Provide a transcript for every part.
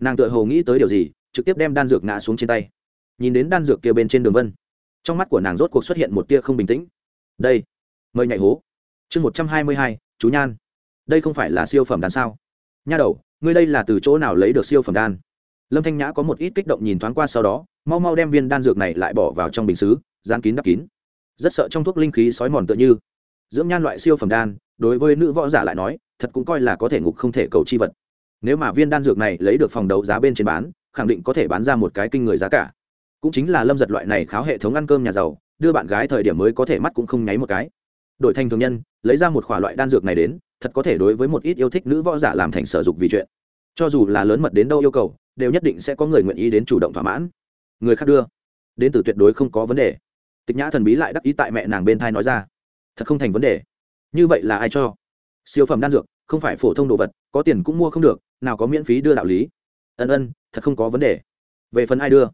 nàng tựa hồ nghĩ tới điều gì, trực tiếp đem đan dược ngã xuống trên tay. Nhìn đến đan dược kia bên trên đường vân, trong mắt của nàng rốt cuộc xuất hiện một tia không bình tĩnh. Đây, mời nhảy hố. Chương một trăm hai mươi hai, chú nhan. Đây không phải là siêu phẩm đan sao? Nha đầu, ngươi đây là từ chỗ nào lấy được siêu phẩm đan? Lâm thanh nhã có một ít kích động nhìn thoáng qua sau đó, mau mau đem viên đan dược này lại bỏ vào trong bình xứ, dán kín đắp kín. Rất sợ trong thuốc linh khí sói mòn tựa như. Dưỡng nhan loại siêu phẩm đan, đối với nữ võ giả lại nói, thật cũng coi là có thể ngục không thể cầu chi vật nếu mà viên đan dược này lấy được phòng đấu giá bên trên bán, khẳng định có thể bán ra một cái kinh người giá cả. Cũng chính là lâm giật loại này kháo hệ thống ăn cơm nhà giàu, đưa bạn gái thời điểm mới có thể mắt cũng không nháy một cái. Đổi thành thường nhân, lấy ra một k h ỏ a loại đan dược này đến, thật có thể đối với một ít yêu thích nữ võ giả làm thành sở dục vì chuyện. Cho dù là lớn mật đến đâu yêu cầu, đều nhất định sẽ có người nguyện ý đến chủ động thỏa mãn. Người khác đưa. Đến từ tuyệt đối không có vấn đề. Tịch nhã thần bí lại đắc ý tại mẹ nàng bên thai nói ra. Thật không thành vấn đề. Như vậy là ai cho? Siêu phẩm đan dược, không phải phổ thông đồ vật, có tiền cũng mua không được nào có miễn phí đưa đạo lý. Ân ân, thật không có vấn đề. Về phần ai đưa?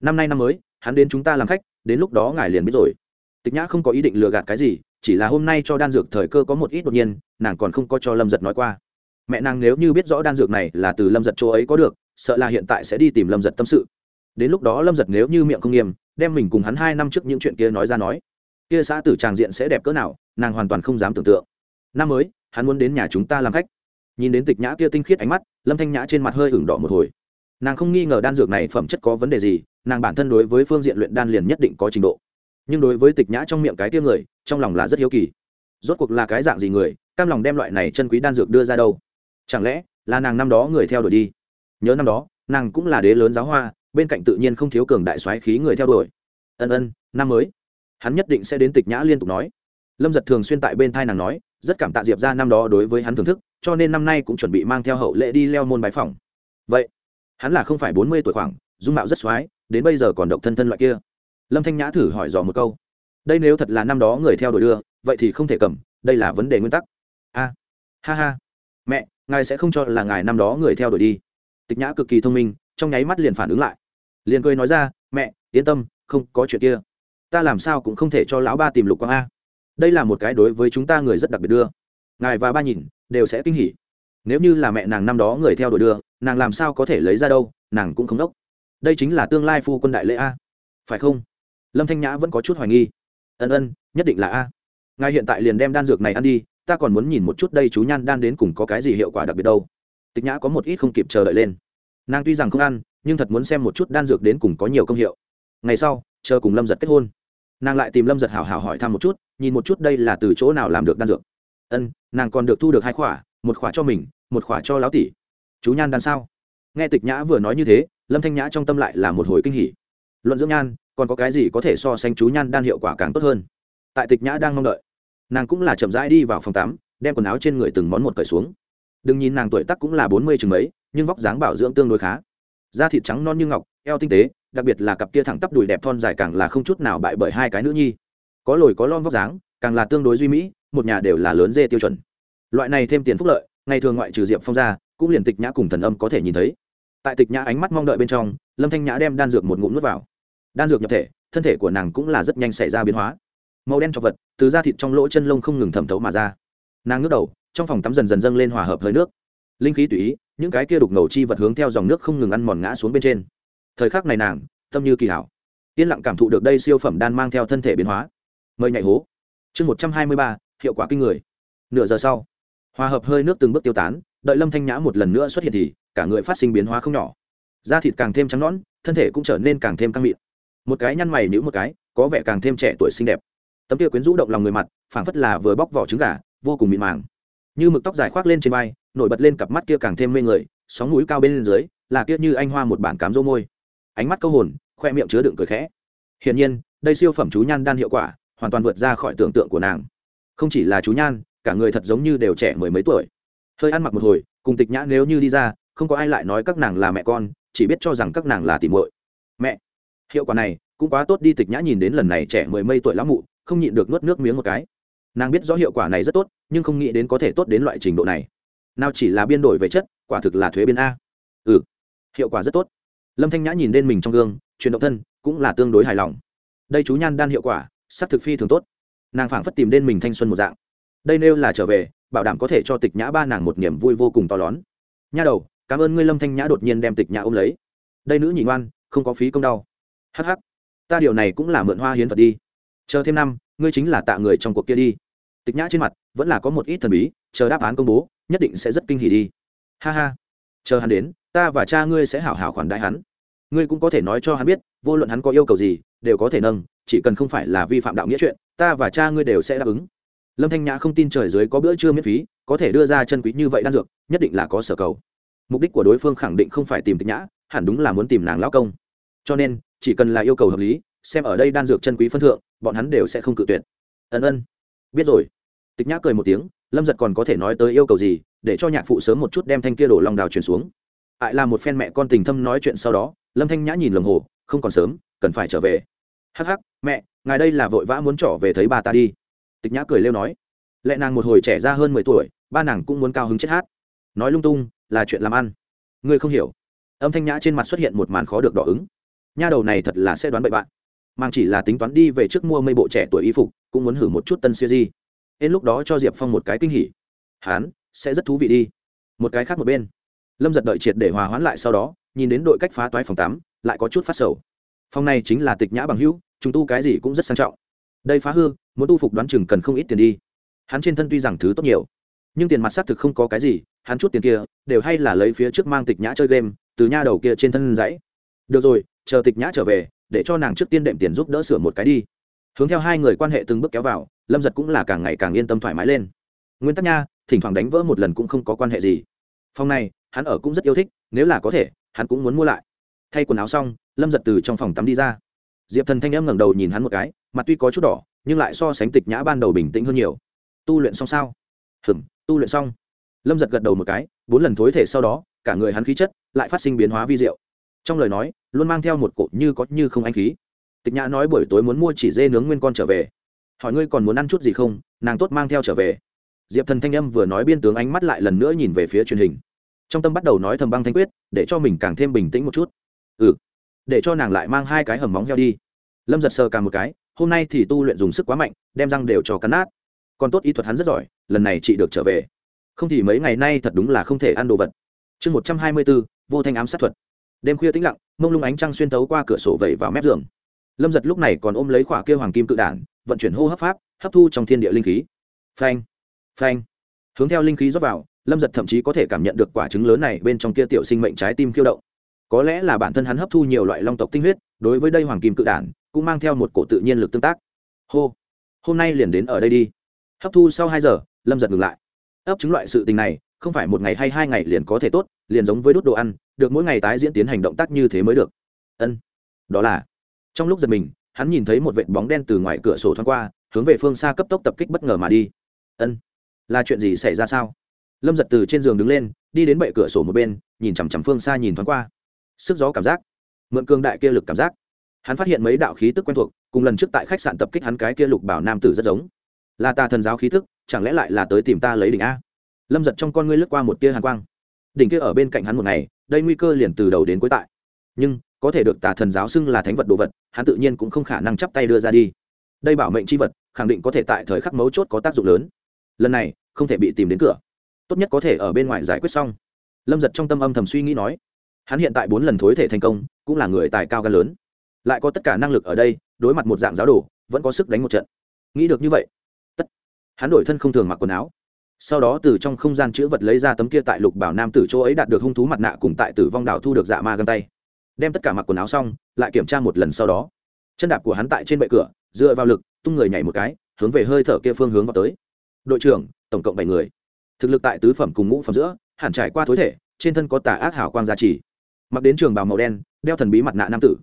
Năm nay năm mới, hắn đến chúng ta làm khách, đến lúc đó ngài liền biết rồi. Tịch nhã không có ý định lừa gạt cái gì, chỉ là hôm nay cho đan dược thời cơ có một ít đột nhiên, nàng còn không có cho lâm giật nói qua. Mẹ nàng nếu như biết rõ đan dược này là từ lâm giật chỗ ấy có được, sợ là hiện tại sẽ đi tìm lâm giật tâm sự. Đến lúc đó lâm giật nếu như miệng không nghiêm, đem mình cùng hắn hai năm trước những chuyện kia nói ra nói. Kia xã tử tràng diện sẽ đẹp cỡ nào, nàng hoàn toàn không dám tưởng tượng. Năm mới, hắn muốn đến nhà chúng ta làm khách nhìn đến tịch nhã kia tinh khiết ánh mắt, lâm thanh nhã trên mặt hơi ửng đỏ một hồi. Nàng không nghi ngờ đan dược này phẩm chất có vấn đề gì, nàng bản thân đối với phương diện luyện đan liền nhất định có trình độ. Nhưng đối với tịch nhã trong miệng cái tiêm người, trong lòng là rất hiếu kỳ. Rốt cuộc là cái dạng gì người, cam lòng đem loại này chân quý đan dược đưa ra đâu? Chẳng lẽ là nàng năm đó người theo đuổi đi? Nhớ năm đó, nàng cũng là đế lớn giáo hoa, bên cạnh tự nhiên không thiếu cường đại soái khí người theo đuổi. Ân ân, năm mới. Hắn nhất định sẽ đến tịch nhã liên tục nói. Lâm giật thường xuyên tại bên thai nàng nói, rất cảm tạ diệp ra năm đó đối với hắn thưởng thức cho nên năm nay cũng chuẩn bị mang theo hậu lễ đi leo môn bái phòng vậy, hắn là không phải bốn mươi tuổi khoảng, dung mạo rất x đến bây giờ còn độc thân thân loại kia. Lâm thanh nhã thử hỏi dò một câu. Đây nếu thật là năm đó người theo đuổi đưa, vậy thì không thể cầm, đây là vấn đề nguyên tắc. A, ha ha. Mẹ, ngài sẽ không cho là ngài năm đó người theo đuổi đi. Tịch nhã cực kỳ thông minh, trong nháy mắt liền phản ứng lại. Liền cười nói ra, mẹ, yên tâm, không có chuyện kia. Ta làm sao cũng không thể cho lão ba tìm lục quang a. Đây là một cái đối với chúng ta người rất đặc biệt đưa. Ngài và ba nhìn đều sẽ kinh hỉ. Nếu như là mẹ nàng năm đó người theo đuổi đưa, nàng làm sao có thể lấy ra đâu, nàng cũng không đốc. Đây chính là tương lai phu quân đại lễ a. Phải không? Lâm thanh nhã vẫn có chút hoài nghi. Ân ân, nhất định là a. Ngài hiện tại liền đem đan dược này ăn đi, ta còn muốn nhìn một chút đây chú nhan đan đến cùng có cái gì hiệu quả đặc biệt đâu. Tịch nhã có một ít không kịp chờ đợi lên. Nàng tuy rằng không ăn, nhưng thật muốn xem một chút đan dược đến cùng có nhiều công hiệu. Ngày sau, chờ cùng lâm giật kết hôn. Nàng lại tìm lâm giật hảo hảo hỏi thăm một chút, nhìn một chút đây là từ chỗ nào làm được đan dược ân, nàng còn được thu được hai khỏa, một khỏa cho mình, một khỏa cho lão tỷ. Chú nhan đan sao? Nghe tịch nhã vừa nói như thế, lâm thanh nhã trong tâm lại là một hồi kinh hỉ. Luận dưỡng nhan, còn có cái gì có thể so sánh chú nhan đan hiệu quả càng tốt hơn? Tại tịch nhã đang mong đợi, nàng cũng là chậm rãi đi vào phòng tắm, đem quần áo trên người từng món một cởi xuống. Đừng nhìn nàng tuổi tắc cũng là bốn mươi chừng mấy, nhưng vóc dáng bảo dưỡng tương đối khá. Da thịt trắng non như ngọc, eo tinh tế, đặc biệt là cặp kia thẳng tắp đùi đẹp thon dài càng là không chút nào bại bởi hai cái nữ nhi. Có lồi có lon vóc dáng, càng là tương đối duy mỹ một nhà đều là lớn dê tiêu chuẩn. Loại này thêm tiền phúc lợi, ngày thường ngoại trừ diệp phong ra, cũng liền tịch nhã cùng thần âm có thể nhìn thấy. Tại tịch nhã ánh mắt mong đợi bên trong, lâm thanh nhã đem đan dược một ngụm nước vào. Đan dược nhập thể, thân thể của nàng cũng là rất nhanh xảy ra biến hóa. Màu đen cho vật, từ da thịt trong lỗ chân lông không ngừng thẩm thấu mà ra. Nàng ngước đầu, trong phòng tắm dần dần dâng lên hòa hợp hơi nước. Linh khí tùy ý, những cái kia đục ngầu chi vật hướng theo dòng nước không ngừng ăn mòn ngã xuống bên trên. Thời khắc này nàng, tâm như kỳ hảo. Yên lặng cảm thụ được đây siêu phẩm đan mang theo thân thể biến hóa. Mời nhảy hố. Chương một trăm hai mươi ba hiệu quả kinh người. Nửa giờ sau, hòa hợp hơi nước từng bước tiêu tán, đợi lâm thanh nhã một lần nữa xuất hiện thì cả người phát sinh biến hóa không nhỏ. Da thịt càng thêm trắng nõn, thân thể cũng trở nên càng thêm căng mịn. Một cái nhăn mày nữ một cái, có vẻ càng thêm trẻ tuổi xinh đẹp. Tấm kia quyến rũ động lòng người mặt, phảng phất là vừa bóc vỏ trứng gà, vô cùng mịn màng. Như mực tóc dài khoác lên trên vai, nổi bật lên cặp mắt kia càng thêm mê người, sóng mũi cao bên dưới, là kia như anh hoa một bản cám dỗ môi. Ánh mắt câu hồn, khoe miệng chứa đựng cười khẽ. Hiển nhiên, đây siêu phẩm chú nhan đan hiệu quả, hoàn toàn vượt ra khỏi tưởng tượng của nàng không chỉ là chú nhan, cả người thật giống như đều trẻ mười mấy tuổi. Hơi ăn mặc một hồi, cùng tịch nhã nếu như đi ra, không có ai lại nói các nàng là mẹ con, chỉ biết cho rằng các nàng là tìm muội. Mẹ, hiệu quả này cũng quá tốt đi, tịch nhã nhìn đến lần này trẻ mười mấy tuổi lão mụ, không nhịn được nuốt nước miếng một cái. Nàng biết rõ hiệu quả này rất tốt, nhưng không nghĩ đến có thể tốt đến loại trình độ này. Nào chỉ là biên đổi về chất, quả thực là thuế biên a. Ừ hiệu quả rất tốt. Lâm thanh nhã nhìn đến mình trong gương, chuyển động thân cũng là tương đối hài lòng. Đây chú nhan đan hiệu quả sắc thực phi thường tốt nàng phảng phất tìm đến mình thanh xuân một dạng. Đây nêu là trở về bảo đảm có thể cho tịch nhã ba nàng một niềm vui vô cùng to lớn. Nha đầu cảm ơn ngươi lâm thanh nhã đột nhiên đem tịch nhã ôm lấy. Đây nữ nhị ngoan không có phí công đau. Hắc, ta điều này cũng là mượn hoa hiến vật đi. Chờ thêm năm ngươi chính là tạ người trong cuộc kia đi. Tịch nhã trên mặt vẫn là có một ít thần bí chờ đáp án công bố nhất định sẽ rất kinh hỉ đi. Ha ha chờ hắn đến ta và cha ngươi sẽ hảo hảo khoản đại hắn. Ngươi cũng có thể nói cho hắn biết vô luận hắn có yêu cầu gì đều có thể nâng chỉ cần không phải là vi phạm đạo nghĩa chuyện ta và cha ngươi đều sẽ đáp ứng. Lâm thanh nhã không tin trời dưới có bữa trưa miễn phí, có thể đưa ra chân quý như vậy đan dược, nhất định là có sở cầu. Mục đích của đối phương khẳng định không phải tìm tịch nhã, hẳn đúng là muốn tìm nàng lão công. Cho nên, chỉ cần là yêu cầu hợp lý, xem ở đây đan dược chân quý phân thượng, bọn hắn đều sẽ không cự tuyệt. Ân ân. Biết rồi. Tịch nhã cười một tiếng, lâm giật còn có thể nói tới yêu cầu gì, để cho nhạc phụ sớm một chút đem thanh kia đổ lòng đào truyền xuống. Ại là một phen mẹ con tình thâm nói chuyện sau đó, lâm thanh nhã nhìn lồng hồ, không còn sớm, cần phải trở về hắc hắc, mẹ, ngài đây là vội vã muốn trở về thấy bà ta đi. Tịch nhã cười lêu nói. Lẽ nàng một hồi trẻ ra hơn mười tuổi, ba nàng cũng muốn cao hứng chết hát. Nói lung tung, là chuyện làm ăn. Ngươi không hiểu. Âm thanh nhã trên mặt xuất hiện một màn khó được đỏ ứng nha đầu này thật là sẽ đoán bậy bạn. Mang chỉ là tính toán đi về trước mua mây bộ trẻ tuổi y phục, cũng muốn hử một chút tân siêu di. Đến lúc đó cho diệp phong một cái kinh hỉ. Hán, sẽ rất thú vị đi. Một cái khác một bên. Lâm giật đợi triệt để hòa hoãn lại sau đó, nhìn đến đội cách phá toái phòng tám, lại có chút phát sầu phòng này chính là tịch nhã bằng hữu, chúng tu cái gì cũng rất sang trọng. Đây phá hư, muốn tu phục đoán chừng cần không ít tiền đi. Hắn trên thân tuy rằng thứ tốt nhiều, nhưng tiền mặt xác thực không có cái gì, hắn chút tiền kia, đều hay là lấy phía trước mang tịch nhã chơi game, từ nha đầu kia trên thân dãy. Được rồi, chờ tịch nhã trở về, để cho nàng trước tiên đệm tiền giúp đỡ sửa một cái đi. Hướng theo hai người quan hệ từng bước kéo vào, lâm giật cũng là càng ngày càng yên tâm thoải mái lên. Nguyên tắc nha, thỉnh thoảng đánh vỡ một lần cũng không có quan hệ gì. Phòng này, hắn ở cũng rất yêu thích, nếu là có thể, hắn cũng muốn mua lại. Thay quần áo xong lâm giật từ trong phòng tắm đi ra. Diệp thần thanh em ngẩng đầu nhìn hắn một cái, mặt tuy có chút đỏ, nhưng lại so sánh tịch nhã ban đầu bình tĩnh hơn nhiều. Tu luyện xong sao? Hừm tu luyện xong. Lâm giật gật đầu một cái, bốn lần thối thể sau đó, cả người hắn khí chất lại phát sinh biến hóa vi diệu. Trong lời nói, luôn mang theo một cột như có như không anh khí. Tịch nhã nói buổi tối muốn mua chỉ dê nướng nguyên con trở về. Hỏi ngươi còn muốn ăn chút gì không? Nàng tốt mang theo trở về. Diệp thần thanh âm vừa nói biên tướng ánh mắt lại lần nữa nhìn về phía truyền hình. Trong tâm bắt đầu nói thầm băng thanh quyết, để cho mình càng thêm bình tĩnh một chút. Ừ để cho nàng lại mang hai cái hầm móng heo đi. Lâm giật sờ cả một cái, hôm nay thì tu luyện dùng sức quá mạnh, đem răng đều cho cắn nát. Còn tốt y thuật hắn rất giỏi, lần này chị được trở về. Không thì mấy ngày nay thật đúng là không thể ăn đồ vật. Chương một trăm hai mươi bốn, vô thanh ám sát thuật. Đêm khuya tĩnh lặng, mông lung ánh trăng xuyên tấu qua cửa sổ vẩy vào mép giường. Lâm giật lúc này còn ôm lấy khỏa kêu hoàng kim cự đản, vận chuyển hô hấp pháp, hấp thu trong thiên địa linh khí. Phanh phanh. Hướng theo linh khí rót vào, lâm giật thậm chí có thể cảm nhận được quả trứng lớn này bên trong kia tiểu sinh mệnh trái tim khiêu động có lẽ là bản thân hắn hấp thu nhiều loại long tộc tinh huyết, đối với đây hoàng kim cự đản cũng mang theo một cổ tự nhiên lực tương tác. Hô, hôm nay liền đến ở đây đi. Hấp thu sau hai giờ, lâm giật ngừng lại. Ấp chứng loại sự tình này, không phải một ngày hay hai ngày liền có thể tốt, liền giống với đốt đồ ăn, được mỗi ngày tái diễn tiến hành động tác như thế mới được. Ân, đó là. Trong lúc giật mình, hắn nhìn thấy một vệt bóng đen từ ngoài cửa sổ thoáng qua, hướng về phương xa cấp tốc tập kích bất ngờ mà đi. Ân, là chuyện gì xảy ra sao? Lâm giật từ trên giường đứng lên, đi đến bệ cửa sổ một bên, nhìn chằm chằm phương xa nhìn thoáng qua sức gió cảm giác, mượn cương đại kia lực cảm giác. Hắn phát hiện mấy đạo khí tức quen thuộc, cùng lần trước tại khách sạn tập kích hắn cái kia lục bảo nam tử rất giống. Là ta thần giáo khí tức, chẳng lẽ lại là tới tìm ta lấy đỉnh a? Lâm giật trong con ngươi lướt qua một tia hàn quang. Đỉnh kia ở bên cạnh hắn một ngày, đây nguy cơ liền từ đầu đến cuối tại. Nhưng, có thể được tà thần giáo xưng là thánh vật đồ vật, hắn tự nhiên cũng không khả năng chắp tay đưa ra đi. Đây bảo mệnh c h i vật, khẳng định có thể tại thời khắc mấu chốt có tác dụng lớn. Lần này, không thể bị tìm đến cửa. Tốt nhất có thể ở bên ngoài giải quyết xong. Lâm giật trong tâm âm thầm suy nghĩ nói hắn hiện tại bốn lần thối thể thành công, cũng là người tài cao gan lớn. Lại có tất cả năng lực ở đây, đối mặt một dạng giáo đồ, vẫn có sức đánh một trận. Nghĩ được như vậy, tất hắn đổi thân không thường mặc quần áo. Sau đó từ trong không gian chữ vật lấy ra tấm kia tại lục bảo nam tử chỗ ấy đạt được hung thú mặt nạ cùng tại tử vong đảo thu được dạ ma găng tay. Đem tất cả mặc quần áo xong, lại kiểm tra một lần sau đó. Chân đạp của hắn tại trên bệ cửa, dựa vào lực, tung người nhảy một cái, hướng về hơi thở kia phương hướng vào tới. Đội trưởng, tổng cộng bảy người. Thực lực tại tứ phẩm cùng ngũ phẩm giữa, hẳn trải qua thối thể, trên thân có tà ác hảo quang gia trì mặc đến trường bào màu đen, đeo thần bí mặt nạ nam tử.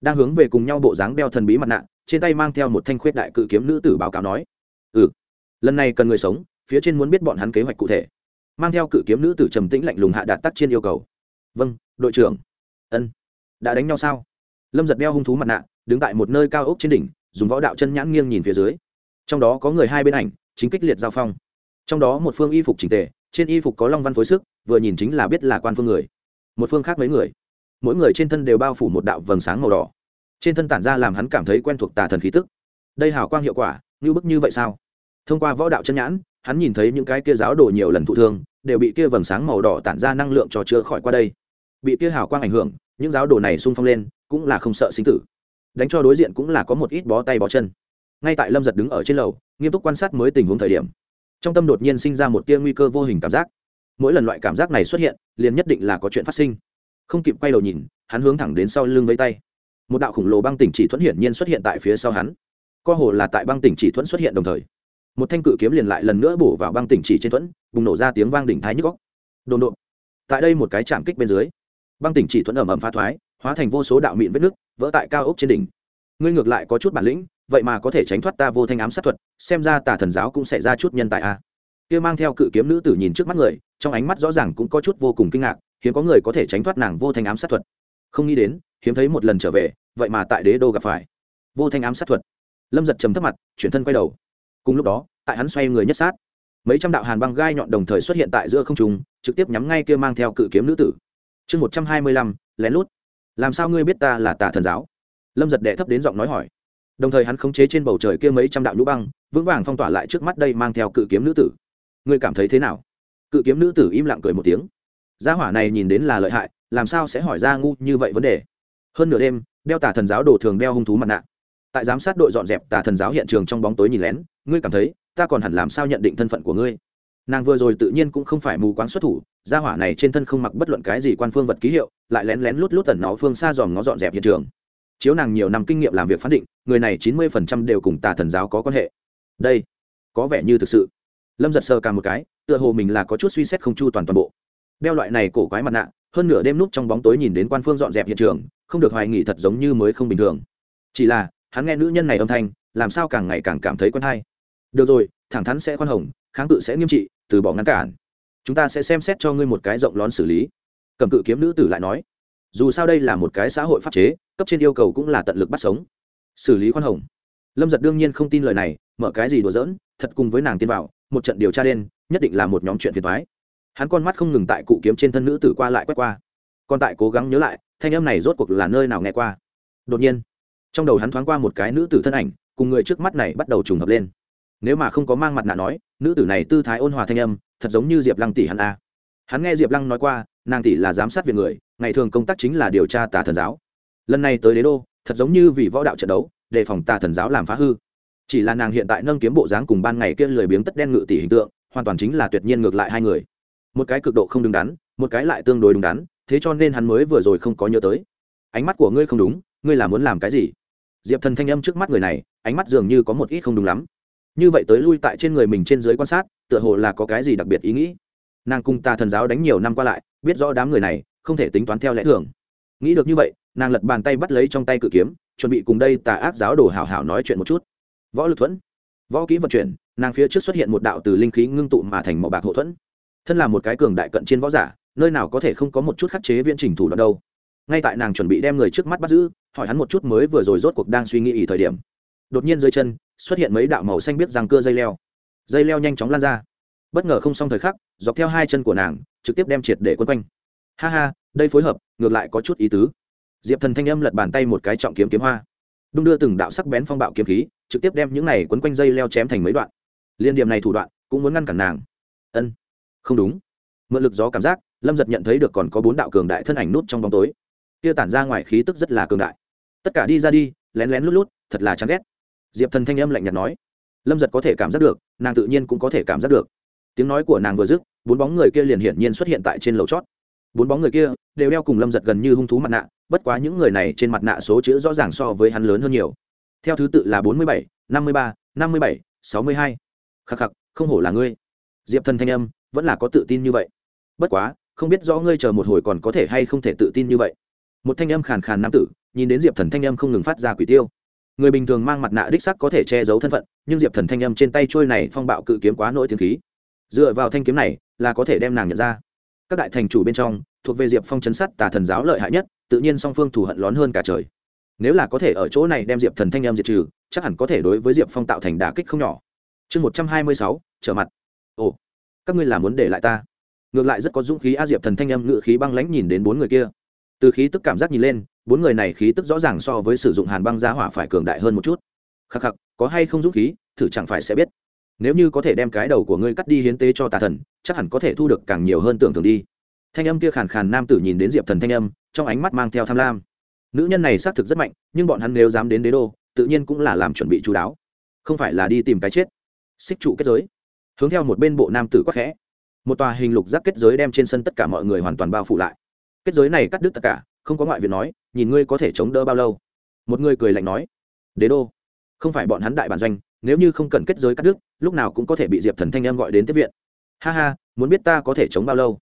Đang hướng về cùng nhau bộ dáng đeo thần bí mặt nạ, trên tay mang theo một thanh khuyết đại cự kiếm nữ tử báo cáo nói ừ lần này cần người sống, phía trên muốn biết bọn hắn kế hoạch cụ thể. Mang theo cự kiếm nữ tử trầm tĩnh lạnh lùng hạ đạt tắc trên yêu cầu. Vâng đội trưởng. Ân, đã đánh nhau sao? Lâm giật đeo hung thú mặt nạ, đứng tại một nơi cao ốc trên đỉnh, dùng võ đạo chân nhãn nghiêng nhìn phía dưới. Trong đó có người hai bên ảnh, chính kích liệt giao phong. Trong đó một phương y phục trình tề, trên y phục có long văn phối sức, vừa nhìn chính là biết là quan phương người một phương khác mấy người. Mỗi người trên thân đều bao phủ một đạo vầng sáng màu đỏ. Trên thân tản ra làm hắn cảm thấy quen thuộc tà thần khí tức. Đây hào quang hiệu quả, như bức như vậy sao? Thông qua võ đạo chân nhãn, hắn nhìn thấy những cái kia giáo đồ nhiều lần thụ thương, đều bị kia vầng sáng màu đỏ tản ra năng lượng cho chữa khỏi qua đây. Bị kia hào quang ảnh hưởng, những giáo đồ này xung phong lên, cũng là không sợ sinh tử. Đánh cho đối diện cũng là có một ít bó tay bó chân. Ngay tại lâm giật đứng ở trên lầu, nghiêm túc quan sát mới tình huống thời điểm. Trong tâm đột nhiên sinh ra một tia nguy cơ vô hình cảm giác mỗi lần loại cảm giác này xuất hiện, liền nhất định là có chuyện phát sinh. Không kịp quay đầu nhìn, hắn hướng thẳng đến sau lưng vây tay. Một đạo khổng lồ băng tỉnh chỉ thuẫn hiển nhiên xuất hiện tại phía sau hắn. Co hồ là tại băng tỉnh chỉ thuẫn xuất hiện đồng thời. Một thanh cự kiếm liền lại lần nữa bổ vào băng tỉnh chỉ trên thuẫn, bùng nổ ra tiếng vang đỉnh thái nhức góc đồn độn. Tại đây một cái chạm kích bên dưới, băng tỉnh chỉ thuẫn ẩm ẩm phá thoái, hóa thành vô số đạo mịn vết nước vỡ tại cao ốc trên đỉnh. Ngươi ngược lại có chút bản lĩnh, vậy mà có thể tránh thoát ta vô thanh ám sát thuật, xem ra tà thần giáo cũng sẽ ra chút nhân tài a. À. kia mang theo cự kiếm nữ tử nhìn trước mắt người trong ánh mắt rõ ràng cũng có chút vô cùng kinh ngạc, hiếm có người có thể tránh thoát nàng vô thanh ám sát thuật. Không nghĩ đến, hiếm thấy một lần trở về, vậy mà tại đế đô gặp phải. Vô thanh ám sát thuật. Lâm giật trầm thấp mặt, chuyển thân quay đầu. Cùng lúc đó, tại hắn xoay người nhất sát, mấy trăm đạo hàn băng gai nhọn đồng thời xuất hiện tại giữa không trung, trực tiếp nhắm ngay kia mang theo cự kiếm nữ tử. Chương một trăm hai mươi lăm, lén lút. Làm sao ngươi biết ta là tà thần giáo? Lâm giật đệ thấp đến giọng nói hỏi. Đồng thời hắn khống chế trên bầu trời kia mấy trăm đạo nhũ băng, vững vàng phong tỏa lại trước mắt đây mang theo cự kiếm nữ tử. Ngươi cảm thấy thế nào? Cự kiếm nữ tử im lặng cười một tiếng. Gia hỏa này nhìn đến là lợi hại, làm sao sẽ hỏi ra ngu như vậy vấn đề? Hơn nửa đêm, đeo tà thần giáo đồ thường đeo hung thú mặt nạ. Tại giám sát đội dọn dẹp tà thần giáo hiện trường trong bóng tối nhìn lén, ngươi cảm thấy, ta còn hẳn làm sao nhận định thân phận của ngươi? Nàng vừa rồi tự nhiên cũng không phải mù quáng xuất thủ, gia hỏa này trên thân không mặc bất luận cái gì quan phương vật ký hiệu, lại lén lén lút lút tẩn nó phương xa dòm nó dọn dẹp hiện trường. Chiếu nàng nhiều năm kinh nghiệm làm việc phán định, người này chín mươi phần trăm đều cùng tà thần giáo có quan hệ. Đây, có vẻ như thực sự lâm giật sờ cả một cái, tựa hồ mình là có chút suy xét không chu toàn toàn bộ. Đeo loại này cổ quái mặt nạ, hơn nửa đêm núp trong bóng tối nhìn đến quan phương dọn dẹp hiện trường, không được hoài nghỉ thật giống như mới không bình thường. Chỉ là, hắn nghe nữ nhân này âm thanh, làm sao càng ngày càng cảm thấy quen hay. Được rồi, thẳng thắn sẽ khoan hồng, kháng cự sẽ nghiêm trị, từ bỏ ngăn cản. Chúng ta sẽ xem xét cho ngươi một cái rộng lón xử lý. Cầm cự kiếm nữ tử lại nói. Dù sao đây là một cái xã hội pháp chế, cấp trên yêu cầu cũng là tận lực bắt sống. Xử lý khoan hồng. Lâm giật đương nhiên không tin lời này, mở cái gì đùa giỡn, thật cùng với nàng tin vào một trận điều tra đen nhất định là một nhóm chuyện phiền thoái hắn con mắt không ngừng tại cụ kiếm trên thân nữ tử qua lại quét qua. Còn tại cố gắng nhớ lại, thanh âm này rốt cuộc là nơi nào nghe qua. Đột nhiên, trong đầu hắn thoáng qua một cái nữ tử thân ảnh, cùng người trước mắt này bắt đầu trùng hợp lên. Nếu mà không có mang mặt nạ nói, nữ tử này tư thái ôn hòa thanh âm, thật giống như diệp lăng tỷ hắn a. Hắn nghe diệp lăng nói qua, nàng tỷ là giám sát việc người, ngày thường công tác chính là điều tra tà thần giáo. Lần này tới đế đô, thật giống như vì võ đạo trận đấu, đề phòng tà thần giáo làm phá hư chỉ là nàng hiện tại nâng kiếm bộ dáng cùng ban ngày kia lười biếng tất đen ngự tỷ hình tượng, hoàn toàn chính là tuyệt nhiên ngược lại hai người. Một cái cực độ không đứng đắn, một cái lại tương đối đúng đắn, thế cho nên hắn mới vừa rồi không có nhớ tới. Ánh mắt của ngươi không đúng, ngươi là muốn làm cái gì? Diệp thần thanh âm trước mắt người này, ánh mắt dường như có một ít không đúng lắm. Như vậy tới lui tại trên người mình trên dưới quan sát, tựa hồ là có cái gì đặc biệt ý nghĩ. Nàng cùng ta thần giáo đánh nhiều năm qua lại, biết rõ đám người này, không thể tính toán theo lẽ thường. Nghĩ được như vậy, nàng lật bàn tay bắt lấy trong tay cự kiếm, chuẩn bị cùng đây tà ác giáo đồ hảo hảo nói chuyện một chút võ lực thuẫn. Võ kỹ vận chuyển, nàng phía trước xuất hiện một đạo từ linh khí ngưng tụ mà thành màu bạc hậu thuẫn. Thân là một cái cường đại cận chiến võ giả, nơi nào có thể không có một chút khắc chế viễn trình thủ đoạn đâu. Ngay tại nàng chuẩn bị đem người trước mắt bắt giữ, hỏi hắn một chút mới vừa rồi rốt cuộc đang suy nghĩ ý thời điểm. Đột nhiên dưới chân, xuất hiện mấy đạo màu xanh biết răng cưa dây leo. Dây leo nhanh chóng lan ra. Bất ngờ không xong thời khắc, dọc theo hai chân của nàng, trực tiếp đem triệt để quân quanh. Ha ha, đây phối hợp, ngược lại có chút ý tứ. Diệp thần thanh âm lật bàn tay một cái trọng kiếm kiếm hoa. Đung đưa từng đạo sắc bén phong bạo kiếm khí trực tiếp đem những này quấn quanh dây leo chém thành mấy đoạn. Liên điểm này thủ đoạn, cũng muốn ngăn cản nàng. Ân, không đúng. Mượn lực gió cảm giác, lâm giật nhận thấy được còn có bốn đạo cường đại thân ảnh nút trong bóng tối. Kia tản ra ngoài khí tức rất là cường đại. Tất cả đi ra đi, lén lén lút lút, thật là chán ghét. Diệp thần thanh âm lạnh nhạt nói. Lâm giật có thể cảm giác được, nàng tự nhiên cũng có thể cảm giác được. Tiếng nói của nàng vừa dứt, bốn bóng người kia liền hiển nhiên xuất hiện tại trên lầu chót. Bốn bóng người kia đều đeo cùng lâm giật gần như hung thú mặt nạ, bất quá những người này trên mặt nạ số chữ rõ ràng so với hắn lớn hơn nhiều theo thứ tự là bốn mươi bảy, năm mươi ba, năm mươi bảy, sáu mươi hai. Khắc khắc, không hổ là ngươi. Diệp thần thanh âm vẫn là có tự tin như vậy. Bất quá, không biết rõ ngươi chờ một hồi còn có thể hay không thể tự tin như vậy. Một thanh âm khàn khàn nam tử nhìn đến diệp thần thanh âm không ngừng phát ra quỷ tiêu. Người bình thường mang mặt nạ đích sắc có thể che giấu thân phận, nhưng diệp thần thanh âm trên tay trôi này phong bạo cự kiếm quá nỗi tiếng khí. Dựa vào thanh kiếm này là có thể đem nàng nhận ra. Các đại thành chủ bên trong thuộc về diệp phong chấn sát tà thần giáo lợi hại nhất, tự nhiên song phương thù hận lón hơn cả trời nếu là có thể ở chỗ này đem diệp thần thanh âm diệt trừ, chắc hẳn có thể đối với diệp phong tạo thành đà kích không nhỏ. Chương một trăm hai mươi sáu, trở mặt. Ồ, các ngươi là muốn để lại ta? Ngược lại rất có dũng khí a diệp thần thanh âm ngự khí băng lãnh nhìn đến bốn người kia. Từ khí tức cảm giác nhìn lên, bốn người này khí tức rõ ràng so với sử dụng hàn băng giá hỏa phải cường đại hơn một chút. Khắc khắc, có hay không dũng khí, thử chẳng phải sẽ biết. Nếu như có thể đem cái đầu của ngươi cắt đi hiến tế cho tà thần, chắc hẳn có thể thu được càng nhiều hơn tưởng tượng đi. Thanh âm kia khàn khàn nam tử nhìn đến diệp thần thanh âm trong ánh mắt mang theo tham lam nữ nhân này xác thực rất mạnh, nhưng bọn hắn nếu dám đến đế đô, tự nhiên cũng là làm chuẩn bị chú đáo. Không phải là đi tìm cái chết. Xích trụ kết giới. Hướng theo một bên bộ nam tử quắc khẽ. Một tòa hình lục giác kết giới đem trên sân tất cả mọi người hoàn toàn bao phủ lại. Kết giới này cắt đứt tất cả, không có ngoại viện nói, nhìn ngươi có thể chống đỡ bao lâu. Một người cười lạnh nói, đế đô, không phải bọn hắn đại bản doanh, nếu như không cần kết giới cắt đứt, lúc nào cũng có thể bị diệp thần thanh em gọi đến tiếp viện. Ha ha, muốn biết ta có thể chống bao lâu?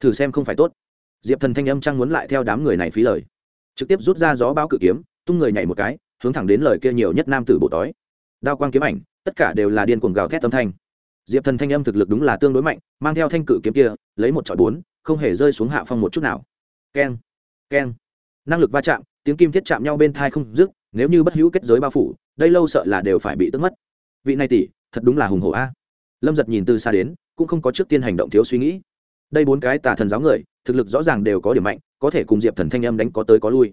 Thử xem không phải tốt. Diệp thần thanh âm trang muốn lại theo đám người này phí lời trực tiếp rút ra gió báo cự kiếm, tung người nhảy một cái, hướng thẳng đến lời kia nhiều nhất nam tử bộ tói. Đao quang kiếm ảnh, tất cả đều là điên cuồng gào thét âm thanh. Diệp thần thanh âm thực lực đúng là tương đối mạnh, mang theo thanh cự kiếm kia, lấy một trọi bốn, không hề rơi xuống hạ phong một chút nào. Keng keng. Năng lực va chạm, tiếng kim thiết chạm nhau bên thai không dứt, nếu như bất hữu kết giới bao phủ, đây lâu sợ là đều phải bị tức mất. Vị này tỷ, thật đúng là hùng hổ a. Lâm giật nhìn từ xa đến, cũng không có trước tiên hành động thiếu suy nghĩ. Đây bốn cái tà thần giáo người, thực lực rõ ràng đều có điểm mạnh có thể cùng diệp thần thanh âm đánh có tới có lui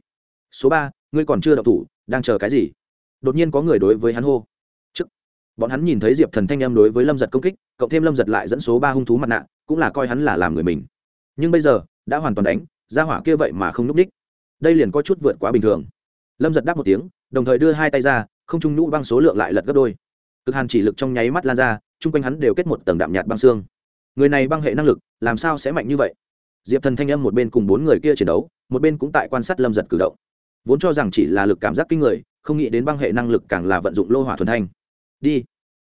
số ba, ngươi còn chưa đậu thủ, đang chờ cái gì? đột nhiên có người đối với hắn hô. Chức bọn hắn nhìn thấy diệp thần thanh âm đối với lâm giật công kích, cộng thêm lâm giật lại dẫn số ba hung thú mặt nạ, cũng là coi hắn là làm người mình. Nhưng bây giờ, đã hoàn toàn đánh, ra hỏa kia vậy mà không n ú c ních đây liền có chút vượt quá bình thường. Lâm giật đáp một tiếng, đồng thời đưa hai tay ra, không trung nhũ băng số lượng lại lật gấp đôi. Cực hàn chỉ lực trong nháy mắt lan ra, chung quanh hắn đều kết một tầng đạm nhạt băng xương. Người này băng hệ năng lực, làm sao sẽ mạnh như vậy? Diệp thần thanh âm một bên cùng bốn người kia chiến đấu, một bên cũng tại quan sát lâm giật cử động. Vốn cho rằng chỉ là lực cảm giác kinh người, không nghĩ đến băng hệ năng lực càng là vận dụng lô hỏa thuần thanh. Đi.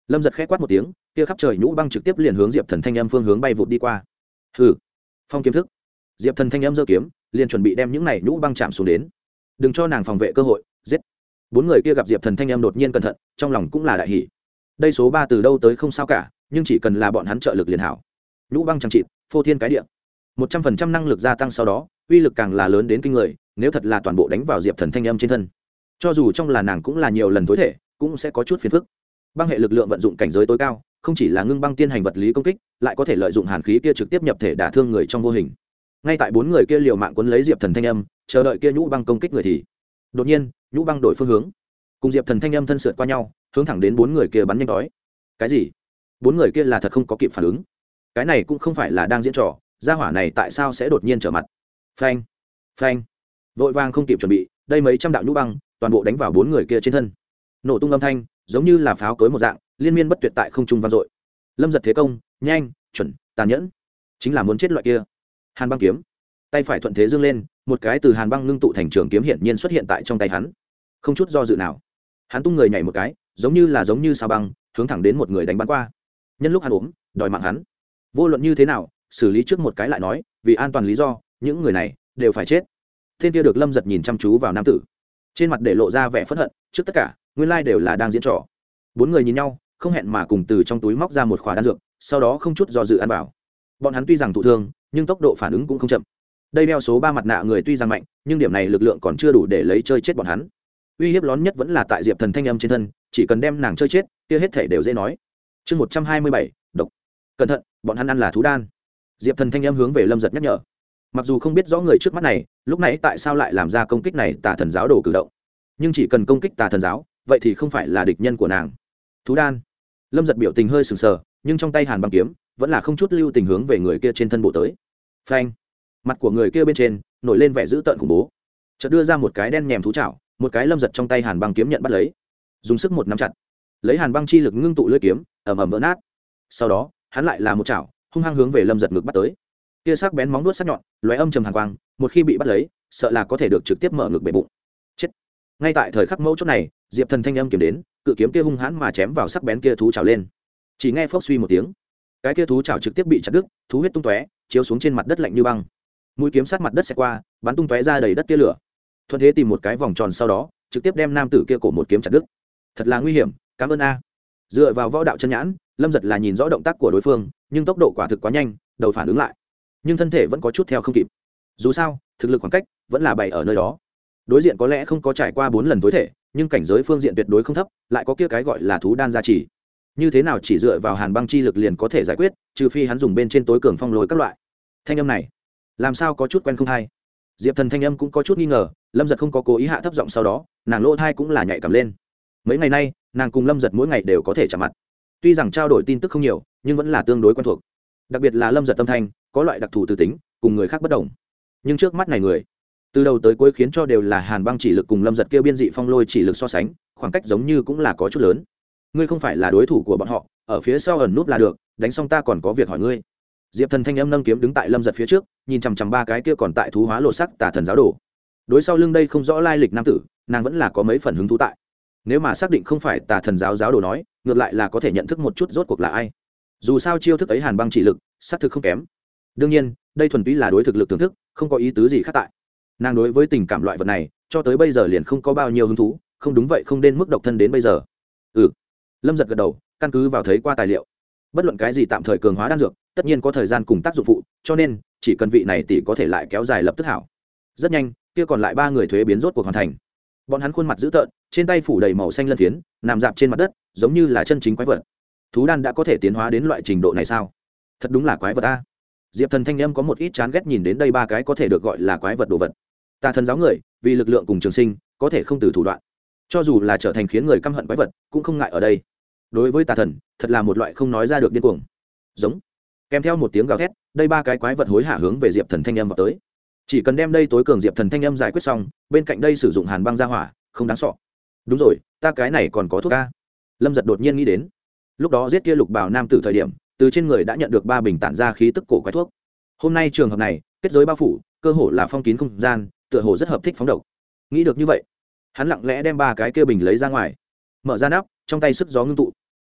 Lâm giật k h ẽ quát một tiếng, kia khắp trời nhũ băng trực tiếp liền hướng diệp thần thanh âm phương hướng bay vụt đi qua. Hừ, phong kiếm thức. Diệp thần thanh âm giơ kiếm, liền chuẩn bị đem những này nhũ băng chạm xuống đến. Đừng cho nàng phòng vệ cơ hội, giết. Bốn người kia gặp diệp thần thanh âm đột nhiên cẩn thận, trong lòng cũng là đại hỷ đây số ba từ đâu tới không sao cả, nhưng chỉ cần là bọn hắn trợ lực liền hảo. Nhũ băng chẳng trịt phô thiên cái địa một trăm phần trăm năng lực gia tăng sau đó, uy lực càng là lớn đến kinh người, nếu thật là toàn bộ đánh vào diệp thần thanh âm trên thân. Cho dù trong là nàng cũng là nhiều lần tối thể, cũng sẽ có chút phiền phức. Băng hệ lực lượng vận dụng cảnh giới tối cao, không chỉ là ngưng băng tiên hành vật lý công kích, lại có thể lợi dụng hàn khí kia trực tiếp nhập thể đả thương người trong vô hình. Ngay tại bốn người kia liều mạng quấn lấy diệp thần thanh âm, chờ đợi kia nhũ băng công kích người thì, đột nhiên, nhũ băng đổi phương hướng. Cùng diệp thần thanh âm thân sượt qua nhau, hướng thẳng đến bốn người kia bắn nhanh đói. Cái gì? Bốn người kia là thật không có kịp phản ứng. Cái này cũng không phải là đang diễn trò gia hỏa này tại sao sẽ đột nhiên trở mặt? Phanh phanh. Vội vàng không kịp chuẩn bị, đây mấy trăm đạo nhũ băng, toàn bộ đánh vào bốn người kia trên thân. Nổ tung âm thanh, giống như là pháo cối một dạng, liên miên bất tuyệt tại không trung vang dội. Lâm giật thế công, nhanh, chuẩn, tàn nhẫn. Chính là muốn chết loại kia. Hàn băng kiếm. Tay phải thuận thế dương lên, một cái từ hàn băng ngưng tụ thành trường kiếm hiển nhiên xuất hiện tại trong tay hắn. Không chút do dự nào, hắn tung người nhảy một cái, giống như là giống như sao băng, hướng thẳng đến một người đánh bắn qua. Nhân lúc hắn ốm, đòi mạng hắn. Vô luận như thế nào xử lý trước một cái lại nói, vì an toàn lý do, những người này đều phải chết. Thiên kia được lâm giật nhìn chăm chú vào nam tử. Trên mặt để lộ ra vẻ phẫn hận, trước tất cả, nguyên lai đều là đang diễn trò. Bốn người nhìn nhau, không hẹn mà cùng từ trong túi móc ra một khỏa đan dược, sau đó không chút do dự ăn vào. Bọn hắn tuy rằng thụ thương, nhưng tốc độ phản ứng cũng không chậm. Đây đeo số ba mặt nạ người tuy rằng mạnh, nhưng điểm này lực lượng còn chưa đủ để lấy chơi chết bọn hắn. Uy hiếp lớn nhất vẫn là tại diệp thần thanh âm trên thân, chỉ cần đem nàng chơi chết, kia hết thể đều dễ nói. Chương một trăm hai mươi bảy, độc. Cẩn thận, bọn hắn ăn là thú đan diệp thần thanh em hướng về lâm giật nhắc nhở mặc dù không biết rõ người trước mắt này lúc nãy tại sao lại làm ra công kích này tà thần giáo đồ cử động nhưng chỉ cần công kích tà thần giáo vậy thì không phải là địch nhân của nàng thú đan lâm giật biểu tình hơi sừng sờ nhưng trong tay hàn băng kiếm vẫn là không chút lưu tình hướng về người kia trên thân bộ tới phanh mặt của người kia bên trên nổi lên vẻ dữ tợn khủng bố chợt đưa ra một cái đen nhèm thú chảo một cái lâm giật trong tay hàn băng kiếm nhận bắt lấy dùng sức một nắm chặt lấy hàn băng chi lực ngưng tụ lưỡi kiếm ẩm ẩm vỡ nát sau đó hắn lại là một chảo hung hăng hướng về lâm giật ngực bắt tới kia sắc bén móng nuốt sắc nhọn loé âm trầm hàn quang một khi bị bắt lấy sợ là có thể được trực tiếp mở ngực bể bụng chết ngay tại thời khắc mẫu chốt này diệp thần thanh âm kiếm đến cự kiếm kia hung hãn mà chém vào sắc bén kia thú trào lên chỉ nghe phốc suy một tiếng cái kia thú trào trực tiếp bị chặt đứt thú huyết tung tóe chiếu xuống trên mặt đất lạnh như băng mũi kiếm sát mặt đất xẹt qua bắn tung tóe ra đầy đất tia lửa thuận thế tìm một cái vòng tròn sau đó trực tiếp đem nam tử kia cổ một kiếm chặt đứt thật là nguy hiểm cảm ơn a dựa vào võ đạo chân nhãn lâm giật là nhìn rõ động tác của đối phương nhưng tốc độ quả thực quá nhanh, đầu phản ứng lại. Nhưng thân thể vẫn có chút theo không kịp. Dù sao, thực lực khoảng cách vẫn là bày ở nơi đó. Đối diện có lẽ không có trải qua bốn lần tối thể, nhưng cảnh giới phương diện tuyệt đối không thấp, lại có kia cái gọi là thú đan gia trì. Như thế nào chỉ dựa vào hàn băng chi lực liền có thể giải quyết, trừ phi hắn dùng bên trên tối cường phong lối các loại. Thanh âm này, làm sao có chút quen không hay? Diệp thần thanh âm cũng có chút nghi ngờ, lâm giật không có cố ý hạ thấp giọng sau đó, nàng lỗ thai cũng là nhạy cảm lên. Mấy ngày nay, nàng cùng lâm giật mỗi ngày đều có thể chạm mặt. Tuy rằng trao đổi tin tức không nhiều nhưng vẫn là tương đối quen thuộc. Đặc biệt là lâm giật tâm thanh, có loại đặc thù từ tính, cùng người khác bất đồng. Nhưng trước mắt này người, từ đầu tới cuối khiến cho đều là hàn băng chỉ lực cùng lâm giật kêu biên dị phong lôi chỉ lực so sánh, khoảng cách giống như cũng là có chút lớn. Ngươi không phải là đối thủ của bọn họ, ở phía sau ẩn núp là được, đánh xong ta còn có việc hỏi ngươi. Diệp thần thanh âm nâng kiếm đứng tại lâm giật phía trước, nhìn chằm chằm ba cái kia còn tại thú hóa lộ sắc tà thần giáo đồ. Đối sau lưng đây không rõ lai lịch nam tử, nàng vẫn là có mấy phần hứng thú tại. Nếu mà xác định không phải tà thần giáo giáo đồ nói, ngược lại là có thể nhận thức một chút rốt cuộc là ai dù sao chiêu thức ấy hàn băng chỉ lực xác thực không kém. Đương nhiên, đây thuần túy là đối thực lực thưởng thức, không có ý tứ gì khác tại. Nàng đối với tình cảm loại vật này, cho tới bây giờ liền không có bao nhiêu hứng thú, không đúng vậy không đến mức độc thân đến bây giờ. Ừ. Lâm giật gật đầu, căn cứ vào thấy qua tài liệu. Bất luận cái gì tạm thời cường hóa đan dược, tất nhiên có thời gian cùng tác dụng phụ, cho nên, chỉ cần vị này tỷ có thể lại kéo dài lập tức hảo. Rất nhanh, kia còn lại ba người thuế biến rốt cuộc hoàn thành. Bọn hắn khuôn mặt dữ tợn, trên tay phủ đầy màu xanh lân phiến, nằm dạp trên mặt đất, giống như là chân chính quái vật thú đan đã có thể tiến hóa đến loại trình độ này sao? Thật đúng là quái vật a. Diệp thần thanh âm có một ít chán ghét nhìn đến đây ba cái có thể được gọi là quái vật đồ vật. Tà thần giáo người, vì lực lượng cùng trường sinh, có thể không từ thủ đoạn. Cho dù là trở thành khiến người căm hận quái vật, cũng không ngại ở đây. Đối với tà thần, thật là một loại không nói ra được điên cuồng. Giống. Kèm theo một tiếng gào thét, đây ba cái quái vật hối hả hướng về diệp thần thanh âm vào tới. Chỉ cần đem đây tối cường diệp thần thanh âm giải quyết xong, bên cạnh đây sử dụng hàn băng ra hỏa, không đáng sọ đúng rồi, ta cái này còn có thuốc ca lâm giật đột nhiên nghĩ đến lúc đó giết kia lục bào nam tử thời điểm, từ trên người đã nhận được ba bình tản ra khí tức cổ quái thuốc. Hôm nay trường hợp này, kết giới bao phủ, cơ hồ là phong kín không gian, tựa hồ rất hợp thích phóng độc. Nghĩ được như vậy, hắn lặng lẽ đem ba cái kia bình lấy ra ngoài, mở ra nắp, trong tay sức gió ngưng tụ.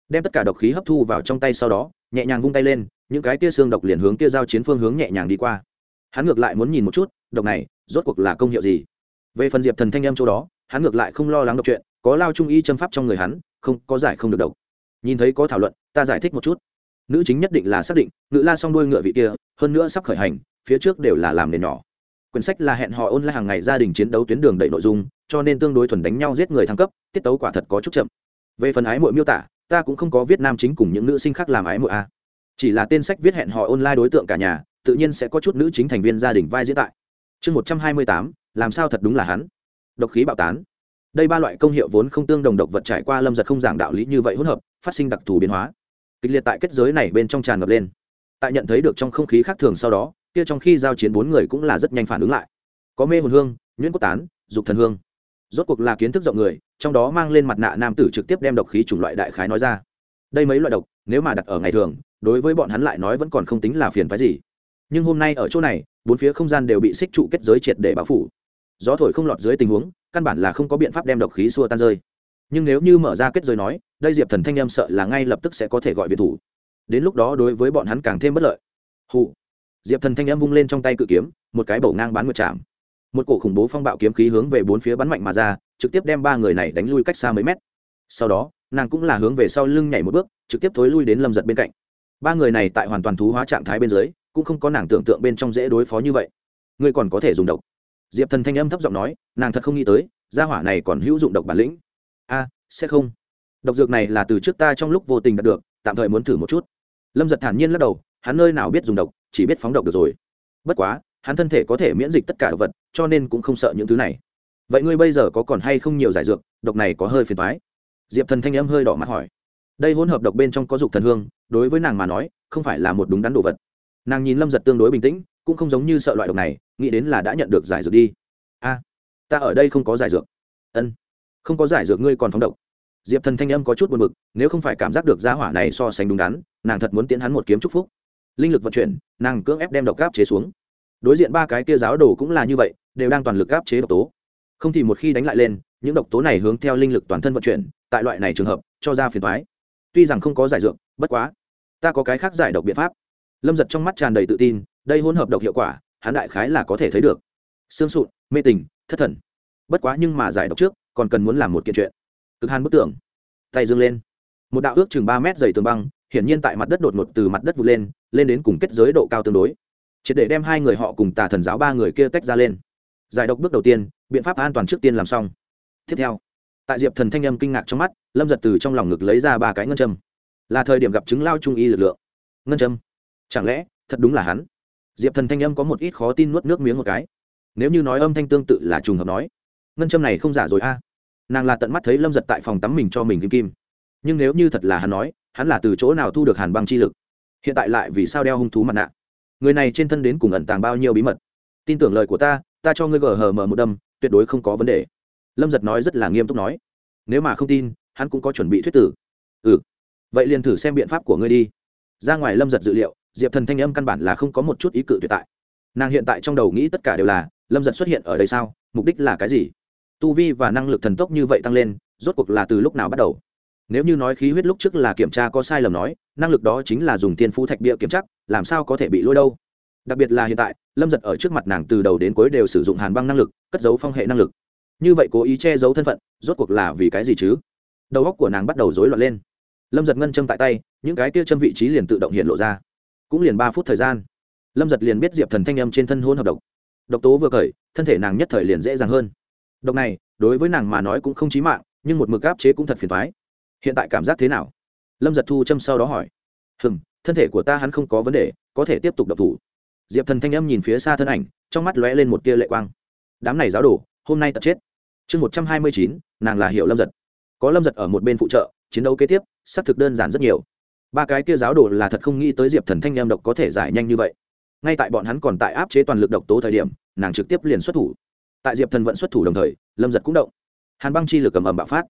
Đem tất cả độc khí hấp thu vào trong tay sau đó, nhẹ nhàng vung tay lên, những cái kia xương độc liền hướng kia giao chiến phương hướng nhẹ nhàng đi qua. Hắn ngược lại muốn nhìn một chút, độc này, rốt cuộc là công hiệu gì? Về phần diệp thần thanh em chỗ đó, hắn ngược lại không lo lắng độc chuyện, có lao trung y châm pháp trong người hắn, không, có giải không được độc nhìn thấy có thảo luận, ta giải thích một chút. Nữ chính nhất định là xác định nữ la song đuôi ngựa vị kia, hơn nữa sắp khởi hành, phía trước đều là làm nền nhỏ. Quyển sách là hẹn họ ôn lại hàng ngày gia đình chiến đấu tuyến đường đẩy nội dung, cho nên tương đối thuần đánh nhau giết người thăng cấp, tiết tấu quả thật có chút chậm. Về phần ái mội miêu tả, ta cũng không có viết nam chính cùng những nữ sinh khác làm ái mội a. Chỉ là tên sách viết hẹn họ online đối tượng cả nhà, tự nhiên sẽ có chút nữ chính thành viên gia đình vai diễn tại. Chương một trăm hai mươi tám, làm sao thật đúng là hắn? Độc khí bạo tán đây ba loại công hiệu vốn không tương đồng độc vật trải qua lâm giật không giảng đạo lý như vậy hỗn hợp, phát sinh đặc thù biến hóa. Kịch liệt tại kết giới này bên trong tràn ngập lên. Tại nhận thấy được trong không khí khác thường sau đó, kia trong khi giao chiến bốn người cũng là rất nhanh phản ứng lại. Có mê hồn hương, nhuyễn quốc tán, dục thần hương. Rốt cuộc là kiến thức rộng người, trong đó mang lên mặt nạ nam tử trực tiếp đem độc khí chủng loại đại khái nói ra. Đây mấy loại độc, nếu mà đặt ở ngày thường, đối với bọn hắn lại nói vẫn còn không tính là phiền phái gì. Nhưng hôm nay ở chỗ này, bốn phía không gian đều bị xích trụ kết giới triệt để bao phủ. Gió thổi không lọt dưới tình huống căn bản là không có biện pháp đem độc khí xua tan rơi. Nhưng nếu như mở ra kết giới nói, đây diệp thần thanh em sợ là ngay lập tức sẽ có thể gọi viện thủ. Đến lúc đó đối với bọn hắn càng thêm bất lợi. Hụ diệp thần thanh em vung lên trong tay cự kiếm, một cái bổ ngang bán ngược chạm một cổ khủng bố phong bạo kiếm khí hướng về bốn phía bắn mạnh mà ra, trực tiếp đem ba người này đánh lui cách xa mấy mét. Sau đó, nàng cũng là hướng về sau lưng nhảy một bước, trực tiếp thối lui đến lâm giật bên cạnh. Ba người này tại hoàn toàn thú hóa trạng thái bên dưới, cũng không có nàng tưởng tượng bên trong dễ đối phó như vậy. Ngươi còn có thể dùng độc diệp thần thanh âm thấp giọng nói, nàng thật không nghĩ tới, gia hỏa này còn hữu dụng độc bản lĩnh. A, sẽ không. Độc dược này là từ trước ta trong lúc vô tình đạt được, tạm thời muốn thử một chút. Lâm giật thản nhiên lắc đầu, hắn nơi nào biết dùng độc, chỉ biết phóng độc được rồi. Bất quá, hắn thân thể có thể miễn dịch tất cả vật, cho nên cũng không sợ những thứ này. Vậy ngươi bây giờ có còn hay không nhiều giải dược, độc này có hơi phiền thoái diệp thần thanh âm hơi đỏ mặt hỏi. Đây hỗn hợp độc bên trong có dục thần hương, đối với nàng mà nói, không phải là một đúng đắn đồ vật. Nàng nhìn lâm giật tương đối bình tĩnh cũng không giống như sợ loại độc này, nghĩ đến là đã nhận được giải dược đi. A, ta ở đây không có giải dược. Ân, không có giải dược ngươi còn phóng độc. Diệp thần thanh âm có chút buồn b ự c nếu không phải cảm giác được gia hỏa này so sánh đúng đắn, nàng thật muốn tiến hắn một kiếm chúc phúc. Linh lực vận chuyển, nàng cưỡng ép đem độc gáp chế xuống. Đối diện ba cái kia giáo đồ cũng là như vậy, đều đang toàn lực gáp chế độc tố. Không thì một khi đánh lại lên, những độc tố này hướng theo linh lực toàn thân vận chuyển, tại loại này trường hợp, cho ra phiền thoái tuy rằng không có giải dược, bất quá, ta có cái khác giải độc biện pháp. Lâm giật trong mắt tràn đầy tự tin đây hỗn hợp độc hiệu quả, hắn đại khái là có thể thấy được. Xương sụn, mê tình, thất thần. Bất quá nhưng mà giải độc trước, còn cần muốn làm một kiện chuyện. Cực hàn bức tưởng tay dương lên. Một đạo ước chừng ba mét dày tường băng, hiển nhiên tại mặt đất đột ngột từ mặt đất vụt lên lên đến cùng kết giới độ cao tương đối. Triệt để đem hai người họ cùng tà thần giáo ba người kia tách ra lên. Giải độc bước đầu tiên, biện pháp an toàn trước tiên làm xong. Tiếp theo, tại diệp thần thanh âm kinh ngạc trong mắt, lâm giật từ trong lòng ngực lấy ra ba cái ngân châm. Là thời điểm gặp chứng lao trung y lực lượng. Ngân châm? Chẳng lẽ, thật đúng là hắn? Diệp thần thanh âm có một ít khó tin nuốt nước miếng một cái nếu như nói âm thanh tương tự là trùng hợp nói ngân châm này không giả rồi a à. nàng là tận mắt thấy lâm giật tại phòng tắm mình cho mình kim kim nhưng nếu như thật là hắn nói hắn là từ chỗ nào thu được hàn băng chi lực hiện tại lại vì sao đeo hung thú mặt nạ người này trên thân đến cùng ẩn tàng bao nhiêu bí mật tin tưởng lời của ta ta cho ngươi gờ hờ mở một đâm tuyệt đối không có vấn đề lâm giật nói rất là nghiêm túc nói nếu mà không tin hắn cũng có chuẩn bị thuyết tử ừ vậy liền thử xem biện pháp của ngươi đi ra ngoài lâm giật dự liệu diệp thần thanh âm căn bản là không có một chút ý cự tuyệt tại. Nàng hiện tại trong đầu nghĩ tất cả đều là, lâm giật xuất hiện ở đây sao? Mục đích là cái gì? Tu vi và năng lực thần tốc như vậy tăng lên, rốt cuộc là từ lúc nào bắt đầu? Nếu như nói khí huyết lúc trước là kiểm tra có sai lầm nói, năng lực đó chính là dùng tiên phú thạch bia kiểm chắc làm sao có thể bị lôi đâu? Đặc biệt là hiện tại, lâm giật ở trước mặt nàng từ đầu đến cuối đều sử dụng hàn băng năng lực, cất giấu phong hệ năng lực. Như vậy cố ý che giấu thân phận, rốt cuộc là vì cái gì chứ? Đầu óc của nàng bắt đầu rối loạn lên. Lâm giật ngân châm tại tay, những cái kia châm vị trí liền tự động hiện lộ ra cũng liền ba phút thời gian. Lâm giật liền biết diệp thần thanh âm trên thân hôn hợp độc. Độc tố vừa khởi, thân thể nàng nhất thời liền dễ dàng hơn. Độc này, đối với nàng mà nói cũng không chí mạng, nhưng một mực áp chế cũng thật phiền thoái hiện tại cảm giác thế nào? Lâm giật thu châm sau đó hỏi. Hừm, thân thể của ta hắn không có vấn đề, có thể tiếp tục độc thủ. Diệp thần thanh âm nhìn phía xa thân ảnh, trong mắt lóe lên một tia lệ quang. Đám này giáo đổ hôm nay tật chết. Chương một trăm hai mươi chín, nàng là hiệu lâm giật. Có lâm giật ở một bên phụ trợ, chiến đấu kế tiếp, xác thực đơn giản rất nhiều ba cái kia giáo đồ là thật không nghĩ tới diệp thần thanh em độc có thể giải nhanh như vậy. Ngay tại bọn hắn còn tại áp chế toàn lực độc tố thời điểm nàng trực tiếp liền xuất thủ. Tại diệp thần vẫn xuất thủ đồng thời lâm giật cũng động. Hàn băng chi lực cầm ầm bạo phát.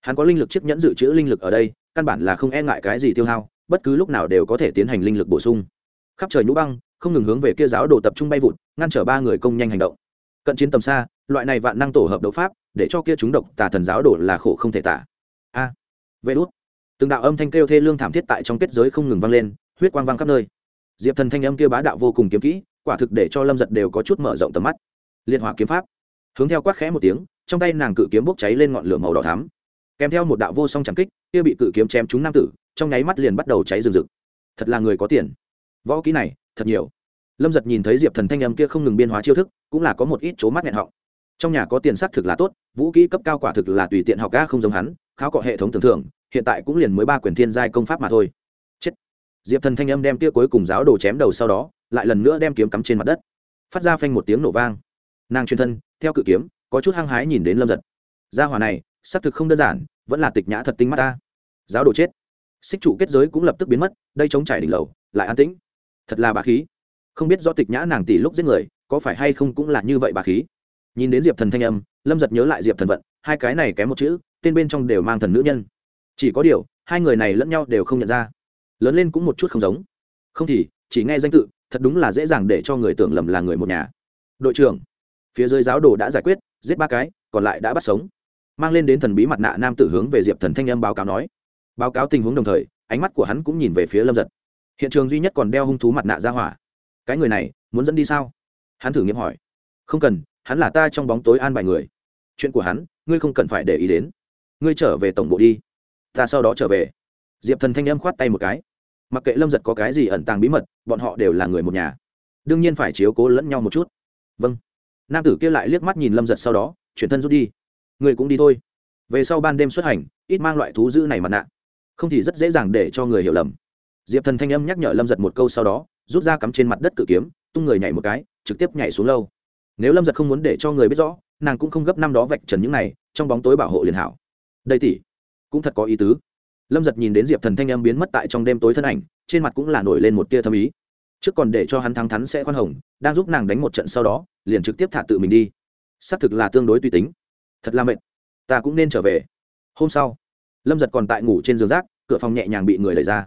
Hắn có linh lực chiếc nhẫn dự trữ linh lực ở đây căn bản là không e ngại cái gì tiêu hao bất cứ lúc nào đều có thể tiến hành linh lực bổ sung. Khắp trời nhũ băng không ngừng hướng về kia giáo đồ tập trung bay vụt ngăn trở ba người công nhanh hành động. Cận chiến tầm xa loại này vạn năng tổ hợp đấu pháp để cho kia chúng độc tà thần giáo đồ là khổ không thể tả. A. À, vê đốt từng đạo âm thanh kêu thê lương thảm thiết tại trong kết giới không ngừng vang lên, huyết quang vang khắp nơi. Diệp thần thanh âm kia bá đạo vô cùng kiếm kỹ, quả thực để cho lâm giật đều có chút mở rộng tầm mắt. Liên hỏa kiếm pháp. Hướng theo quát khẽ một tiếng, trong tay nàng cự kiếm bốc cháy lên ngọn lửa màu đỏ thắm. Kèm theo một đạo vô song trảm kích, kia bị cự kiếm chém trúng nam tử, trong nháy mắt liền bắt đầu cháy rừng rực. Thật là người có tiền. Võ kỹ này, thật nhiều. Lâm giật nhìn thấy diệp thần thanh âm kia không ngừng biên hóa chiêu thức, cũng là có một ít chỗ mắt nghẹn họng. Trong nhà có tiền sắc thực là tốt, vũ kỹ cấp cao quả thực là tùy tiện học ca không giống hắn, kháo cọ hệ thống tưởng thưởng hiện tại cũng liền mới ba quyền thiên giai công pháp mà thôi. Chết. Diệp thần thanh âm đem kia cuối cùng giáo đồ chém đầu sau đó, lại lần nữa đem kiếm cắm trên mặt đất. Phát ra phanh một tiếng nổ vang. Nàng truyền thân, theo cự kiếm, có chút hăng hái nhìn đến lâm giật. Gia hỏa này, xác thực không đơn giản, vẫn là tịch nhã thật tinh mắt ta. Giáo đồ chết. Xích trụ kết giới cũng lập tức biến mất, đây chống trải đỉnh lầu, lại an tĩnh. Thật là bà khí. Không biết do tịch nhã nàng tỷ lúc giết người, có phải hay không cũng là như vậy bà khí. Nhìn đến diệp thần thanh âm, lâm giật nhớ lại diệp thần vận, hai cái này kém một chữ, tên bên trong đều mang thần nữ nhân chỉ có điều, hai người này lẫn nhau đều không nhận ra. Lớn lên cũng một chút không giống. Không thì, chỉ nghe danh tự, thật đúng là dễ dàng để cho người tưởng lầm là người một nhà. Đội trưởng, phía dưới giáo đồ đã giải quyết, giết ba cái, còn lại đã bắt sống. Mang lên đến thần bí mặt nạ nam tử hướng về diệp thần thanh âm báo cáo nói. Báo cáo tình huống đồng thời, ánh mắt của hắn cũng nhìn về phía lâm giật hiện trường duy nhất còn đeo hung thú mặt nạ ra hỏa. Cái người này, muốn dẫn đi sao? Hắn thử nghiệm hỏi. Không cần, hắn là ta trong bóng tối an bài người. Chuyện của hắn, ngươi không cần phải để ý đến. Ngươi trở về tổng bộ đi ta sau đó trở về. Diệp thần thanh âm khoát tay một cái. Mặc kệ lâm giật có cái gì ẩn tàng bí mật, bọn họ đều là người một nhà. Đương nhiên phải chiếu cố lẫn nhau một chút. Vâng. Nam tử kia lại liếc mắt nhìn lâm giật sau đó, chuyển thân rút đi. Người cũng đi thôi. Về sau ban đêm xuất hành, ít mang loại thú dữ này mặt nạ. Không thì rất dễ dàng để cho người hiểu lầm. Diệp thần thanh âm nhắc nhở lâm giật một câu sau đó, rút ra cắm trên mặt đất cự kiếm, tung người nhảy một cái, trực tiếp nhảy xuống lâu. Nếu lâm giật không muốn để cho người biết rõ, nàng cũng không gấp năm đó vạch trần những này, trong bóng tối bảo hộ liền hảo. Đây tỷ cũng thật có ý tứ. Lâm giật nhìn đến diệp thần thanh em biến mất tại trong đêm tối thân ảnh, trên mặt cũng là nổi lên một tia thâm ý. Trước còn để cho hắn thắng thắn sẽ khoan hồng, đang giúp nàng đánh một trận sau đó, liền trực tiếp thả tự mình đi. Xác thực là tương đối tùy tính. Thật là mệt. Ta cũng nên trở về. Hôm sau, lâm giật còn tại ngủ trên giường rác, cửa phòng nhẹ nhàng bị người đẩy ra.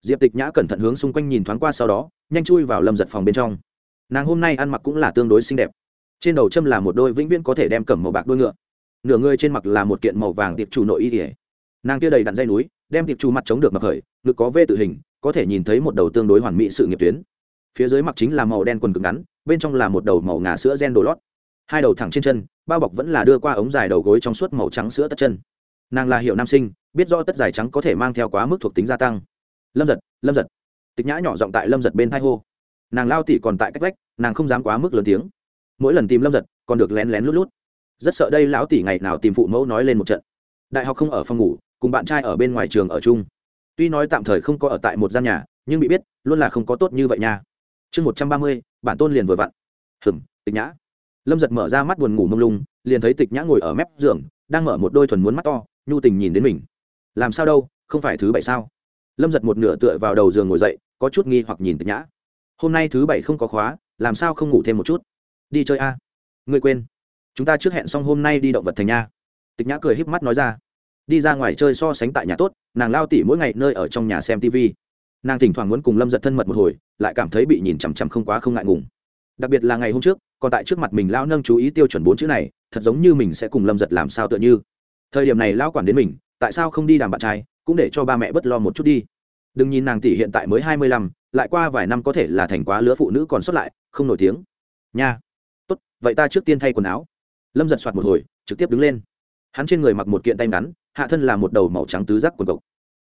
Diệp tịch nhã cẩn thận hướng xung quanh nhìn thoáng qua sau đó, nhanh chui vào lâm giật phòng bên trong. Nàng hôm nay ăn mặc cũng là tương đối xinh đẹp. Trên đầu châm là một đôi vĩnh viễn có thể đem cầm màu bạc đôi ngựa. Nửa người trên mặt là một kiện màu vàng tiệp chủ nội y ỉa nàng kia đầy đặn dây núi, đem tiệp trù mặt chống được mặc khởi ngực có vê tự hình, có thể nhìn thấy một đầu tương đối hoàn mỹ sự nghiệp tuyến. Phía dưới mặc chính là màu đen quần cứng ngắn, bên trong là một đầu màu ngà sữa gen đồ lót. Hai đầu thẳng trên chân, bao bọc vẫn là đưa qua ống dài đầu gối trong suốt màu trắng sữa tất chân. Nàng là hiệu nam sinh, biết rõ tất dài trắng có thể mang theo quá mức thuộc tính gia tăng. Lâm giật lâm giật. Tịch nhã nhỏ giọng tại lâm giật bên thai hô. Nàng lao tỉ còn tại cách vách, nàng không dám quá mức lớn tiếng. Mỗi lần tìm lâm giật, còn được lén lén lút lút. Rất sợ đây lão tỷ ngày nào tìm phụ mẫu nói lên một trận. Đại học không ở phòng ngủ cùng bạn trai ở bên ngoài trường ở chung. Tuy nói tạm thời không có ở tại một gian nhà, nhưng bị biết, luôn là không có tốt như vậy nha. Chương một trăm ba mươi, bản tôn liền vừa vặn. Hừm tịch nhã. Lâm giật mở ra mắt buồn ngủ mông lung, liền thấy tịch nhã ngồi ở mép giường, đang mở một đôi thuần muốn mắt to, nhu tình nhìn đến mình. Làm sao đâu, không phải thứ bảy sao? Lâm giật một nửa tựa vào đầu giường ngồi dậy, có chút nghi hoặc nhìn tịch nhã. Hôm nay thứ bảy không có khóa, làm sao không ngủ thêm một chút? Đi chơi a. À? ngươi quên. Chúng ta trước hẹn xong hôm nay đi động vật thành nha. Tịch nhã cười híp mắt nói ra đi ra ngoài chơi so sánh tại nhà tốt, nàng lao tỉ mỗi ngày nơi ở trong nhà xem tv nàng thỉnh thoảng muốn cùng lâm giật thân mật một hồi, lại cảm thấy bị nhìn chằm chằm không quá không ngại ngùng. Đặc biệt là ngày hôm trước, còn tại trước mặt mình lao nâng chú ý tiêu chuẩn bốn chữ này, thật giống như mình sẽ cùng lâm giật làm sao tựa như. Thời điểm này lao quản đến mình, tại sao không đi đàm bạn trai, cũng để cho ba mẹ bất lo một chút đi. Đừng nhìn nàng tỷ hiện tại mới hai mươi lăm, lại qua vài năm có thể là thành quá lứa phụ nữ còn xuất lại, không nổi tiếng. Nha. Tốt, vậy ta trước tiên thay quần áo. Lâm giật soạt một hồi, trực tiếp đứng lên. Hắn trên người mặc một kiện tay ngắn hạ thân là một đầu màu trắng tứ giác quần cộc.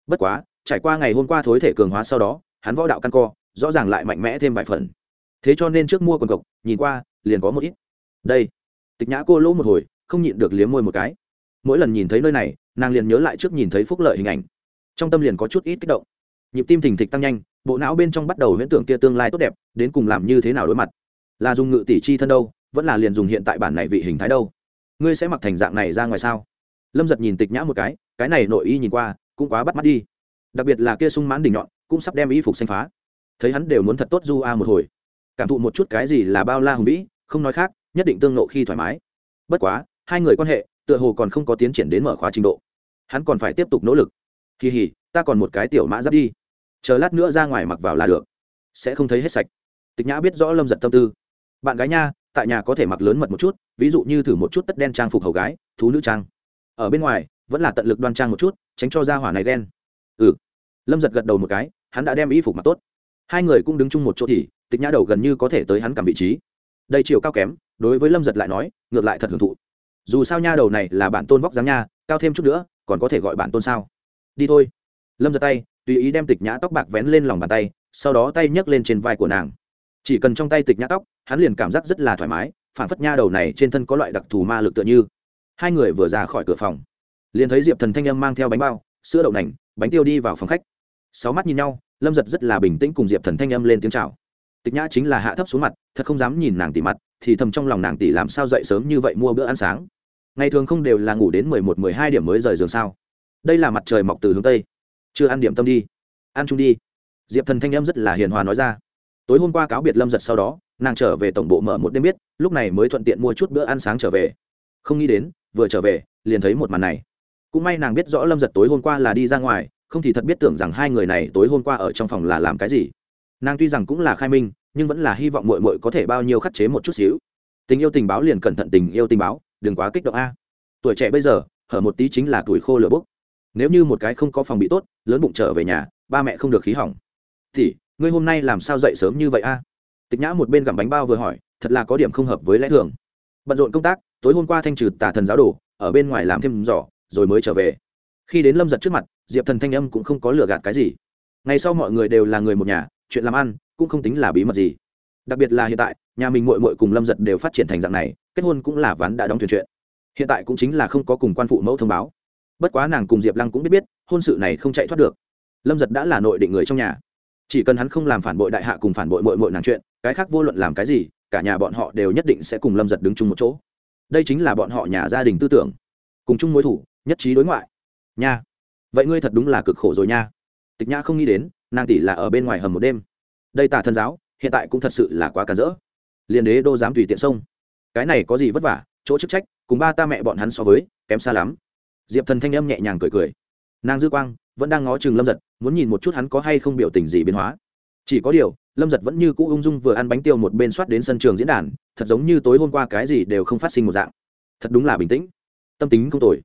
Bất quá, trải qua ngày hôm qua thối thể cường hóa sau đó, hắn võ đạo căn co, rõ ràng lại mạnh mẽ thêm vài phần. Thế cho nên trước mua quần cộc, nhìn qua, liền có một ít. Đây. Tịch nhã cô lỗ một hồi, không nhịn được liếm môi một cái. Mỗi lần nhìn thấy nơi này, nàng liền nhớ lại trước nhìn thấy phúc lợi hình ảnh. Trong tâm liền có chút ít kích động. Nhịp tim thình thịch tăng nhanh, bộ não bên trong bắt đầu huyễn tưởng kia tương lai tốt đẹp, đến cùng làm như thế nào đối mặt. Là dùng ngự tỷ chi thân đâu, vẫn là liền dùng hiện tại bản này vị hình thái đâu. Ngươi sẽ mặc thành dạng này ra ngoài sao? Lâm giật nhìn tịch nhã một cái cái này nội y nhìn qua, cũng quá bắt mắt đi. Đặc biệt là kia sung mãn đỉnh nhọn, cũng sắp đem y phục xanh phá. Thấy hắn đều muốn thật tốt du a một hồi. Cảm thụ một chút cái gì là bao la hùng vĩ, không nói khác, nhất định tương nộ khi thoải mái. Bất quá, hai người quan hệ, tựa hồ còn không có tiến triển đến mở khóa trình độ. Hắn còn phải tiếp tục nỗ lực. Kỳ hỉ, ta còn một cái tiểu mã giáp đi. Chờ lát nữa ra ngoài mặc vào là được. Sẽ không thấy hết sạch. Tịch nhã biết rõ lâm giật tâm tư. Bạn gái nha, tại nhà có thể mặc lớn mật một chút, ví dụ như thử một chút tất đen trang phục hầu gái, thú nữ trang ở bên ngoài, vẫn là tận lực đoan trang một chút, tránh cho ra hỏa này ghen. Ừ. Lâm giật gật đầu một cái, hắn đã đem y phục mặc tốt. Hai người cũng đứng chung một chỗ thì, tịch nhã đầu gần như có thể tới hắn cầm vị trí. Đây chiều cao kém, đối với lâm giật lại nói, ngược lại thật hưởng thụ. Dù sao nha đầu này là bản tôn vóc dáng nha, cao thêm chút nữa, còn có thể gọi bản tôn sao? Đi thôi. Lâm giật tay, tùy ý đem tịch nhã tóc bạc vén lên lòng bàn tay, sau đó tay nhấc lên trên vai của nàng. Chỉ cần trong tay tịch nhã tóc, hắn liền cảm giác rất là thoải mái phản phất nha đầu này trên thân có loại đặc thù ma lực tựa như hai người vừa ra khỏi cửa phòng, liền thấy diệp thần thanh âm mang theo bánh bao, sữa đậu nành, bánh tiêu đi vào phòng khách. Sáu mắt nhìn nhau, lâm giật rất là bình tĩnh cùng diệp thần thanh âm lên tiếng c h à o tịch nhã chính là hạ thấp xuống mặt, thật không dám nhìn nàng tỉ mặt, thì thầm trong lòng nàng tỉ làm sao dậy sớm như vậy mua bữa ăn sáng. Ngày thường không đều là ngủ đến mười một, mười hai điểm mới rời giường sao? Đây là mặt trời mọc từ hướng tây. Chưa ăn điểm tâm đi. Ăn chung đi. Diệp thần thanh âm rất là hiền hòa nói ra. Tối hôm qua cáo biệt lâm giật sau đó, nàng trở về tổng bộ mở một đêm biết, lúc này mới thuận tiện mua chút bữa ăn sáng trở về không nghĩ đến, vừa trở về, liền thấy một màn này. Cũng may nàng biết rõ lâm giật tối hôm qua là đi ra ngoài, không thì thật biết tưởng rằng hai người này tối hôm qua ở trong phòng là làm cái gì. Nàng tuy rằng cũng là khai minh, nhưng vẫn là hy vọng mội mội có thể bao nhiêu khắc chế một chút xíu. Tình yêu tình báo liền cẩn thận tình yêu tình báo, đừng quá kích động a. Tuổi trẻ bây giờ, hở một tí chính là tuổi khô lửa bốc. Nếu như một cái không có phòng bị tốt, lớn bụng trở về nhà, ba mẹ không được khí hỏng. Thì, ngươi hôm nay làm sao dậy sớm như vậy a? Tịch nhã một bên gặm bánh bao vừa hỏi, thật là có điểm không hợp với lẽ thường. Bận rộn công tác tối hôm qua thanh trừ tà thần giáo đồ, ở bên ngoài làm thêm giỏ rồi mới trở về. Khi đến lâm giật trước mặt, diệp thần thanh âm cũng không có lừa gạt cái gì. Ngày sau mọi người đều là người một nhà, chuyện làm ăn cũng không tính là bí mật gì. Đặc biệt là hiện tại, nhà mình mội mội cùng lâm giật đều phát triển thành dạng này, kết hôn cũng là ván đã đóng thuyền chuyện. Hiện tại cũng chính là không có cùng quan phụ mẫu thông báo. Bất quá nàng cùng diệp lăng cũng biết biết, hôn sự này không chạy thoát được. Lâm giật đã là nội định người trong nhà. Chỉ cần hắn không làm phản bội đại hạ cùng phản bội mội mội nàng chuyện, cái khác vô luận làm cái gì, cả nhà bọn họ đều nhất định sẽ cùng lâm giật đứng chung một chỗ đây chính là bọn họ nhà gia đình tư tưởng, cùng chung mối thủ, nhất trí đối ngoại. Nha, vậy ngươi thật đúng là cực khổ rồi nha. Tịch nhã không nghĩ đến, nàng tỷ là ở bên ngoài hầm một đêm. Đây tả thần giáo, hiện tại cũng thật sự là quá cản rỡ. Liền đế đô dám tùy tiện sông cái này có gì vất vả, chỗ chức trách, cùng ba ta mẹ bọn hắn so với, kém xa lắm. Diệp thần thanh âm nhẹ nhàng cười cười. Nàng dư quang, vẫn đang ngó chừng lâm giật, muốn nhìn một chút hắn có hay không biểu tình gì biến hóa. Chỉ có điều lâm giật vẫn như cũ ung dung vừa ăn bánh tiêu một bên soát đến sân trường diễn đàn, thật giống như tối hôm qua cái gì đều không phát sinh một dạng. Thật đúng là bình tĩnh. Tâm tính không tồi.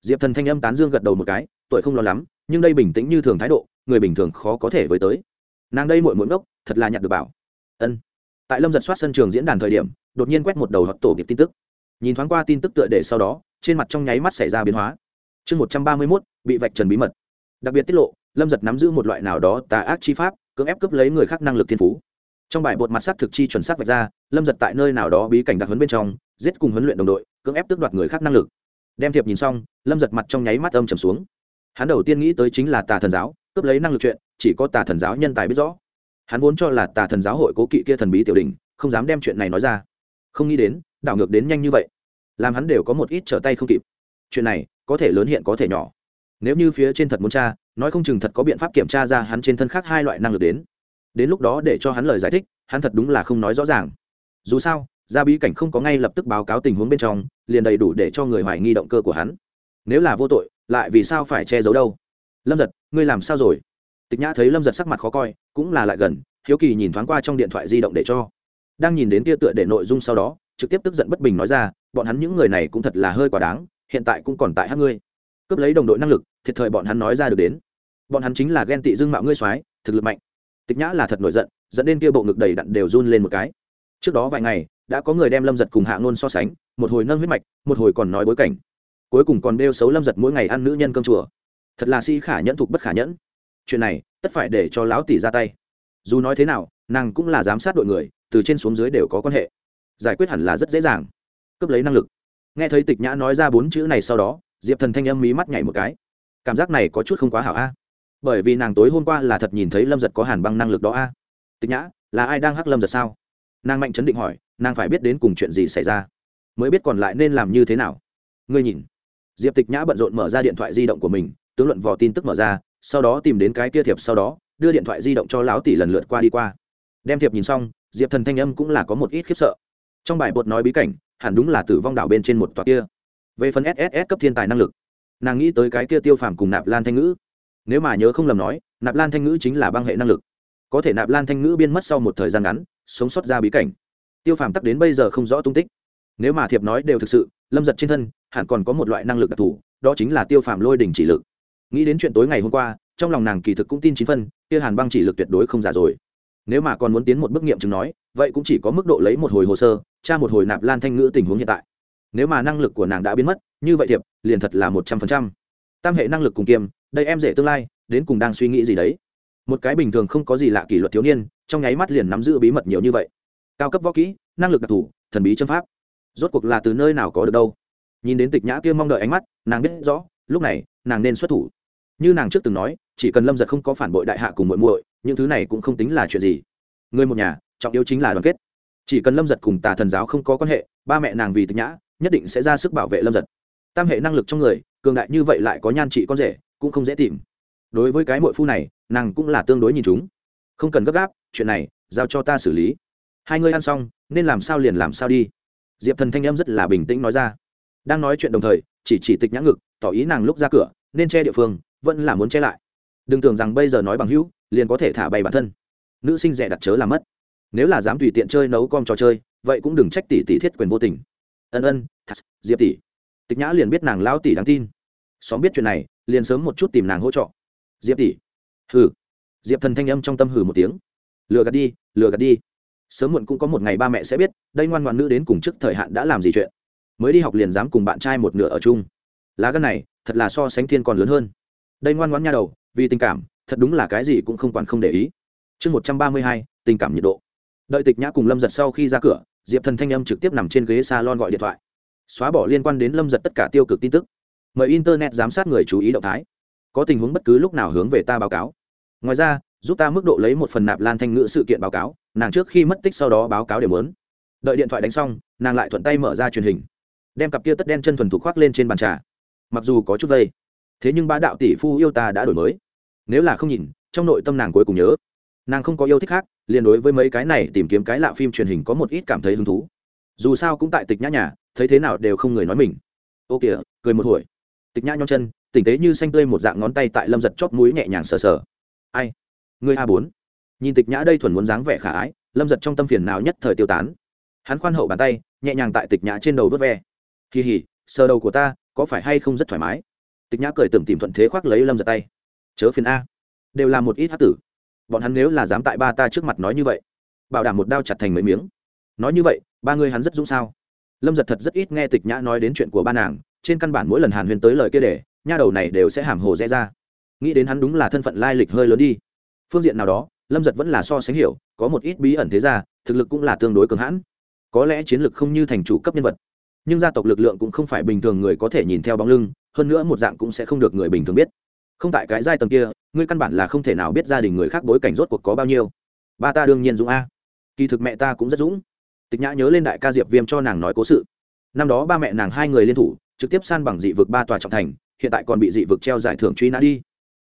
Diệp thần thanh âm tán dương gật đầu một cái, tuổi không lo lắm, nhưng đây bình tĩnh như thường thái độ, người bình thường khó có thể với tới. Nàng đây muội muội ngốc, thật là nhặt được bảo. Ân. Tại lâm giật soát sân trường diễn đàn thời điểm, đột nhiên quét một đầu hoặc tổ kịp tin tức. Nhìn thoáng qua tin tức tựa để sau đó, trên mặt trong nháy mắt xảy ra biến hóa. Chương một trăm ba mươi mốt, bị vạch trần bí mật. Đặc biệt tiết lộ, lâm giật nắm giữ một loại nào đó tà ác chi pháp cưỡng ép cướp lấy người khác năng lực thiên phú. Trong bài bột mặt sắc thực chi chuẩn xác vạch ra, lâm giật tại nơi nào đó bí cảnh đặc huấn bên trong, giết cùng huấn luyện đồng đội, cưỡng ép tước đoạt người khác năng lực. Đem thiệp nhìn xong, lâm giật mặt trong nháy mắt âm trầm xuống. Hắn đầu tiên nghĩ tới chính là tà thần giáo, cướp lấy năng lực chuyện, chỉ có tà thần giáo nhân tài biết rõ. Hắn vốn cho là tà thần giáo hội cố kỵ kia thần bí tiểu đình không dám đem chuyện này nói ra. Không nghĩ đến, đảo ngược đến nhanh như vậy, làm hắn đều có một ít trở tay không kịp. Chuyện này, có thể lớn hiện có thể nhỏ. Nếu như phía trên thật muốn cha nói không chừng thật có biện pháp kiểm tra ra hắn trên thân khác hai loại năng lực đến. Đến lúc đó để cho hắn lời giải thích, hắn thật đúng là không nói rõ ràng. Dù sao ra bí cảnh không có ngay lập tức báo cáo tình huống bên trong, liền đầy đủ để cho người hoài nghi động cơ của hắn. Nếu là vô tội, lại vì sao phải che giấu đâu? Lâm giật, ngươi làm sao rồi? Tịch nhã thấy lâm giật sắc mặt khó coi, cũng là lại gần, hiếu kỳ nhìn thoáng qua trong điện thoại di động để cho. Đang nhìn đến kia tựa để nội dung sau đó, trực tiếp tức giận bất bình nói ra, bọn hắn những người này cũng thật là hơi quá đáng, hiện tại cũng còn tại hát ngươi. Cướp lấy đồng đội năng lực, thiệt thời bọn hắn nói ra được đến bọn hắn chính là ghen tị dương mạo ngươi soái, thực lực mạnh. Tịch nhã là thật nổi giận, dẫn đến kia bộ ngực đầy đặn đều run lên một cái. Trước đó vài ngày, đã có người đem lâm giật cùng hạ ngôn so sánh, một hồi nâng huyết mạch, một hồi còn nói bối cảnh. Cuối cùng còn đeo xấu lâm giật mỗi ngày ăn nữ nhân cơm chùa. Thật là si khả nhẫn thục bất khả nhẫn. Chuyện này, tất phải để cho lão tỷ ra tay. Dù nói thế nào, nàng cũng là giám sát đội người, từ trên xuống dưới đều có quan hệ. Giải quyết hẳn là rất dễ dàng. Cướp lấy năng lực. Nghe thấy tịch nhã nói ra bốn chữ này sau đó, diệp thần thanh âm mí mắt nhảy một cái. Cảm giác này có chút không quá hảo a bởi vì nàng tối hôm qua là thật nhìn thấy lâm giật có hàn băng năng lực đó a. Tịch nhã, là ai đang hắc lâm giật sao? Nàng mạnh chấn định hỏi, nàng phải biết đến cùng chuyện gì xảy ra. Mới biết còn lại nên làm như thế nào. Ngươi nhìn. Diệp tịch nhã bận rộn mở ra điện thoại di động của mình, tướng luận vò tin tức mở ra, sau đó tìm đến cái kia thiệp sau đó, đưa điện thoại di động cho lão tỷ lần lượt qua đi qua. Đem thiệp nhìn xong, diệp thần thanh âm cũng là có một ít khiếp sợ. Trong bài bột nói bí cảnh, hẳn đúng là tử vong đảo bên trên một tòa kia. Về phần sss cấp thiên tài năng lực, nàng nghĩ tới cái kia tiêu phàm cùng nạp lan thanh ngữ nếu mà nhớ không lầm nói, nạp lan thanh ngữ chính là băng hệ năng lực. Có thể nạp lan thanh ngữ biên mất sau một thời gian ngắn, sống sót ra bí cảnh. Tiêu phàm tắc đến bây giờ không rõ tung tích. Nếu mà thiệp nói đều thực sự, lâm giật trên thân, hẳn còn có một loại năng lực đặc thù, đó chính là tiêu phàm lôi đỉnh chỉ lực. Nghĩ đến chuyện tối ngày hôm qua, trong lòng nàng kỳ thực cũng tin chín phân, kia hàn băng chỉ lực tuyệt đối không giả rồi. Nếu mà còn muốn tiến một bước nghiệm chứng nói, vậy cũng chỉ có mức độ lấy một hồi hồ sơ, tra một hồi nạp lan thanh ngữ tình huống hiện tại. Nếu mà năng lực của nàng đã biến mất, như vậy thiệp, liền thật là một trăm phần trăm. Tam hệ năng lực cùng kiêm đây em rể tương lai, đến cùng đang suy nghĩ gì đấy? Một cái bình thường không có gì lạ kỷ luật thiếu niên, trong nháy mắt liền nắm giữ bí mật nhiều như vậy. Cao cấp võ kỹ, năng lực đặc thù, thần bí châm pháp. Rốt cuộc là từ nơi nào có được đâu? Nhìn đến tịch nhã kia mong đợi ánh mắt, nàng biết rõ, lúc này, nàng nên xuất thủ. Như nàng trước từng nói, chỉ cần lâm giật không có phản bội đại hạ cùng muội muội, những thứ này cũng không tính là chuyện gì. Người một nhà, trọng yếu chính là đoàn kết. Chỉ cần lâm giật cùng tà thần giáo không có quan hệ, ba mẹ nàng vì tịch nhã, nhất định sẽ ra sức bảo vệ lâm giật. Tam hệ năng lực trong người, cường đại như vậy lại có nhan trị con rể cũng không dễ tìm. Đối với cái mội phu này, nàng cũng là tương đối nhìn chúng. Không cần gấp gáp, chuyện này, giao cho ta xử lý. Hai ngươi ăn xong, nên làm sao liền làm sao đi. Diệp thần thanh em rất là bình tĩnh nói ra. Đang nói chuyện đồng thời, chỉ chỉ tịch nhã ngực, tỏ ý nàng lúc ra cửa, nên che địa phương, vẫn là muốn che lại. Đừng tưởng rằng bây giờ nói bằng hữu, liền có thể thả bay bản thân. Nữ sinh rẻ đặt chớ làm mất. Nếu là dám tùy tiện chơi nấu com trò chơi, vậy cũng đừng trách tỷ tỷ thiết quyền vô tình. Ân ân, thật, diệp tỷ. Tịch nhã liền biết nàng lao tỷ đáng tin. Xóm biết chuyện này liền sớm một chút tìm nàng hỗ trợ. Diệp tỷ. Hừ. Diệp thần thanh âm trong tâm hừ một tiếng. Lừa gạt đi, lừa gạt đi. Sớm muộn cũng có một ngày ba mẹ sẽ biết, đây ngoan ngoan nữ đến cùng trước thời hạn đã làm gì chuyện. Mới đi học liền dám cùng bạn trai một nửa ở chung. Lá gân này, thật là so sánh thiên còn lớn hơn. Đây ngoan ngoãn nha đầu, vì tình cảm, thật đúng là cái gì cũng không quản không để ý. Chương một trăm ba mươi hai, tình cảm nhiệt độ. Đợi tịch nhã cùng lâm giật sau khi ra cửa, diệp thần thanh âm trực tiếp nằm trên ghế s a lon gọi điện thoại. Xóa bỏ liên quan đến lâm giật tất cả tiêu cực tin tức mời internet giám sát người chú ý động thái. Có tình huống bất cứ lúc nào hướng về ta báo cáo. Ngoài ra, giúp ta mức độ lấy một phần nạp lan thanh ngữ sự kiện báo cáo, nàng trước khi mất tích sau đó báo cáo đều lớn. Đợi điện thoại đánh xong, nàng lại thuận tay mở ra truyền hình. Đem cặp kia tất đen chân thuần thục khoác lên trên bàn trà. Mặc dù có chút vây, thế nhưng bá đạo tỷ phu yêu ta đã đổi mới. Nếu là không nhìn, trong nội tâm nàng cuối cùng nhớ. Nàng không có yêu thích khác, liền đối với mấy cái này tìm kiếm cái lạ phim truyền hình có một ít cảm thấy hứng thú. Dù sao cũng tại tịch nhã nhà, thấy thế nào đều không người nói mình. Ô kìa, cười một hồi tịch nhã nhon chân tỉnh tế như xanh tươi một dạng ngón tay tại lâm giật chóp mũi nhẹ nhàng sờ sờ. Ai? Người a bốn. Nhìn tịch nhã đây thuần muốn dáng vẻ khả ái, lâm giật trong tâm phiền nào nhất thời tiêu tán. Hắn khoan hậu bàn tay, nhẹ nhàng tại tịch nhã trên đầu vớt ve. Kỳ hỉ, sờ đầu của ta, có phải hay không rất thoải mái? Tịch nhã cười tưởng tìm thuận thế khoác lấy lâm giật tay. Chớ phiền a. Đều là một ít hát tử. Bọn hắn nếu là dám tại ba ta trước mặt nói như vậy, bảo đảm một đao chặt thành mấy miếng. Nói như vậy, ba người hắn rất dũng sao? Lâm giật thật rất ít nghe tịch nhã nói đến chuyện của ba nàng trên căn bản mỗi lần hàn huyền tới lời kia để, nha đầu này đều sẽ hàm hồ rẽ ra. Nghĩ đến hắn đúng là thân phận lai lịch hơi lớn đi. Phương diện nào đó, lâm giật vẫn là so sánh hiểu, có một ít bí ẩn thế ra, thực lực cũng là tương đối cường hãn. Có lẽ chiến lực không như thành chủ cấp nhân vật, nhưng gia tộc lực lượng cũng không phải bình thường người có thể nhìn theo bóng lưng, hơn nữa một dạng cũng sẽ không được người bình thường biết. Không tại cái giai tầng kia, ngươi căn bản là không thể nào biết gia đình người khác bối cảnh rốt cuộc có bao nhiêu. Ba ta đương nhiên dũng a. Kỳ thực mẹ ta cũng rất dũng. Tịch nhã nhớ lên đại ca diệp viêm cho nàng nói cố sự. Năm đó ba mẹ nàng hai người liên thủ trực tiếp san bằng dị vực ba tòa trọng thành, hiện tại còn bị dị vực treo giải thưởng truy nã đi.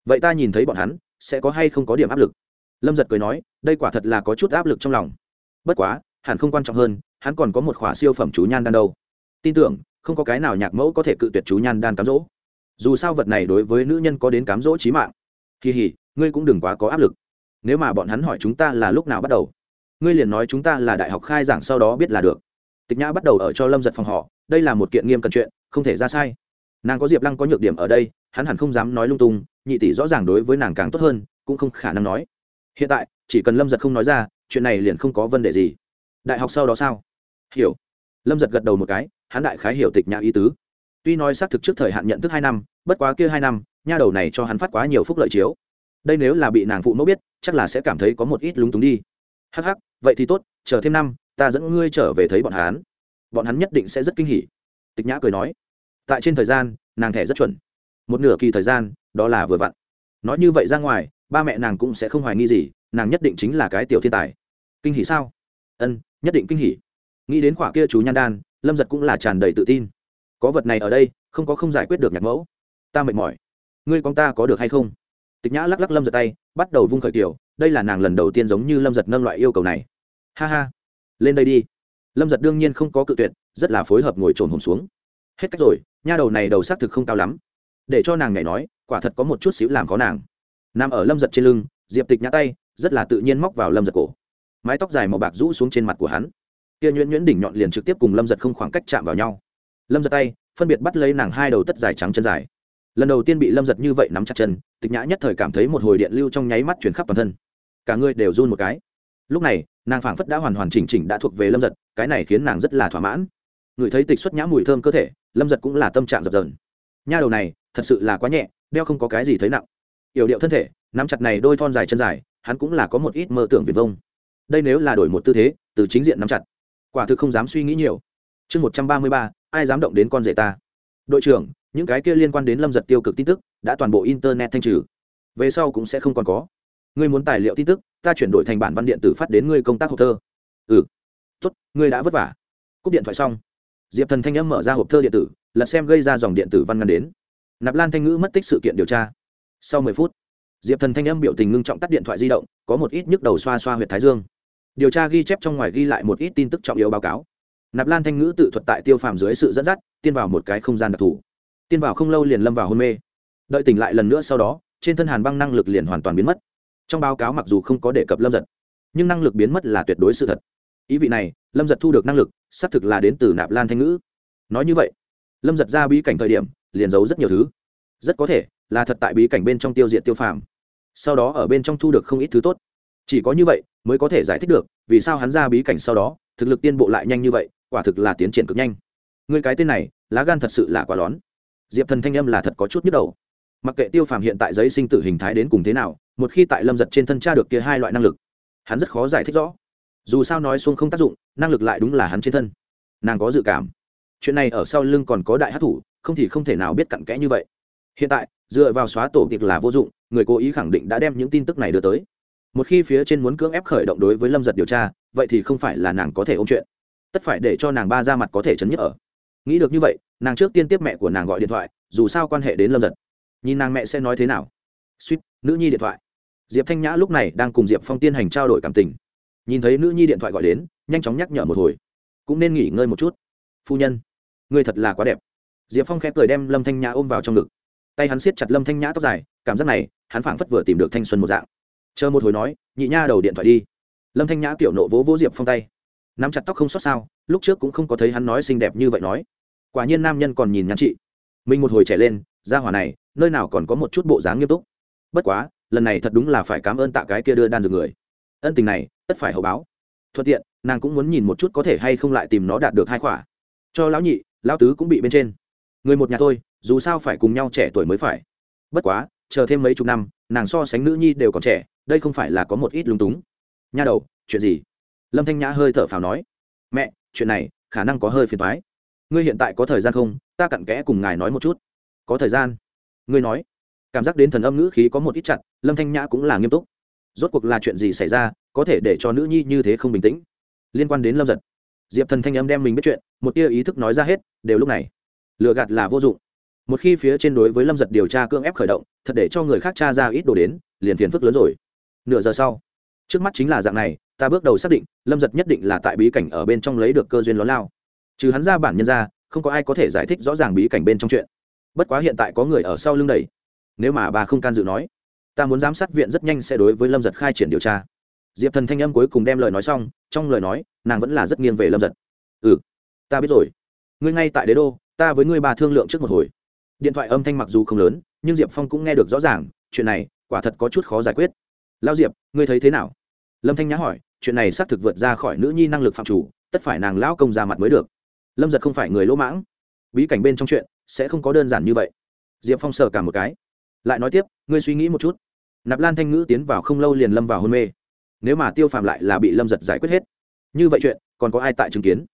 Vậy ta nhìn thấy bọn hắn, sẽ có hay không có điểm áp lực? Lâm giật cười nói, đây quả thật là có chút áp lực trong lòng. Bất quá, hẳn không quan trọng hơn, hắn còn có một khỏa siêu phẩm chú nhan đan đâu. Tin tưởng, không có cái nào nhạc mẫu có thể cự tuyệt chú nhan đan cám dỗ. Dù sao vật này đối với nữ nhân có đến cám dỗ trí mạng. Kỳ hỉ, ngươi cũng đừng quá có áp lực. Nếu mà bọn hắn hỏi chúng ta là lúc nào bắt đầu, ngươi liền nói chúng ta là đại học khai giảng sau đó biết là được. Tịch nhã bắt đầu ở cho lâm giật phòng họ đây là một kiện nghiêm cần chuyện không thể ra sai. Nàng có diệp lăng có nhược điểm ở đây, hắn hẳn không dám nói lung tung, nhị tỷ rõ ràng đối với nàng càng tốt hơn, cũng không khả năng nói. Hiện tại, chỉ cần lâm giật không nói ra, chuyện này liền không có vấn đề gì. Đại học sau đó sao? Hiểu. Lâm giật gật đầu một cái, hắn đại khái hiểu tịch nhã ý tứ. Tuy nói xác thực trước thời hạn nhận thức hai năm, bất quá kia hai năm, nha đầu này cho hắn phát quá nhiều phúc lợi chiếu. Đây nếu là bị nàng phụ mẫu biết, chắc là sẽ cảm thấy có một ít lúng túng đi. Hắc hắc, vậy thì tốt, chờ thêm năm, ta dẫn ngươi trở về thấy bọn hắn. Bọn hắn nhất định sẽ rất kinh hỉ tịch nhã cười nói, tại trên thời gian, nàng thẻ rất chuẩn. Một nửa kỳ thời gian, đó là vừa vặn. Nói như vậy ra ngoài, ba mẹ nàng cũng sẽ không hoài nghi gì, nàng nhất định chính là cái tiểu thiên tài. Kinh hỉ sao? Ân, nhất định kinh hỉ. Nghĩ đến khỏa kia chú nhan đan, lâm giật cũng là tràn đầy tự tin. Có vật này ở đây, không có không giải quyết được nhạc mẫu. Ta mệt mỏi. Ngươi con ta có được hay không? Tịch nhã lắc lắc lâm giật tay, bắt đầu vung khởi kiểu, đây là nàng lần đầu tiên giống như lâm giật nâng loại yêu cầu này. Ha ha. Lên đây đi lâm giật đương nhiên không có cự tuyệt, rất là phối hợp ngồi trồn hồn xuống. Hết cách rồi, nha đầu này đầu xác thực không cao lắm. Để cho nàng nhảy nói, quả thật có một chút xíu làm khó nàng. Nằm ở lâm giật trên lưng, diệp tịch nhã tay, rất là tự nhiên móc vào lâm giật cổ. Mái tóc dài màu bạc rũ xuống trên mặt của hắn. Kia nhuyễn nhuyễn đỉnh nhọn liền trực tiếp cùng lâm giật không khoảng cách chạm vào nhau. Lâm giật tay, phân biệt bắt lấy nàng hai đầu tất dài trắng chân dài. Lần đầu tiên bị lâm giật như vậy nắm chặt chân, tịch nhã nhất thời cảm thấy một hồi điện lưu trong nháy mắt chuyển khắp toàn thân. Cả người đều run một cái lúc này, nàng phảng phất đã hoàn hoàn chỉnh chỉnh đã thuộc về lâm giật cái này khiến nàng rất là thỏa mãn. Người thấy tịch xuất nhã mùi thơm cơ thể, lâm giật cũng là tâm trạng dập dờn. Nha đầu này, thật sự là quá nhẹ, đeo không có cái gì thấy nặng. Yểu điệu thân thể, nắm chặt này đôi thon dài chân dài, hắn cũng là có một ít mơ tưởng viền vông. Đây nếu là đổi một tư thế, từ chính diện nắm chặt, quả thực không dám suy nghĩ nhiều. Chương một trăm ba mươi ba, ai dám động đến con rể ta? Đội trưởng, những cái kia liên quan đến lâm giật tiêu cực tin tức, đã toàn bộ internet thanh trừ. Về sau cũng sẽ không còn có ngươi muốn tài liệu tin tức, ta chuyển đổi thành bản văn điện tử phát đến ngươi công tác hộp thơ. Ừ. Tốt, ngươi đã vất vả. Cúp điện thoại xong. Diệp thần thanh âm mở ra hộp thơ điện tử, lật xem gây ra dòng điện tử văn ngăn đến. Nạp lan thanh ngữ mất tích sự kiện điều tra. Sau mười phút, diệp thần thanh âm biểu tình ngưng trọng tắt điện thoại di động, có một ít nhức đầu xoa xoa h u y ệ t thái dương. Điều tra ghi chép trong ngoài ghi lại một ít tin tức trọng yếu báo cáo. Nạp lan thanh ngữ tự thuật tại tiêu phàm dưới sự dẫn dắt, tiên vào một cái không gian đặc thù. Tiên vào không lâu liền lâm vào hôn mê. Đợi tỉnh lại lần nữa sau đó, trên thân hàn băng năng lực liền hoàn toàn biến mất trong báo cáo mặc dù không có đề cập lâm giật nhưng năng lực biến mất là tuyệt đối sự thật ý vị này lâm giật thu được năng lực xác thực là đến từ nạp lan thanh ngữ nói như vậy lâm giật ra bí cảnh thời điểm liền giấu rất nhiều thứ rất có thể là thật tại bí cảnh bên trong tiêu diệt tiêu phàm sau đó ở bên trong thu được không ít thứ tốt chỉ có như vậy mới có thể giải thích được vì sao hắn ra bí cảnh sau đó thực lực tiên bộ lại nhanh như vậy quả thực là tiến triển cực nhanh người cái tên này lá gan thật sự là quá lón diệp thần thanh âm là thật có chút nhức đầu mặc kệ tiêu phàm hiện tại giấy sinh tử hình thái đến cùng thế nào một khi tại lâm giật trên thân tra được kia hai loại năng lực, hắn rất khó giải thích rõ. Dù sao nói xuống không tác dụng, năng lực lại đúng là hắn trên thân. Nàng có dự cảm. Chuyện này ở sau lưng còn có đại hát thủ, không thì không thể nào biết cặn kẽ như vậy. Hiện tại, dựa vào xóa tổ tiệc là vô dụng, người cố ý khẳng định đã đem những tin tức này đưa tới. Một khi phía trên muốn cưỡng ép khởi động đối với lâm giật điều tra, vậy thì không phải là nàng có thể ôm chuyện. Tất phải để cho nàng ba ra mặt có thể chấn nhức ở. Nghĩ được như vậy, nàng trước tiên tiếp mẹ của nàng gọi điện thoại, dù sao quan hệ đến lâm giật. Nhìn nàng mẹ sẽ nói thế nào? Suýt, nữ nhi điện thoại. Diệp thanh nhã lúc này đang cùng diệp phong tiên hành trao đổi cảm tình. Nhìn thấy nữ nhi điện thoại gọi đến, nhanh chóng nhắc nhở một hồi. Cũng nên nghỉ ngơi một chút. Phu nhân người thật là quá đẹp. Diệp phong khẽ cười đem lâm thanh nhã ôm vào trong ngực. Tay hắn siết chặt lâm thanh nhã tóc dài, cảm giác này, hắn phảng phất vừa tìm được thanh xuân một dạng. Chờ một hồi nói, nhị nha đầu điện thoại đi. Lâm thanh nhã tiểu nộ vỗ vỗ diệp phong tay. Nắm chặt tóc không xót sao, lúc trước cũng không có thấy hắn nói xinh đẹp như vậy nói. Quả nhiên nam nhân còn nhìn nhắn chị. Mình một hồi trẻ lên, ra hỏa này, nơi nào còn có một chút bộ dáng nghiêm túc bất quá, lần này thật đúng là phải cảm ơn tạ cái kia đưa đan dược người. Ân tình này, tất phải hậu báo. Thuận tiện, nàng cũng muốn nhìn một chút có thể hay không lại tìm nó đạt được hai khỏa. Cho lão nhị, lão tứ cũng bị bên trên. Người một nhà thôi, dù sao phải cùng nhau trẻ tuổi mới phải. Bất quá, chờ thêm mấy chục năm, nàng so sánh nữ nhi đều còn trẻ, đây không phải là có một ít lung túng. Nha đầu, chuyện gì? Lâm thanh nhã hơi thở phào nói. Mẹ, chuyện này, khả năng có hơi phiền thoái ngươi hiện tại có thời gian không? Ta cặn kẽ cùng ngài nói một chút. Có thời gian. Ngươi nói cảm giác đến thần âm ngữ khí có một ít chặt, lâm thanh nhã cũng là nghiêm túc. Rốt cuộc là chuyện gì xảy ra, có thể để cho nữ nhi như thế không bình tĩnh? Liên quan đến lâm giật, diệp thần thanh âm đem mình biết chuyện, một tia ý thức nói ra hết, đều lúc này. Lừa gạt là vô dụng. Một khi phía trên đối với lâm giật điều tra cưỡng ép khởi động, thật để cho người khác tra ra ít đồ đến, liền phiền phức lớn rồi. Nửa giờ sau, trước mắt chính là dạng này, ta bước đầu xác định, lâm giật nhất định là tại bí cảnh ở bên trong lấy được cơ duyên lớn lao. Trừ hắn ra bản nhân ra, không có ai có thể giải thích rõ ràng bí cảnh bên trong chuyện. Bất quá hiện tại có người ở sau lưng đầy nếu mà bà không can dự nói, ta muốn giám sát viện rất nhanh sẽ đối với lâm giật khai triển điều tra. Diệp thần thanh âm cuối cùng đem lời nói xong, trong lời nói, nàng vẫn là rất nghiêng về lâm giật. Ừ ta biết rồi. Ngươi ngay tại đế đô, ta với ngươi bà thương lượng trước một hồi. Điện thoại âm thanh mặc dù không lớn, nhưng diệp phong cũng nghe được rõ ràng, chuyện này, quả thật có chút khó giải quyết. Lao diệp, ngươi thấy thế nào? Lâm thanh nhã hỏi, chuyện này xác thực vượt ra khỏi nữ nhi năng lực phạm chủ, tất phải nàng lão công ra mặt mới được. Lâm giật không phải người lỗ mãng. Bí cảnh bên trong chuyện, sẽ không có đơn giản như vậy. Diệp phong sờ cả một cái lại nói tiếp, ngươi suy nghĩ một chút. Nạp lan thanh ngữ tiến vào không lâu liền lâm vào hôn mê. Nếu mà tiêu phàm lại là bị lâm giật giải quyết hết, như vậy chuyện, còn có ai tại chứng kiến?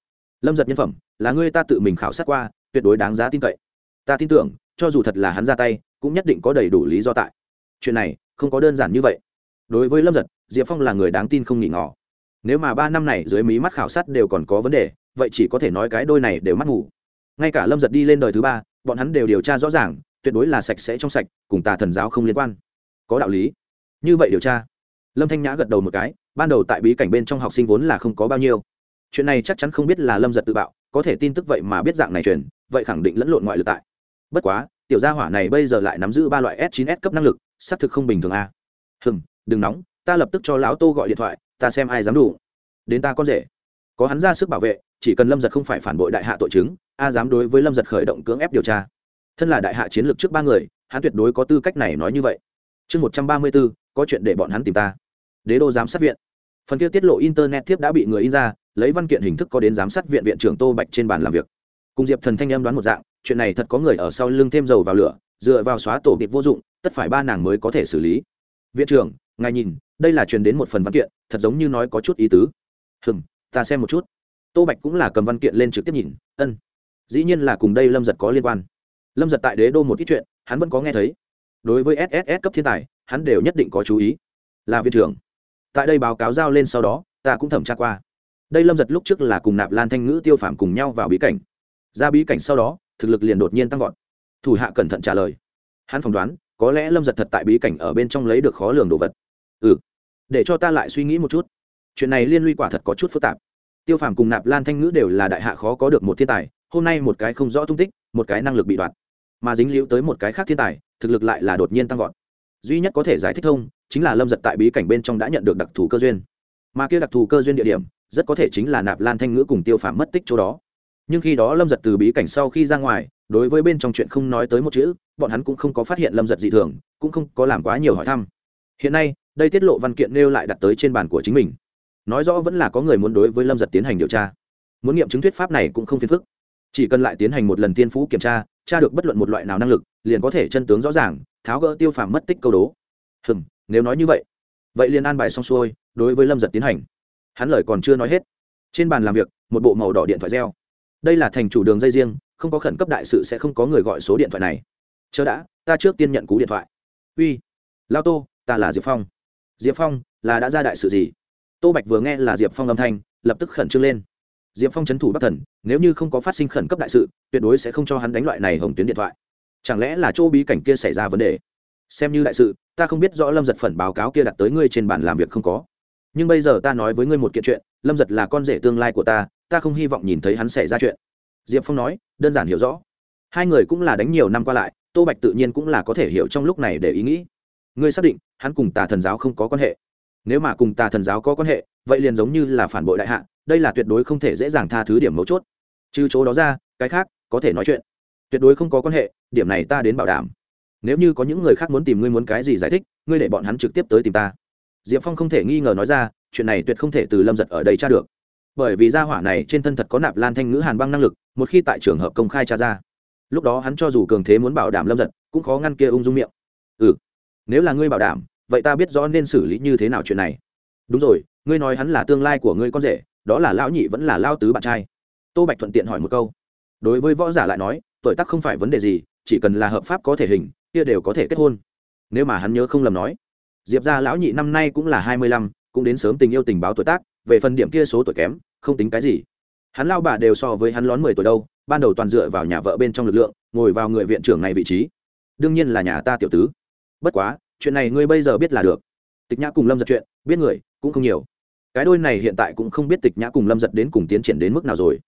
Lâm giật nhân phẩm, là ngươi ta tự mình khảo sát qua, tuyệt đối đáng giá tin cậy. Ta tin tưởng, cho dù thật là hắn ra tay, cũng nhất định có đầy đủ lý do tại. Chuyện này, không có đơn giản như vậy. Đối với lâm giật, diệp phong là người đáng tin không nghỉ ngỏ nếu mà ba năm này dưới mí mắt khảo sát đều còn có vấn đề, vậy chỉ có thể nói cái đôi này đều mắt ngủ ngay cả lâm giật đi lên đời thứ ba, bọn hắn đều điều tra rõ ràng tuyệt đối là sạch sẽ trong sạch, cùng tà thần giáo không liên quan. Có đạo lý. Như vậy điều tra. Lâm thanh nhã gật đầu một cái, ban đầu tại bí cảnh bên trong học sinh vốn là không có bao nhiêu. Chuyện này chắc chắn không biết là lâm giật tự bạo, có thể tin tức vậy mà biết dạng này truyền, vậy khẳng định lẫn lộn ngoại lực tại. Bất quá, tiểu gia hỏa này bây giờ lại nắm giữ ba loại s 9 s cấp năng lực, xác thực không bình thường a. À. hừm, đừng nóng, ta lập tức cho lão tô gọi điện thoại, ta xem ai dám đủ. Đến ta con rể. Có hắn ra sức bảo vệ, chỉ cần lâm giật không phải phản bội đại hạ tội chứng, a dám đối với lâm giật khởi động cưỡng ép điều tra thân là đại hạ chiến lược trước ba người, hắn tuyệt đối có tư cách này nói như vậy. Chương một trăm ba mươi bốn, có chuyện để bọn hắn tìm ta. Đế đô giám sát viện. Phần kia tiết lộ internet tiếp đã bị người in ra, lấy văn kiện hình thức có đến giám sát viện viện trưởng tô bạch trên bàn làm việc. Cùng diệp thần thanh em đoán một dạng, chuyện này thật có người ở sau lưng thêm dầu vào lửa, dựa vào xóa tổ kịp vô dụng, tất phải ba nàng mới có thể xử lý. Viện trưởng, ngài nhìn, đây là truyền đến một phần văn kiện, thật giống như nói có chút ý tứ. Hừng ta xem một chút. Tô bạch cũng là cầm văn kiện lên trực tiếp nhìn, ân. Dĩ nhiên là cùng đây lâm giật có liên quan lâm giật tại đế đô một ít chuyện, hắn vẫn có nghe thấy. Đối với sss cấp thiên tài, hắn đều nhất định có chú ý. Là viện trưởng. Tại đây báo cáo giao lên sau đó, ta cũng thẩm tra qua. Đây lâm giật lúc trước là cùng nạp lan thanh ngữ tiêu phạm cùng nhau vào bí cảnh. Ra bí cảnh sau đó, thực lực liền đột nhiên tăng vọt. Thủ hạ cẩn thận trả lời. Hắn phỏng đoán, có lẽ lâm giật thật tại bí cảnh ở bên trong lấy được khó lường đồ vật. Ừ. Để cho ta lại suy nghĩ một chút. Chuyện này liên lụy quả thật có chút phức tạp. Tiêu phàm cùng nạp lan thanh ngữ đều là đại hạ khó có được một thiên tài, hôm nay một cái không rõ tung tích, một cái năng lực bị đoạt mà dính liễu tới một cái khác thiên tài, thực lực lại là đột nhiên tăng vọt. Duy nhất có thể giải thích thông, chính là lâm giật tại bí cảnh bên trong đã nhận được đặc thù cơ duyên. Mà kia đặc thù cơ duyên địa điểm, rất có thể chính là nạp lan thanh ngữ cùng tiêu phàm mất tích chỗ đó. Nhưng khi đó lâm giật từ bí cảnh sau khi ra ngoài, đối với bên trong chuyện không nói tới một chữ, bọn hắn cũng không có phát hiện lâm giật dị thường, cũng không có làm quá nhiều hỏi thăm. Hiện nay, đây tiết lộ văn kiện nêu lại đặt tới trên bàn của chính mình. Nói rõ vẫn là có người muốn đối với lâm giật tiến hành điều tra. Muốn nghiệm chứng thuyết pháp này cũng không phiền phức. Chỉ cần lại tiến hành một lần tiên phú kiểm tra tra được bất luận một loại nào năng lực, liền có thể chân tướng rõ ràng, tháo gỡ tiêu phàm mất tích câu đố. Hừm, nếu nói như vậy vậy liền an bài xong xuôi, đối với lâm giật tiến hành. Hắn lời còn chưa nói hết, trên bàn làm việc, một bộ màu đỏ điện thoại reo. Đây là thành chủ đường dây riêng, không có khẩn cấp đại sự sẽ không có người gọi số điện thoại này. Chờ đã, ta trước tiên nhận cú điện thoại. Uy, lao tô, ta là diệp phong. Diệp phong, là đã ra đại sự gì? Tô bạch vừa nghe là diệp phong âm thanh, lập tức khẩn trương lên. Diệp phong c h ấ n thủ bắc thần nếu như không có phát sinh khẩn cấp đại sự, tuyệt đối sẽ không cho hắn đánh loại này hồng tuyến điện thoại. Chẳng lẽ là chỗ bí cảnh kia xảy ra vấn đề? Xem như đại sự, ta không biết rõ lâm giật phần báo cáo kia đặt tới ngươi trên bàn làm việc không có. Nhưng bây giờ ta nói với ngươi một kiện chuyện, lâm giật là con rể tương lai của ta ta không hy vọng nhìn thấy hắn xảy ra chuyện. Diệp phong nói, đơn giản hiểu rõ. Hai người cũng là đánh nhiều năm qua lại, tô bạch tự nhiên cũng là có thể hiểu trong lúc này để ý nghĩ. Ngươi xác định, hắn cùng tà thần giáo không có quan hệ. Nếu mà cùng tà thần giáo có quan hệ, vậy liền giống như là phản bội đại hạ đây là tuyệt đối không thể dễ dàng tha thứ điểm mấu chốt. Trừ chỗ đó ra, cái khác, có thể nói chuyện. Tuyệt đối không có quan hệ, điểm này ta đến bảo đảm. Nếu như có những người khác muốn tìm ngươi muốn cái gì giải thích, ngươi để bọn hắn trực tiếp tới tìm ta. Diệp phong không thể nghi ngờ nói ra, chuyện này tuyệt không thể từ lâm giật ở đây tra được. Bởi vì gia hỏa này trên thân thật có nạp lan thanh ngữ hàn băng năng lực, một khi tại trường hợp công khai tra ra, lúc đó hắn cho dù cường thế muốn bảo đảm lâm giật, cũng khó ngăn kia ung dung miệng. Ừ nếu là ngươi bảo đảm, vậy ta biết rõ nên xử lý như thế nào chuyện này. Đúng rồi, ngươi nói hắn là tương lai của ngươi con rể đó là lão nhị vẫn là lao tứ bạn trai. Tô bạch thuận tiện hỏi một câu. Đối với võ giả lại nói, tuổi tác không phải vấn đề gì, chỉ cần là hợp pháp có thể hình, kia đều có thể kết hôn. Nếu mà hắn nhớ không lầm nói, diệp ra lão nhị năm nay cũng là hai mươi lăm, cũng đến sớm tình yêu tình báo tuổi tác, về phần điểm kia số tuổi kém, không tính cái gì. Hắn lao bà đều so với hắn lón mười tuổi đâu, ban đầu toàn dựa vào nhà vợ bên trong lực lượng, ngồi vào người viện trưởng này vị trí. Đương nhiên là nhà ta tiểu tứ. Bất quá, chuyện này ngươi bây giờ biết là được. Tịch nhã cùng lâm giật chuyện, biết người cũng không nhiều cái đôi này hiện tại cũng không biết tịch nhã cùng lâm giật đến cùng tiến triển đến mức nào rồi.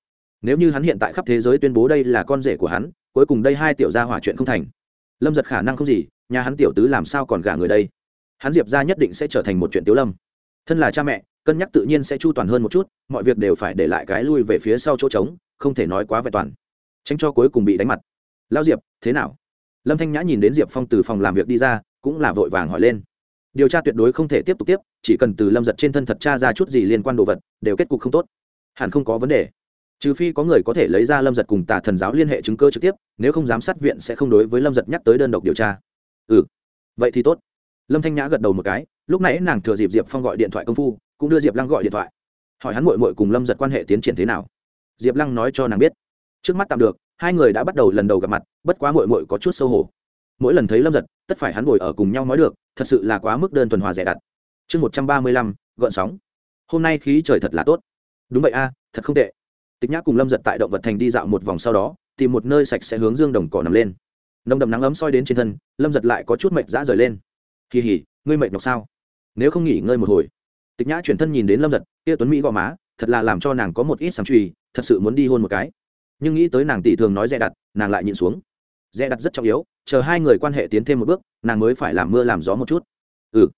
Nếu như hắn hiện tại khắp thế giới tuyên bố đây là con rể của hắn, cuối cùng đây hai tiểu gia hỏa chuyện không thành. Lâm giật khả năng không gì, nhà hắn tiểu tứ làm sao còn gả người đây? Hắn diệp ra nhất định sẽ trở thành một chuyện tiếu lâm. Thân là cha mẹ, cân nhắc tự nhiên sẽ chu toàn hơn một chút, mọi việc đều phải để lại cái lui về phía sau chỗ trống, không thể nói quá vẹn toàn. Tránh cho cuối cùng bị đánh mặt. Lao diệp, thế nào? Lâm thanh nhã nhìn đến diệp phong từ phòng làm việc đi ra, cũng là vội vàng hỏi lên điều tra tuyệt đối không thể tiếp tục tiếp, chỉ cần từ lâm giật trên thân thật tra ra chút gì liên quan đồ vật, đều kết cục không tốt. Hẳn không có vấn đề. Trừ phi có người có thể lấy ra lâm giật cùng tà thần giáo liên hệ chứng cơ trực tiếp, nếu không giám sát viện sẽ không đối với lâm giật nhắc tới đơn độc điều tra. Ừ. Vậy thì tốt. Lâm thanh nhã gật đầu một cái, lúc nãy nàng thừa dịp diệp phong gọi điện thoại công phu, cũng đưa diệp lăng gọi điện thoại. Hỏi hắn mội mội cùng lâm giật quan hệ tiến triển thế nào. Diệp lăng nói cho nàng biết. Trước mắt tạm được, hai người đã bắt đầu lần đầu gặp mặt, bất quá mội mội có chút sâu hổ. Mỗi lần thấy lâm giật, tất phải hắn ngồi ở cùng nhau nói được thật sự là quá mức đơn tuần hòa rẻ đặt. Chương một trăm ba mươi lăm gợn sóng. Hôm nay khí trời thật là tốt. Đúng vậy a, thật không tệ. Tịch nhã cùng lâm giật tại động vật thành đi dạo một vòng sau đó, tìm một nơi sạch sẽ hướng dương đồng cỏ nằm lên. Nồng đậm nắng ấm soi đến trên thân, lâm giật lại có chút mệt dã rời lên. Kỳ hỉ ngươi mệt nhọc sao? Nếu không nghỉ ngơi một hồi. Tịch nhã chuyển thân nhìn đến lâm giật, kia tuấn mỹ gò má, thật là làm cho nàng có một ít sáng truy thật sự muốn đi hôn một cái. Nhưng nghĩ tới nàng tỷ thường nói dè đặt, nàng lại nhịn xuống dè đặt rất trọng yếu, chờ hai người quan hệ tiến thêm một bước, nàng mới phải làm mưa làm gió một chút. Ừ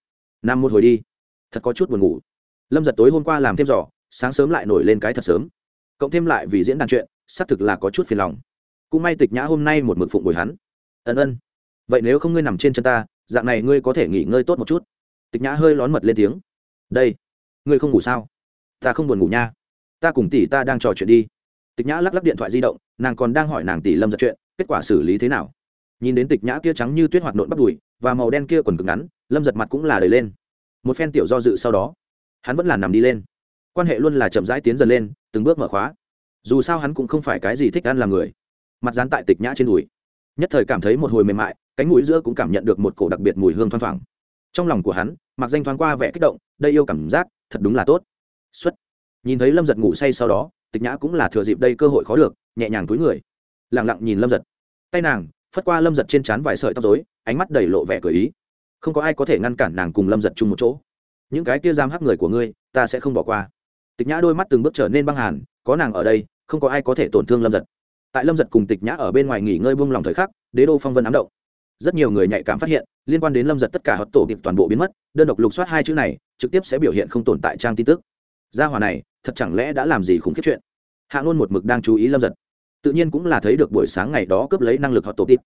nằm một hồi đi. Thật có chút buồn ngủ. Lâm giật tối hôm qua làm thêm giỏ, sáng sớm lại nổi lên cái thật sớm. Cộng thêm lại vì diễn đàn chuyện, xác thực là có chút phiền lòng. Cũng may tịch nhã hôm nay một mực phụng bồi hắn. Ân ân. Vậy nếu không ngươi nằm trên chân ta, dạng này ngươi có thể nghỉ ngơi tốt một chút. Tịch nhã hơi lón mật lên tiếng. Đây, ngươi không ngủ sao? Ta không buồn ngủ nha. Ta cùng tỷ ta đang trò chuyện đi. Tịch nhã lắc lắc điện thoại di động, nàng còn đang hỏi nàng tỷ lâm giật chuyện kết quả xử lý thế nào? Nhìn đến tịch nhã kia trắng như tuyết hoạt nộn bắt đùi và màu đen kia quần cực ngắn, lâm giật mặt cũng là đầy lên. Một phen tiểu do dự sau đó, hắn vẫn là nằm đi lên. Quan hệ luôn là chậm rãi tiến dần lên, từng bước mở khóa. Dù sao hắn cũng không phải cái gì thích ăn làm người. Mặt dán tại tịch nhã trên đùi. Nhất thời cảm thấy một hồi mềm mại, cánh mũi giữa cũng cảm nhận được một cổ đặc biệt mùi hương thoang thoảng. Trong lòng của hắn, mặc danh thoáng qua vẻ kích động đây yêu cảm giác, thật đúng là tốt. Xuất. Nhìn thấy lâm giật ngủ say sau đó, tịch nhã cũng là thừa dịp đây cơ hội khó được, nhẹ nhàng túi người lẳng lặng nhìn lâm giật. Tay nàng, phất qua lâm giật trên trán vài sợi tóc dối ánh mắt đầy lộ vẻ cười ý. Không có ai có thể ngăn cản nàng cùng lâm giật chung một chỗ. Những cái kia giam hắc người của ngươi, ta sẽ không bỏ qua. Tịch nhã đôi mắt từng bước trở nên băng hàn, có nàng ở đây, không có ai có thể tổn thương lâm giật. Tại lâm giật cùng tịch nhã ở bên ngoài nghỉ ngơi buông lòng thời khắc, đế đô phong vân ám động. Rất nhiều người nhạy cảm phát hiện, liên quan đến lâm giật tất cả hợp tổ kịp toàn bộ biến mất, đơn độc lục soát hai chữ này, trực tiếp sẽ biểu hiện không tồn tại trang tin tức. Gia hòa này, thật chẳng lẽ đã làm gì khủng khiếp chuyện? Hạ ngôn một mực đang chú ý lâm giật tự nhiên cũng là thấy được buổi sáng ngày đó cướp lấy năng lực họ tổ tịp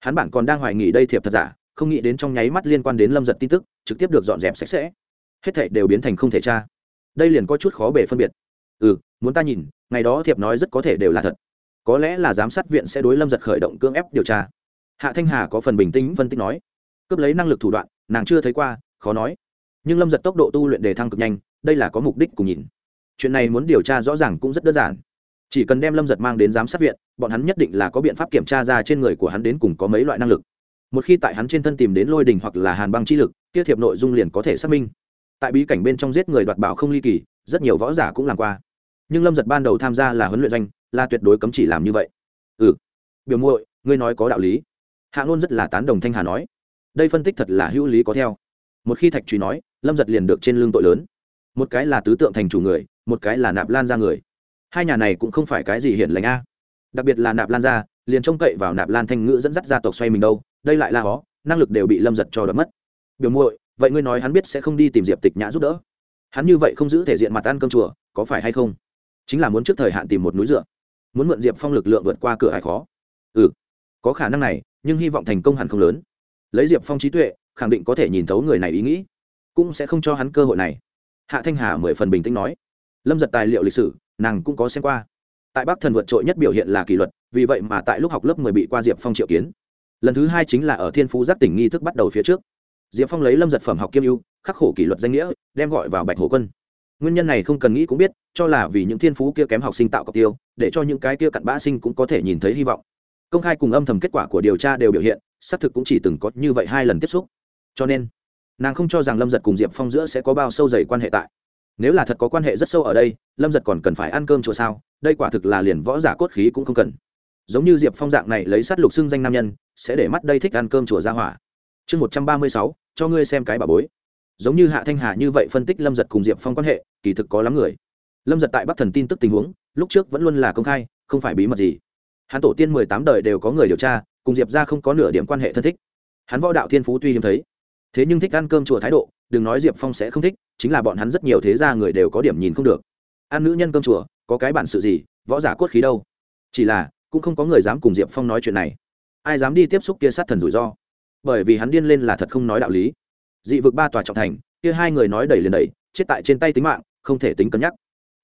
hắn bản còn đang hoài nghỉ đây thiệp thật giả, không nghĩ đến trong nháy mắt liên quan đến lâm giật tin tức, trực tiếp được dọn dẹp sạch sẽ. Hết thảy đều biến thành không thể tra. Đây liền có chút khó bể phân biệt. Ừ muốn ta nhìn, ngày đó thiệp nói rất có thể đều là thật. Có lẽ là giám sát viện sẽ đối lâm giật khởi động cưỡng ép điều tra. Hạ thanh hà có phần bình tĩnh phân tích nói, cướp lấy năng lực thủ đoạn, nàng chưa thấy qua, khó nói. Nhưng lâm giật tốc độ tu luyện đề thăng cực nhanh, đây là có mục đích cùng nhìn. Chuyện này muốn điều tra rõ ràng cũng rất đơn giản chỉ cần đem lâm giật mang đến giám sát viện, bọn hắn nhất định là có biện pháp kiểm tra ra trên người của hắn đến cùng có mấy loại năng lực. Một khi tại hắn trên thân tìm đến lôi đình hoặc là hàn băng chi lực, kia thiệp nội dung liền có thể xác minh. Tại bí cảnh bên trong giết người đoạt bảo không ly kỳ, rất nhiều võ giả cũng làm qua. Nhưng lâm giật ban đầu tham gia là huấn luyện doanh, là tuyệt đối cấm chỉ làm như vậy. Ừ. Biểu muội, ngươi nói có đạo lý. Hạ ngôn rất là tán đồng thanh hà nói. Đây phân tích thật là hữu lý có theo. Một khi thạch truy nói, lâm giật liền được trên lưng tội lớn. Một cái là tứ tượng thành chủ người, một cái là nạp lan ra người hai nhà này cũng không phải cái gì hiển lành a. Đặc biệt là nạp lan ra liền trông cậy vào nạp lan thanh ngữ dẫn dắt gia tộc xoay mình đâu, đây lại là hó, năng lực đều bị lâm giật cho đ mất. Biểu muội, vậy ngươi nói hắn biết sẽ không đi tìm diệp tịch nhã giúp đỡ? Hắn như vậy không giữ thể diện mặt ăn cơm chùa, có phải hay không? Chính là muốn trước thời hạn tìm một núi dựa. Muốn mượn diệp phong lực lượng vượt qua cửa hải khó. Ừ có khả năng này, nhưng hy vọng thành công hẳn không lớn. Lấy diệp phong trí tuệ, khẳng định có thể nhìn thấu người này ý nghĩ, cũng sẽ không cho hắn cơ hội này. Hạ thanh hà mười phần bình tĩnh nói. Lâm giật tài liệu lịch sử nàng cũng có xem qua. Tại bắc thần vượt trội nhất biểu hiện là kỷ luật, vì vậy mà tại lúc học lớp mười bị qua diệp phong triệu kiến. Lần thứ hai chính là ở thiên phú giác tỉnh nghi thức bắt đầu phía trước. Diệp phong lấy lâm giật phẩm học kiêm ưu, khắc khổ kỷ luật danh nghĩa, đem gọi vào bạch hồ quân. Nguyên nhân này không cần nghĩ cũng biết, cho là vì những thiên phú kia kém học sinh tạo cọc tiêu, để cho những cái kia cặn bã sinh cũng có thể nhìn thấy hy vọng. Công khai cùng âm thầm kết quả của điều tra đều biểu hiện, xác thực cũng chỉ từng có như vậy hai lần tiếp xúc. Cho nên, nàng không cho rằng lâm giật cùng diệp phong giữa sẽ có bao sâu dày quan hệ tại nếu là thật có quan hệ rất sâu ở đây, lâm giật còn cần phải ăn cơm chùa sao? Đây quả thực là liền võ giả cốt khí cũng không cần. Giống như diệp phong dạng này lấy sắt lục xưng danh nam nhân, sẽ để mắt đây thích ăn cơm chùa ra hỏa. Chương một trăm ba mươi sáu, cho ngươi xem cái bà bối. Giống như hạ thanh hà như vậy phân tích lâm giật cùng diệp phong quan hệ, kỳ thực có lắm người. Lâm giật tại bắc thần tin tức tình huống, lúc trước vẫn luôn là công khai, không phải bí mật gì. Hắn tổ tiên mười tám đời đều có người điều tra, cùng diệp ra không có nửa điểm quan hệ thân thích. Hắn võ đạo thiên phú tuy hiếm thấy thế nhưng thích ăn cơm chùa thái độ, đừng nói diệp phong sẽ không thích, chính là bọn hắn rất nhiều thế gia người đều có điểm nhìn không được. Ăn nữ nhân cơm chùa, có cái bản sự gì, võ giả cốt khí đâu? Chỉ là, cũng không có người dám cùng diệp phong nói chuyện này. Ai dám đi tiếp xúc kia sát thần rủi ro? Bởi vì hắn điên lên là thật không nói đạo lý. Dị vực ba tòa trọng thành, kia hai người nói đẩy liền đẩy, chết tại trên tay tính mạng, không thể tính cân nhắc.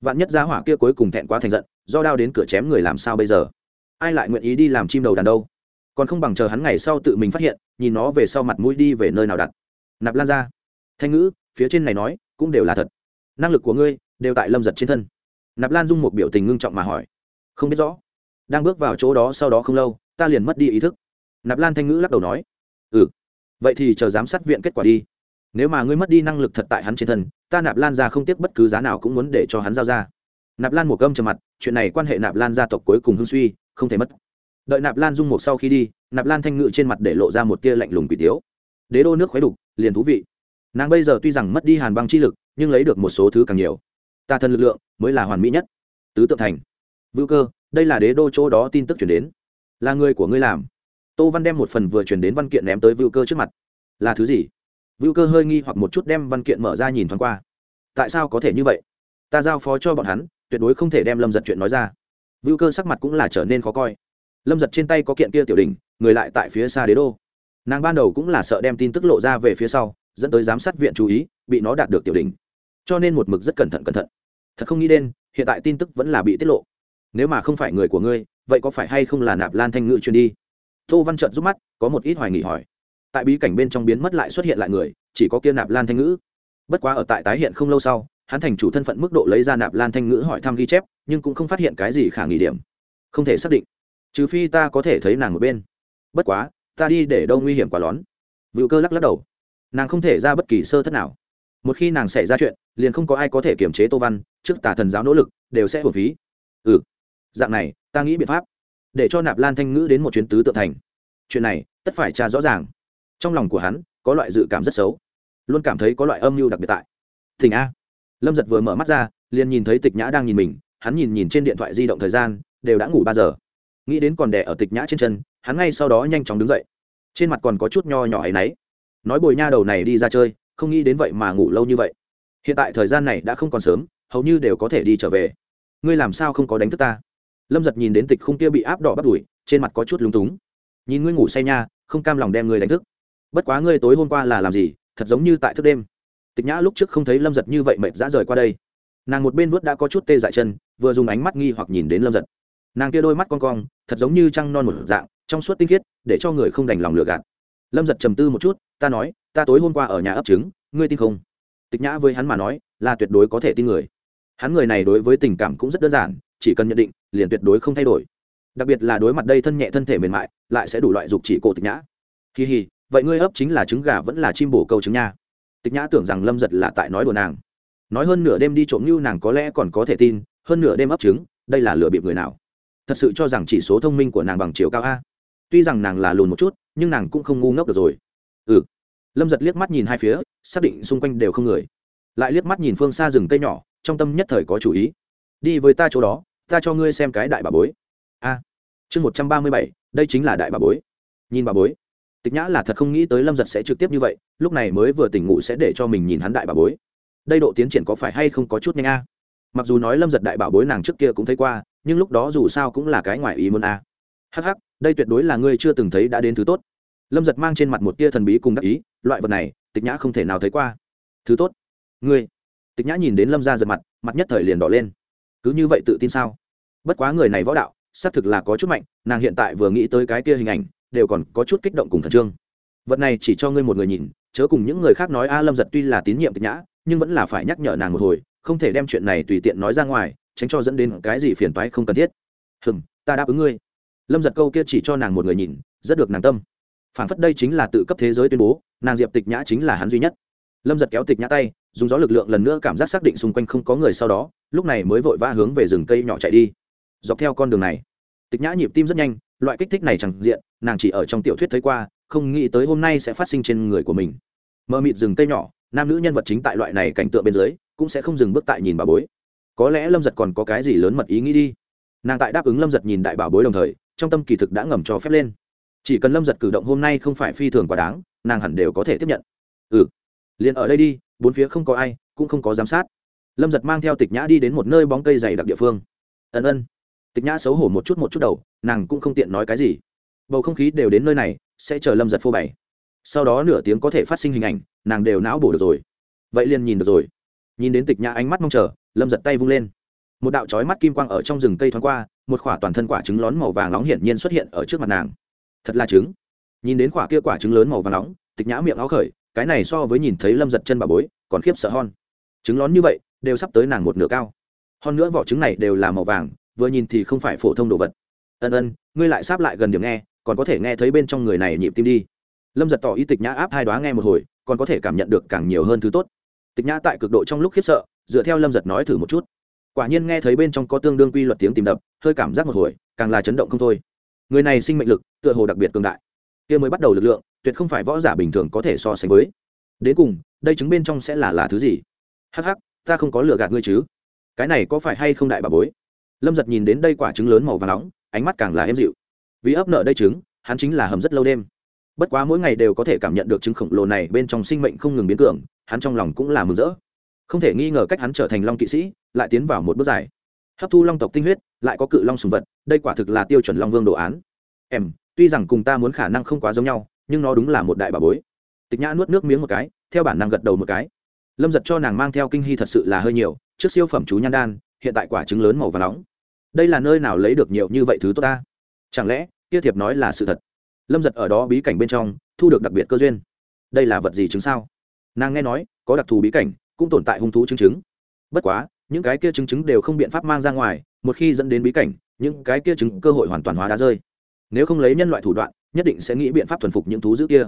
Vạn nhất giá hỏa kia cuối cùng thẹn quá thành giận, do đao đến cửa chém người làm sao bây giờ? Ai lại nguyện ý đi làm chim đầu đàn đâu? Còn không bằng chờ hắn ngày sau tự mình phát hiện, nhìn nó về sau mặt mũi đi về nơi nào đặt. Nạp lan ra. Thanh ngữ, phía trên này nói, cũng đều là thật. Năng lực của ngươi, đều tại lâm giật trên thân. Nạp lan dung một biểu tình ngưng trọng mà hỏi. Không biết rõ. Đang bước vào chỗ đó sau đó không lâu, ta liền mất đi ý thức. Nạp lan thanh ngữ lắc đầu nói. Ừ. Vậy thì chờ giám sát viện kết quả đi. Nếu mà ngươi mất đi năng lực thật tại hắn trên thân, ta nạp lan ra không tiếc bất cứ giá nào cũng muốn để cho hắn giao ra. Nạp lan một cơm trầm mặt, chuyện này quan hệ nạp lan gia tộc cuối cùng hương suy, không thể mất đợi nạp lan dung một sau khi đi, nạp lan thanh ngự trên mặt để lộ ra một tia lạnh lùng quỷ tiếu. Đế đô nước khuấy đục, liền thú vị. Nàng bây giờ tuy rằng mất đi hàn băng chi lực, nhưng lấy được một số thứ càng nhiều. Tà thần lực lượng mới là hoàn mỹ nhất. Tứ tượng thành. Vữ cơ, đây là đế đô chỗ đó tin tức chuyển đến. Là người của ngươi làm. Tô văn đem một phần vừa chuyển đến văn kiện ném tới vữ cơ trước mặt. Là thứ gì? Vữ cơ hơi nghi hoặc một chút đem văn kiện mở ra nhìn thoáng qua. Tại sao có thể như vậy? Ta giao phó cho bọn hắn, tuyệt đối không thể đem lâm giật chuyện nói ra. Vữ cơ sắc mặt cũng là trở nên khó coi lâm giật trên tay có kiện kia tiểu đình người lại tại phía xa đế đô. Nàng ban đầu cũng là sợ đem tin tức lộ ra về phía sau, dẫn tới giám sát viện chú ý, bị nó đạt được tiểu đình cho nên một mực rất cẩn thận cẩn thận. Thật không nghĩ đến, hiện tại tin tức vẫn là bị tiết lộ. Nếu mà không phải người của ngươi, vậy có phải hay không là nạp lan thanh ngự truyền đi? Tô văn trợn rút mắt, có một ít hoài nghỉ hỏi. Tại bí cảnh bên trong biến mất lại xuất hiện lại người, chỉ có kia nạp lan thanh ngữ. Bất quá ở tại tái hiện không lâu sau, hắn thành chủ thân phận mức độ lấy ra nạp lan thanh ngữ hỏi thăm ghi chép, nhưng cũng không phát hiện cái gì khả nghỉ điểm. Không thể xác định trừ phi ta có thể thấy nàng một bên. Bất quá, ta đi để đâu nguy hiểm quá lón. Vựu cơ lắc lắc đầu. Nàng không thể ra bất kỳ sơ thất nào. Một khi nàng xảy ra chuyện, liền không có ai có thể kiềm chế tô văn, trước tà thần giáo nỗ lực, đều sẽ hồn phí. Ừ. Dạng này, ta nghĩ biện pháp. Để cho nạp lan thanh ngữ đến một chuyến tứ tự thành. Chuyện này, tất phải tra rõ ràng. Trong lòng của hắn, có loại dự cảm rất xấu. Luôn cảm thấy có loại âm mưu đặc biệt tại. Thỉnh a. Lâm giật vừa mở mắt ra, liền nhìn thấy tịch nhã đang nhìn mình, hắn nhìn nhìn trên điện thoại di động thời gian, đều đã ngủ ba giờ nghĩ đến còn đẻ ở tịch nhã trên chân, hắn ngay sau đó nhanh chóng đứng dậy. Trên mặt còn có chút nho nhỏ ấ y náy. Nói bồi nha đầu này đi ra chơi, không nghĩ đến vậy mà ngủ lâu như vậy. Hiện tại thời gian này đã không còn sớm, hầu như đều có thể đi trở về. Ngươi làm sao không có đánh thức ta? Lâm giật nhìn đến tịch khung kia bị áp đỏ bắt đùi trên mặt có chút lúng túng. Nhìn ngươi ngủ say nha, không cam lòng đem ngươi đánh thức. Bất quá ngươi tối hôm qua là làm gì, thật giống như tại thức đêm. Tịch nhã lúc trước không thấy lâm giật như vậy mệt dã rời qua đây. Nàng một bên vuốt đã có chút tê dại chân, vừa dùng ánh mắt nghi hoặc nhìn đến lâm giật nàng kia đôi mắt con cong, thật giống như trăng non một dạng, trong suốt tinh khiết, để cho người không đành lòng lừa gạt. Lâm giật trầm tư một chút, ta nói, ta tối hôm qua ở nhà ấp trứng, ngươi tin không? Tịch nhã với hắn mà nói, là tuyệt đối có thể tin người. Hắn người này đối với tình cảm cũng rất đơn giản, chỉ cần nhận định, liền tuyệt đối không thay đổi. Đặc biệt là đối mặt đây thân nhẹ thân thể mềm mại, lại sẽ đủ loại dục chỉ cổ tịch nhã. Kỳ hì, vậy ngươi ấp chính là trứng gà vẫn là chim bổ câu trứng nha? Tịch nhã tưởng rằng lâm giật là tại nói đùa nàng. Nói hơn nửa đêm đi trộm như nàng có lẽ còn có thể tin, hơn nửa đêm ấp trứng, đây là lừa bịp người nào? Thật sự cho rằng chỉ số thông minh của nàng bằng chiều cao a. Tuy rằng nàng là lùn một chút, nhưng nàng cũng không ngu ngốc được rồi. Ừ. Lâm giật liếc mắt nhìn hai phía, xác định xung quanh đều không người. Lại liếc mắt nhìn phương xa rừng cây nhỏ, trong tâm nhất thời có chủ ý. Đi với ta chỗ đó, ta cho ngươi xem cái đại bà bối. A. Chương một trăm ba mươi bảy, đây chính là đại bà bối. Nhìn bà bối. Tịch nhã là thật không nghĩ tới lâm giật sẽ trực tiếp như vậy, lúc này mới vừa tỉnh ngủ sẽ để cho mình nhìn hắn đại bà bối. Đây độ tiến triển có phải hay không có chút nhanh a? Mặc dù nói lâm giật đại bảo bối nàng trước kia cũng thấy qua nhưng lúc đó dù sao cũng là cái ngoài ý muốn a hắc hắc đây tuyệt đối là ngươi chưa từng thấy đã đến thứ tốt lâm giật mang trên mặt một tia thần bí cùng đắc ý loại vật này tịch nhã không thể nào thấy qua thứ tốt ngươi tịch nhã nhìn đến lâm ra giật mặt mặt nhất thời liền đỏ lên cứ như vậy tự tin sao bất quá người này võ đạo xác thực là có chút mạnh nàng hiện tại vừa nghĩ tới cái kia hình ảnh đều còn có chút kích động cùng khẩn trương vật này chỉ cho ngươi một người nhìn chớ cùng những người khác nói a lâm giật tuy là tín nhiệm tịch nhã nhưng vẫn là phải nhắc nhở nàng một hồi không thể đem chuyện này tùy tiện nói ra ngoài, tránh cho dẫn đến cái gì phiền toái không cần thiết. Hừm, ta đáp ứng ngươi. Lâm giật câu kia chỉ cho nàng một người nhìn, rất được nàng tâm. Phản phất đây chính là tự cấp thế giới tuyên bố, nàng diệp tịch nhã chính là hắn duy nhất. Lâm giật kéo tịch nhã tay, dùng gió lực lượng lần nữa cảm giác xác định xung quanh không có người sau đó, lúc này mới vội vã hướng về rừng cây nhỏ chạy đi. Dọc theo con đường này, tịch nhã nhịp tim rất nhanh, loại kích thích này chẳng diện, nàng chỉ ở trong tiểu thuyết thấy qua, không nghĩ tới hôm nay sẽ phát sinh trên người của mình. Mờ mịt rừng cây nhỏ nam nữ nhân vật chính tại loại này cảnh tượng bên dưới, cũng sẽ không dừng bước tại nhìn bà bối. Có lẽ lâm giật còn có cái gì lớn mật ý nghĩ đi. Nàng tại đáp ứng lâm giật nhìn đại bảo bối đồng thời, trong tâm kỳ thực đã ngầm cho phép lên. Chỉ cần lâm giật cử động hôm nay không phải phi thường quá đáng, nàng hẳn đều có thể tiếp nhận. Ừ. Liền ở đây đi, bốn phía không có ai, cũng không có giám sát. Lâm giật mang theo tịch nhã đi đến một nơi bóng cây dày đặc địa phương. Ân ân. Tịch nhã xấu hổ một chút một chút đầu, nàng cũng không tiện nói cái gì. Bầu không khí đều đến nơi này, sẽ chờ lâm giật phô bày sau đó nửa tiếng có thể phát sinh hình ảnh, nàng đều não bổ được rồi. Vậy liền nhìn được rồi. Nhìn đến tịch nhã ánh mắt mong chờ, lâm giật tay vung lên. Một đạo trói mắt kim quang ở trong rừng cây thoáng qua, một quả toàn thân quả trứng lón màu vàng nóng hiển nhiên xuất hiện ở trước mặt nàng. Thật là trứng. Nhìn đến quả kia quả trứng lớn màu vàng nóng, tịch nhã miệng áo khởi, cái này so với nhìn thấy lâm giật chân bà bối, còn khiếp sợ hon trứng lón như vậy, đều sắp tới nàng một nửa cao. Hơn nữa vỏ trứng này đều là màu vàng, vừa nhìn thì không phải phổ thông đồ vật. Ân ân, ngươi lại sáp lại gần điểm nghe, còn có thể nghe thấy bên trong người này nhịp tim đi lâm giật tỏ ý tịch nhã áp hai đoá nghe một hồi, còn có thể cảm nhận được càng nhiều hơn thứ tốt. Tịch nhã tại cực độ trong lúc khiếp sợ, dựa theo lâm giật nói thử một chút. Quả nhiên nghe thấy bên trong có tương đương quy luật tiếng tìm đập, hơi cảm giác một hồi, càng là chấn động không thôi. Người này sinh mệnh lực, tựa hồ đặc biệt cường đại. Kia mới bắt đầu lực lượng, tuyệt không phải võ giả bình thường có thể so sánh với. Đến cùng, đây chứng bên trong sẽ là là thứ gì? Hắc hắc, ta không có lừa gạt ngươi chứ. Cái này có phải hay không đại bà bối? Lâm giật nhìn đến đây quả trứng lớn màu và nóng, ánh mắt càng là êm dịu. Vì ấp nợ đây trứng, hắn chính là hầm rất lâu đêm bất quá mỗi ngày đều có thể cảm nhận được trứng khổng lồ này bên trong sinh mệnh không ngừng biến cường, hắn trong lòng cũng là mừng rỡ. Không thể nghi ngờ cách hắn trở thành long kỵ sĩ, lại tiến vào một bước dài. Hấp thu long tộc tinh huyết, lại có cự long sùng vật, đây quả thực là tiêu chuẩn long vương đồ án. Em, tuy rằng cùng ta muốn khả năng không quá giống nhau, nhưng nó đúng là một đại bà bối. Tịch nhã nuốt nước miếng một cái, theo bản năng gật đầu một cái. Lâm giật cho nàng mang theo kinh hy thật sự là hơi nhiều, trước siêu phẩm chú nhan đan, hiện tại quả trứng lớn màu và nóng. Đây là nơi nào lấy được nhiều như vậy thứ tốt ta? Chẳng lẽ kia thiệp nói là sự thật? Lâm giật ở đó bí cảnh bên trong, thu được đặc biệt cơ duyên. Đây là vật gì chứng sao? Nàng nghe nói, có đặc thù bí cảnh, cũng tồn tại hung thú chứng chứng. Bất quá, những cái kia chứng chứng đều không biện pháp mang ra ngoài, một khi dẫn đến bí cảnh, những cái kia chứng cơ hội hoàn toàn hóa đá rơi. Nếu không lấy nhân loại thủ đoạn, nhất định sẽ nghĩ biện pháp thuần phục những thú dữ kia.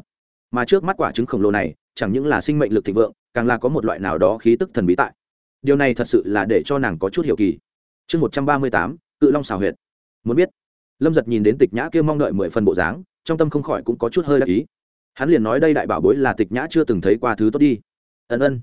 Mà trước mắt quả trứng khổng lồ này, chẳng những là sinh mệnh lực thịnh vượng, càng là có một loại nào đó khí tức thần bí tại. Điều này thật sự là để cho nàng có chút hiểu kỳ. Chương một trăm ba mươi tám, cự long xào huyệt. Muốn biết, lâm giật nhìn đến tịch nhã kia mong đợi mười phần bộ dáng trong tâm không khỏi cũng có chút hơi đắc ý. Hắn liền nói đây đại bảo bối là tịch nhã chưa từng thấy qua thứ tốt đi. Ân ân.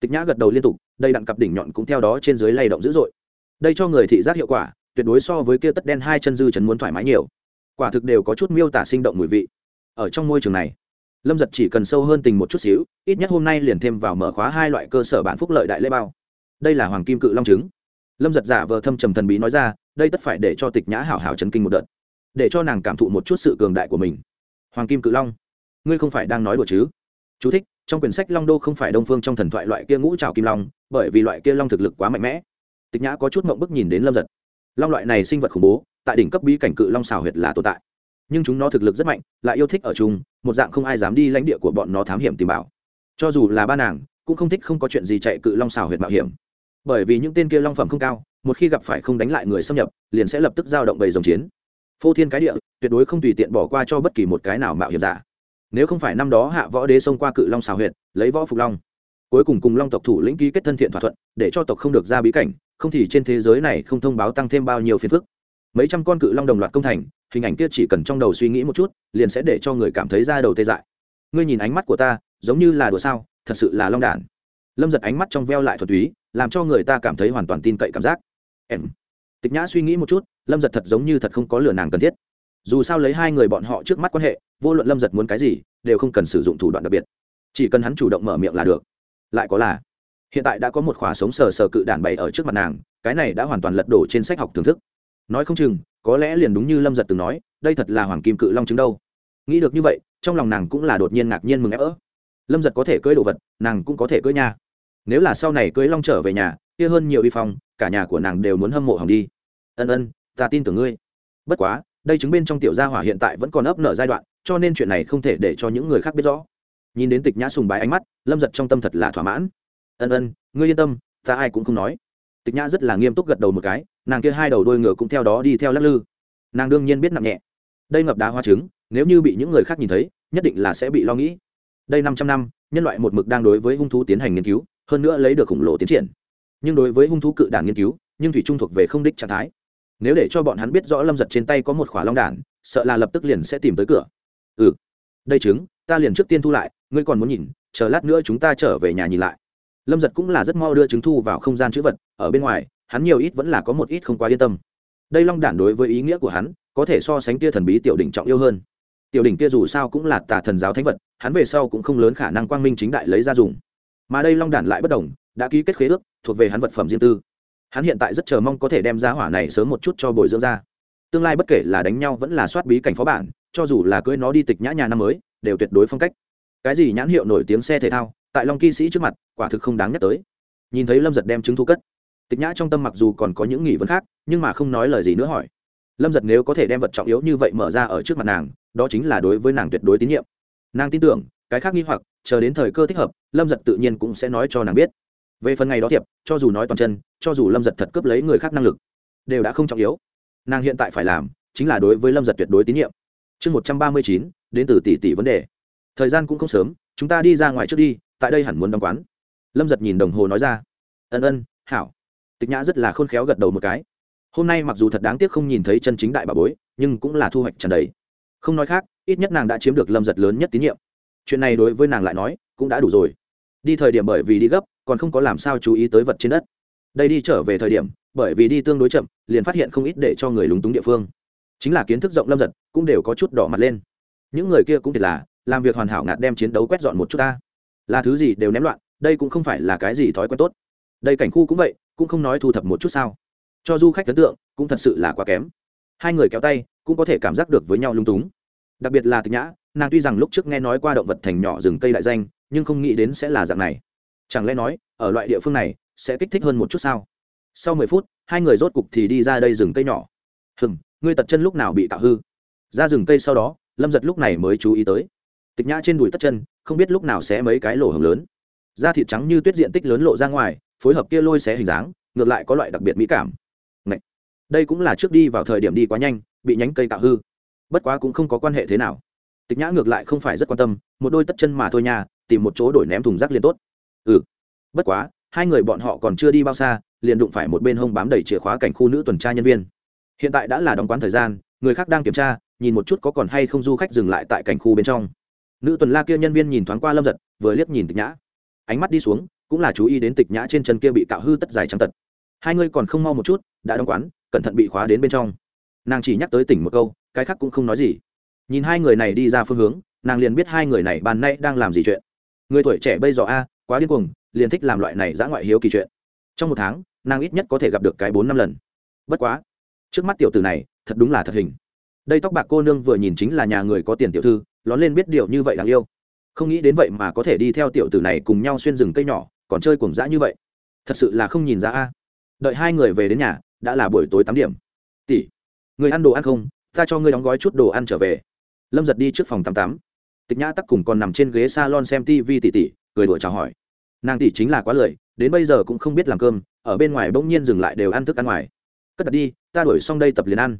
Tịch nhã gật đầu liên tục, đây đặng cặp đỉnh nhọn cũng theo đó trên dưới lay động dữ dội. Đây cho người thị giác hiệu quả, tuyệt đối so với kia tất đen hai chân dư chấn muốn thoải mái nhiều. Quả thực đều có chút miêu tả sinh động mùi vị. Ở trong môi trường này, lâm giật chỉ cần sâu hơn tình một chút xíu, ít nhất hôm nay liền thêm vào mở khóa hai loại cơ sở bản phúc lợi đại lễ bao. Đây là hoàng kim cự long trứng. Lâm giật giả vờ thâm trầm thần bí nói ra, đây tất phải để cho tịch nhã hảo hảo chấn kinh một đợt để cho nàng cảm thụ một chút sự cường đại của mình. Hoàng kim cự long ngươi không phải đang nói đùa chứ? Chú thích, trong quyển sách long đô không phải đông phương trong thần thoại loại kia ngũ trào kim long bởi vì loại kia long thực lực quá mạnh mẽ. Tịch nhã có chút mộng bức nhìn đến lâm giật. Long loại này sinh vật khủng bố tại đỉnh cấp bí cảnh cự long xào huyệt là tồn tại. Nhưng chúng nó thực lực rất mạnh lại yêu thích ở chung một dạng không ai dám đi lãnh địa của bọn nó thám hiểm tìm bảo. Cho dù là ba nàng cũng không thích không có chuyện gì chạy cự long xào huyệt mạo hiểm. Bởi vì những tên kia long phẩm không cao một khi gặp phải không đánh lại người xâm nhập liền sẽ lập tức giao động bầy dòng chiến phô thiên cái địa, tuyệt đối không tùy tiện bỏ qua cho bất kỳ một cái nào mạo hiểm giả. Nếu không phải năm đó hạ võ đế xông qua cự long xào huyệt, lấy võ phục long. Cuối cùng cùng long tộc thủ lĩnh ký kết thân thiện thỏa thuận, để cho tộc không được ra bí cảnh, không thì trên thế giới này không thông báo tăng thêm bao nhiêu phiền phức. Mấy trăm con cự long đồng loạt công thành, hình ảnh kia chỉ cần trong đầu suy nghĩ một chút, liền sẽ để cho người cảm thấy ra đầu tê dại. Ngươi nhìn ánh mắt của ta, giống như là đùa sao, thật sự là long đản. Lâm giật ánh mắt trong veo lại thuật túy, làm cho người ta cảm thấy hoàn toàn tin cậy cảm giác. Em. Tịch nhã suy nghĩ một chút lâm giật thật giống như thật không có lừa nàng cần thiết. Dù sao lấy hai người bọn họ trước mắt quan hệ, vô luận lâm giật muốn cái gì, đều không cần sử dụng thủ đoạn đặc biệt. Chỉ cần hắn chủ động mở miệng là được. Lại có là, hiện tại đã có một khóa sống sờ sờ cự đản bày ở trước mặt nàng, cái này đã hoàn toàn lật đổ trên sách học thưởng thức. Nói không chừng, có lẽ liền đúng như lâm giật từng nói, đây thật là hoàng kim cự long chứng đâu. Nghĩ được như vậy, trong lòng nàng cũng là đột nhiên ngạc nhiên mừng ép ỡ lâm giật có thể cưới đồ vật, nàng cũng có thể cưới nha nếu là sau này cưới long trở về nhà, kia hơn nhiều y phong, cả nhà của nàng đều muốn hâm mộ hỏng đi. Ân ân ta tin tưởng ngươi. Bất quá, đây chứng bên trong tiểu gia hỏa hiện tại vẫn còn ấp nở giai đoạn, cho nên chuyện này không thể để cho những người khác biết rõ. Nhìn đến tịch nhã sùng bái ánh mắt, lâm giật trong tâm thật là thỏa mãn. Ân ân, ngươi yên tâm, ta ai cũng không nói. Tịch nhã rất là nghiêm túc gật đầu một cái, nàng kia hai đầu đôi ngựa cũng theo đó đi theo lắc lư. Nàng đương nhiên biết nặng nhẹ. Đây ngập đá hoa trứng, nếu như bị những người khác nhìn thấy, nhất định là sẽ bị lo nghĩ. Đây năm trăm năm, nhân loại một mực đang đối với hung thú tiến hành nghiên cứu, hơn nữa lấy được khủng lồ tiến triển. Nhưng đối với hung thú cự đản nghiên cứu, nhưng thủy trung thuộc về không đích trạng thái nếu để cho bọn hắn biết rõ lâm giật trên tay có một khỏa long đản, sợ là lập tức liền sẽ tìm tới cửa. Ừ. Đây chứng ta liền trước tiên thu lại, ngươi còn muốn nhìn, chờ lát nữa chúng ta trở về nhà nhìn lại. Lâm giật cũng là rất mau đưa chứng thu vào không gian chữ vật, ở bên ngoài, hắn nhiều ít vẫn là có một ít không quá yên tâm. Đây long đản đối với ý nghĩa của hắn, có thể so sánh tia thần bí tiểu đỉnh trọng yêu hơn. Tiểu đỉnh kia dù sao cũng là tà thần giáo thánh vật, hắn về sau cũng không lớn khả năng quang minh chính đại lấy ra dùng. Mà đây long đản lại bất đồng, đã ký kết khế ước, thuộc về hắn vật phẩm riêng tư hắn hiện tại rất chờ mong có thể đem ra hỏa này sớm một chút cho bồi dưỡng ra. Tương lai bất kể là đánh nhau vẫn là soát bí cảnh phó bản, cho dù là cưới nó đi tịch nhã nhà năm mới, đều tuyệt đối phong cách. Cái gì nhãn hiệu nổi tiếng xe thể thao, tại long kỵ sĩ trước mặt, quả thực không đáng nhắc tới. Nhìn thấy lâm giật đem chứng thu cất, tịch nhã trong tâm mặc dù còn có những nghỉ vấn khác, nhưng mà không nói lời gì nữa hỏi. Lâm giật nếu có thể đem vật trọng yếu như vậy mở ra ở trước mặt nàng, đó chính là đối với nàng tuyệt đối tín nhiệm. Nàng tin tưởng, cái khác nghi hoặc, chờ đến thời cơ thích hợp, lâm giật tự nhiên cũng sẽ nói cho nàng biết về phần ngày đó thiệp, cho dù nói toàn chân, cho dù lâm giật thật cướp lấy người khác năng lực, đều đã không trọng yếu. Nàng hiện tại phải làm chính là đối với lâm giật tuyệt đối tín nhiệm. Chương một trăm ba mươi chín, đến từ tỷ tỷ vấn đề. Thời gian cũng không sớm, chúng ta đi ra ngoài trước đi, tại đây hẳn muốn đóng quán. Lâm giật nhìn đồng hồ nói ra. Ân ân, hảo. Tịch nhã rất là khôn khéo gật đầu một cái. Hôm nay mặc dù thật đáng tiếc không nhìn thấy chân chính đại bà bối, nhưng cũng là thu hoạch trần đầy. Không nói khác, ít nhất nàng đã chiếm được lâm giật lớn nhất tín nhiệm. Chuyện này đối với nàng lại nói, cũng đã đủ rồi. Đi thời điểm bởi vì đi gấp còn không có làm sao chú ý tới vật trên đất. Đây đi trở về thời điểm, bởi vì đi tương đối chậm, liền phát hiện không ít để cho người lúng túng địa phương. Chính là kiến thức rộng lâm giật, cũng đều có chút đỏ mặt lên. Những người kia cũng thiệt là, làm việc hoàn hảo ngạt đem chiến đấu quét dọn một chút ta. Là thứ gì đều ném loạn, đây cũng không phải là cái gì thói quen tốt. Đây cảnh khu cũng vậy, cũng không nói thu thập một chút sao. Cho du khách ấn tượng, cũng thật sự là quá kém. Hai người kéo tay, cũng có thể cảm giác được với nhau lung túng. Đặc biệt là tịch nhã, nàng tuy rằng lúc trước nghe nói qua động vật thành nhỏ rừng cây đại danh, nhưng không nghĩ đến sẽ là dạng này chẳng lẽ nói, ở loại địa phương này, sẽ kích thích hơn một chút sao? Sau mười phút, hai người rốt cục thì đi ra đây rừng cây nhỏ. Hừng ngươi tật chân lúc nào bị tạo hư? Ra rừng cây sau đó, lâm giật lúc này mới chú ý tới. Tịch nhã trên đùi tất chân, không biết lúc nào sẽ mấy cái lỗ hồng lớn. Da thịt trắng như tuyết diện tích lớn lộ ra ngoài, phối hợp kia lôi xé hình dáng, ngược lại có loại đặc biệt mỹ cảm. Ngậy! đây cũng là trước đi vào thời điểm đi quá nhanh, bị nhánh cây tạo hư. Bất quá cũng không có quan hệ thế nào. Tịch nhã ngược lại không phải rất quan tâm, một đôi tất chân mà thôi nha, tìm một chỗ đổi ném thùng rác liền tốt ừ. Bất quá, hai người bọn họ còn chưa đi bao xa, liền đụng phải một bên hông bám đầy chìa khóa cảnh khu nữ tuần tra nhân viên. Hiện tại đã là đóng quán thời gian, người khác đang kiểm tra, nhìn một chút có còn hay không du khách dừng lại tại cảnh khu bên trong. Nữ tuần la kia nhân viên nhìn thoáng qua lâm giật, vừa liếc nhìn tịch nhã. Ánh mắt đi xuống, cũng là chú ý đến tịch nhã trên chân kia bị cạo hư tất dài trắng tật. Hai người còn không mau một chút, đã đóng quán, cẩn thận bị khóa đến bên trong. Nàng chỉ nhắc tới tỉnh một câu, cái khác cũng không nói gì. Nhìn hai người này đi ra phương hướng, nàng liền biết hai người này ban nay đang làm gì chuyện. Người tuổi trẻ bây giờ a quá điên cuồng, liền thích làm loại này dã ngoại hiếu kỳ chuyện. Trong một tháng, nàng ít nhất có thể gặp được cái bốn năm lần. Bất quá, trước mắt tiểu tử này, thật đúng là thật hình. Đây tóc bạc cô nương vừa nhìn chính là nhà người có tiền tiểu thư, lón lên biết điều như vậy đáng yêu. Không nghĩ đến vậy mà có thể đi theo tiểu tử này cùng nhau xuyên rừng cây nhỏ, còn chơi cuồng dã như vậy. Thật sự là không nhìn ra a. Đợi hai người về đến nhà, đã là buổi tối tám điểm. Tỷ, người ăn đồ ăn không? Ta cho ngươi đóng gói chút đồ ăn trở về. Lâm giật đi trước phòng tám tám. Tịch nhã tắc cùng còn nằm trên ghế s a lon xem tv tỉ tỉ, cười đùa chào hỏi nàng tỷ chính là quá lười, đến bây giờ cũng không biết làm cơm, ở bên ngoài bỗng nhiên dừng lại đều ăn thức ăn ngoài. Cất đặt đi, ta đổi xong đây tập liền ăn.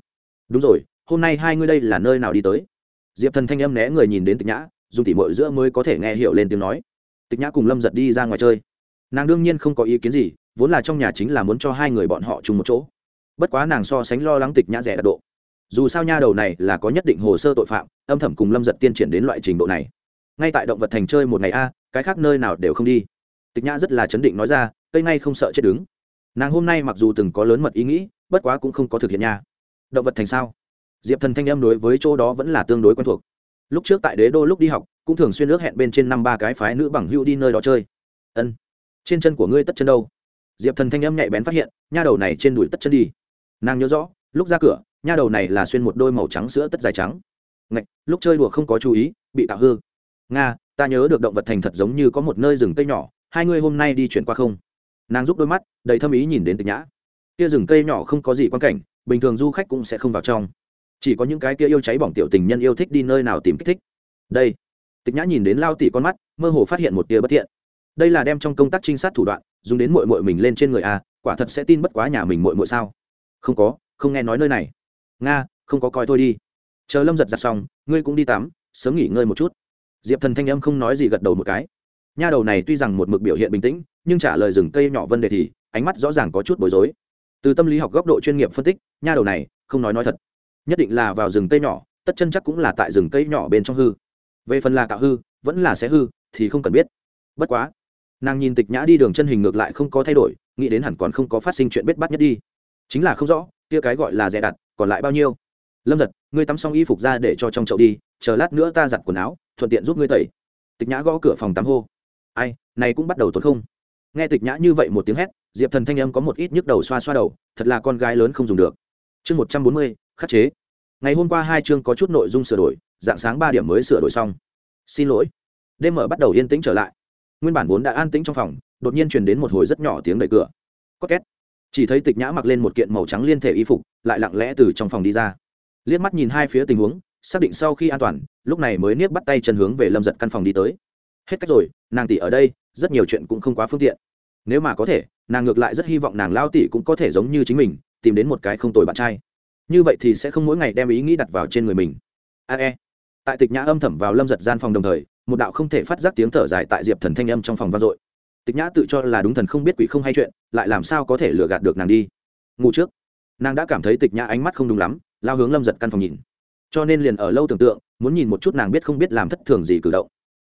Đúng rồi, hôm nay hai ngươi đây là nơi nào đi tới? Diệp thần thanh âm né người nhìn đến tịch nhã, dùng tỉ mội giữa mới có thể nghe hiểu lên tiếng nói. Tịch nhã cùng lâm giật đi ra ngoài chơi. Nàng đương nhiên không có ý kiến gì, vốn là trong nhà chính là muốn cho hai người bọn họ chung một chỗ. Bất quá nàng so sánh lo lắng tịch nhã rẻ đặc độ. Dù sao nha đầu này là có nhất định hồ sơ tội phạm, âm thầm cùng lâm giật tiên triển đến loại trình độ này. Ngay tại động vật thành chơi một ngày a, cái khác nơi nào đều không đi tịch nhã rất là chấn định nói ra, cây ngay không sợ chết đứng. Nàng hôm nay mặc dù từng có lớn mật ý nghĩ, bất quá cũng không có thực hiện nha. Động vật thành sao? Diệp thần thanh âm đối với chỗ đó vẫn là tương đối quen thuộc. Lúc trước tại đế đô lúc đi học, cũng thường xuyên ước hẹn bên trên năm ba cái phái nữ bằng hữu đi nơi đó chơi. Ân, trên chân của ngươi tất chân đâu? Diệp thần thanh âm nhạy bén phát hiện, nha đầu này trên đùi tất chân đi. Nàng nhớ rõ, lúc ra cửa, nha đầu này là xuyên một đôi màu trắng sữa tất dài trắng. Ngạch, lúc chơi đùa không có chú ý, bị tạo hư. Nga, ta nhớ được động vật thành thật giống như có một nơi rừng cây nhỏ hai ngươi hôm nay đi chuyển qua không? Nàng giúp đôi mắt, đầy thâm ý nhìn đến tịch nhã. Kia rừng cây nhỏ không có gì quan cảnh, bình thường du khách cũng sẽ không vào trong. Chỉ có những cái kia yêu cháy bỏng tiểu tình nhân yêu thích đi nơi nào tìm kích thích. Đây. Tịch nhã nhìn đến lao tỉ con mắt, mơ hồ phát hiện một tia bất thiện. Đây là đem trong công tác trinh sát thủ đoạn, dùng đến mội mội mình lên trên người a quả thật sẽ tin bất quá nhà mình mội mội sao? Không có, không nghe nói nơi này. Nga, không có coi thôi đi. Chờ lâm giật giặt xong, ngươi cũng đi tắm, sớm nghỉ ngơi một chút. Diệp thần thanh âm không nói gì gật đầu một cái nha đầu này tuy rằng một mực biểu hiện bình tĩnh, nhưng trả lời rừng cây nhỏ vấn đề thì, ánh mắt rõ ràng có chút bối rối. Từ tâm lý học góc độ chuyên nghiệp phân tích, nha đầu này, không nói nói thật. Nhất định là vào rừng cây nhỏ, tất chân chắc cũng là tại rừng cây nhỏ bên trong hư. Về phần là cạo hư, vẫn là sẽ hư, thì không cần biết. Bất quá, nàng nhìn tịch nhã đi đường chân hình ngược lại không có thay đổi, nghĩ đến hẳn còn không có phát sinh chuyện bết bắt nhất đi. Chính là không rõ, kia cái gọi là rẻ đặt, còn lại bao nhiêu. Lâm giật, ngươi tắm xong y phục ra để cho trong chậu đi, chờ lát nữa ta giặt quần áo, thuận tiện giúp ngươi tẩy. Tịch nhã gõ cửa phòng tắm hô ai, này cũng bắt đầu tốn không. Nghe tịch nhã như vậy một tiếng hét, diệp thần thanh âm có một ít nhức đầu xoa xoa đầu, thật là con gái lớn không dùng được. Chương một trăm bốn mươi, khắc chế. Ngày hôm qua hai chương có chút nội dung sửa đổi, dạng sáng ba điểm mới sửa đổi xong. Xin lỗi. Đêm mở bắt đầu yên tĩnh trở lại. Nguyên bản vốn đã an tĩnh trong phòng, đột nhiên truyền đến một hồi rất nhỏ tiếng đẩy cửa. Có két. Chỉ thấy tịch nhã mặc lên một kiện màu trắng liên thể y phục, lại lặng lẽ từ trong phòng đi ra. Liếc mắt nhìn hai phía tình huống, xác định sau khi an toàn, lúc này mới niếp bắt tay chân hướng về lâm giật căn phòng đi tới hết cách rồi, nàng tỷ ở đây, rất nhiều chuyện cũng không quá phương tiện. Nếu mà có thể, nàng ngược lại rất hy vọng nàng lao tỷ cũng có thể giống như chính mình, tìm đến một cái không tồi bạn trai. Như vậy thì sẽ không mỗi ngày đem ý nghĩ đặt vào trên người mình. A e. Tại tịch nhã âm thầm vào lâm giật gian phòng đồng thời, một đạo không thể phát giác tiếng thở dài tại diệp thần thanh âm trong phòng vang dội. Tịch nhã tự cho là đúng thần không biết quỷ không hay chuyện, lại làm sao có thể lừa gạt được nàng đi. Ngủ trước. Nàng đã cảm thấy tịch nhã ánh mắt không đúng lắm, lao hướng lâm giật căn phòng nhìn. Cho nên liền ở lâu tưởng tượng, muốn nhìn một chút nàng biết không biết làm thất thường gì cử động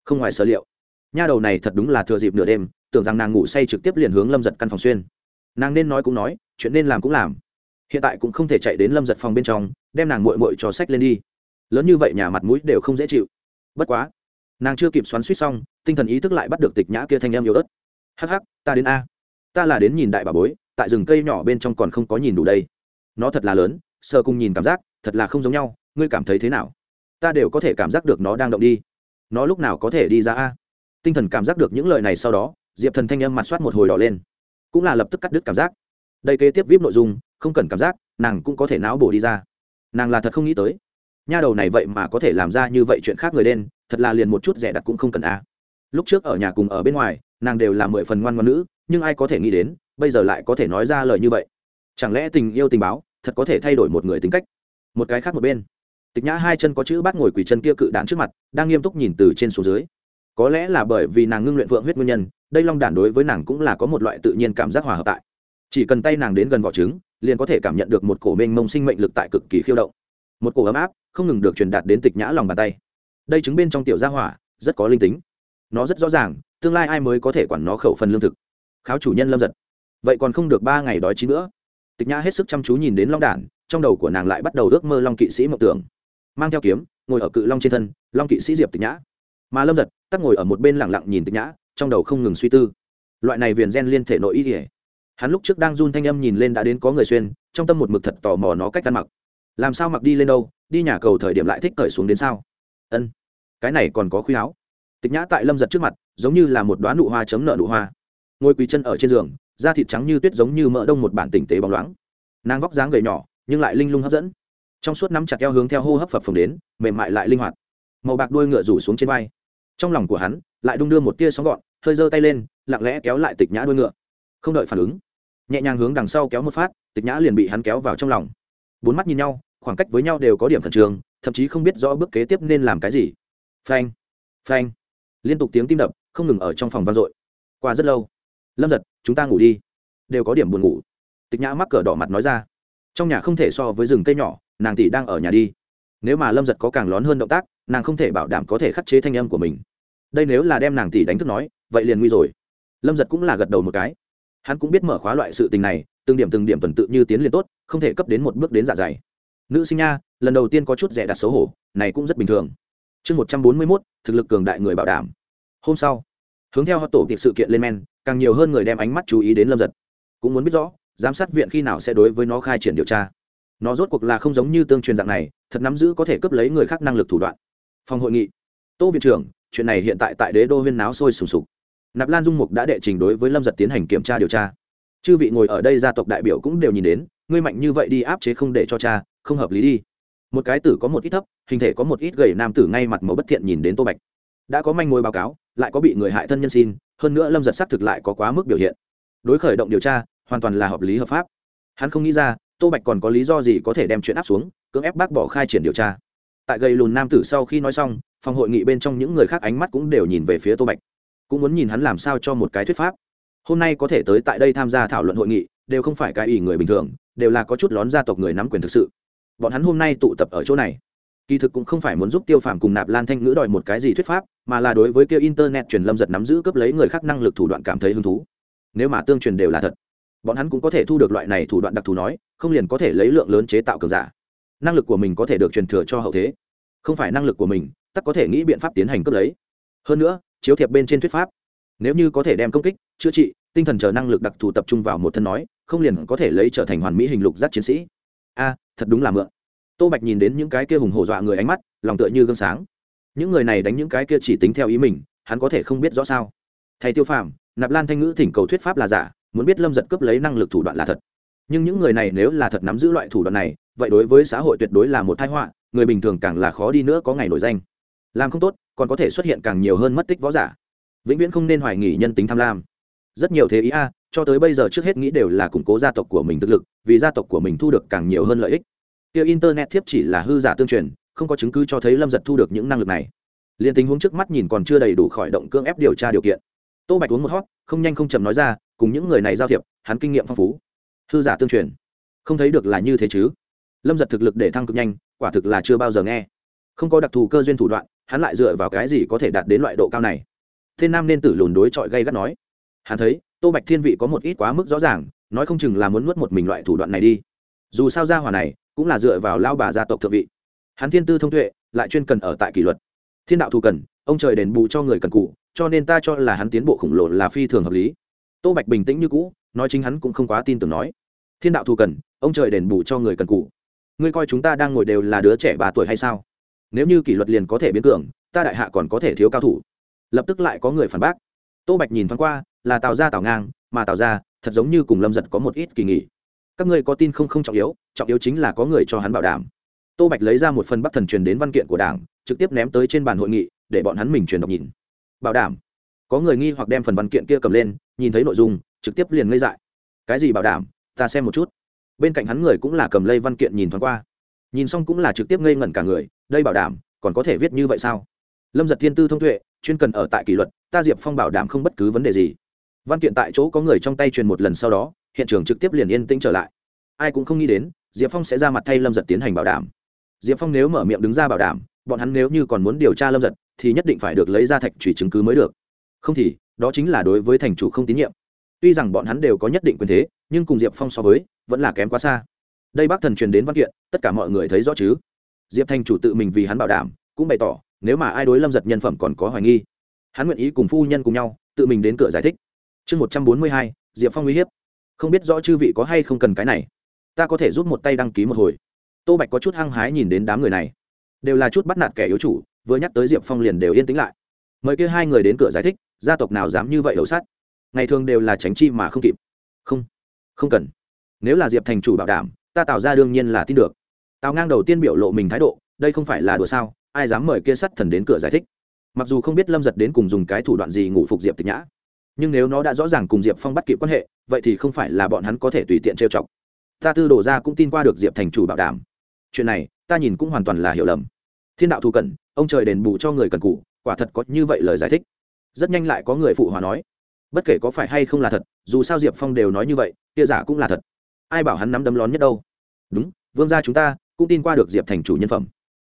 không ngoài sở liệu. Nha đầu này thật đúng là thừa dịp nửa đêm, tưởng rằng nàng ngủ say trực tiếp liền hướng lâm giật căn phòng xuyên. Nàng nên nói cũng nói, chuyện nên làm cũng làm. Hiện tại cũng không thể chạy đến lâm giật phòng bên trong, đem nàng mội mội cho sách lên đi. Lớn như vậy nhà mặt mũi đều không dễ chịu. Bất quá, nàng chưa kịp xoắn suýt xong, tinh thần ý thức lại bắt được tịch nhã kia thanh em yếu ớt. Hắc hắc, ta đến a. Ta là đến nhìn đại bà bối, tại rừng cây nhỏ bên trong còn không có nhìn đủ đây. Nó thật là lớn sơ cùng nhìn cảm giác, thật là không giống nhau, ngươi cảm thấy thế nào? Ta đều có thể cảm giác được nó đang động đi nó lúc nào có thể đi ra a? Tinh thần cảm giác được những lời này sau đó, diệp thần thanh âm mặt soát một hồi đỏ lên. Cũng là lập tức cắt đứt cảm giác. Đây kế tiếp vip nội dung, không cần cảm giác, nàng cũng có thể não bổ đi ra. Nàng là thật không nghĩ tới. Nha đầu này vậy mà có thể làm ra như vậy chuyện khác người đen, thật là liền một chút rẻ đặt cũng không cần a. Lúc trước ở nhà cùng ở bên ngoài, nàng đều là mười phần ngoan ngoan nữ, nhưng ai có thể nghĩ đến, bây giờ lại có thể nói ra lời như vậy. Chẳng lẽ tình yêu tình báo, thật có thể thay đổi một người tính cách? Một cái khác một bên tịch nhã hai chân có chữ bát ngồi quỳ chân kia cự đạn trước mặt, đang nghiêm túc nhìn từ trên xuống dưới. Có lẽ là bởi vì nàng ngưng luyện vượng huyết nguyên nhân, đây long đản đối với nàng cũng là có một loại tự nhiên cảm giác hòa hợp tại. Chỉ cần tay nàng đến gần vỏ trứng, liền có thể cảm nhận được một cổ mênh mông sinh mệnh lực tại cực kỳ khiêu động. Một cổ ấm áp, không ngừng được truyền đạt đến tịch nhã lòng bàn tay. Đây trứng bên trong tiểu gia hỏa, rất có linh tính. Nó rất rõ ràng, tương lai ai mới có thể quản nó khẩu phần lương thực. Kháo chủ nhân lâm giật. Vậy còn không được ba ngày đói chín nữa tịch nhã hết sức chăm chú nhìn đến long đản, trong đầu của nàng lại bắt đầu ước mơ long kỵ sĩ mộng tưởng mang theo kiếm, ngồi ở cự long trên thân, long kỵ sĩ diệp tịch nhã. Mà lâm giật, tắc ngồi ở một bên lẳng lặng nhìn tịch nhã, trong đầu không ngừng suy tư. Loại này viền gen liên thể nội ý ỉa hắn lúc trước đang run thanh âm nhìn lên đã đến có người xuyên, trong tâm một mực thật tò mò nó cách ăn mặc. Làm sao mặc đi lên đâu, đi nhà cầu thời điểm lại thích cởi xuống đến sao? Ân, cái này còn có khuy áo. Tịch nhã tại lâm giật trước mặt, giống như là một đoán nụ hoa chấm nợ nụ hoa. Ngồi quỳ chân ở trên giường, da thịt trắng như tuyết giống như mỡ đông một bản tỉnh tế bóng loáng. Nàng vóc dáng gầy nhỏ, nhưng lại linh lung hấp dẫn trong suốt nắm chặt eo hướng theo hô hấp phập phồng đến, mềm mại lại linh hoạt. Màu bạc đuôi ngựa rủ xuống trên vai. Trong lòng của hắn, lại đung đưa một tia sóng gọn, hơi giơ tay lên, lặng lẽ kéo lại tịch nhã đuôi ngựa. Không đợi phản ứng, nhẹ nhàng hướng đằng sau kéo một phát, tịch nhã liền bị hắn kéo vào trong lòng. Bốn mắt nhìn nhau, khoảng cách với nhau đều có điểm thần trường thậm chí không biết rõ bước kế tiếp nên làm cái gì. Phanh phanh. Liên tục tiếng tim đập, không ngừng ở trong phòng vang dội. Qua rất lâu, lâm giật, chúng ta ngủ đi. Đều có điểm buồn ngủ. Tịch nhã mắc cờ đỏ mặt nói ra. Trong nhà không thể so với rừng cây nhỏ nàng tỷ đang ở nhà đi. Nếu mà lâm giật có càng lón hơn động tác, nàng không thể bảo đảm có thể khắc chế thanh âm của mình. Đây nếu là đem nàng tỷ đánh thức nói, vậy liền nguy rồi. Lâm giật cũng là gật đầu một cái. Hắn cũng biết mở khóa loại sự tình này, từng điểm từng điểm tuần tự như tiến liền tốt, không thể cấp đến một bước đến dạ dày. Nữ sinh nha, lần đầu tiên có chút rẻ đặt xấu hổ, này cũng rất bình thường. Chương một trăm bốn mươi mốt, thực lực cường đại người bảo đảm. Hôm sau, hướng theo họ tổ tiệc sự kiện lên men, càng nhiều hơn người đem ánh mắt chú ý đến lâm giật. Cũng muốn biết rõ, giám sát viện khi nào sẽ đối với nó khai triển điều tra nó rốt cuộc là không giống như tương truyền dạng này, thật nắm giữ có thể cướp lấy người khác năng lực thủ đoạn. Phòng hội nghị. Tô viện trưởng, chuyện này hiện tại tại đế đô huyên náo sôi sùng sục. Nạp lan dung mục đã đệ trình đối với lâm giật tiến hành kiểm tra điều tra. Chư vị ngồi ở đây gia tộc đại biểu cũng đều nhìn đến, ngươi mạnh như vậy đi áp chế không để cho cha, không hợp lý đi. Một cái tử có một ít thấp, hình thể có một ít gầy nam tử ngay mặt màu bất thiện nhìn đến tô bạch. Đã có manh mối báo cáo, lại có bị người hại thân nhân xin, hơn nữa lâm giật xác thực lại có quá mức biểu hiện. Đối khởi động điều tra, hoàn toàn là hợp lý hợp pháp. Hắn không nghĩ ra tô bạch còn có lý do gì có thể đem chuyện áp xuống, cưỡng ép bác bỏ khai triển điều tra? Tại gầy lùn nam tử sau khi nói xong, phòng hội nghị bên trong những người khác ánh mắt cũng đều nhìn về phía tô bạch. Cũng muốn nhìn hắn làm sao cho một cái thuyết pháp. Hôm nay có thể tới tại đây tham gia thảo luận hội nghị, đều không phải cái ý người bình thường, đều là có chút lón gia tộc người nắm quyền thực sự. Bọn hắn hôm nay tụ tập ở chỗ này, kỳ thực cũng không phải muốn giúp tiêu phàm cùng nạp lan thanh ngữ đòi một cái gì thuyết pháp, mà là đối với kia internet truyền lâm giật nắm giữ cướp lấy người khác năng lực thủ đoạn cảm thấy hứng thú. Nếu mà tương truyền đều là thật, bọn hắn cũng có thể thu được loại này thủ đoạn đặc thù nói không liền có thể lấy lượng lớn chế tạo cường giả. Năng lực của mình có thể được truyền thừa cho hậu thế. Không phải năng lực của mình tắc có thể nghĩ biện pháp tiến hành cướp lấy. Hơn nữa, chiếu thiệp bên trên thuyết pháp. Nếu như có thể đem công kích, chữa trị, tinh thần chờ năng lực đặc thù tập trung vào một thân nói, không liền có thể lấy trở thành hoàn mỹ hình lục giác chiến sĩ. A, thật đúng là mượn. Tô bạch nhìn đến những cái kia hùng hổ dọa người ánh mắt, lòng tựa như gương sáng. Những người này đánh những cái kia chỉ tính theo ý mình, hắn có thể không biết rõ sao. Thầy tiêu phàm, nạp lan thanh ngữ thỉnh cầu thuyết pháp là giả, muốn biết lâm giật cướp lấy năng lực thủ đoạn là thật nhưng những người này nếu là thật nắm giữ loại thủ đoạn này, vậy đối với xã hội tuyệt đối là một thái họa, người bình thường càng là khó đi nữa có ngày nổi danh. Làm không tốt, còn có thể xuất hiện càng nhiều hơn mất tích võ giả. Vĩnh viễn không nên hoài nghỉ nhân tính tham lam. Rất nhiều thế ý a, cho tới bây giờ trước hết nghĩ đều là củng cố gia tộc của mình thực lực, vì gia tộc của mình thu được càng nhiều hơn lợi ích. Tiêu internet thiếp chỉ là hư giả tương truyền, không có chứng cứ cho thấy lâm giật thu được những năng lực này. Liền tình huống trước mắt nhìn còn chưa đầy đủ khỏi động cưỡng ép điều tra điều kiện. Tô bạch uống một hót không nhanh không chậm nói ra, cùng những người này giao thiệp, hắn kinh nghiệm phong phú hư giả tương truyền. Không thấy được là như thế chứ? Lâm giật thực lực để thăng cực nhanh, quả thực là chưa bao giờ nghe. Không có đặc thù cơ duyên thủ đoạn, hắn lại dựa vào cái gì có thể đạt đến loại độ cao này? Thiên nam nên tử lùn đối chọi gây gắt nói. Hắn thấy, tô bạch thiên vị có một ít quá mức rõ ràng, nói không chừng là muốn nuốt một mình loại thủ đoạn này đi. Dù sao gia hỏa này, cũng là dựa vào lao bà gia tộc thượng vị. Hắn thiên tư thông tuệ, lại chuyên cần ở tại kỷ luật. Thiên đạo thù cần, ông trời đền bù cho người cần cụ, cho nên ta cho là hắn tiến bộ khổng lồ là phi thường hợp lý. Tô bạch bình tĩnh như cũ, nói chính hắn cũng không quá tin tưởng nói thiên đạo thù cần, ông trời đền bù cho người cần cụ ngươi coi chúng ta đang ngồi đều là đứa trẻ ba tuổi hay sao? Nếu như kỷ luật liền có thể biến cường, ta đại hạ còn có thể thiếu cao thủ. Lập tức lại có người phản bác. Tô bạch nhìn thoáng qua, là tào ra tào ngang, mà tào ra thật giống như cùng lâm giật có một ít kỳ nghỉ. Các ngươi có tin không không trọng yếu trọng yếu chính là có người cho hắn bảo đảm. Tô bạch lấy ra một phần bắc thần truyền đến văn kiện của đảng, trực tiếp ném tới trên bàn hội nghị, để bọn hắn mình truyền đọc nhìn. Bảo đảm. Có người nghi hoặc đem phần văn kiện kia cầm lên, nhìn thấy nội dung, trực tiếp liền ngây dại. Cái gì bảo đảm? Ta xem một chút. Bên cạnh hắn người cũng là cầm lây văn kiện nhìn thoáng qua. Nhìn xong cũng là trực tiếp ngây ngẩn cả người, đây bảo đảm, còn có thể viết như vậy sao? Lâm giật thiên tư thông tuệ, chuyên cần ở tại kỷ luật, ta diệp phong bảo đảm không bất cứ vấn đề gì. Văn kiện tại chỗ có người trong tay truyền một lần sau đó, hiện trường trực tiếp liền yên tĩnh trở lại. Ai cũng không nghĩ đến, diệp phong sẽ ra mặt thay lâm giật tiến hành bảo đảm. Diệp phong nếu mở miệng đứng ra bảo đảm, bọn hắn nếu như còn muốn điều tra lâm giật, thì nhất định phải được lấy ra thạch trùy chứng cứ mới được. Không thì, đó chính là đối với thành chủ không tín nhiệm. Tuy rằng bọn hắn đều có nhất định quyền thế nhưng cùng diệp phong so với vẫn là kém quá xa đây bác thần truyền đến văn kiện tất cả mọi người thấy rõ chứ diệp thành chủ tự mình vì hắn bảo đảm cũng bày tỏ nếu mà ai đối lâm giật nhân phẩm còn có hoài nghi hắn nguyện ý cùng phu nhân cùng nhau tự mình đến cửa giải thích chương một trăm bốn mươi hai, diệp phong uy hiếp không biết rõ chư vị có hay không cần cái này ta có thể giúp một tay đăng ký một hồi tô bạch có chút hăng hái nhìn đến đám người này đều là chút bắt nạt kẻ yếu chủ vừa nhắc tới diệp phong liền đều yên tĩnh lại mời kia hai người đến cửa giải thích gia tộc nào dám như vậy đầu sát ngày thường đều là tránh chi mà không kịp không không cần. Nếu là diệp thành chủ bảo đảm, ta tạo ra đương nhiên là tin được. Tào ngang đầu tiên biểu lộ mình thái độ, đây không phải là đùa sao, ai dám mời kia sắt thần đến cửa giải thích. Mặc dù không biết lâm giật đến cùng dùng cái thủ đoạn gì ngủ phục diệp tịch nhã, nhưng nếu nó đã rõ ràng cùng diệp phong bắt kịp quan hệ, vậy thì không phải là bọn hắn có thể tùy tiện trêu chọc. Ta tư đổ ra cũng tin qua được diệp thành chủ bảo đảm. Chuyện này, ta nhìn cũng hoàn toàn là hiểu lầm. Thiên đạo thù cần ông trời đền bù cho người cần cụ quả thật có như vậy lời giải thích. Rất nhanh lại có người phụ hòa nói bất kể có phải hay không là thật, dù sao diệp phong đều nói như vậy, kia giả cũng là thật. Ai bảo hắn nắm đấm lón nhất đâu? Đúng, vương gia chúng ta cũng tin qua được diệp thành chủ nhân phẩm.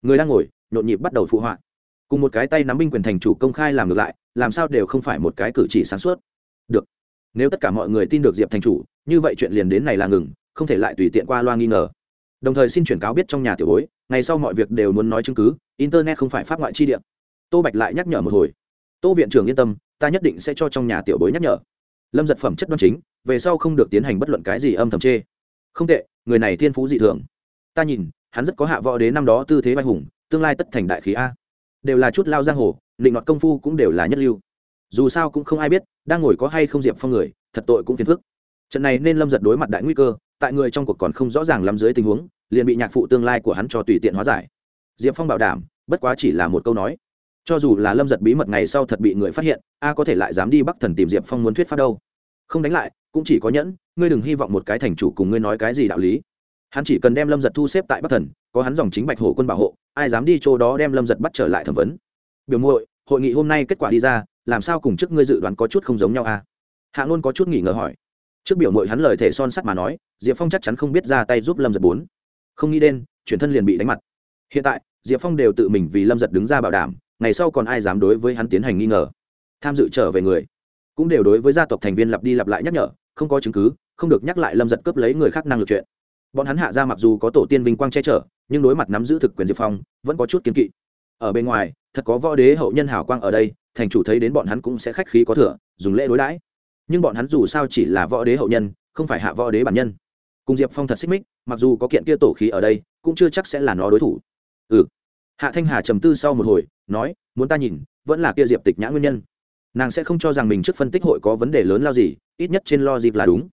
Người đang ngồi, nhộn nhịp bắt đầu phụ họa. Cùng một cái tay nắm binh quyền thành chủ công khai làm ngược lại, làm sao đều không phải một cái cử chỉ sáng suốt. Được, nếu tất cả mọi người tin được diệp thành chủ, như vậy chuyện liền đến này là ngừng, không thể lại tùy tiện qua loa nghi ngờ. Đồng thời xin chuyển cáo biết trong nhà tiểu bối, ngày sau mọi việc đều muốn nói chứng cứ, internet không phải pháp ngoại chi địa. Tô bạch lại nhắc nhở một hồi. Tô viện trưởng yên tâm ta nhất định sẽ cho trong nhà tiểu bối nhắc nhở. Lâm giật phẩm chất đoan chính, về sau không được tiến hành bất luận cái gì âm thầm chê. Không tệ, người này thiên phú dị thường. Ta nhìn, hắn rất có hạ võ đế năm đó tư thế vai hùng, tương lai tất thành đại khí a. Đều là chút lao giang hồ, định đoạt công phu cũng đều là nhất lưu. Dù sao cũng không ai biết, đang ngồi có hay không diệp phong người, thật tội cũng phiền phức. Trận này nên lâm giật đối mặt đại nguy cơ, tại người trong cuộc còn không rõ ràng lắm dưới tình huống, liền bị nhạc phụ tương lai của hắn cho tùy tiện hóa giải. Diệp phong bảo đảm, bất quá chỉ là một câu nói cho dù là lâm giật bí mật ngày sau thật bị người phát hiện, a có thể lại dám đi bắc thần tìm diệp phong muốn thuyết pháp đâu. Không đánh lại, cũng chỉ có nhẫn, ngươi đừng hy vọng một cái thành chủ cùng ngươi nói cái gì đạo lý. Hắn chỉ cần đem lâm giật thu xếp tại bắc thần, có hắn dòng chính bạch hổ quân bảo hộ, ai dám đi chỗ đó đem lâm giật bắt trở lại thẩm vấn. Biểu muội, hội nghị hôm nay kết quả đi ra, làm sao cùng trước ngươi dự đoán có chút không giống nhau a? À? hạ ngôn có chút nghỉ ngờ hỏi. Trước biểu mội hắn lời thể son sắt mà nói, diệp phong chắc chắn không biết ra tay giúp lâm giật bốn. Không nghĩ đến, chuyển thân liền bị đánh mặt. Hiện tại, diệp phong đều tự mình vì lâm giật đứng ra bảo đảm ngày sau còn ai dám đối với hắn tiến hành nghi ngờ. Tham dự trở về người, cũng đều đối với gia tộc thành viên lặp đi lặp lại nhắc nhở, không có chứng cứ, không được nhắc lại lâm giật cướp lấy người khác năng lực chuyện. Bọn hắn hạ ra mặc dù có tổ tiên vinh quang che chở, nhưng đối mặt nắm giữ thực quyền diệp phong, vẫn có chút kiến kỵ. Ở bên ngoài, thật có võ đế hậu nhân hảo quang ở đây, thành chủ thấy đến bọn hắn cũng sẽ khách khí có thừa, dùng lễ đối đãi. Nhưng bọn hắn dù sao chỉ là võ đế hậu nhân, không phải hạ võ đế bản nhân. Cùng diệp phong thật xích mích, mặc dù có kiện kia tổ khí ở đây, cũng chưa chắc sẽ là nó đối thủ. Ừ. Hạ thanh hà trầm tư sau một hồi nói, muốn ta nhìn, vẫn là kia diệp tịch nhã nguyên nhân. Nàng sẽ không cho rằng mình trước phân tích hội có vấn đề lớn lao gì, ít nhất trên lo dịp là đúng.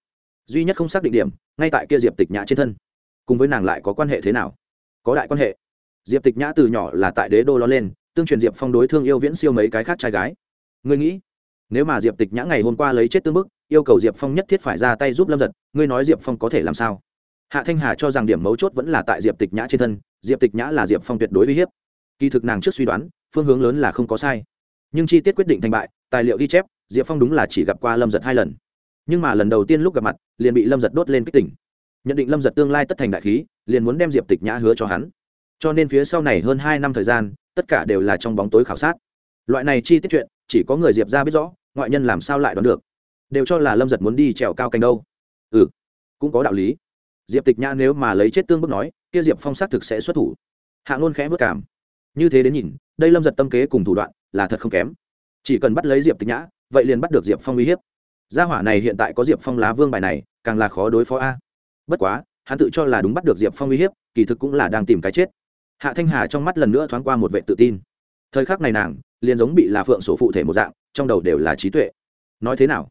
Duy nhất không xác định điểm, ngay tại kia diệp tịch nhã trên thân. Cùng với nàng lại có quan hệ thế nào? Có đại quan hệ. Diệp tịch nhã từ nhỏ là tại đế đô lo lên, tương truyền diệp phong đối thương yêu viễn siêu mấy cái khác trai gái. Ngươi nghĩ, nếu mà diệp tịch nhã ngày hôm qua lấy chết tương bức, yêu cầu diệp phong nhất thiết phải ra tay giúp lâm giật, ngươi nói diệp phong có thể làm sao? Hạ thanh hà cho rằng điểm mấu chốt vẫn là tại diệp tịch nhã trên thân, diệp tịch nhã là diệp phong tuyệt đối uy hiếp. Kỳ thực nàng trước suy đoán phương hướng lớn là không có sai. Nhưng chi tiết quyết định thành bại, tài liệu ghi chép, diệp phong đúng là chỉ gặp qua lâm giật hai lần. Nhưng mà lần đầu tiên lúc gặp mặt, liền bị lâm giật đốt lên kích tỉnh. Nhận định lâm giật tương lai tất thành đại khí, liền muốn đem diệp tịch nhã hứa cho hắn. Cho nên phía sau này hơn hai năm thời gian, tất cả đều là trong bóng tối khảo sát. Loại này chi tiết chuyện, chỉ có người diệp ra biết rõ, ngoại nhân làm sao lại đoán được. Đều cho là lâm giật muốn đi trèo cao cành đâu. Ừ cũng có đạo lý. Diệp tịch nhã nếu mà lấy chết tương bước nói, kia diệp phong xác thực sẽ xuất thủ. Hạ ngôn khẽ vất cảm như thế đến nhìn, đây lâm giật tâm kế cùng thủ đoạn là thật không kém. Chỉ cần bắt lấy diệp tịch nhã, vậy liền bắt được diệp phong uy hiếp. Gia hỏa này hiện tại có diệp phong lá vương bài này, càng là khó đối phó a. Bất quá, hắn tự cho là đúng bắt được diệp phong uy hiếp, kỳ thực cũng là đang tìm cái chết. Hạ thanh hà trong mắt lần nữa thoáng qua một vệ tự tin. Thời khắc này nàng, liền giống bị là phượng sổ phụ thể một dạng, trong đầu đều là trí tuệ. Nói thế nào?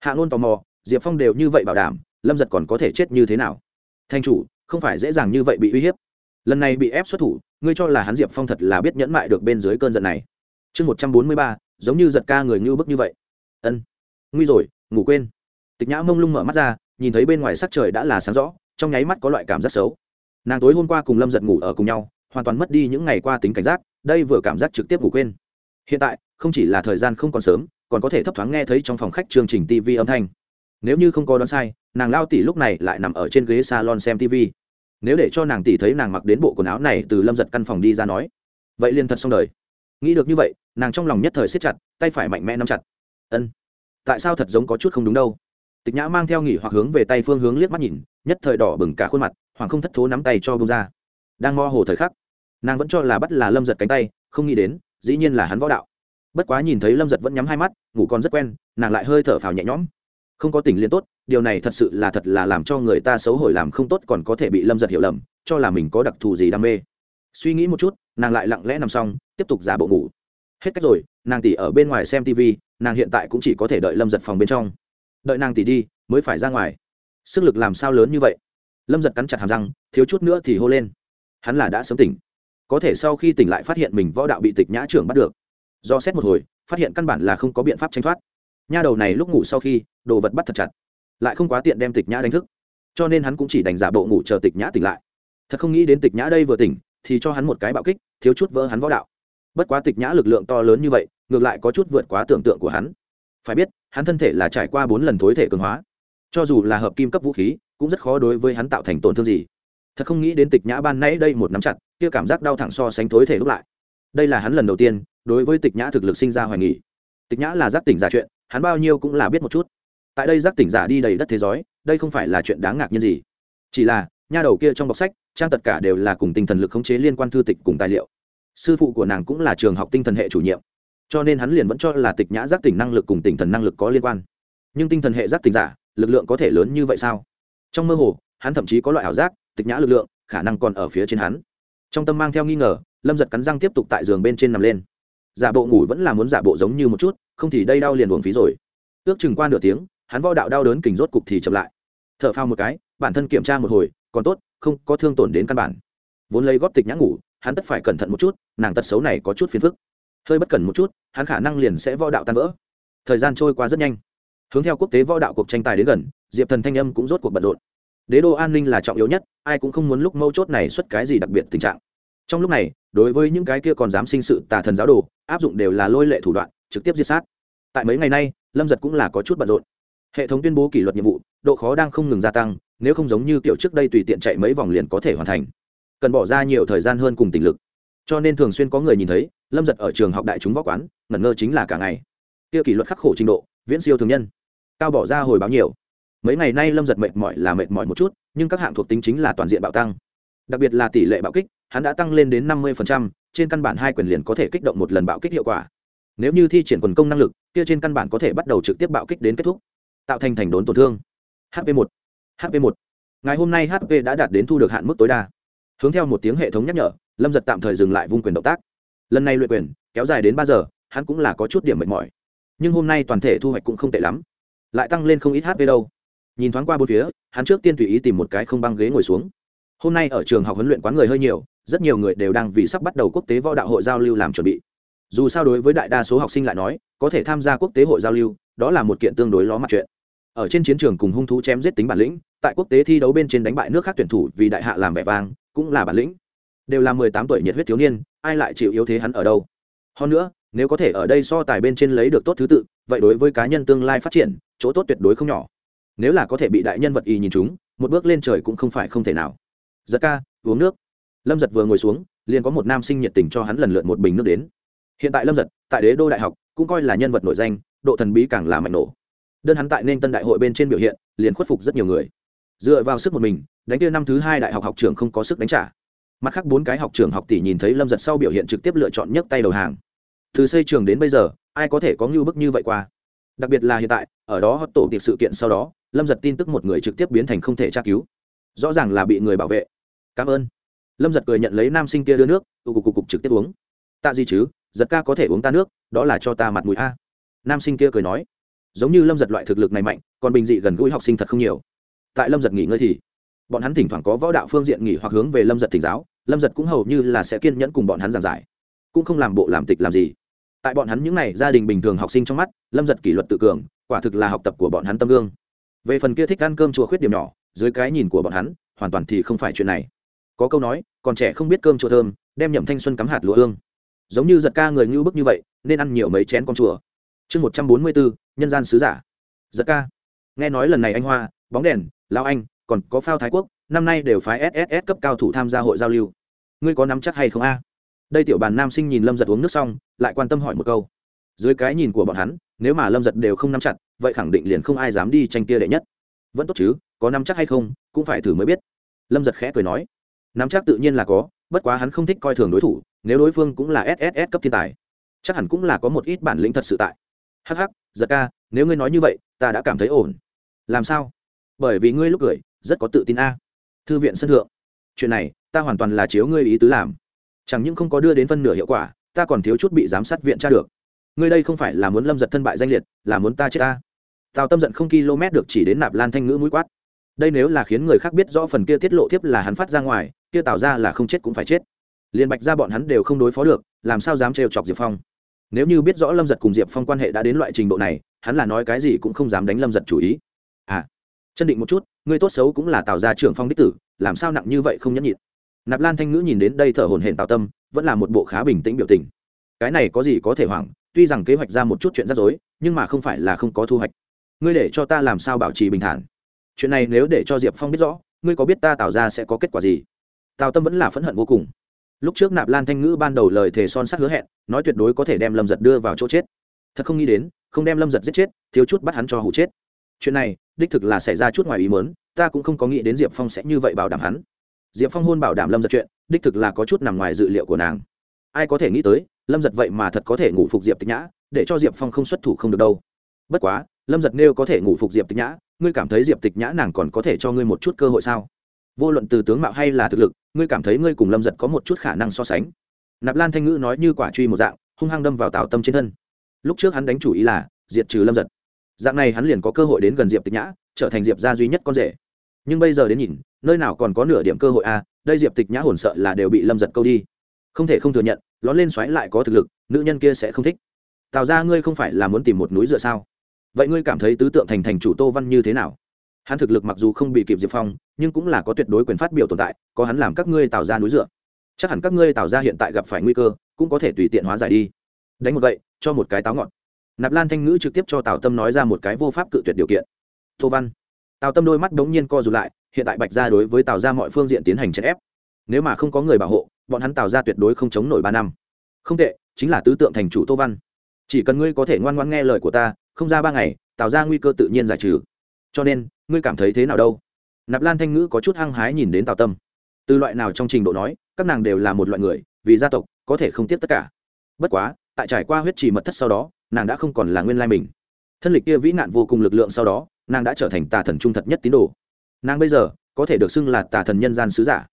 Hạ ngôn tò mò, diệp phong đều như vậy bảo đảm, lâm giật còn có thể chết như thế nào? Thanh chủ, không phải dễ dàng như vậy bị uy hiếp. Lần này bị ép xuất thủ ngươi cho là hắn diệp phong thật là biết nhẫn mại được bên dưới cơn giận này. Chương một trăm bốn mươi ba, giống như giật ca người như bức như vậy. Ân, nguy rồi, ngủ quên. Tịch nhã mông lung mở mắt ra, nhìn thấy bên ngoài sắc trời đã là sáng rõ, trong nháy mắt có loại cảm giác xấu. Nàng tối hôm qua cùng lâm giật ngủ ở cùng nhau, hoàn toàn mất đi những ngày qua tính cảnh giác, đây vừa cảm giác trực tiếp ngủ quên. Hiện tại, không chỉ là thời gian không còn sớm, còn có thể thấp thoáng nghe thấy trong phòng khách chương trình tv âm thanh. Nếu như không có đoán sai, nàng lao tỷ lúc này lại nằm ở trên ghế salon xem tv nếu để cho nàng tỷ thấy nàng mặc đến bộ quần áo này từ lâm giật căn phòng đi ra nói, vậy liền thật xong đời. Nghĩ được như vậy, nàng trong lòng nhất thời siết chặt, tay phải mạnh mẽ nắm chặt. Ân, tại sao thật giống có chút không đúng đâu? Tịch nhã mang theo nghỉ hoặc hướng về tay phương hướng liếc mắt nhìn, nhất thời đỏ bừng cả khuôn mặt, hoàng không thất thố nắm tay cho bông ra. Đang mo hồ thời khắc, nàng vẫn cho là bắt là lâm giật cánh tay, không nghĩ đến, dĩ nhiên là hắn võ đạo. Bất quá nhìn thấy lâm giật vẫn nhắm hai mắt, ngủ còn rất quen, nàng lại hơi thở phào nhẹ nhõm. Không có tình liên tốt điều này thật sự là thật là làm cho người ta xấu hổ làm không tốt còn có thể bị lâm giật hiểu lầm, cho là mình có đặc thù gì đam mê. Suy nghĩ một chút, nàng lại lặng lẽ nằm xong, tiếp tục giả bộ ngủ. Hết cách rồi, nàng tỷ ở bên ngoài xem tv nàng hiện tại cũng chỉ có thể đợi lâm giật phòng bên trong. Đợi nàng tỷ đi, mới phải ra ngoài. Sức lực làm sao lớn như vậy? Lâm giật cắn chặt hàm răng, thiếu chút nữa thì hô lên. Hắn là đã sớm tỉnh. Có thể sau khi tỉnh lại phát hiện mình võ đạo bị tịch nhã trưởng bắt được. Do xét một hồi, phát hiện căn bản là không có biện pháp tranh thoát. Nha đầu này lúc ngủ sau khi, đồ vật bắt thật chặt lại không quá tiện đem tịch nhã đánh thức. Cho nên hắn cũng chỉ đánh giả bộ ngủ chờ tịch nhã tỉnh lại. Thật không nghĩ đến tịch nhã đây vừa tỉnh, thì cho hắn một cái bạo kích, thiếu chút vỡ hắn võ đạo. Bất quá tịch nhã lực lượng to lớn như vậy, ngược lại có chút vượt quá tưởng tượng của hắn. Phải biết, hắn thân thể là trải qua bốn lần thối thể cường hóa. Cho dù là hợp kim cấp vũ khí, cũng rất khó đối với hắn tạo thành tổn thương gì. Thật không nghĩ đến tịch nhã ban nãy đây một nắm chặt, kia cảm giác đau thẳng so sánh thối thể lúc lại. Đây là hắn lần đầu tiên đối với tịch nhã thực lực sinh ra hoài nghỉ tịch nhã là giác tỉnh giả chuyện, hắn bao nhiêu cũng là biết một chút tại đây giác tỉnh giả đi đầy đất thế giới, đây không phải là chuyện đáng ngạc nhiên gì. Chỉ là, nha đầu kia trong bọc sách, trang tất cả đều là cùng tinh thần lực khống chế liên quan thư tịch cùng tài liệu. Sư phụ của nàng cũng là trường học tinh thần hệ chủ nhiệm, cho nên hắn liền vẫn cho là tịch nhã giác tỉnh năng lực cùng tinh thần năng lực có liên quan. Nhưng tinh thần hệ giác tỉnh giả, lực lượng có thể lớn như vậy sao? Trong mơ hồ, hắn thậm chí có loại ảo giác, tịch nhã lực lượng, khả năng còn ở phía trên hắn. Trong tâm mang theo nghi ngờ, lâm giật cắn răng tiếp tục tại giường bên trên nằm lên. Giả bộ ngủ vẫn là muốn giả bộ giống như một chút, không thì đây đau liền buồn phí rồi. Ước chừng qua nửa tiếng hắn võ đạo đau đớn kình rốt cục thì chậm lại. T h ở phao một cái, bản thân kiểm tra một hồi, còn tốt, không, có thương tổn đến căn bản. Vốn lấy góp tịch nhã ngủ, hắn tất phải cẩn thận một chút, nàng tật xấu này có chút phiền phức. Hơi bất cẩn một chút, hắn khả năng liền sẽ võ đạo tan vỡ. Thời gian trôi qua rất nhanh. Hướng theo quốc tế võ đạo cuộc tranh tài đến gần, diệp thần thanh âm cũng rốt cuộc bận rộn. Đế đô an ninh là trọng yếu nhất, ai cũng không muốn lúc mâu chốt này xuất cái gì đặc biệt tình trạng. Trong lúc này, đối với những cái kia còn dám sinh sự tà thần giáo đồ, áp dụng đều là lôi lệ thủ đoạn, trực tiếp diệt sát. Tại mấy ngày nay, lâm giật cũng là có chút bận rộn hệ thống tuyên bố kỷ luật nhiệm vụ độ khó đang không ngừng gia tăng nếu không giống như kiểu trước đây tùy tiện chạy mấy vòng liền có thể hoàn thành cần bỏ ra nhiều thời gian hơn cùng tình lực cho nên thường xuyên có người nhìn thấy lâm giật ở trường học đại chúng võ quán ngẩn ngơ chính là cả ngày kia kỷ luật khắc khổ trình độ viễn siêu thường nhân cao bỏ ra hồi báo nhiều mấy ngày nay lâm giật mệt mỏi là mệt mỏi một chút nhưng các hạng thuộc tính chính là toàn diện bạo tăng đặc biệt là tỷ lệ bạo kích hắn đã tăng lên đến năm mươi trên căn bản hai quyền liền có thể kích động một lần bạo kích hiệu quả nếu như thi triển quần công năng lực kia trên căn bản có thể bắt đầu trực tiếp bạo kích đến kết thúc tạo thành thành đốn tổn thương. Hp1, hp1. ngày hôm nay hp đã đạt đến thu được hạn mức tối đa. Hướng theo một tiếng hệ thống nhắc nhở lâm giật tạm thời dừng lại vung quyền động tác. Lần này luyện quyền kéo dài đến ba giờ hắn cũng là có chút điểm mệt mỏi. Nhưng hôm nay toàn thể thu hoạch cũng không tệ lắm. Lại tăng lên không ít hp đâu. Nhìn thoáng qua bốn phía hắn trước tiên tùy ý tìm một cái không băng ghế ngồi xuống. Hôm nay ở trường học huấn luyện quán người hơi nhiều rất nhiều người đều đang vì sắp bắt đầu quốc tế võ đạo hội giao lưu làm chuẩn bị. Dù sao đối với đại đa số học sinh lại nói có thể tham gia quốc tế hội giao lưu đó là một kiện tương đối ló mặt chuyện ở trên chiến trường cùng hung thú chém giết tính bản lĩnh, tại quốc tế thi đấu bên trên đánh bại nước khác tuyển thủ vì đại hạ làm vẻ vang, cũng là bản lĩnh. Đều là mười tám tuổi nhiệt huyết thiếu niên, ai lại chịu yếu thế hắn ở đâu? Hơn nữa, nếu có thể ở đây so tài bên trên lấy được tốt thứ tự, vậy đối với cá nhân tương lai phát triển, chỗ tốt tuyệt đối không nhỏ. Nếu là có thể bị đại nhân vật y nhìn chúng, một bước lên trời cũng không phải không thể nào. Giật ca, uống nước. Lâm giật vừa ngồi xuống, liền có một nam sinh nhiệt tình cho hắn lần lượt một bình nước đến. Hiện tại lâm giật, tại đế đô đại học, cũng coi là nhân vật nổi danh, độ thần bí càng là mạnh nổ đơn hắn tại nên tân đại hội bên trên biểu hiện, liền khuất phục rất nhiều người. Dựa vào sức một mình, đánh kia năm thứ hai đại học học trường không có sức đánh trả. Mặt khác bốn cái học trường học tỷ nhìn thấy lâm giật sau biểu hiện trực tiếp lựa chọn nhấc tay đầu hàng. Từ xây trường đến bây giờ, ai có thể có ngưu bức như vậy qua? Đặc biệt là hiện tại, ở đó tổ tiệc sự kiện sau đó, lâm giật tin tức một người trực tiếp biến thành không thể tra cứu. Rõ ràng là bị người bảo vệ. Cảm ơn. Lâm giật cười nhận lấy nam sinh kia đưa nước tụ cục cục cục trực tiếp uống. Tạ gì chứ? Giật ca có thể uống ta nước, đó là cho ta mặt mũi a. Nam sinh kia cười nói giống như lâm giật loại thực lực này mạnh, còn bình dị gần gũi học sinh thật không nhiều. Tại lâm giật nghỉ ngơi thì, bọn hắn thỉnh thoảng có võ đạo phương diện nghỉ hoặc hướng về lâm giật thỉnh giáo, lâm giật cũng hầu như là sẽ kiên nhẫn cùng bọn hắn giảng giải, cũng không làm bộ làm tịch làm gì. Tại bọn hắn những n à y gia đình bình thường học sinh trong mắt, lâm giật kỷ luật tự cường, quả thực là học tập của bọn hắn tâm gương. Về phần kia thích ăn cơm chùa khuyết điểm nhỏ, dưới cái nhìn của bọn hắn, hoàn toàn thì không phải chuyện này. Có câu nói, còn trẻ không biết cơm chùa thơm, đem nhậm thanh xuân cắm hạt lụa hương. Giống như giật ca người ngưu bức như vậy, nên ăn nhiều mấy chén con chùa chương một trăm bốn mươi bốn, nhân gian sứ giả. Giật ca. Nghe nói lần này anh hoa, bóng đèn lao anh, còn có phao thái quốc, năm nay đều phái sss cấp cao thủ tham gia hội giao lưu. Ngươi có nắm chắc hay không a? Đây tiểu bàn nam sinh nhìn lâm giật uống nước xong, lại quan tâm hỏi một câu. Dưới cái nhìn của bọn hắn, nếu mà lâm giật đều không nắm chặt, vậy khẳng định liền không ai dám đi tranh kia đệ nhất. Vẫn tốt chứ, có nắm chắc hay không, cũng phải thử mới biết. Lâm giật khẽ cười nói. Nắm chắc tự nhiên là có, bất quá hắn không thích coi thường đối thủ, nếu đối phương cũng là sss cấp thiên tài, chắc hẳn cũng là có một ít bản lĩnh thật sự tại. Hắc hắc, giật ca nếu ngươi nói như vậy ta đã cảm thấy ổn. Làm sao? Bởi vì ngươi lúc cười rất có tự tin a. Thư viện sân thượng. Chuyện này ta hoàn toàn là chiếu ngươi ý tứ làm. Chẳng những không có đưa đến phân nửa hiệu quả ta còn thiếu chút bị giám sát viện tra được. Ngươi đây không phải là muốn lâm giật thân bại danh liệt là muốn ta chết ta. Tào tâm giận không km được chỉ đến nạp lan thanh ngữ mũi quát. Đây nếu là khiến người khác biết rõ phần kia tiết lộ tiếp là hắn phát ra ngoài kia tạo ra là không chết cũng phải chết. Liền bạch ra bọn hắn đều không đối phó được làm sao dám trêu chọc diệp phong? Nếu như biết rõ lâm giật cùng diệp phong quan hệ đã đến loại trình độ này, hắn là nói cái gì cũng không dám đánh lâm giật chủ ý. À chân định một chút, người tốt xấu cũng là tạo ra trưởng phong đích tử, làm sao nặng như vậy không nhẫn nhịn. Nạp lan thanh ngữ nhìn đến đây thở hồn hển tạo tâm, vẫn là một bộ khá bình tĩnh biểu tình. Cái này có gì có thể hoảng, tuy rằng kế hoạch ra một chút chuyện rắc rối, nhưng mà không phải là không có thu hoạch. Ngươi để cho ta làm sao bảo trì bình thản? Chuyện này nếu để cho diệp phong biết rõ, ngươi có biết ta tạo ra sẽ có kết quả gì? Tào tâm vẫn là phẫn hận vô cùng lúc trước nạp lan thanh ngữ ban đầu lời thề son sắt hứa hẹn, nói tuyệt đối có thể đem lâm giật đưa vào chỗ chết. Thật không nghĩ đến, không đem lâm giật giết chết, thiếu chút bắt hắn cho hụ chết. Chuyện này, đích thực là xảy ra chút ngoài ý mớn ta cũng không có nghĩ đến diệp phong sẽ như vậy bảo đảm hắn. Diệp phong hôn bảo đảm lâm giật chuyện, đích thực là có chút nằm ngoài dự liệu của nàng. Ai có thể nghĩ tới, lâm giật vậy mà thật có thể ngủ phục diệp tịch nhã, để cho diệp phong không xuất thủ không được đâu. Bất quá, lâm giật nêu có thể ngủ phục diệp tịch nhã, ngươi cảm thấy diệp tịch nhã nàng còn có thể cho ngươi một chút cơ hội sao? Vô luận từ tướng mạo hay là thực lực ngươi cảm thấy ngươi cùng lâm giật có một chút khả năng so sánh. Nạp lan thanh ngữ nói như quả truy một dạng hung hăng đâm vào tào tâm trên thân. Lúc trước hắn đánh chủ ý là diệt trừ lâm giật. Dạng này hắn liền có cơ hội đến gần diệp tịch nhã trở thành diệp gia duy nhất con rể. Nhưng bây giờ đến nhìn nơi nào còn có nửa điểm cơ hội a à, đây diệp tịch nhã hồn sợ là đều bị lâm giật câu đi. Không thể không thừa nhận lón lên xoáy lại có thực lực nữ nhân kia sẽ không thích. Tào ra ngươi không phải là muốn tìm một núi dựa sao? Vậy ngươi cảm thấy tứ tượng thành thành chủ tô văn như thế nào? Hắn thực lực mặc dù không bị kịp diệp phong, nhưng cũng là có tuyệt đối quyền phát biểu tồn tại, có hắn làm các ngươi tạo ra núi dựa. Chắc hẳn các ngươi tạo ra hiện tại gặp phải nguy cơ, cũng có thể tùy tiện hóa giải đi. Đánh một vậy cho một cái táo ngọn. Nạp lan thanh ngữ trực tiếp cho tào tâm nói ra một cái vô pháp cự tuyệt điều kiện. Tô văn. Tào tâm đôi mắt đ ố n g nhiên co rụt lại, hiện tại bạch ra đối với tào ra mọi phương diện tiến hành chèn ép. Nếu mà không có người bảo hộ, bọn hắn tào ra tuyệt đối không chống nổi ba năm. Không tệ, chính là tứ tượng thành chủ tô văn. Chỉ cần ngươi có thể ngoan ngoan nghe lời của ta, không ra ba ngày, tào ra nguy cơ tự nhiên giải trừ. Cho nên ngươi cảm thấy thế nào đâu? Nạp lan thanh ngữ có chút hăng hái nhìn đến tào tâm. Từ loại nào trong trình độ nói, các nàng đều là một loại người, vì gia tộc, có thể không tiếp tất cả. Bất quá, tại trải qua huyết trì mật thất sau đó, nàng đã không còn là nguyên lai mình. Thân lịch kia vĩ nạn vô cùng lực lượng sau đó, nàng đã trở thành tà thần trung thật nhất tín đồ. Nàng bây giờ, có thể được xưng là tà thần nhân gian sứ giả.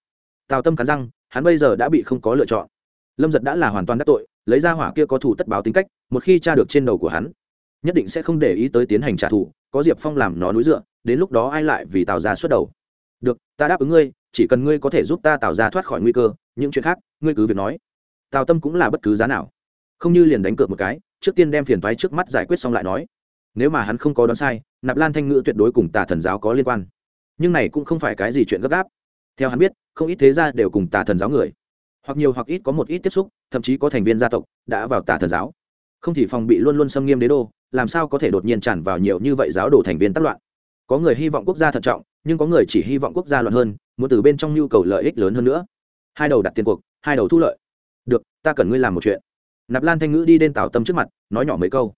Tào tâm cắn răng, hắn bây giờ đã bị không có lựa chọn. Lâm giật đã là hoàn toàn đắc tội, lấy ra hỏa kia có thủ tất báo tính cách, một khi tra được trên đầu của hắn, nhất định sẽ không để ý tới tiến hành trả thù có diệp phong làm nó núi dựa, đến lúc đó ai lại vì tào ra xuất đầu? Được, ta đáp ứng ngươi, chỉ cần ngươi có thể giúp ta tạo ra thoát khỏi nguy cơ, những chuyện khác, ngươi cứ việc nói. Tào tâm cũng là bất cứ giá nào. Không như liền đánh cược một cái, trước tiên đem phiền toái trước mắt giải quyết xong lại nói. Nếu mà hắn không có đoán sai, nạp lan thanh ngữ tuyệt đối cùng tà thần giáo có liên quan. Nhưng này cũng không phải cái gì chuyện gấp gáp. Theo hắn biết, không ít thế gia đều cùng tà thần giáo người. Hoặc nhiều hoặc ít có một ít tiếp xúc, thậm chí có thành viên gia tộc đã vào tà thần giáo. Không thì phòng bị luôn luôn xâm nghiêm đế đô làm sao có thể đột nhiên tràn vào nhiều như vậy giáo đồ thành viên tác loạn? Có người hy vọng quốc gia thận trọng, nhưng có người chỉ hy vọng quốc gia loạn hơn, muốn từ bên trong nhu cầu lợi ích lớn hơn nữa. Hai đầu đặt tiền cuộc, hai đầu thu lợi. Được, ta cần ngươi làm một chuyện. Nạp lan thanh ngữ đi đến tào tâm trước mặt, nói nhỏ mấy câu.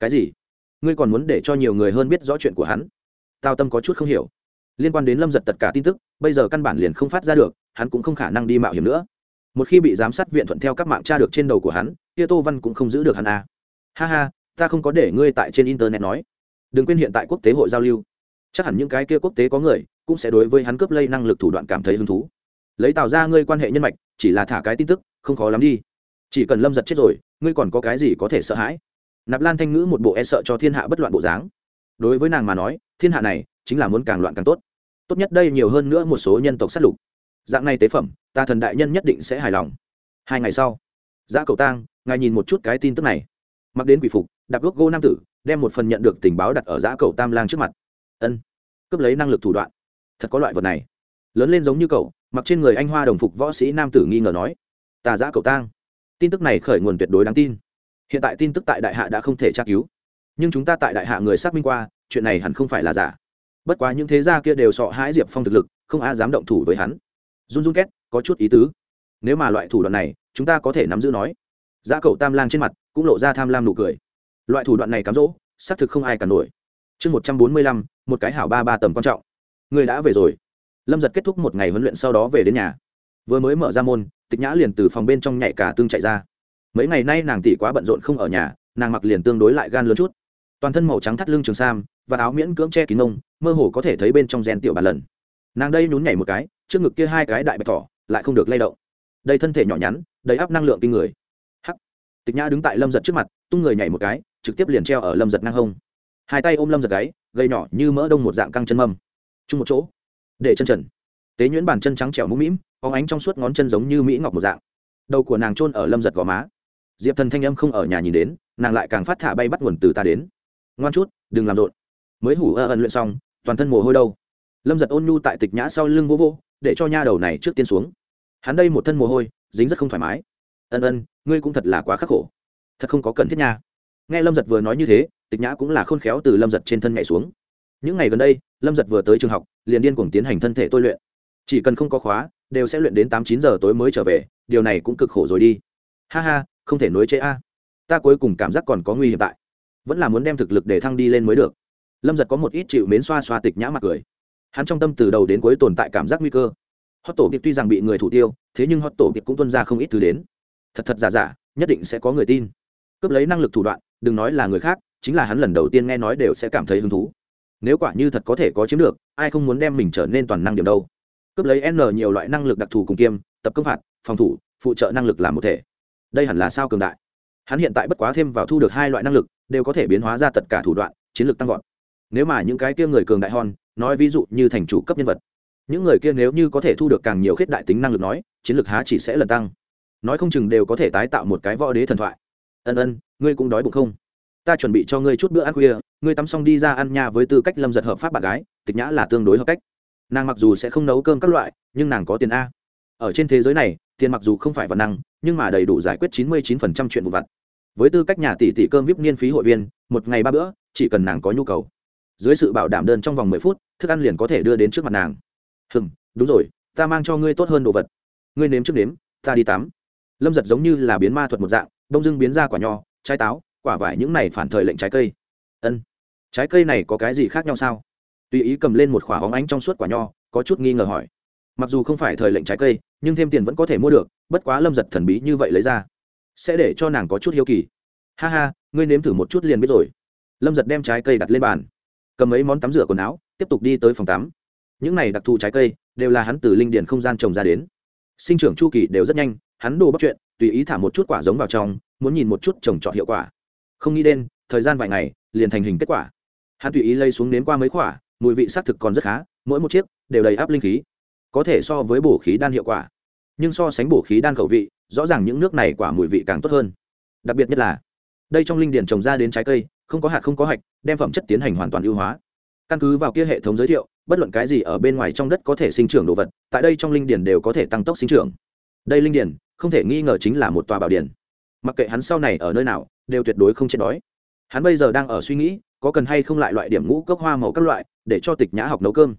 Cái gì? Ngươi còn muốn để cho nhiều người hơn biết rõ chuyện của hắn? Tào tâm có chút không hiểu. Liên quan đến lâm giật tất cả tin tức, bây giờ căn bản liền không phát ra được, hắn cũng không khả năng đi mạo hiểm nữa. Một khi bị giám sát viện thuận theo các mạng tra được trên đầu của hắn kia tô văn cũng không giữ được hắn à. ha ha ta không có để ngươi tại trên internet nói. Đừng quên hiện tại quốc tế hội giao lưu. Chắc hẳn những cái kia quốc tế có người cũng sẽ đối với hắn cướp lây năng lực thủ đoạn cảm thấy hứng thú. Lấy tạo ra ngươi quan hệ nhân mạch, chỉ là thả cái tin tức, không khó lắm đi. Chỉ cần lâm giật chết rồi, ngươi còn có cái gì có thể sợ hãi? Nạp lan thanh ngữ một bộ e sợ cho thiên hạ bất loạn bộ dáng. Đối với nàng mà nói, thiên hạ này chính là muốn càng loạn càng tốt. Tốt nhất đây nhiều hơn nữa một số nhân tộc sát lục. Dạng này tế phẩm, ta thần đại nhân nhất định sẽ hài lòng. Hai ngày sau giá cầu tang, ngài nhìn một chút cái tin tức này. Mặc đến quỷ phục đạp gốc gô nam tử, đem một phần nhận được tình báo đặt ở giã cầu tam lang trước mặt. Ân, cướp lấy năng lực thủ đoạn. Thật có loại vật này. Lớn lên giống như cậu, mặc trên người anh hoa đồng phục võ sĩ nam tử nghi ngờ nói tà giã cầu tang. Tin tức này khởi nguồn tuyệt đối đáng tin. Hiện tại tin tức tại đại hạ đã không thể tra cứu. Nhưng chúng ta tại đại hạ người xác minh qua, chuyện này hẳn không phải là giả. Bất quá những thế gia kia đều sọ hãi diệp phong thực lực, không ai dám động thủ với hắn. Run run két, có chút ý tứ. Nếu mà loại thủ đoạn này, chúng ta có thể nắm giữ nói. Giá cậu tam lang trên mặt cũng lộ ra tham lam nụ cười loại thủ đoạn này cám dỗ, xác thực không ai cả nổi. Chương một trăm bốn mươi lăm, một cái hảo ba ba tầm quan trọng. Người đã về rồi. Lâm giật kết thúc một ngày huấn luyện sau đó về đến nhà. Vừa mới mở ra môn, tịch nhã liền từ phòng bên trong nhảy cả tương chạy ra. Mấy ngày nay nàng tỷ quá bận rộn không ở nhà, nàng mặc liền tương đối lại gan lớn chút. Toàn thân màu trắng thắt lưng trường sam, và áo miễn cưỡng che kín ông mơ hồ có thể thấy bên trong gen tiểu bàn lần. Nàng đây nhún nhảy một cái, trước ngực kia hai cái đại bạch thỏ, lại không được lay động. Đây thân thể nhỏ nhắn, đầy áp năng lượng kinh người tịch nhã đứng tại lâm giật trước mặt tung người nhảy một cái trực tiếp liền treo ở lâm giật ngang hông hai tay ôm lâm giật gáy gây nhỏ như mỡ đông một dạng căng chân mâm chung một chỗ để chân trần tế nhuyễn bàn chân trắng trẻo mũm mĩm có ánh trong suốt ngón chân giống như mỹ ngọc một dạng đầu của nàng trôn ở lâm giật gò má diệp thần thanh âm không ở nhà nhìn đến nàng lại càng phát thả bay bắt nguồn từ ta đến ngoan chút đừng làm rộn mới hủ ơ ẩn luyện xong toàn thân mồ hôi đâu lâm giật ôn nhu tại tịch nhã sau lưng vô vô để cho nha đầu này trước tiên xuống hắn đây một thân mồ hôi dính rất không thoải mái ân ân ngươi cũng thật là quá khắc khổ thật không có cần thiết nha nghe lâm giật vừa nói như thế tịch nhã cũng là khôn khéo từ lâm giật trên thân nhảy xuống những ngày gần đây lâm giật vừa tới trường học liền điên cuồng tiến hành thân thể tôi luyện chỉ cần không có khóa đều sẽ luyện đến tám chín giờ tối mới trở về điều này cũng cực khổ rồi đi ha ha không thể nối chế a ta cuối cùng cảm giác còn có nguy hiểm tại vẫn là muốn đem thực lực để thăng đi lên mới được lâm giật có một ít chịu mến xoa xoa tịch nhã mặt cười hắn trong tâm từ đầu đến cuối tồn tại cảm giác nguy cơ hót tổ kịp tuy rằng bị người thủ tiêu thế nhưng hót tổ kịp cũng tuân ra không ít thứ đến thật thật giả giả, nhất định sẽ có người tin. Cướp lấy năng lực thủ đoạn, đừng nói là người khác, chính là hắn lần đầu tiên nghe nói đều sẽ cảm thấy hứng thú. Nếu quả như thật có thể có chiếm được, ai không muốn đem mình trở nên toàn năng điểm đâu. Cướp lấy n nhiều loại năng lực đặc thù cùng kiêm, tập công phạt, phòng thủ, phụ trợ năng lực làm một thể. Đây hẳn là sao cường đại? Hắn hiện tại bất quá thêm vào thu được hai loại năng lực, đều có thể biến hóa ra tất cả thủ đoạn, chiến lược tăng vọt. Nếu mà những cái kia người cường đại hon, nói ví dụ như thành chủ cấp nhân vật, những người kia nếu như có thể thu được càng nhiều khết đại tính năng lực nói, chiến lược há chỉ sẽ lần tăng nói không chừng đều có thể tái tạo một cái võ đế thần thoại. Ân ân, ngươi cũng đói bụng không? Ta chuẩn bị cho ngươi chút bữa ăn khuya, ngươi tắm xong đi ra ăn nha với tư cách lâm giật hợp pháp bạn gái, tịch nhã là tương đối hợp cách. Nàng mặc dù sẽ không nấu cơm các loại, nhưng nàng có tiền a. Ở trên thế giới này, tiền mặc dù không phải vật năng, nhưng mà đầy đủ giải quyết chín mươi chín phần trăm chuyện vụ vặt. Với tư cách nhà tỷ tỷ cơm vip niên phí hội viên, một ngày ba bữa, chỉ cần nàng có nhu cầu. Dưới sự bảo đảm đơn trong vòng mười phút, thức ăn liền có thể đưa đến trước mặt nàng. Hừng đúng rồi, ta mang cho ngươi tốt hơn đồ vật. Ngươi nếm trước nếm, ta đi tắm lâm giật giống như là biến ma thuật một dạng, đông dưng biến ra quả nho, trái táo, quả vải những này phản thời lệnh trái cây. Ân, trái cây này có cái gì khác nhau sao? Tùy ý cầm lên một khỏa óng ánh trong suốt quả nho, có chút nghi ngờ hỏi. Mặc dù không phải thời lệnh trái cây, nhưng thêm tiền vẫn có thể mua được, bất quá lâm giật thần bí như vậy lấy ra, sẽ để cho nàng có chút hiếu kỳ. Ha ha, ngươi nếm thử một chút liền biết rồi. Lâm giật đem trái cây đặt lên bàn, cầm mấy món tắm rửa quần áo, tiếp tục đi tới phòng tắm. Những này đặc thù trái cây, đều là hắn từ linh điền không gian trồng ra đến. Sinh trưởng chu kỳ đều rất nhanh hắn đồ bắt chuyện, tùy ý thả một chút quả giống vào trong, muốn nhìn một chút trồng trọt hiệu quả. Không nghĩ đến, thời gian vài ngày, liền thành hình kết quả. Hắn tùy ý lây xuống đến qua mấy quả, mùi vị xác thực còn rất khá, mỗi một chiếc đều đầy áp linh khí. Có thể so với bổ khí đan hiệu quả. Nhưng so sánh bổ khí đan khẩu vị, rõ ràng những nước này quả mùi vị càng tốt hơn. Đặc biệt nhất là, đây trong linh điển trồng ra đến trái cây, không có hạt không có hạch, đem phẩm chất tiến hành hoàn toàn ưu hóa. Căn cứ vào kia hệ thống giới thiệu, bất luận cái gì ở bên ngoài trong đất có thể sinh trưởng đồ vật, tại đây trong linh điển đều có thể tăng tốc sinh trưởng. Đây linh điển không thể nghi ngờ chính là một tòa bảo điện. mặc kệ hắn sau này ở nơi nào, đều tuyệt đối không chết đói. Hắn bây giờ đang ở suy nghĩ, có cần hay không lại loại điểm ngũ cốc hoa màu các loại, để cho tịch nhã học nấu cơm.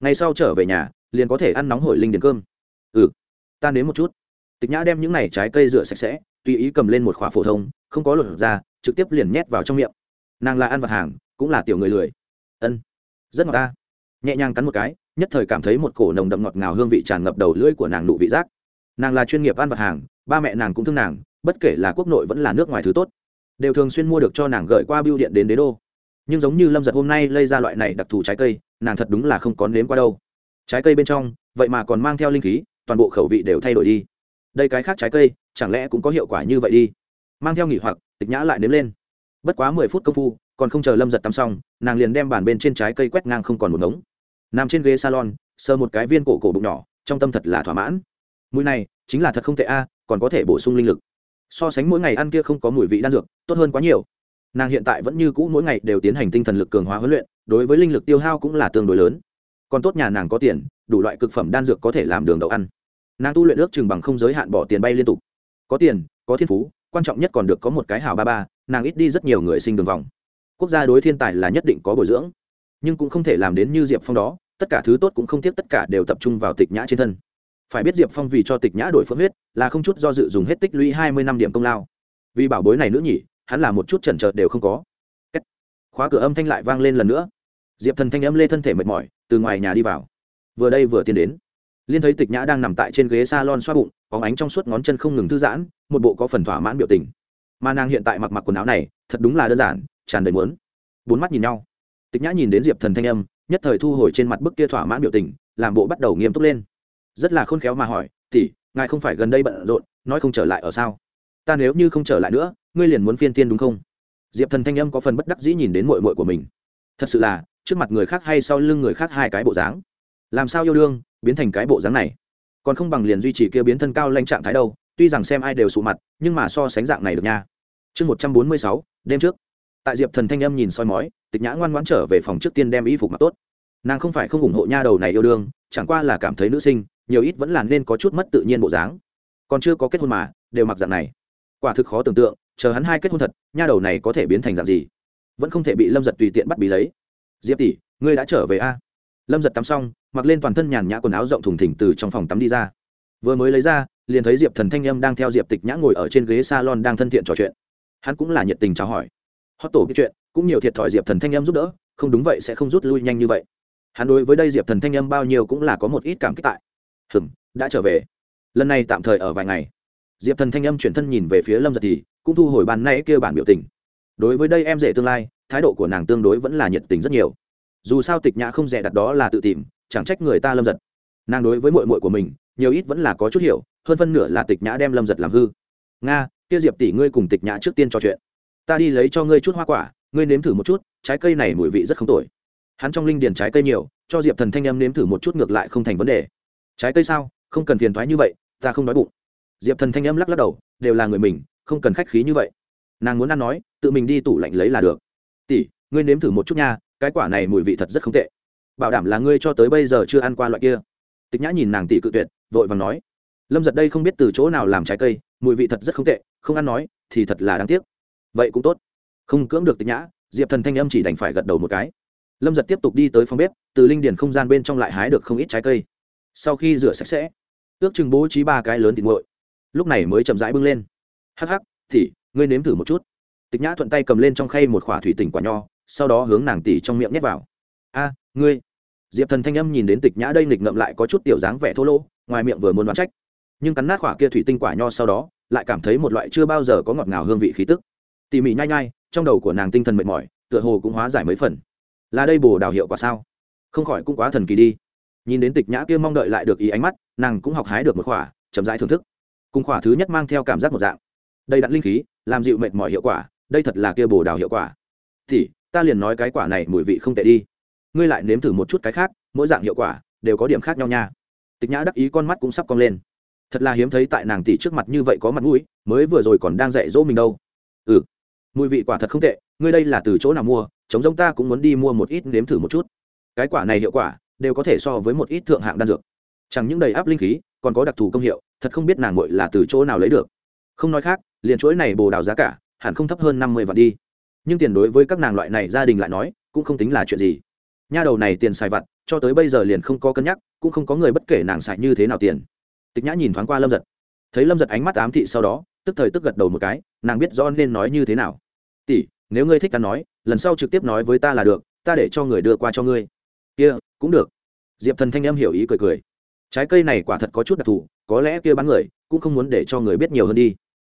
Ngày sau trở về nhà, liền có thể ăn nóng hổi linh điền cơm. Ừ ta nếm một chút. Tịch nhã đem những này trái cây rửa sạch sẽ, tùy ý cầm lên một khóa phổ thông, không có lột ra, trực tiếp liền nhét vào trong miệng. Nàng là ăn vặt hàng, cũng là tiểu người lười. Ân, rất ngọt ta. Nhẹ nhàng cắn một cái, nhất thời cảm thấy một cổ nồng đậm ngọt ngào hương vị tràn ngập đầu lưỡi của nàng nụ vị giác nàng là chuyên nghiệp ăn vặt hàng, ba mẹ nàng cũng thương nàng, bất kể là quốc nội vẫn là nước ngoài thứ tốt, đều thường xuyên mua được cho nàng gửi qua biêu điện đến đế đô. Nhưng giống như lâm giật hôm nay lây ra loại này đặc thù trái cây, nàng thật đúng là không có nếm qua đâu. Trái cây bên trong, vậy mà còn mang theo linh khí, toàn bộ khẩu vị đều thay đổi đi. Đây cái khác trái cây, chẳng lẽ cũng có hiệu quả như vậy đi? Mang theo nghỉ hoặc, tịch nhã lại nếm lên. Bất quá mười phút công phu, còn không chờ lâm giật tắm xong, nàng liền đem bàn bên trên trái cây quét ngang không còn một ngống. Nằm trên ghế salon, sờ một cái viên cổ cổ bụng nhỏ, trong tâm thật là thỏa mãn mùi này chính là thật không tệ a, còn có thể bổ sung linh lực. So sánh mỗi ngày ăn kia không có mùi vị đan dược, tốt hơn quá nhiều. Nàng hiện tại vẫn như cũ mỗi ngày đều tiến hành tinh thần lực cường hóa huấn luyện, đối với linh lực tiêu hao cũng là tương đối lớn. Còn tốt nhà nàng có tiền, đủ loại cực phẩm đan dược có thể làm đường đậu ăn. Nàng tu luyện ước chừng bằng không giới hạn bỏ tiền bay liên tục. Có tiền, có thiên phú, quan trọng nhất còn được có một cái hào ba ba, nàng ít đi rất nhiều người sinh đường vòng. Quốc gia đối thiên tài là nhất định có bồi dưỡng, nhưng cũng không thể làm đến như diệp phong đó, tất cả thứ tốt cũng không tiếp tất cả đều tập trung vào tịch nhã trên thân phải biết diệp phong vì cho tịch nhã đổi phương huyết, là không chút do dự dùng hết tích lũy hai mươi năm điểm công lao. Vì bảo bối này nữ nhỉ, hắn là một chút chần chợt đều không có. Khóa cửa âm thanh lại vang lên lần nữa. Diệp thần thanh âm lê thân thể mệt mỏi, từ ngoài nhà đi vào. Vừa đây vừa tiến đến, liên thấy tịch nhã đang nằm tại trên ghế s a lon xoa bụng có ánh trong suốt ngón chân không ngừng thư giãn, một bộ có phần thỏa mãn biểu tình. Mà nàng hiện tại mặc mặc quần áo này, thật đúng là đơn giản, tràn đầy muốn. Bốn mắt nhìn nhau. Tịch nhã nhìn đến diệp thần thanh âm, nhất thời thu hồi trên mặt bức kia thỏa mãn biểu tình, làm bộ bắt đầu nghiêm túc lên rất là khôn khéo mà hỏi tỉ ngài không phải gần đây bận rộn, nói không trở lại ở sao? Ta nếu như không trở lại nữa, ngươi liền muốn phiên tiên đúng không? Diệp thần thanh âm có phần bất đắc dĩ nhìn đến mội mội của mình. Thật sự là, trước mặt người khác hay sau lưng người khác hai cái bộ dáng. Làm sao yêu đương, biến thành cái bộ dáng này? Còn không bằng liền duy trì kia biến thân cao lanh trạng thái đâu, tuy rằng xem ai đều sụ mặt, nhưng mà so sánh dạng này được nha. Chương một trăm bốn mươi sáu, đêm trước. Tại diệp thần thanh âm nhìn soi mói, tịch nhã ngoan ngoãn trở về phòng trước tiên đem y phục mặc tốt. Nàng không phải không ủng hộ nha đầu này yêu đương, chẳng qua là cảm thấy nữ sinh nhiều ít vẫn là nên có chút mất tự nhiên bộ dáng. Còn chưa có kết hôn mà, đều mặc dạng này. Quả thực khó tưởng tượng, chờ hắn hai kết hôn thật, nha đầu này có thể biến thành dạng gì? Vẫn không thể bị lâm giật tùy tiện bắt bí lấy. Diệp tỷ, ngươi đã trở về a? Lâm giật tắm xong, mặc lên toàn thân nhàn nhã quần áo rộng thùng thỉnh từ trong phòng tắm đi ra. Vừa mới lấy ra, liền thấy diệp thần thanh â m đang theo diệp tịch nhã ngồi ở trên ghế s a lon đang thân thiện trò chuyện. Hắn cũng là nhiệt tình chào hỏi. Hót tổ cái chuyện, cũng nhiều thiệt thòi diệp thần thanh â m giúp đỡ, không đúng vậy sẽ không rút lui nhanh như vậy. Hắn đối với đây diệp thần thanh â m bao nhiêu cũng là có một ít cảm kích tại hừm, đã trở về. Lần này tạm thời ở vài ngày. Diệp thần thanh âm chuyển thân nhìn về phía lâm giật thì cũng thu hồi bàn nay kêu bản biểu tình. Đối với đây em rể tương lai, thái độ của nàng tương đối vẫn là nhiệt tình rất nhiều. Dù sao tịch nhã không rẻ đặt đó là tự tìm, chẳng trách người ta lâm giật. Nàng đối với mội mội của mình, nhiều ít vẫn là có chút hiểu, hơn phân nửa là tịch nhã đem lâm giật làm hư. Nga, kia diệp tỷ ngươi cùng tịch nhã trước tiên trò chuyện. Ta đi lấy cho ngươi chút hoa quả, ngươi nếm thử một chút, trái cây này mùi vị rất không tồi. Hắn trong linh điền trái cây nhiều, cho diệp thần thanh âm nếm thử một chút ngược lại không thành vấn đề trái cây sao? Không cần phiền thoái như vậy, ta không đói bụng. Diệp thần thanh âm lắc lắc đầu, đều là người mình, không cần khách khí như vậy. Nàng muốn ăn nói, tự mình đi tủ lạnh lấy là được. Tỷ, ngươi nếm thử một chút nha, cái quả này mùi vị thật rất không tệ. Bảo đảm là ngươi cho tới bây giờ chưa ăn qua loại kia. Tịch nhã nhìn nàng tỷ cự tuyệt, vội vàng nói. Lâm giật đây không biết từ chỗ nào làm trái cây, mùi vị thật rất không tệ, không ăn nói, thì thật là đáng tiếc. Vậy cũng tốt. Không cưỡng được tịch nhã, diệp thần thanh âm chỉ đành phải gật đầu một cái. Lâm giật tiếp tục đi tới phòng bếp, từ linh điền không gian bên trong lại hái được không ít trái cây sau khi rửa sạch sẽ, ước chừng bố trí ba cái lớn thịt nguội. Lúc này mới chậm rãi bưng lên. Hắc hắc thì ngươi nếm thử một chút. Tịch nhã thuận tay cầm lên trong khay một khỏa thủy tỉnh quả nho, sau đó hướng nàng tỉ trong miệng nhét vào. A, ngươi. Diệp thần thanh âm nhìn đến tịch nhã đây nghịch ngậm lại có chút tiểu dáng vẻ thô lỗ, ngoài miệng vừa muốn đoán trách. Nhưng cắn nát khỏa kia thủy tinh quả nho sau đó, lại cảm thấy một loại chưa bao giờ có ngọt ngào hương vị khí tức. Tỉ mỉ nhai nhai, trong đầu của nàng tinh thần mệt mỏi, tựa hồ cũng hóa giải mấy phần. Là đây bồ đào hiệu quả sao? Không khỏi cũng quá thần kỳ đi nhìn đến tịch nhã kia mong đợi lại được ý ánh mắt, nàng cũng học hái được một khỏa, chậm rãi thưởng thức. Cùng khỏa thứ nhất mang theo cảm giác một dạng. Đây đặn linh khí, làm dịu mệt mỏi hiệu quả, đây thật là kia bồ đào hiệu quả. Thì, ta liền nói cái quả này mùi vị không tệ đi. Ngươi lại nếm thử một chút cái khác, mỗi dạng hiệu quả, đều có điểm khác nhau nha. Tịch nhã đắc ý con mắt cũng sắp cong lên. Thật là hiếm thấy tại nàng tỷ trước mặt như vậy có mặt mũi, mới vừa rồi còn đang dạy dỗ mình đâu. Ừ mùi vị quả thật không tệ, ngươi đây là từ chỗ nào mua, chống giống ta cũng muốn đi mua một ít nếm thử một chút. Cái quả này hiệu quả đều có thể so với một ít thượng hạng đan dược. Chẳng những đầy áp linh khí, còn có đặc thù công hiệu, thật không biết nàng ngội là từ chỗ nào lấy được. Không nói khác, liền chuỗi này bồ đào giá cả, hẳn không thấp hơn năm mươi vạn đi. Nhưng tiền đối với các nàng loại này gia đình lại nói, cũng không tính là chuyện gì. Nha đầu này tiền xài vặt, cho tới bây giờ liền không có cân nhắc, cũng không có người bất kể nàng xài như thế nào tiền. Tịch nhã nhìn thoáng qua lâm giật. Thấy lâm giật ánh mắt ám thị sau đó, tức thời tức gật đầu một cái, nàng biết rõ nên nói như thế nào. Tỷ, nếu ngươi thích ta nói, lần sau trực tiếp nói với ta là được, ta để cho người đưa qua cho ngươi kia, cũng được. Diệp thần thanh Em hiểu ý cười cười. Trái cây này quả thật có chút đặc thù, có lẽ kia bán người cũng không muốn để cho người biết nhiều hơn đi.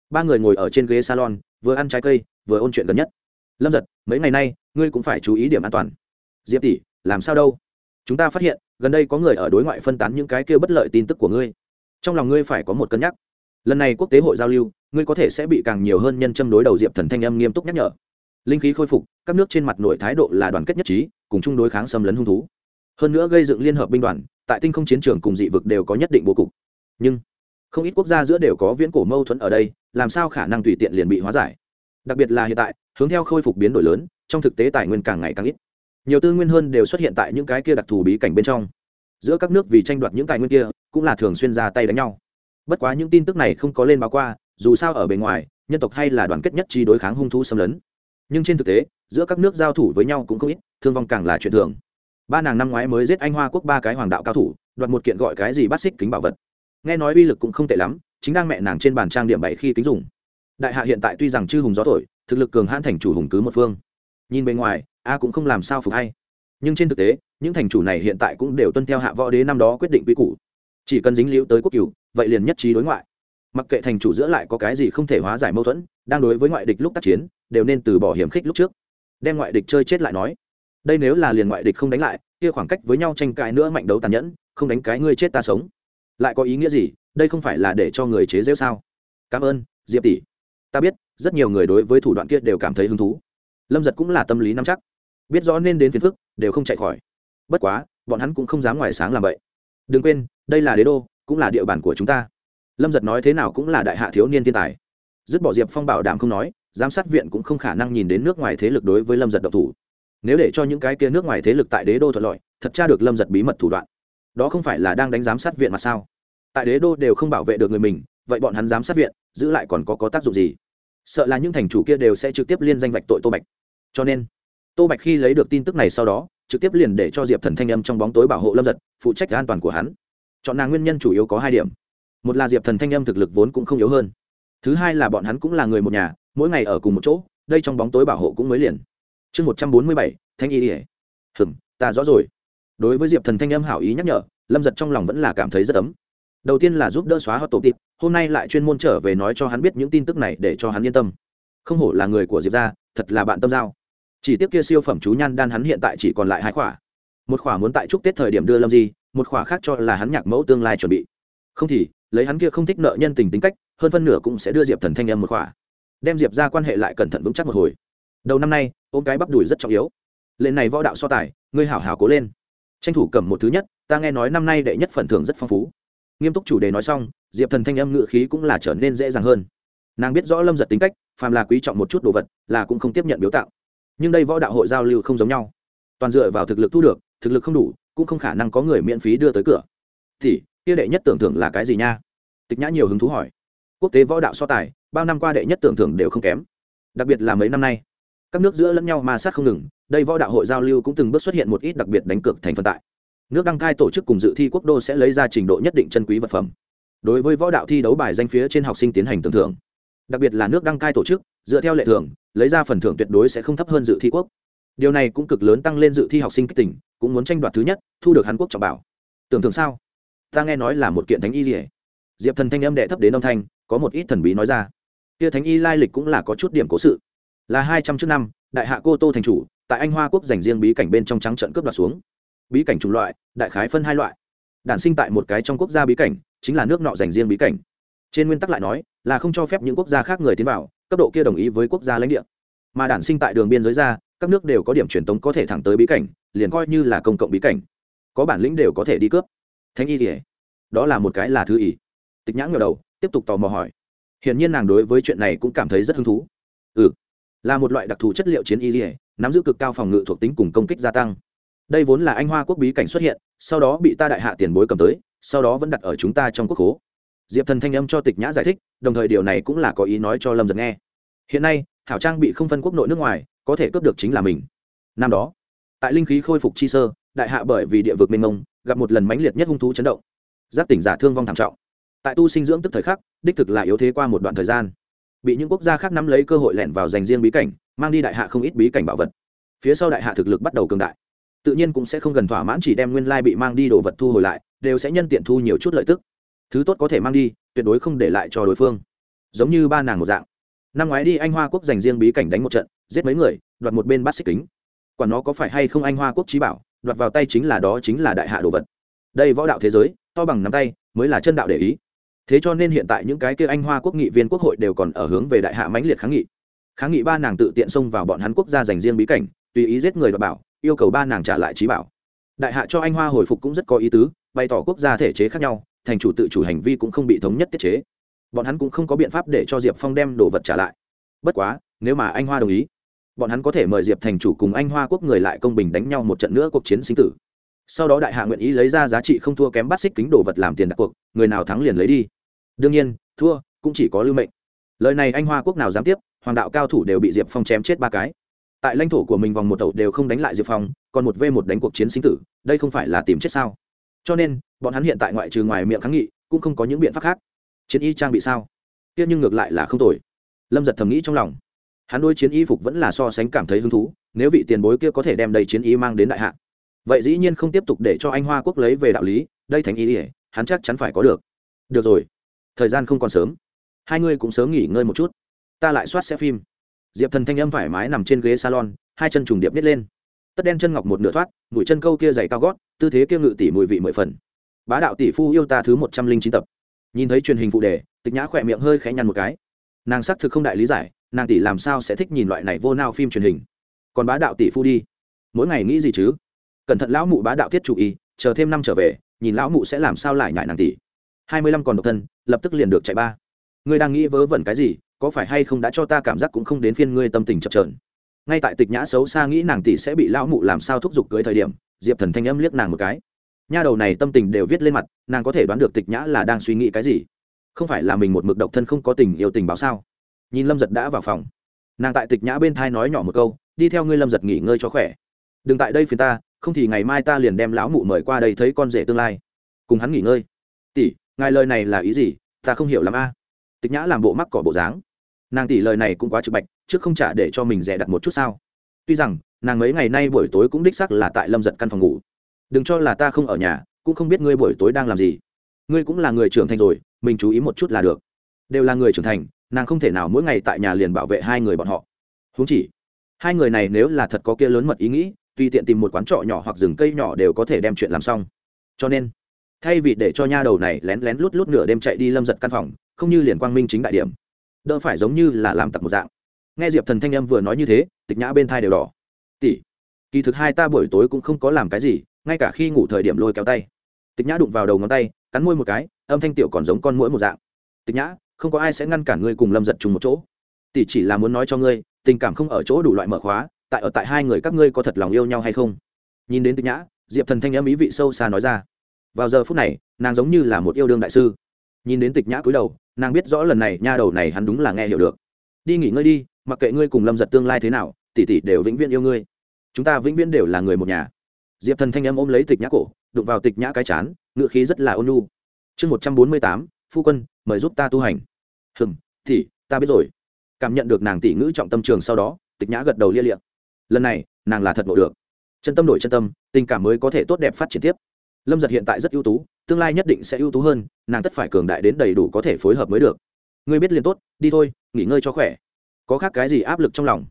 Ba người ngồi ở trên ghế salon, vừa ăn trái cây, vừa ôn chuyện gần nhất. Lâm giật, mấy ngày nay, ngươi cũng phải chú ý điểm an toàn. Diệp tỷ, làm sao đâu? Chúng ta phát hiện, gần đây có người ở đối ngoại phân tán những cái kia bất lợi tin tức của ngươi. Trong lòng ngươi phải có một cân nhắc. Lần này quốc tế hội giao lưu, ngươi có thể sẽ bị càng nhiều hơn nhân châm đối đầu diệp thần thanh âm nghiêm túc nhắc nhở. Linh khí khôi phục, các nước trên mặt nội thái độ là đoàn kết nhất trí, cùng chung đối kháng xâm lấn hung thú hơn nữa gây dựng liên hợp binh đoàn, tại tinh không chiến trường cùng dị vực đều có nhất định bố cục. Nhưng, không ít quốc gia giữa đều có viễn cổ mâu thuẫn ở đây, làm sao khả năng tùy tiện liền bị hóa giải? Đặc biệt là hiện tại, hướng theo khôi phục biến đổi lớn, trong thực tế tài nguyên càng ngày càng ít. Nhiều tư nguyên hơn đều xuất hiện tại những cái kia đặc thù bí cảnh bên trong. Giữa các nước vì tranh đoạt những tài nguyên kia, cũng là thường xuyên ra tay đánh nhau. Bất quá những tin tức này không có lên báo qua, dù sao ở bề ngoài, nhân tộc hay là đoàn kết nhất trí đối kháng hung thú xâm lấn. Nhưng trên thực tế, giữa các nước giao thủ với nhau cũng không ít, thương vong càng là chuyện thường ba nàng năm ngoái mới giết anh hoa quốc ba cái hoàng đạo cao thủ đoạt một kiện gọi cái gì bắt xích kính bảo vật nghe nói uy lực cũng không tệ lắm chính đang mẹ nàng trên bàn trang điểm bảy khi kính dùng đại hạ hiện tại tuy rằng chư hùng gió thổi thực lực cường hãn thành chủ hùng cứ một phương nhìn bên ngoài a cũng không làm sao phục hay nhưng trên thực tế những thành chủ này hiện tại cũng đều tuân theo hạ võ đế năm đó quyết định quy củ chỉ cần dính liễu tới quốc cửu vậy liền nhất trí đối ngoại mặc kệ thành chủ giữa lại có cái gì không thể hóa giải mâu thuẫn đang đối với ngoại địch lúc tác chiến đều nên từ bỏ hiểm khích lúc trước đem ngoại địch chơi chết lại nói đây nếu là liền ngoại địch không đánh lại, kia khoảng cách với nhau tranh cãi nữa mạnh đấu tàn nhẫn, không đánh cái ngươi chết ta sống. Lại có ý nghĩa gì? Đây không phải là để cho người chế rêu sao? Cảm ơn, diệp tỷ. Ta biết, rất nhiều người đối với thủ đoạn kia đều cảm thấy hứng thú. Lâm giật cũng là tâm lý nắm chắc. Biết rõ nên đến phiền phức, đều không chạy khỏi. Bất quá, bọn hắn cũng không dám ngoài sáng làm vậy đừng quên, đây là đế đô, cũng là địa bàn của chúng ta. Lâm giật nói thế nào cũng là đại hạ thiếu niên thiên tài. Dứt bỏ diệp phong bảo đảm không nói, giám sát viện cũng không khả năng nhìn đến nước ngoài thế lực đối với lâm giật độc thủ nếu để cho những cái kia nước ngoài thế lực tại đế đô thuận lợi, thật tra được lâm giật bí mật thủ đoạn. Đó không phải là đang đánh giám sát viện mà sao? Tại đế đô đều không bảo vệ được người mình, vậy bọn hắn giám sát viện, giữ lại còn có có tác dụng gì? Sợ là những thành chủ kia đều sẽ trực tiếp liên danh vạch tội tô bạch. Cho nên, tô bạch khi lấy được tin tức này sau đó, trực tiếp liền để cho diệp thần thanh âm trong bóng tối bảo hộ lâm giật, phụ trách an toàn của hắn. Chọn nàng nguyên nhân chủ yếu có hai điểm. Một là diệp thần thanh âm thực lực vốn cũng không yếu hơn. Thứ hai là bọn hắn cũng là người một nhà, mỗi ngày ở cùng một chỗ, đây trong bóng tối bảo hộ cũng mới liền chương một trăm bốn mươi bảy, thanh y ỉa hừm, ta rõ rồi. Đối với diệp thần thanh âm hảo ý nhắc nhở, lâm giật trong lòng vẫn là cảm thấy rất ấm. Đầu tiên là giúp đỡ xóa hot tổ tịp hôm nay lại chuyên môn trở về nói cho hắn biết những tin tức này để cho hắn yên tâm. Không hổ là người của diệp ra thật là bạn tâm giao. Chỉ tiếc kia siêu phẩm chú nhan đan hắn hiện tại chỉ còn lại hai khỏa. Một khỏa muốn tại chúc tết thời điểm đưa lâm di, một khỏa khác cho là hắn nhạc mẫu tương lai chuẩn bị. Không thì, lấy hắn kia không thích nợ nhân tình tính cách, hơn phân nửa cũng sẽ đưa diệp thần thanh âm một khỏa. Đem diệp ra quan hệ lại cẩn thận vững chắc một hồi đầu năm nay ôm cái bắp đùi rất trọng yếu. Lần này võ đạo so tài, ngươi hảo hảo cố lên. Tranh thủ cầm một thứ nhất, ta nghe nói năm nay đệ nhất phần thưởng rất phong phú. Nghiêm túc chủ đề nói xong, diệp thần thanh âm ngự khí cũng là trở nên dễ dàng hơn. Nàng biết rõ lâm giật tính cách, phàm là quý trọng một chút đồ vật, là cũng không tiếp nhận biếu tạo. Nhưng đây võ đạo hội giao lưu không giống nhau. Toàn dựa vào thực lực thu được, thực lực không đủ, cũng không khả năng có người miễn phí đưa tới cửa. Thì, kia đệ nhất tưởng thưởng là cái gì nha? Tịch nhã nhiều hứng thú hỏi. Quốc tế võ đạo so tài, bao năm qua đệ nhất tưởng thưởng đều không kém. Đặc biệt là mấy năm nay các nước giữa lẫn nhau ma sát không ngừng, đây võ đạo hội giao lưu cũng từng bước xuất hiện một ít đặc biệt đánh cược thành phần tại. Nước đăng cai tổ chức cùng dự thi quốc đô sẽ lấy ra trình độ nhất định chân quý vật phẩm. Đối với võ đạo thi đấu bài danh phía trên học sinh tiến hành tưởng thưởng. Đặc biệt là nước đăng cai tổ chức, dựa theo lệ thưởng, lấy ra phần thưởng tuyệt đối sẽ không thấp hơn dự thi quốc. Điều này cũng cực lớn tăng lên dự thi học sinh kích tỉnh, cũng muốn tranh đoạt thứ nhất, thu được hàn quốc trọng bảo. Tưởng tượng sao? Ta nghe nói là một kiện thánh y gì、hết. diệp thần thanh âm đệ thấp đến âm thanh, có một ít thần bí nói ra. Kia thánh y lai lịch cũng là có chút điểm cố sự là hai trăm trước năm, đại hạ cô tô thành chủ, tại anh hoa quốc dành riêng bí cảnh bên trong trắng trận cướp đoạt xuống. Bí cảnh chủng loại, đại khái phân hai loại. Đản sinh tại một cái trong quốc gia bí cảnh, chính là nước nọ dành riêng bí cảnh. Trên nguyên tắc lại nói, là không cho phép những quốc gia khác người tiến vào, cấp độ kia đồng ý với quốc gia lãnh địa. Mà đản sinh tại đường biên giới ra, các nước đều có điểm truyền tống có thể thẳng tới bí cảnh, liền coi như là công cộng bí cảnh. Có bản lĩnh đều có thể đi cướp. Thánh y thì đó là một cái là thứ ý tịch nhãn ngờ đầu, tiếp tục tò mò hỏi. Hiển nhiên nàng đối với chuyện này cũng cảm thấy rất hứng thú. Ừ là một loại đặc thù chất liệu chiến y dỉa nắm giữ cực cao phòng ngự thuộc tính cùng công kích gia tăng. Đây vốn là anh hoa quốc bí cảnh xuất hiện, sau đó bị ta đại hạ tiền bối cầm tới, sau đó vẫn đặt ở chúng ta trong quốc hố diệp thần thanh âm cho tịch nhã giải thích, đồng thời điều này cũng là có ý nói cho lâm giật nghe. Hiện nay, hảo trang bị không phân quốc nội nước ngoài, có thể cướp được chính là mình. Năm đó, tại linh khí khôi phục chi sơ, đại hạ bởi vì địa vực mênh mông, gặp một lần mãnh liệt nhất hung thú chấn động. Giáp tỉnh giả thương vong thảm trọng. Tại tu sinh dưỡng tức thời khắc, đích thực là yếu thế qua một đoạn thời gian bị những quốc gia khác nắm lấy cơ hội lẻn vào dành riêng bí cảnh, mang đi đại hạ không ít bí cảnh bảo vật. Phía sau đại hạ thực lực bắt đầu cường đại. Tự nhiên cũng sẽ không gần thỏa mãn chỉ đem nguyên lai bị mang đi đồ vật thu hồi lại, đều sẽ nhân tiện thu nhiều chút lợi tức. Thứ tốt có thể mang đi, tuyệt đối không để lại cho đối phương. Giống như ba nàng một dạng. Năm ngoái đi anh hoa quốc dành riêng bí cảnh đánh một trận, giết mấy người, đoạt một bên bát xích kính. Quả nó có phải hay không anh hoa quốc trí bảo, đoạt vào tay chính là đó chính là đại hạ đồ vật. Đây võ đạo thế giới, to bằng nắm tay, mới là chân đạo để ý thế cho nên hiện tại những cái kia anh hoa quốc nghị viên quốc hội đều còn ở hướng về đại hạ mãnh liệt kháng nghị. Kháng nghị ba nàng tự tiện xông vào bọn hắn quốc gia dành riêng bí cảnh, tùy ý giết người đ bảo, yêu cầu ba nàng trả lại trí bảo. Đại hạ cho anh hoa hồi phục cũng rất có ý tứ, bày tỏ quốc gia thể chế khác nhau, thành chủ tự chủ hành vi cũng không bị thống nhất tiết chế. Bọn hắn cũng không có biện pháp để cho diệp phong đem đồ vật trả lại. Bất quá, nếu mà anh hoa đồng ý, bọn hắn có thể mời diệp thành chủ cùng anh hoa quốc người lại công bình đánh nhau một trận nữa cuộc chiến sinh tử sau đó đại hạ nguyện ý lấy ra giá trị không thua kém bát xích kính đồ vật làm tiền đặt cuộc, người nào thắng liền lấy đi. Đương nhiên, thua cũng chỉ có lưu mệnh. Lời này anh hoa quốc nào dám tiếp, hoàng đạo cao thủ đều bị diệp phong chém chết ba cái. Tại lãnh thổ của mình vòng một tàu đều không đánh lại diệp phong, còn một v một đánh cuộc chiến sinh tử, đây không phải là tìm chết sao? Cho nên, bọn hắn hiện tại ngoại trừ ngoài miệng kháng nghị, cũng không có những biện pháp khác. Chiến y trang bị sao? Tiếc nhưng ngược lại là không tồi. Lâm giật thầm nghĩ trong lòng. Hắn đôi chiến y phục vẫn là so sánh cảm thấy hứng thú, nếu vị tiền bối kia có thể đem đầy chiến y mang đến đại hạ vậy dĩ nhiên không tiếp tục để cho anh hoa quốc lấy về đạo lý, đây thành ý ỉa hắn chắc chắn phải có được. Được rồi. Thời gian không còn sớm. Hai ngươi cũng sớm nghỉ ngơi một chút. Ta lại soát xe phim. Diệp thần thanh âm thoải mái nằm trên ghế salon, hai chân trùng điệp nít lên. Tất đen chân ngọc một nửa thoát, mũi chân câu kia dày cao gót, tư thế kia ngự tỷ mùi vị mười phần. Bá đạo tỷ phu yêu ta thứ một trăm linh chín tập. Nhìn thấy truyền hình phụ đề, tịch nhã khỏe miệng hơi khẽ nhăn một cái. Nàng xác thực không đại lý giải, nàng tỷ làm sao sẽ thích nhìn loại này vô nao phim truyền hình. Còn bá đạo tỷ phu đi. Mỗi ngày nghĩ gì chứ? Cẩn thận lão mụ bá đạo tiết chủ y chờ thêm năm trở về, nhìn lão mụ sẽ làm sao lại nhại nàng tỷ. Hai mươi lăm còn độc thân, lập tức liền được chạy ba. Ngươi đang nghĩ vớ vẩn cái gì, có phải hay không đã cho ta cảm giác cũng không đến phiên ngươi tâm tình chập trờn ngay tại tịch nhã xấu xa nghĩ nàng tỷ sẽ bị lão mụ làm sao thúc giục cưới thời điểm, diệp thần thanh âm liếc nàng một cái. Nha đầu này tâm tình đều viết lên mặt, nàng có thể đoán được tịch nhã là đang suy nghĩ cái gì. Không phải là mình một mực độc thân không có tình yêu tình báo sao? Nhìn lâm giật đã vào phòng. Nàng tại tịch nhã bên thai nói nhỏ một câu, đi theo ngươi lâm giật nghỉ ngơi cho khỏe. Đừng tại đây phiền ta không thì ngày mai ta liền đem lão mụ mời qua đây thấy con rể tương lai. Cùng hắn nghỉ ngơi. Tỷ, ngài lời này là ý gì? Ta không hiểu lắm a. Tịch nhã làm bộ mắc cỏ bộ dáng. Nàng tỷ lời này cũng quá trực bạch, trước không trả để cho mình rẻ đặt một chút sao. Tuy rằng, nàng mấy ngày nay buổi tối cũng đích sắc là tại lâm giật căn phòng ngủ. Đừng cho là ta không ở nhà, cũng không biết ngươi buổi tối đang làm gì. Ngươi cũng là người trưởng thành rồi, mình chú ý một chút là được. Đều là người trưởng thành, nàng không thể nào mỗi ngày tại nhà liền bảo vệ hai người bọn họ. Húng chỉ, hai người này nếu là thật có kia lớn mật ý nghĩ tùy tiện tìm một quán trọ nhỏ hoặc rừng cây nhỏ đều có thể đem chuyện làm xong. Cho nên, thay vì để cho nha đầu này lén lén lút lút nửa đêm chạy đi lâm giật căn phòng, không như liền quang minh chính đại điểm, đỡ phải giống như là làm tặc một dạng. Nghe diệp thần thanh em vừa nói như thế, tịch nhã bên thai đều đỏ. Tỷ, kỳ thực hai ta buổi tối cũng không có làm cái gì, ngay cả khi ngủ thời điểm lôi kéo tay. Tịch nhã đụng vào đầu ngón tay, cắn môi một cái, âm thanh tiểu còn giống con mũi một dạng. Tịch nhã, không có ai sẽ ngăn cản ngươi cùng lâm giật chung một chỗ. Tỷ chỉ là muốn nói cho ngươi, tình cảm không ở chỗ đủ loại mở khóa tại ở tại hai người các ngươi có thật lòng yêu nhau hay không? Nhìn đến tịch nhã, diệp thần thanh âm ý vị sâu xa nói ra. Vào giờ phút này, nàng giống như là một yêu đương đại sư. Nhìn đến tịch nhã cúi đầu, nàng biết rõ lần này nha đầu này hắn đúng là nghe hiểu được. Đi nghỉ ngơi đi, mặc kệ ngươi cùng lâm giật tương lai thế nào, tỷ tỷ đều vĩnh viễn yêu ngươi. Chúng ta vĩnh viễn đều là người một nhà. Diệp thần thanh âm ôm lấy tịch nhã cổ, đụng vào tịch nhã cái chán, ngựa khí rất là ôn lu chương một trăm bốn mươi tám, phu quân, mời giúp ta tu hành. Hừm, tỷ, ta biết rồi. Cảm nhận được nàng tỷ ngữ trọng tâm trường sau đó, tịch nhã gật đầu lia liệm lần này, nàng là thật ngộ được. Chân tâm đổi chân tâm, tình cảm mới có thể tốt đẹp phát triển tiếp. Lâm giật hiện tại rất ưu tú, tương lai nhất định sẽ ưu tú hơn, nàng tất phải cường đại đến đầy đủ có thể phối hợp mới được. Ngươi biết liền tốt, đi thôi, nghỉ ngơi cho khỏe. Có khác cái gì áp lực trong lòng?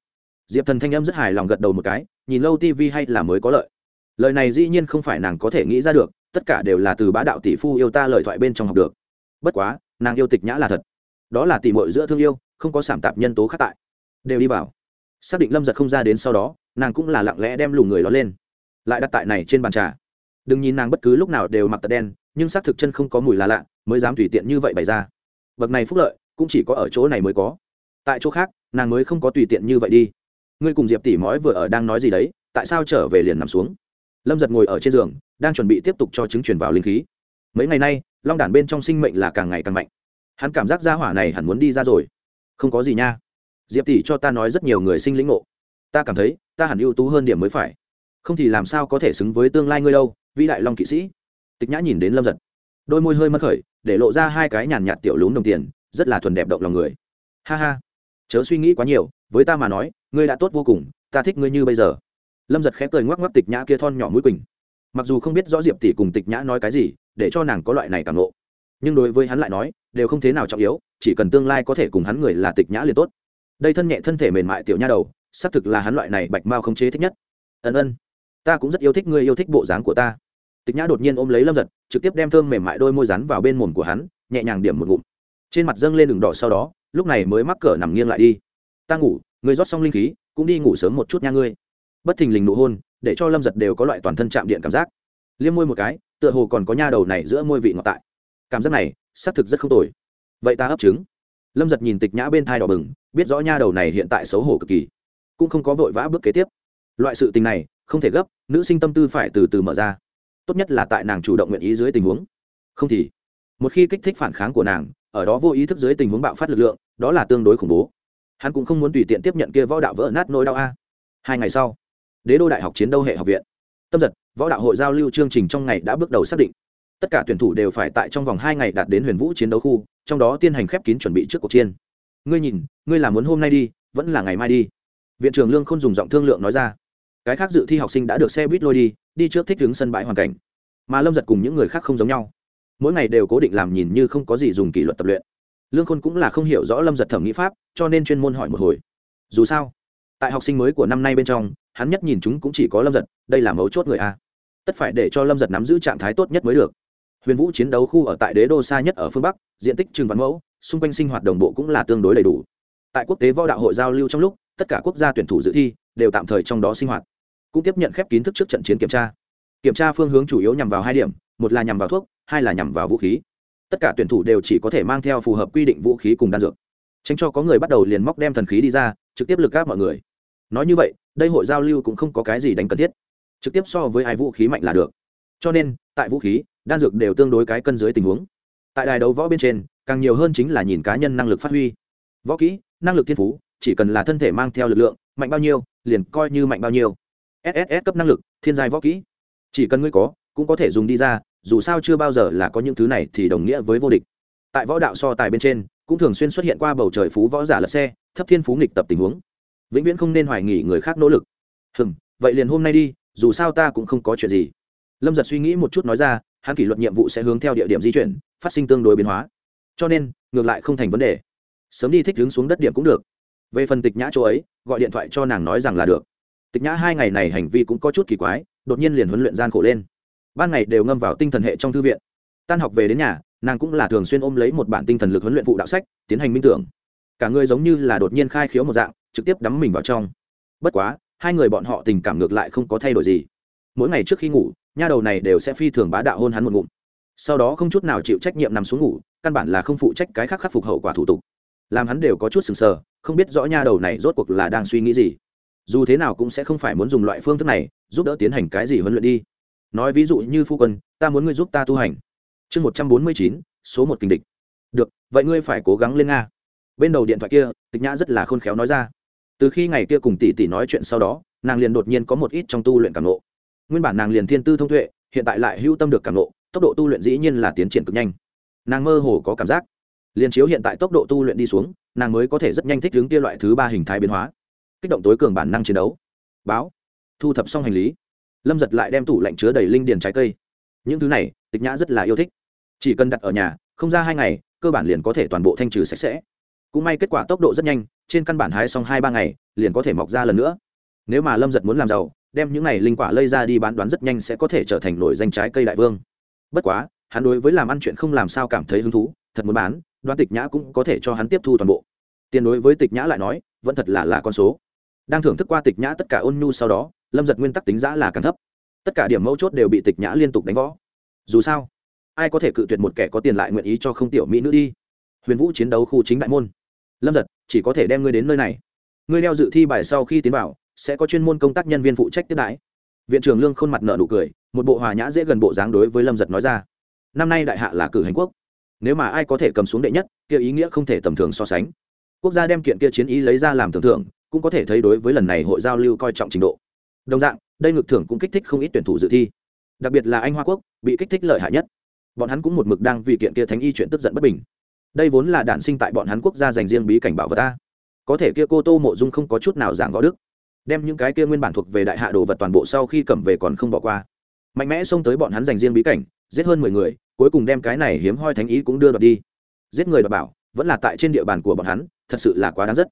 Diệp thần thanh âm rất hài lòng gật đầu một cái, nhìn lâu tv hay là mới có lợi. Lời này dĩ nhiên không phải nàng có thể nghĩ ra được, tất cả đều là từ bá đạo tỷ phu yêu ta lời thoại bên trong học được. Bất quá, nàng yêu tịch nhã là thật. Đó là tỷ mội giữa thương yêu, không có sảm tạp nhân tố khác tại. Đều đi vào xác định lâm giật không ra đến sau đó, nàng cũng là lặng lẽ đem lù người đó lên. Lại đặt tại này trên bàn trà. Đừng nhìn nàng bất cứ lúc nào đều mặc tật đen, nhưng xác thực chân không có mùi là lạ, mới dám tùy tiện như vậy bày ra. Bậc này phúc lợi, cũng chỉ có ở chỗ này mới có. Tại chỗ khác, nàng mới không có tùy tiện như vậy đi. Ngươi cùng diệp tỷ mói vừa ở đang nói gì đấy, tại sao trở về liền nằm xuống? Lâm giật ngồi ở trên giường, đang chuẩn bị tiếp tục cho chứng truyền vào linh khí. Mấy ngày nay, long đản bên trong sinh mệnh là càng ngày càng mạnh. Hắn cảm giác gia hỏa này hẳn muốn đi ra rồi. Không có gì nha diệp tỷ cho ta nói rất nhiều người sinh lĩnh ngộ. Ta cảm thấy, ta hẳn ưu tú hơn điểm mới phải. Không thì làm sao có thể xứng với tương lai ngươi đâu, vĩ đại long kỵ sĩ. Tịch nhã nhìn đến lâm giật. Đôi môi hơi mất khởi, để lộ ra hai cái nhàn nhạt tiểu lún đồng tiền, rất là thuần đẹp động lòng người. Ha ha, chớ suy nghĩ quá nhiều, với ta mà nói, ngươi đã tốt vô cùng, ta thích ngươi như bây giờ. Lâm giật khẽ cười ngoắc ngoắc tịch nhã kia thon nhỏ mũi quỳnh. Mặc dù không biết rõ diệp tỷ cùng tịch nhã nói cái gì, để cho nàng có loại này cảm lộ nhưng đối với hắn lại nói, đều không thế nào trọng yếu, chỉ cần tương lai có thể cùng hắn người là tịch nhã liền tốt đây thân nhẹ thân thể mềm mại tiểu nha đầu, xác thực là hắn loại này bạch mao không chế thích nhất. Ân ân, ta cũng rất yêu thích ngươi yêu thích bộ dáng của ta. Tịch nhã đột nhiên ôm lấy lâm giật, trực tiếp đem thơm mềm mại đôi môi rắn vào bên mồm của hắn, nhẹ nhàng điểm một ngụm. Trên mặt dâng lên đường đỏ sau đó, lúc này mới mắc cỡ nằm nghiêng lại đi. Ta ngủ người rót xong linh khí, cũng đi ngủ sớm một chút nha ngươi. Bất thình lình nụ hôn, để cho lâm giật đều có loại toàn thân chạm điện cảm giác. Liêm môi một cái, tựa hồ còn có nha đầu này giữa môi vị ngọt tại. Cảm giác này, xác thực rất không tồi. Vậy ta ấp trứng. Lâm giật nhìn tịch nhã bên thai đỏ bừng biết rõ nha đầu này hiện tại xấu hổ cực kỳ, cũng không có vội vã bước kế tiếp. Loại sự tình này, không thể gấp, nữ sinh tâm tư phải từ từ mở ra. Tốt nhất là tại nàng chủ động nguyện ý dưới tình huống. Không thì, một khi kích thích phản kháng của nàng, ở đó vô ý thức dưới tình huống bạo phát lực lượng, đó là tương đối khủng bố. Hắn cũng không muốn tùy tiện tiếp nhận kia võ đạo vỡ nát nỗi đau a. Hai ngày sau, đế đô đại học chiến đấu hệ học viện. Tâm giật, võ đạo hội giao lưu chương trình trong ngày đã bước đầu xác định. Tất cả tuyển thủ đều phải tại trong vòng hai ngày đạt đến huyền vũ chiến đấu khu, trong đó tiên hành khép kín chuẩn bị trước cuộc chiến ngươi nhìn, ngươi là muốn hôm nay đi, vẫn là ngày mai đi. Viện trưởng lương không dùng giọng thương lượng nói ra. Cái khác dự thi học sinh đã được xe buýt lôi đi đi trước thích đứng sân bãi hoàn cảnh. Mà lâm giật cùng những người khác không giống nhau. Mỗi ngày đều cố định làm nhìn như không có gì dùng kỷ luật tập luyện. Lương khôn cũng là không hiểu rõ lâm giật thẩm nghĩ pháp, cho nên chuyên môn hỏi một hồi. Dù sao, tại học sinh mới của năm nay bên trong, hắn nhất nhìn chúng cũng chỉ có lâm giật, đây là mấu chốt người a. Tất phải để cho lâm giật nắm giữ trạng thái tốt nhất mới được. Huyền vũ chiến đấu khu ở tại đế đô xa nhất ở phương bắc, diện tích trừng văn mẫu xung quanh sinh hoạt đồng bộ cũng là tương đối đầy đủ. Tại quốc tế võ đạo hội giao lưu trong lúc, tất cả quốc gia tuyển thủ dự thi đều tạm thời trong đó sinh hoạt. Cũng tiếp nhận khép kiến thức trước trận chiến kiểm tra. Kiểm tra phương hướng chủ yếu nhằm vào hai điểm, một là nhằm vào thuốc, hai là nhằm vào vũ khí. Tất cả tuyển thủ đều chỉ có thể mang theo phù hợp quy định vũ khí cùng đan dược. Tránh cho có người bắt đầu liền móc đem thần khí đi ra, trực tiếp lực gáp mọi người. Nói như vậy, đây hội giao lưu cũng không có cái gì đánh cần thiết. Trực tiếp so với ai vũ khí mạnh là được. Cho nên, tại vũ khí, đan dược đều tương đối cái cân dưới tình huống. Tại đài đấu võ bên trên càng nhiều hơn chính là nhìn cá nhân năng lực phát huy. Võ kỹ, năng lực thiên phú, chỉ cần là thân thể mang theo lực lượng, mạnh bao nhiêu, liền coi như mạnh bao nhiêu. Sss cấp năng lực, thiên giai võ kỹ. Chỉ cần ngươi có, cũng có thể dùng đi ra, dù sao chưa bao giờ là có những thứ này thì đồng nghĩa với vô địch. Tại võ đạo so tài bên trên, cũng thường xuyên xuất hiện qua bầu trời phú võ giả lật xe, thấp thiên phú nghịch tập tình huống. Vĩnh viễn không nên hoài nghỉ người khác nỗ lực. Hừm, vậy liền hôm nay đi, dù sao ta cũng không có chuyện gì. Lâm giật suy nghĩ một chút nói ra, hắn kỷ luật nhiệm vụ sẽ hướng theo địa điểm di chuyển, phát sinh tương đối biến hóa cho nên, ngược lại không thành vấn đề. Sớm đi thích đứng xuống đất điểm cũng được. Về phần tịch nhã chỗ ấy, gọi điện thoại cho nàng nói rằng là được. Tịch nhã hai ngày này hành vi cũng có chút kỳ quái, đột nhiên liền huấn luyện gian khổ lên. Ban ngày đều ngâm vào tinh thần hệ trong thư viện. Tan học về đến nhà, nàng cũng là thường xuyên ôm lấy một bản tinh thần lực huấn luyện phụ đạo sách, tiến hành minh tưởng. Cả người giống như là đột nhiên khai khiếu một dạng, trực tiếp đắm mình vào trong. Bất quá, hai người bọn họ tình cảm ngược lại không có thay đổi gì. Mỗi ngày trước khi ngủ, nha đầu này đều sẽ phi thường bá đạo hôn hắn một ngụm. Sau đó không chút nào chịu trách nhiệm nằm xuống ngủ căn bản là không phụ trách cái khác khắc phục hậu quả thủ tục. Làm hắn đều có chút sừng sờ, không biết rõ nha đầu này rốt cuộc là đang suy nghĩ gì. Dù thế nào cũng sẽ không phải muốn dùng loại phương thức này giúp đỡ tiến hành cái gì huấn luyện đi. Nói ví dụ như phu quân, ta muốn ngươi giúp ta tu hành. Chương một trăm bốn mươi chín, số một kình địch. Được, vậy ngươi phải cố gắng lên nga bên đầu điện thoại kia, tịch nhã rất là khôn khéo nói ra. Từ khi ngày kia cùng tỷ tỷ nói chuyện sau đó, nàng liền đột nhiên có một ít trong tu luyện cảm nộ nguyên bản nàng liền thiên tư thông tuệ, hiện tại lại hữu tâm được cảm nộ tốc độ tu luyện dĩ nhiên là tiến triển cực nhanh nàng mơ hồ có cảm giác. Liền chiếu hiện tại tốc độ tu luyện đi xuống, nàng mới có thể rất nhanh thích ứng kia loại thứ ba hình thái biến hóa. Kích động tối cường bản năng chiến đấu. Báo. Thu thập xong hành lý. Lâm giật lại đem tủ lạnh chứa đầy linh điền trái cây. Những thứ này, tịch nhã rất là yêu thích. Chỉ cần đặt ở nhà, không ra hai ngày, cơ bản liền có thể toàn bộ thanh trừ sạch sẽ. Cũng may kết quả tốc độ rất nhanh, trên căn bản hái xong hai ba ngày, liền có thể mọc ra lần nữa. Nếu mà lâm giật muốn làm giàu, đem những này linh quả lây ra đi bán đoán rất nhanh sẽ có thể trở thành nổi danh trái cây đại vương. Bất quá hắn đối với làm ăn chuyện không làm sao cảm thấy hứng thú, thật muốn bán đoan tịch nhã cũng có thể cho hắn tiếp thu toàn bộ. Tiền đối với tịch nhã lại nói, vẫn thật là là con số. Đang thưởng thức qua tịch nhã tất cả ôn nhu sau đó, lâm giật nguyên tắc tính giã là càng thấp. Tất cả điểm mấu chốt đều bị tịch nhã liên tục đánh võ dù sao, ai có thể cự tuyệt một kẻ có tiền lại nguyện ý cho không tiểu mỹ nữ đi? Huyền vũ chiến đấu khu chính đại môn. Lâm giật, chỉ có thể đem ngươi đến nơi này. Ngươi đeo dự thi bài sau khi tiến vào, sẽ có chuyên môn công tác nhân viên phụ trách tiếp đãi. Viện trưởng lương khôn mặt nợ nụ cười, một bộ hòa nhã dễ gần bộ dáng đối với lâm giật nói ra năm nay đại hạ là cử hành quốc. Nếu mà ai có thể cầm xuống đệ nhất, kia ý nghĩa không thể tầm thường so sánh. Quốc gia đem kiện kia chiến ý lấy ra làm tưởng thưởng cũng có thể thấy đối với lần này hội giao lưu coi trọng trình độ. Đồng dạng, đây ngược thưởng cũng kích thích không ít tuyển thủ dự thi. Đặc biệt là anh hoa quốc, bị kích thích lợi hại nhất. Bọn hắn cũng một mực đang vì kiện kia thánh y chuyện tức giận bất bình. Đây vốn là đản sinh tại bọn hắn quốc gia dành riêng bí cảnh bảo vật ta. Có thể kia cô tô mộ dung không có chút nào giảng võ đức. Đem những cái kia nguyên bản thuộc về đại hạ đồ vật toàn bộ sau khi cầm về còn không bỏ qua. Mạnh mẽ xông tới bọn hắn dành riêng bí cảnh, giết hơn mười người cuối cùng đem cái này hiếm hoi thánh ý cũng đưa đoạt đi. Giết người đoạt bảo, vẫn là tại trên địa bàn của bọn hắn, thật sự là quá đáng rất.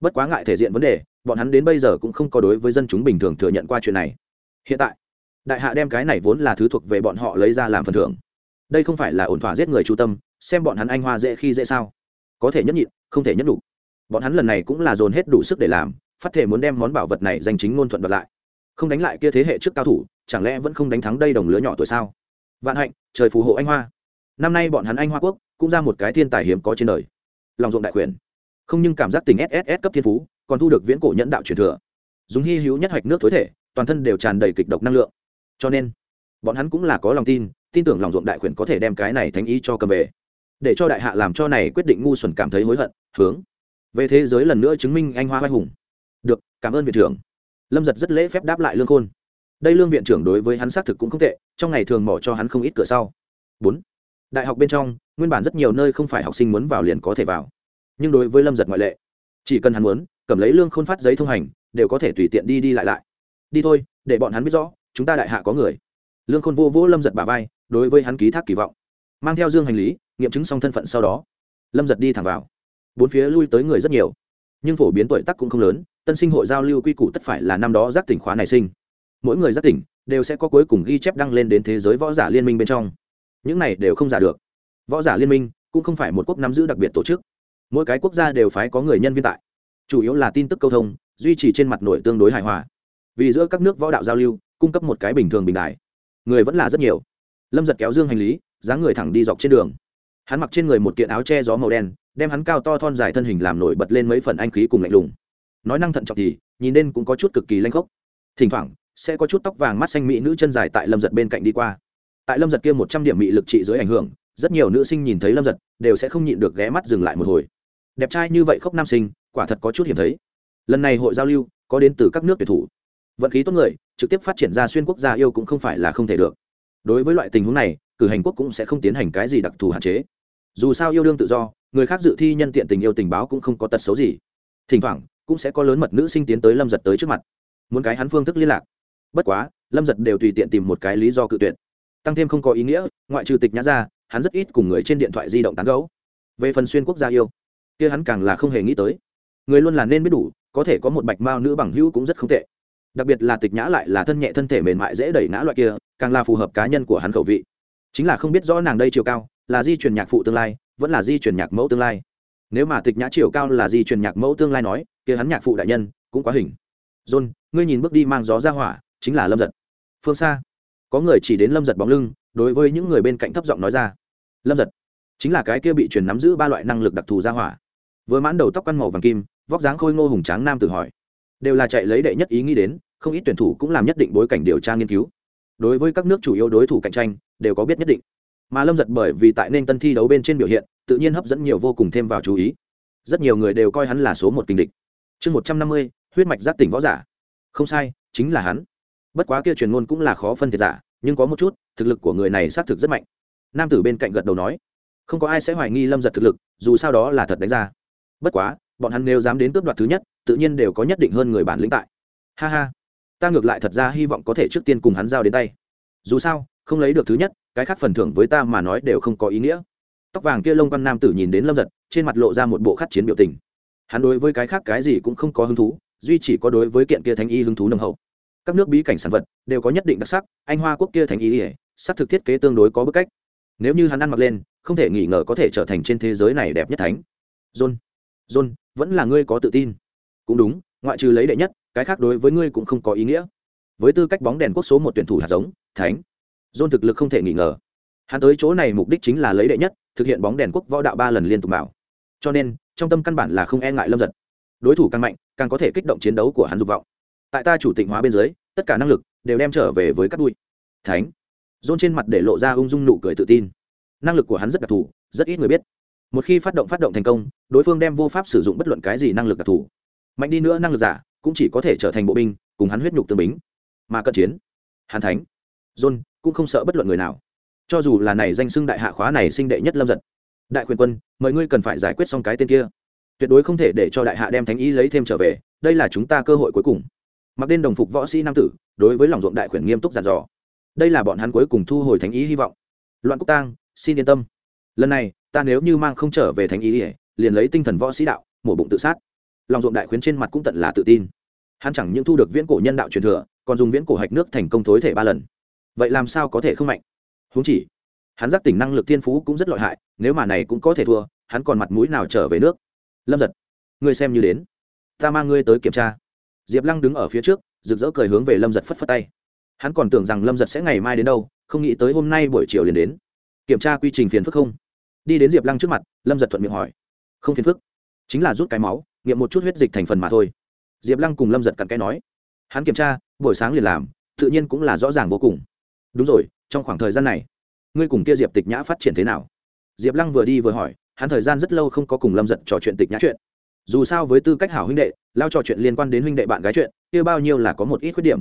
Bất quá ngại thể diện vấn đề, bọn hắn đến bây giờ cũng không có đối với dân chúng bình thường thừa nhận qua chuyện này. Hiện tại, đại hạ đem cái này vốn là thứ thuộc về bọn họ lấy ra làm phần thưởng. Đây không phải là ổn thỏa giết người chu tâm, xem bọn hắn anh hoa dễ khi dễ sao. Có thể nhất nhịn, không thể nhất đủ bọn hắn lần này cũng là dồn hết đủ sức để làm, phát thể muốn đem món bảo vật này danh chính ngôn thuận đoạt lại. Không đánh lại kia thế hệ trước cao thủ, chẳng lẽ vẫn không đánh thắng đây đồng lứa nhỏ tuổi sao? Vạn hạnh, trời phù hộ anh hoa. Năm nay bọn hắn anh hoa quốc cũng ra một cái thiên tài hiếm có trên đời. Lòng ruộng đại quyền. Không nhưng cảm giác tình sss cấp thiên phú, còn thu được viễn cổ nhẫn đạo truyền thừa. Dùng hy hữu nhất hoạch nước thối thể, toàn thân đều tràn đầy kịch độc năng lượng. Cho nên, bọn hắn cũng là có lòng tin tin tưởng lòng ruộng đại quyền có thể đem cái này thánh ý cho cầm về. Để cho đại hạ làm cho này quyết định ngu xuẩn cảm thấy hối hận, hướng. Về thế giới lần nữa chứng minh anh hoa vai hùng. Được, cảm ơn viện trưởng. Lâm giật rất lễ phép đáp lại lương khôn đây lương viện trưởng đối với hắn xác thực cũng không tệ, trong ngày thường mỏ cho hắn không ít cửa sau. Bốn, đại học bên trong, nguyên bản rất nhiều nơi không phải học sinh muốn vào liền có thể vào. Nhưng đối với lâm giật ngoại lệ, chỉ cần hắn muốn, cầm lấy lương khôn phát giấy thông hành, đều có thể tùy tiện đi đi lại lại. Đi thôi, để bọn hắn biết rõ, chúng ta đại hạ có người. Lương khôn vô vỗ lâm giật bà vai, đối với hắn ký thác kỳ vọng. Mang theo dương hành lý, nghiệm chứng xong thân phận sau đó, lâm giật đi thẳng vào. Bốn phía lui tới người rất nhiều, nhưng phổ biến tuổi tắc cũng không lớn, tân sinh hội giao lưu quy củ tất phải là năm đó giác tỉnh khóa này sinh mỗi người giác tỉnh đều sẽ có cuối cùng ghi chép đăng lên đến thế giới võ giả liên minh bên trong. Những này đều không giả được. Võ giả liên minh cũng không phải một quốc nắm giữ đặc biệt tổ chức. Mỗi cái quốc gia đều phải có người nhân viên tại. Chủ yếu là tin tức câu thông, duy trì trên mặt nội tương đối hài hòa. Vì giữa các nước võ đạo giao lưu, cung cấp một cái bình thường bình đại người vẫn là rất nhiều. Lâm giật kéo dương hành lý, dáng người thẳng đi dọc trên đường. Hắn mặc trên người một kiện áo che gió màu đen, đem hắn cao to thon dài thân hình làm nổi bật lên mấy phần anh khí cùng lạnh lùng. Nói năng thận trọng thì, nhìn nên cũng có chút cực kỳ lanh khốc. Thỉnh thoảng sẽ có chút tóc vàng mắt xanh mỹ nữ chân dài tại lâm giật bên cạnh đi qua. Tại lâm giật kia một trăm điểm mỹ lực trị dưới ảnh hưởng, rất nhiều nữ sinh nhìn thấy lâm giật, đều sẽ không nhịn được ghé mắt dừng lại một hồi. Đẹp trai như vậy khốc nam sinh, quả thật có chút hiểm thấy. Lần này hội giao lưu, có đến từ các nước tuyển thủ. Vận khí tốt người, trực tiếp phát triển ra xuyên quốc gia yêu cũng không phải là không thể được. Đối với loại tình huống này, cử hành quốc cũng sẽ không tiến hành cái gì đặc thù hạn chế. Dù sao yêu đương tự do, người khác dự thi nhân tiện tình yêu tình báo cũng không có tật xấu gì. Thỉnh thoảng, cũng sẽ có lớn mật nữ sinh tiến tới lâm giật tới trước mặt. Muốn cái hắn phương thức liên lạc bất quá, lâm giật đều tùy tiện tìm một cái lý do cự tuyệt. Tăng thêm không có ý nghĩa, ngoại trừ tịch nhã ra, hắn rất ít cùng người trên điện thoại di động tán gấu về phần xuyên quốc gia yêu, kia hắn càng là không hề nghĩ tới. Người luôn là nên biết đủ, có thể có một bạch mao nữ bằng hữu cũng rất không tệ. Đặc biệt là tịch nhã lại là thân nhẹ thân thể mềm mại dễ đẩy ngã loại kia, càng là phù hợp cá nhân của hắn khẩu vị. Chính là không biết rõ nàng đây chiều cao, là di truyền nhạc phụ tương lai, vẫn là di truyền nhạc mẫu tương lai. Nếu mà tịch nhã chiều cao là di truyền nhạc mẫu tương lai nói, kia hắn nhạc phụ đại nhân cũng quá hình. John, ngươi nhìn bước đi mang gió ra hỏa chính là lâm giật. Phương xa, có người chỉ đến lâm giật bóng lưng, đối với những người bên cạnh thấp giọng nói ra, lâm giật, chính là cái kia bị truyền nắm giữ ba loại năng lực đặc thù ra hỏa. Vừa mãn đầu tóc căn màu vàng kim, vóc dáng khôi ngô hùng tráng nam tự hỏi, đều là chạy lấy đệ nhất ý nghĩ đến, không ít tuyển thủ cũng làm nhất định bối cảnh điều tra nghiên cứu. Đối với các nước chủ yếu đối thủ cạnh tranh, đều có biết nhất định. Mà lâm giật bởi vì tại nên tân thi đấu bên trên biểu hiện, tự nhiên hấp dẫn nhiều vô cùng thêm vào chú ý. Rất nhiều người đều coi hắn là số một kinh địch. Chương một trăm năm mươi, huyết mạch giác tỉnh võ giả. Không sai, chính là hắn bất quá kia truyền ngôn cũng là khó phân thiệt giả, nhưng có một chút, thực lực của người này xác thực rất mạnh. Nam tử bên cạnh gật đầu nói, không có ai sẽ hoài nghi lâm giật thực lực, dù sao đó là thật đánh ra. Bất quá, bọn hắn nếu dám đến cướp đoạt thứ nhất, tự nhiên đều có nhất định hơn người bản lĩnh tại. Ha ha, ta ngược lại thật ra hy vọng có thể trước tiên cùng hắn giao đến tay. Dù sao, không lấy được thứ nhất, cái khác phần thưởng với ta mà nói đều không có ý nghĩa. Tóc vàng kia lông quan nam tử nhìn đến lâm giật, trên mặt lộ ra một bộ khát chiến biểu tình. Hắn đối với cái khác cái gì cũng không có hứng thú, duy chỉ có đối với kiện kia thánh y hứng thú nồng hậu các nước bí cảnh sản vật đều có nhất định đặc sắc, anh hoa quốc kia thánh ý ỉa sắc thực thiết kế tương đối có bức cách. Nếu như hắn ăn mặc lên, không thể nghi ngờ có thể trở thành trên thế giới này đẹp nhất thánh. John john, vẫn là ngươi có tự tin. Cũng đúng, ngoại trừ lấy đệ nhất, cái khác đối với ngươi cũng không có ý nghĩa. Với tư cách bóng đèn quốc số một tuyển thủ hạt giống, thánh, john thực lực không thể nghi ngờ. Hắn tới chỗ này mục đích chính là lấy đệ nhất, thực hiện bóng đèn quốc võ đạo ba lần liên tục bảo cho nên, trong tâm căn bản là không e ngại lâm giật. Đối thủ càng mạnh, càng có thể kích động chiến đấu của hắn dục vọng tại ta chủ tịnh hóa bên dưới, tất cả năng lực đều đem trở về với các đuôi. Thánh. Dôn trên mặt để lộ ra ung dung nụ cười tự tin. Năng lực của hắn rất đặc thù, rất ít người biết. Một khi phát động phát động thành công, đối phương đem vô pháp sử dụng bất luận cái gì năng lực đặc thù. Mạnh đi nữa năng lực giả cũng chỉ có thể trở thành bộ binh, cùng hắn huyết nhục tương bính. Mà cận chiến hàn thánh. John cũng không sợ bất luận người nào. Cho dù là này danh xưng đại hạ khóa này sinh đệ nhất lâm giật. Đại quyền quân, mời ngươi cần phải giải quyết xong cái tên kia. Tuyệt đối không thể để cho đại hạ đem thánh ý lấy thêm trở về, đây là chúng ta cơ hội cuối cùng mặc đen đồng phục võ sĩ nam tử, đối với lòng ruộng đại khuyển nghiêm túc giàn dò. Đây là bọn hắn cuối cùng thu hồi thánh ý hy vọng. Loạn quốc tang, xin yên tâm. Lần này, ta nếu như mang không trở về thánh ý, liền lấy tinh thần võ sĩ đạo, mổ bụng tự sát. Lòng ruộng đại khuyến trên mặt cũng tận là tự tin. Hắn chẳng những thu được viễn cổ nhân đạo truyền thừa, còn dùng viễn cổ hạch nước thành công thối thể ba lần. Vậy làm sao có thể không mạnh? Húng chỉ, hắn giác tỉnh năng lực thiên phú cũng rất lợi hại, nếu mà này cũng có thể thua, hắn còn mặt mũi nào trở về nước? Lâm giật, ngươi xem như đến. Ta mang ngươi tới kiểm tra diệp lăng đứng ở phía trước, rực rỡ cười hướng về lâm giật phất phất tay. Hắn còn tưởng rằng lâm giật sẽ ngày mai đến đâu, không nghĩ tới hôm nay buổi chiều liền đến. Kiểm tra quy trình phiền phức không? Đi đến diệp lăng trước mặt, lâm giật thuận miệng hỏi. Không phiền phức. Chính là rút cái máu, nghiệm một chút huyết dịch thành phần mà thôi. Diệp lăng cùng lâm giật cặn cái nói. Hắn kiểm tra, buổi sáng liền làm, tự nhiên cũng là rõ ràng vô cùng. Đúng rồi, trong khoảng thời gian này, ngươi cùng kia diệp tịch nhã phát triển thế nào? Diệp lăng vừa đi vừa hỏi, hắn thời gian rất lâu không có cùng lâm giật trò chuyện tịch nhã chuyện. Dù sao với tư cách hảo huynh đệ lao trò chuyện liên quan đến huynh đệ bạn gái chuyện, kia bao nhiêu là có một ít khuyết điểm.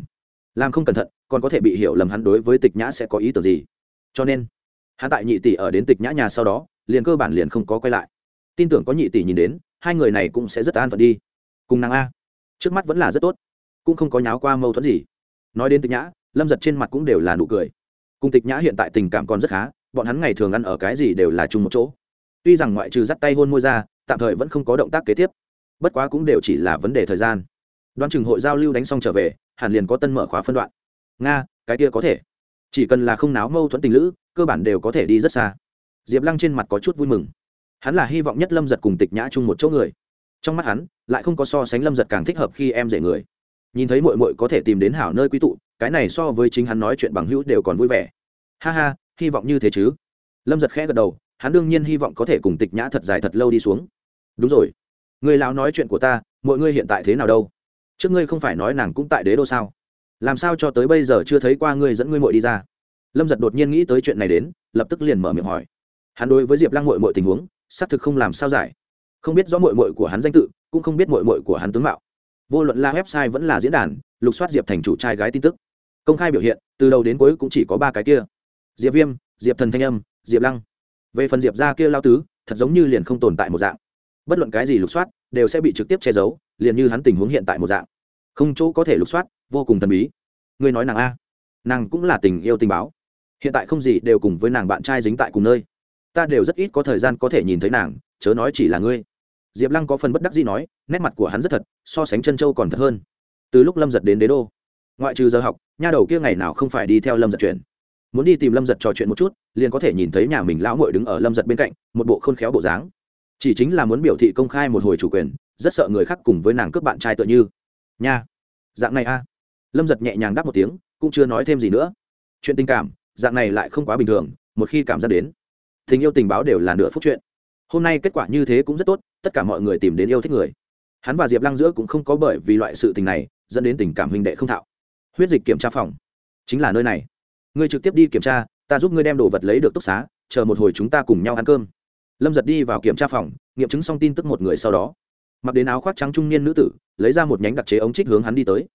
Làm không cẩn thận, còn có thể bị hiểu lầm hắn đối với tịch nhã sẽ có ý tưởng gì. Cho nên, hắn tại nhị tỷ ở đến tịch nhã nhà sau đó, liền cơ bản liền không có quay lại. Tin tưởng có nhị tỷ nhìn đến, hai người này cũng sẽ rất an phận đi. Cùng nàng a. Trước mắt vẫn là rất tốt. Cũng không có nháo qua mâu thuẫn gì. Nói đến tịch nhã, lâm giật trên mặt cũng đều là nụ cười. Cùng tịch nhã hiện tại tình cảm còn rất khá, bọn hắn ngày thường ăn ở cái gì đều là chung một chỗ. Tuy rằng ngoại trừ dắt tay hôn môi ra, tạm thời vẫn không có động tác kế tiếp bất quá cũng đều chỉ là vấn đề thời gian. Đoán chừng hội giao lưu đánh xong trở về, hẳn liền có tân mở khóa phân đoạn. Nga, cái kia có thể. Chỉ cần là không náo mâu thuẫn tình lữ, cơ bản đều có thể đi rất xa. Diệp lăng trên mặt có chút vui mừng. Hắn là hy vọng nhất lâm giật cùng tịch nhã chung một chỗ người. Trong mắt hắn, lại không có so sánh lâm giật càng thích hợp khi em dạy người. Nhìn thấy mội mội có thể tìm đến hảo nơi quy tụ, cái này so với chính hắn nói chuyện bằng hữu đều còn vui vẻ. Ha ha, hy vọng như thế chứ. Lâm giật khẽ gật đầu, hắn đương nhiên hy vọng có thể cùng tịch nhã thật dài thật lâu đi xuống. Đúng rồi người lão nói chuyện của ta, mọi ngươi hiện tại thế nào đâu? Trước ngươi không phải nói nàng cũng tại đế đô sao? Làm sao cho tới bây giờ chưa thấy qua ngươi dẫn ngươi mội đi ra? Lâm giật đột nhiên nghĩ tới chuyện này đến, lập tức liền mở miệng hỏi. Hắn đối với diệp lăng mội mội tình huống, xác thực không làm sao giải. Không biết rõ mội mội của hắn danh tự, cũng không biết mội mội của hắn tướng mạo. Vô luận là website vẫn là diễn đàn, lục soát diệp thành chủ trai gái tin tức. Công khai biểu hiện, từ đầu đến cuối cũng chỉ có ba cái kia. Diệp viêm, diệp thần thanh âm, diệp lăng. Về phần diệp ra kia lao tứ, thật giống như liền không tồn tại một dạng bất luận cái gì lục soát, đều sẽ bị trực tiếp che giấu, liền như hắn tình huống hiện tại một dạng. Không chỗ có thể lục soát, vô cùng thần bí. Ngươi nói nàng a. Nàng cũng là tình yêu tình báo. Hiện tại không gì đều cùng với nàng bạn trai dính tại cùng nơi. Ta đều rất ít có thời gian có thể nhìn thấy nàng, chớ nói chỉ là ngươi. Diệp lăng có phần bất đắc gì nói, nét mặt của hắn rất thật, so sánh chân châu còn thật hơn. Từ lúc lâm giật đến đế đô, ngoại trừ giờ học, nha đầu kia ngày nào không phải đi theo lâm giật chuyển. Muốn đi tìm lâm giật trò chuyện một chút, liền có thể nhìn thấy nhà mình lão mội đứng ở lâm giật bên cạnh, một bộ khôn khéo bộ dáng chỉ chính là muốn biểu thị công khai một hồi chủ quyền, rất sợ người khác cùng với nàng cướp bạn trai tựa như. Nha. Dạng này a. Lâm giật nhẹ nhàng đáp một tiếng, cũng chưa nói thêm gì nữa. Chuyện tình cảm, dạng này lại không quá bình thường, một khi cảm giác đến, tình yêu tình báo đều là nửa phút chuyện. Hôm nay kết quả như thế cũng rất tốt, tất cả mọi người tìm đến yêu thích người. Hắn và diệp lăng giữa cũng không có bởi vì loại sự tình này, dẫn đến tình cảm huynh đệ không thạo. Huyết dịch kiểm tra phòng. Chính là nơi này. Ngươi trực tiếp đi kiểm tra, ta giúp ngươi đem đồ vật lấy được túc xá, chờ một hồi chúng ta cùng nhau ăn cơm lâm giật đi vào kiểm tra phòng, nghiệm chứng xong tin tức một người sau đó. Mặc đến áo khoác trắng trung niên nữ tử, lấy ra một nhánh đặc chế ống trích hướng hắn đi tới.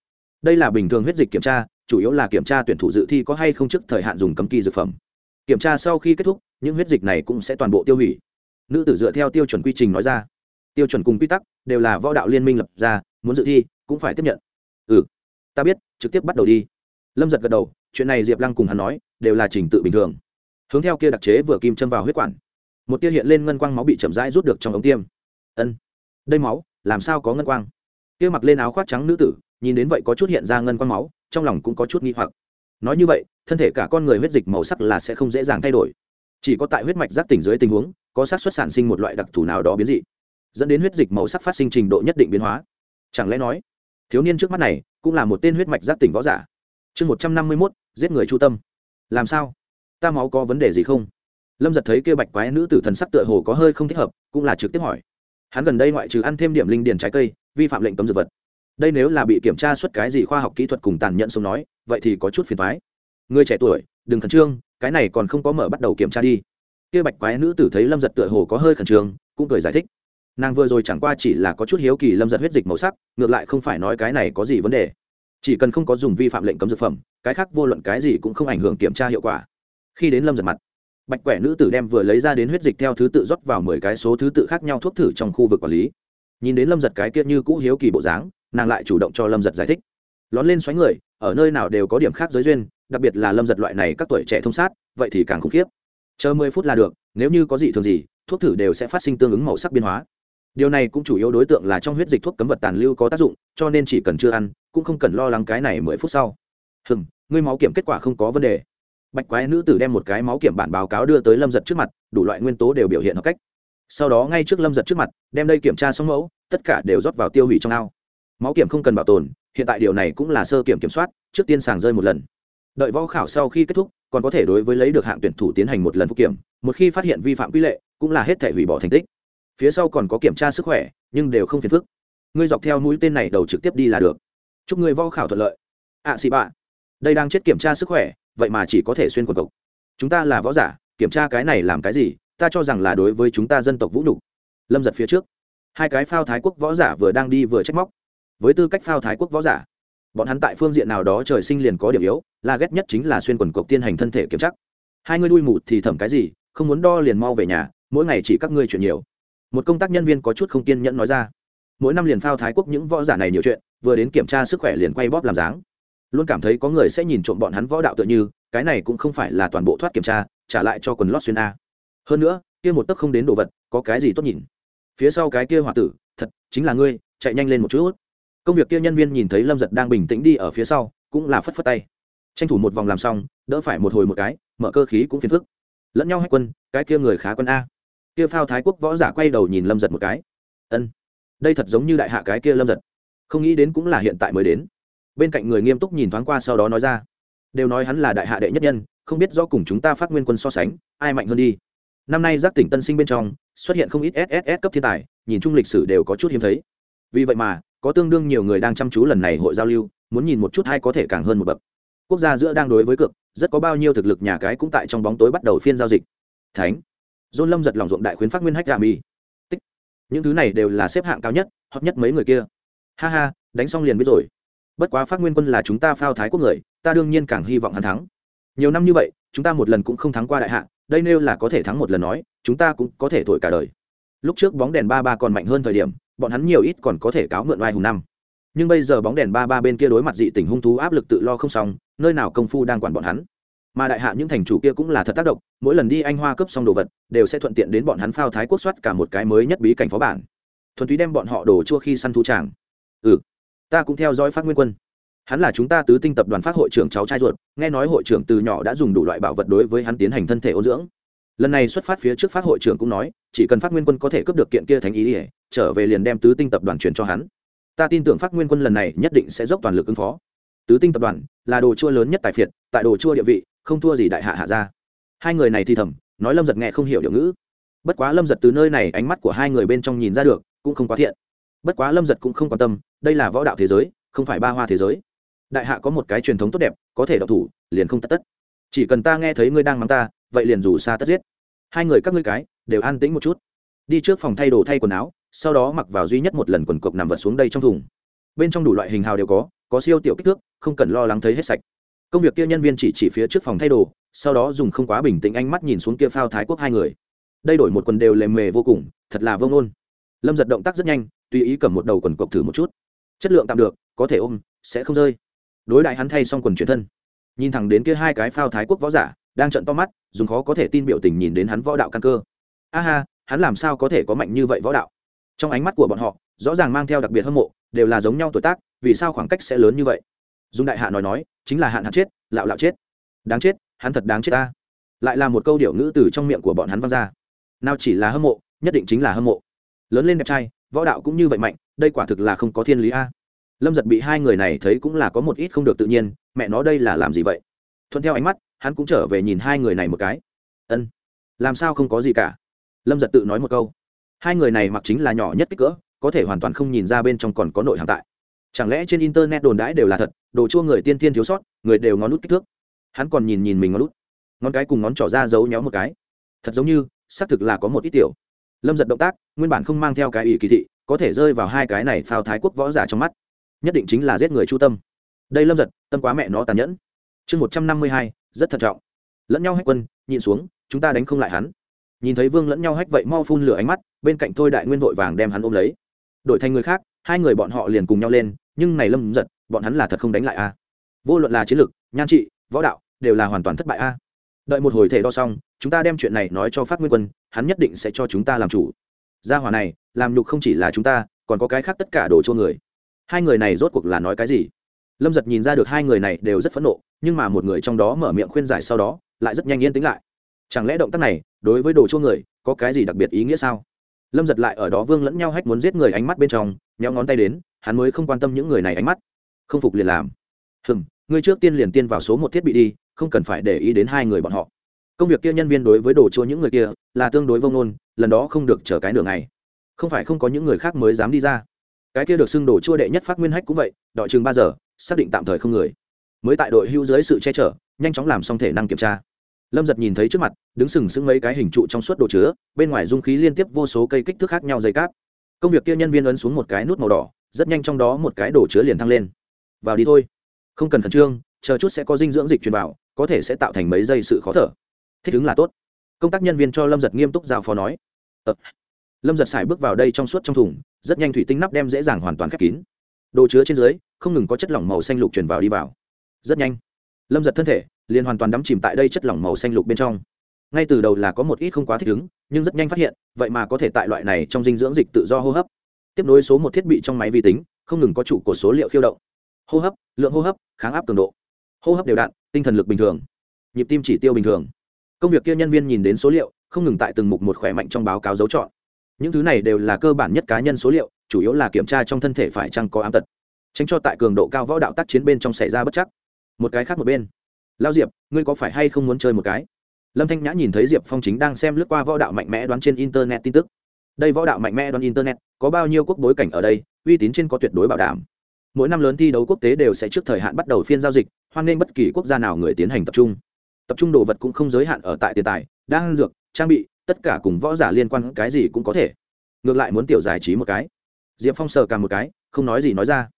Đây là bình thường huyết dịch kiểm tra, chủ yếu là kiểm tra tuyển thủ dự thi có hay không trước thời hạn dùng cấm kỳ dược phẩm. Kiểm tra sau khi kết thúc, những huyết dịch này cũng sẽ toàn bộ tiêu hủy. Nữ tử dựa theo tiêu chuẩn quy trình nói ra. Tiêu chuẩn cùng quy tắc đều là võ đạo liên minh lập ra, muốn dự thi cũng phải tiếp nhận. Ừ ta biết, trực tiếp bắt đầu đi. Lâm giật gật đầu, chuyện này diệp lăng cùng hắn nói, đều là trình tự bình thường. Hướng theo kia đặc chế vừa kim châm vào huyết quản một tia hiện lên ngân quang máu bị chậm rãi rút được trong ống tiêm. Ân, đây máu, làm sao có ngân quang? Kia mặc lên áo khoác trắng nữ tử, nhìn đến vậy có chút hiện ra ngân quang máu, trong lòng cũng có chút nghi hoặc. Nói như vậy, thân thể cả con người huyết dịch màu sắc là sẽ không dễ dàng thay đổi. Chỉ có tại huyết mạch giác tỉnh dưới tình huống, có xác suất sản sinh một loại đặc thù nào đó biến dị, dẫn đến huyết dịch màu sắc phát sinh trình độ nhất định biến hóa. Chẳng lẽ nói, thiếu niên trước mắt này cũng là một tên huyết mạch giác tỉnh võ giả? Chương một trăm năm mươi mốt, giết người chu tâm. Làm sao? Ta máu có vấn đề gì không? Lâm giật thấy kia bạch quái nữ tử thần sắc tựa hồ có hơi không thích hợp, cũng là trực tiếp hỏi. Hắn gần đây ngoại trừ ăn thêm điểm linh điền trái cây, vi phạm lệnh cấm dược vật. Đây nếu là bị kiểm tra xuất cái gì khoa học kỹ thuật cùng tàn nhẫn sống nói, vậy thì có chút phiền thoái người trẻ tuổi, đừng khẩn trương, cái này còn không có mở bắt đầu kiểm tra đi. Kia bạch quái nữ tử thấy lâm giật tựa hồ có hơi khẩn trương, cũng cười giải thích. Nàng vừa rồi chẳng qua chỉ là có chút hiếu kỳ lâm giật huyết dịch màu sắc, ngược lại không phải nói cái này có gì vấn đề. Chỉ cần không có dùng vi phạm lệnh cấm dược phẩm, cái khác vô luận cái gì cũng không ảnh hưởng kiểm tra hiệu quả. Khi đến lâm giật mặt bạch quẻ nữ tử đem vừa lấy ra đến huyết dịch theo thứ tự rót vào mười cái số thứ tự khác nhau thuốc thử trong khu vực quản lý. Nhìn đến lâm giật cái kia như cũ hiếu kỳ bộ dáng, nàng lại chủ động cho lâm giật giải thích. Lón lên xoáy người, ở nơi nào đều có điểm khác giới duyên, đặc biệt là lâm giật loại này các tuổi trẻ thông sát, vậy thì càng khủng khiếp. Chờ mười phút là được, nếu như có gì thường gì, thuốc thử đều sẽ phát sinh tương ứng màu sắc biên hóa. Điều này cũng chủ yếu đối tượng là trong huyết dịch thuốc cấm vật tàn lưu có tác dụng, cho nên chỉ cần chưa ăn, cũng không cần lo lắng cái này mười phút sau. Hừng ngươi máu kiểm kết quả không có vấn đề bạch quái nữ tử đem một cái máu kiểm bản báo cáo đưa tới lâm giật trước mặt đủ loại nguyên tố đều biểu hiện hợp cách sau đó ngay trước lâm giật trước mặt đem đây kiểm tra xong mẫu tất cả đều rót vào tiêu hủy trong ao máu kiểm không cần bảo tồn hiện tại điều này cũng là sơ kiểm kiểm soát trước tiên sàng rơi một lần đợi võ khảo sau khi kết thúc còn có thể đối với lấy được hạng tuyển thủ tiến hành một lần phục kiểm một khi phát hiện vi phạm quy lệ cũng là hết thể hủy bỏ thành tích phía sau còn có kiểm tra sức khỏe nhưng đều không phiền phức ngươi dọc theo mũi tên này đầu trực tiếp đi là được chúc ngươi võ khảo thuận lợi ạ à, xị bạ đây đang chết kiểm tra sức khỏe vậy mà chỉ có thể xuyên quần cộc. Chúng ta là võ giả, kiểm tra cái này làm cái gì, ta cho rằng là đối với chúng ta dân tộc vũ nhục. Lâm giật phía trước. Hai cái phao thái quốc võ giả vừa đang đi vừa trách móc. Với tư cách phao thái quốc võ giả, bọn hắn tại phương diện nào đó trời sinh liền có điểm yếu là ghét nhất chính là xuyên quần cộc tiên hành thân thể kiểm chắc hai ngươi đuôi mụt thì thẩm cái gì, không muốn đo liền mau về nhà, mỗi ngày chỉ các ngươi chuyện nhiều. Một công tác nhân viên có chút không kiên nhẫn nói ra. Mỗi năm liền phao thái quốc những võ giả này nhiều chuyện, vừa đến kiểm tra sức khỏe liền quay bóp làm dáng luôn cảm thấy có người sẽ nhìn trộm bọn hắn võ đạo tựa như, cái này cũng không phải là toàn bộ thoát kiểm tra, trả lại cho quần lót xuyên a. Hơn nữa, kia một tấc không đến đồ vật, có cái gì tốt nhìn? Phía sau cái kia h tử, thật, chính là ngươi, chạy nhanh lên một chút. Công việc kia nhân viên nhìn thấy lâm giật đang bình tĩnh đi ở phía sau, cũng là phất phất tay. Tranh thủ một vòng làm xong, đỡ phải một hồi một cái, mở cơ khí cũng phiền phức. Lẫn nhau hay quân, cái kia người khá quân a. Kia phao thái quốc võ giả quay đầu nhìn lâm giật một cái. Ân, đây thật giống như đại hạ cái kia lâm giật. Không nghĩ đến cũng là hiện tại mới đến bên cạnh người nghiêm túc nhìn thoáng qua sau đó nói ra. Đều nói hắn là đại hạ đệ nhất nhân, không biết do cùng chúng ta phát nguyên quân so sánh, ai mạnh hơn đi. Năm nay giác tỉnh tân sinh bên trong, xuất hiện không ít sss cấp thiên tài, nhìn chung lịch sử đều có chút hiếm thấy. Vì vậy mà, có tương đương nhiều người đang chăm chú lần này hội giao lưu, muốn nhìn một chút hay có thể càng hơn một bậc. Quốc gia giữa đang đối với cược, rất có bao nhiêu thực lực nhà cái cũng tại trong bóng tối bắt đầu phiên giao dịch. Thánh! Dôn lâm giật lòng ruộng đại khuyến phát nguyên hách gà mi tích! Những thứ này đều là xếp hạng cao nhất hoặc nhất mấy người kia. Ha ha, đánh xong liền biết rồi bất quá phát nguyên quân là chúng ta phao thái quốc người, ta đương nhiên càng hy vọng hắn thắng. Nhiều năm như vậy, chúng ta một lần cũng không thắng qua đại hạ, đây nêu là có thể thắng một lần nói, chúng ta cũng có thể thổi cả đời. Lúc trước bóng đèn ba ba còn mạnh hơn thời điểm, bọn hắn nhiều ít còn có thể cáo mượn oai hùng năm. Nhưng bây giờ bóng đèn ba ba bên kia đối mặt dị tình hung thú áp lực tự lo không xong, nơi nào công phu đang quản bọn hắn. Mà đại hạ những thành chủ kia cũng là thật tác động, mỗi lần đi anh hoa cướp xong đồ vật, đều sẽ thuận tiện đến bọn hắn phao thái quốc soát cả một cái mới nhất bí cảnh phó bản. Thuần túy đem bọn họ đổ chua khi săn thu tràng. Ừ ta cũng theo dõi phát nguyên quân. Hắn là chúng ta tứ tinh tập đoàn phát hội trưởng cháu trai ruột, nghe nói hội trưởng từ nhỏ đã dùng đủ loại bảo vật đối với hắn tiến hành thân thể ô dưỡng. Lần này xuất phát phía trước phát hội trưởng cũng nói, chỉ cần phát nguyên quân có thể cướp được kiện kia thành ý ỉa trở về liền đem tứ tinh tập đoàn chuyển cho hắn. Ta tin tưởng phát nguyên quân lần này nhất định sẽ dốc toàn lực ứng phó. Tứ tinh tập đoàn là đồ chua lớn nhất tại phiệt, tại đồ chua địa vị, không thua gì đại hạ hạ ra hai người này thì thầm, nói lâm giật nghe không hiểu điệu ngữ. Bất quá lâm giật từ nơi này ánh mắt của hai người bên trong nhìn ra được, cũng không quá thiện. Bất quá lâm giật cũng không quan tâm đây là võ đạo thế giới, không phải ba hoa thế giới. Đại hạ có một cái truyền thống tốt đẹp, có thể độc thủ, liền không tất tất. Chỉ cần ta nghe thấy ngươi đang mắng ta, vậy liền dù xa tất giết. Hai người các ngươi cái, đều an tĩnh một chút. Đi trước phòng thay đồ thay quần áo, sau đó mặc vào duy nhất một lần quần cộc nằm vật xuống đây trong thùng. Bên trong đủ loại hình hào đều có có siêu tiểu kích thước, không cần lo lắng thấy hết sạch. Công việc kia nhân viên chỉ chỉ phía trước phòng thay đồ, sau đó dùng không quá bình tĩnh ánh mắt nhìn xuống kia phao thái quốc hai người. Đây đổi một quần đều lề mề vô cùng, thật là vông ôn. lâm giật động tác rất nhanh, tùy ý cầm một đầu quần cộc thử một chút chất lượng tạm được, có thể ôm, sẽ không rơi. Đối đại hắn thay xong quần chuyển thân. Nhìn thẳng đến kia hai cái phao thái quốc võ giả, đang trận to mắt, dùng khó có thể tin biểu tình nhìn đến hắn võ đạo căn cơ. A ha, hắn làm sao có thể có mạnh như vậy võ đạo? Trong ánh mắt của bọn họ, rõ ràng mang theo đặc biệt hâm mộ, đều là giống nhau tuổi tác, vì sao khoảng cách sẽ lớn như vậy? Dung đại hạ nói nói, chính là hạn hạn chết, lạo lạo chết. Đáng chết, hắn thật đáng chết ta. Lại là một câu điệu ngữ từ trong miệng của bọn hắn văng ra. Nào chỉ là hâm mộ, nhất định chính là hâm mộ. Lớn lên đẹp trai võ đạo cũng như vậy mạnh, đây quả thực là không có thiên lý a. Lâm giật bị hai người này thấy cũng là có một ít không được tự nhiên, mẹ nó đây là làm gì vậy? Thuận theo ánh mắt, hắn cũng trở về nhìn hai người này một cái. Ân, làm sao không có gì cả? Lâm giật tự nói một câu. Hai người này mặc chính là nhỏ nhất kích cỡ, có thể hoàn toàn không nhìn ra bên trong còn có nội hàng tại. Chẳng lẽ trên internet đồn đãi đều là thật, đồ chua người tiên tiên thiếu sót, người đều ngón nút kích thước. Hắn còn nhìn nhìn mình ngón nút ngón cái cùng ngón trỏ ra giấu nhéo một cái. Thật giống như, xác thực là có một ít tiểu lâm giật động tác, nguyên bản không mang theo cái ý kỳ thị, có thể rơi vào hai cái này phao thái quốc võ giả trong mắt. Nhất định chính là giết người chu tâm. Đây lâm giật, tâm quá mẹ nó tàn nhẫn. Chương một trăm năm mươi hai, rất thận trọng. Lẫn nhau hách quân nhìn xuống, chúng ta đánh không lại hắn. Nhìn thấy vương lẫn nhau hách vậy mau phun lửa ánh mắt, bên cạnh thôi đại nguyên vội vàng đem hắn ôm lấy. Đổi thành người khác, hai người bọn họ liền cùng nhau lên, nhưng này lâm giật, bọn hắn là thật không đánh lại a. Vô luận là chiến lược nhan trị, võ đạo, đều là hoàn toàn thất bại a. Đợi một hồi thể đo xong, chúng ta đem chuyện này nói cho phát nguyên quân hắn nhất định sẽ cho chúng ta làm chủ. Gia hỏa này, làm nhục không chỉ là chúng ta, còn có cái khác tất cả đồ cho người. Hai người này rốt cuộc là nói cái gì? Lâm giật nhìn ra được hai người này đều rất phẫn nộ, nhưng mà một người trong đó mở miệng khuyên giải sau đó, lại rất nhanh yên tĩnh lại. Chẳng lẽ động tác này, đối với đồ chua người, có cái gì đặc biệt ý nghĩa sao? Lâm giật lại ở đó vương lẫn nhau hách muốn giết người ánh mắt bên trong, nhéo ngón tay đến, hắn mới không quan tâm những người này ánh mắt. Không phục liền làm. Hừng ngươi trước tiên liền tiên vào số một thiết bị đi, không cần phải để ý đến hai người bọn họ công việc kia nhân viên đối với đồ chua những người kia là tương đối vông nôn, lần đó không được chờ cái nửa ngày. Không phải không có những người khác mới dám đi ra. Cái kia được xưng đồ chua đệ nhất phát nguyên hách cũng vậy, đợi chừng ba giờ, xác định tạm thời không người. Mới tại đội hưu dưới sự che chở, nhanh chóng làm xong thể năng kiểm tra. Lâm giật nhìn thấy trước mặt, đứng sừng sững mấy cái hình trụ trong suốt đồ chứa, bên ngoài dung khí liên tiếp vô số cây kích thước khác nhau dây cáp. Công việc kia nhân viên ấn xuống một cái nút màu đỏ, rất nhanh trong đó một cái đồ chứa liền thăng lên. Vào đi thôi. Không cần khẩn trương, chờ chút sẽ có dinh dưỡng dịch truyền vào, có thể sẽ tạo thành mấy giây sự khó thở thích ứng là tốt. Công tác nhân viên cho lâm giật nghiêm túc giao phó nói. Ờ. lâm giật xài bước vào đây trong suốt trong thùng, rất nhanh thủy tinh nắp đem dễ dàng hoàn toàn khép kín. Đồ chứa trên dưới, không ngừng có chất lỏng màu xanh lục truyền vào đi vào. Rất nhanh, lâm giật thân thể liền hoàn toàn đắm chìm tại đây chất lỏng màu xanh lục bên trong. Ngay từ đầu là có một ít không quá thích ứng, nhưng rất nhanh phát hiện, vậy mà có thể tại loại này trong dinh dưỡng dịch tự do hô hấp. Tiếp nối số một thiết bị trong máy vi tính, không ngừng có trụ của số liệu khiêu động. Hô hấp, lượng hô hấp, kháng áp cường độ. Hô hấp đều đặn, tinh thần lực bình thường. Nhịp tim chỉ tiêu bình thường công việc kia nhân viên nhìn đến số liệu, không ngừng tại từng mục một khỏe mạnh trong báo cáo dấu chọn. Những thứ này đều là cơ bản nhất cá nhân số liệu, chủ yếu là kiểm tra trong thân thể phải chăng có ám tật. Tránh cho tại cường độ cao võ đạo tác chiến bên trong xảy ra bất chắc. Một cái khác một bên. Lao diệp, ngươi có phải hay không muốn chơi một cái? Lâm thanh nhã nhìn thấy diệp phong chính đang xem lướt qua võ đạo mạnh mẽ đoán trên internet tin tức. Đây võ đạo mạnh mẽ đoán internet, có bao nhiêu quốc bối cảnh ở đây, uy tín trên có tuyệt đối bảo đảm. Mỗi năm lớn thi đấu quốc tế đều sẽ trước thời hạn bắt đầu phiên giao dịch, hoan nghênh bất kỳ quốc gia nào người tiến hành tập trung tập trung đồ vật cũng không giới hạn ở tại tiền tài đang dược, trang bị, tất cả cùng võ giả liên quan cái gì cũng có thể. Ngược lại muốn tiểu giải trí một cái. Diệp phong sờ cả một cái, không nói gì nói ra.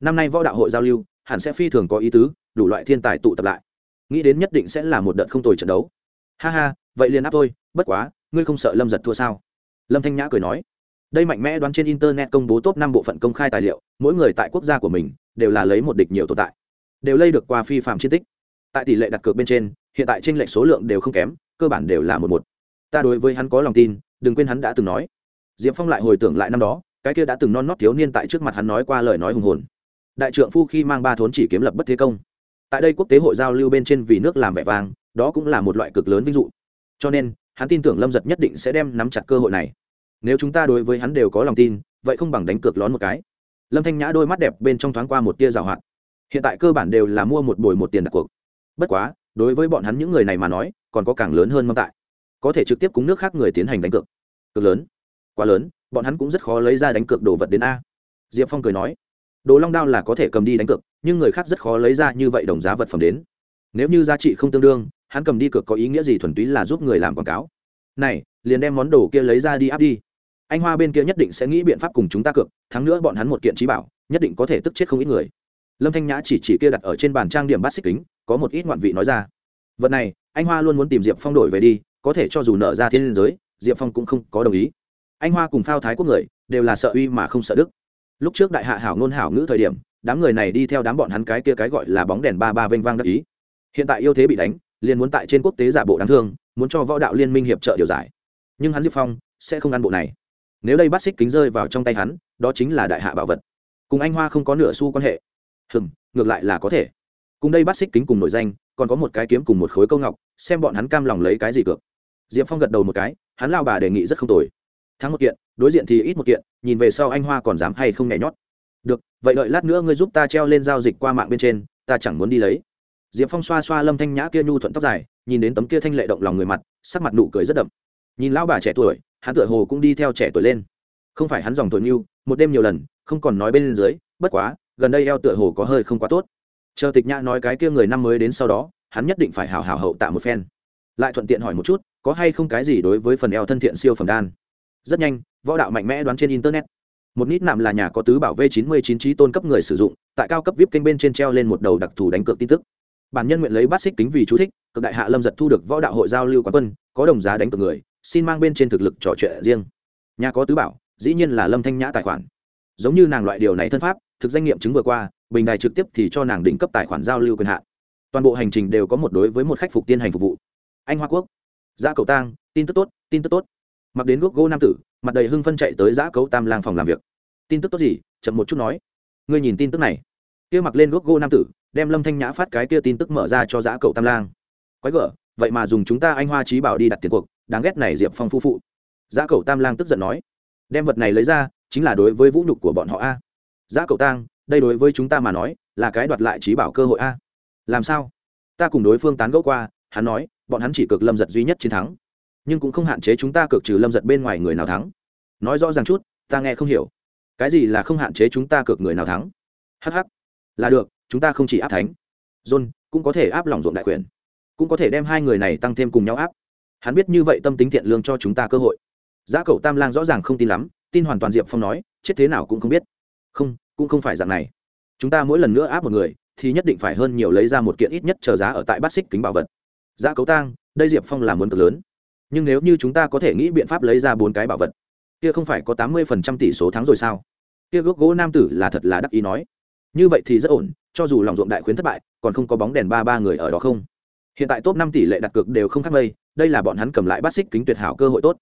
Năm nay võ đạo hội giao lưu, hẳn sẽ phi thường có ý tứ, đủ loại thiên tài tụ tập lại. Nghĩ đến nhất định sẽ là một đợt không tồi trận đấu. Ha ha, vậy liền áp thôi, bất quá, ngươi không sợ lâm giật thua sao? Lâm thanh nhã cười nói. Đây mạnh mẽ đoán trên internet công bố top năm bộ phận công khai tài liệu, mỗi người tại quốc gia của mình đều là lấy một địch nhiều tồn tại. Đều lây được qua phi phạm chiến tích. Tại tỷ lệ đặt cược bên trên hiện tại trên lệch số lượng đều không kém, cơ bản đều là một một. Ta đối với hắn có lòng tin, đừng quên hắn đã từng nói. Diệp phong lại hồi tưởng lại năm đó, cái kia đã từng non nót thiếu niên tại trước mặt hắn nói qua lời nói hùng hồn. Đại trượng phu khi mang ba thốn chỉ kiếm lập bất thế công. Tại đây quốc tế hội giao lưu bên trên vì nước làm vẻ vang, đó cũng là một loại cực lớn vinh dụ. Cho nên, hắn tin tưởng lâm giật nhất định sẽ đem nắm chặt cơ hội này. Nếu chúng ta đối với hắn đều có lòng tin, vậy không bằng đánh cược lón một cái. Lâm thanh nhã đôi mắt đẹp bên trong thoáng qua một tia rào hoạt. Hiện tại cơ bản đều là mua một bồi một tiền đặt cuộc. Bất quá đối với bọn hắn những người này mà nói, còn có càng lớn hơn mâm tại. Có thể trực tiếp cúng nước khác người tiến hành đánh cược. Cực lớn. Quá lớn, bọn hắn cũng rất khó lấy ra đánh cược đồ vật đến a. Diệp phong cười nói, đồ long đao là có thể cầm đi đánh cược, nhưng người khác rất khó lấy ra như vậy đồng giá vật phẩm đến. Nếu như giá trị không tương đương, hắn cầm đi cược có ý nghĩa gì thuần túy là giúp người làm quảng cáo. Này, liền đem món đồ kia lấy ra đi áp đi. Anh hoa bên kia nhất định sẽ nghĩ biện pháp cùng chúng ta cược, thắng nữa bọn hắn một kiện trí bảo, nhất định có thể tức chết không ít người. Lâm thanh nhã chỉ chỉ kia đặt ở trên bàn trang điểm bát xích kính có một ít ngoạn vị nói ra. Vật này, anh hoa luôn muốn tìm diệp phong đổi về đi, có thể cho dù nợ ra thiên liên giới, diệp phong cũng không có đồng ý. Anh hoa cùng phao thái quốc người, đều là sợ uy mà không sợ đức. Lúc trước đại hạ hảo ngôn hảo ngữ thời điểm, đám người này đi theo đám bọn hắn cái kia cái gọi là bóng đèn ba ba vênh vang đắc ý. Hiện tại yêu thế bị đánh, liền muốn tại trên quốc tế giả bộ đáng thương, muốn cho võ đạo liên minh hiệp trợ điều giải. Nhưng hắn diệp phong, sẽ không ăn bộ này. Nếu đây bắt xích kính rơi vào trong tay hắn, đó chính là đại hạ bảo vật. Cùng anh hoa không có nửa xu quan hệ. Hừm, ngược lại là có thể cùng đây bắt xích kính cùng nội danh, còn có một cái kiếm cùng một khối câu ngọc, xem bọn hắn cam lòng lấy cái gì cược. Diệp phong gật đầu một cái, hắn lao bà đề nghị rất không tồi. Thắng một kiện, đối diện thì ít một kiện, nhìn về sau anh hoa còn dám hay không nhảy nhót. Được, vậy đợi lát nữa ngươi giúp ta treo lên giao dịch qua mạng bên trên, ta chẳng muốn đi lấy. Diệp phong xoa xoa lâm thanh nhã kia nhu thuận tóc dài, nhìn đến tấm kia thanh lệ động lòng người mặt, sắc mặt nụ cười rất đậm. Nhìn lão bà trẻ tuổi, hắn tựa hồ cũng đi theo trẻ tuổi lên. Không phải hắn dòng tuổi mưu một đêm nhiều lần, không còn nói bên dưới, bất quá, gần đây eo tựa hồ có hơi không quá tốt chờ tịch nhã nói cái kia người năm mới đến sau đó, hắn nhất định phải hào hào hậu tạ một phen. Lại thuận tiện hỏi một chút, có hay không cái gì đối với phần eo thân thiện siêu phẩm đan? Rất nhanh, võ đạo mạnh mẽ đoán trên internet. Một nít nạm là nhà có tứ bảo v chín mươi chín trí tôn cấp người sử dụng, tại cao cấp vip kênh bên trên treo lên một đầu đặc thù đánh cược tin tức. Bản nhân nguyện lấy bát xích kính vì chú thích, cực đại hạ lâm giật thu được võ đạo hội giao lưu quán quân, có đồng giá đánh cược người, xin mang bên trên thực lực trò chuyện riêng. Nhà có tứ bảo, dĩ nhiên là lâm thanh nhã tài khoản. Giống như nàng loại điều này thân pháp thực danh nghiệm chứng vừa qua, bình đài trực tiếp thì cho nàng định cấp tài khoản giao lưu quyền hạn. Toàn bộ hành trình đều có một đối với một khách phục tiên hành phục vụ. Anh hoa quốc. Giã cầu tang, tin tức tốt, tin tức tốt. Mặc đến gốc gỗ nam tử, mặt đầy hưng phân chạy tới giã cấu tam lang phòng làm việc. Tin tức tốt gì? Chậm một chút nói. Ngươi nhìn tin tức này. Kia mặc lên gốc gỗ nam tử, đem lâm thanh nhã phát cái kia tin tức mở ra cho giã cậu tam lang. Quái gở, vậy mà dùng chúng ta anh hoa trí bảo đi đặt tiền cuộc, đáng ghét này diệp phong phu phụ. Giã cậu tam lang tức giận nói. Đem vật này lấy ra, chính là đối với vũ nhục của bọn họ a giã cậu tang, đây đối với chúng ta mà nói, là cái đoạt lại trí bảo cơ hội a. Làm sao? Ta cùng đối phương tán gẫu qua, hắn nói, bọn hắn chỉ cực lâm giật duy nhất chiến thắng. Nhưng cũng không hạn chế chúng ta cực trừ lâm giật bên ngoài người nào thắng. Nói rõ ràng chút, ta nghe không hiểu. Cái gì là không hạn chế chúng ta cực người nào thắng? Hh là được, chúng ta không chỉ áp thánh. John, cũng có thể áp lỏng ruộng đại quyền. Cũng có thể đem hai người này tăng thêm cùng nhau áp. Hắn biết như vậy tâm tính thiện lương cho chúng ta cơ hội. Giá cậu tam lang rõ ràng không tin lắm, tin hoàn toàn diệp phong nói, chết thế nào cũng không biết không, cũng không phải dạng này. Chúng ta mỗi lần nữa áp một người, thì nhất định phải hơn nhiều lấy ra một kiện ít nhất chờ giá ở tại bát xích kính bảo vật. Giá cấu tang, đây diệp phong là muốn cực lớn. Nhưng nếu như chúng ta có thể nghĩ biện pháp lấy ra bốn cái bảo vật, kia không phải có tám mươi phần trăm tỷ số thắng rồi sao? Kia gốc gỗ nam tử là thật là đắc ý nói. Như vậy thì rất ổn, cho dù lòng ruộng đại khuyến thất bại, còn không có bóng đèn ba ba người ở đó không? Hiện tại top năm tỷ lệ đặt cược đều không khác mây, đây là bọn hắn cầm lại bát xích kính tuyệt hảo cơ hội tốt.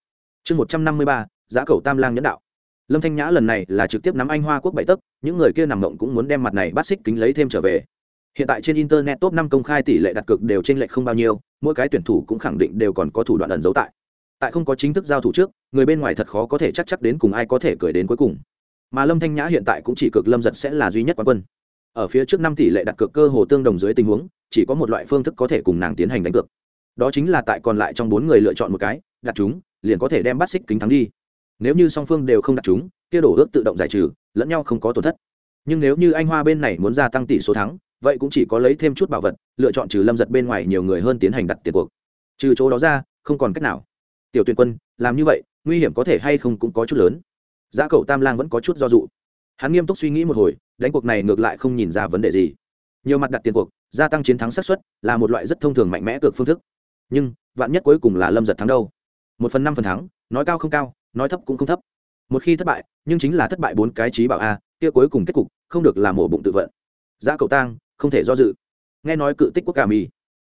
Chương một trăm năm mươi ba, giá cầu tam lang nhẫn đạo lâm thanh nhã lần này là trực tiếp nắm anh hoa quốc bảy tấc, những người kia nằm mộng cũng muốn đem mặt này bát xích kính lấy thêm trở về. Hiện tại trên internet top năm công khai tỷ lệ đặt cược đều trên lệch không bao nhiêu, mỗi cái tuyển thủ cũng khẳng định đều còn có thủ đoạn ẩn giấu tại. Tại không có chính thức giao thủ trước, người bên ngoài thật khó có thể chắc chắc đến cùng ai có thể cười đến cuối cùng. Mà lâm thanh nhã hiện tại cũng chỉ cực lâm giật sẽ là duy nhất quán quân. Ở phía trước năm tỷ lệ đặt cược cơ hồ tương đồng dưới tình huống, chỉ có một loại phương thức có thể cùng nàng tiến hành đánh cược. Đó chính là tại còn lại trong bốn người lựa chọn một cái, đặt chúng, liền có thể đem bắt xích kính thắng đi nếu như song phương đều không đặt chúng, kia đổ ước tự động giải trừ, lẫn nhau không có tổn thất. Nhưng nếu như anh hoa bên này muốn gia tăng tỷ số thắng, vậy cũng chỉ có lấy thêm chút bảo vật, lựa chọn trừ lâm giật bên ngoài nhiều người hơn tiến hành đặt tiền cuộc. Trừ chỗ đó ra, không còn cách nào. Tiểu tuyển quân, làm như vậy, nguy hiểm có thể hay không cũng có chút lớn. Giá cầu tam lang vẫn có chút do dụ hắn nghiêm túc suy nghĩ một hồi, đánh cuộc này ngược lại không nhìn ra vấn đề gì. Nhiều mặt đặt tiền cuộc, gia tăng chiến thắng xác suất là một loại rất thông thường mạnh mẽ cược phương thức. Nhưng, vạn nhất cuối cùng là lâm giật thắng đâu? Một phần năm phần thắng, nói cao không cao nói thấp cũng không thấp. Một khi thất bại, nhưng chính là thất bại bốn cái trí bảo a, kia cuối cùng kết cục không được làm mổ bụng tự vận. Giá Cầu tang, không thể do dự. Nghe nói cự tích quốc cảm mì.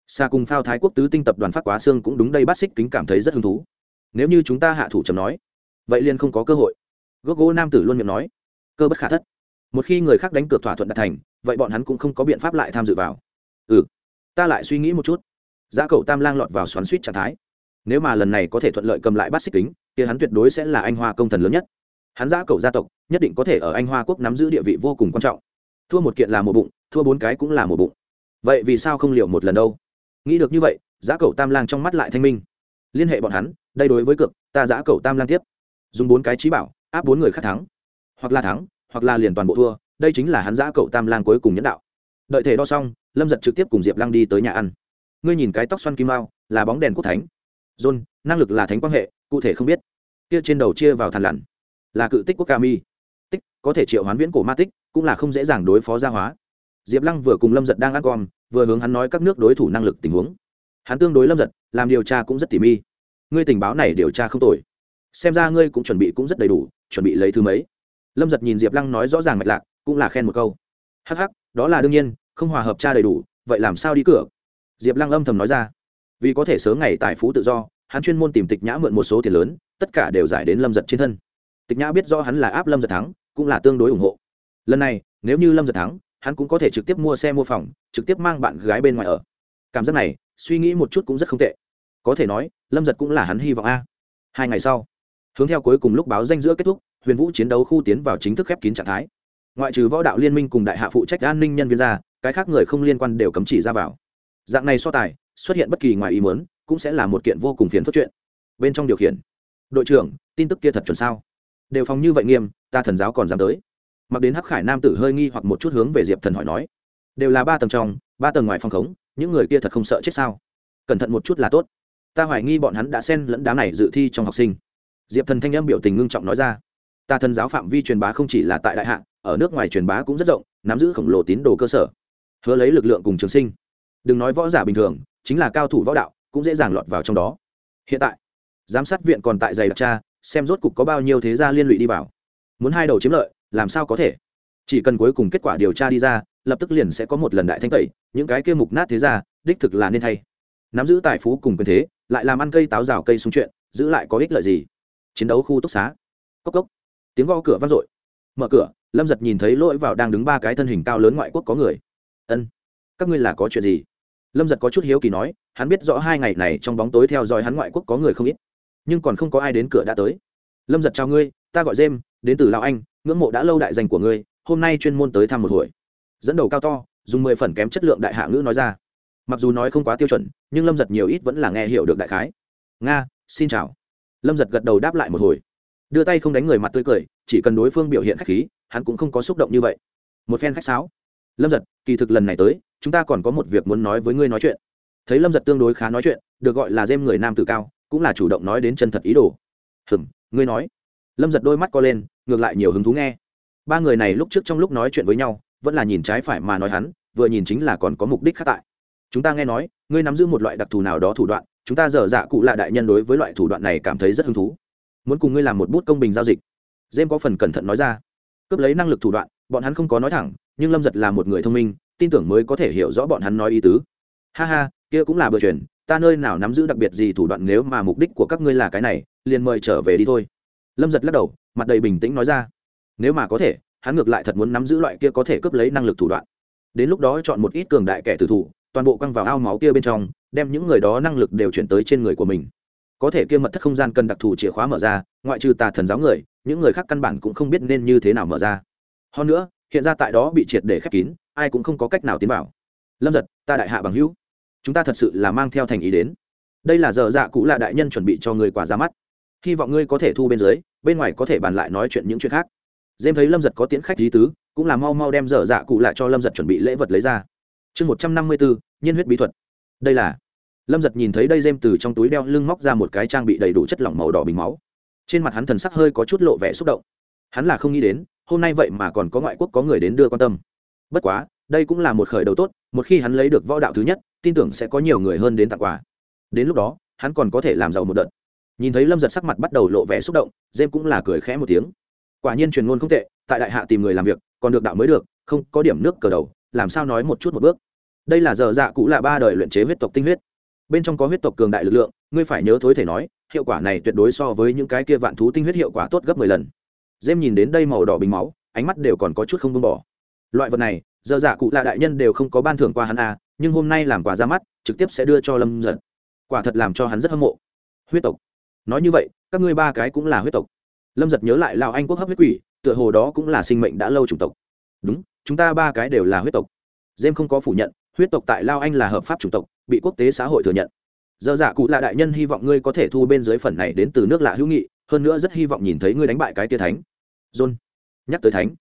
Xa cùng phao thái quốc tứ tinh tập đoàn phát quá xương cũng đúng đây bát xích kính cảm thấy rất hứng thú. Nếu như chúng ta hạ thủ chấm nói, vậy liền không có cơ hội. Gốc gỗ nam tử luôn miệng nói, cơ bất khả thất. Một khi người khác đánh cược thỏa thuận đạt thành, vậy bọn hắn cũng không có biện pháp lại tham dự vào. Ừ ta lại suy nghĩ một chút. Giá Cầu tam lang lọt vào xoắn suýt trạng thái nếu mà lần này có thể thuận lợi cầm lại bát xích kính thì hắn tuyệt đối sẽ là anh hoa công thần lớn nhất. Hắn giá Cầu gia tộc, nhất định có thể ở anh hoa quốc nắm giữ địa vị vô cùng quan trọng. Thua một kiện là một bụng, thua bốn cái cũng là một bụng. Vậy vì sao không liệu một lần đâu? Nghĩ được như vậy giá Cầu tam lang trong mắt lại thanh minh. Liên hệ bọn hắn, đây đối với cực ta giá Cầu tam lang tiếp. Dùng bốn cái trí bảo, áp bốn người khác thắng. Hoặc là thắng, hoặc là liền toàn bộ thua, đây chính là hắn giã Cầu tam lang cuối cùng nhẫn đạo. Đợi thể đo xong, lâm giật trực tiếp cùng diệp lăng đi tới nhà ăn. Ngươi nhìn cái tóc xoăn kim mao, là bóng đèn quốc thánh john, năng lực là thánh quan hệ, cụ thể không biết. Kia trên đầu chia vào thàn lằn. Là cự tích quốc ca mi tích, có thể triệu hoán viễn cổ ma tích, cũng là không dễ dàng đối phó gia hóa. Diệp lăng vừa cùng lâm giật đang ăn com vừa hướng hắn nói các nước đối thủ năng lực tình huống. Hắn tương đối lâm giật, làm điều tra cũng rất tỉ mi ngươi tình báo này điều tra không tồi. Xem ra ngươi cũng chuẩn bị cũng rất đầy đủ, chuẩn bị lấy thứ mấy. Lâm giật nhìn diệp lăng nói rõ ràng mạch lạc, cũng là khen một câu. Hh đó là đương nhiên, không hòa hợp tra đầy đủ, vậy làm sao đi cửa? Diệp lăng âm thầm nói ra vì có thể sớm ngày tài phú tự do, hắn chuyên môn tìm tịch nhã mượn một số tiền lớn, tất cả đều giải đến lâm giật trên thân. Tịch nhã biết do hắn là áp lâm giật thắng, cũng là tương đối ủng hộ. Lần này, nếu như lâm giật thắng, hắn cũng có thể trực tiếp mua xe mua phòng, trực tiếp mang bạn gái bên ngoài ở. Cảm giác này, suy nghĩ một chút cũng rất không tệ. Có thể nói, lâm giật cũng là hắn hy vọng a. Hai ngày sau, hướng theo cuối cùng lúc báo danh giữa kết thúc, huyền vũ chiến đấu khu tiến vào chính thức khép kín trạng thái. Ngoại trừ võ đạo liên minh cùng đại hạ phụ trách an ninh nhân viên ra, cái khác người không liên quan đều cấm chỉ ra vào. Dạng này so tài xuất hiện bất kỳ ngoài ý muốn, cũng sẽ là một kiện vô cùng phiền phức chuyện. Bên trong điều khiển, đội trưởng, tin tức kia thật chuẩn sao? Đều phòng như vậy nghiêm, ta thần giáo còn dám tới. Mặc đến hắc khải nam tử hơi nghi hoặc một chút hướng về diệp thần hỏi nói, đều là ba tầng trong, ba tầng ngoài phòng khống, những người kia thật không sợ chết sao? Cẩn thận một chút là tốt. Ta hoài nghi bọn hắn đã xen lẫn đám này dự thi trong học sinh. Diệp thần thanh âm biểu tình ngưng trọng nói ra, ta thần giáo phạm vi truyền bá không chỉ là tại đại hạ, ở nước ngoài truyền bá cũng rất rộng, nắm giữ khổng lồ tín đồ cơ sở. Hứa lấy lực lượng cùng trường sinh. Đừng nói võ giả bình thường chính là cao thủ võ đạo, cũng dễ dàng lọt vào trong đó. Hiện tại, giám sát viện còn tại giày đặc tra, xem rốt cục có bao nhiêu thế gia liên lụy đi vào. Muốn hai đầu chiếm lợi, làm sao có thể? Chỉ cần cuối cùng kết quả điều tra đi ra, lập tức liền sẽ có một lần đại thanh tẩy, những cái kia mục nát thế gia, đích thực là nên thay. Nắm giữ tài phú cùng quyền thế, lại làm ăn cây táo rào cây súng chuyện, giữ lại có ích lợi gì? Chiến đấu khu túc xá. Cốc cốc. Tiếng gõ cửa vang dội. Mở cửa, lâm giật nhìn thấy lỗi vào đang đứng ba cái thân hình cao lớn ngoại quốc có người. Ân, các ngươi là có chuyện gì? Lâm giật có chút hiếu kỳ nói, hắn biết rõ hai ngày này trong bóng tối theo dõi hắn ngoại quốc có người không ít, nhưng còn không có ai đến cửa đã tới. Lâm giật chào ngươi, ta gọi dêm đến từ lào anh, ngưỡng mộ đã lâu đại danh của ngươi, hôm nay chuyên môn tới thăm một hồi. Dẫn đầu cao to, dùng mười phần kém chất lượng đại hạ ngữ nói ra. Mặc dù nói không quá tiêu chuẩn, nhưng lâm giật nhiều ít vẫn là nghe hiểu được đại khái. Nga, xin chào. Lâm giật gật đầu đáp lại một hồi. Đưa tay không đánh người mặt tươi cười, chỉ cần đối phương biểu hiện khách khí, hắn cũng không có xúc động như vậy. Một phen khách sáo. Lâm giật, kỳ thực lần này tới chúng ta còn có một việc muốn nói với ngươi nói chuyện. Thấy lâm giật tương đối khá nói chuyện, được gọi là dêm người nam tự cao, cũng là chủ động nói đến chân thật ý đồ. Hừm, ngươi nói. Lâm giật đôi mắt co lên, ngược lại nhiều hứng thú nghe. Ba người này lúc trước trong lúc nói chuyện với nhau, vẫn là nhìn trái phải mà nói hắn, vừa nhìn chính là còn có mục đích khác tại. Chúng ta nghe nói, ngươi nắm giữ một loại đặc thù nào đó thủ đoạn, chúng ta dở dạ cụ lạ đại nhân đối với loại thủ đoạn này cảm thấy rất hứng thú. Muốn cùng ngươi làm một bút công bình giao dịch. Jem có phần cẩn thận nói ra. Cướp lấy năng lực thủ đoạn, bọn hắn không có nói thẳng, nhưng lâm giật là một người thông minh tin tưởng mới có thể hiểu rõ bọn hắn nói ý tứ. Ha ha, kia cũng là bừa truyền, ta nơi nào nắm giữ đặc biệt gì thủ đoạn nếu mà mục đích của các ngươi là cái này, liền mời trở về đi thôi. Lâm giật lắc đầu, mặt đầy bình tĩnh nói ra. Nếu mà có thể, hắn ngược lại thật muốn nắm giữ loại kia có thể cướp lấy năng lực thủ đoạn. Đến lúc đó chọn một ít cường đại kẻ tử thủ, toàn bộ quăng vào ao máu kia bên trong, đem những người đó năng lực đều chuyển tới trên người của mình. Có thể kia mật thất không gian cần đặc thù chìa khóa mở ra, ngoại trừ tà thần giáo người, những người khác căn bản cũng không biết nên như thế nào mở ra. Hơn nữa, hiện ra tại đó bị triệt để khép kín ai cũng không có cách nào tiến vào. Lâm giật, ta đại hạ bằng hữu. Chúng ta thật sự là mang theo thành ý đến. Đây là giờ dạ cũ là đại nhân chuẩn bị cho người quả ra mắt. Hy vọng ngươi có thể thu bên dưới, bên ngoài có thể bàn lại nói chuyện những chuyện khác. Dêm thấy lâm giật có tiễn khách lý tứ, cũng là mau mau đem dở dạ cụ lại cho lâm giật chuẩn bị lễ vật lấy ra. Chương một trăm năm mươi bốn nhiên huyết bí thuật. Đây là, lâm giật nhìn thấy đây dêm từ trong túi đeo lưng móc ra một cái trang bị đầy đủ chất lỏng màu đỏ bình máu. Trên mặt hắn thần sắc hơi có chút lộ vẻ xúc động. Hắn là không nghĩ đến, hôm nay vậy mà còn có ngoại quốc có người đến đưa quan tâm bất quá, đây cũng là một khởi đầu tốt, một khi hắn lấy được võ đạo thứ nhất, tin tưởng sẽ có nhiều người hơn đến tặng quà. Đến lúc đó, hắn còn có thể làm giàu một đợt. Nhìn thấy lâm giật sắc mặt bắt đầu lộ vẻ xúc động dêm cũng là cười khẽ một tiếng. Quả nhiên truyền ngôn không tệ, tại đại hạ tìm người làm việc, còn được đạo mới được, không có điểm nước cờ đầu, làm sao nói một chút một bước. Đây là giờ dạ cũ là ba đời luyện chế huyết tộc tinh huyết. Bên trong có huyết tộc cường đại lực lượng, ngươi phải nhớ thối thể nói, hiệu quả này tuyệt đối so với những cái kia vạn thú tinh huyết hiệu quả tốt gấp mười lần. Dêm nhìn đến đây màu đỏ bình máu, ánh mắt đều còn có chút không buông bỏ loại vật này, giờ dạ cụ là đại nhân đều không có ban thưởng qua hắn à nhưng hôm nay làm quà ra mắt, trực tiếp sẽ đưa cho lâm giật quả thật làm cho hắn rất hâm mộ. Huyết tộc. Nói như vậy, các ngươi ba cái cũng là huyết tộc. Lâm giật nhớ lại lào anh quốc hấp huyết quỷ, tựa hồ đó cũng là sinh mệnh đã lâu chủng tộc. Đúng, chúng ta ba cái đều là huyết tộc. Jem không có phủ nhận, huyết tộc tại lao anh là hợp pháp chủng tộc, bị quốc tế xã hội thừa nhận. Giờ dạ cụ là đại nhân hy vọng ngươi có thể thu bên dưới phần này đến từ nước lạ hữu nghị, hơn nữa rất hy vọng nhìn thấy ngươi đánh bại cái tia thánh. John. Nhắc tới thánh.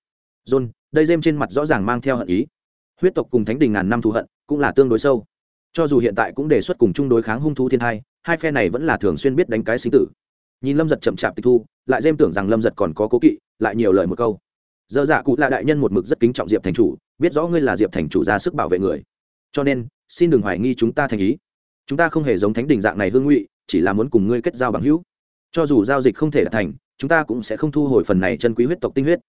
John đây dêm trên mặt rõ ràng mang theo hận ý. Huyết tộc cùng thánh đình ngàn năm thù hận cũng là tương đối sâu. Cho dù hiện tại cũng đề xuất cùng chung đối kháng hung thú thiên thai, hai phe này vẫn là thường xuyên biết đánh cái sinh tử. Nhìn lâm giật chậm chạp tịch thu, lại dêm tưởng rằng lâm giật còn có cố kỵ, lại nhiều lời một câu. Dơ dạ cụ là đại nhân một mực rất kính trọng diệp thành chủ, biết rõ ngươi là diệp thành chủ ra sức bảo vệ người. Cho nên, xin đừng hoài nghi chúng ta thành ý. Chúng ta không hề giống thánh đình dạng này hương ngụy, chỉ là muốn cùng ngươi kết giao bằng hữu. Cho dù giao dịch không thể đạt thành, chúng ta cũng sẽ không thu hồi phần này chân quý huyết tộc tinh huyết.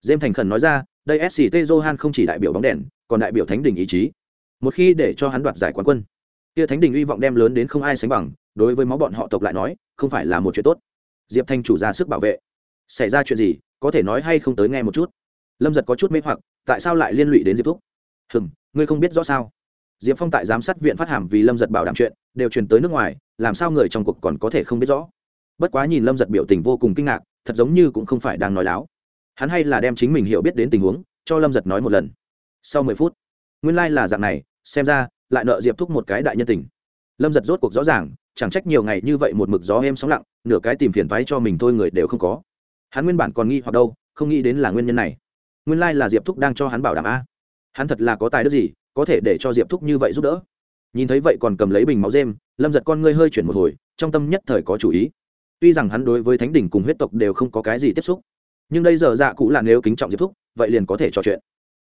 Dêm thành khẩn nói ra đây sct johan không chỉ đại biểu bóng đèn, còn đại biểu thánh đình ý chí. Một khi để cho hắn đoạt giải quán quân, kia thánh đình hy vọng đem lớn đến không ai sánh bằng, đối với máu bọn họ tộc lại nói, không phải là một chuyện tốt. Diệp thanh chủ ra sức bảo vệ. Xảy ra chuyện gì, có thể nói hay không tới nghe một chút. Lâm giật có chút mê hoặc, tại sao lại liên lụy đến diệp thúc? Hừng ngươi không biết rõ sao. Diệp phong tại giám sát viện phát hàm vì lâm giật bảo đảm chuyện, đều truyền tới nước ngoài, làm sao người trong cuộc còn có thể không biết rõ? Bất quá nhìn lâm giật biểu tình vô cùng kinh ngạc, thật giống như cũng không phải đang nói láo hắn hay là đem chính mình hiểu biết đến tình huống, cho lâm giật nói một lần. Sau mười phút, nguyên lai、like、là dạng này, xem ra, lại nợ diệp thúc một cái đại nhân tình. Lâm giật rốt cuộc rõ ràng, chẳng trách nhiều ngày như vậy một mực gió êm sóng lặng, nửa cái tìm phiền thoái cho mình thôi người đều không có. Hắn nguyên bản còn nghi hoặc đâu, không nghĩ đến là nguyên nhân này. Nguyên lai、like、là diệp thúc đang cho hắn bảo đảm a. Hắn thật là có tài đức gì, có thể để cho diệp thúc như vậy giúp đỡ. Nhìn thấy vậy còn cầm lấy bình máu dêm, lâm giật con ngươi hơi chuyển một hồi, trong tâm nhất thời có chủ ý. Tuy rằng hắn đối với thánh đỉnh cùng huyết tộc đều không có cái gì tiếp xúc nhưng đây giờ dạ cụ là nếu kính trọng diệp thúc, vậy liền có thể trò chuyện.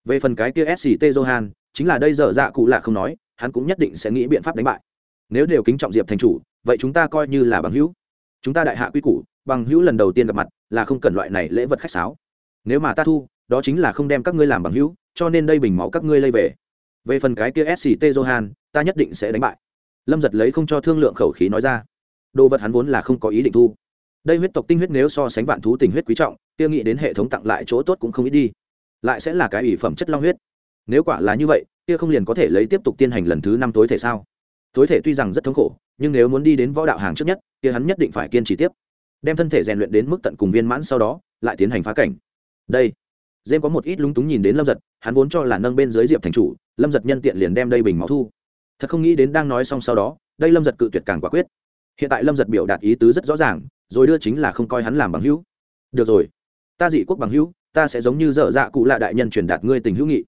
Về phần cái kia sct johan, chính là đây giờ dạ cụ là không nói, hắn cũng nhất định sẽ nghĩ biện pháp đánh bại. Nếu đều kính trọng diệp thành chủ, vậy chúng ta coi như là bằng hữu. Chúng ta đại hạ quy củ, bằng hữu lần đầu tiên gặp mặt là không cần loại này lễ vật khách sáo. Nếu mà ta thu, đó chính là không đem các ngươi làm bằng hữu, cho nên đây bình máu các ngươi lây về. Về phần cái kia sct johan, ta nhất định sẽ đánh bại. Lâm giật lấy không cho thương lượng khẩu khí nói ra. Đồ vật hắn vốn là không có ý định thu đây huyết tộc tinh huyết nếu so sánh vạn thú tình huyết quý trọng Tiêu nghĩ đến hệ thống tặng lại chỗ tốt cũng không ít đi. Lại sẽ là cái ủy phẩm chất long huyết. Nếu quả là như vậy, kia không liền có thể lấy tiếp tục tiên hành lần thứ năm tối thể sao? Tối thể tuy rằng rất thống khổ, nhưng nếu muốn đi đến võ đạo hàng trước nhất, kia hắn nhất định phải kiên trì tiếp. Đem thân thể rèn luyện đến mức tận cùng viên mãn sau đó, lại tiến hành phá cảnh. Đây. Dêm có một ít lúng túng nhìn đến lâm giật, hắn vốn cho là nâng bên dưới diệp thành chủ, lâm giật nhân tiện liền đem đây bình máu thu. Thật không nghĩ đến đang nói xong sau đó, đây lâm giật cự tuyệt càng quả quyết. Hiện tại lâm giật biểu đạt ý tứ rất rõ ràng rồi đưa chính là không coi hắn làm bằng hữu. Được rồi. Ta dị quốc bằng hữu, ta sẽ giống như dở dạ cụ lạ đại nhân truyền đạt ngươi tình hữu nghị.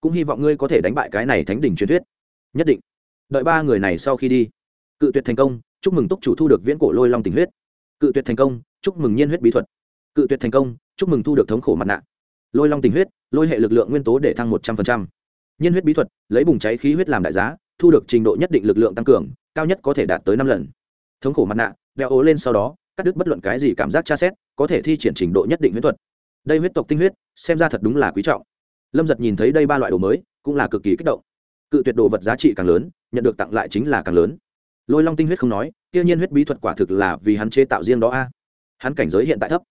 Cũng hy vọng ngươi có thể đánh bại cái này thánh đỉnh truyền thuyết. Nhất định. Đợi ba người này sau khi đi. Cự tuyệt thành công, chúc mừng túc chủ thu được viễn cổ lôi long tình huyết. Cự tuyệt thành công, chúc mừng nhiên huyết bí thuật. Cự tuyệt thành công, chúc mừng thu được thống khổ mặt nạ. Lôi long tình huyết, lôi hệ lực lượng nguyên tố để thăng một trăm linh nhiên huyết bí thuật, lấy bùng cháy khí huyết làm đại giá, thu được trình độ nhất định lực lượng tăng cường, cao nhất có thể đạt tới năm lần. Thống khổ mặt nạ đeo ố lên sau đó cắt đứt bất luận cái gì cảm giác tra xét, có thể thi triển trình độ nhất định huyết thuật. Đây huyết tộc tinh huyết, xem ra thật đúng là quý trọng. Lâm giật nhìn thấy đây ba loại đồ mới, cũng là cực kỳ kích động. Cự tuyệt đồ vật giá trị càng lớn, nhận được tặng lại chính là càng lớn. Lôi long tinh huyết không nói tiêu nhiên huyết bí thuật quả thực là vì hắn chế tạo riêng đó a. Hắn cảnh giới hiện tại thấp,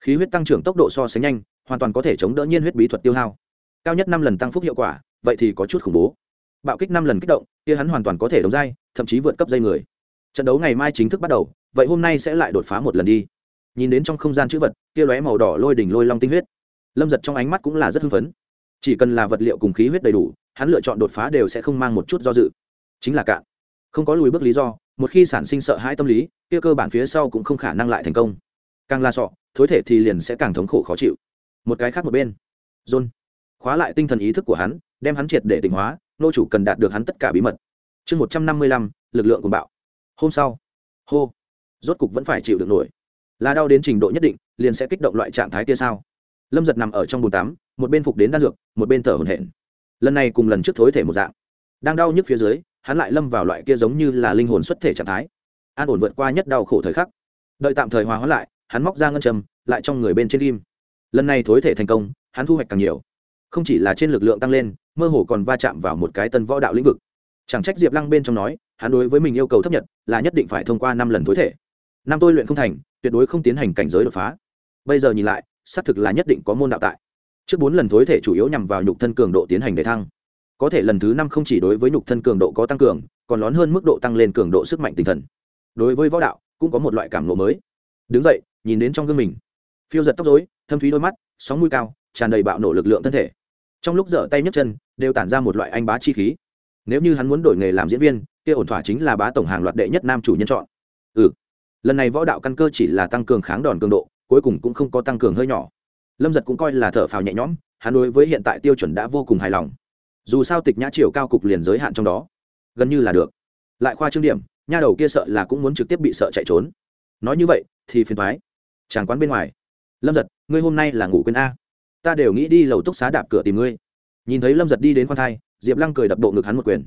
khí huyết tăng trưởng tốc độ so sánh nhanh, hoàn toàn có thể chống đỡ nhiên huyết bí thuật tiêu hao. Cao nhất năm lần tăng phúc hiệu quả, vậy thì có chút khủng bố. Bạo kích năm lần kích động, kia hắn hoàn toàn có thể đóng dây thậm chí vượt cấp dây người. Trận đấu ngày mai chính thức bắt đầu vậy hôm nay sẽ lại đột phá một lần đi. Nhìn đến trong không gian chữ vật, kia lóe màu đỏ lôi đỉnh lôi long tinh huyết. Lâm giật trong ánh mắt cũng là rất hưng phấn. Chỉ cần là vật liệu cùng khí huyết đầy đủ, hắn lựa chọn đột phá đều sẽ không mang một chút do dự. Chính là cạn. Không có lùi bước lý do, một khi sản sinh sợ hãi tâm lý, kia cơ bản phía sau cũng không khả năng lại thành công. Càng la sọ, thối thể thì liền sẽ càng thống khổ khó chịu. Một cái khác một bên. John, khóa lại tinh thần ý thức của hắn, đem hắn triệt để tỉnh hóa, nô chủ cần đạt được hắn tất cả bí mật. Chương một trăm năm mươi lăm, lực lượng của bạo. Hôm sau. Hô rốt cục vẫn phải chịu được nổi. Là đau đến trình độ nhất định, liền sẽ kích động loại trạng thái kia sao? Lâm giật nằm ở trong bồn tắm, một bên phục đến đan dược, một bên thở hổn hển. Lần này cùng lần trước thối thể một dạng. Đang đau nhức phía dưới, hắn lại lâm vào loại kia giống như là linh hồn xuất thể trạng thái. An ổn vượt qua nhất đau khổ thời khắc. Đợi tạm thời hòa hóa lại, hắn móc ra ngân châm, lại trong người bên trên kim lần này thối thể thành công, hắn thu hoạch càng nhiều. Không chỉ là trên lực lượng tăng lên, mơ hồ còn va chạm vào một cái tân võ đạo lĩnh vực. Chẳng trách diệp lăng bên trong nói, hắn đối với mình yêu cầu thấp nhất là nhất định phải thông qua năm lần thối thể năm tôi luyện không thành, tuyệt đối không tiến hành cảnh giới đột phá. Bây giờ nhìn lại, xác thực là nhất định có môn đạo tại. Trước bốn lần thối thể chủ yếu nhằm vào nhục thân cường độ tiến hành để thăng. Có thể lần thứ năm không chỉ đối với nhục thân cường độ có tăng cường, còn lón hơn mức độ tăng lên cường độ sức mạnh tinh thần. Đối với võ đạo, cũng có một loại cảm lộ mới. Đứng dậy, nhìn đến trong gương mình. Phiêu giật tóc dối thâm thúy đôi mắt, sóng mũi cao, tràn đầy bạo nổ lực lượng thân thể. Trong lúc dở tay nhấc chân, đều tản ra một loại anh bá chi khí. Nếu như hắn muốn đổi nghề làm diễn viên, kia ổn thỏa chính là bá tổng hàng loạt đệ nhất nam chủ nhân chọn. Ừ lần này võ đạo căn cơ chỉ là tăng cường kháng đòn cường độ, cuối cùng cũng không có tăng cường hơi nhỏ. Lâm giật cũng coi là thở phào nhẹ nhõm, hắn đối với hiện tại tiêu chuẩn đã vô cùng hài lòng. Dù sao tịch nhã triều cao cục liền giới hạn trong đó. Gần như là được. Lại khoa trương điểm, nha đầu kia sợ là cũng muốn trực tiếp bị sợ chạy trốn. Nói như vậy, thì phiền thoái chàng quán bên ngoài. Lâm giật, ngươi hôm nay là ngủ quên a. Ta đều nghĩ đi lầu túc xá đạp cửa tìm ngươi. Nhìn thấy lâm giật đi đến khoan thai, diệp lăng cười đập bộ ngực hắn một quyền.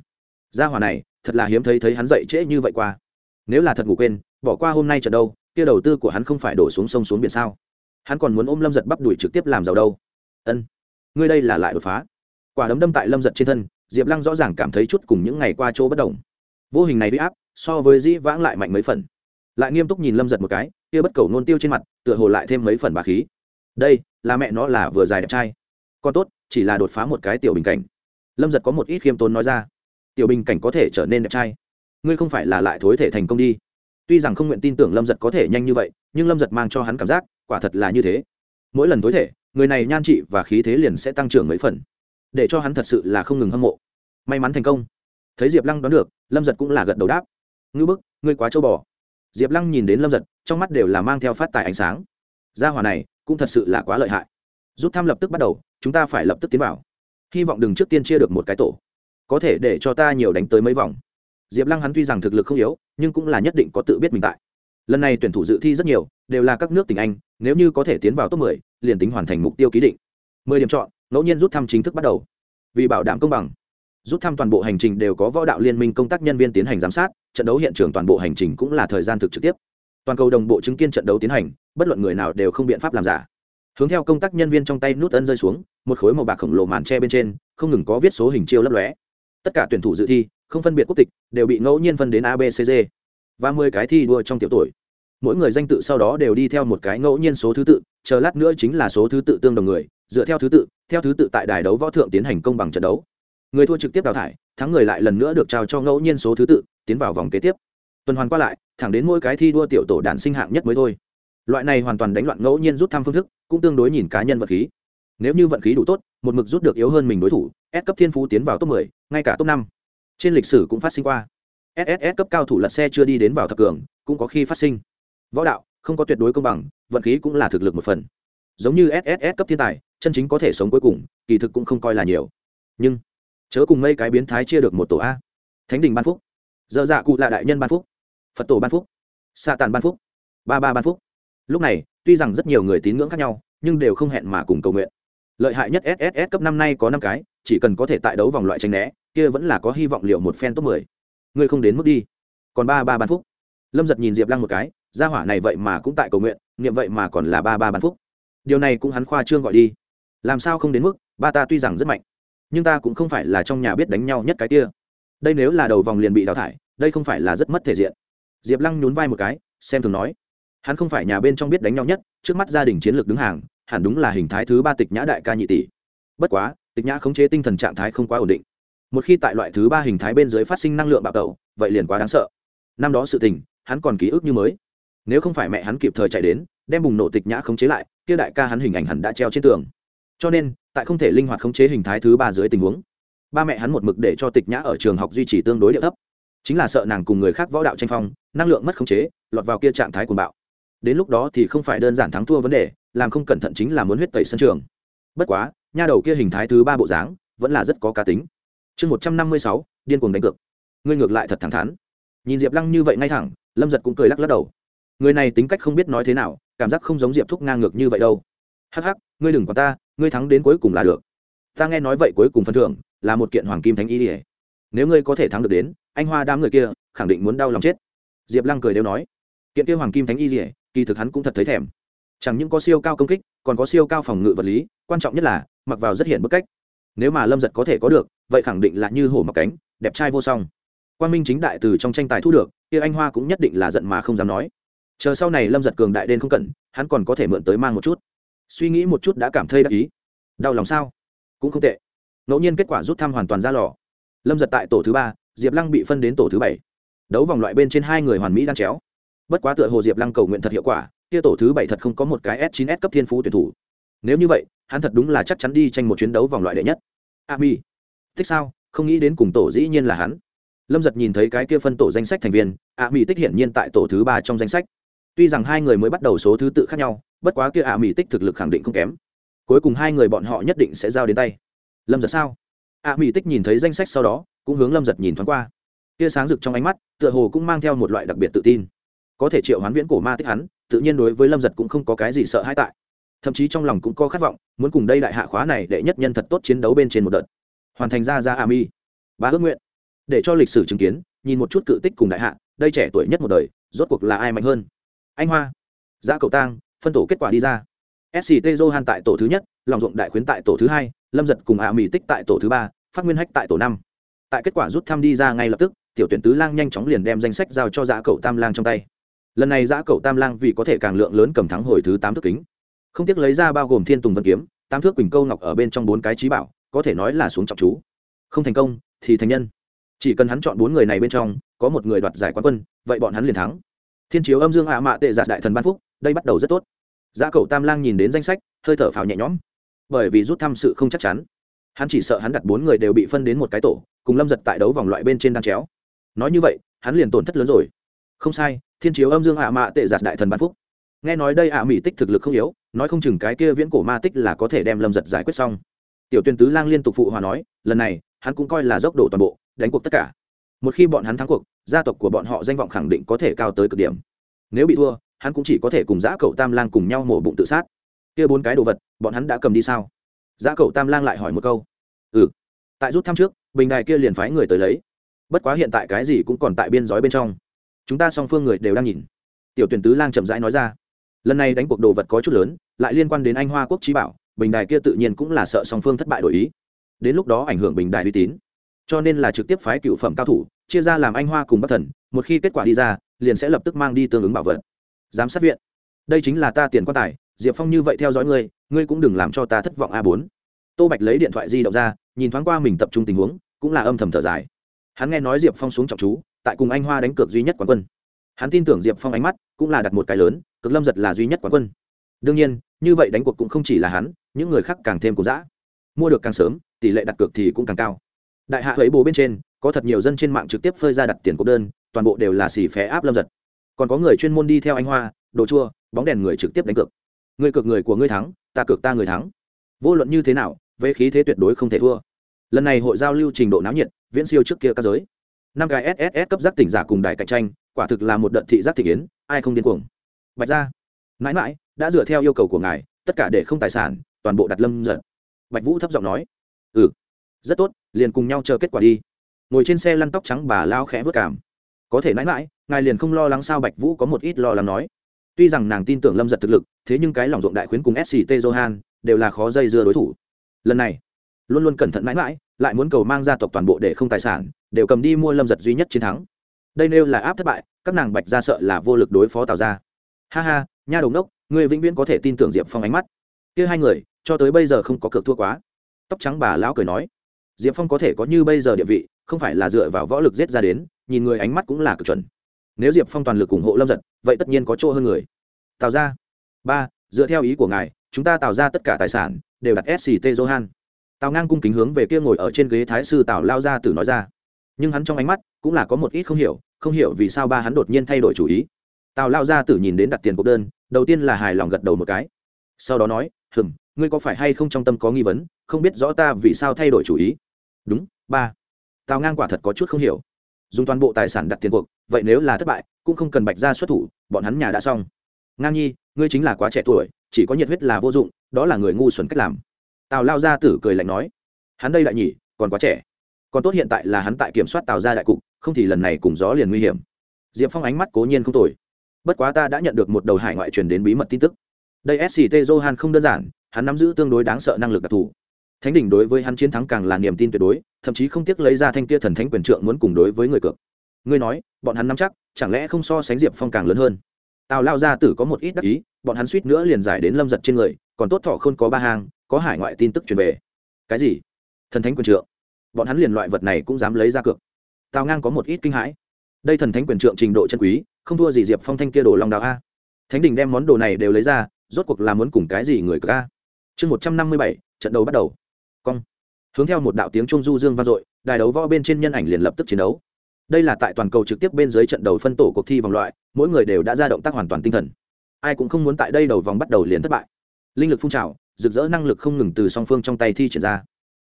Gia hòa này, thật là hiếm thấy thấy hắn dậy trễ như vậy qua nếu là thật ngủ quên, bỏ qua hôm nay trận đâu, kia đầu tư của hắn không phải đổ xuống sông xuống biển sao? Hắn còn muốn ôm lâm giật bắp đuổi trực tiếp làm giàu đâu. Ân, ngươi đây là lại đột phá. Quả đấm đâm tại lâm giật trên thân, diệp lăng rõ ràng cảm thấy chút cùng những ngày qua chỗ bất đồng. Vô hình này bị áp, so với dĩ vãng lại mạnh mấy phần. Lại nghiêm túc nhìn lâm giật một cái, kia bất cầu nôn tiêu trên mặt, tựa hồ lại thêm mấy phần bà khí. Đây, là mẹ nó là vừa dài đẹp trai. Còn tốt, chỉ là đột phá một cái tiểu bình cảnh. Lâm giật có một ít khiêm tốn nói ra. Tiểu bình cảnh có thể trở nên đẹp trai ngươi không phải là lại thối thể thành công đi. Tuy rằng không nguyện tin tưởng lâm giật có thể nhanh như vậy, nhưng lâm giật mang cho hắn cảm giác, quả thật là như thế. Mỗi lần thối thể, người này nhan trị và khí thế liền sẽ tăng trưởng mấy phần, để cho hắn thật sự là không ngừng hâm mộ. May mắn thành công. Thấy diệp lăng đoán được, lâm giật cũng là gật đầu đáp. Ngư bức, ngươi quá châu bò. Diệp lăng nhìn đến lâm giật, trong mắt đều là mang theo phát tài ánh sáng. Gia hòa này cũng thật sự là quá lợi hại. Rút thăm lập tức bắt đầu, chúng ta phải lập tức tiến vào. Hy vọng đừng trước tiên chia được một cái tổ. Có thể để cho ta nhiều đánh tới mấy vòng diệp lăng hắn tuy rằng thực lực không yếu nhưng cũng là nhất định có tự biết mình tại. Lần này tuyển thủ dự thi rất nhiều đều là các nước tỉnh anh nếu như có thể tiến vào top 10, liền tính hoàn thành mục tiêu ký định. 10 điểm chọn ngẫu nhiên rút thăm chính thức bắt đầu. Vì bảo đảm công bằng rút thăm toàn bộ hành trình đều có võ đạo liên minh công tác nhân viên tiến hành giám sát trận đấu hiện trường toàn bộ hành trình cũng là thời gian thực trực tiếp. Toàn cầu đồng bộ chứng kiến trận đấu tiến hành bất luận người nào đều không biện pháp làm giả. Hướng theo công tác nhân viên trong tay nút ấn rơi xuống một khối màu bạc khổng lồ màn tre bên trên không ngừng có viết số hình chiêu lấp lóe. Tất cả tuyển thủ dự thi không phân biệt quốc tịch đều bị ngẫu nhiên phân đến abcg và mười cái thi đua trong tiểu tuổi. Mỗi người danh tự sau đó đều đi theo một cái ngẫu nhiên số thứ tự chờ lát nữa chính là số thứ tự tương đồng người dựa theo thứ tự theo thứ tự tại đài đấu võ thượng tiến hành công bằng trận đấu. Người thua trực tiếp đào thải thắng người lại lần nữa được trao cho ngẫu nhiên số thứ tự tiến vào vòng kế tiếp. Tuần hoàn qua lại thẳng đến mỗi cái thi đua tiểu tổ đàn sinh hạng nhất mới thôi. Loại này hoàn toàn đánh loạn ngẫu nhiên rút thăm phương thức cũng tương đối nhìn cá nhân vật khí. Nếu như vận khí đủ tốt một mực rút được yếu hơn mình đối thủ ép cấp thiên phú tiến vào top 10, ngay cả top 5. Trên lịch sử cũng phát sinh qua. SSS cấp cao thủ lật xe chưa đi đến vào thập cường, cũng có khi phát sinh. Võ đạo không có tuyệt đối công bằng, vận khí cũng là thực lực một phần. Giống như SSS cấp thiên tài, chân chính có thể sống cuối cùng, kỳ thực cũng không coi là nhiều. Nhưng chớ cùng mây cái biến thái chia được một tổ a. Thánh đình ban phúc, dơ dạ cụ là đại nhân ban phúc, Phật tổ ban phúc, Sa tàn ban phúc, ba ba ban phúc. Lúc này, tuy rằng rất nhiều người tín ngưỡng khác nhau, nhưng đều không hẹn mà cùng cầu nguyện lợi hại nhất sss cấp năm nay có năm cái chỉ cần có thể tại đấu vòng loại tranh né, kia vẫn là có hy vọng liệu một phen top mười. Ngươi không đến mức đi. Còn ba ba ban phúc. Lâm giật nhìn diệp lăng một cái, gia hỏa này vậy mà cũng tại cầu nguyện nghiệm vậy mà còn là ba ba ban phúc. Điều này cũng hắn khoa trương gọi đi. Làm sao không đến mức, ba ta tuy rằng rất mạnh, nhưng ta cũng không phải là trong nhà biết đánh nhau nhất cái kia. Đây nếu là đầu vòng liền bị đào thải, đây không phải là rất mất thể diện. Diệp lăng nhún vai một cái, xem thường nói. Hắn không phải nhà bên trong biết đánh nhau nhất, trước mắt gia đình chiến lược đứng hàng, hẳn đúng là hình thái thứ ba tịch nhã đại ca nhị tỷ. Bất quá tịch nhã khống chế tinh thần trạng thái không quá ổn định. Một khi tại loại thứ ba hình thái bên dưới phát sinh năng lượng bạo tẩu, vậy liền quá đáng sợ. Năm đó sự tình, hắn còn ký ức như mới. Nếu không phải mẹ hắn kịp thời chạy đến, đem bùng nổ tịch nhã khống chế lại, kia đại ca hắn hình ảnh hẳn đã treo trên tường. Cho nên, tại không thể linh hoạt khống chế hình thái thứ ba dưới tình huống, ba mẹ hắn một mực để cho tịch nhã ở trường học duy trì tương đối địa thấp. Chính là sợ nàng cùng người khác võ đạo tranh phong, năng lượng mất khống chế, lọt vào kia trạng thái cuồng bạo. Đến lúc đó thì không phải đơn giản thắng thua vấn đề, làm không cẩn thận chính là muốn huyết tẩy sân trường. Bất quá nha đầu kia hình thái thứ ba bộ dáng, vẫn là rất có cá tính. Chương một trăm năm mươi sáu, điên cuồng đánh cược. Ngươi ngược lại thật thẳng thắn. Nhìn diệp lăng như vậy ngay thẳng, lâm giật cũng cười lắc lắc đầu. Người này tính cách không biết nói thế nào, cảm giác không giống diệp thúc ngang ngược như vậy đâu. Hắc hắc, ngươi đừng còn ta, ngươi thắng đến cuối cùng là được. Ta nghe nói vậy cuối cùng phần thưởng là một kiện hoàng kim thánh y ỉa nếu ngươi có thể thắng được đến, anh hoa đám người kia khẳng định muốn đau lòng chết. Diệp lăng cười đều nói. Kiện kia hoàng kim thánh y ỉa kỳ thực hắn cũng thật thấy thèm chẳng những có siêu cao công kích, còn có siêu cao phòng ngự vật lý, quan trọng nhất là, mặc vào rất hiện bức cách. Nếu mà lâm giật có thể có được, vậy khẳng định là như hổ mặc cánh, đẹp trai vô song. Quan minh chính đại từ trong tranh tài thu được, kia anh hoa cũng nhất định là giận mà không dám nói. Chờ sau này lâm giật cường đại đen không cần, hắn còn có thể mượn tới mang một chút. Suy nghĩ một chút đã cảm thấy đắc ý. Đau lòng sao? Cũng không tệ. Ngẫu nhiên kết quả rút thăm hoàn toàn ra lò. Lâm giật tại tổ thứ ba, diệp lăng bị phân đến tổ thứ bảy. Đấu vòng loại bên trên hai người hoàn mỹ đang chéo. Bất quá tựa hồ diệp lăng cầu nguyện thật hiệu quả kia tổ thứ bảy thật không có một cái s 9 s cấp thiên phú tuyển thủ. Nếu như vậy, hắn thật đúng là chắc chắn đi tranh một chuyến đấu vòng loại đệ nhất. Ami mi. Thích sao? Không nghĩ đến cùng tổ dĩ nhiên là hắn. Lâm giật nhìn thấy cái kia phân tổ danh sách thành viên ạ mỹ tích hiển nhiên tại tổ thứ ba trong danh sách. Tuy rằng hai người mới bắt đầu số thứ tự khác nhau, bất quá kia ạ mỹ tích thực lực khẳng định không kém. Cuối cùng hai người bọn họ nhất định sẽ giao đến tay. Lâm giật sao? Ạ mỹ tích nhìn thấy danh sách sau đó, cũng hướng lâm giật nhìn thoáng qua. Kia sáng rực trong ánh mắt, tựa hồ cũng mang theo một loại đặc biệt tự tin. Có thể triệu hoán viễn cổ ma tích hắn tự nhiên đối với lâm giật cũng không có cái gì sợ hãi tại thậm chí trong lòng cũng có khát vọng muốn cùng đây đại hạ khóa này đệ nhất nhân thật tốt chiến đấu bên trên một đợt hoàn thành ra ra a mi ba ước nguyện để cho lịch sử chứng kiến nhìn một chút cự tích cùng đại hạ đây trẻ tuổi nhất một đời rốt cuộc là ai mạnh hơn anh hoa giá cầu tang phân tổ kết quả đi ra sct johan tại tổ thứ nhất lòng ruộng đại khuyến tại tổ thứ hai lâm giật cùng a mi tích tại tổ thứ ba phát nguyên hách tại tổ năm tại kết quả rút thăm đi ra ngay lập tức tiểu tuyển tứ lang nhanh chóng liền đem danh sách giao cho dạ cầu tam lang trong tay lần này giã cầu tam lang vì có thể càng lượng lớn cầm thắng hồi thứ tám thước kính. Không tiếc lấy ra bao gồm thiên tùng vân kiếm, Tám thước quỳnh câu ngọc ở bên trong bốn cái trí bảo, có thể nói là xuống trọng chú. Không thành công, thì thành nhân. Chỉ cần hắn chọn bốn người này bên trong, có một người đoạt giải quán quân, vậy bọn hắn liền thắng. Thiên chiếu âm dương ạ mạ tệ giạt đại thần ban phúc, đây bắt đầu rất tốt. Giá cậu tam lang nhìn đến danh sách, hơi thở phào nhẹ nhõm. Bởi vì rút thăm sự không chắc chắn. Hắn chỉ sợ hắn đặt bốn người đều bị phân đến một cái tổ, cùng lâm giật tại đấu vòng loại bên trên đan chéo. Nói như vậy, hắn liền tổn thất lớn rồi không sai, thiên chiếu âm dương ạ mạ tệ giạt đại thần ban phúc. Nghe nói đây ạ mỹ tích thực lực không yếu, nói không chừng cái kia viễn cổ ma tích là có thể đem lâm giật giải quyết xong. Tiểu tuyên tứ lang liên tục phụ hòa nói, lần này, hắn cũng coi là dốc đổ toàn bộ, đánh cuộc tất cả. Một khi bọn hắn thắng cuộc, gia tộc của bọn họ danh vọng khẳng định có thể cao tới cực điểm. Nếu bị thua, hắn cũng chỉ có thể cùng giã cậu tam lang cùng nhau mổ bụng tự sát. Kia bốn cái đồ vật, bọn hắn đã cầm đi sao? Giã cậu tam lang lại hỏi một câu. Ừ. Tại rút thăm trước, bình đài kia liền phái người tới lấy. Bất quá hiện tại cái gì cũng còn tại biên giới bên trong chúng ta song phương người đều đang nhìn. Tiểu tuyển tứ lang chậm rãi nói ra. Lần này đánh cuộc đồ vật có chút lớn, lại liên quan đến anh hoa quốc trí bảo, bình đài kia tự nhiên cũng là sợ song phương thất bại đổi ý. Đến lúc đó ảnh hưởng bình đài uy tín. Cho nên là trực tiếp phái cựu phẩm cao thủ, chia ra làm anh hoa cùng bắc thần, một khi kết quả đi ra, liền sẽ lập tức mang đi tương ứng bảo vật. Giám sát viện. Đây chính là ta tiền quan tài, diệp phong như vậy theo dõi ngươi ngươi cũng đừng làm cho ta thất vọng a bốn. Tô bạch lấy điện thoại di động ra, nhìn thoáng qua mình tập trung tình huống, cũng là âm thầm thở dài. Hắn nghe nói diệp phong xuống trọng chú tại cùng anh hoa đánh cược duy nhất quán quân. Hắn tin tưởng diệp phong ánh mắt cũng là đặt một cái lớn, cực lâm giật là duy nhất quán quân. Đương nhiên, như vậy đánh cuộc cũng không chỉ là hắn, những người khác càng thêm cố giã mua được càng sớm, tỷ lệ đặt cược thì cũng càng cao. Đại hạ ấy bố bên trên, có thật nhiều dân trên mạng trực tiếp phơi ra đặt tiền cuộc đơn, toàn bộ đều là xì phé áp lâm giật. Còn có người chuyên môn đi theo anh hoa, đồ chua, bóng đèn người trực tiếp đánh cược. Người cược người của ngươi thắng, ta cược ta người thắng. Vô luận như thế nào, về khí thế tuyệt đối không thể thua. Lần này hội giao lưu trình độ náo nhiệt, viễn siêu trước kia các giới năm gái sss cấp giác tỉnh giả cùng đài cạnh tranh, quả thực là một đợt thị giác thị kiến, ai không điên cuồng. Bạch ra mãi mãi, đã dựa theo yêu cầu của ngài, tất cả để không tài sản, toàn bộ đặt lâm giật. Bạch vũ thấp giọng nói ừ rất tốt, liền cùng nhau chờ kết quả đi. Ngồi trên xe lăn tóc trắng bà lao khẽ vớt cảm. Có thể mãi mãi, ngài liền không lo lắng sao? Bạch vũ có một ít lo lắng nói. Tuy rằng nàng tin tưởng lâm giật thực lực, thế nhưng cái lòng ruộng đại khuyến cùng sct johan đều là khó dây dưa đối thủ. Lần này, luôn luôn cẩn thận mãi mãi, lại muốn cầu mang gia tộc toàn bộ để không tài sản đều cầm đi mua lâm giật duy nhất chiến thắng. Đây nêu là áp thất bại, các nàng bạch ra sợ là vô lực đối phó tào ra ha ha, nha đồng đốc người vĩnh viễn có thể tin tưởng diệp phong ánh mắt. Kia hai người, cho tới bây giờ không có cược thua quá. Tóc trắng bà lão cười nói, diệp phong có thể có như bây giờ địa vị, không phải là dựa vào võ lực giết ra đến, nhìn người ánh mắt cũng là cực chuẩn. Nếu diệp phong toàn lực ủng hộ lâm giật, vậy tất nhiên có chỗ hơn người. Tào ra ba, dựa theo ý của ngài, chúng ta tạo ra tất cả tài sản đều đặt sct johan. Tào ngang cung kính hướng về kia ngồi ở trên ghế thái sư tào lao ra tử nói ra nhưng hắn trong ánh mắt cũng là có một ít không hiểu không hiểu vì sao ba hắn đột nhiên thay đổi chủ ý. Tào lao ra tử nhìn đến đặt tiền cuộc đơn, đầu tiên là hài lòng gật đầu một cái. Sau đó nói, hừm, ngươi có phải hay không trong tâm có nghi vấn, không biết rõ ta vì sao thay đổi chủ ý? Đúng, ba. Tào ngang quả thật có chút không hiểu. Dùng toàn bộ tài sản đặt tiền cuộc, vậy nếu là thất bại, cũng không cần bạch ra xuất thủ, bọn hắn nhà đã xong. Ngang nhi, ngươi chính là quá trẻ tuổi, chỉ có nhiệt huyết là vô dụng, đó là người ngu xuẩn cách làm. Tào lao gia tử cười lạnh nói. Hắn đây đại nhỉ, còn quá trẻ còn tốt hiện tại là hắn tại kiểm soát tàu ra đại cục, không thì lần này cùng gió liền nguy hiểm. Diệp phong ánh mắt cố nhiên không tồi. Bất quá ta đã nhận được một đầu hải ngoại truyền đến bí mật tin tức. Đây sct johan không đơn giản, hắn nắm giữ tương đối đáng sợ năng lực đặc thù. Thánh đỉnh đối với hắn chiến thắng càng là niềm tin tuyệt đối, thậm chí không tiếc lấy ra thanh kia thần thánh quyền trượng muốn cùng đối với người cược. Ngươi nói, bọn hắn nắm chắc, chẳng lẽ không so sánh diệp phong càng lớn hơn? Tào lao gia tử có một ít đắc ý, bọn hắn suýt nữa liền giải đến lâm giật trên người, còn tốt thọ không có ba hàng có hải ngoại tin tức truyền về. Cái gì? Thần thánh quyền trượng bọn hắn liền loại vật này cũng dám lấy ra cược. Tào ngang có một ít kinh hãi. Đây thần thánh quyền trượng trình độ chân quý, không thua gì diệp phong thanh kia đồ long đào a. Thánh đình đem món đồ này đều lấy ra, rốt cuộc là muốn cùng cái gì người cược a. Chương một trăm năm mươi bảy, trận đấu bắt đầu. Cong. Hướng theo một đạo tiếng trung du dương vang dội, đài đấu võ bên trên nhân ảnh liền lập tức chiến đấu. Đây là tại toàn cầu trực tiếp bên dưới trận đầu phân tổ cuộc thi vòng loại, mỗi người đều đã ra động tác hoàn toàn tinh thần. Ai cũng không muốn tại đây đầu vòng bắt đầu liền thất bại. Linh lực phun trào, rực rỡ năng lực không ngừng từ song phương trong tay thi triển ra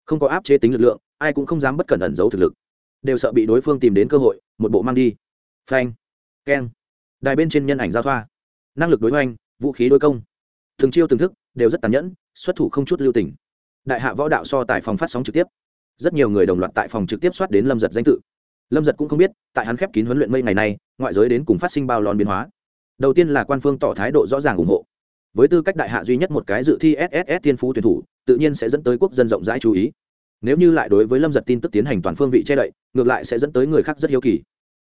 không có áp chế tính lực lượng ai cũng không dám bất cẩn ẩn giấu thực lực. Đều sợ bị đối phương tìm đến cơ hội một bộ mang đi. Phanh keng. Đài bên trên nhân ảnh giao thoa. Năng lực đối hoành, vũ khí đối công. Thường chiêu từng thức đều rất tàn nhẫn xuất thủ không chút lưu tình. Đại hạ võ đạo so tại phòng phát sóng trực tiếp. Rất nhiều người đồng loạt tại phòng trực tiếp soát đến lâm giật danh tự. Lâm giật cũng không biết tại hắn khép kín huấn luyện mây ngày nay ngoại giới đến cùng phát sinh bao lon biến hóa. Đầu tiên là quan phương tỏ thái độ rõ ràng ủng hộ. Với tư cách đại hạ duy nhất một cái dự thi sss tiên phú tuyển thủ tự nhiên sẽ dẫn tới quốc dân rộng rãi chú ý. Nếu như lại đối với lâm giật tin tức tiến hành toàn phương vị che đậy, ngược lại sẽ dẫn tới người khác rất hiếu kỳ.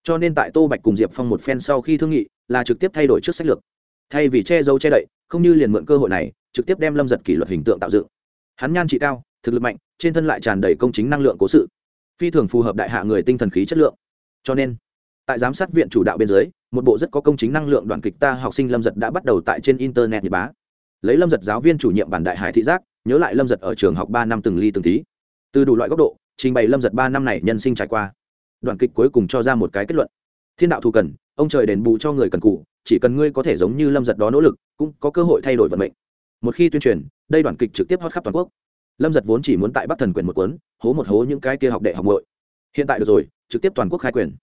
Cho nên tại tô bạch cùng diệp phong một phen sau khi thương nghị, là trực tiếp thay đổi trước sách lược. Thay vì che giấu che đậy, không như liền mượn cơ hội này, trực tiếp đem lâm giật kỷ luật hình tượng tạo dựng. Hắn nhan trị cao, thực lực mạnh, trên thân lại tràn đầy công chính năng lượng cố sự. Phi thường phù hợp đại hạ người tinh thần khí chất lượng. Cho nên, tại giám sát viện chủ đạo biên giới một bộ rất có công chính năng lượng đoàn kịch ta học sinh lâm giật đã bắt đầu tại trên internet nhật bá. Lấy lâm giật giáo viên chủ nhiệm bản đại hải thị giác nhớ lại lâm giật ở trường học ba năm từng ly từng tí. Từ đủ loại góc độ, trình bày lâm giật ba năm này nhân sinh trải qua. Đoạn kịch cuối cùng cho ra một cái kết luận. Thiên đạo thù cần, ông trời đền bù cho người cần cụ chỉ cần ngươi có thể giống như lâm giật đó nỗ lực, cũng có cơ hội thay đổi vận mệnh. Một khi tuyên truyền, đây đoạn kịch trực tiếp hót khắp toàn quốc. Lâm giật vốn chỉ muốn tại bắc thần quyền một cuốn, hố một hố những cái kia học đệ học nội hiện tại được rồi, trực tiếp toàn quốc khai quyền.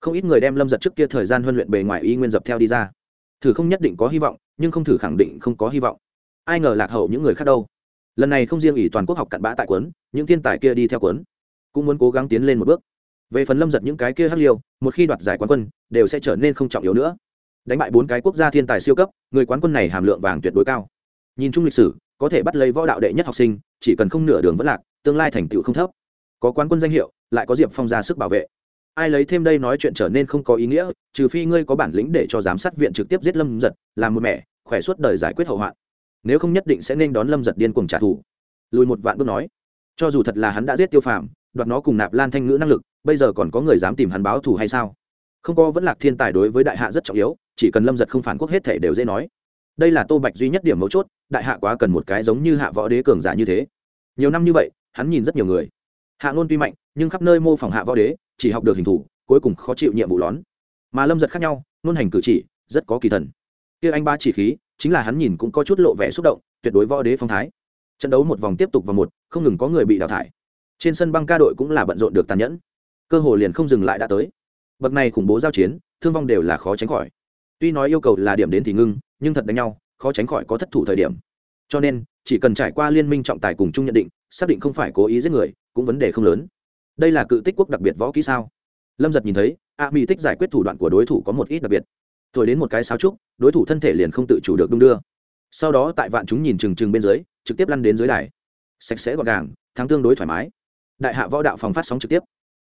Không ít người đem lâm giật trước kia thời gian huấn luyện bề ngoài y nguyên dập theo đi ra. Thử không nhất định có hy vọng, nhưng không thử khẳng định không có hy vọng. Ai ngờ lạc hậu những người khác đâu? Lần này không riêng ỷ toàn quốc học cặn bã tại quấn những thiên tài kia đi theo quấn cũng muốn cố gắng tiến lên một bước. Về phần lâm giật những cái kia hắc liêu, một khi đoạt giải quán quân, đều sẽ trở nên không trọng yếu nữa. Đánh bại bốn cái quốc gia thiên tài siêu cấp, người quán quân này hàm lượng vàng tuyệt đối cao. Nhìn chung lịch sử, có thể bắt lấy võ đạo đệ nhất học sinh, chỉ cần không nửa đường vẫn lạc, tương lai thành tựu không thấp. Có quán quân danh hiệu, lại có diệp phong ra sức bảo vệ. Ai lấy thêm đây nói chuyện trở nên không có ý nghĩa, trừ phi ngươi có bản lĩnh để cho giám sát viện trực tiếp giết lâm giật, làm một mẹ, khỏe suốt đời giải quyết hậu hoạn nếu không nhất định sẽ nên đón lâm giật điên cuồng trả thù. Lùi một vạn bước nói, cho dù thật là hắn đã giết tiêu phàm, đoạt nó cùng nạp lan thanh ngữ năng lực, bây giờ còn có người dám tìm hắn báo thù hay sao? Không có vẫn lạc thiên tài đối với đại hạ rất trọng yếu, chỉ cần lâm giật không phản quốc hết thể đều dễ nói. Đây là tô bạch duy nhất điểm mấu chốt, đại hạ quá cần một cái giống như hạ võ đế cường giả như thế. Nhiều năm như vậy, hắn nhìn rất nhiều người. Hạ ngôn tuy mạnh, nhưng khắp nơi mô phỏng hạ võ đế, chỉ học được hình thủ cuối cùng khó chịu nhiệm vụ lón. Mà lâm giật khác nhau luôn hành cử chỉ, rất có kỳ thần. Kia anh ba chỉ khí chính là hắn nhìn cũng có chút lộ vẻ xúc động, tuyệt đối võ đế phong thái. Trận đấu một vòng tiếp tục vào một, không ngừng có người bị đào thải. Trên sân băng ca đội cũng là bận rộn được tàn nhẫn. Cơ hồ liền không dừng lại đã tới. Bậc này khủng bố giao chiến, thương vong đều là khó tránh khỏi. Tuy nói yêu cầu là điểm đến thì ngưng, nhưng thật đánh nhau, khó tránh khỏi có thất thủ thời điểm. Cho nên, chỉ cần trải qua liên minh trọng tài cùng chung nhận định, xác định không phải cố ý giết người, cũng vấn đề không lớn. Đây là cự tích quốc đặc biệt võ kỹ sao? Lâm giật nhìn thấy, a mỹ tích giải quyết thủ đoạn của đối thủ có một ít đặc biệt thổi đến một cái sáo trúc, đối thủ thân thể liền không tự chủ được đung đưa. Sau đó tại vạn chúng nhìn trừng trừng bên dưới, trực tiếp lăn đến dưới đài. Sạch sẽ gọn gàng, thắng tương đối thoải mái. Đại hạ võ đạo phòng phát sóng trực tiếp.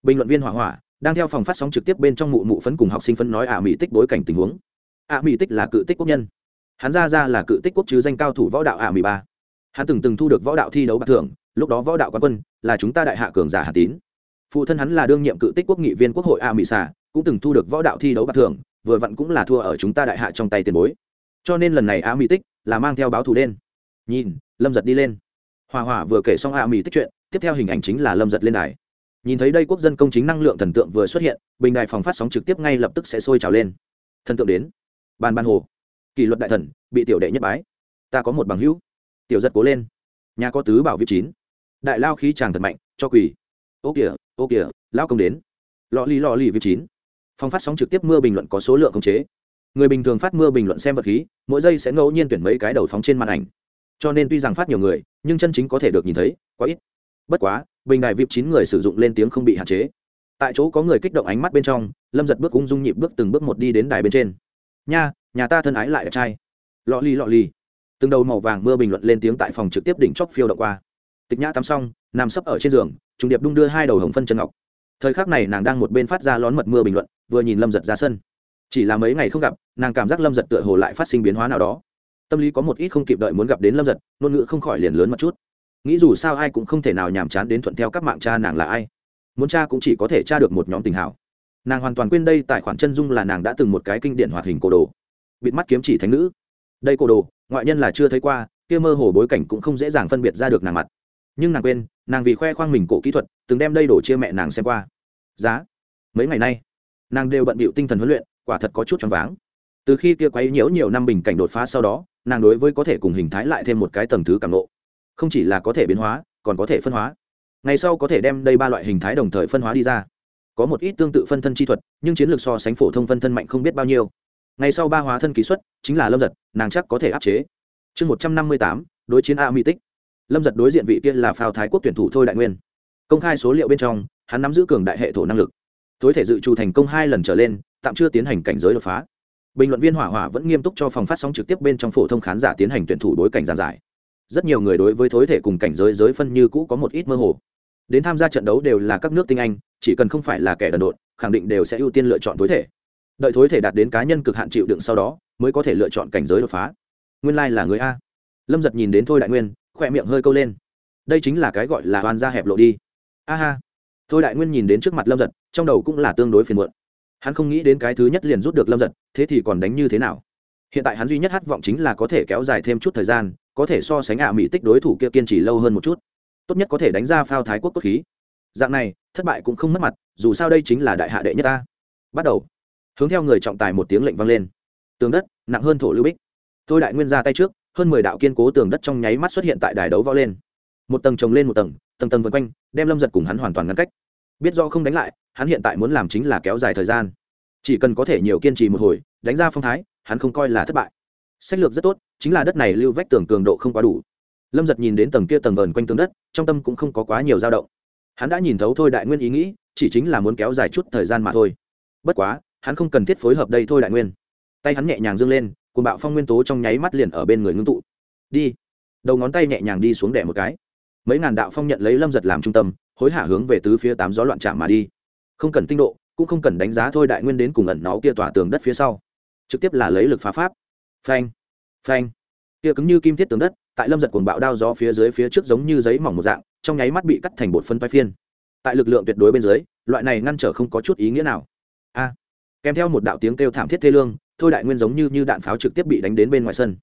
Bình luận viên hỏa hỏa, đang theo phòng phát sóng trực tiếp bên trong mụ mụ phấn cùng học sinh phấn nói ả mỹ tích bối cảnh tình huống. ả mỹ tích là cự tích quốc nhân. Hắn ra ra là cự tích quốc chứ danh cao thủ võ đạo ả mỹ ba. Hắn từng từng thu được võ đạo thi đấu bạc thưởng, lúc đó võ đạo quán quân, là chúng ta đại hạ cường giả hà tín. Phụ thân hắn là đương nhiệm cự tích quốc nghị viên quốc hội ả mỹ xà, cũng từng thu được võ đạo thi đấu bạc thưởng vừa vặn cũng là thua ở chúng ta đại hạ trong tay tiền bối. Cho nên lần này a mỹ tích là mang theo báo thù đen nhìn, lâm giật đi lên. Hòa hòa vừa kể xong a mỹ tích chuyện, tiếp theo hình ảnh chính là lâm giật lên đài. Nhìn thấy đây quốc dân công chính năng lượng thần tượng vừa xuất hiện, bình đài phòng phát sóng trực tiếp ngay lập tức sẽ sôi trào lên. Thần tượng đến. Bàn ban hồ. Kỷ luật đại thần, bị tiểu đệ nhất bái. Ta có một bằng hữu. Tiểu giật cố lên. Nhà có tứ bảo vị chín. Đại lao khí tràng thật mạnh, cho quỳ. Ô kìa ô kìa lao công đến. Lò lì lò lì vị chín phòng phát sóng trực tiếp mưa bình luận có số lượng khống chế. Người bình thường phát mưa bình luận xem vật khí, mỗi giây sẽ ngẫu nhiên tuyển mấy cái đầu phóng trên màn ảnh. Cho nên tuy rằng phát nhiều người, nhưng chân chính có thể được nhìn thấy, quá ít. Bất quá, bình đài vip chín người sử dụng lên tiếng không bị hạn chế. Tại chỗ có người kích động ánh mắt bên trong, lâm giật bước ung dung nhịp bước từng bước một đi đến đài bên trên. Nha, nhà ta thân ái lại đẹp trai. Lọ ly lọ ly từng đầu màu vàng mưa bình luận lên tiếng tại phòng trực tiếp đỉnh chóp phiêu đậu qua. Tịch nhã tắm xong, nằm sấp ở trên giường, trùng điệp đung đưa hai đầu hồng phân chân ngọc thời khắc này nàng đang một bên phát ra lón mật mưa bình luận, vừa nhìn lâm giật ra sân. Chỉ là mấy ngày không gặp, nàng cảm giác lâm giật tựa hồ lại phát sinh biến hóa nào đó. Tâm lý có một ít không kịp đợi muốn gặp đến lâm giật, ngôn ngữ không khỏi liền lớn một chút. Nghĩ dù sao ai cũng không thể nào nhàm chán đến thuận theo các mạng cha nàng là ai. Muốn cha cũng chỉ có thể tra được một nhóm tình hảo. Nàng hoàn toàn quên đây tài khoản chân dung là nàng đã từng một cái kinh điển hoạt hình cổ đồ. Bịt mắt kiếm chỉ thánh nữ. Đây cổ đồ, ngoại nhân là chưa thấy qua, kia mơ hồ bối cảnh cũng không dễ dàng phân biệt ra được nàng mặt. Nhưng nàng quên, nàng vì khoe khoang mình cổ kỹ thuật từng đem đây đổ chia mẹ nàng xem qua. Giá. Mấy ngày nay, nàng đều bận bịu tinh thần huấn luyện, quả thật có chút choáng váng. Từ khi kia quấy nhiễu nhiều năm bình cảnh đột phá sau đó, nàng đối với có thể cùng hình thái lại thêm một cái tầng thứ cảm nộ không chỉ là có thể biến hóa, còn có thể phân hóa. Ngày sau có thể đem đây ba loại hình thái đồng thời phân hóa đi ra. Có một ít tương tự phân thân chi thuật, nhưng chiến lược so sánh phổ thông phân thân mạnh không biết bao nhiêu. Ngày sau ba hóa thân ký xuất, chính là lâm giật, nàng chắc có thể áp chế. Chương một trăm năm mươi tám, đối chiến a mỹ tích lâm giật đối diện vị kia là phao thái quốc tuyển thủ thôi đại nguyên công khai số liệu bên trong, hắn nắm giữ cường đại hệ thổ năng lực. Tối thể dự trù thành công hai lần trở lên, tạm chưa tiến hành cảnh giới đột phá. Bình luận viên hỏa hỏa vẫn nghiêm túc cho phòng phát sóng trực tiếp bên trong phổ thông khán giả tiến hành tuyển thủ đối cảnh giàn giải. Rất nhiều người đối với thối thể cùng cảnh giới giới phân như cũ có một ít mơ hồ. Đến tham gia trận đấu đều là các nước tinh anh, chỉ cần không phải là kẻ đần độn, khẳng định đều sẽ ưu tiên lựa chọn thối thể. Đợi thối thể đạt đến cá nhân cực hạn chịu đựng sau đó, mới có thể lựa chọn cảnh giới đột phá. Nguyên lai、like、là người a. Lâm giật nhìn đến thôi đại nguyên, khỏe miệng hơi câu lên. Đây chính là cái gọi là hoàn gia hẹp lộ đi a ha. Thôi đại nguyên nhìn đến trước mặt lâm giật, trong đầu cũng là tương đối phiền muộn. Hắn không nghĩ đến cái thứ nhất liền rút được lâm giật, thế thì còn đánh như thế nào? Hiện tại hắn duy nhất hát vọng chính là có thể kéo dài thêm chút thời gian, có thể so sánh ả à mỹ tích đối thủ kia kiên trì lâu hơn một chút. Tốt nhất có thể đánh ra phao thái quốc cốt khí. Dạng này, thất bại cũng không mất mặt, dù sao đây chính là đại hạ đệ nhất ta. Bắt đầu. Hướng theo người trọng tài một tiếng lệnh vang lên. Tường đất, nặng hơn thổ lưu bích. Thôi đại nguyên ra tay trước, hơn mười đạo kiên cố tường đất trong nháy mắt xuất hiện tại đài đấu võ lên. Một tầng trồng lên một tầng tầng tầng vân quanh, đem lâm giật cùng hắn hoàn toàn ngăn cách. Biết do không đánh lại, hắn hiện tại muốn làm chính là kéo dài thời gian. Chỉ cần có thể nhiều kiên trì một hồi, đánh ra phong thái, hắn không coi là thất bại. Sách lược rất tốt, chính là đất này lưu vách tường cường độ không quá đủ. Lâm giật nhìn đến tầng kia tầng vờn quanh tường đất, trong tâm cũng không có quá nhiều dao động. Hắn đã nhìn thấu thôi đại nguyên ý nghĩ, chỉ chính là muốn kéo dài chút thời gian mà thôi. Bất quá, hắn không cần thiết phối hợp đây thôi đại nguyên. Tay hắn nhẹ nhàng dâng lên cùng bạo phong nguyên tố trong nháy mắt liền ở bên người ngưng tụ. Đi. Đầu ngón tay nhẹ nhàng đi xuống đẻ một cái mấy ngàn đạo phong nhận lấy lâm giật làm trung tâm, hối hả hướng về tứ phía tám gió loạn chạm mà đi. Không cần tinh độ, cũng không cần đánh giá thôi đại nguyên đến cùng ẩn nó kia tỏa tường đất phía sau. Trực tiếp là lấy lực phá pháp. Phanh phanh. Kia cứng như kim thiết tường đất, tại lâm giật cuồng bạo đao gió phía dưới phía trước giống như giấy mỏng một dạng, trong nháy mắt bị cắt thành bột phân vai phiên. Tại lực lượng tuyệt đối bên dưới, loại này ngăn trở không có chút ý nghĩa nào. A, kèm theo một đạo tiếng kêu thảm thiết thê lương, thôi đại nguyên giống như như đạn pháo trực tiếp bị đánh đến bên ngoài sân.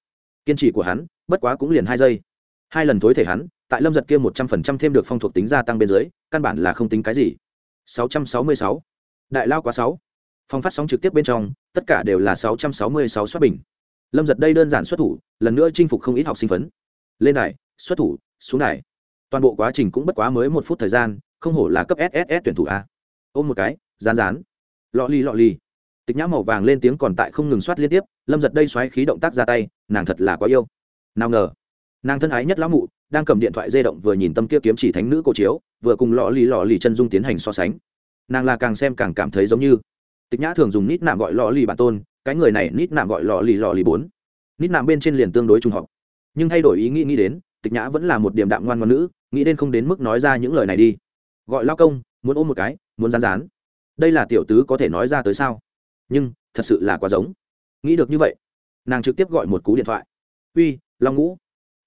Kiên trì của hắn, bất quá cũng liền hai giây. Hai lần thối thể hắn tại lâm giật kia một trăm phần trăm thêm được phong thuộc tính gia tăng bên dưới, căn bản là không tính cái gì. sáu trăm sáu mươi sáu. Đại lao quá sáu. Phong phát sóng trực tiếp bên trong, tất cả đều là sáu trăm sáu mươi sáu xuất bình. Lâm giật đây đơn giản xuất thủ, lần nữa chinh phục không ít học sinh phấn. Lên đài, xuất thủ, xuống đài. Toàn bộ quá trình cũng bất quá mới một phút thời gian, không hổ là cấp sss tuyển thủ a. Ôm một cái rán rán lọ ly lọ ly tịch nhã màu vàng lên tiếng còn tại không ngừng soát liên tiếp, lâm giật đây xoáy khí động tác ra tay, nàng thật là quá yêu. Nào ngờ, nàng thân ái nhất lão mụ đang cầm điện thoại di động vừa nhìn tâm kia kiếm chỉ thánh nữ cổ chiếu, vừa cùng lọ lì lọ lì chân dung tiến hành so sánh. Nàng là càng xem càng cảm thấy giống như, tịch nhã thường dùng nít nạm gọi lọ lì bản tôn, cái người này nít nạm gọi lọ lì lọ lì bốn. Nít nạm bên trên liền tương đối trùng học nhưng thay đổi ý nghĩ nghĩ đến, tịch nhã vẫn là một điểm đạm ngoan ngoan nữ, nghĩ đến không đến mức nói ra những lời này đi. Gọi lao công, muốn ôm một cái, muốn rán rán. Đây là tiểu tứ có thể nói ra tới sao? Nhưng, thật sự là quá giống. Nghĩ được như vậy, nàng trực tiếp gọi một cú điện thoại. Uy, long ngũ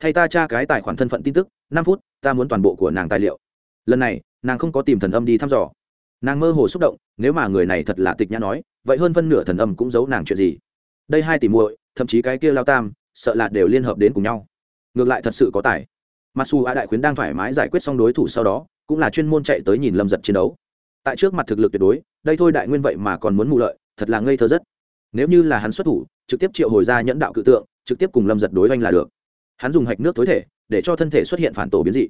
thay ta tra cái tài khoản thân phận tin tức, năm phút, ta muốn toàn bộ của nàng tài liệu. Lần này, nàng không có tìm thần âm đi thăm dò. Nàng mơ hồ xúc động, nếu mà người này thật là tịch nhã nói, vậy hơn phân nửa thần âm cũng giấu nàng chuyện gì? Đây hai tỷ muội, thậm chí cái kia lao tam, sợ là đều liên hợp đến cùng nhau. Ngược lại thật sự có tài. Mặc dù a đại khuyến đang thoải mái giải quyết xong đối thủ sau đó, cũng là chuyên môn chạy tới nhìn lâm giật chiến đấu. Tại trước mặt thực lực tuyệt đối, đây thôi đại nguyên vậy mà còn muốn mù lợi, thật là ngây thơ rất. Nếu như là hắn xuất thủ, trực tiếp triệu hồi ra nhẫn đạo cự tượng, trực tiếp cùng lâm giật đối oanh là được hắn dùng hạch nước tối thể để cho thân thể xuất hiện phản tổ biến dị,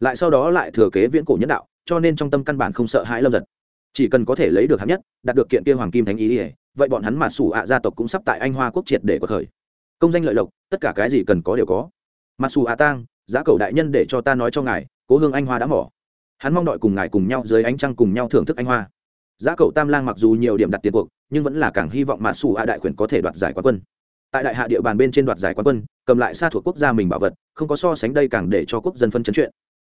lại sau đó lại thừa kế viễn cổ nhân đạo, cho nên trong tâm căn bản không sợ hãi lâm giật. Chỉ cần có thể lấy được hạng nhất, đạt được kiện kia hoàng kim thánh ý ỉa vậy bọn hắn mà sủ ạ gia tộc cũng sắp tại anh hoa quốc triệt để có thời công danh lợi lộc, tất cả cái gì cần có đều có. Mà sủ ạ tang, giá cầu đại nhân để cho ta nói cho ngài, cố hương anh hoa đã mỏ. Hắn mong đợi cùng ngài cùng nhau dưới ánh trăng cùng nhau thưởng thức anh hoa. Giá Cầu tam lang mặc dù nhiều điểm đặt tiền cuộc, nhưng vẫn là càng hy vọng mà sủ a đại quyền có thể đoạt giải quán quân tại đại hạ địa bàn bên trên đoạt giải quán quân, cầm lại xa thuộc quốc gia mình bảo vật, không có so sánh đây càng để cho quốc dân phân chấn chuyện.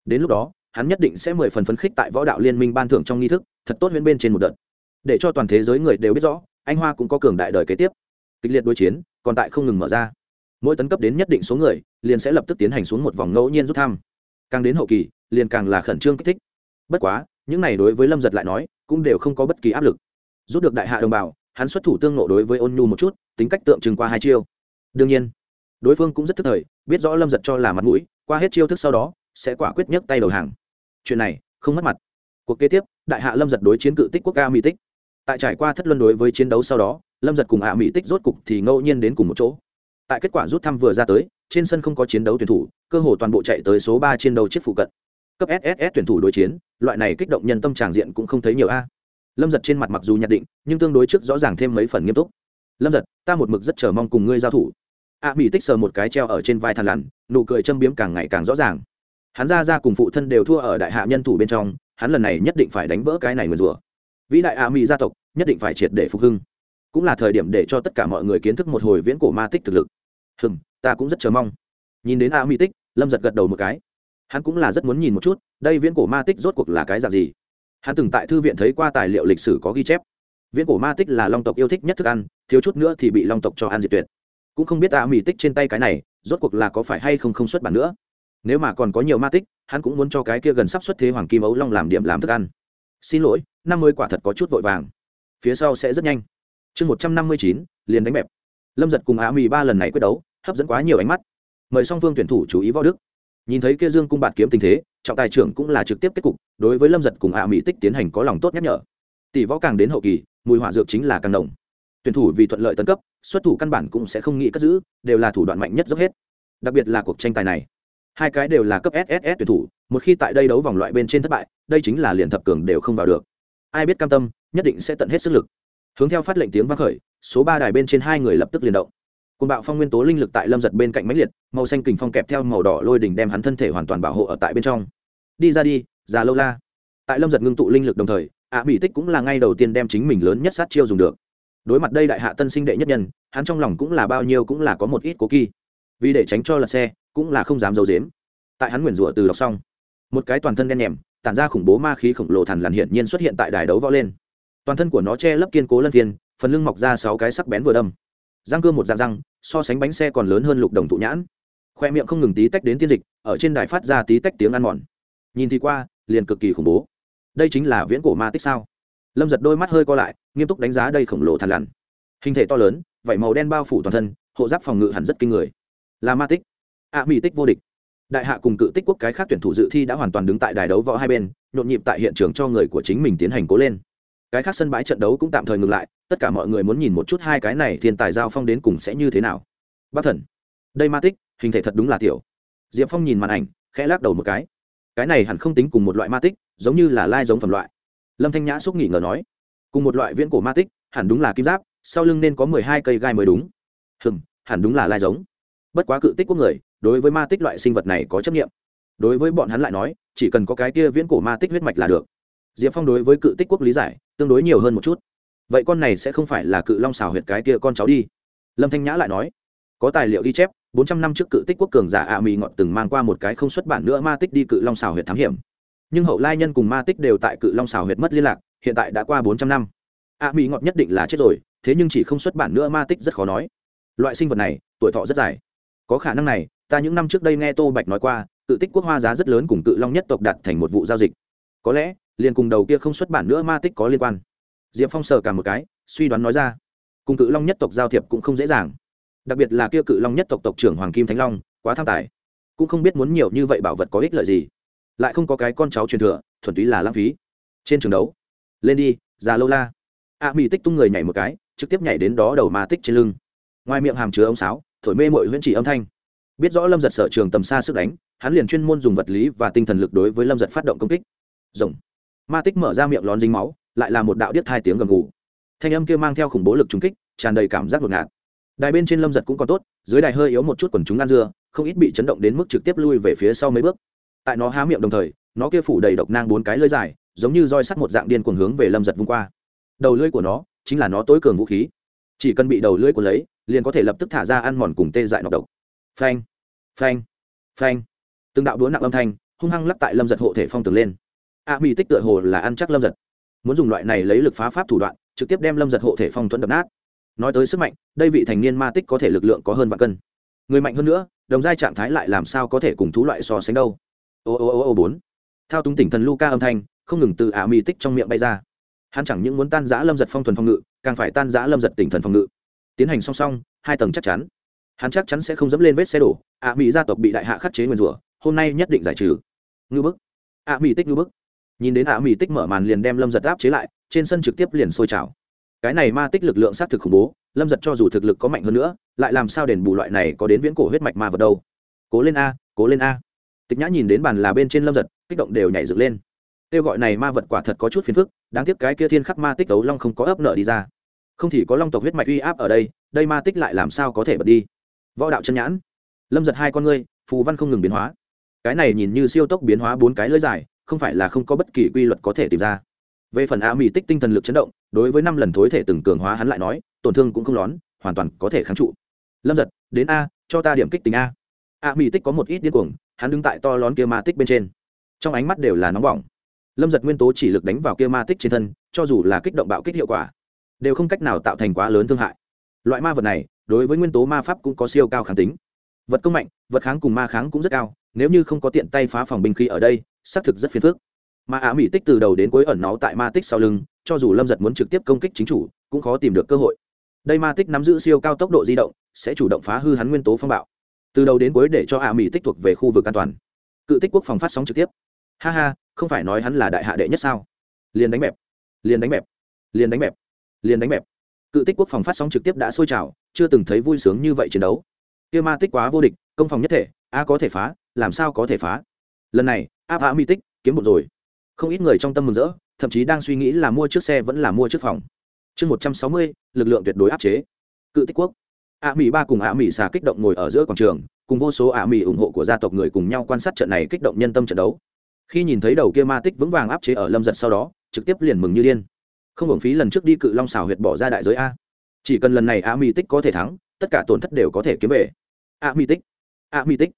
Đến lúc đó, hắn nhất định sẽ mười phần phấn khích tại võ đạo liên minh ban thưởng trong nghi thức, thật tốt huyễn bên trên một đợt. Để cho toàn thế giới người đều biết rõ, anh hoa cũng có cường đại đời kế tiếp. Kịch liệt đối chiến, còn tại không ngừng mở ra. Mỗi tấn cấp đến nhất định số người, liền sẽ lập tức tiến hành xuống một vòng ngẫu nhiên rút thăm. Càng đến hậu kỳ, liền càng là khẩn trương kích thích. Bất quá, những này đối với lâm giật lại nói, cũng đều không có bất kỳ áp lực. Rút được đại hạ đồng bào hắn xuất thủ tương nộ đối với ôn nhu một chút, tính cách tượng trưng qua hai chiêu. Đương nhiên, đối phương cũng rất thức thời, biết rõ lâm giật cho là mặt mũi, qua hết chiêu thức sau đó, sẽ quả quyết nhấc tay đầu hàng. Chuyện này, không mất mặt. Cuộc kế tiếp, đại hạ lâm giật đối chiến cự tích quốc ca mỹ tích. Tại trải qua thất luân đối với chiến đấu sau đó, lâm giật cùng hạ mỹ tích rốt cục thì ngẫu nhiên đến cùng một chỗ. Tại kết quả rút thăm vừa ra tới, trên sân không có chiến đấu tuyển thủ, cơ hồ toàn bộ chạy tới số ba chiến đấu chiếc phụ cận. Cấp sss tuyển thủ đối chiến, loại này kích động nhân tâm tràng diện cũng không thấy nhiều a lâm giật trên mặt mặc dù nhận định, nhưng tương đối trước rõ ràng thêm mấy phần nghiêm túc. Lâm giật, ta một mực rất chờ mong cùng ngươi giao thủ. A mỹ tích sờ một cái treo ở trên vai thằn lằn nụ cười châm biếm càng ngày càng rõ ràng. Hắn ra ra cùng phụ thân đều thua ở đại hạ nhân thủ bên trong, hắn lần này nhất định phải đánh vỡ cái này mượn rùa. Vĩ đại a mỹ gia tộc, nhất định phải triệt để phục hưng. Cũng là thời điểm để cho tất cả mọi người kiến thức một hồi viễn cổ ma tích thực lực. Hừng ta cũng rất chờ mong. Nhìn đến a mỹ tích, lâm giật gật đầu một cái. Hắn cũng là rất muốn nhìn một chút, đây viễn cổ ma tích rốt cuộc là cái dạng gì? Hắn từng tại thư viện thấy qua tài liệu lịch sử có ghi chép. Viễn cổ ma tích là long tộc yêu thích nhất thức ăn, thiếu chút nữa thì bị long tộc cho ăn diệt tuyệt. Cũng không biết a mỹ tích trên tay cái này, rốt cuộc là có phải hay không không xuất bản nữa. Nếu mà còn có nhiều ma tích, hắn cũng muốn cho cái kia gần sắp xuất thế hoàng kim ấu long làm điểm làm thức ăn. Xin lỗi, năm mươi quả thật có chút vội vàng. Phía sau sẽ rất nhanh. Chương một trăm năm mươi chín, liền đánh bẹp. Lâm giật cùng á mì ba lần này quyết đấu, hấp dẫn quá nhiều ánh mắt. Mời song phương tuyển thủ chú ý võ đức nhìn thấy kia dương cung bạt kiếm tình thế, trọng tài trưởng cũng là trực tiếp kết cục, đối với lâm giật cùng ạ mỹ tích tiến hành có lòng tốt nhắc nhở. Tỷ võ càng đến hậu kỳ, mùi hỏa dược chính là càng đồng tuyển thủ vì thuận lợi tấn cấp, xuất thủ căn bản cũng sẽ không nghĩ cất giữ, đều là thủ đoạn mạnh nhất dốc hết. Đặc biệt là cuộc tranh tài này. Hai cái đều là cấp sss tuyển thủ, một khi tại đây đấu vòng loại bên trên thất bại, đây chính là liền thập cường đều không vào được. Ai biết cam tâm, nhất định sẽ tận hết sức lực. Hướng theo phát lệnh tiếng vang khởi, số ba đài bên trên hai người lập tức liền động côn bạo phong nguyên tố linh lực tại lâm giật bên cạnh máy liệt màu xanh kình phong kẹp theo màu đỏ lôi đỉnh đem hắn thân thể hoàn toàn bảo hộ ở tại bên trong. Đi ra đi già lâu la. Tại lâm giật ngưng tụ linh lực đồng thời ạ à, tích cũng là ngay đầu tiên đem chính mình lớn nhất sát chiêu dùng được. Đối mặt đây đại hạ tân sinh đệ nhất nhân hắn trong lòng cũng là bao nhiêu cũng là có một ít cố kỳ vì để tránh cho lật xe cũng là không dám giấu dếm tại hắn nguyền rủa từ đọc xong một cái toàn thân đen nhèm tản ra khủng bố ma khí khổng lồ thằn lằn hiển nhiên xuất hiện tại đài đấu võ lên. Toàn thân của nó che lấp kiên cố lân thiên phần lưng mọc ra sáu cái sắc bén vừa đâm răng cưa một dạng răng so sánh bánh xe còn lớn hơn lục đồng thụ nhãn. Khoe miệng không ngừng tí tách đến tiên dịch ở trên đài phát ra tí tách tiếng ăn mòn. Nhìn thì qua liền cực kỳ khủng bố. Đây chính là viễn cổ ma tích sao? Lâm giật đôi mắt hơi co lại nghiêm túc đánh giá đây khổng lồ thằn lằn. Hình thể to lớn vảy màu đen bao phủ toàn thân hộ giáp phòng ngự hẳn rất kinh người. Là ma tích. Ạ à, mỹ tích vô địch. Đại hạ cùng cự tích quốc cái khác tuyển thủ dự thi đã hoàn toàn đứng tại đài đấu võ hai bên nhộn nhịp tại hiện trường cho người của chính mình tiến hành cố lên cái khác sân bãi trận đấu cũng tạm thời ngừng lại, tất cả mọi người muốn nhìn một chút hai cái này thiên tài giao phong đến cùng sẽ như thế nào. Bác thần, đây ma tích hình thể thật đúng là tiểu. Diệp phong nhìn màn ảnh, khẽ lắc đầu một cái. Cái này hẳn không tính cùng một loại ma tích giống như là lai giống phẩm loại. Lâm thanh nhã xúc nghỉ ngờ nói, cùng một loại viễn cổ ma tích hẳn đúng là kim giáp, sau lưng nên có mười hai cây gai mới đúng. Hừng hẳn đúng là lai giống. Bất quá cự tích quốc người, đối với ma tích loại sinh vật này có chấp nghiệm đối với bọn hắn lại nói, chỉ cần có cái kia viễn cổ ma tích huyết mạch là được. Diệp phong đối với cự tích quốc lý giải tương đối nhiều hơn một chút. Vậy con này sẽ không phải là cự long xào huyệt cái kia con cháu đi? Lâm thanh nhã lại nói, có tài liệu ghi chép, bốn trăm năm trước cự tích quốc cường giả ạ à mì ngọt từng mang qua một cái không xuất bản nữa ma tích đi cự long xào huyệt thám hiểm. Nhưng hậu lai nhân cùng ma tích đều tại cự long xào huyệt mất liên lạc, hiện tại đã qua bốn trăm năm. Ạ à mì ngọt nhất định là chết rồi, thế nhưng chỉ không xuất bản nữa ma tích rất khó nói. Loại sinh vật này, tuổi thọ rất dài. Có khả năng này, ta những năm trước đây nghe tô bạch nói qua, cự tích quốc hoa giá rất lớn cùng cự long nhất tộc đặt thành một vụ giao dịch. Có lẽ liền cùng đầu kia không xuất bản nữa ma tích có liên quan. Diệp phong sờ cả một cái, suy đoán nói ra, cùng cự long nhất tộc giao thiệp cũng không dễ dàng. Đặc biệt là kia cự long nhất tộc tộc trưởng hoàng kim thánh long, quá tham tài. Cũng không biết muốn nhiều như vậy bảo vật có ích lợi gì. Lại không có cái con cháu truyền thừa, thuần túy là lãng phí. Trên trường đấu, lên đi, già lâu la. A mỹ tích tung người nhảy một cái, trực tiếp nhảy đến đó đầu ma tích trên lưng. Ngoài miệng hàm chứa ông sáo, thổi mê mội huyễn chỉ âm thanh. Biết rõ lâm giật sở trường tầm xa sức đánh, hắn liền chuyên môn dùng vật lý và tinh thần lực đối với lâm giật phát động công kích. Rồng ma tích mở ra miệng lón dính máu, lại là một đạo điếc hai tiếng gầm gù. Thanh âm kia mang theo khủng bố lực trúng kích, tràn đầy cảm giác ngột ngạt. Đài bên trên lâm giật cũng còn tốt, dưới đài hơi yếu một chút quần chúng ăn dưa, không ít bị chấn động đến mức trực tiếp lui về phía sau mấy bước. Tại nó há miệng đồng thời, nó kia phủ đầy độc nang bốn cái lưỡi dài, giống như roi sắt một dạng điên cuồng hướng về lâm giật vung qua. Đầu lưỡi của nó chính là nó tối cường vũ khí. Chỉ cần bị đầu lưỡi của lấy, liền có thể lập tức thả ra ăn mòn cùng tê dại nọc độc. Phanh phanh phanh. Từng đạo đũa nặng âm thanh, hung hăng lắc tại lâm giật hộ thể phong tường lên a mỹ tích tựa hồ là ăn chắc lâm giật. Muốn dùng loại này lấy lực phá pháp thủ đoạn, trực tiếp đem lâm giật hộ thể phong thuẫn đập nát. Nói tới sức mạnh, đây vị thành niên ma tích có thể lực lượng có hơn vạn cân. Người mạnh hơn nữa, đồng giai trạng thái lại làm sao có thể cùng thú loại so sánh đâu. Ô ô ô ô bốn. Thao túng tỉnh thần luca âm thanh, không ngừng từ ả mỹ tích trong miệng bay ra. Hắn chẳng những muốn tan giã lâm giật phong thuần phong ngự, càng phải tan giã lâm giật tỉnh thần phong ngự. Tiến hành song song, hai tầng chắc chắn. Hắn chắc chắn sẽ không dẫm lên vết xe đổ ả mỹ gia tộc bị đại hạ khắc chế nguyên rủa, hôm nay nhất định giải trừ. Ngư bức. Ả mỹ tích ngư bức nhìn đến ả mỹ tích mở màn liền đem lâm giật áp chế lại, trên sân trực tiếp liền sôi trào. Cái này ma tích lực lượng xác thực khủng bố, lâm giật cho dù thực lực có mạnh hơn nữa, lại làm sao đền bù loại này có đến viễn cổ huyết mạch ma vật đâu. Cố lên a, cố lên a. Tịch nhã nhìn đến bàn là bên trên lâm giật, kích động đều nhảy dựng lên. Kêu gọi này ma vật quả thật có chút phiền phức, đáng tiếc cái kia thiên khắc ma tích đấu long không có ấp nợ đi ra. Không thì có long tộc huyết mạch uy áp ở đây đây ma tích lại làm sao có thể bật đi? Võ đạo chân nhãn. Lâm giật hai con ngươi, phù văn không ngừng biến hóa. Cái này nhìn như siêu tốc biến hóa bốn cái lưỡi dài không phải là không có bất kỳ quy luật có thể tìm ra. Về phần a mỹ tích tinh thần lực chấn động, đối với năm lần thối thể từng cường hóa hắn lại nói, tổn thương cũng không lón hoàn toàn có thể kháng trụ. Lâm giật, đến a, cho ta điểm kích tính a. A mỹ tích có một ít điên cuồng, hắn đứng tại to lón kia ma tích bên trên. Trong ánh mắt đều là nóng bỏng. Lâm giật nguyên tố chỉ lực đánh vào kia ma tích trên thân, cho dù là kích động bạo kích hiệu quả, đều không cách nào tạo thành quá lớn thương hại. Loại ma vật này, đối với nguyên tố ma pháp cũng có siêu cao kháng tính. Vật công mạnh, vật kháng cùng ma kháng cũng rất cao, nếu như không có tiện tay phá phòng binh khí ở đây xác thực rất phiền phức. Mà ả mỹ tích từ đầu đến cuối ẩn náu tại ma tích sau lưng, cho dù lâm giật muốn trực tiếp công kích chính chủ, cũng khó tìm được cơ hội. Đây ma tích nắm giữ siêu cao tốc độ di động, sẽ chủ động phá hư hắn nguyên tố phong bạo. Từ đầu đến cuối để cho ả mỹ tích thuộc về khu vực an toàn. Cự tích quốc phòng phát sóng trực tiếp. Ha ha, không phải nói hắn là đại hạ đệ nhất sao? Liền đánh bẹp. Liền đánh bẹp. Liền đánh bẹp. Liền đánh bẹp. Cự tích quốc phòng phát sóng trực tiếp đã sôi trào, chưa từng thấy vui sướng như vậy chiến đấu. Kia ma tích quá vô địch, công phòng nhất thể, a có thể phá, làm sao có thể phá? Lần này áp hạ mi tích, kiếm một rồi. Không ít người trong tâm mừng rỡ, thậm chí đang suy nghĩ là mua chiếc xe vẫn là mua chiếc phòng. Chương một trăm sáu mươi, lực lượng tuyệt đối áp chế. Cự tích quốc. A mỹ ba cùng a mỹ xà kích động ngồi ở giữa quảng trường, cùng vô số a mỹ ủng hộ của gia tộc người cùng nhau quan sát trận này kích động nhân tâm trận đấu. Khi nhìn thấy đầu kia ma tích vững vàng áp chế ở lâm giật sau đó, trực tiếp liền mừng như điên. Không hưởng phí lần trước đi cự long xào huyệt bỏ ra đại giới a. Chỉ cần lần này ạ mỹ tích có thể thắng, tất cả tổn thất đều có thể kiếm về. Ạ mỹ tích. Ạ mỹ tích.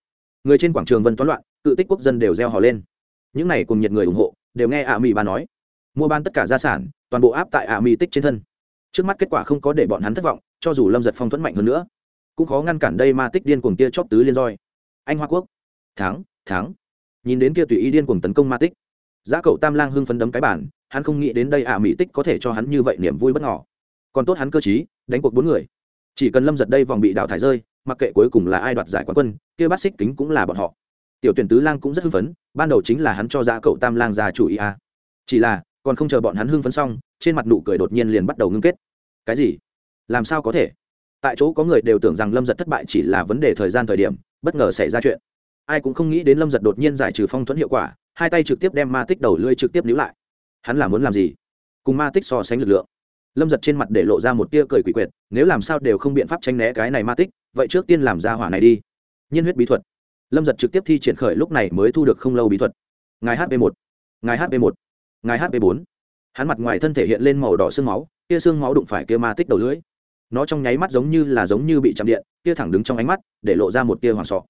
Người trên quảng trường vân toán loạn cự tích quốc dân đều reo hò lên. Những này cùng nhiệt người ủng hộ, đều nghe a mỹ bà nói. Mua bán tất cả gia sản, toàn bộ áp tại a mỹ tích trên thân. Trước mắt kết quả không có để bọn hắn thất vọng, cho dù lâm giật phong thuẫn mạnh hơn nữa, cũng khó ngăn cản đây ma tích điên cuồng kia chóp tứ liên roi. Anh hoa quốc. Thắng thắng. Nhìn đến kia tùy ý điên cuồng tấn công ma tích, giá cậu tam lang hưng phấn đấm cái bản hắn không nghĩ đến đây ả mỹ tích có thể cho hắn như vậy niềm vui bất ngỏ còn tốt hắn cơ chí đánh cuộc bốn người. Chỉ cần lâm giật đây vòng bị đào thải rơi, mặc kệ cuối cùng là ai đoạt giải quán quân, kia bát xích kính cũng là bọn họ tiểu tuyển tứ lang cũng rất hưng phấn, ban đầu chính là hắn cho dạ ra cậu tam lang ra chủ ý a. Chỉ là, còn không chờ bọn hắn hưng phấn xong, trên mặt nụ cười đột nhiên liền bắt đầu ngưng kết. Cái gì? Làm sao có thể? Tại chỗ có người đều tưởng rằng lâm giật thất bại chỉ là vấn đề thời gian thời điểm, bất ngờ xảy ra chuyện. Ai cũng không nghĩ đến lâm giật đột nhiên giải trừ phong thuẫn hiệu quả, hai tay trực tiếp đem ma tích đầu lưỡi trực tiếp níu lại. Hắn là muốn làm gì? Cùng ma tích so sánh lực lượng. Lâm giật trên mặt để lộ ra một tia cười quỷ quyệt, nếu làm sao đều không biện pháp tranh né cái này ma tích, vậy trước tiên làm ra hỏa này đi. Nhiên huyết bí thuật lâm giật trực tiếp thi triển khởi lúc này mới thu được không lâu bí thuật. Ngài hp một, ngài hp một, ngài hp bốn. Hắn mặt ngoài thân thể hiện lên màu đỏ xương máu, kia xương máu đụng phải kia ma tích đầu lưỡi. Nó trong nháy mắt giống như là giống như bị chạm điện, kia thẳng đứng trong ánh mắt, để lộ ra một tia hoàng sọ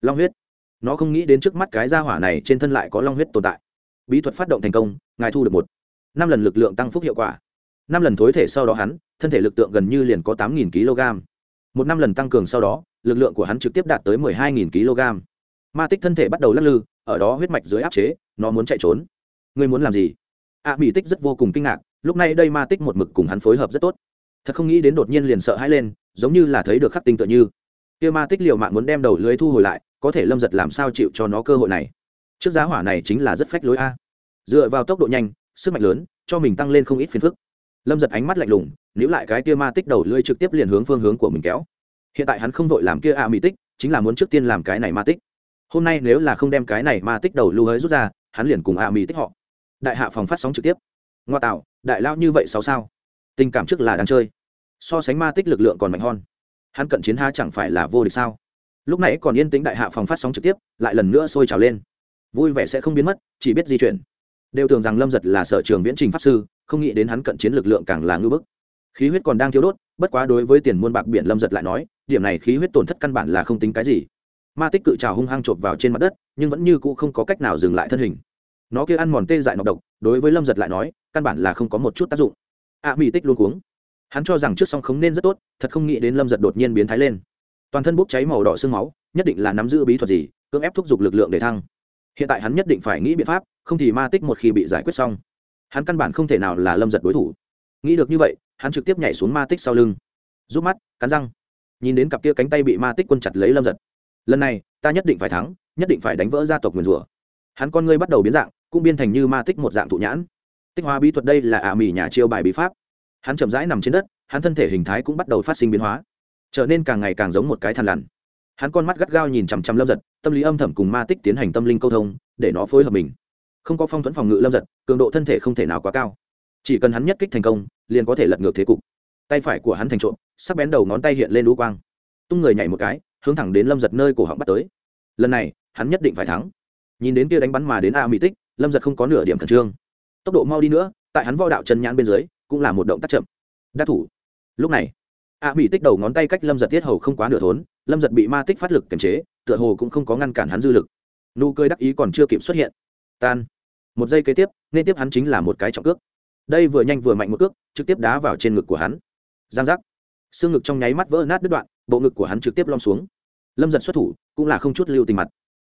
long huyết. Nó không nghĩ đến trước mắt cái gia hỏa này trên thân lại có long huyết tồn tại. Bí thuật phát động thành công, ngài thu được một, năm lần lực lượng tăng phúc hiệu quả. Năm lần thối thể sau đó hắn, thân thể lực tượng gần như liền có tám kg một năm lần tăng cường sau đó lực lượng của hắn trực tiếp đạt tới mười hai kg. Ma tích thân thể bắt đầu lắc lư ở đó huyết mạch dưới áp chế nó muốn chạy trốn. Ngươi muốn làm gì? A à, mỹ tích rất vô cùng kinh ngạc lúc này đây ma tích một mực cùng hắn phối hợp rất tốt. Thật không nghĩ đến đột nhiên liền sợ hãi lên giống như là thấy được khắc tinh tựa như. Kia ma tích liều mạng muốn đem đầu lưới thu hồi lại có thể lâm giật làm sao chịu cho nó cơ hội này? Trước giá hỏa này chính là rất phách lối a. Dựa vào tốc độ nhanh sức mạnh lớn cho mình tăng lên không ít phiền phức. Lâm giật ánh mắt lạnh lùng níu lại cái kia ma tích đầu lưới trực tiếp liền hướng phương hướng của mình kéo hiện tại hắn không vội làm kia a mỹ tích, chính là muốn trước tiên làm cái này ma tích. Hôm nay nếu là không đem cái này ma tích đầu lưu hới rút ra, hắn liền cùng a mỹ tích họ. Đại hạ phòng phát sóng trực tiếp. Ngoa tạo, đại lao như vậy sao sao? Tình cảm trước là đang chơi. So sánh ma tích lực lượng còn mạnh hơn. Hắn cận chiến ha chẳng phải là vô địch sao? Lúc nãy còn yên tĩnh đại hạ phòng phát sóng trực tiếp, lại lần nữa sôi trào lên. Vui vẻ sẽ không biến mất, chỉ biết di chuyển. Đều tưởng rằng lâm giật là sở trường viễn trình pháp sư, không nghĩ đến hắn cận chiến lực lượng càng là ngưỡng bức. Khí huyết còn đang thiếu đốt, bất quá đối với tiền muôn bạc biển lâm giật lại nói điểm này khí huyết tổn thất căn bản là không tính cái gì. Ma tích cự trào hung hăng chộp vào trên mặt đất nhưng vẫn như cũ không có cách nào dừng lại thân hình. Nó kia ăn mòn tê dại nọc độc đối với lâm giật lại nói căn bản là không có một chút tác dụng. Ạ à, mỹ tích luôn cuống. Hắn cho rằng trước song không nên rất tốt thật không nghĩ đến lâm giật đột nhiên biến thái lên. Toàn thân bốc cháy màu đỏ sương máu nhất định là nắm giữ bí thuật gì cưỡng ép thúc giục lực lượng để thăng. Hiện tại hắn nhất định phải nghĩ biện pháp không thì ma tích một khi bị giải quyết xong hắn căn bản không thể nào là lâm giật đối thủ. Nghĩ được như vậy hắn trực tiếp nhảy xuống ma tích sau lưng. Rút mắt cắn răng nhìn đến cặp kia cánh tay bị ma tích quân chặt lấy lâm giật. Lần này, ta nhất định phải thắng, nhất định phải đánh vỡ gia tộc nguyền rủa. Hắn con ngươi bắt đầu biến dạng, cũng biên thành như ma tích một dạng thụ nhãn. Tích hóa bí thuật đây là ả à mỉ nhà chiêu bài bí pháp. Hắn chậm rãi nằm trên đất, hắn thân thể hình thái cũng bắt đầu phát sinh biến hóa, trở nên càng ngày càng giống một cái thằn lằn. Hắn con mắt gắt gao nhìn chằm chằm lâm giật, tâm lý âm thầm cùng ma tích tiến hành tâm linh câu thông, để nó phối hợp mình. Không có phong thuẫn phòng ngự lâm giật, cường độ thân thể không thể nào quá cao. Chỉ cần hắn nhất kích thành công, liền có thể lật ngược thế cục tay phải của hắn thành trộm, sắc bén đầu ngón tay hiện lên đu quang. Tung người nhảy một cái, hướng thẳng đến lâm giật nơi cổ họng bắt tới. Lần này, hắn nhất định phải thắng. Nhìn đến kia đánh bắn mà đến a mỹ tích, lâm giật không có nửa điểm khẩn trương. Tốc độ mau đi nữa, tại hắn vo đạo chân nhãn bên dưới, cũng là một động tác chậm. Đắc thủ. Lúc này, a mỹ tích đầu ngón tay cách lâm giật tiết hầu không quá nửa thốn, lâm giật bị ma tích phát lực kiềm chế, tựa hồ cũng không có ngăn cản hắn dư lực. Nụ cười đắc ý còn chưa kịp xuất hiện. Tan. Một giây kế tiếp, nên tiếp hắn chính là một cái trọng cước. Đây vừa nhanh vừa mạnh một cước, trực tiếp đá vào trên ngực của hắn giang giác. Xương ngực trong nháy mắt vỡ nát đứt đoạn, bộ ngực của hắn trực tiếp lom xuống. Lâm giật xuất thủ, cũng là không chút lưu tình mặt.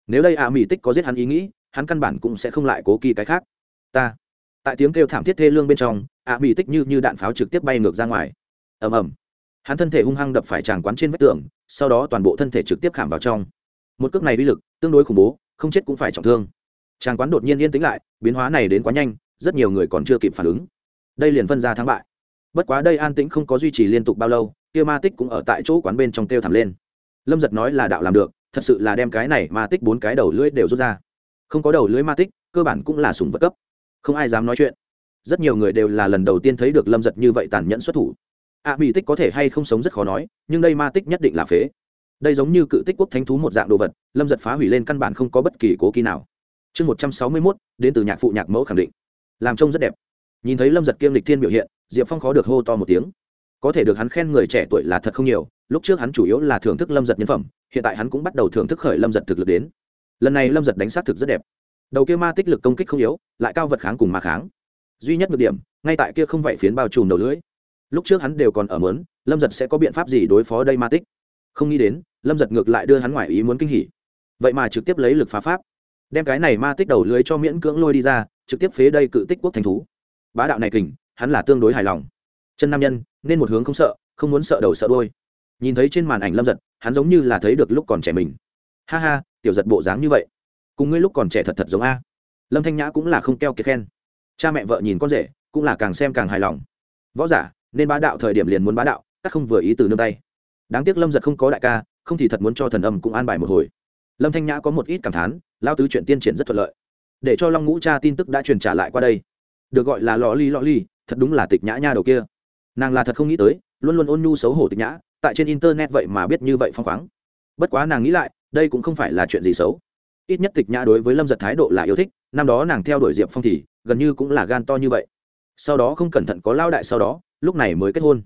Nếu đây ạ mỹ tích có giết hắn ý nghĩ, hắn căn bản cũng sẽ không lại cố kỳ cái khác. Ta. Tại tiếng kêu thảm thiết thê lương bên trong, ạ mỹ tích như như đạn pháo trực tiếp bay ngược ra ngoài. Ầm ầm. Hắn thân thể hung hăng đập phải tràng quán trên vách tường, sau đó toàn bộ thân thể trực tiếp khảm vào trong. Một cước này uy lực, tương đối khủng bố, không chết cũng phải trọng thương. Tràng quán đột nhiên yên tĩnh lại, biến hóa này đến quá nhanh, rất nhiều người còn chưa kịp phản ứng. Đây liền phân ra thắng bại bất quá đây an tĩnh không có duy trì liên tục bao lâu kia ma tích cũng ở tại chỗ quán bên trong kêu thẳm lên. Lâm giật nói là đạo làm được thật sự là đem cái này ma tích bốn cái đầu lưỡi đều rút ra. Không có đầu lưỡi ma tích cơ bản cũng là sùng vật cấp. Không ai dám nói chuyện. Rất nhiều người đều là lần đầu tiên thấy được lâm giật như vậy tàn nhẫn xuất thủ. A à, mỹ tích có thể hay không sống rất khó nói nhưng đây ma tích nhất định là phế. Đây giống như cự tích quốc thánh thú một dạng đồ vật lâm giật phá hủy lên căn bản không có bất kỳ cố kỳ nào. Chương một trăm sáu mươi mốt đến từ nhạc phụ nhạc mẫu khẳng định. Làm trông rất đẹp. Nhìn thấy lâm giật kiêm lịch thiên biểu hiện diệp phong khó được hô to một tiếng. Có thể được hắn khen người trẻ tuổi là thật không nhiều, lúc trước hắn chủ yếu là thưởng thức lâm giật nhân phẩm, hiện tại hắn cũng bắt đầu thưởng thức khởi lâm giật thực lực đến. Lần này lâm giật đánh sát thực rất đẹp. Đầu kia ma tích lực công kích không yếu, lại cao vật kháng cùng ma kháng. Duy nhất nhược điểm, ngay tại kia không vậy phiến bao trùm đầu lưỡi. Lúc trước hắn đều còn ở mớn lâm giật sẽ có biện pháp gì đối phó đây ma tích? Không nghĩ đến, lâm giật ngược lại đưa hắn ngoài ý muốn kinh hỉ. Vậy mà trực tiếp lấy lực phá pháp. Đem cái này ma tích đầu lưới cho miễn cưỡng lôi đi ra, trực tiếp phế đây cự tích quốc thành thú. Bá đạo này kình hắn là tương đối hài lòng. Chân nam nhân, nên một hướng không sợ, không muốn sợ đầu sợ đôi nhìn thấy trên màn ảnh lâm giật, hắn giống như là thấy được lúc còn trẻ mình. Ha ha, tiểu giật bộ dáng như vậy. Cùng ngươi lúc còn trẻ thật thật giống a. Lâm thanh nhã cũng là không keo kiệt khen. Cha mẹ vợ nhìn con rể, cũng là càng xem càng hài lòng. Võ giả, nên bá đạo thời điểm liền muốn bá đạo, các không vừa ý từ nương tay. Đáng tiếc lâm giật không có đại ca, không thì thật muốn cho thần âm cũng an bài một hồi. Lâm thanh nhã có một ít cảm thán, lao tứ chuyện tiên triển rất thuận lợi. Để cho long ngũ cha tin tức đã truyền trả lại qua đây. Được gọi là lò ly lò ly thật đúng là tịch nhã nha đầu kia. Nàng là thật không nghĩ tới, luôn luôn ôn nhu xấu hổ tịch nhã, tại trên internet vậy mà biết như vậy phong khoáng. Bất quá nàng nghĩ lại, đây cũng không phải là chuyện gì xấu. Ít nhất tịch nhã đối với lâm giật thái độ là yêu thích, năm đó nàng theo đuổi diệp phong thì, gần như cũng là gan to như vậy. Sau đó không cẩn thận có lao đại sau đó, lúc này mới kết hôn.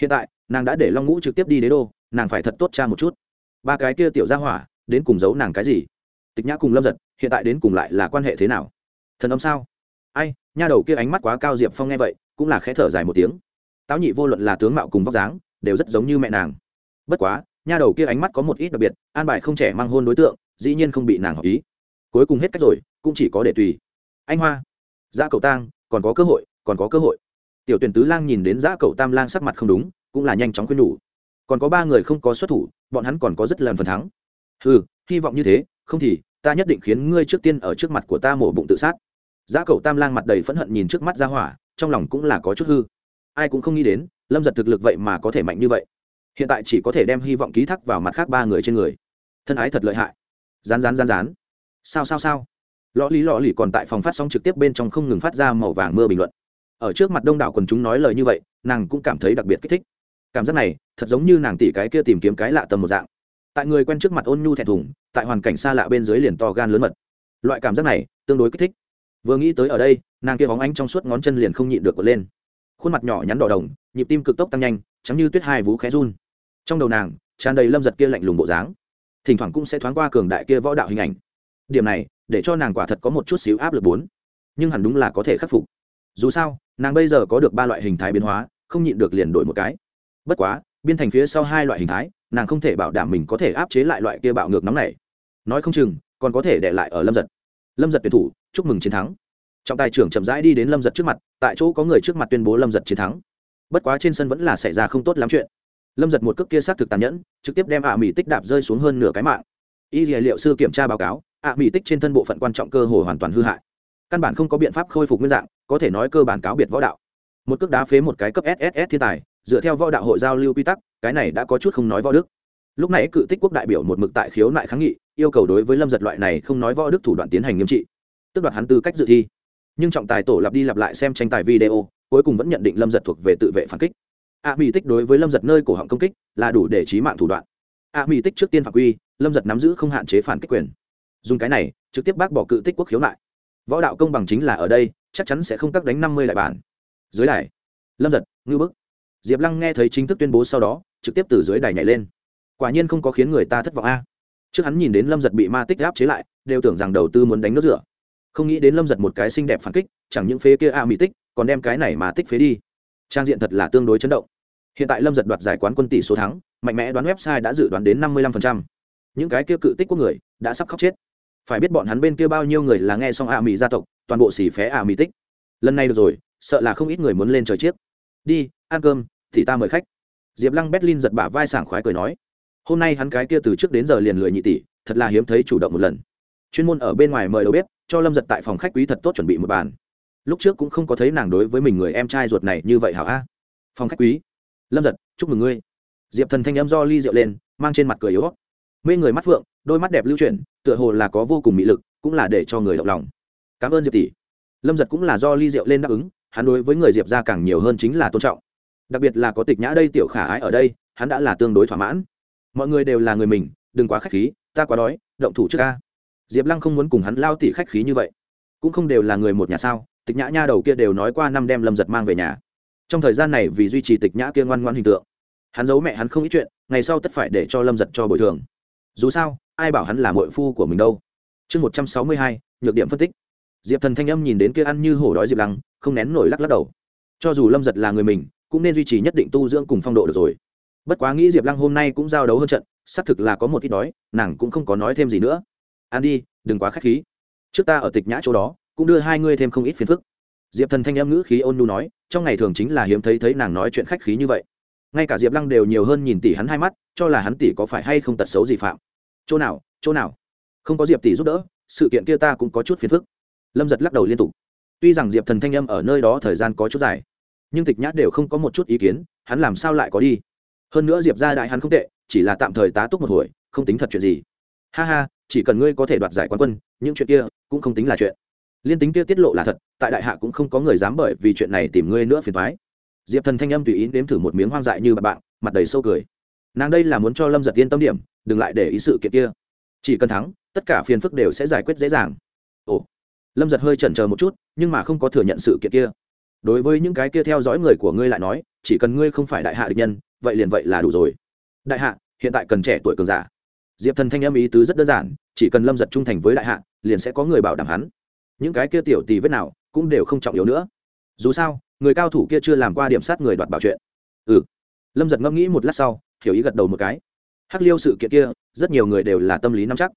Hiện tại, nàng đã để long ngũ trực tiếp đi đế đô, nàng phải thật tốt cha một chút. Ba cái kia tiểu ra hỏa, đến cùng giấu nàng cái gì? Tịch nhã cùng lâm giật, hiện tại đến cùng lại là quan hệ thế nào? Thần âm sao? Ai, nha đầu kia ánh mắt quá cao diệp phong nghe vậy cũng là khẽ thở dài một tiếng. Táo nhị vô luận là tướng mạo cùng vóc dáng, đều rất giống như mẹ nàng. Bất quá, nha đầu kia ánh mắt có một ít đặc biệt, an bài không trẻ mang hôn đối tượng, dĩ nhiên không bị nàng hợp ý. Cuối cùng hết cách rồi, cũng chỉ có để tùy. Anh hoa, giã cầu tang, còn có cơ hội, còn có cơ hội. Tiểu tuyển tứ lang nhìn đến giã cầu tam lang sắc mặt không đúng, cũng là nhanh chóng khuyên nhủ. Còn có ba người không có xuất thủ, bọn hắn còn có rất lần phần thắng. Ừ hy vọng như thế, không thì, ta nhất định khiến ngươi trước tiên ở trước mặt của ta mổ bụng tự sát. Giá cậu tam lang mặt đầy phẫn hận nhìn trước mắt ra hỏa trong lòng cũng là có chút hư. Ai cũng không nghĩ đến, lâm giật thực lực vậy mà có thể mạnh như vậy. Hiện tại chỉ có thể đem hy vọng ký thác vào mặt khác ba người trên người. Thân ái thật lợi hại. Rán rán rán rán. Sao sao sao. Lõ lý lõ lì còn tại phòng phát sóng trực tiếp bên trong không ngừng phát ra màu vàng mưa bình luận. Ở trước mặt đông đảo quần chúng nói lời như vậy, nàng cũng cảm thấy đặc biệt kích thích. Cảm giác này, thật giống như nàng tỉ cái kia tìm kiếm cái lạ tầm một dạng. Tại người quen trước mặt ôn nhu thẹn thùng, tại hoàn cảnh xa lạ bên dưới liền to gan lớn mật. Loại cảm giác này, tương đối kích thích vừa nghĩ tới ở đây, nàng kia bóng ánh trong suốt ngón chân liền không nhịn được quật lên. Khuôn mặt nhỏ nhắn đỏ đồng, nhịp tim cực tốc tăng nhanh chắm như tuyết hai vú khé run. Trong đầu nàng, tràn đầy lâm giật kia lạnh lùng bộ dáng. Thỉnh thoảng cũng sẽ thoáng qua cường đại kia võ đạo hình ảnh. Điểm này, để cho nàng quả thật có một chút xíu áp lực bốn. Nhưng hẳn đúng là có thể khắc phục. Dù sao, nàng bây giờ có được ba loại hình thái biến hóa, không nhịn được liền đổi một cái. Bất quá, biên thành phía sau hai loại hình thái, nàng không thể bảo đảm mình có thể áp chế lại loại kia bạo ngược nóng này. Nói không chừng, còn có thể để lại ở lâm giật lâm giật tuyển thủ, chúc mừng chiến thắng. Trọng tài trưởng chậm rãi đi đến lâm giật trước mặt, tại chỗ có người trước mặt tuyên bố lâm giật chiến thắng. Bất quá trên sân vẫn là xảy ra không tốt lắm chuyện. Lâm giật một cước kia xác thực tàn nhẫn, trực tiếp đem ạ mỹ tích đạp rơi xuống hơn nửa cái mạng. Y dì liệu sư kiểm tra báo cáo, ạ mỹ tích trên thân bộ phận quan trọng cơ hồ hoàn toàn hư hại. Căn bản không có biện pháp khôi phục nguyên dạng, có thể nói cơ bản cáo biệt võ đạo. Một cước đá phế một cái cấp sss thiên tài, dựa theo võ đạo hội giao lưu quy tắc, cái này đã có chút không nói võ đức. Lúc này cự tích quốc đại biểu một mực tại khiếu nại kháng nghị yêu cầu đối với lâm giật loại này không nói võ đức thủ đoạn tiến hành nghiêm trị. Tức đoạt hắn tư cách dự thi. Nhưng trọng tài tổ lặp đi lặp lại xem tranh tài video, cuối cùng vẫn nhận định lâm giật thuộc về tự vệ phản kích. A mỹ tích đối với lâm giật nơi cổ họng công kích là đủ để trí mạng thủ đoạn. A mỹ tích trước tiên phạm quy, lâm giật nắm giữ không hạn chế phản kích quyền. Dùng cái này, trực tiếp bác bỏ cự tích quốc khiếu lại. võ đạo công bằng chính là ở đây, chắc chắn sẽ không cắt đánh năm mươi đại bản. Dưới đài, lâm giật ngư bức. Diệp lăng nghe thấy chính thức tuyên bố sau đó, trực tiếp từ dưới đài nhảy lên. Quả nhiên không có khiến người ta thất vọng a trước hắn nhìn đến lâm giật bị ma tích áp chế lại, đều tưởng rằng đầu tư muốn đánh nước rửa. Không nghĩ đến lâm giật một cái xinh đẹp phản kích, chẳng những phế kia a mỹ tích, còn đem cái này mà tích phế đi. Trang diện thật là tương đối chấn động. Hiện tại lâm giật đoạt giải quán quân tỷ số thắng, mạnh mẽ đoán website đã dự đoán đến năm mươi lăm những cái kia cự tích của người, đã sắp khóc chết. Phải biết bọn hắn bên kia bao nhiêu người là nghe xong a mỹ gia tộc, toàn bộ xỉ phé a mỹ tích. Lần này được rồi, sợ là không ít người muốn lên trời chiếc. Đi, ăn cơm, thì ta mời khách. Diệp lăng berlin giật bả vai sảng khoái cười nói hôm nay hắn cái kia từ trước đến giờ liền lười nhị tỷ, thật là hiếm thấy chủ động một lần. Chuyên môn ở bên ngoài mời đầu bếp, cho lâm giật tại phòng khách quý thật tốt chuẩn bị một bàn. Lúc trước cũng không có thấy nàng đối với mình người em trai ruột này như vậy hảo a. Phòng khách quý. Lâm giật, chúc mừng ngươi. Diệp thần thanh âm do ly rượu lên, mang trên mặt cười yếu mê người mắt phượng, đôi mắt đẹp lưu chuyển, tựa hồ là có vô cùng mỹ lực, cũng là để cho người động lòng. Cảm ơn diệp tỷ. Lâm giật cũng là do ly rượu lên đáp ứng, hắn đối với người diệp ra càng nhiều hơn chính là tôn trọng. Đặc biệt là có tịch nhã đây tiểu khả ái ở đây, hắn đã là tương đối thỏa mãn mọi người đều là người mình, đừng quá k h á c h khí, ta quá đói, động thủ trước ca. Diệp lăng không muốn cùng hắn lao tỉ khách khí như vậy. Cũng không đều là người một nhà sao, tịch nhã nha đầu kia đều nói qua năm đem lâm giật mang về nhà. Trong thời gian này vì duy trì tịch nhã kia ngoan ngoan hình tượng, hắn giấu mẹ hắn không ít chuyện, ngày sau tất phải để cho lâm giật cho bồi thường. Dù sao, ai bảo hắn là mội phu của mình đâu. Chương một trăm sáu mươi hai, nhược điểm phân tích. Diệp thần thanh âm nhìn đến kia ăn như hổ đói diệp lăng, không nén nổi lắc lắc đầu. Cho dù lâm giật là người mình, cũng nên duy trì nhất định tu dưỡng cùng phong độ được rồi bất quá nghĩ diệp lăng hôm nay cũng giao đấu hơn trận, xác thực là có một ít đói, nàng cũng không có nói thêm gì nữa. Ăn đi, đừng quá k h á c h khí. Trước ta ở tịch nhã chỗ đó, cũng đưa hai ngươi thêm không ít phiền phức. Diệp thần thanh em ngữ khí ôn nu nói, trong ngày thường chính là hiếm thấy thấy nàng nói chuyện khách khí như vậy. Ngay cả diệp lăng đều nhiều hơn nhìn tỷ hắn hai mắt, cho là hắn tỷ có phải hay không tật xấu gì phạm. Chỗ nào chỗ nào? Không có diệp tỷ giúp đỡ, sự kiện kia ta cũng có chút phiền phức. Lâm giật lắc đầu liên tục. Tuy rằng diệp thần thanh em ở nơi đó thời gian có chút dài, nhưng tịch nhã đều không có một chút ý kiến, hắn làm sao lại có đi? Hơn nữa diệp ra đại hắn không tệ, chỉ là tạm thời tá túc một hồi, không tính thật chuyện gì. Ha ha, chỉ cần ngươi có thể đoạt giải quán quân, những chuyện kia cũng không tính là chuyện. Liên tính kia tiết lộ là thật, tại đại hạ cũng không có người dám bởi vì chuyện này tìm ngươi nữa phiền thoái diệp thần thanh âm tùy ý nếm thử một miếng hoang dại như bà bạn, mặt đầy sâu cười. Nàng đây là muốn cho lâm giật tiên tâm điểm, đừng lại để ý sự kiện kia. Chỉ cần thắng, tất cả phiền phức đều sẽ giải quyết dễ dàng. Ồ. Lâm giật hơi chần chờ một chút, nhưng mà không có thừa nhận sự kiện kia. Đối với những cái kia theo dõi người của ngươi lại nói, chỉ cần ngươi không phải đại hạ địch nhân vậy liền vậy là đủ rồi. Đại hạ, hiện tại cần trẻ tuổi cường giả. Diệp thần thanh âm ý tứ rất đơn giản, chỉ cần lâm giật trung thành với đại hạ, liền sẽ có người bảo đảm hắn. Những cái kia tiểu tì vết nào, cũng đều không trọng yếu nữa. Dù sao, người cao thủ kia chưa làm qua điểm sát người đoạt bảo chuyện. Ừ. Lâm giật ngẫm nghĩ một lát sau, hiểu ý gật đầu một cái. Hắc liêu sự kiện kia, rất nhiều người đều là tâm lý nắm chắc.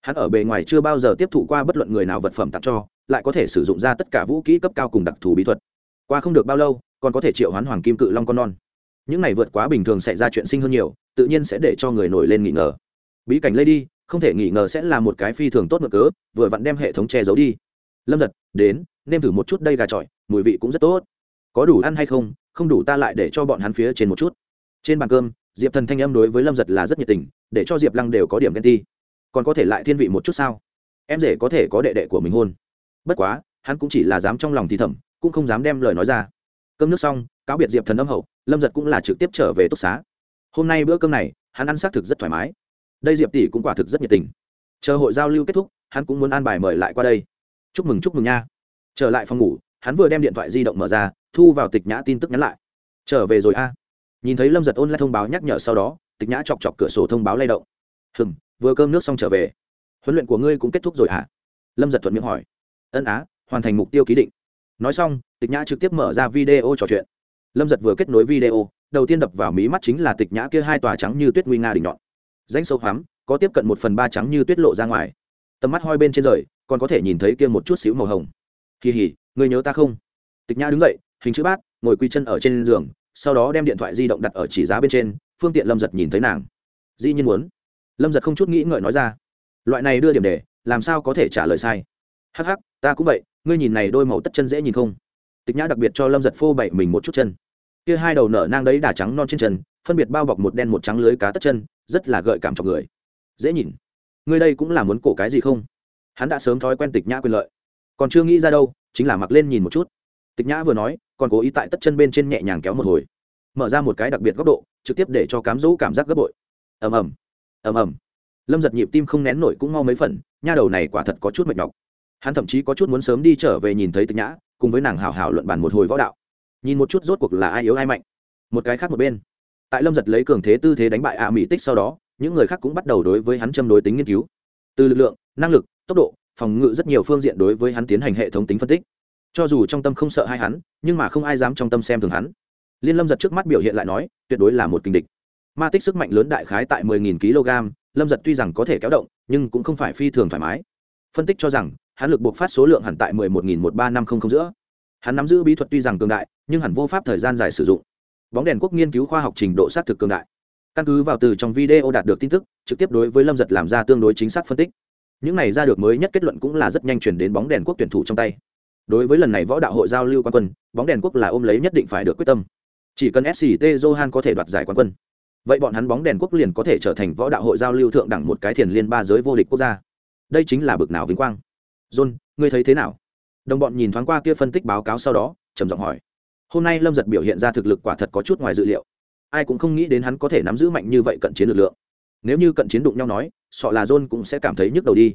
Hắn ở bề ngoài chưa bao giờ tiếp thụ qua bất luận người nào vật phẩm tặng cho, lại có thể sử dụng ra tất cả vũ kỹ cấp cao cùng đặc thù bí thuật. Qua không được bao lâu, còn có thể triệu hoán hoàng kim cự long con non những này vượt quá bình thường xảy ra chuyện sinh hơn nhiều, tự nhiên sẽ để cho người nổi lên nghi ngờ. Bí cảnh lây đi, không thể nghi ngờ sẽ là một cái phi thường tốt ngược cớ, vừa vặn đem hệ thống che giấu đi. Lâm giật đến nêm thử một chút đây gà trọi mùi vị cũng rất tốt. Có đủ ăn hay không không đủ ta lại để cho bọn hắn phía trên một chút. Trên bàn cơm, diệp thần thanh âm đối với lâm giật là rất nhiệt tình, để cho diệp lăng đều có điểm ghen ti còn có thể lại thiên vị một chút sao? Em rể có thể có đệ đệ của mình hôn. Bất quá, hắn cũng chỉ là dám trong lòng thì thầm, cũng không dám đem lời nói ra. Cơm nước xong, cáo biệt diệp thần âm hậu lâm giật cũng là trực tiếp trở về túc xá. Hôm nay bữa cơm này, hắn ăn xác thực rất thoải mái. Đây diệp tỷ cũng quả thực rất nhiệt tình. Chờ hội giao lưu kết thúc, hắn cũng muốn an bài mời lại qua đây. Chúc mừng chúc mừng nha. Trở lại phòng ngủ, hắn vừa đem điện thoại di động mở ra, thu vào tịch nhã tin tức nhắn lại. Trở về rồi a. Nhìn thấy lâm giật ôn lại thông báo nhắc nhở sau đó, tịch nhã chọc chọc cửa sổ thông báo lay động. Hừm, vừa cơm nước xong trở về. Huấn luyện của ngươi cũng kết thúc rồi hả? Lâm giật thuận miệng hỏi. Ân á, hoàn thành mục tiêu ký định. Nói xong, tịch nhã trực tiếp mở ra video trò chuyện lâm giật vừa kết nối video, đầu tiên đập vào mí mắt chính là tịch nhã kia hai tòa trắng như tuyết nguy nga đỉnh nhọn. Danh sâu hoắm, có tiếp cận một phần ba trắng như tuyết lộ ra ngoài. Tầm mắt hoi bên trên rời, còn có thể nhìn thấy kia một chút xíu màu hồng. Kỳ hỉ người nhớ ta không? Tịch nhã đứng dậy, hình chữ bát, ngồi quy chân ở trên giường, sau đó đem điện thoại di động đặt ở chỉ giá bên trên, phương tiện lâm giật nhìn thấy nàng. Dĩ nhiên muốn. Lâm giật không chút nghĩ ngợi nói ra. Loại này đưa điểm đề làm sao có thể trả lời sai? Hắc hắc, ta cũng vậy, ngươi nhìn này đôi màu tất chân dễ nhìn không? Tịch nhã đặc biệt cho lâm giật phô bậy mình một chút chân kia hai đầu nở nang đấy đà trắng non trên chân, phân biệt bao bọc một đen một trắng lưới cá tất chân, rất là gợi cảm cho người. Dễ nhìn. Ngươi đây cũng là muốn cổ cái gì không? Hắn đã sớm thói quen tịch nhã quyền lợi. Còn chưa nghĩ ra đâu, chính là mặc lên nhìn một chút. Tịch nhã vừa nói, còn cố ý tại tất chân bên trên nhẹ nhàng kéo một hồi. Mở ra một cái đặc biệt góc độ, trực tiếp để cho cám dỗ cảm giác gấp bội. Ầm ầm. Ầm ầm. Lâm giật nhịp tim không nén nổi cũng mau mấy phần, nha đầu này quả thật có chút mệt nhọc. Hắn thậm chí có chút muốn sớm đi trở về nhìn thấy tịch nhã, cùng với nàng hào hào luận bàn một hồi võ đạo nhìn một chút rốt cuộc là ai yếu ai mạnh. Một cái khác một bên. Tại lâm giật lấy cường thế tư thế đánh bại ạ mỹ tích sau đó, những người khác cũng bắt đầu đối với hắn châm đối tính nghiên cứu. Từ lực lượng, năng lực, tốc độ, phòng ngự rất nhiều phương diện đối với hắn tiến hành hệ thống tính phân tích. Cho dù trong tâm không sợ hai hắn, nhưng mà không ai dám trong tâm xem thường hắn. Liên lâm giật trước mắt biểu hiện lại nói, tuyệt đối là một kinh địch. Ma tích sức mạnh lớn đại khái tại 10.000 kg, lâm giật tuy rằng có thể kéo động, nhưng cũng không phải phi thường thoải mái. Phân tích cho rằng, hắn lực buộc phát số lượng hẳn tại 11.13500 giữa. Hắn nắm giữ bí thuật tuy rằng cường đại nhưng hẳn vô pháp thời gian dài sử dụng. Bóng đèn quốc nghiên cứu khoa học trình độ xác thực cường đại. Căn cứ vào từ trong video đạt được tin tức, trực tiếp đối với lâm giật làm ra tương đối chính xác phân tích. Những này ra được mới nhất kết luận cũng là rất nhanh chuyển đến bóng đèn quốc tuyển thủ trong tay. Đối với lần này võ đạo hội giao lưu quan quân, bóng đèn quốc là ôm lấy nhất định phải được quyết tâm. Chỉ cần sct johan có thể đoạt giải quán quân, vậy bọn hắn bóng đèn quốc liền có thể trở thành võ đạo hội giao lưu thượng đẳng một cái thiền liên ba giới vô địch quốc gia. Đây chính là bực nào vinh quang. John, ngươi thấy thế nào? Đồng bọn nhìn thoáng qua kia phân tích báo cáo sau đó, trầm giọng hỏi hôm nay lâm giật biểu hiện ra thực lực quả thật có chút ngoài dự liệu ai cũng không nghĩ đến hắn có thể nắm giữ mạnh như vậy cận chiến lực lượng nếu như cận chiến đụng nhau nói sọ là john cũng sẽ cảm thấy nhức đầu đi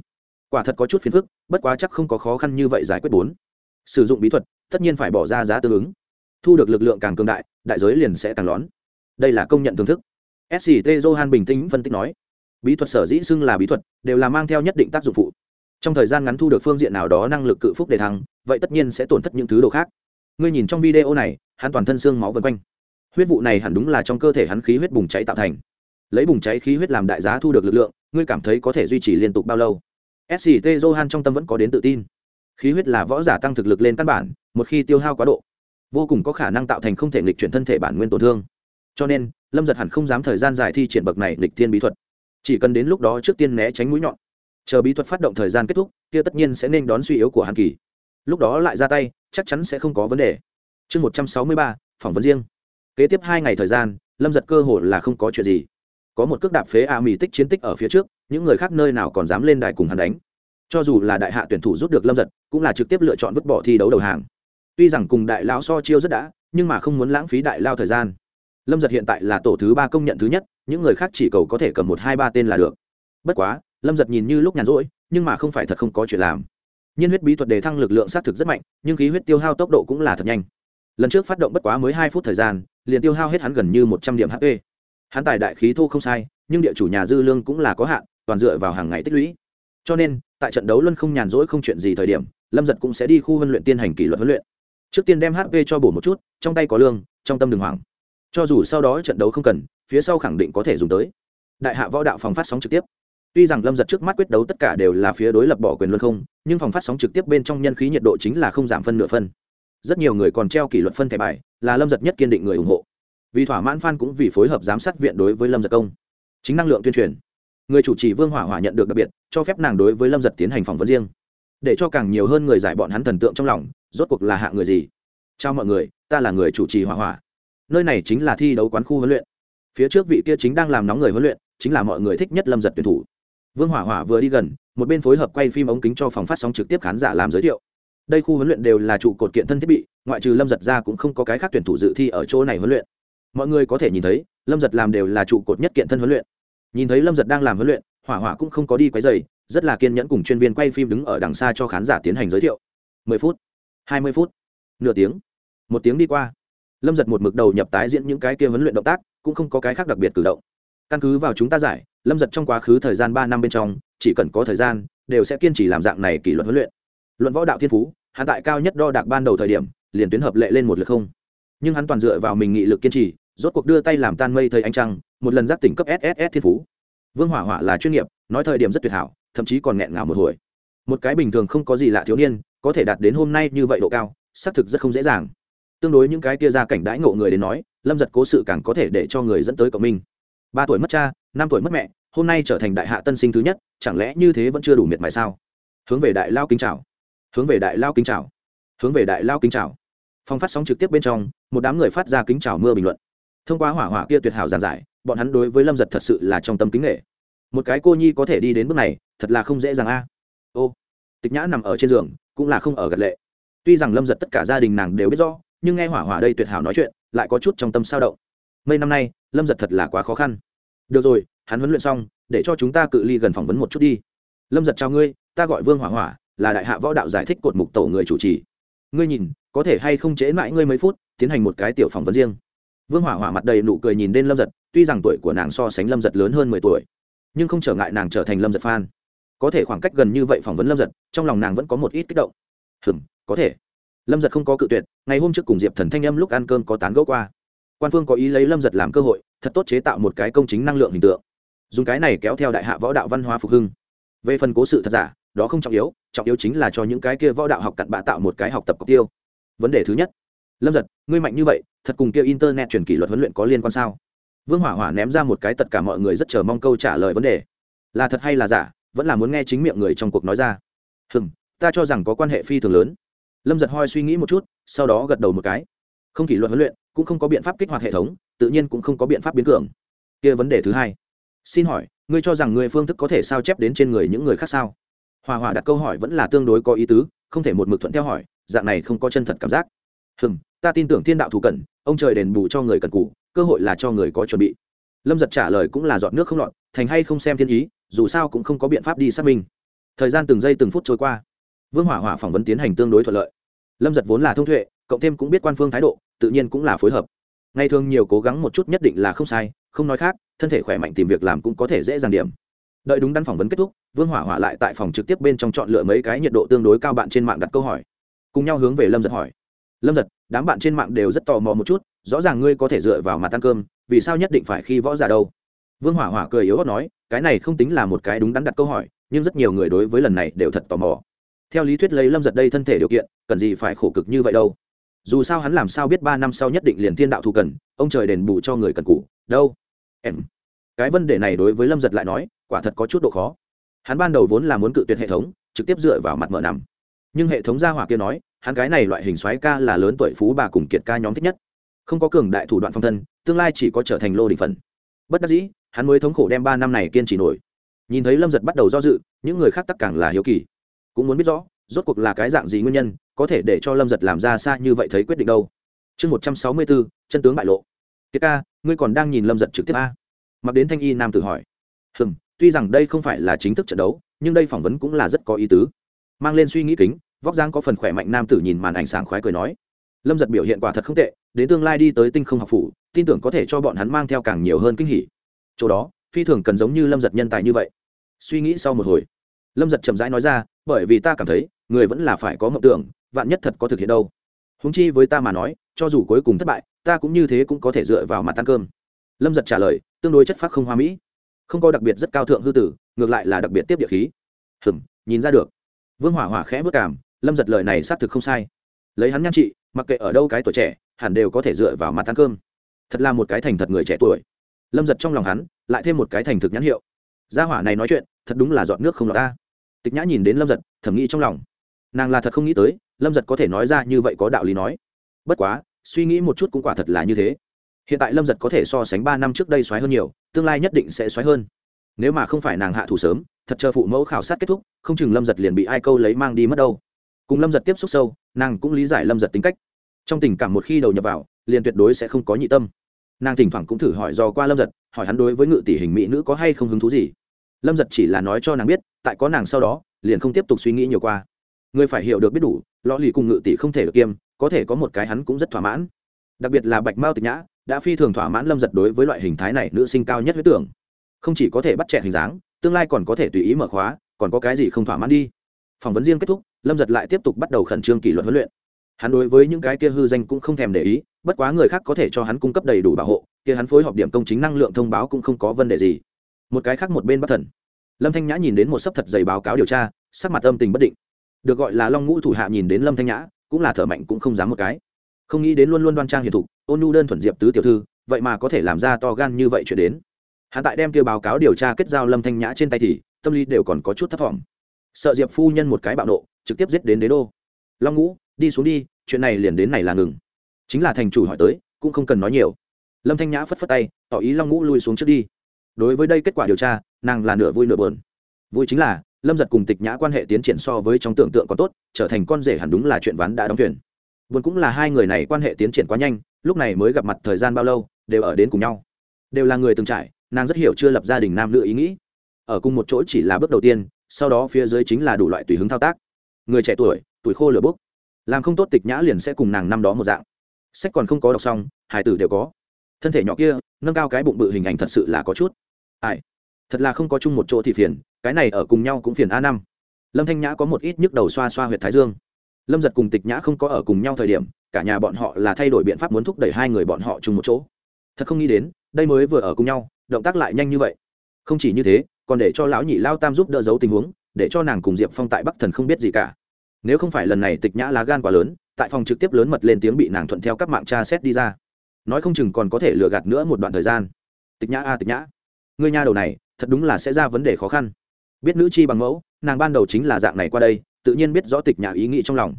quả thật có chút phiền phức bất quá chắc không có khó khăn như vậy giải quyết bốn sử dụng bí thuật tất nhiên phải bỏ ra giá tương ứng thu được lực lượng càng cường đại đại giới liền sẽ càng lón đây là công nhận thưởng thức sct johan bình tĩnh phân tích nói bí thuật sở dĩ xưng là bí thuật đều là mang theo nhất định tác dụng phụ trong thời gian ngắn thu được phương diện nào đó năng lực cự phúc để thăng vậy tất nhiên sẽ tổn thất những thứ đồ khác ngươi nhìn trong video này, hắn toàn thân xương máu vân quanh. Huyết vụ này hẳn đúng là trong cơ thể hắn khí huyết bùng cháy tạo thành. Lấy bùng cháy khí huyết làm đại giá thu được lực lượng, ngươi cảm thấy có thể duy trì liên tục bao lâu? Sct johan trong tâm vẫn có đến tự tin. Khí huyết là võ giả tăng thực lực lên căn bản, một khi tiêu hao quá độ, vô cùng có khả năng tạo thành không thể nghịch chuyển thân thể bản nguyên tổn thương. Cho nên, lâm giật hẳn không dám thời gian dài thi triển bậc này lịch thiên bí thuật. Chỉ cần đến lúc đó trước tiên né tránh mũi nhọn. Chờ bí thuật phát động thời gian kết thúc, kia tất nhiên sẽ nên đón suy yếu của hàn kỳ lúc đó lại ra tay, chắc chắn sẽ không có vấn đề. Chương một trăm sáu mươi ba, phỏng vấn riêng. Kế tiếp hai ngày thời gian, lâm giật cơ hồ là không có chuyện gì. Có một cước đạp phế a mỹ tích chiến tích ở phía trước, những người khác nơi nào còn dám lên đài cùng hắn đánh. Cho dù là đại hạ tuyển thủ rút được lâm giật, cũng là trực tiếp lựa chọn vứt bỏ thi đấu đầu hàng. Tuy rằng cùng đại lao so chiêu rất đã, nhưng mà không muốn lãng phí đại lao thời gian. Lâm giật hiện tại là tổ thứ ba công nhận thứ nhất, những người khác chỉ cầu có thể cầm một hai ba tên là được. Bất quá, lâm giật nhìn như lúc nhàn rỗi, nhưng mà không phải thật không có chuyện làm nhiên huyết bí thuật đề thăng lực lượng xác thực rất mạnh, nhưng khí huyết tiêu hao tốc độ cũng là thật nhanh. Lần trước phát động bất quá mới hai phút thời gian, liền tiêu hao hết hắn gần như một trăm điểm hp hắn tài đại khí thô không sai, nhưng địa chủ nhà dư lương cũng là có hạn, toàn dựa vào hàng ngày tích lũy. Cho nên, tại trận đấu luân không nhàn rỗi không chuyện gì thời điểm, lâm giật cũng sẽ đi khu huấn luyện tiên hành kỷ luật huấn luyện. Trước tiên đem hp cho bổ một chút, trong tay có lương, trong tâm đường hoảng. cho dù sau đó trận đấu không cần, phía sau khẳng định có thể dùng tới. Đại hạ võ đạo phòng phát sóng trực tiếp tuy rằng lâm giật trước mắt quyết đấu tất cả đều là phía đối lập bỏ quyền luân không, nhưng phòng phát sóng trực tiếp bên trong nhân khí nhiệt độ chính là không giảm phân nửa phân. Rất nhiều người còn treo kỷ luật phân thẻ bài, là lâm giật nhất kiên định người ủng hộ. Vì thỏa mãn f cũng vì phối hợp giám sát viện đối với lâm giật công. Chính năng lượng tuyên truyền. Người chủ trì vương hỏa hỏa nhận được đặc biệt, cho phép nàng đối với lâm giật tiến hành phỏng vấn riêng. Để cho càng nhiều hơn người giải bọn hắn thần tượng trong lòng, rốt cuộc là hạ người gì? Chào mọi người, ta là người chủ trì hỏa hỏa. Nơi này chính là thi đấu quán khu huấn luyện. Phía trước vị kia chính đang làm nóng người huấn luyện, chính là mọi người thích nhất lâm giật tuyển thủ vương hỏa hỏa vừa đi gần, một bên phối hợp quay phim ống kính cho phòng phát sóng trực tiếp khán giả làm giới thiệu. Đây khu huấn luyện đều là trụ cột kiện thân thiết bị, ngoại trừ lâm giật ra cũng không có cái khác tuyển thủ dự thi ở chỗ này huấn luyện. Mọi người có thể nhìn thấy, lâm giật làm đều là trụ cột nhất kiện thân huấn luyện. Nhìn thấy lâm giật đang làm huấn luyện, hỏa hỏa cũng không có đi quấy dày rất là kiên nhẫn cùng chuyên viên quay phim đứng ở đằng xa cho khán giả tiến hành giới thiệu. Mười phút, hai mươi phút, nửa tiếng, một tiếng đi qua. Lâm giật một mực đầu nhập tái diễn những cái kia huấn luyện động tác, cũng không có cái khác đặc biệt cử động. Căn cứ vào chúng ta giải lâm giật trong quá khứ thời gian ba năm bên trong, chỉ cần có thời gian, đều sẽ kiên trì làm dạng này kỷ luật huấn luyện. Luận võ đạo thiên phú, hắn tại cao nhất đo đạc ban đầu thời điểm, liền tuyến hợp lệ lên một lượt không. Nhưng hắn toàn dựa vào mình nghị lực kiên trì, rốt cuộc đưa tay làm tan mây thầy anh trăng, một lần giác tỉnh cấp sss thiên phú. Vương hỏa hỏa là chuyên nghiệp, nói thời điểm rất tuyệt hảo, thậm chí còn nghẹn ngào một hồi. Một cái bình thường không có gì lạ thiếu niên, có thể đạt đến hôm nay như vậy độ cao, xác thực rất không dễ dàng. Tương đối những cái kia ra cảnh đãi ngộ người đến nói, lâm giật cố sự càng có thể để cho người dẫn tới cộng minh ba tuổi mất cha, năm tuổi mất mẹ, hôm nay trở thành đại hạ tân sinh thứ nhất, chẳng lẽ như thế vẫn chưa đủ miệt mài sao? Hướng về đại lao kính trào hướng về đại lao kính trào hướng về đại lao kính trào phong phát sóng trực tiếp bên trong, một đám người phát ra kính trào mưa bình luận. Thông qua hỏa hỏa kia tuyệt hảo giàn giải, bọn hắn đối với lâm giật thật sự là trong tâm kính nghệ. Một cái cô nhi có thể đi đến bước này, thật là không dễ dàng a. Ô, tịch nhã nằm ở trên giường, cũng là không ở gật lệ. Tuy rằng lâm giật tất cả gia đình nàng đều biết rõ, nhưng nghe hỏa hỏa đây tuyệt hảo nói chuyện, lại có chút trong tâm sao động mấy năm nay, lâm giật thật là quá khó khăn. Được rồi, hắn huấn luyện xong, để cho chúng ta cự ly gần phỏng vấn một chút đi. Lâm giật chào ngươi, ta gọi vương hỏa hỏa, là đại hạ võ đạo giải thích cột mục tổ người chủ trì. Ngươi nhìn, có thể hay không chế mãi ngươi mấy phút, tiến hành một cái tiểu phỏng vấn riêng. Vương hỏa hỏa mặt đầy nụ cười nhìn đến lâm giật, tuy rằng tuổi của nàng so sánh lâm giật lớn hơn mười tuổi, nhưng không trở ngại nàng trở thành lâm giật f có thể khoảng cách gần như vậy phỏng vấn lâm giật, trong lòng nàng vẫn có một ít kích động. Hừm, có thể. Lâm giật không có cự tuyệt, ngày hôm trước cùng diệp thần thanh âm lúc ăn cơm có tán gẫu qua quan phương có ý lấy lâm giật làm cơ hội, thật tốt chế tạo một cái công chính năng lượng hình tượng. Dùng cái này kéo theo đại hạ võ đạo văn hóa phục hưng. Về phần cố sự thật giả, đó không trọng yếu trọng yếu chính là cho những cái kia võ đạo học cặn bạ tạo một cái học tập cọc tiêu. Vấn đề thứ nhất, lâm giật, ngươi mạnh như vậy, thật cùng kia internet chuyển kỷ luật huấn luyện có liên quan sao? Vương hỏa hỏa ném ra một cái tất cả mọi người rất chờ mong câu trả lời vấn đề. Là thật hay là giả, vẫn là muốn nghe chính miệng người trong cuộc nói ra. Hừm, ta cho rằng có quan hệ phi thường lớn. Lâm giật hoi suy nghĩ một chút, sau đó gật đầu một cái. Không kỷ luật huấn luyện cũng không có biện pháp kích hoạt hệ thống, tự nhiên cũng không có biện pháp biến cường. Kia vấn đề thứ hai. Xin hỏi, ngươi cho rằng người phương thức có thể sao chép đến trên người những người khác sao? Hòa hòa đặt câu hỏi vẫn là tương đối có ý tứ, không thể một mực thuận theo hỏi, dạng này không có chân thật cảm giác. Hừm, ta tin tưởng thiên đạo thủ cẩn ông trời đền bù cho người cần cũ cơ hội là cho người có chuẩn bị. Lâm giật trả lời cũng là giọt nước không lọt, thành hay không xem thiên ý, dù sao cũng không có biện pháp đi xác minh. Thời gian từng giây từng phút trôi qua. Vương hỏa hỏa phỏng vấn tiến hành tương đối thuận lợi. Lâm giật vốn là thông thuệ cộng thêm cũng biết quan phương thái độ tự nhiên cũng là phối hợp. Ngày thường nhiều cố gắng một chút nhất định là không sai, không nói khác, thân thể khỏe mạnh tìm việc làm cũng có thể dễ dàng điểm. Đợi đúng đắn phỏng vấn kết thúc, vương hỏa hỏa lại tại phòng trực tiếp bên trong chọn lựa mấy cái nhiệt độ tương đối cao bạn trên mạng đặt câu hỏi. Cùng nhau hướng về lâm giật hỏi. Lâm giật, đám bạn trên mạng đều rất tò mò một chút, rõ ràng ngươi có thể dựa vào mặt ăn cơm, vì sao nhất định phải khi võ giả đâu? Vương hỏa hỏa cười yếu nói, cái này không tính là một cái đúng đắn đặt câu hỏi, nhưng rất nhiều người đối với lần này đều thật tò mò. Theo lý thuyết lấy lâm giật đây thân thể điều kiện, cần gì phải khổ cực như vậy đâu? Dù sao hắn làm sao biết ba năm sau nhất định liền thiên đạo thù cần, ông trời đền bù cho người cần cũ đâu? Em. Cái vấn đề này đối với lâm giật lại nói, quả thật có chút độ khó. Hắn ban đầu vốn là muốn cự tuyệt hệ thống, trực tiếp dựa vào mặt mở nằm. Nhưng hệ thống gia hỏa kia nói, hắn cái này loại hình xoáy ca là lớn tuổi phú bà cùng kiệt ca nhóm thích nhất. Không có cường đại thủ đoạn phong thân, tương lai chỉ có trở thành lô đình phần. Bất đắc dĩ, hắn mới thống khổ đem ba năm này kiên trì nổi. Nhìn thấy lâm giật bắt đầu do dự, những người khác tất càng là hiếu kỳ. Cũng muốn biết rõ rốt cuộc là cái dạng gì nguyên nhân, có thể để cho lâm giật làm ra xa như vậy thấy quyết định đâu? Chương một trăm sáu mươi bốn chân tướng bại lộ. Kiệt ca, ngươi còn đang nhìn lâm giật trực tiếp a? Mặc đến thanh y nam tự hỏi. Hừm, tuy rằng đây không phải là chính thức trận đấu, nhưng đây phỏng vấn cũng là rất có ý tứ. Mang lên suy nghĩ kính, vóc dáng có phần khỏe mạnh nam tử nhìn màn ảnh sảng khoái cười nói. Lâm giật biểu hiện quả thật không tệ, đến tương lai đi tới tinh không học phủ, tin tưởng có thể cho bọn hắn mang theo càng nhiều hơn kinh hỉ. Chỗ đó, phi thường cần giống như lâm giật nhân tài như vậy. Suy nghĩ sau một hồi, lâm giật chậm rãi nói ra, bởi vì ta cảm thấy người vẫn là phải có mộng tưởng, vạn nhất thật có thực hiện đâu. Húng chi với ta mà nói, cho dù cuối cùng thất bại, ta cũng như thế cũng có thể dựa vào mặt ăn cơm. Lâm giật trả lời, tương đối chất phác không hoa mỹ. Không có đặc biệt rất cao thượng hư tử, ngược lại là đặc biệt tiếp địa khí. Hừng nhìn ra được. Vương hỏa hỏa khẽ vất cảm, lâm giật lời này xác thực không sai. Lấy hắn nhan trị, mặc kệ ở đâu cái tuổi trẻ, hẳn đều có thể dựa vào mặt ăn cơm. Thật là một cái thành thật người trẻ tuổi. Lâm giật trong lòng hắn, lại thêm một cái thành thực nhãn hiệu. Gia hỏa này nói chuyện, thật đúng là dọn nước không lọt ta. Tịch nhã nhìn đến lâm giật, thầm nghĩ trong lòng nàng là thật không nghĩ tới, lâm giật có thể nói ra như vậy có đạo lý nói. Bất quá, suy nghĩ một chút cũng quả thật là như thế. Hiện tại lâm giật có thể so sánh ba năm trước đây xoáy hơn nhiều, tương lai nhất định sẽ xoáy hơn. Nếu mà không phải nàng hạ thủ sớm, thật chờ phụ mẫu khảo sát kết thúc, không chừng lâm giật liền bị ai câu lấy mang đi mất đâu. Cùng lâm giật tiếp xúc sâu, nàng cũng lý giải lâm giật tính cách. Trong tình cảm một khi đầu nhập vào, liền tuyệt đối sẽ không có nhị tâm. Nàng thỉnh thoảng cũng thử hỏi do qua lâm giật, hỏi hắn đối với ngự tỷ hình mỹ nữ có hay không hứng thú gì. Lâm giật chỉ là nói cho nàng biết, tại có nàng sau đó, liền không tiếp tục suy nghĩ nhiều qua người phải hiểu được biết đủ, lõ lì cùng ngự tỷ không thể được kiêm, có thể có một cái hắn cũng rất thỏa mãn. Đặc biệt là bạch mao tịch nhã, đã phi thường thỏa mãn lâm giật đối với loại hình thái này nữ sinh cao nhất huyết tưởng. Không chỉ có thể bắt chẹt hình dáng, tương lai còn có thể tùy ý mở khóa, còn có cái gì không thỏa mãn đi. Phỏng vấn riêng kết thúc, lâm giật lại tiếp tục bắt đầu khẩn trương kỷ luật huấn luyện. Hắn đối với những cái kia hư danh cũng không thèm để ý, bất quá người khác có thể cho hắn cung cấp đầy đủ bảo hộ, kia hắn phối hợp điểm công chính năng lượng thông báo cũng không có vấn đề gì. Một cái khác một bên bất thần. Lâm thanh nhã nhìn đến một sấp thật dày báo cáo điều tra, sắc mặt âm tình bất định được gọi là long ngũ thủ hạ nhìn đến lâm thanh nhã, cũng là thở mạnh cũng không dám một cái. Không nghĩ đến luôn luôn đoan trang hiền thục, ôn nhu đơn thuần diệp tứ tiểu thư, vậy mà có thể làm ra to gan như vậy chuyện đến. Hắn tại đem kia báo cáo điều tra kết giao lâm thanh nhã trên tay thì, tâm lý đều còn có chút thất vọng sợ diệp phu nhân một cái bạo nộ, trực tiếp giết đến đế đô. Long ngũ, đi xuống đi, chuyện này liền đến này là ngừng. Chính là thành chủ hỏi tới, cũng không cần nói nhiều. Lâm thanh nhã phất phất tay, tỏ ý long ngũ lui xuống trước đi. Đối với đây kết quả điều tra, nàng là nửa vui nửa bờn vui chính là lâm giật cùng tịch nhã quan hệ tiến triển so với trong tưởng tượng còn tốt, trở thành con rể hẳn đúng là chuyện ván đã đóng thuyền. Vốn cũng là hai người này quan hệ tiến triển quá nhanh, lúc này mới gặp mặt thời gian bao lâu, đều ở đến cùng nhau. Đều là người từng trải, nàng rất hiểu chưa lập gia đình nam nữ ý nghĩ. Ở cùng một chỗ chỉ là bước đầu tiên, sau đó phía dưới chính là đủ loại tùy hứng thao tác. Người trẻ tuổi tuổi khô lửa bốc. Làm không tốt tịch nhã liền sẽ cùng nàng năm đó một dạng. Sách còn không có đọc xong hải tử đều có. Thân thể nhỏ kia, nâng cao cái bụng bự hình ảnh thật sự là có chút. Ai? Thật là không có chung một chỗ thì phiền cái này ở cùng nhau cũng phiền a năm. Lâm thanh nhã có một ít nhức đầu xoa xoa h u y ệ t thái dương. Lâm giật cùng tịch nhã không có ở cùng nhau thời điểm, cả nhà bọn họ là thay đổi biện pháp muốn thúc đẩy hai người bọn họ chung một chỗ. Thật không nghĩ đến, đây mới vừa ở cùng nhau, động tác lại nhanh như vậy. Không chỉ như thế, còn để cho lão nhị lao tam giúp đỡ giấu tình huống, để cho nàng cùng diệp phong tại bắc thần không biết gì cả. Nếu không phải lần này tịch nhã lá gan quá lớn, tại phòng trực tiếp lớn mật lên tiếng bị nàng thuận theo các mạng tra xét đi ra. Nói không chừng còn có thể lừa gạt nữa một đoạn thời gian. Tịch nhã, a, tịch nhã. Người nhà đầu này, thật đúng là sẽ ra vấn đề khó khăn biết nữ chi bằng mẫu, nàng ban đầu chính là dạng này qua đây, tự nhiên biết rõ tịch nhã ý nghĩ trong lòng.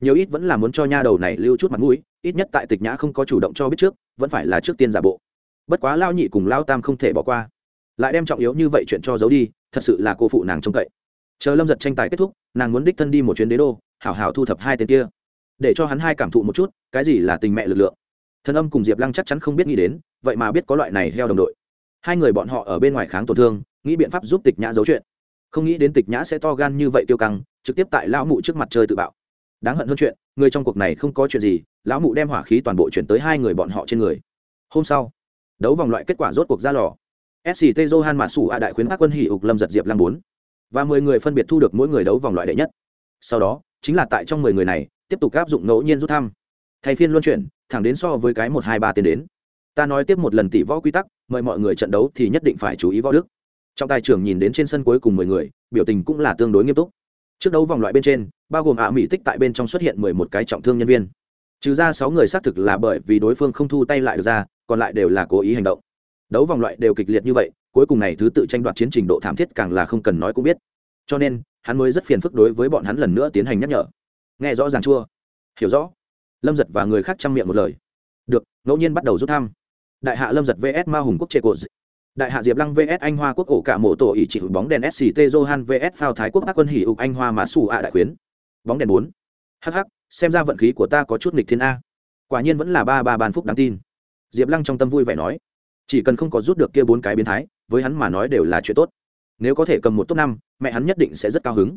Nhiều ít vẫn là muốn cho nha đầu này lưu chút mặt mũi, ít nhất tại tịch nhã không có chủ động cho biết trước, vẫn phải là trước tiên giả bộ. Bất quá lao nhị cùng lao tam không thể bỏ qua. Lại đem trọng yếu như vậy chuyện cho giấu đi, thật sự là cô phụ nàng trông cậy. Chờ lâm giật tranh tài kết thúc, nàng muốn đích thân đi một chuyến đế đô, hảo hảo thu thập hai tên kia. Để cho hắn hai cảm thụ một chút, cái gì là tình mẹ lực lượng. Thần âm cùng diệp lăng chắc chắn không biết nghĩ đến, vậy mà biết có loại này heo đồng đội. Hai người bọn họ ở bên ngoài kháng tổn thương, nghĩ biện pháp giúp tịch nhã giấu chuyện không nghĩ đến tịch nhã sẽ to gan như vậy tiêu căng, trực tiếp tại lão mụ trước mặt chơi tự bạo. Đáng hận hơn chuyện, người trong cuộc này không có chuyện gì, lão mụ đem hỏa khí toàn bộ chuyển tới hai người bọn họ trên người. Hôm sau, đấu vòng loại kết quả rốt cuộc ra lò. Sct johan mã sủ a đại khuyến các quân hỷ ục lâm giật diệp lăng bốn. Và mười người phân biệt thu được mỗi người đấu vòng loại đệ nhất. Sau đó, chính là tại trong mười người này, tiếp tục áp dụng ngẫu nhiên rút thăm. Thay phiên luân chuyển, thẳng đến so với cái một hai ba tiến đến. Ta nói tiếp một lần tỷ võ quy tắc, mời mọi người trận đấu thì nhất định phải chú ý võ đức trọng tài trưởng nhìn đến trên sân cuối cùng mười người, biểu tình cũng là tương đối nghiêm túc. Trước đấu vòng loại bên trên, bao gồm ạ mỹ tích tại bên trong xuất hiện mười một cái trọng thương nhân viên. Trừ ra sáu người xác thực là bởi vì đối phương không thu tay lại được ra, còn lại đều là cố ý hành động. Đấu vòng loại đều kịch liệt như vậy, cuối cùng này thứ tự tranh đoạt chiến trình độ thảm thiết càng là không cần nói cũng biết. Cho nên, hắn mới rất phiền phức đối với bọn hắn lần nữa tiến hành nhắc nhở. Nghe rõ ràng chua hiểu rõ. Lâm giật và người khác chăm miệng một lời. Được, ngẫu nhiên bắt đầu rút thăm. Đại hạ lâm giật vs ma hùng quốc trệ cột đại hạ diệp lăng vs anh hoa quốc ổ cả mộ tổ ỷ chỉ bóng đèn sct johan vs phao thái quốc Bắc quân Hỉ ục anh hoa mã Sủ ạ đại khuyến. Bóng đèn bốn. Hắc, xem ra vận khí của ta có chút nghịch thiên a. Quả nhiên vẫn là ba ba bàn phúc đáng tin. Diệp lăng trong tâm vui vẻ nói chỉ cần không có rút được kia bốn cái biến thái với hắn mà nói đều là chuyện tốt. Nếu có thể cầm một top năm mẹ hắn nhất định sẽ rất cao hứng.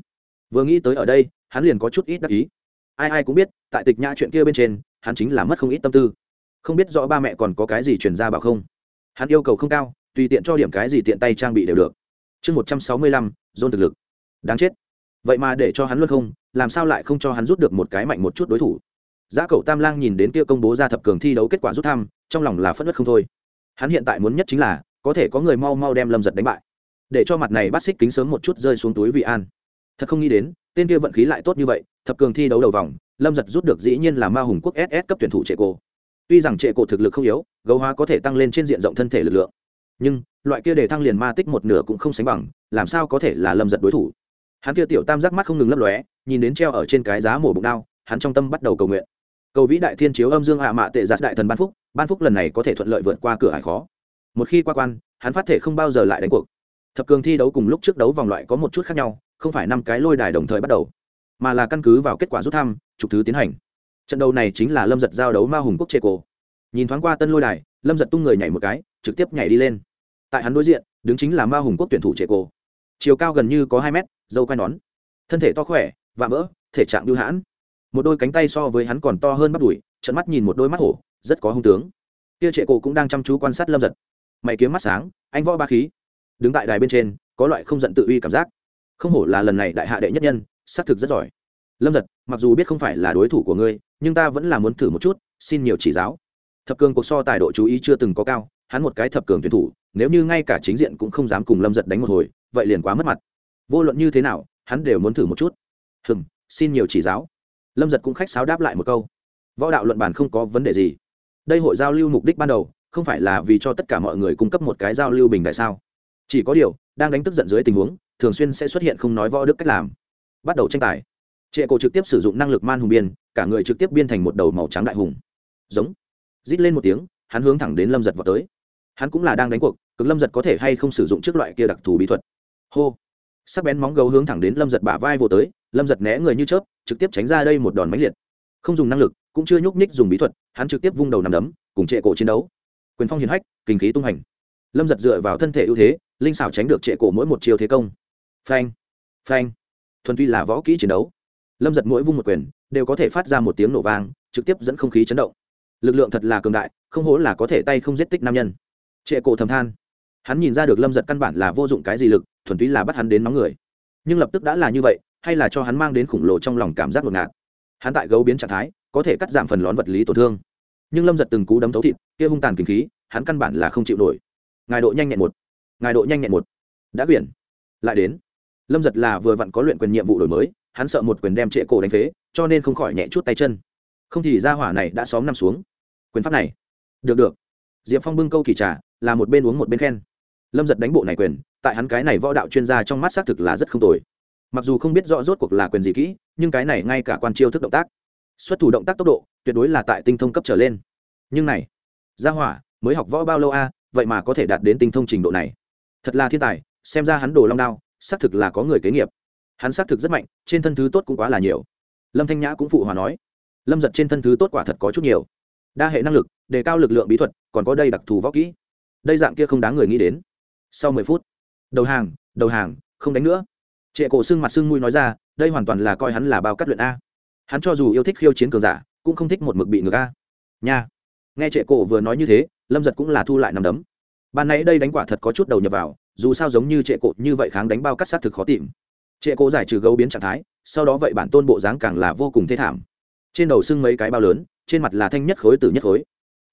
Vừa nghĩ tới ở đây hắn liền có chút ít đắc ý. Ai ai cũng biết tại tịch nhã chuyện kia bên trên hắn chính là mất không ít tâm tư. Không biết rõ ba mẹ còn có cái gì truyền ra bảo không. Hắn yêu cầu không cao tùy tiện cho điểm cái gì tiện tay trang bị đều được. Chương một trăm sáu mươi lăm dôn thực lực. Đáng chết. Vậy mà để cho hắn luôn không, làm sao lại không cho hắn rút được một cái mạnh một chút đối thủ? Giá cậu tam lang nhìn đến kia công bố ra thập cường thi đấu kết quả rút thăm, trong lòng là phất đất không thôi. Hắn hiện tại muốn nhất chính là, có thể có người mau mau đem lâm giật đánh bại. Để cho mặt này bắt xích kính sớm một chút rơi xuống túi vị an. Thật không nghĩ đến, tên kia vận khí lại tốt như vậy, thập cường thi đấu đầu vòng, lâm giật rút được dĩ nhiên là ma hùng quốc ss cấp tuyển thủ trệ cổ. Tuy rằng trệ cổ thực lực không yếu, gấu hóa có thể tăng lên trên diện rộng thân thể lực lượng nhưng loại kia để thăng liền ma tích một nửa cũng không sánh bằng, làm sao có thể là lâm giật đối thủ? Hắn kia tiểu tam giác mắt không ngừng lấp lóe, nhìn đến treo ở trên cái giá mổ bụng đao, hắn trong tâm bắt đầu cầu nguyện. Cầu vĩ đại thiên chiếu âm dương hạ mạ tệ giặt đại thần ban phúc ban phúc lần này có thể thuận lợi vượt qua cửa hải khó. Một khi qua quan, hắn phát thể không bao giờ lại đánh cuộc. Thập cường thi đấu cùng lúc trước đấu vòng loại có một chút khác nhau, không phải năm cái lôi đài đồng thời bắt đầu, mà là căn cứ vào kết quả rút thăm, trục thứ tiến hành. Trận đấu này chính là lâm giật giao đấu ma hùng quốc chê cổ. Nhìn thoáng qua tân lôi đài, lâm giật tung người nhảy một cái, trực tiếp nhảy đi lên tại hắn đối diện, đứng chính là ma hùng quốc tuyển thủ trẻ cổ. Chiều cao gần như có hai mét, dâu quai nón. Thân thể to khỏe và vỡ, thể trạng bưu hãn. Một đôi cánh tay so với hắn còn to hơn bắt đùi trận mắt nhìn một đôi mắt hổ, rất có hung tướng. Kia trệ cổ cũng đang chăm chú quan sát lâm giật mày kiếm mắt sáng, anh võ ba khí. Đứng tại đài bên trên, có loại không giận tự uy cảm giác. Không hổ là lần này đại hạ đệ nhất nhân, xác thực rất giỏi. Lâm giật mặc dù biết không phải là đối thủ của ngươi, nhưng ta vẫn là muốn thử một chút, xin nhiều chỉ giáo. Thập cường cuộc so tài độ chú ý chưa từng có cao hắn một cái thập cường tuyển thủ, nếu như ngay cả chính diện cũng không dám cùng lâm giật đánh một hồi, vậy liền quá mất mặt. Vô luận như thế nào, hắn đều muốn thử một chút. Hừm, xin nhiều chỉ giáo. Lâm giật cũng khách sáo đáp lại một câu. Võ đạo luận bàn không có vấn đề gì. Đây hội giao lưu mục đích ban đầu, không phải là vì cho tất cả mọi người cung cấp một cái giao lưu bình đại sao? Chỉ có điều, đang đánh tức giận dưới tình huống, thường xuyên sẽ xuất hiện không nói võ đức cách làm. Bắt đầu tranh tài. Trệ cổ trực tiếp sử dụng năng lực man hùng biên, cả người trực tiếp biên thành một đầu màu trắng đại hùng. Giống. Rít lên một tiếng, hắn hướng thẳng đến lâm giật vào tới hắn cũng là đang đánh cuộc, cực lâm giật có thể hay không sử dụng trước loại kia đặc thù bí thuật. Hô. Sắc bén móng gấu hướng thẳng đến lâm giật bả vai vô tới, lâm giật né người như chớp, trực tiếp tránh ra đây một đòn máy liệt. Không dùng năng lực, cũng chưa nhúc nhích dùng bí thuật, hắn trực tiếp vung đầu nằm đấm, cùng trệ cổ chiến đấu. Quyền phong hiền hách, kinh khí tung hành. Lâm giật dựa vào thân thể ưu thế, linh xảo tránh được trệ cổ mỗi một chiều thế công. Phanh phanh. Thuần tuy là võ kỹ chiến đấu. Lâm giật mỗi vung một quyền, đều có thể phát ra một tiếng nổ vang, trực tiếp dẫn không khí chấn động. Lực lượng thật là cường đại, không hố là có thể tay không giết tích nam nhân trệ cổ thầm than. Hắn nhìn ra được lâm giật căn bản là vô dụng cái gì lực, thuần túy là bắt hắn đến nóng người. Nhưng lập tức đã là như vậy, hay là cho hắn mang đến khủng lồ trong lòng cảm giác ngột ngạt. Hắn tại gấu biến trạng thái, có thể cắt giảm phần lón vật lý tổn thương. Nhưng lâm giật từng cú đấm thấu thịt, kia hung tàn kinh khí, hắn căn bản là không chịu nổi. Ngài độ nhanh nhẹn một. Ngài độ nhanh nhẹn một. Đã quyển. Lại đến. Lâm giật là vừa vặn có luyện quyền nhiệm vụ đổi mới, hắn sợ một quyền đem trệ cổ đánh phế, cho nên không khỏi nhẹ chút tay chân. Không thì ra hỏa này đã xóm nằm xuống. Quyền pháp này. Được được. Diệp phong bưng câu kỳ trà là một bên uống một bên khen. Lâm giật đánh bộ này quyền, tại hắn cái này võ đạo chuyên gia trong mắt xác thực là rất không tồi. Mặc dù không biết rõ rốt cuộc là quyền gì kỹ, nhưng cái này ngay cả quan chiêu thức động tác, xuất thủ động tác tốc độ, tuyệt đối là tại tinh thông cấp trở lên. Nhưng này, gia hỏa, mới học võ bao lâu a, vậy mà có thể đạt đến tinh thông trình độ này. Thật là thiên tài, xem ra hắn đồ long đao, xác thực là có người kế nghiệp. Hắn xác thực rất mạnh, trên thân thứ tốt cũng quá là nhiều. Lâm thanh nhã cũng phụ hòa nói, lâm giật trên thân thứ tốt quả thật có chút nhiều. Đa hệ năng lực, đề cao lực lượng bí thuật, còn có đây đặc thù võ kỹ đây dạng kia không đáng người nghĩ đến. Sau mười phút, đầu hàng đầu hàng, không đánh nữa. Trệ cổ xương mặt xương mùi nói ra, đây hoàn toàn là coi hắn là bao cắt luyện a. Hắn cho dù yêu thích khiêu chiến cường giả, cũng không thích một mực bị ngược a. Nha. Nghe trệ cổ vừa nói như thế, lâm giật cũng là thu lại nằm đấm. Ban nãy đây đánh quả thật có chút đầu nhập vào, dù sao giống như trệ cổ như vậy kháng đánh bao cắt sát thực khó tìm. Trệ cổ giải trừ gấu biến trạng thái, sau đó vậy bản tôn bộ dáng càng là vô cùng thê thảm. Trên đầu sưng mấy cái bao lớn, trên mặt là thanh nhất khối tử nhất khối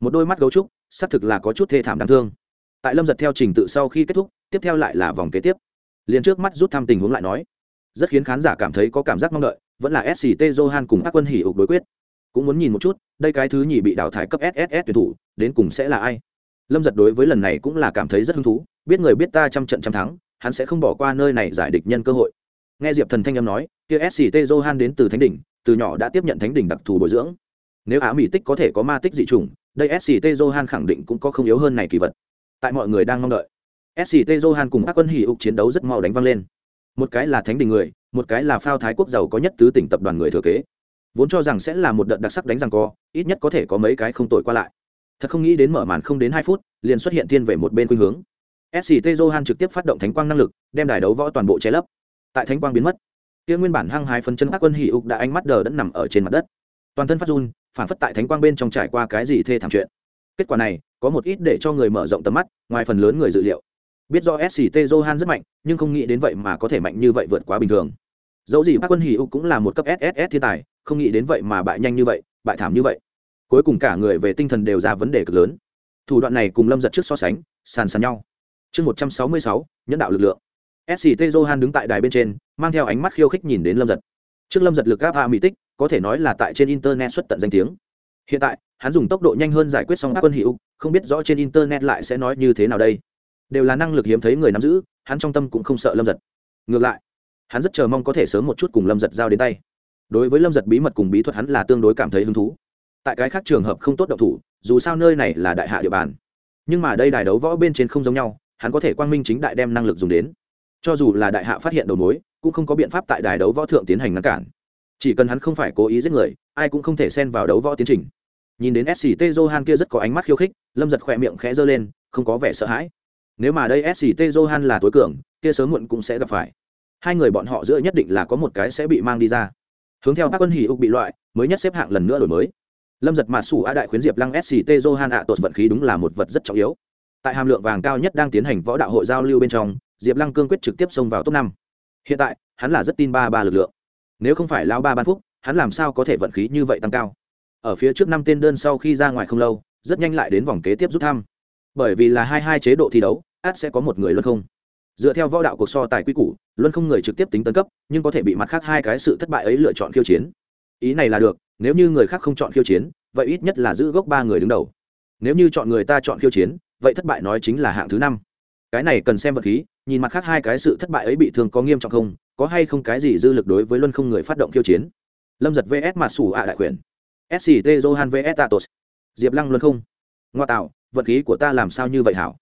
một đôi mắt gấu trúc, xác thực là có chút thê thảm đáng thương. Tại lâm giật theo trình tự sau khi kết thúc, tiếp theo lại là vòng kế tiếp. Liền trước mắt rút thăm tình huống lại nói, rất khiến khán giả cảm thấy có cảm giác mong đợi, vẫn là sct johan cùng các quân hỉ ục đối quyết. Cũng muốn nhìn một chút, đây cái thứ nhì bị đào thải cấp sss tuyển thủ, đến cùng sẽ là ai? Lâm giật đối với lần này cũng là cảm thấy rất hứng thú, biết người biết ta trăm trận trăm thắng, hắn sẽ không bỏ qua nơi này giải địch nhân cơ hội. Nghe diệp thần thanh âm nói, kia sct johan đến từ thánh đỉnh, từ nhỏ đã tiếp nhận thánh đỉnh đặc thù bồi dưỡng. Nếu á mỹ tích có thể có ma tích dị chủng đây sct johan khẳng định cũng có không yếu hơn này kỳ vật. Tại mọi người đang mong đợi sct johan cùng các quân hỉ ục chiến đấu rất mau đánh văng lên. Một cái là thánh đình người, một cái là phao thái quốc giàu có nhất tứ tỉnh tập đoàn người thừa kế. Vốn cho rằng sẽ là một đợt đặc sắc đánh rằng co, ít nhất có thể có mấy cái không tội qua lại. Thật không nghĩ đến mở màn không đến hai phút, liền xuất hiện thiên về một bên khuynh hướng. Sct johan trực tiếp phát động thánh quang năng lực, đem đài đấu võ toàn bộ che lấp. Tại thánh quang biến mất, kia nguyên bản hăng hai phần chân các quân hỉ ục đã ánh mắt đờ đẫn nằm ở trên mặt đất. Toàn thân phát run phản phất tại thánh quang bên trong trải qua cái gì thê thảm chuyện. Kết quả này, có một ít để cho người mở rộng tầm mắt, ngoài phần lớn người dự liệu. Biết do sct johan rất mạnh, nhưng không nghĩ đến vậy mà có thể mạnh như vậy vượt quá bình thường. Dẫu gì bác quân hì u cũng là một cấp sss thiên tài, không nghĩ đến vậy mà bại nhanh như vậy, bại thảm như vậy. Cuối cùng cả người về tinh thần đều ra vấn đề cực lớn. Thủ đoạn này cùng lâm giật trước so sánh, sàn sàn nhau. Chương một trăm sáu mươi sáu, nhân đạo lực lượng. Sct johan đứng tại đài bên trên, mang theo ánh mắt khiêu khích nhìn đến lâm giật. Trước lâm giật lực gáp hạ mỹ tích có thể nói là tại trên internet xuất tận danh tiếng. Hiện tại, hắn dùng tốc độ nhanh hơn giải quyết xong các quân hữu, không biết rõ trên internet lại sẽ nói như thế nào đây. Đều là năng lực hiếm thấy người nắm giữ, hắn trong tâm cũng không sợ lâm giật. Ngược lại, hắn rất chờ mong có thể sớm một chút cùng lâm giật giao đến tay. Đối với lâm giật bí mật cùng bí thuật hắn là tương đối cảm thấy hứng thú. Tại cái khác trường hợp không tốt độc thủ, dù sao nơi này là đại hạ địa bàn. Nhưng mà đây đài đấu võ bên trên không giống nhau, hắn có thể quang minh chính đại đem năng lực dùng đến. Cho dù là đại hạ phát hiện đầu mối, cũng không có biện pháp tại đài đấu võ thượng tiến hành ngăn cản chỉ cần hắn không phải cố ý giết người, ai cũng không thể xen vào đấu võ tiến trình. Nhìn đến sct johan kia rất có ánh mắt khiêu khích, lâm giật khỏe miệng khẽ giơ lên, không có vẻ sợ hãi. Nếu mà đây sct johan là tối cường, kia sớm muộn cũng sẽ gặp phải. Hai người bọn họ giữa nhất định là có một cái sẽ bị mang đi ra. Hướng theo các quân hỉ ục bị loại, mới nhất xếp hạng lần nữa đổi mới. Lâm giật mạt sủ a đại khuyến diệp lăng sct johan ạ tột vận khí đúng là một vật rất trọng yếu. Tại hàm lượng vàng cao nhất đang tiến hành võ đạo hội giao lưu bên trong, diệp lăng cương quyết trực tiếp xông vào top năm. Hiện tại, hắn là rất tin ba ba lực lượng nếu không phải lao ba ban phúc, hắn làm sao có thể vận khí như vậy tăng cao? Ở phía trước năm tên đơn sau khi ra ngoài không lâu, rất nhanh lại đến vòng kế tiếp rút thăm. Bởi vì là hai hai chế độ thi đấu, át sẽ có một người luân không. Dựa theo võ đạo cuộc so tài quy củ, luân không người trực tiếp tính tấn cấp, nhưng có thể bị mặt khác hai cái sự thất bại ấy lựa chọn khiêu chiến. Ý này là được, nếu như người khác không chọn khiêu chiến, vậy ít nhất là giữ gốc ba người đứng đầu. Nếu như chọn người ta chọn khiêu chiến, vậy thất bại nói chính là hạng thứ năm. Cái này cần xem vật khí nhìn mặt khác hai cái sự thất bại ấy bị thương có nghiêm trọng không, có hay không cái gì dư lực đối với luân không người phát động khiêu chiến? Lâm giật vs mà sủ ạ đại quyền. Sct johan vs tatos diệp lăng luân không. Ngoa tạo, vận khí của ta làm sao như vậy hảo?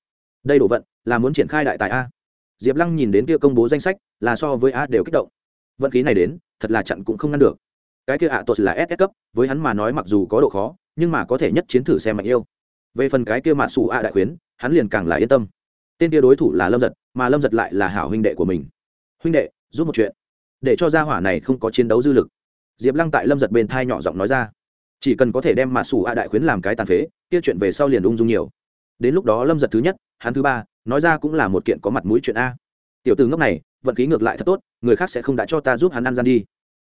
Đây đổ vận, là muốn triển khai đại tài a. Diệp lăng nhìn đến kia công bố danh sách, là so với a đều kích động. Vận khí này đến, thật là chặn cũng không ngăn được. Cái kia ạ à là ss cấp, với hắn mà nói mặc dù có độ khó, nhưng mà có thể nhất chiến thử xem mạnh yêu. Về phần cái kia mạ xù a đại khuyến hắn liền càng là yên tâm tên kia đối thủ là lâm giật, mà lâm giật lại là hảo huynh đệ của mình. Huynh đệ, giúp một chuyện. Để cho gia hỏa này không có chiến đấu dư lực. Diệp lăng tại lâm giật bên thai nhỏ giọng nói ra. Chỉ cần có thể đem mạ sủ a đại khuyến làm cái tàn phế, kia chuyện về sau liền ung dung nhiều. Đến lúc đó lâm giật thứ nhất, hắn thứ ba, nói ra cũng là một kiện có mặt mũi chuyện a. Tiểu từ ngốc này, vận khí ngược lại thật tốt, người khác sẽ không đã cho ta giúp hắn ăn gian đi.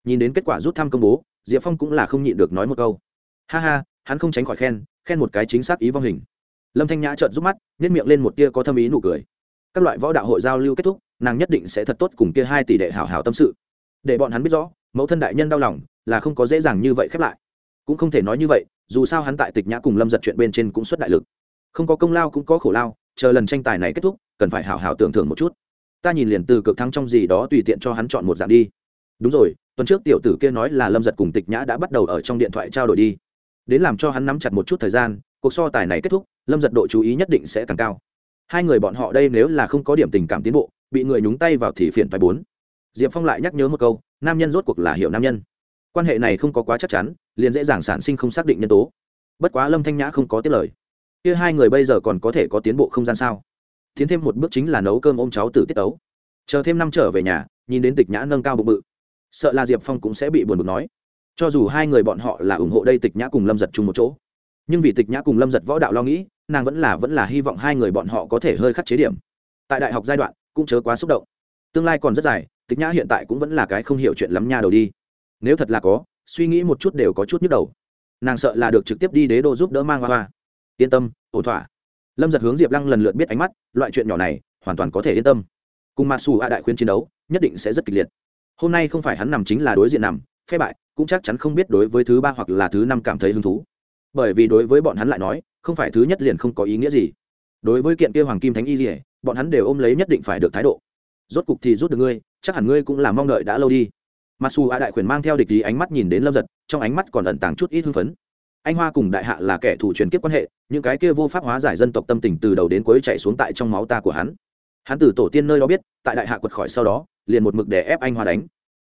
Nhìn đến kết quả rút thăm công bố, diệp phong cũng là không nhịn được nói một câu. Ha ha, hắn không tránh khỏi khen khen một cái chính xác ý vong hình lâm thanh nhã trợn rút mắt nhét miệng lên một tia có thâm ý nụ cười. Các loại võ đạo hội giao lưu kết thúc, nàng nhất định sẽ thật tốt cùng kia hai tỷ đệ hảo hảo tâm sự. Để bọn hắn biết rõ, mẫu thân đại nhân đau lòng, là không có dễ dàng như vậy khép lại. Cũng không thể nói như vậy, dù sao hắn tại tịch nhã cùng lâm giật chuyện bên trên cũng xuất đại lực. Không có công lao cũng có khổ lao, chờ lần tranh tài này kết thúc, cần phải hảo hảo tưởng thưởng một chút. Ta nhìn liền từ cực thắng trong gì đó tùy tiện cho hắn chọn một dạng đi. Đúng rồi, tuần trước tiểu tử kia nói là lâm giật cùng tịch nhã đã bắt đầu ở trong điện thoại trao đổi đi đến làm cho hắn nắm chặt một chút thời gian, cuộc so tài này kết thúc, lâm giật độ chú ý nhất định sẽ càng cao. Hai người bọn họ đây nếu là không có điểm tình cảm tiến bộ, bị người nhúng tay vào thì phiền phải bốn. Diệp phong lại nhắc nhớ một câu, nam nhân rốt cuộc là hiểu nam nhân. Quan hệ này không có quá chắc chắn, liền dễ dàng sản sinh không xác định nhân tố. Bất quá lâm thanh nhã không có tiết lời. Kia hai người bây giờ còn có thể có tiến bộ không gian sao? Tiến thêm một bước chính là nấu cơm ôm cháu từ tiết ấu chờ thêm năm trở về nhà, nhìn đến tịch nhã nâng cao bụng bự. Sợ là diệp phong cũng sẽ bị buồn bực nói cho dù hai người bọn họ là ủng hộ đây tịch nhã cùng lâm giật chung một chỗ, nhưng vì tịch nhã cùng lâm giật võ đạo lo nghĩ, nàng vẫn là vẫn là hy vọng hai người bọn họ có thể hơi khắc chế điểm. Tại đại học giai đoạn, cũng chớ quá xúc động. Tương lai còn rất dài, tịch nhã hiện tại cũng vẫn là cái không hiểu chuyện lắm nha đầu đi. Nếu thật là có, suy nghĩ một chút đều có chút nhức đầu. Nàng sợ là được trực tiếp đi đế đô giúp đỡ mang hoa hoa. Yên tâm, ổn thỏa. Lâm giật hướng diệp lăng lần lượt biết ánh mắt, loại chuyện nhỏ này, hoàn toàn có thể yên tâm. Cùng mặc xù a đại khuyên chiến đấu, nhất định sẽ rất kịch liệt. Hôm nay không phải hắn nằm chính là đối diện nằm, phe bại cũng chắc chắn không biết đối với thứ ba hoặc là thứ năm cảm thấy hứng thú. Bởi vì đối với bọn hắn lại nói, không phải thứ nhất liền không có ý nghĩa gì. Đối với kiện kia hoàng kim thánh y gì bọn hắn đều ôm lấy nhất định phải được thái độ. Rốt cục thì rút được ngươi, chắc hẳn ngươi cũng là mong đợi đã lâu đi. Mặc dù a đại khuyển mang theo địch gì ánh mắt nhìn đến lâm giật, trong ánh mắt còn ẩn tàng chút ít hưng phấn. Anh hoa cùng đại hạ là kẻ thù truyền kiếp quan hệ, những cái kia vô pháp hóa giải dân tộc tâm tình từ đầu đến cuối chạy xuống tại trong máu ta của hắn. Hắn từ tổ tiên nơi đó biết, tại đại hạ quật khỏi sau đó, liền một mực để ép anh hoa đánh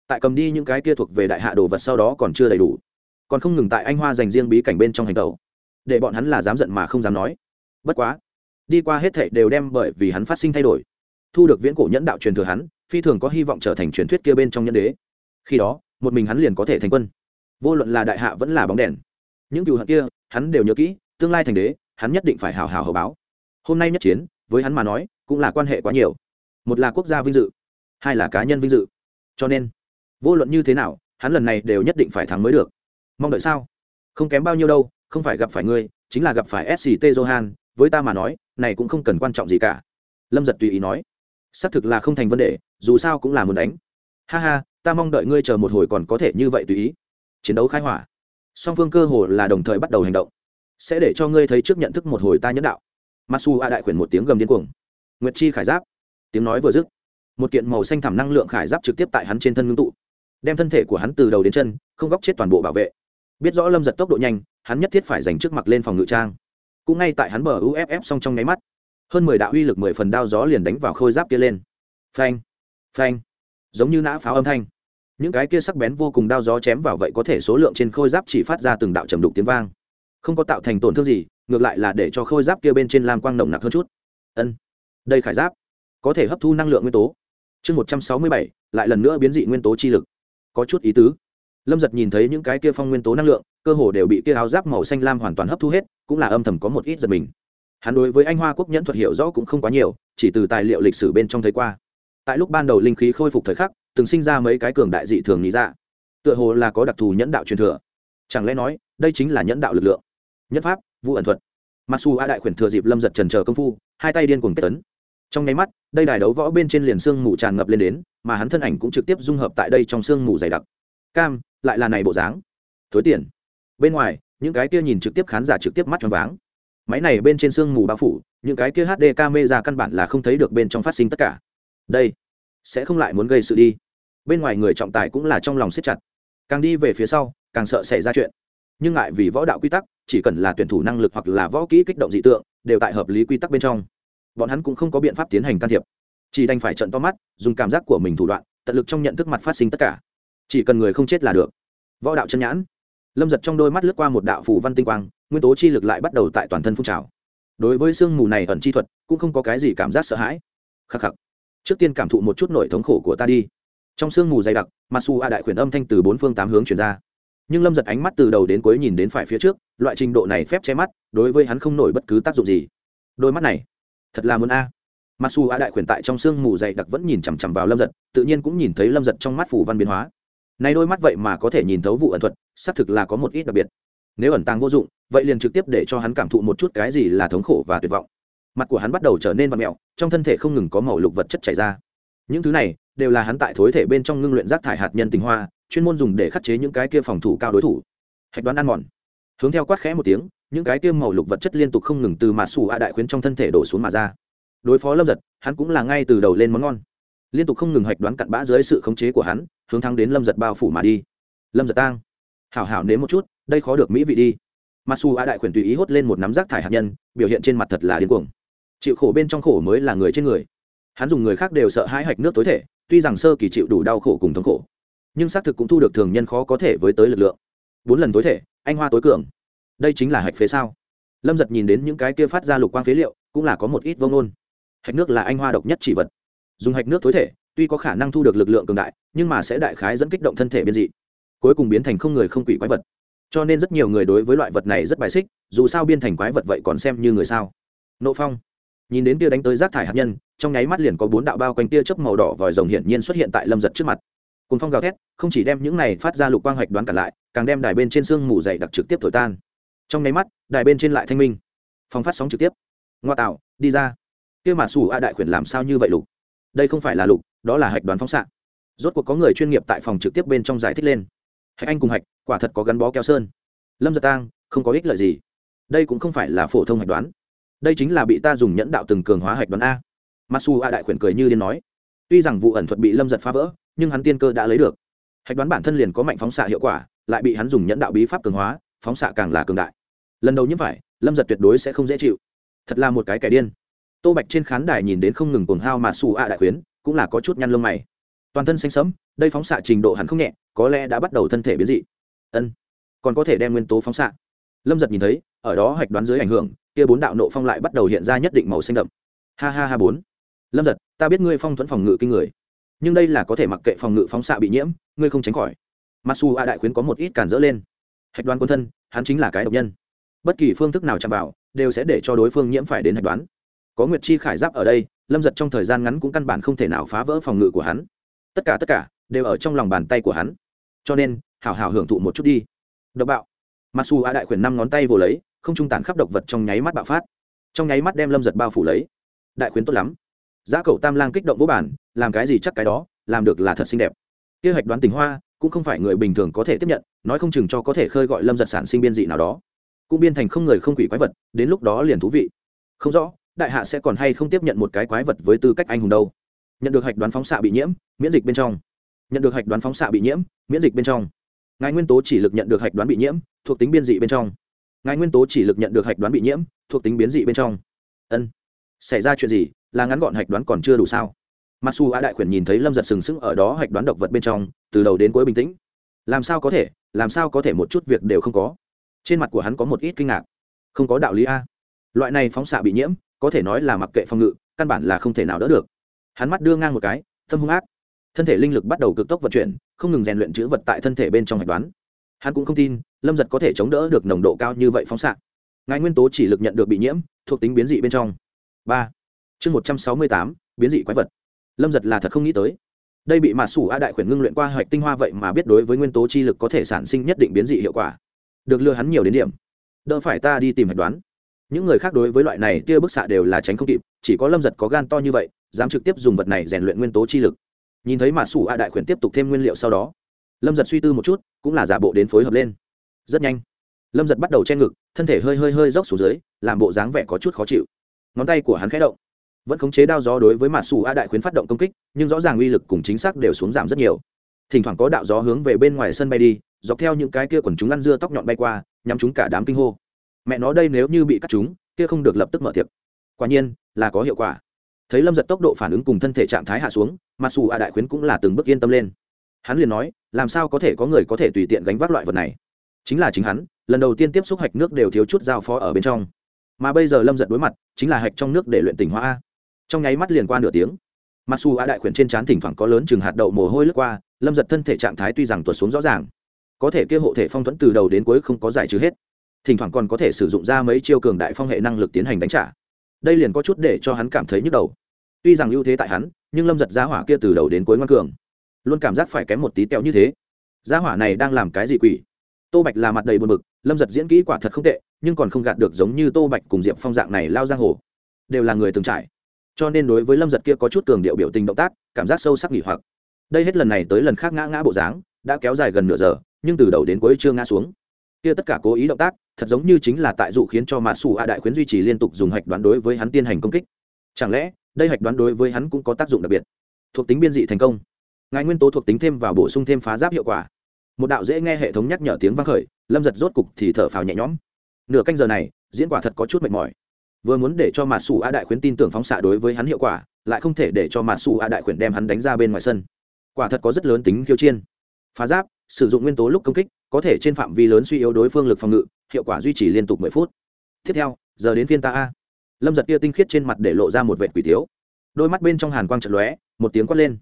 tại cầm đi những cái kia thuộc về đại hạ đồ vật sau đó còn chưa đầy đủ. Còn không ngừng tại anh hoa dành riêng bí cảnh bên trong hành tẩu. Để bọn hắn là dám giận mà không dám nói. Bất quá, đi qua hết thệ đều đem bởi vì hắn phát sinh thay đổi, thu được viễn cổ nhẫn đạo truyền thừa hắn, phi thường có hy vọng trở thành truyền thuyết kia bên trong nhân đế. Khi đó, một mình hắn liền có thể thành quân. Vô luận là đại hạ vẫn là bóng đèn. Những cựu hận kia, hắn đều nhớ kỹ, tương lai thành đế, hắn nhất định phải hào hào hầu báo. Hôm nay nhất chiến, với hắn mà nói, cũng là quan hệ quá nhiều. Một là quốc gia vinh dự, hai là cá nhân vinh dự. Cho nên vô luận như thế nào, hắn lần này đều nhất định phải thắng mới được. Mong đợi sao? Không kém bao nhiêu đâu, không phải gặp phải ngươi, chính là gặp phải sct johan, với ta mà nói, này cũng không cần quan trọng gì cả. Lâm giật tùy ý nói. Xác thực là không thành vấn đề, dù sao cũng là muốn đánh. Ha ha, ta mong đợi ngươi chờ một hồi còn có thể như vậy tùy ý. Chiến đấu khai hỏa. Song phương cơ hồ là đồng thời bắt đầu hành động. Sẽ để cho ngươi thấy trước nhận thức một hồi ta nhẫn đạo. Masu a đại khuyển một tiếng gầm điên cuồng. Nguyệt chi khải giáp. Tiếng nói vừa dứt, một kiện màu xanh thẳm năng lượng khải giáp trực tiếp tại hắn trên thân ngưng tụ đem thân thể của hắn từ đầu đến chân, không góc chết toàn bộ bảo vệ. Biết rõ lâm giật tốc độ nhanh, hắn nhất thiết phải dành trước mặt lên phòng ngự trang. Cũng ngay tại hắn bờ uff xong trong nháy mắt, hơn mười đạo uy lực mười phần đao gió liền đánh vào khôi giáp kia lên. Phanh phanh, giống như nã pháo âm thanh. Những cái kia sắc bén vô cùng đao gió chém vào vậy có thể số lượng trên khôi giáp chỉ phát ra từng đạo trầm đục tiếng vang. Không có tạo thành tổn thương gì, ngược lại là để cho khôi giáp kia bên trên lam quang nồng nặc hơn chút. Ân, đây khải giáp, có thể hấp thu năng lượng nguyên tố. Chương một trăm sáu mươi bảy, lại lần nữa biến dị nguyên tố chi lực có chút ý tứ. Lâm giật nhìn thấy những cái kia phong nguyên tố năng lượng, cơ hồ đều bị kia áo giáp màu xanh lam hoàn toàn hấp thu hết, cũng là âm thầm có một ít giật mình. Hắn đối với anh hoa quốc nhẫn thuật hiểu rõ cũng không quá nhiều, chỉ từ tài liệu lịch sử bên trong thấy qua. Tại lúc ban đầu linh khí khôi phục thời khắc, từng sinh ra mấy cái cường đại dị thường nghĩ ra dạ. tựa hồ là có đặc thù nhẫn đạo truyền thừa. Chẳng lẽ nói, đây chính là nhẫn đạo lực lượng? Nhất pháp vụ ẩn thuật. Mặc dù a đại khuyển thừa dịp lâm giật trần chờ công phu, hai tay điên cuồng kết tấn. Trong nháy mắt, đây đài đấu võ bên trên liền xương mù tràn ngập lên đến mà hắn thân ảnh cũng trực tiếp dung hợp tại đây trong sương mù dày đặc. Cam, lại là này bộ dáng. Thối tiền. Bên ngoài, những cái kia nhìn trực tiếp khán giả trực tiếp mắt choáng váng. Máy này bên trên sương mù bao phủ, những cái kia hd camera căn bản là không thấy được bên trong phát sinh tất cả. Đây, sẽ không lại muốn gây sự đi. Bên ngoài người trọng tài cũng là trong lòng siết chặt. Càng đi về phía sau, càng sợ xảy ra chuyện. Nhưng ngại vì võ đạo quy tắc, chỉ cần là tuyển thủ năng lực hoặc là võ kỹ kích động dị tượng, đều tại hợp lý quy tắc bên trong. Bọn hắn cũng không có biện pháp tiến hành can thiệp chỉ đành phải trận to mắt, dùng cảm giác của mình thủ đoạn, tận lực trong nhận thức mặt phát sinh tất cả. Chỉ cần người không chết là được. Võ đạo chân nhãn. Lâm giật trong đôi mắt lướt qua một đạo phủ văn tinh quang, nguyên tố chi lực lại bắt đầu tại toàn thân phun trào. Đối với sương mù này ẩn chi thuật, cũng không có cái gì cảm giác sợ hãi. Khắc khắc. Trước tiên cảm thụ một chút nỗi thống khổ của ta đi. Trong sương mù dày đặc, mặc dù a đại khuyển âm thanh từ bốn phương tám hướng chuyển ra, nhưng lâm giật ánh mắt từ đầu đến cuối nhìn đến phải phía trước, loại trình độ này phép che mắt, đối với hắn không nổi bất cứ tác dụng gì. Đôi mắt này, thật là muốn a mặc dù a đại khuyển tại trong sương mù dày đặc vẫn nhìn chằm chằm vào lâm giật, tự nhiên cũng nhìn thấy lâm giật trong mắt phủ văn biến hóa. Nay đôi mắt vậy mà có thể nhìn thấu vụ ẩn thuật, xác thực là có một ít đặc biệt. Nếu ẩn tàng vô dụng, vậy liền trực tiếp để cho hắn cảm thụ một chút cái gì là thống khổ và tuyệt vọng. Mặt của hắn bắt đầu trở nên vặn mẹo trong thân thể không ngừng có màu lục vật chất chảy ra. Những thứ này đều là hắn tại thối thể bên trong ngưng luyện rác thải hạt nhân tình hoa, chuyên môn dùng để khắc chế những cái kia phòng thủ cao đối thủ. Hạch đoán ăn mòn. Hướng theo quát khẽ một tiếng, những cái kia màu lục vật chất liên tục không ngừng từ mạt xù a đại khuyến trong thân thể đổ xuống mà ra đối phó lâm giật, hắn cũng là ngay từ đầu lên món ngon. Liên tục không ngừng hạch đoán cặn bã dưới sự khống chế của hắn, hướng thắng đến lâm giật bao phủ mà đi. Lâm giật tang. Hảo hảo nếm một chút, đây khó được mỹ vị đi. Mặc dù a đại khuyển tùy ý hốt lên một nắm rác thải hạt nhân, biểu hiện trên mặt thật là điên cuồng. Chịu khổ bên trong khổ mới là người trên người. Hắn dùng người khác đều sợ hãi hạch nước tối thể, tuy rằng sơ kỳ chịu đủ đau khổ cùng thống khổ, nhưng xác thực cũng thu được thường nhân khó có thể với tới lực lượng. Bốn lần tối thể, anh hoa tối cường. Đây chính là hạch phế sao? Lâm giật nhìn đến những cái kia phát ra lục quang phế liệu, cũng là có một ít vông nôn hạch nước là anh hoa độc nhất chỉ vật. Dùng hạch nước thối thể, tuy có khả năng thu được lực lượng cường đại, nhưng mà sẽ đại khái dẫn kích động thân thể biên dị. Cuối cùng biến thành không người không quỷ quái vật. Cho nên rất nhiều người đối với loại vật này rất bài xích, dù sao biên thành quái vật vậy còn xem như người sao. Nộ phong nhìn đến tia đánh tới rác thải hạt nhân, trong nháy mắt liền có bốn đạo bao quanh tia chớp màu đỏ vòi rồng hiển nhiên xuất hiện tại lâm giật trước mặt. Cùng phong gào thét, không chỉ đem những này phát ra lục quang hoạch đoán cả lại, càng đem đài bên trên xương mù dày đặc trực tiếp thổi tan. Trong nháy mắt, đài bên trên lại thanh minh. Phong phát sóng trực tiếp. Ngoa tạo, đi ra kia mà sủ a đại khuyển làm sao như vậy lục? Đây không phải là lục, đó là hạch đoán phóng xạ. Rốt cuộc có người chuyên nghiệp tại phòng trực tiếp bên trong giải thích lên. Hạch anh cùng hạch, quả thật có gắn bó keo sơn. Lâm giật tang, không có ích lợi gì. Đây cũng không phải là phổ thông hạch đoán. Đây chính là bị ta dùng nhẫn đạo từng cường hóa hạch đoán a. Masu a đại khuyển cười như điên nói. Tuy rằng vụ ẩn thuật bị lâm giật phá vỡ, nhưng hắn tiên cơ đã lấy được. Hạch đoán bản thân liền có mạnh phóng xạ hiệu quả, lại bị hắn dùng nhẫn đạo bí pháp cường hóa, phóng xạ càng là cường đại. Lần đầu như phải, lâm giật tuyệt đối sẽ không dễ chịu. Thật là một cái kẻ điên tô bạch trên khán đài nhìn đến không ngừng cuồng hao mà xù a đại khuyến, cũng là có chút nhăn lông mày. Toàn thân xanh sẫm, đây phóng xạ trình độ hẳn không nhẹ, có lẽ đã bắt đầu thân thể biến dị. Ân, còn có thể đem nguyên tố phóng xạ. Lâm giật nhìn thấy, ở đó hạch đoán dưới ảnh hưởng, kia bốn đạo nộ phong lại bắt đầu hiện ra nhất định màu xanh đậm. Ha ha ha bốn. Lâm giật, ta biết ngươi phong thuẫn phòng ngự kinh người, nhưng đây là có thể mặc kệ phòng ngự phóng xạ bị nhiễm, ngươi không tránh khỏi. Masu a đại khuyến có một ít cản dỡ lên. Hạch đoán quân thân, hắn chính là cái độc nhân. Bất kỳ phương thức nào chạm vào, đều sẽ để cho đối phương nhiễm phải đến hạch đoán có nguyệt chi khải giáp ở đây, lâm giật trong thời gian ngắn cũng căn bản không thể nào phá vỡ phòng ngự của hắn. Tất cả tất cả đều ở trong lòng bàn tay của hắn. Cho nên, hảo hảo hưởng thụ một chút đi. Độc bạo. Mặc dù a đại khuyển năm ngón tay vồ lấy, không trung tàn khắp độc vật trong nháy mắt bạo phát. Trong nháy mắt đem lâm giật bao phủ lấy. Đại khuyến tốt lắm. Giá cậu tam lang kích động vô bản, làm cái gì chắc cái đó, làm được là thật xinh đẹp. Kế hoạch đoán tình hoa, cũng không phải người bình thường có thể tiếp nhận, nói không chừng cho có thể khơi gọi lâm giật sản sinh biên dị nào đó. Cũng biên thành không người không quỷ quái vật, đến lúc đó liền thú vị. Không rõ đại hạ sẽ còn hay không tiếp nhận một cái quái vật với tư cách anh hùng đâu. Nhận được hạch đoán phóng xạ bị nhiễm, miễn dịch bên trong. Nhận được hạch đoán phóng xạ bị nhiễm, miễn dịch bên trong. Ngài nguyên tố chỉ lực nhận được hạch đoán bị nhiễm, thuộc tính biên dị bên trong. Ngài nguyên tố chỉ lực nhận được hạch đoán bị nhiễm, thuộc tính biến dị bên trong. Ân. Xảy ra chuyện gì, là ngắn gọn hạch đoán còn chưa đủ sao? Mặc dù a đại khuyển nhìn thấy lâm giật sừng sững ở đó hạch đoán độc vật bên trong, từ đầu đến cuối bình tĩnh. Làm sao có thể, làm sao có thể một chút việc đều không có? Trên mặt của hắn có một ít kinh ngạc. Không có đạo lý a. Loại này phóng xạ bị nhiễm có thể nói là mặc kệ phòng ngự, căn bản là không thể nào đỡ được. Hắn mắt đưa ngang một cái, tâm hung ác. Thân thể linh lực bắt đầu cực tốc vận chuyển, không ngừng rèn luyện chữ vật tại thân thể bên trong hạch đoán. Hắn cũng không tin, lâm giật có thể chống đỡ được nồng độ cao như vậy phóng xạ. Ngài nguyên tố chỉ lực nhận được bị nhiễm, thuộc tính biến dị bên trong. Ba. Chương một trăm sáu mươi tám, biến dị quái vật. Lâm giật là thật không nghĩ tới. Đây bị mà sủ a đại khuyển ngưng luyện qua hoạch tinh hoa vậy mà biết đối với nguyên tố chi lực có thể sản sinh nhất định biến dị hiệu quả. Được lừa hắn nhiều đến điểm. Đỡ phải ta đi tìm hạch đoán những người khác đối với loại này tia bức xạ đều là tránh không kịp, chỉ có lâm giật có gan to như vậy, dám trực tiếp dùng vật này rèn luyện nguyên tố chi lực. Nhìn thấy mà sủ a đại khuyển tiếp tục thêm nguyên liệu sau đó, lâm giật suy tư một chút, cũng là giả bộ đến phối hợp lên. Rất nhanh, lâm giật bắt đầu che ngực, thân thể hơi hơi hơi dốc xuống dưới, làm bộ dáng vẻ có chút khó chịu. Ngón tay của hắn khẽ động, vẫn khống chế đao gió đối với mạ xù a đại khuyến phát động công kích, nhưng rõ ràng uy lực cùng chính xác đều xuống giảm rất nhiều. Thỉnh thoảng có đạo gió hướng về bên ngoài sân bay đi, dọc theo những cái kia quần chúng ăn dưa tóc nhọn bay qua, nhắm chúng cả đám kinh hô mẹ nó đây nếu như bị cắt chúng, kia không được lập tức mở tiệc. Quả nhiên, là có hiệu quả. Thấy lâm giật tốc độ phản ứng cùng thân thể trạng thái hạ xuống mặc dù a đại khuyến cũng là từng bước yên tâm lên. Hắn liền nói, làm sao có thể có người có thể tùy tiện gánh vác loại vật này? Chính là chính hắn, lần đầu tiên tiếp xúc hạch nước đều thiếu chút giao phó ở bên trong. Mà bây giờ lâm giật đối mặt, chính là hạch trong nước để luyện tỉnh hóa a. Trong nháy mắt liền qua nửa tiếng. Mặc dù a đại khuyển trên trán thỉnh thoảng có lớn chừng hạt đậu mồ hôi lướt qua, lâm giật thân thể trạng thái tuy rằng tuột xuống rõ ràng, có thể kia hộ thể phong thuẫn từ đầu đến cuối không có giải trừ hết thỉnh thoảng còn có thể sử dụng ra mấy chiêu cường đại phong hệ năng lực tiến hành đánh trả. Đây liền có chút để cho hắn cảm thấy nhức đầu. Tuy rằng ưu thế tại hắn, nhưng lâm giật giá hỏa kia từ đầu đến cuối ngoan cường, luôn cảm giác phải kém một tí teo như thế. Giá hỏa này đang làm cái gì quỷ? Tô bạch là mặt đầy buồn bực, lâm giật diễn kỹ quả thật không tệ, nhưng còn không gạt được giống như tô bạch cùng diệp phong dạng này lao giang hồ. Đều là người từng trải. Cho nên đối với lâm giật kia có chút cường điệu biểu tình động tác, cảm giác sâu sắc nghỉ hoặc. Đây hết lần này tới lần khác ngã ngã bộ dáng, đã kéo dài gần nửa giờ, nhưng từ đầu đến cuối chưa ngã xuống. Kia tất cả cố ý động tác thật giống như chính là tại dụ khiến cho mạ xù a đại khuyến duy trì liên tục dùng hạch đoán đối với hắn tiến hành công kích. Chẳng lẽ, đây hạch đoán đối với hắn cũng có tác dụng đặc biệt? Thuộc tính biên dị thành công. Ngài nguyên tố thuộc tính thêm và bổ sung thêm phá giáp hiệu quả. Một đạo dễ nghe hệ thống nhắc nhở tiếng vang khởi, lâm giật rốt cục thì thở phào nhẹ nhõm. Nửa canh giờ này, diễn quả thật có chút mệt mỏi. Vừa muốn để cho mạt xù a đại khuyến tin tưởng phóng xạ đối với hắn hiệu quả, lại không thể để cho mạt xù a đại khuyến đem hắn đánh ra bên ngoài sân. Quả thật có rất lớn tính khiêu chiên. Phá giáp, sử dụng nguyên tố lúc công kích, có thể trên phạm vi lớn suy yếu đối phương lực phòng ngự hiệu quả duy trì liên tục mười phút. Tiếp theo, giờ đến phiên ta a. Lâm giật kia tinh khiết trên mặt để lộ ra một vệt quỷ thiếu. đôi mắt bên trong hàn quang trận lóe, một tiếng quát lên.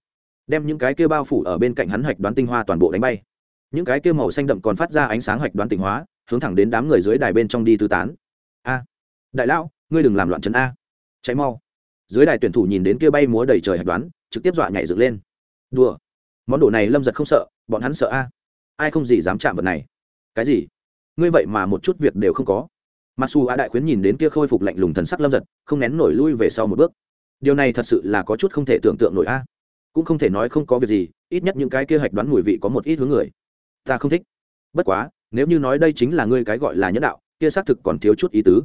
Đem những cái kia bao phủ ở bên cạnh hắn hạch đoán tinh hoa toàn bộ đánh bay. Những cái kia màu xanh đậm còn phát ra ánh sáng hạch đoán tinh hóa hướng thẳng đến đám người dưới đài bên trong đi tư tán. A. Đại lão, ngươi đừng làm loạn trấn a. Cháy mau. Dưới đài tuyển thủ nhìn đến kia bay múa đầy trời hạch đoán, trực tiếp dọa nhảy dựng lên. Đùa. Món đồ này lâm giật không sợ, bọn hắn sợ a. Ai không gì dám chạm vật này. Cái gì? Ngươi vậy mà một chút việc đều không có. Mặc dù a đại khuyến nhìn đến kia khôi phục lạnh lùng thần sắc lâm giật không nén nổi lui về sau một bước. Điều này thật sự là có chút không thể tưởng tượng nổi a. Cũng không thể nói không có việc gì, ít nhất những cái kia hạch đoán mùi vị có một ít hướng người. Ta không thích. Bất quá, nếu như nói đây chính là ngươi cái gọi là nhân đạo, kia xác thực còn thiếu chút ý tứ.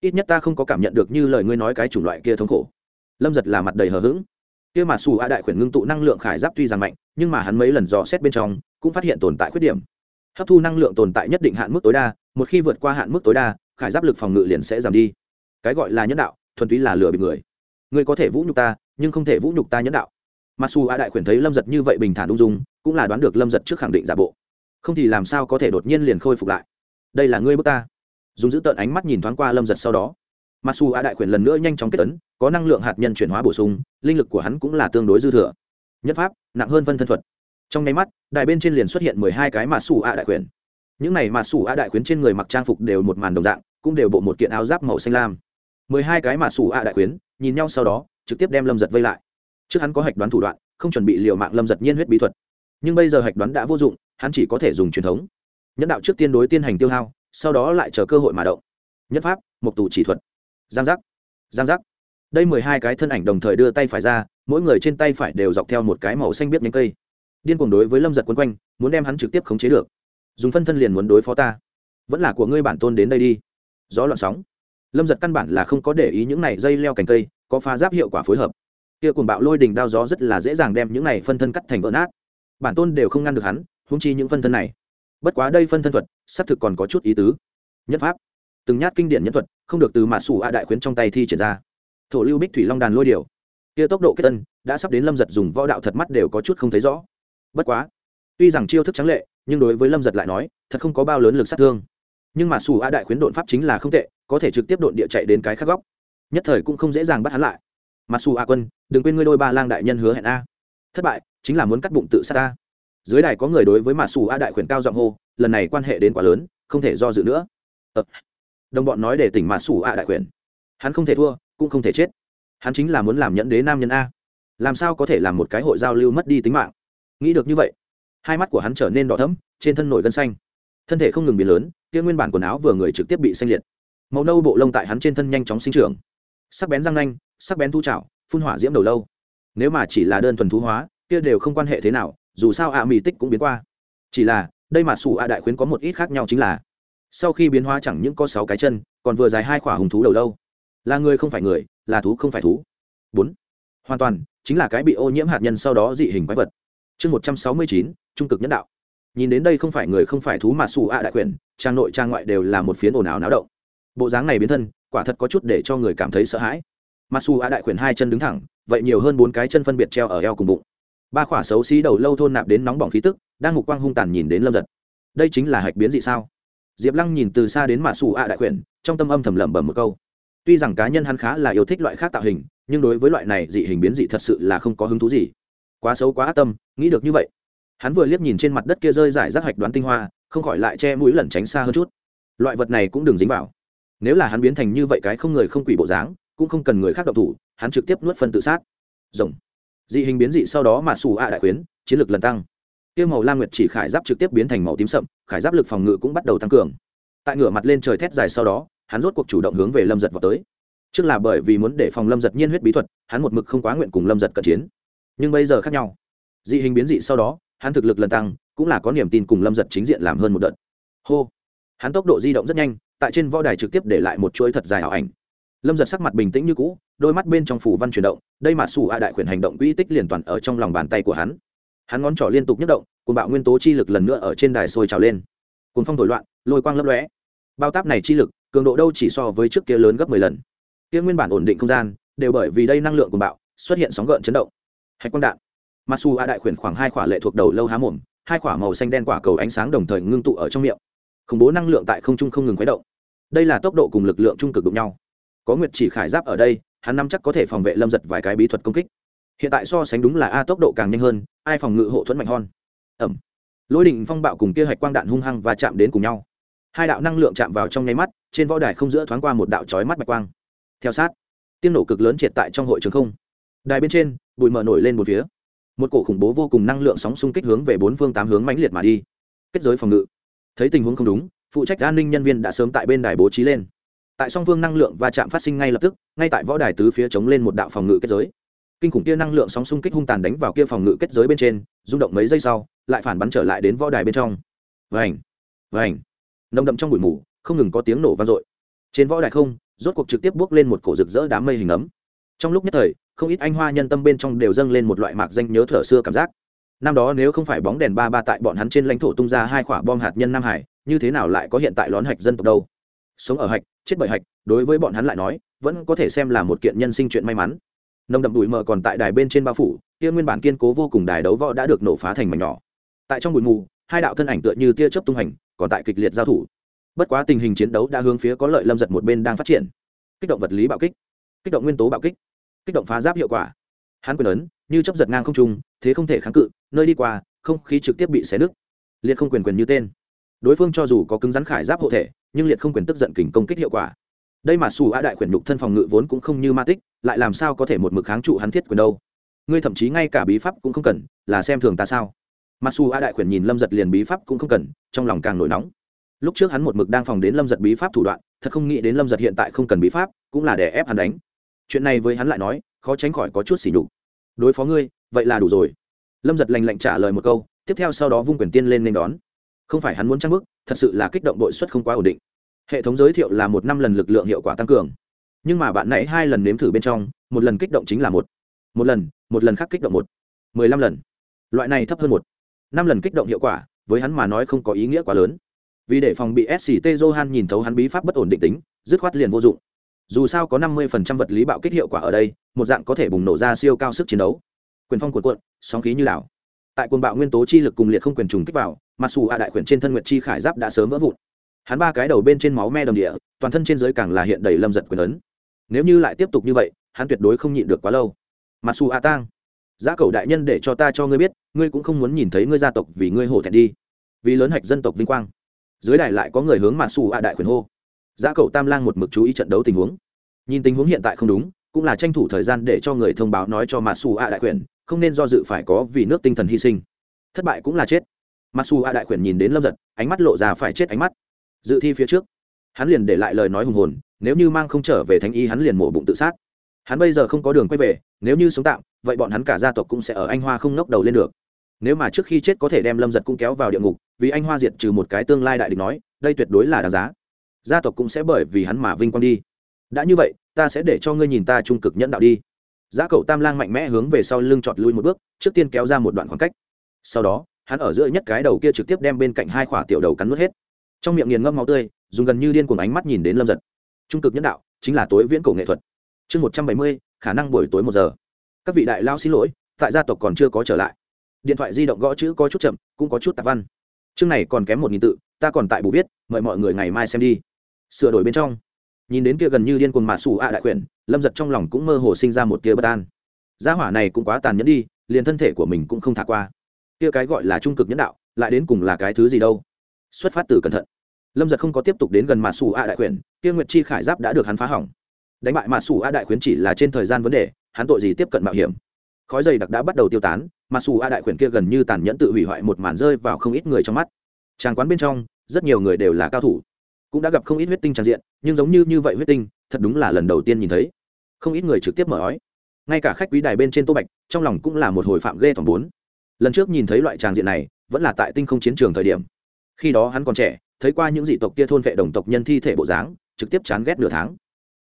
Ít nhất ta không có cảm nhận được như lời ngươi nói cái chủng loại kia thống khổ. Lâm giật là mặt đầy hờ hững. Kia mà xù a đại khuyển ngưng tụ năng lượng khải giáp tuy rằng mạnh, nhưng mà hắn mấy lần dò xét bên trong, cũng phát hiện tồn tại khuyết điểm hấp thu năng lượng tồn tại nhất định hạn mức tối đa, một khi vượt qua hạn mức tối đa, khải giáp lực phòng ngự liền sẽ giảm đi. Cái gọi là nhân đạo, thuần túy là lừa bị người. Ngươi có thể vũ nhục ta, nhưng không thể vũ nhục ta nhân đạo. Mặc dù a đại khuyển thấy lâm giật như vậy bình thản ung dung, cũng là đoán được lâm giật trước khẳng định giả bộ. Không thì làm sao có thể đột nhiên liền khôi phục lại? Đây là ngươi bước ta. Dùng giữ tợn ánh mắt nhìn thoáng qua lâm giật sau đó. Mặc dù a đại khuyển lần nữa nhanh chóng kết tấn, có năng lượng hạt nhân chuyển hóa bổ sung, linh lực của hắn cũng là tương đối dư thừa. Nhất pháp, nặng hơn phân thân thuật trong nháy mắt đại bên trên liền xuất hiện mười hai cái mà xù a đại khuyển những này mà xù a đại khuyến trên người mặc trang phục đều một màn đồng dạng, cũng đều bộ một kiện áo giáp màu xanh lam. mười hai cái mà xù a đại khuyến nhìn nhau sau đó, trực tiếp đem lâm giật vây lại. Trước hắn có hạch đoán thủ đoạn, không chuẩn bị liều mạng lâm giật nhiên huyết bí thuật. Nhưng bây giờ hạch đoán đã vô dụng, hắn chỉ có thể dùng truyền thống. Nhất đạo trước tiên đối tiên hành tiêu hao, sau đó lại chờ cơ hội mà động. Nhất pháp mục tù chỉ thuật. Giang giác. Giang giác. Đây mười hai cái thân ảnh đồng thời đưa tay phải ra, mỗi người trên tay phải đều dọc theo một cái màu xanh biết nhánh cây điên cuồng đối với lâm giật quấn quanh, muốn đem hắn trực tiếp khống chế được. Dùng phân thân liền muốn đối phó ta. Vẫn là của ngươi bản tôn đến đây đi. Gió loạn sóng. Lâm giật căn bản là không có để ý những này dây leo cành cây, có pha giáp hiệu quả phối hợp. Kia cuồng bạo lôi đình đao gió rất là dễ dàng đem những này phân thân cắt thành vỡ nát. Bản tôn đều không ngăn được hắn húng chi những phân thân này. Bất quá đây phân thân thuật, xác thực còn có chút ý tứ. Nhất pháp. Từng nhát kinh điển nhân thuật, không được từ mạ sủ a đại khuyến trong tay thi triển ra. Thổ lưu bích thủy long đàn lôi điều kia tốc độ kết tân đã sắp đến lâm giật dùng võ đạo thật mắt đều có chút không thấy rõ bất quá, tuy rằng chiêu thức trắng lệ, nhưng đối với lâm giật lại nói, thật không có bao lớn lực sát thương. Nhưng mà sủ a đại khuyến đột pháp chính là không tệ, có thể trực tiếp đột địa chạy đến cái khác góc. Nhất thời cũng không dễ dàng bắt hắn lại. Mà sủ a quân, đừng quên ngươi đôi ba lang đại nhân hứa hẹn a. Thất bại, chính là muốn cắt bụng tự sát ta dưới đài có người đối với mà sủ a đại khuyển cao giọng hô, lần này quan hệ đến quá lớn, không thể do dự nữa. Ờ. đồng bọn nói để tỉnh mà sủ a đại khuyển hắn không thể thua, cũng không thể chết. Hắn chính là muốn làm nhẫn đế nam nhân a. Làm sao có thể làm một cái hội giao lưu mất đi tính mạng? Nghĩ được như vậy, hai mắt của hắn trở nên đỏ thẫm, trên thân nổi gân xanh. Thân thể không ngừng biến lớn, kia nguyên bản quần áo vừa người trực tiếp bị xanh liệt. Màu nâu bộ lông tại hắn trên thân nhanh chóng sinh trưởng. Sắc bén răng nanh, sắc bén thu trạo phun hỏa diễm đầu lâu. Nếu mà chỉ là đơn thuần thú hóa, kia đều không quan hệ thế nào, dù sao ạ à mì tích cũng biến qua. Chỉ là, đây mà sủ ạ đại khuyến có một ít khác nhau chính là, sau khi biến hóa chẳng những có sáu cái chân, còn vừa dài hai khỏa hùng thú đầu lâu. Là người không phải người, là thú không phải thú. Bốn. Hoàn toàn, chính là cái bị ô nhiễm hạt nhân sau đó dị hình quái vật chương một trăm sáu mươi chín, trung cực nhân đạo. Nhìn đến đây không phải người không phải thú mà xù ạ đại quyền, trang nội trang ngoại đều là một phiến ồn ào náo động. Bộ dáng này biến thân, quả thật có chút để cho người cảm thấy sợ hãi. Mà xù ạ đại quyền hai chân đứng thẳng, vậy nhiều hơn bốn cái chân phân biệt treo ở eo cùng bụng. Ba khỏa xấu xí đầu lâu thôn nạp đến nóng bỏng khí tức, đang ngục quang hung tàn nhìn đến lâm giật. Đây chính là hạch biến dị sao? Diệp lăng nhìn từ xa đến mạ xù ạ đại quyển trong tâm âm thầm lẩm bẩm một câu. Tuy rằng cá nhân hắn khá là yêu thích loại khác tạo hình, nhưng đối với loại này dị hình biến dị thật sự là không có hứng thú gì quá xấu quá ác tâm, nghĩ được như vậy. Hắn vừa liếc nhìn trên mặt đất kia rơi giải rác hạch đoán tinh hoa, không khỏi lại che mũi lẩn tránh xa hơn chút. Loại vật này cũng đừng dính vào. Nếu là hắn biến thành như vậy cái không người không quỷ bộ dáng, cũng không cần người khác độc thủ, hắn trực tiếp nuốt phân tự sát. Rồng. Dị hình biến dị sau đó mà xù ạ đại khuyến, chiến lược lần tăng. Tiêu màu lam nguyệt chỉ khải giáp trực tiếp biến thành màu tím sậm, khải giáp lực phòng ngự cũng bắt đầu tăng cường. Tại ngửa mặt lên trời thét dài sau đó, hắn rốt cuộc chủ động hướng về lâm giật vào tới. Trước là bởi vì muốn để phòng lâm giật nhiên huyết bí thuật, hắn một mực không quá nguyện cùng lâm giật cận chiến nhưng bây giờ khác nhau. Dị hình biến dị sau đó, hắn thực lực lần tăng, cũng là có niềm tin cùng lâm giật chính diện làm hơn một đợt. Hô! Hắn tốc độ di động rất nhanh, tại trên võ đài trực tiếp để lại một chuỗi thật dài ảo ảnh. Lâm giật sắc mặt bình tĩnh như cũ, đôi mắt bên trong phủ văn chuyển động, đây mà xù a đại khuyển hành động quỹ tích liền toàn ở trong lòng bàn tay của hắn. Hắn ngón trỏ liên tục nhấc động cùng bạo nguyên tố chi lực lần nữa ở trên đài sôi trào lên. Cùng phong thổi loạn, lôi quang lấp lóe. Bao táp này chi lực, cường độ đâu chỉ so với trước kia lớn gấp mười lần. Kia nguyên bản ổn định không gian, đều bởi vì đây năng lượng của bạo, xuất hiện sóng gợn chấn động hạch quang đạn. Mặc dù a đại khuyển khoảng hai quả lệ thuộc đầu lâu há mồm, hai quả màu xanh đen quả cầu ánh sáng đồng thời ngưng tụ ở trong miệng. Khủng bố năng lượng tại không trung không ngừng khuấy động. Đây là tốc độ cùng lực lượng trung cực đụng nhau. Có nguyệt chỉ khải giáp ở đây, hắn năm chắc có thể phòng vệ lâm giật vài cái bí thuật công kích. Hiện tại so sánh đúng là a tốc độ càng nhanh hơn, ai phòng ngự hộ thuẫn mạnh hơn. Ẩm. Lôi đình phong bạo cùng kia hạch quang đạn hung hăng và chạm đến cùng nhau. Hai đạo năng lượng chạm vào trong nháy mắt, trên võ đài không giữa thoáng qua một đạo chói mắt bạch quang. Theo sát tiên nổ cực lớn triệt tại trong hội trường không. Đài bên trên bụi mờ nổi lên một phía. Một cổ khủng bố vô cùng năng lượng sóng xung kích hướng về bốn phương tám hướng mãnh liệt mà đi. Kết giới phòng ngự. Thấy tình huống không đúng, phụ trách an ninh nhân viên đã sớm tại bên đài bố trí lên. Tại song phương năng lượng va chạm phát sinh ngay lập tức, ngay tại võ đài tứ phía chống lên một đạo phòng ngự kết giới. Kinh khủng kia năng lượng sóng xung kích hung tàn đánh vào kia phòng ngự kết giới bên trên, rung động mấy giây sau, lại phản bắn trở lại đến võ đài bên trong. Vành vành. Nồng đậm trong bụi mù, không ngừng có tiếng nổ vang dội. Trên võ đài không, rốt cuộc trực tiếp bước lên một cổ rực rỡ đám mây hình ấm. Trong lúc nhất thời không ít anh hoa nhân tâm bên trong đều dâng lên một loại mạc danh nhớ thở xưa cảm giác. Năm đó nếu không phải bóng đèn ba ba tại bọn hắn trên lãnh thổ tung ra hai quả bom hạt nhân nam hải, như thế nào lại có hiện tại lón hạch dân tộc đâu? Sống ở hạch, chết bởi hạch, đối với bọn hắn lại nói, vẫn có thể xem là một kiện nhân sinh chuyện may mắn. Nồng đậm bụi mờ còn tại đài bên trên bao phủ tia nguyên bản kiên cố vô cùng đài đấu võ đã được nổ phá thành mảnh nhỏ. Tại trong bụi mù, hai đạo thân ảnh tựa như tia chớp tung hành, còn tại kịch liệt giao thủ. Bất quá tình hình chiến đấu đã hướng phía có lợi lâm giật một bên đang phát triển. Kích động vật lý bạo kích kích động nguyên tố bạo kích kích động phá giáp hiệu quả. Hắn quyền ấn, như chấp giật ngang không trung, thế không thể kháng cự, nơi đi qua, không khí trực tiếp bị xé nứt. Liệt không quyền quyền như tên. Đối phương cho dù có cứng rắn khải giáp hộ thể, nhưng liệt không quyền tức giận kình công kích hiệu quả. Đây mà xù a đại quyền nhục thân phòng ngự vốn cũng không như ma tích, lại làm sao có thể một mực kháng trụ hắn thiết quyền đâu? Ngươi thậm chí ngay cả bí pháp cũng không cần, là xem thường ta sao? Mặc dù a đại quyền nhìn lâm giật liền bí pháp cũng không cần, trong lòng càng nổi nóng. Lúc trước hắn một mực đang phòng đến lâm giật bí pháp thủ đoạn, thật không nghĩ đến lâm giật hiện tại không cần bí pháp, cũng là để ép hắn đánh chuyện này với hắn lại nói, khó tránh khỏi có chút xỉ nhục. Đối phó ngươi, vậy là đủ rồi. Lâm giật lành lạnh trả lời một câu, tiếp theo sau đó vung quyền tiên lên nên đón. Không phải hắn muốn trang bức thật sự là kích động đội xuất không quá ổn định. Hệ thống giới thiệu là một năm lần lực lượng hiệu quả tăng cường. Nhưng mà bạn nãy hai lần nếm thử bên trong, một lần kích động chính là một. Một lần một lần khác kích động một. Mười lăm lần. Loại này thấp hơn một. Năm lần kích động hiệu quả, với hắn mà nói không có ý nghĩa quá lớn. Vì để phòng bị sct johan nhìn thấu hắn bí pháp bất ổn định tính, dứt khoát liền vô dụng dù sao có năm mươi phần trăm vật lý bạo kích hiệu quả ở đây, một dạng có thể bùng nổ ra siêu cao sức chiến đấu. Quyền phong cuộn cuộn, sóng khí như đảo. Tại quần bạo nguyên tố chi lực cùng liệt không quyền trùng kích vào mặc dù a đại quyền trên thân nguyệt chi khải giáp đã sớm vỡ vụn. Hắn ba cái đầu bên trên máu me đồng địa, toàn thân trên giới càng là hiện đầy lâm giật quyền ấn. Nếu như lại tiếp tục như vậy, hắn tuyệt đối không nhịn được quá lâu. Mặc dù a tang, giá cầu đại nhân để cho ta cho ngươi biết, ngươi cũng không muốn nhìn thấy ngươi gia tộc vì ngươi hổ thẹn đi. Vì lớn hạch dân tộc vinh quang. Dưới đài lại có người hướng mặc dù a đại quyền hô giá cầu tam lang một mực chú ý trận đấu tình huống. Nhìn tình huống hiện tại không đúng, cũng là tranh thủ thời gian để cho người thông báo nói cho mặt xù a đại quyền không nên do dự phải có vì nước tinh thần hy sinh. Thất bại cũng là chết. Mặt xù a đại quyền nhìn đến lâm giật, ánh mắt lộ ra phải chết ánh mắt. Dự thi phía trước, hắn liền để lại lời nói hùng hồn, nếu như mang không trở về thánh y hắn liền mổ bụng tự sát. Hắn bây giờ không có đường quay về, nếu như sống tạm, vậy bọn hắn cả gia tộc cũng sẽ ở anh hoa không ngóc đầu lên được. Nếu mà trước khi chết có thể đem lâm giật cũng kéo vào địa ngục, vì anh hoa diệt trừ một cái tương lai đại địch nói, đây tuyệt đối là đáng giá gia tộc cũng sẽ bởi vì hắn mà vinh quang đi. Đã như vậy, ta sẽ để cho ngươi nhìn ta trung cực nhẫn đạo đi. Giá cậu tam lang mạnh mẽ hướng về sau lưng chọt lui một bước, trước tiên kéo ra một đoạn khoảng cách. Sau đó, hắn ở giữa nhất cái đầu kia trực tiếp đem bên cạnh hai khỏa tiểu đầu cắn nuốt hết. Trong miệng nghiền ngâm máu tươi, dùng gần như điên cuồng ánh mắt nhìn đến lâm giật. Trung cực nhân đạo chính là tối viễn cổ nghệ thuật. Chương một trăm bảy mươi, khả năng buổi tối một giờ. Các vị đại lao xin lỗi, tại gia tộc còn chưa có trở lại. Điện thoại di động gõ chữ có chút chậm, cũng có chút tạp văn. Chương này còn kém một nghìn tự, ta còn tại bù viết, mời mọi người ngày mai xem đi sửa đổi bên trong. Nhìn đến kia gần như điên cuồng mà xù a đại quyển, lâm giật trong lòng cũng mơ hồ sinh ra một tia bất an. Gia hỏa này cũng quá tàn nhẫn đi, liền thân thể của mình cũng không thả qua. Kia cái gọi là trung cực nhẫn đạo, lại đến cùng là cái thứ gì đâu? Xuất phát từ cẩn thận. Lâm giật không có tiếp tục đến gần mà xù a đại quyển, kia nguyệt chi khải giáp đã được hắn phá hỏng. Đánh bại mà xù a đại khuyến chỉ là trên thời gian vấn đề, hắn tội gì tiếp cận mạo hiểm? Khói dày đặc đã bắt đầu tiêu tán, mà xù a đại quyển kia gần như tàn nhẫn tự hủy hoại một màn rơi vào không ít người trong mắt. Tràng quán bên trong, rất nhiều người đều là cao thủ cũng đã gặp không ít huyết tinh tràn diện, nhưng giống như như vậy huyết tinh, thật đúng là lần đầu tiên nhìn thấy. Không ít người trực tiếp mở ói. Ngay cả khách quý đài bên trên tô bạch, trong lòng cũng là một hồi phạm ghê toàn bốn. Lần trước nhìn thấy loại tràng diện này, vẫn là tại tinh không chiến trường thời điểm. Khi đó hắn còn trẻ, thấy qua những dị tộc kia thôn vệ đồng tộc nhân thi thể bộ dáng, trực tiếp chán ghét nửa tháng.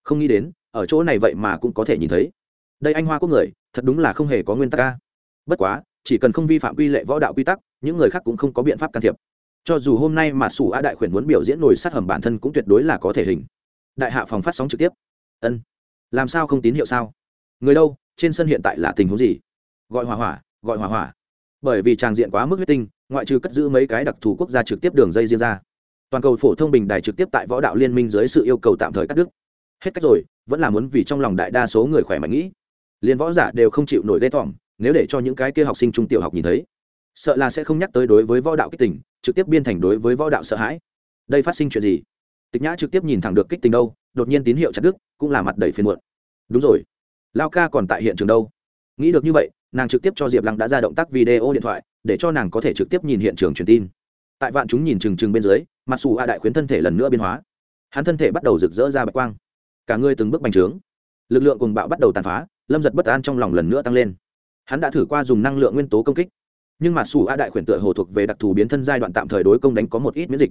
Không nghĩ đến, ở chỗ này vậy mà cũng có thể nhìn thấy. Đây anh hoa quốc người, thật đúng là không hề có nguyên tắc ca bất quá, chỉ cần không vi phạm quy lệ võ đạo quy tắc, những người khác cũng không có biện pháp can thiệp cho dù hôm nay mà sủ a đại khuyển muốn biểu diễn nổi sát hầm bản thân cũng tuyệt đối là có thể hình. Đại hạ phòng phát sóng trực tiếp. Ân. Làm sao không tín hiệu sao? Người đâu? Trên sân hiện tại là tình huống gì? Gọi hỏa hỏa, gọi hỏa hỏa. Bởi vì tràng diện quá mức huyết tinh, ngoại trừ cất giữ mấy cái đặc thù quốc gia trực tiếp đường dây riêng ra. Toàn cầu phổ thông bình đài trực tiếp tại võ đạo liên minh dưới sự yêu cầu tạm thời cắt đứt. Hết cách rồi, vẫn là muốn vì trong lòng đại đa số người khỏe mạnh nghĩ. Liền võ giả đều không chịu nổi ghê thỏm nếu để cho những cái kia học sinh trung tiểu học nhìn thấy sợ là sẽ không nhắc tới đối với võ đạo kích tình, trực tiếp biên thành đối với võ đạo sợ hãi. Đây phát sinh chuyện gì? Tịch nhã trực tiếp nhìn thẳng được kích tình đâu, đột nhiên tín hiệu chặt đức cũng là mặt đầy phiền muộn. Đúng rồi, lao ca còn tại hiện trường đâu? Nghĩ được như vậy, nàng trực tiếp cho diệp lăng đã ra động tác video điện thoại, để cho nàng có thể trực tiếp nhìn hiện trường truyền tin. Tại vạn chúng nhìn trừng trừng bên dưới mặc dù a đại khuyến thân thể lần nữa biến hóa. Hắn thân thể bắt đầu rực rỡ ra bạch quang. Cả người từng bước bành trướng. Lực lượng cùng bạo bắt đầu tàn phá, lâm giật bất an trong lòng lần nữa tăng lên. Hắn đã thử qua dùng năng lượng nguyên tố công kích nhưng mà sủ a đại khuyển tựa hồ thuộc về đặc thù biến thân giai đoạn tạm thời đối công đánh có một ít miễn dịch.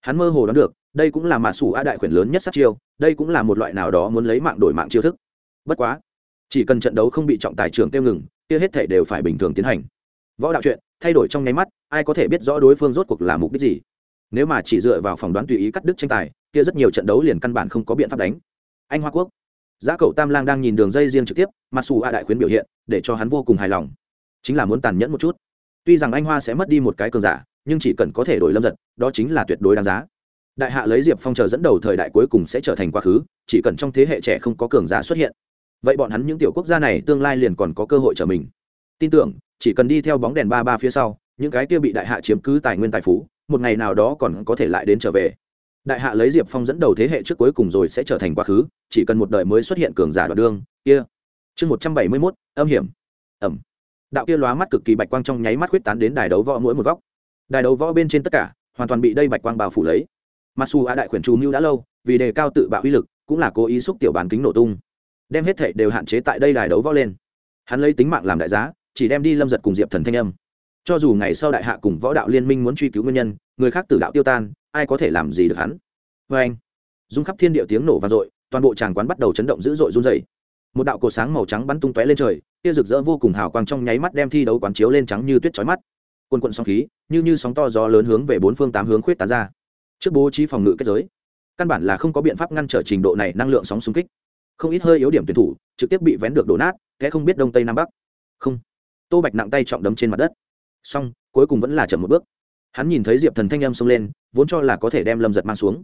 Hắn mơ hồ đoán được, đây cũng là mà sủ a đại khuyển lớn nhất sát chiêu, đây cũng là một loại nào đó muốn lấy mạng đổi mạng chiêu thức. Bất quá, chỉ cần trận đấu không bị trọng tài trưởng tiêu ngừng, kia hết thể đều phải bình thường tiến hành. Võ đạo chuyện, thay đổi trong nháy mắt, ai có thể biết rõ đối phương rốt cuộc là mục đích gì. Nếu mà chỉ dựa vào phỏng đoán tùy ý cắt đứt tranh tài, kia rất nhiều trận đấu liền căn bản không có biện pháp đánh. Anh hoa quốc. Giá cậu tam lang đang nhìn đường dây riêng trực tiếp mặc dù a đại khuyến biểu hiện, để cho hắn vô cùng hài lòng. Chính là muốn tàn nhẫn một chút tuy rằng anh hoa sẽ mất đi một cái cường giả, nhưng chỉ cần có thể đổi lâm giật, đó chính là tuyệt đối đáng giá. Đại hạ lấy diệp phong chờ dẫn đầu thời đại cuối cùng sẽ trở thành quá khứ, chỉ cần trong thế hệ trẻ không có cường giả xuất hiện. Vậy bọn hắn những tiểu quốc gia này tương lai liền còn có cơ hội trở mình. Tin tưởng, chỉ cần đi theo bóng đèn ba ba phía sau, những cái kia bị đại hạ chiếm cứ tài nguyên tài phú, một ngày nào đó còn có thể lại đến trở về. Đại hạ lấy diệp phong dẫn đầu thế hệ trước cuối cùng rồi sẽ trở thành quá khứ, chỉ cần một đời mới xuất hiện cường giả đoạt đương, kia. Chương một trăm bảy mươi mốt, âm hiểm. Ẩm đạo kia lóa mắt cực kỳ bạch quang trong nháy mắt khuyết tán đến đài đấu võ mỗi một góc. Đài đấu võ bên trên tất cả, hoàn toàn bị đây bạch quang bào phủ lấy. Mặc dù a đại khuyển trù mưu đã lâu, vì đề cao tự bạo uy lực, cũng là cố ý xúc tiểu bàn kính nổ tung. Đem hết thệ đều hạn chế tại đây đài đấu võ lên. Hắn lấy tính mạng làm đại giá, chỉ đem đi lâm giật cùng diệp thần thanh âm. Cho dù ngày sau đại hạ cùng võ đạo liên minh muốn truy cứu nguyên nhân, người khác tử đạo tiêu tan, ai có thể làm gì được hắn? Vê anh dung khắp thiên địa tiếng nổ vang dội, toàn bộ tràng quán bắt đầu chấn động dữ dội run dày một đạo cột sáng màu trắng bắn tung tóe lên trời kia rực rỡ vô cùng hào quang trong nháy mắt đem thi đấu quán chiếu lên trắng như tuyết chói mắt. Quân quận sóng khí, như như sóng to gió lớn hướng về bốn phương tám hướng khuyết tán ra. Trước bố trí phòng ngự kết giới, căn bản là không có biện pháp ngăn trở trình độ này năng lượng sóng xung kích. Không ít hơi yếu điểm tuyển thủ trực tiếp bị vén được đổ nát kẽ không biết đông tây nam bắc. Không. Tô bạch nặng tay trọng đấm trên mặt đất. Song cuối cùng vẫn là chậm một bước. Hắn nhìn thấy diệp thần thanh âm xông lên, vốn cho là có thể đem lâm giật mang xuống.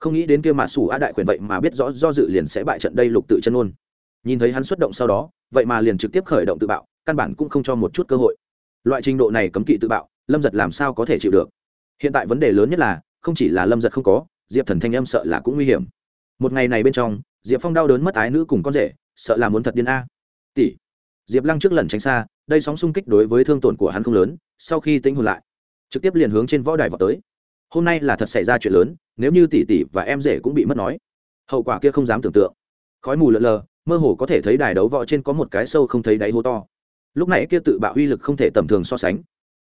Không nghĩ đến kia mạ sủ a đại quyền vậy mà biết rõ do dự liền sẽ bại trận đây lục tự chân ôn nhìn thấy hắn xuất động sau đó, vậy mà liền trực tiếp khởi động tự bạo, căn bản cũng không cho một chút cơ hội. Loại trình độ này cấm kỵ tự bạo, lâm giật làm sao có thể chịu được? Hiện tại vấn đề lớn nhất là, không chỉ là lâm giật không có, diệp thần thanh âm sợ là cũng nguy hiểm. Một ngày này bên trong, diệp phong đau đớn mất ái nữ cùng con rể, sợ là muốn thật điên a. Tỷ. Diệp lăng trước lần tránh xa, đây sóng xung kích đối với thương tổn của hắn không lớn, sau khi tính hồn lại, trực tiếp liền hướng trên võ đài vào tới. Hôm nay là thật xảy ra chuyện lớn, nếu như tỷ tỷ và em rể cũng bị mất nói, hậu quả kia không dám tưởng tượng. Khói mù lợn lờ mơ hồ có thể thấy đài đấu võ trên có một cái sâu không thấy đáy hố to. Lúc này kia tự bạo uy lực không thể tầm thường so sánh.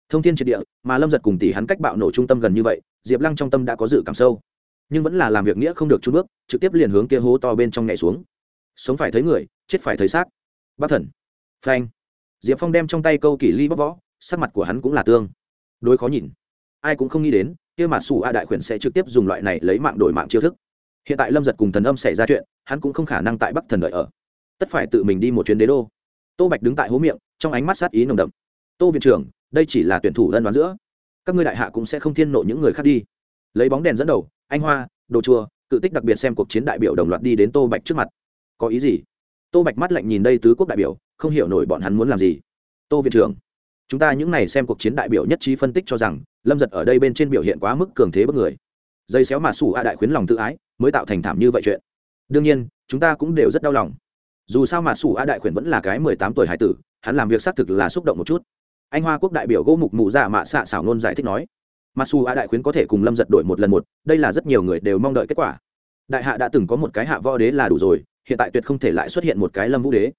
Thông tin triệt địa, mà lâm giật cùng tỷ hắn cách bạo nổ trung tâm gần như vậy, diệp lăng trong tâm đã có dự cảm sâu. Nhưng vẫn là làm việc nghĩa không được chút bước, trực tiếp liền hướng kia hố to bên trong nhảy xuống. Sống phải thấy người, chết phải thấy xác. Bác thần. Phanh. Diệp phong đem trong tay câu kỷ ly bóc võ, sắc mặt của hắn cũng là tương. Đối khó nhìn. Ai cũng không nghĩ đến, kia mà sủ a đại khuyển sẽ trực tiếp dùng loại này lấy mạng đổi mạng chiêu thức hiện tại lâm giật cùng thần âm xảy ra chuyện, hắn cũng không khả năng tại bắc thần đợi ở. Tất phải tự mình đi một chuyến đế đô. Tô bạch đứng tại hố miệng, trong ánh mắt sát ý nồng đậm. Tô viện trưởng, đây chỉ là tuyển thủ lân đoán giữa. Các ngươi đại hạ cũng sẽ không thiên nộ những người khác đi. Lấy bóng đèn dẫn đầu, anh hoa, đồ chùa, cự tích đặc biệt xem cuộc chiến đại biểu đồng loạt đi đến tô bạch trước mặt. Có ý gì? Tô bạch mắt lạnh nhìn đây tứ quốc đại biểu, không hiểu nổi bọn hắn muốn làm gì. Tô viện trưởng, chúng ta những n à y xem cuộc chiến đại biểu nhất trí phân tích cho rằng, lâm giật ở đây bên trên biểu hiện quá mức cường thế bất người. Dây xéo mà xù a đại khuyến lòng tự ái mới tạo thành thảm như vậy chuyện. Đương nhiên, chúng ta cũng đều rất đau lòng. Dù sao mà sủ a đại khuyển vẫn là cái mười tám tuổi hải tử, hắn làm việc xác thực là xúc động một chút. Anh hoa quốc đại biểu gỗ mục mụ dạ mạ xạ xảo nôn giải thích nói mặc dù a đại khuyến có thể cùng lâm giật đổi một lần một, đây là rất nhiều người đều mong đợi kết quả. Đại hạ đã từng có một cái hạ võ đế là đủ rồi, hiện tại tuyệt không thể lại xuất hiện một cái lâm vũ đế.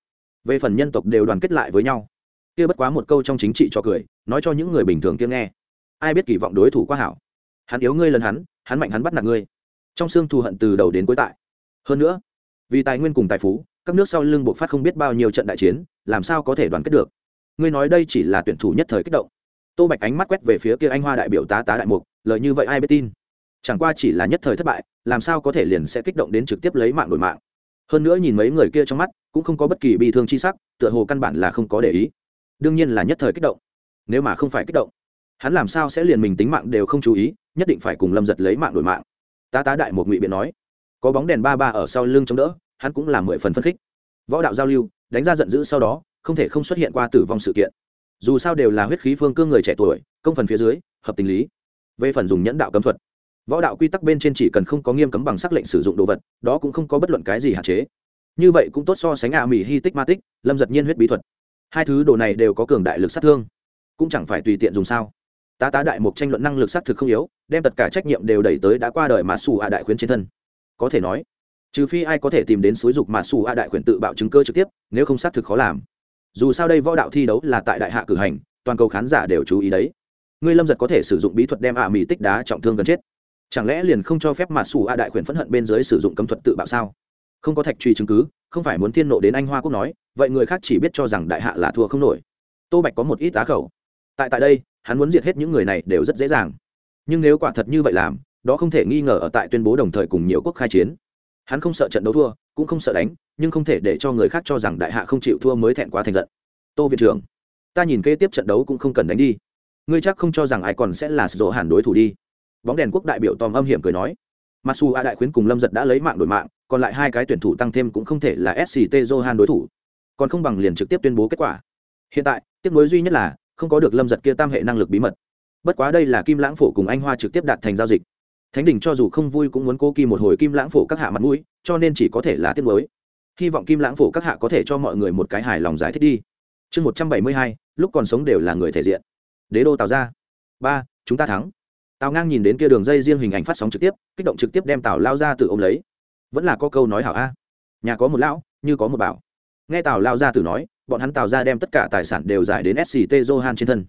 Về phần nhân tộc đều đoàn kết lại với nhau. Kia bất quá một câu trong chính trị cho cười, nói cho những người bình thường kia nghe. Ai biết kỳ vọng đối thủ quá hảo. Hắn yếu ngươi lần hắn hắn mạnh hắn bắt nạt ngươi trong xương thù hận từ đầu đến cuối tại. Hơn nữa, vì tài nguyên cùng tài phú, các nước sau lưng buộc phát không biết bao nhiêu trận đại chiến, làm sao có thể đoàn kết được? Ngươi nói đây chỉ là tuyển thủ nhất thời kích động. Tô bạch ánh mắt quét về phía kia anh hoa đại biểu tá tá đại mục, lời như vậy ai biết tin? Chẳng qua chỉ là nhất thời thất bại, làm sao có thể liền sẽ kích động đến trực tiếp lấy mạng đổi mạng? Hơn nữa nhìn mấy người kia trong mắt, cũng không có bất kỳ bi thương chi sắc, tựa hồ căn bản là không có để ý. Đương nhiên là nhất thời kích động. Nếu mà không phải kích động, hắn làm sao sẽ liền mình tính mạng đều không chú ý, nhất định phải cùng lâm giật lấy mạng đổi mạng tá tá đại một ngụy biện nói, có bóng đèn ba ba ở sau lưng chống đỡ, hắn cũng là mười phần phân khích. Võ đạo giao lưu, đánh ra giận dữ sau đó, không thể không xuất hiện qua tử vong sự kiện. Dù sao đều là huyết khí phương cương người trẻ tuổi, công phần phía dưới, hợp tình lý. Về phần dùng nhẫn đạo cấm thuật, võ đạo quy tắc bên trên chỉ cần không có nghiêm cấm bằng sắc lệnh sử dụng đồ vật, đó cũng không có bất luận cái gì hạn chế. Như vậy cũng tốt so sánh ạ mỹ hy tích ma tích, lâm giật nhiên huyết bí thuật. Hai thứ đồ này đều có cường đại lực sát thương, cũng chẳng phải tùy tiện dùng sao tá tá đại mục tranh luận năng lực sát thực không yếu, đem tất cả trách nhiệm đều đẩy tới đã qua đời mà xù a đại khuyến trên thân. Có thể nói, trừ phi ai có thể tìm đến xúi dục mà xù a đại khuyến tự bạo chứng cơ trực tiếp, nếu không xác thực khó làm. Dù sao đây võ đạo thi đấu là tại đại hạ cử hành, toàn cầu khán giả đều chú ý đấy. Ngươi lâm giật có thể sử dụng bí thuật đem ạ mỹ tích đá trọng thương gần chết. Chẳng lẽ liền không cho phép mà xù a đại khuyển phẫn hận bên dưới sử dụng cấm thuật tự bạo sao? Không có thạch truy chứng cứ, không phải muốn thiên nộ đến anh hoa quốc nói, vậy người khác chỉ biết cho rằng đại hạ là thua không nổi. Tô bạch có một ít á khẩu. Tại tại đây hắn muốn diệt hết những người này đều rất dễ dàng. Nhưng nếu quả thật như vậy làm, đó không thể nghi ngờ ở tại tuyên bố đồng thời cùng nhiều quốc khai chiến. Hắn không sợ trận đấu thua, cũng không sợ đánh, nhưng không thể để cho người khác cho rằng đại hạ không chịu thua mới thẹn quá thành giận. Tô viện trưởng, ta nhìn kế tiếp trận đấu cũng không cần đánh đi. Ngươi chắc không cho rằng ai còn sẽ là dỗ hàn đối thủ đi. Bóng đèn quốc đại biểu tòm âm hiểm cười nói. Mặc dù a đại khuyến cùng lâm giật đã lấy mạng đổi mạng, còn lại hai cái tuyển thủ tăng thêm cũng không thể là sct johan đối thủ. Còn không bằng liền trực tiếp tuyên bố kết quả. Hiện tại tiếc nối duy nhất là không có được lâm giật kia tam hệ năng lực bí mật. Bất quá đây là kim lãng phổ cùng anh hoa trực tiếp đạt thành giao dịch. Thánh đình cho dù không vui cũng muốn cố kỳ một hồi kim lãng phổ các hạ mặt mũi, cho nên chỉ có thể là tiết mới hy vọng kim lãng phổ các hạ có thể cho mọi người một cái hài lòng giải thích đi. Chương một trăm bảy mươi hai, lúc còn sống đều là người thể diện. Đế đô tào ra ba, chúng ta thắng. Tào ngang nhìn đến kia đường dây riêng hình ảnh phát sóng trực tiếp, kích động trực tiếp đem tào lao ra từ ô m lấy. Vẫn là có câu nói hảo a. Nhà có một lão, như có một bảo nghe tào lao gia tử nói, bọn hắn tào ra đem tất cả tài sản đều giải đến sct johan trên thân.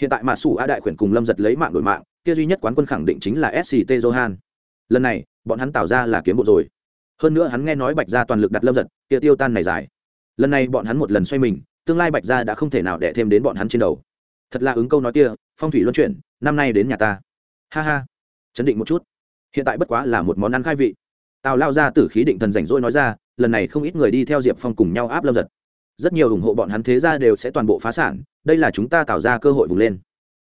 Hiện tại mạ sủ a đại khuyển cùng lâm giật lấy mạng đổi mạng, kia duy nhất quán quân khẳng định chính là sct johan. Lần này, bọn hắn tào ra là kiếm bộ rồi. Hơn nữa hắn nghe nói bạch gia toàn lực đặt lâm giật, kia tiêu tan này giải. Lần này bọn hắn một lần xoay mình, tương lai bạch gia đã không thể nào đẻ thêm đến bọn hắn trên đầu. Thật là ứng câu nói kia, phong thủy luân chuyển, năm nay đến nhà ta. Ha ha. Chấn định một chút. Hiện tại bất quá là một món ăn khai vị. Tào lao ra tử khí định thần rảnh rỗi nói ra lần này không ít người đi theo diệp phong cùng nhau áp lâm giật. Rất nhiều ủng hộ bọn hắn thế ra đều sẽ toàn bộ phá sản, đây là chúng ta tạo ra cơ hội vùng lên.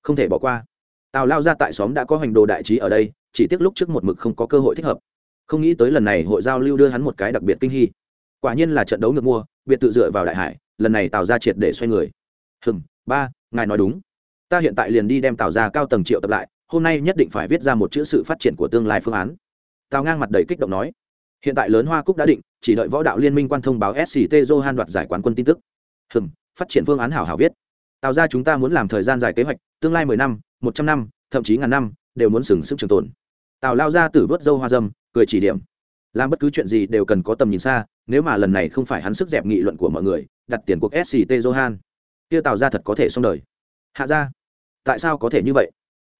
Không thể bỏ qua. Tào lao ra tại xóm đã có hành đồ đại trí ở đây, chỉ tiếc lúc trước một mực không có cơ hội thích hợp. Không nghĩ tới lần này hội giao lưu đưa hắn một cái đặc biệt kinh hy. Quả nhiên là trận đấu ngược mua, biệt tự dựa vào đại hải, lần này tào ra triệt để xoay người. Hừng ba, ngài nói đúng. Ta hiện tại liền đi đem tào ra cao tầng triệu tập lại, hôm nay nhất định phải viết ra một chữ sự phát triển của tương lai phương án. Tào ngang mặt đầy kích động nói hiện tại lớn hoa cúc đã định, chỉ đợi võ đạo liên minh quan thông báo sct johan đoạt giải quán quân tin tức. Hừng phát triển phương án hảo hảo viết. Tào ra chúng ta muốn làm thời gian dài kế hoạch, tương lai mười năm, một trăm năm, thậm chí ngàn năm, đều muốn sừng sức trường tồn. Tào lao ra tử vớt dâu hoa dâm, cười chỉ điểm. Làm bất cứ chuyện gì đều cần có tầm nhìn xa, nếu mà lần này không phải hắn sức dẹp nghị luận của mọi người, đặt tiền cuộc sct johan. Kia tào ra thật có thể xong đời. Hạ ra tại sao có thể như vậy?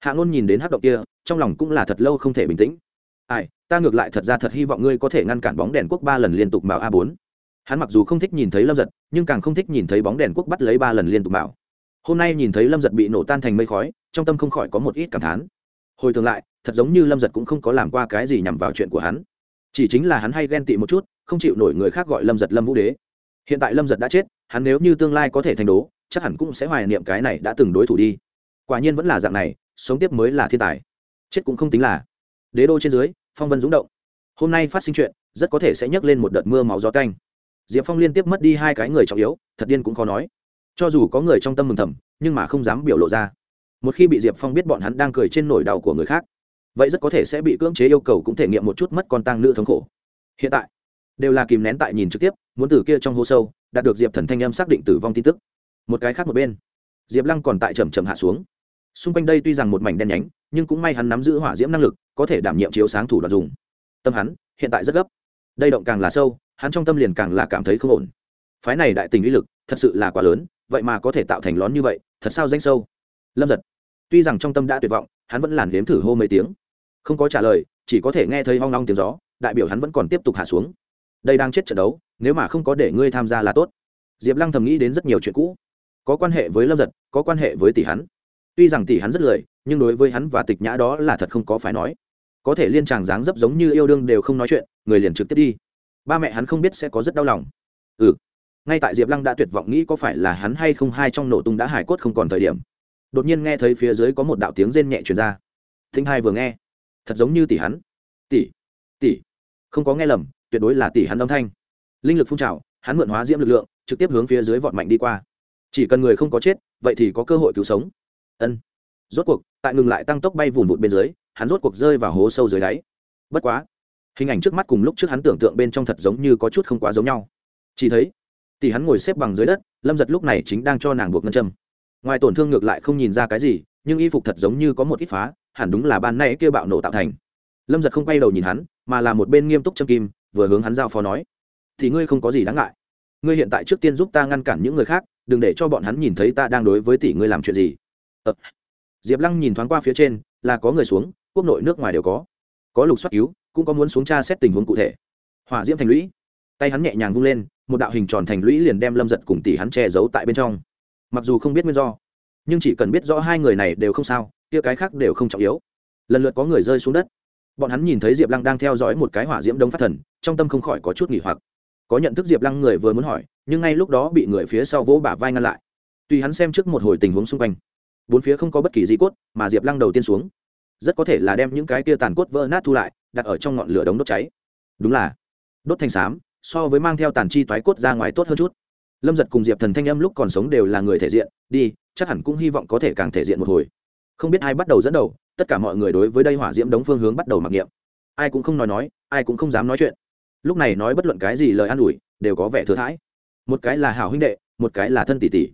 Hạ ngôn nhìn đến hát động kia, trong lòng cũng là thật lâu không thể bình tĩnh ai, ta ngược lại thật ra thật hy vọng ngươi có thể ngăn cản bóng đèn quốc ba lần liên tục mạo a bốn. Hắn mặc dù không thích nhìn thấy lâm giật, nhưng càng không thích nhìn thấy bóng đèn quốc bắt lấy ba lần liên tục mạo. Hôm nay nhìn thấy lâm giật bị nổ tan thành mây khói, trong tâm không khỏi có một ít cảm thán. Hồi tương lại, thật giống như lâm giật cũng không có làm qua cái gì nhằm vào chuyện của hắn. Chỉ chính là hắn hay ghen tị một chút, không chịu nổi người khác gọi lâm giật lâm vũ đế. Hiện tại lâm giật đã chết, hắn nếu như tương lai có thể thành đố, chắc hẳn cũng sẽ hoài niệm cái này đã từng đối thủ đi. Quả nhiên vẫn là dạng này, sống tiếp mới là thiên tài. Chết cũng không tính là đế đô trên dưới, phong vân rúng động. Hôm nay phát sinh chuyện, rất có thể sẽ nhấc lên một đợt mưa máu gió canh. Diệp phong liên tiếp mất đi hai cái người trọng yếu, thật điên cũng khó nói. Cho dù có người trong tâm mừng thầm, nhưng mà không dám biểu lộ ra. Một khi bị diệp phong biết bọn hắn đang cười trên nổi đau của người khác, vậy rất có thể sẽ bị cưỡng chế yêu cầu cũng thể nghiệm một chút mất con tang nữ thống khổ. Hiện tại, đều là kìm nén tại nhìn trực tiếp, muốn từ kia trong hố sâu, đạt được diệp thần thanh âm xác định tử vong tin tức. Một cái khác một bên, diệp lăng còn tại trầm trầm hạ xuống. Xung quanh đây tuy rằng một mảnh đen nhánh, nhưng cũng may hắn nắm giữ hỏa diễm năng lực có thể đảm nhiệm chiếu sáng thủ đoạn dùng. Tâm hắn, hiện tại rất gấp. Đây động càng là sâu, hắn trong tâm liền càng là cảm thấy không ổn. Phái này đại tình uy lực, thật sự là quá lớn, vậy mà có thể tạo thành lón như vậy, thật sao danh sâu? Lâm giật. Tuy rằng trong tâm đã tuyệt vọng, hắn vẫn làn đếm thử hô mấy tiếng. Không có trả lời, chỉ có thể nghe thấy hoang long tiếng gió, đại biểu hắn vẫn còn tiếp tục hạ xuống. Đây đang chết trận đấu, nếu mà không có để ngươi tham gia là tốt. Diệp lăng thầm nghĩ đến rất nhiều chuyện cũ. Có quan hệ với lâm giật, có quan hệ với tỷ hắn. Tuy rằng tỷ hắn rất lười, nhưng đối với hắn và tịch nhã đó là thật không có phải nói có thể liên chàng dáng dấp giống như yêu đương đều không nói chuyện, người liền trực tiếp đi. Ba mẹ hắn không biết sẽ có rất đau lòng. Ừ. Ngay tại diệp lăng đã tuyệt vọng nghĩ có phải là hắn hay không hai trong nổ tung đã hải cốt không còn thời điểm, đột nhiên nghe thấy phía dưới có một đạo tiếng rên nhẹ truyền ra. Thinh hai vừa nghe, thật giống như tỷ hắn. Tỷ tỷ. Không có nghe lầm, tuyệt đối là tỷ hắn âm thanh. Linh lực phun trào, hắn mượn hóa diễm lực lượng, trực tiếp hướng phía dưới vọt mạnh đi qua. Chỉ cần người không có chết, vậy thì có cơ hội cứu sống. Ân. Rốt cuộc, tại ngừng lại tăng tốc bay vùn vụt bên dưới hắn rốt cuộc rơi vào hố sâu dưới đáy. Bất quá, hình ảnh trước mắt cùng lúc trước hắn tưởng tượng bên trong thật giống như có chút không quá giống nhau. Chỉ thấy, tỷ hắn ngồi xếp bằng dưới đất, lâm giật lúc này chính đang cho nàng buộc ngân châm. Ngoài tổn thương ngược lại không nhìn ra cái gì, nhưng y phục thật giống như có một ít phá, hẳn đúng là ban nay kia bạo nổ tạo thành. Lâm giật không quay đầu nhìn hắn, mà là một bên nghiêm túc châm kim, vừa hướng hắn giao phó nói, thì ngươi không có gì đáng ngại. Ngươi hiện tại trước tiên giúp ta ngăn cản những người khác, đừng để cho bọn hắn nhìn thấy ta đang đối với tỷ ngươi làm chuyện gì. Ờ. diệp lăng nhìn thoáng qua phía trên, là có người xuống quốc nội nước ngoài đều có. Có lục soát cứu, cũng có muốn xuống tra xét tình huống cụ thể. Hỏa diễm thành lũy. Tay hắn nhẹ nhàng vung lên, một đạo hình tròn thành lũy liền đem lâm giật cùng tỷ hắn che giấu tại bên trong. Mặc dù không biết nguyên do, nhưng chỉ cần biết rõ hai người này đều không sao, kia cái khác đều không trọng yếu. Lần lượt có người rơi xuống đất. Bọn hắn nhìn thấy diệp lăng đang theo dõi một cái hỏa diễm đông phát thần, trong tâm không khỏi có chút nghỉ hoặc. Có nhận thức diệp lăng người vừa muốn hỏi, nhưng ngay lúc đó bị người phía sau vỗ bả vai ngăn lại. Tùy hắn xem trước một hồi tình huống xung quanh, bốn phía không có bất kỳ di cốt, mà diệp lăng đầu tiên xuống rất có thể là đem những cái kia tàn cốt vỡ nát thu lại, đặt ở trong ngọn lửa đống đốt cháy. Đúng là, đốt thành xám, so với mang theo tàn chi toái cốt ra ngoài tốt hơn chút. Lâm giật cùng diệp thần thanh âm lúc còn sống đều là người thể diện, đi, chắc hẳn cũng hy vọng có thể càng thể diện một hồi. Không biết ai bắt đầu dẫn đầu, tất cả mọi người đối với đây hỏa diễm đống phương hướng bắt đầu mặc niệm. Ai cũng không nói nói, ai cũng không dám nói chuyện. Lúc này nói bất luận cái gì lời an ủi, đều có vẻ thừa thãi. Một cái là hảo huynh đệ, một cái là thân tỷ tỷ.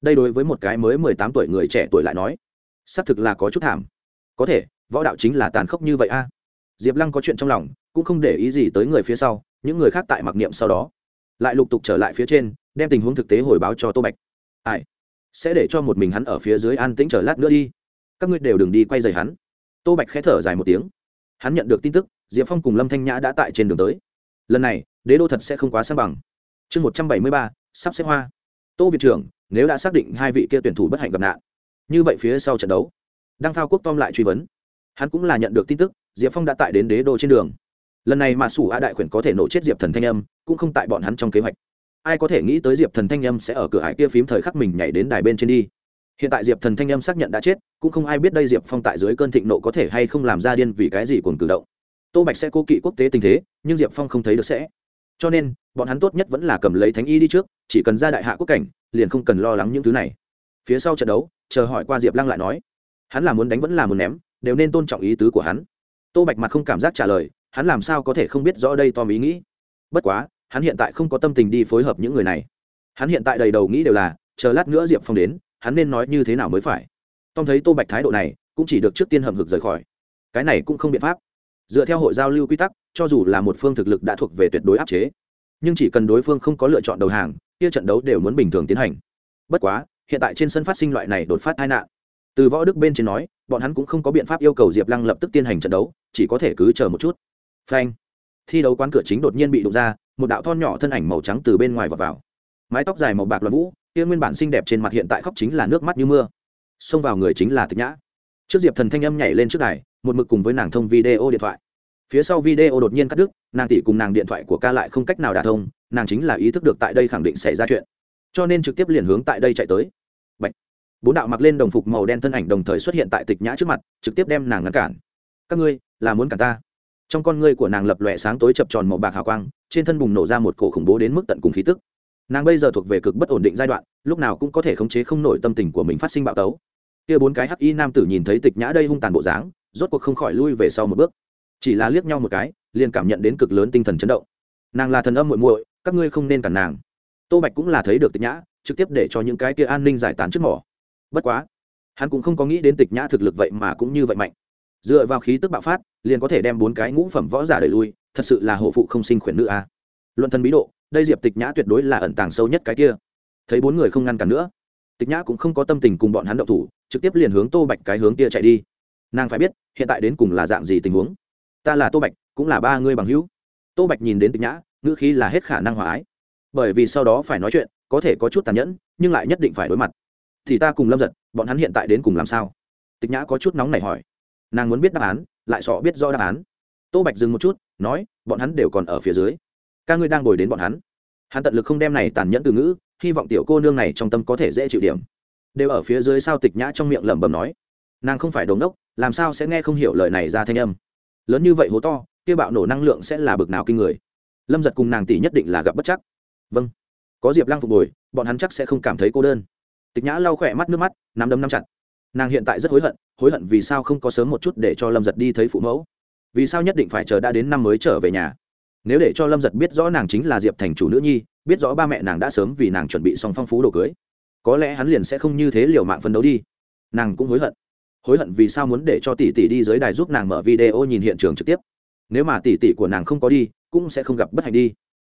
Đây đối với một cái mới mười tám tuổi người trẻ tuổi lại nói, xác thực là có chút thảm có thể, võ đạo chính là tàn khốc như vậy a. Diệp lăng có chuyện trong lòng, cũng không để ý gì tới người phía sau, những người khác tại mặc niệm sau đó. Lại lục tục trở lại phía trên, đem tình huống thực tế hồi báo cho tô bạch. Ai? Sẽ để cho một mình hắn ở phía dưới an tĩnh chờ lát nữa đi. Các ngươi đều đừng đi quay dày hắn. Tô bạch khẽ thở dài một tiếng. Hắn nhận được tin tức, diệp phong cùng lâm thanh nhã đã tại trên đường tới. Lần này, đế đô thật sẽ không quá sang bằng. Chương một trăm bảy mươi ba, sắp xếp hoa. Tô viện trưởng, nếu đã xác định hai vị kia tuyển thủ bất hạnh gặp nạn, như vậy phía sau trận đấu đang phao quốc tom lại truy vấn. Hắn cũng là nhận được tin tức, diệp phong đã tại đến đế đô trên đường. Lần này mà sủ a đại khuyển có thể nổ chết diệp thần thanh âm, cũng không tại bọn hắn trong kế hoạch. Ai có thể nghĩ tới diệp thần thanh âm sẽ ở cửa hải kia phím thời khắc mình nhảy đến đài bên trên đi. Hiện tại diệp thần thanh âm xác nhận đã chết, cũng không ai biết đây diệp phong tại dưới cơn thịnh nộ có thể hay không làm ra điên vì cái gì cuồng cử động. Tô bạch sẽ cố kỵ quốc tế tình thế, nhưng diệp phong không thấy được sẽ. Cho nên, bọn hắn tốt nhất vẫn là cầm lấy thánh y đi trước, chỉ cần ra đại hạ quốc cảnh, liền không cần lo lắng những thứ này. Phía sau trận đấu, chờ hỏi qua diệp lăng lại nói hắn là muốn đánh vẫn là muốn ném, đều nên tôn trọng ý tứ của hắn. Tô bạch mặt không cảm giác trả lời, hắn làm sao có thể không biết rõ đây tom ý nghĩ? Bất quá, hắn hiện tại không có tâm tình đi phối hợp những người này. Hắn hiện tại đầy đầu nghĩ đều là, chờ lát nữa diệp phong đến, hắn nên nói như thế nào mới phải? Tom thấy tô bạch thái độ này, cũng chỉ được trước tiên hầm hực rời khỏi. Cái này cũng không biện pháp. Dựa theo hội giao lưu quy tắc, cho dù là một phương thực lực đã thuộc về tuyệt đối áp chế, nhưng chỉ cần đối phương không có lựa chọn đầu hàng, kia trận đấu đều muốn bình thường tiến hành. Bất quá, hiện tại trên sân phát sinh loại này đột phát tai nạn từ võ đức bên trên nói, bọn hắn cũng không có biện pháp yêu cầu diệp lăng lập tức tiến hành trận đấu, chỉ có thể cứ chờ một chút. Phanh. Thi đấu quán cửa chính đột nhiên bị đụng ra, một đạo thon nhỏ thân ảnh màu trắng từ bên ngoài vọt vào. Mái tóc dài màu bạc loạn vũ, kia nguyên bản xinh đẹp trên mặt hiện tại khóc chính là nước mắt như mưa. Xông vào người chính là tịch nhã. Trước diệp thần thanh âm nhảy lên trước đài, một mực cùng với nàng thông video điện thoại. Phía sau video đột nhiên cắt đứt, nàng tỷ cùng nàng điện thoại của ca lại không cách nào đả thông, nàng chính là ý thức được tại đây khẳng định xảy ra chuyện. Cho nên trực tiếp liền hướng tại đây chạy tới bốn đạo mặc lên đồng phục màu đen thân ảnh đồng thời xuất hiện tại tịch nhã trước mặt, trực tiếp đem nàng ngăn cản. Các ngươi, là muốn cả ta? Trong con ngươi của nàng lập lòe sáng tối chập tròn màu bạc hào quang, trên thân bùng nổ ra một cổ khủng bố đến mức tận cùng khí tức. Nàng bây giờ thuộc về cực bất ổn định giai đoạn, lúc nào cũng có thể khống chế không nổi tâm tình của mình phát sinh bạo tấu. Kia bốn cái hắc y nam tử nhìn thấy tịch nhã đây hung tàn bộ dáng, rốt cuộc không khỏi lui về sau một bước. Chỉ là liếc nhau một cái, liền cảm nhận đến cực lớn tinh thần chấn động. Nàng là thần âm muội muội, các ngươi không nên cản nàng. Tô bạch cũng là thấy được tịch nhã, trực tiếp để cho những cái kia an ninh giải tán trước mỏ bất quá, hắn cũng không có nghĩ đến tịch nhã thực lực vậy mà cũng như vậy mạnh. Dựa vào khí tức bạo phát, liền có thể đem bốn cái ngũ phẩm võ giả đẩy lui, thật sự là hộ phụ không sinh khuyển nữ a. Luận thần bí độ, đây diệp tịch nhã tuyệt đối là ẩn tàng sâu nhất cái kia. Thấy bốn người không ngăn cản nữa, tịch nhã cũng không có tâm tình cùng bọn hắn động thủ, trực tiếp liền hướng tô bạch cái hướng kia chạy đi. Nàng phải biết, hiện tại đến cùng là dạng gì tình huống? Ta là tô bạch, cũng là ba người bằng hữu. Tô bạch nhìn đến tịch nhã, ngữ khí là hết khả năng hòa ái. Bởi vì sau đó phải nói chuyện, có thể có chút tàn nhẫn, nhưng lại nhất định phải đối mặt thì ta cùng lâm giật, bọn hắn hiện tại đến cùng làm sao? Tịch nhã có chút nóng này hỏi. Nàng muốn biết đáp án, lại sọ biết do đáp án. Tô bạch dừng một chút, nói, bọn hắn đều còn ở phía dưới. Ca ngươi đang ngồi đến bọn hắn. Hắn tận lực không đem này tàn nhẫn từ ngữ, hy vọng tiểu cô nương này trong tâm có thể dễ chịu điểm. Đều ở phía dưới sao tịch nhã trong miệng lẩm bẩm nói. Nàng không phải đống đốc làm sao sẽ nghe không hiểu lời này ra thanh âm. Lớn như vậy hố to, kia bạo nổ năng lượng sẽ là bực nào kinh người. Lâm giật cùng nàng tỷ nhất định là gặp bất chắc. Vâng. Có diệp lăng phục hồi, bọn hắn chắc sẽ không cảm thấy cô đơn tịch nhã lau khỏe mắt nước mắt, nắm đấm nắm chặt. Nàng hiện tại rất hối hận hối hận vì sao không có sớm một chút để cho lâm giật đi thấy phụ mẫu. Vì sao nhất định phải chờ đã đến năm mới trở về nhà? Nếu để cho lâm giật biết rõ nàng chính là diệp thành chủ nữ nhi, biết rõ ba mẹ nàng đã sớm vì nàng chuẩn bị xong phong phú đồ cưới, có lẽ hắn liền sẽ không như thế liều mạng phấn đấu đi. Nàng cũng hối hận. Hối hận vì sao muốn để cho tỷ tỷ đi dưới đài giúp nàng mở video nhìn hiện trường trực tiếp. Nếu mà tỷ tỷ của nàng không có đi, cũng sẽ không gặp bất hạnh đi.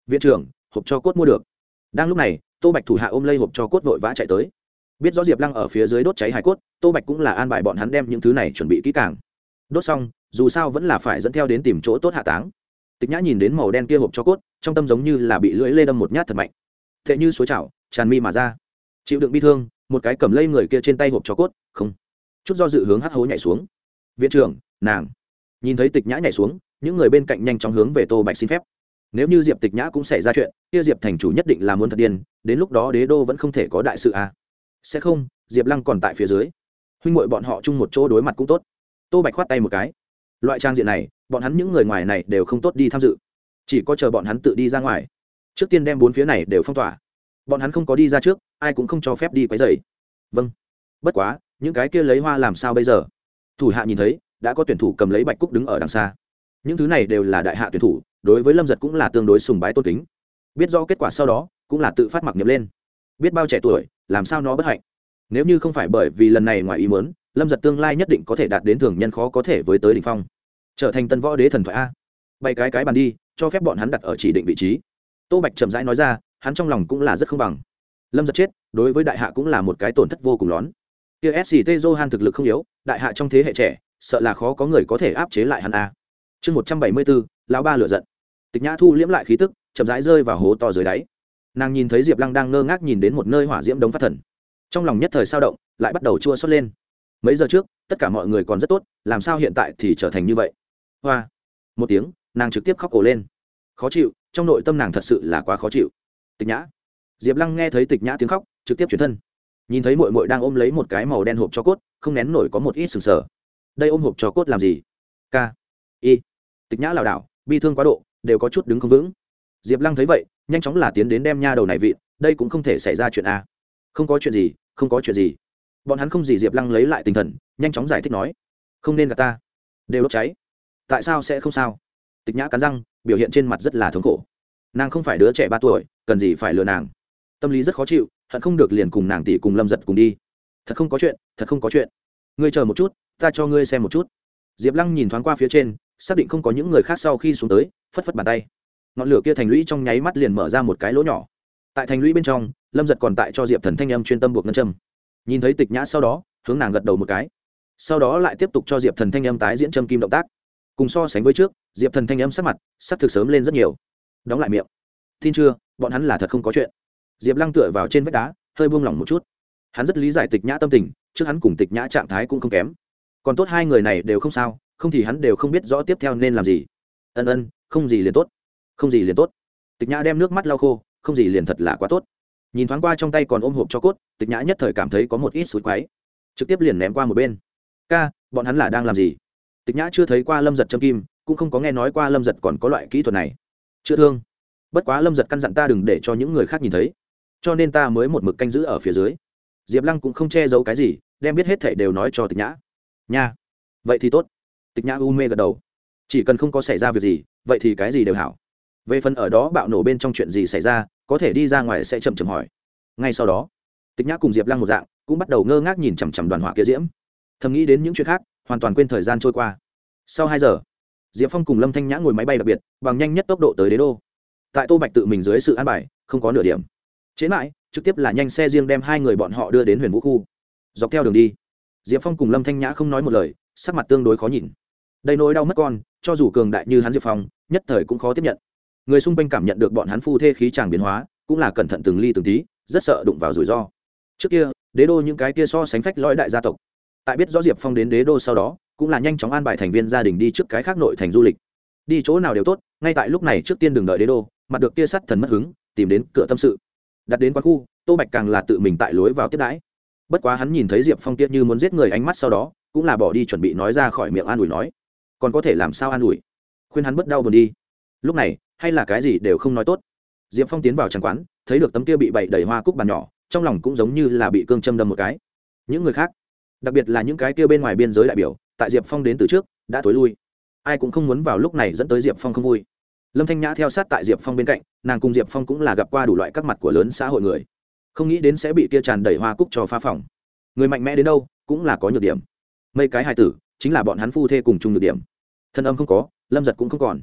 Viện trưởng, hộp cho cốt mua được. Đang lúc này, tô bạch thủ hạ ôm lây hộp cho cốt vội vã chạy tới biết rõ diệp lăng ở phía dưới đốt cháy hải cốt, tô bạch cũng là an bài bọn hắn đem những thứ này chuẩn bị kỹ càng. Đốt xong, dù sao vẫn là phải dẫn theo đến tìm chỗ tốt hạ táng. Tịch nhã nhìn đến màu đen kia hộp cho cốt, trong tâm giống như là bị lưỡi lê đâm một nhát thật mạnh. Tệ như suối chảo, tràn mi mà ra. Chịu đựng bi thương, một cái cầm lây người kia trên tay hộp cho cốt, không. Chút do dự hướng hắt hố nhảy xuống. Viện trưởng, nàng. Nhìn thấy tịch nhã nhảy xuống, những người bên cạnh nhanh chóng hướng về tô bạch xin phép. Nếu như diệp tịch nhã cũng xảy ra chuyện, kia diệp thành chủ nhất định là muốn thật điên, đến lúc đó đế đô vẫn không thể có đại sự à sẽ không, diệp lăng còn tại phía dưới. Huynh ngội bọn họ chung một chỗ đối mặt cũng tốt. Tô bạch khoát tay một cái. Loại trang diện này, bọn hắn những người ngoài này đều không tốt đi tham dự. Chỉ có chờ bọn hắn tự đi ra ngoài. Trước tiên đem bốn phía này đều phong tỏa. Bọn hắn không có đi ra trước, ai cũng không cho phép đi quấy dày vâng. Bất quá, những cái kia lấy hoa làm sao bây giờ? Thủ hạ nhìn thấy, đã có tuyển thủ cầm lấy bạch cúc đứng ở đằng xa. Những thứ này đều là đại hạ tuyển thủ, đối với lâm giật cũng là tương đối sùng bái tôn kính. Biết do kết quả sau đó, cũng là tự phát mặc niệm lên. Biết bao trẻ tuổi làm sao nó bất hạnh? Nếu như không phải bởi vì lần này ngoài ý muốn, lâm giật tương lai nhất định có thể đạt đến thường nhân khó có thể với tới đ ỉ n h phong. Trở thành tân võ đế thần thoại a. Bay cái cái bàn đi, cho phép bọn hắn đặt ở chỉ định vị trí. Tô bạch chậm rãi nói ra, hắn trong lòng cũng là rất không bằng. Lâm giật chết, đối với đại hạ cũng là một cái tổn thất vô cùng lón kia sct johan thực lực không yếu, đại hạ trong thế hệ trẻ, sợ là khó có người có thể áp chế lại hắn a. Chương một trăm bảy mươi bốn, lão ba lựa giận. Tịch nhã thu liễm lại khí tức, chậm rãi rơi vào hố to dưới đáy nàng nhìn thấy diệp lăng đang ngơ ngác nhìn đến một nơi hỏa diễm đống phát thần trong lòng nhất thời sao động lại bắt đầu chua xót lên mấy giờ trước tất cả mọi người còn rất tốt làm sao hiện tại thì trở thành như vậy hoa một tiếng nàng trực tiếp khóc ổ lên khó chịu trong nội tâm nàng thật sự là quá khó chịu tịch nhã diệp lăng nghe thấy tịch nhã tiếng khóc trực tiếp chuyển thân nhìn thấy mội mội đang ôm lấy một cái màu đen hộp cho cốt không nén nổi có một ít sừng sờ đây ôm hộp cho cốt làm gì k y tịch nhã lảo đảo bi thương quá độ đều có chút đứng không vững diệp lăng thấy vậy, nhanh chóng là tiến đến đem nha đầu này vịn, đây cũng không thể xảy ra chuyện a. Không có chuyện gì, không có chuyện gì. Bọn hắn không gì diệp lăng lấy lại tinh thần, nhanh chóng giải thích nói. Không nên gặp ta. Đều đốt cháy. Tại sao sẽ không sao? Tịch nhã cắn răng, biểu hiện trên mặt rất là thống khổ. Nàng không phải đứa trẻ ba tuổi, cần gì phải lừa nàng. Tâm lý rất khó chịu, hận không được liền cùng nàng tỷ cùng lâm giật cùng đi. Thật không có chuyện, thật không có chuyện. Ngươi chờ một chút, ta cho ngươi xem một chút. Diệp lăng nhìn thoáng qua phía trên, xác định không có những người khác sau khi xuống tới, phất phất bàn tay ngọn lửa kia thành lũy trong nháy mắt liền mở ra một cái lỗ nhỏ. Tại thành lũy bên trong, lâm giật còn tại cho diệp thần thanh âm chuyên tâm buộc ngân châm. Nhìn thấy tịch nhã sau đó, hướng nàng gật đầu một cái. Sau đó lại tiếp tục cho diệp thần thanh âm tái diễn châm kim động tác. Cùng so sánh với trước, diệp thần thanh âm sắc mặt, sắc thực sớm lên rất nhiều. Đóng lại miệng. Tin chưa, bọn hắn là thật không có chuyện. Diệp lăng tựa vào trên vách đá, hơi buông lỏng một chút. Hắn rất lý giải tịch nhã tâm tình, trước hắn cùng tịch nhã trạng thái cũng không kém. Còn tốt hai người này đều không sao, không thì hắn đều không biết rõ tiếp theo nên làm gì. Ân ân, không gì liền tốt không gì liền tốt. Tịch nhã đem nước mắt lau khô, không gì liền thật là quá tốt. Nhìn thoáng qua trong tay còn ôm hộp cho cốt, tịch nhã nhất thời cảm thấy có một ít sụt quáy trực tiếp liền ném qua một bên. Ca, bọn hắn là đang làm gì? Tịch nhã chưa thấy qua lâm giật châm kim, cũng không có nghe nói qua lâm giật còn có loại kỹ thuật này. Chữa thương. Bất quá lâm giật căn dặn ta đừng để cho những người khác nhìn thấy, cho nên ta mới một mực canh giữ ở phía dưới. Diệp lăng cũng không che giấu cái gì, đem biết hết thảy đều nói cho tịch nhã. Nha, vậy thì tốt. Tịch nhã u mê gật đầu. Chỉ cần không có xảy ra việc gì, vậy thì cái gì đều hảo về phần ở đó bạo nổ bên trong chuyện gì xảy ra, có thể đi ra ngoài sẽ chậm chậm hỏi. Ngay sau đó, tịch nhã cùng diệp lăng một dạng, cũng bắt đầu ngơ ngác nhìn chằm chằm đoàn hỏa kia diễm. Thầm nghĩ đến những chuyện khác, hoàn toàn quên thời gian trôi qua. Sau hai giờ, diệp phong cùng lâm thanh nhã ngồi máy bay đặc biệt, bằng nhanh nhất tốc độ tới đế đô. Tại tô bạch tự mình dưới sự an bài, không có nửa điểm. Chế mãi, trực tiếp là nhanh xe riêng đem hai người bọn họ đưa đến huyền vũ khu. Dọc theo đường đi, diệp phong cùng lâm thanh nhã không nói một lời, sắc mặt tương đối khó nhìn. Đây nỗi đau mất con, cho dù cường đại như hắn diệp phong, nhất thời cũng khó tiếp nhận người xung quanh cảm nhận được bọn hắn phu thê khí tràng biến hóa, cũng là cẩn thận từng ly từng tí, rất sợ đụng vào rủi ro. Trước kia, đế đô những cái kia so sánh phách lõi đại gia tộc. Tại biết rõ diệp phong đến đế đô sau đó, cũng là nhanh chóng an bài thành viên gia đình đi trước cái khác nội thành du lịch. Đi chỗ nào đều tốt, ngay tại lúc này trước tiên đừng đợi đế đô, mặt được kia sắt thần mất hứng, tìm đến cửa tâm sự. Đặt đến quán khu, tô bạch càng là tự mình tại lối vào tiếp đãi. Bất quá hắn nhìn thấy diệp phong kia như muốn giết người ánh mắt sau đó, cũng là bỏ đi chuẩn bị nói ra khỏi miệng an ủi nói. Còn có thể làm sao an ủi? Khuyên hắn bất đau buồn đi. Lúc này hay là cái gì đều không nói tốt. Diệp phong tiến vào tràng quán, thấy được tấm kia bị bậy đầy hoa cúc bàn nhỏ, trong lòng cũng giống như là bị cương châm đâm một cái. Những người khác, đặc biệt là những cái kia bên ngoài biên giới đại biểu, tại diệp phong đến từ trước, đã thối lui. Ai cũng không muốn vào lúc này dẫn tới diệp phong không vui. Lâm thanh nhã theo sát tại diệp phong bên cạnh, nàng cùng diệp phong cũng là gặp qua đủ loại các mặt của lớn xã hội người. Không nghĩ đến sẽ bị kia tràn đầy hoa cúc cho phá phòng người mạnh mẽ đến đâu, cũng là có nhược điểm. Mấy cái hài tử, chính là bọn hắn phu thê cùng chung nhược điểm. Thân âm không có, lâm giật cũng không còn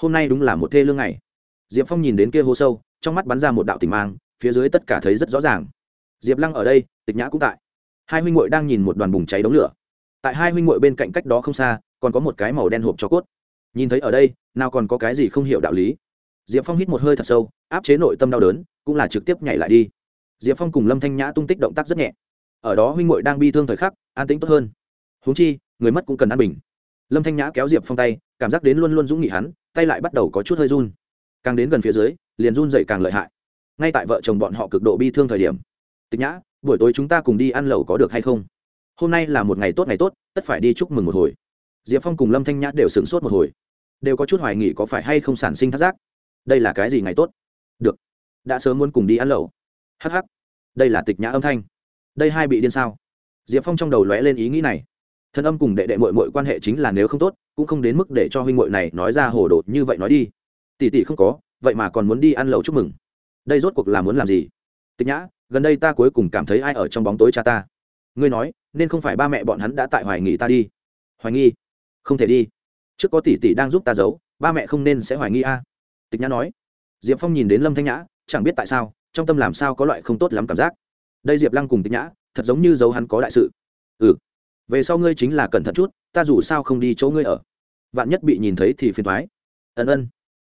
hôm nay đúng là một thê lương ngày. Diệp phong nhìn đến kia hô sâu, trong mắt bắn ra một đạo tình mang, phía dưới tất cả thấy rất rõ ràng. Diệp lăng ở đây, tịch nhã cũng tại. Hai huynh m đang nhìn một đoàn bùng cháy đống lửa. Tại hai huynh m bên cạnh cách đó không xa, còn có một cái màu đen hộp cho cốt. Nhìn thấy ở đây, nào còn có cái gì không hiểu đạo lý. Diệp phong hít một hơi thật sâu, áp chế nội tâm đau đớn, cũng là trực tiếp nhảy lại đi. Diệp phong cùng lâm thanh nhã tung tích động tác rất nhẹ. Ở đó huynh m đang bi thương thời khắc, an tĩnh tốt hơn. Huống chi, người mất cũng cần an bình. Lâm thanh nhã kéo diệp phong tay, cảm giác đến luôn luôn dũng nghị hắn tay lại bắt đầu có chút hơi run. Càng đến gần phía dưới, liền run dậy càng lợi hại. Ngay tại vợ chồng bọn họ cực độ bi thương thời điểm, tịch nhã, buổi tối chúng ta cùng đi ăn lẩu có được hay không? Hôm nay là một ngày tốt ngày tốt, tất phải đi chúc mừng một hồi. Diệp phong cùng lâm thanh nhã đều sửng sốt một hồi, đều có chút hoài nghị có phải hay không sản sinh thất giác. Đây là cái gì ngày tốt? Được, đã sớm muốn cùng đi ăn lẩu. Hh đây là tịch nhã âm thanh. Đây hai bị điên sao? Diệp phong trong đầu lóe lên ý nghĩ này thân âm cùng đệ đệ mội mội quan hệ chính là nếu không tốt, cũng không đến mức để cho huynh mội này nói ra hồ đột như vậy nói đi. Tỷ tỷ không có, vậy mà còn muốn đi ăn lẩu chúc mừng. Đây rốt cuộc là muốn làm gì? Tịch nhã, gần đây ta cuối cùng cảm thấy ai ở trong bóng tối cha ta? Ngươi nói, nên không phải ba mẹ bọn hắn đã tại hoài nghi ta đi. Hoài nghi? Không thể đi. Trước có tỷ tỷ đang giúp ta giấu, ba mẹ không nên sẽ hoài nghi a. Tịch nhã nói. Diệp phong nhìn đến lâm thanh nhã, chẳng biết tại sao, trong tâm làm sao có loại không tốt lắm cảm giác. Đây diệp lăng cùng tịch nhã, thật giống như giấu hắn có đại sự. Ừ về sau ngươi chính là cẩn thận chút, ta dù sao không đi chỗ ngươi ở. Vạn nhất bị nhìn thấy thì phiền thoái ân ân.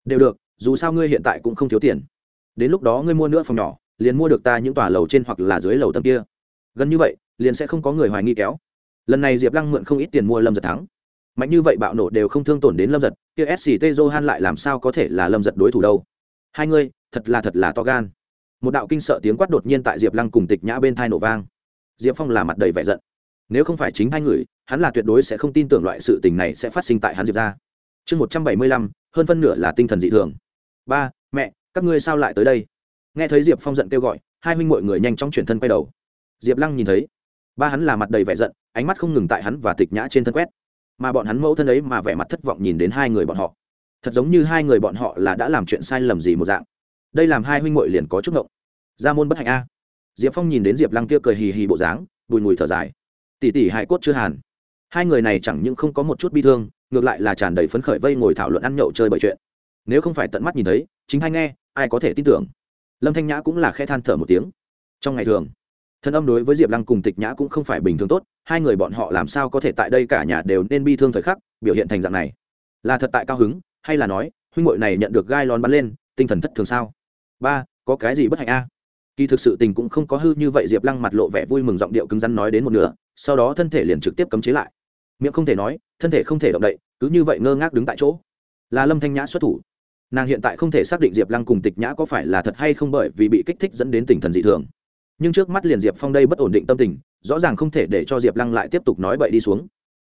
Đều được, dù sao ngươi hiện tại cũng không thiếu tiền. Đến lúc đó ngươi mua nữa phòng nhỏ, liền mua được ta những tòa lầu trên hoặc là dưới lầu tầm kia. Gần như vậy, liền sẽ không có người hoài nghi kéo. Lần này diệp lăng mượn không ít tiền mua lâm giật thắng. Mạnh như vậy bạo nổ đều không thương tổn đến lâm giật, kia sct johan lại làm sao có thể là lâm giật đối thủ đâu? Hai ngươi thật là thật là to gan. Một đạo kinh sợ tiếng quát đột nhiên tại diệp lăng cùng tịch nhã bên thai nổ vang. Diệp phong là mặt đầy vẻ giận nếu không phải chính hai người, hắn là tuyệt đối sẽ không tin tưởng loại sự tình này sẽ phát sinh tại hắn diệp ra chương một trăm bảy mươi lăm, hơn phân nửa là tinh thần dị thường. Ba, mẹ, các ngươi sao lại tới đây? Nghe thấy diệp phong giận kêu gọi, hai huynh mọi người nhanh chóng chuyển thân quay đầu. Diệp lăng nhìn thấy, ba hắn là mặt đầy vẻ giận, ánh mắt không ngừng tại hắn và tịch nhã trên thân quét. Mà bọn hắn mẫu thân ấy mà vẻ mặt thất vọng nhìn đến hai người bọn họ. Thật giống như hai người bọn họ là đã làm chuyện sai lầm gì một dạng. Đây làm hai huynh muội liền có chút ngộng. Ra môn bất hạnh a. Diệp phong nhìn đến diệp lăng kia cười hì hì bộ dáng, bùi mùi thở dài. Tỷ tỷ Hải cốt chưa hàn. Hai người này chẳng những không có một chút bi thương, ngược lại là tràn đầy phấn khởi vây ngồi thảo luận ăn nhậu chơi bởi chuyện. Nếu không phải tận mắt nhìn thấy, chính hay nghe, ai có thể tin tưởng? Lâm thanh nhã cũng là khe than thở một tiếng. Trong ngày thường, thân âm đối với diệp lăng cùng tịch nhã cũng không phải bình thường tốt, hai người bọn họ làm sao có thể tại đây cả nhà đều nên bi thương thời khắc, biểu hiện thành dạng này? Là thật tại cao hứng, hay là nói, huynh hội này nhận được gai lon bắn lên, tinh thần thất thường sao? Ba, có cái gì bất hạnh a? Kỳ thực sự tình cũng không có hư như vậy, diệp lăng mặt lộ vẻ vui mừng, giọng điệu cứng rắn nói đến một nửa sau đó thân thể liền trực tiếp cấm chế lại. Miệng không thể nói, thân thể không thể động đậy, cứ như vậy ngơ ngác đứng tại chỗ. Là lâm thanh nhã xuất thủ. Nàng hiện tại không thể xác định diệp lăng cùng tịch nhã có phải là thật hay không bởi vì bị kích thích dẫn đến tinh thần dị thường. Nhưng trước mắt liền diệp phong đây bất ổn định tâm tình, rõ ràng không thể để cho diệp lăng lại tiếp tục nói bậy đi xuống.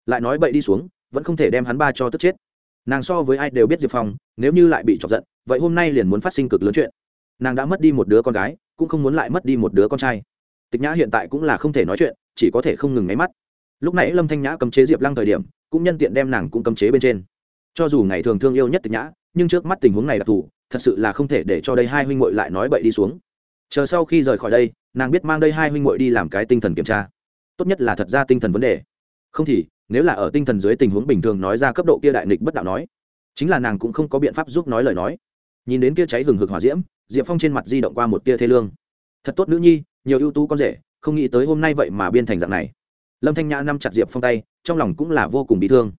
Lại nói bậy đi xuống, vẫn không thể đem hắn ba cho tức chết. Nàng so với ai đều biết diệp phong, nếu như lại bị chọc giận, vậy hôm nay liền muốn phát sinh cực lớn chuyện. Nàng đã mất đi một đứa con gái, cũng không muốn lại mất đi một đứa con trai tịch nhã hiện tại cũng là không thể nói chuyện, chỉ có thể không ngừng ngáy mắt. Lúc nãy lâm thanh nhã cấm chế diệp lăng thời điểm, cũng nhân tiện đem nàng cũng cấm chế bên trên. Cho dù ngày thường thương yêu nhất tịch nhã, nhưng trước mắt tình huống này đặc thù thật sự là không thể để cho đây hai huynh muội lại nói bậy đi xuống. Chờ sau khi rời khỏi đây, nàng biết mang đây hai huynh muội đi làm cái tinh thần kiểm tra. Tốt nhất là thật ra tinh thần vấn đề. Không thì, nếu là ở tinh thần dưới tình huống bình thường nói ra cấp độ kia đại nghịch bất đạo nói, chính là nàng cũng không có biện pháp giúp nói lời nói. Nhìn đến kia cháy hừng hực hỏa diễm, diệp phong trên mặt di động qua một tia thê lương thật tốt nữ nhi, nhiều ưu tú con rể, không nghĩ tới hôm nay vậy mà biên thành dạng này. Lâm thanh nhã nắm chặt diệp phong tay, trong lòng cũng là vô cùng bị thương.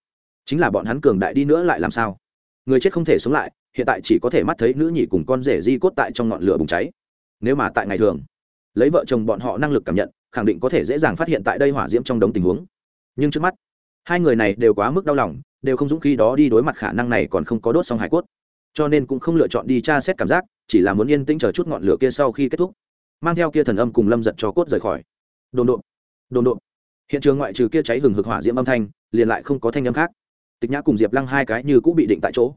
Chính là bọn hắn cường đại đi nữa lại làm sao? Người chết không thể sống lại, hiện tại chỉ có thể mắt thấy nữ nhị cùng con rể di cốt tại trong ngọn lửa bùng cháy. Nếu mà tại ngày thường, lấy vợ chồng bọn họ năng lực cảm nhận, khẳng định có thể dễ dàng phát hiện tại đây hỏa diễm trong đống tình huống. Nhưng trước mắt, hai người này đều quá mức đau lòng, đều không dũng khi đó đi đối mặt khả năng này còn không có đốt xong hải cốt. Cho nên cũng không lựa chọn đi tra xét cảm giác, chỉ là muốn yên tĩnh chờ chút ngọn lửa kia sau khi kết thúc mang theo kia thần âm cùng lâm giật cho cốt rời khỏi. Đồn độn đồn độn. Hiện trường ngoại trừ kia cháy hừng hực hỏa diễm âm thanh, liền lại không có thanh âm khác. Tịch nhã cùng diệp lăng hai cái như cũng bị định tại chỗ.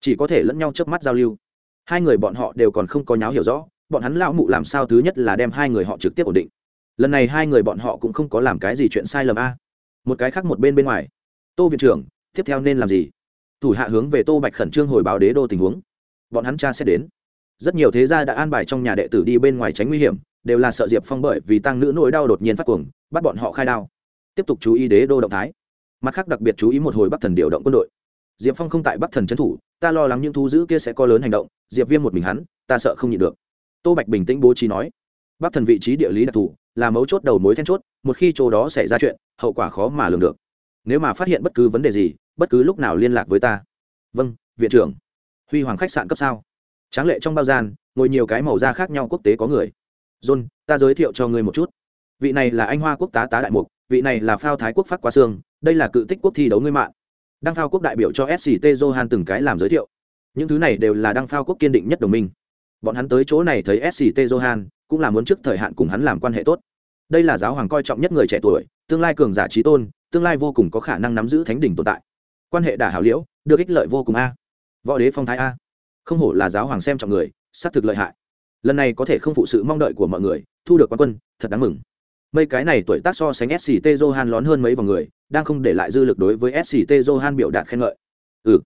Chỉ có thể lẫn nhau chớp mắt giao lưu. Hai người bọn họ đều còn không có nháo hiểu rõ, bọn hắn lão mụ làm sao thứ nhất là đem hai người họ trực tiếp ổn định. Lần này hai người bọn họ cũng không có làm cái gì chuyện sai lầm a. Một cái khác một bên bên ngoài. Tô viện trưởng, tiếp theo nên làm gì? Thủ hạ hướng về tô bạch khẩn trương hồi báo đế đô tình huống. Bọn hắn cha sẽ đến rất nhiều thế gia đã an bài trong nhà đệ tử đi bên ngoài tránh nguy hiểm, đều là sợ diệp phong bởi vì tăng nữ nỗi đau đột nhiên phát cuồng, bắt bọn họ khai đao. Tiếp tục chú ý đế đô động thái. Mặt khác đặc biệt chú ý một hồi bắc thần điều động quân đội. Diệp phong không tại bắc thần trấn thủ, ta lo lắng những thú dữ kia sẽ có lớn hành động, diệp viêm một mình hắn, ta sợ không nhịn được. Tô bạch bình tĩnh bố trí nói. Bắc thần vị trí địa lý đặc thù, là mấu chốt đầu mối then chốt, một khi chỗ đó xảy ra chuyện, hậu quả khó mà lường được. Nếu mà phát hiện bất cứ vấn đề gì, bất cứ lúc nào liên lạc với ta. Vâng viện trưởng. Huy hoàng khách sạn cấp sao? Tráng lệ trong bao gian, ngồi nhiều cái màu da khác nhau quốc tế có người. John, ta giới thiệu cho ngươi một chút. Vị này là anh hoa quốc tá tá đại mục, vị này là phao thái quốc phát quá xương, đây là cự tích quốc thi đấu ngươi mạng. Đăng phao quốc đại biểu cho sct johan từng cái làm giới thiệu. Những thứ này đều là đăng phao quốc kiên định nhất đồng minh. Bọn hắn tới chỗ này thấy sct johan, cũng là muốn trước thời hạn cùng hắn làm quan hệ tốt. Đây là giáo hoàng coi trọng nhất người trẻ tuổi, tương lai cường giả trí tôn, tương lai vô cùng có khả năng nắm giữ thánh đỉnh tồn tại. Quan hệ đả hảo liễu, được ích lợi vô cùng a. Võ đế phong thái a không hổ là giáo hoàng xem trọng người, xác thực lợi hại. Lần này có thể không phụ sự mong đợi của mọi người, thu được quán quân, thật đáng mừng. Mấy cái này tuổi tác so sánh sct johan lón hơn mấy vòng người, đang không để lại dư lực đối với sct johan biểu đạt khen ngợi. Ừ.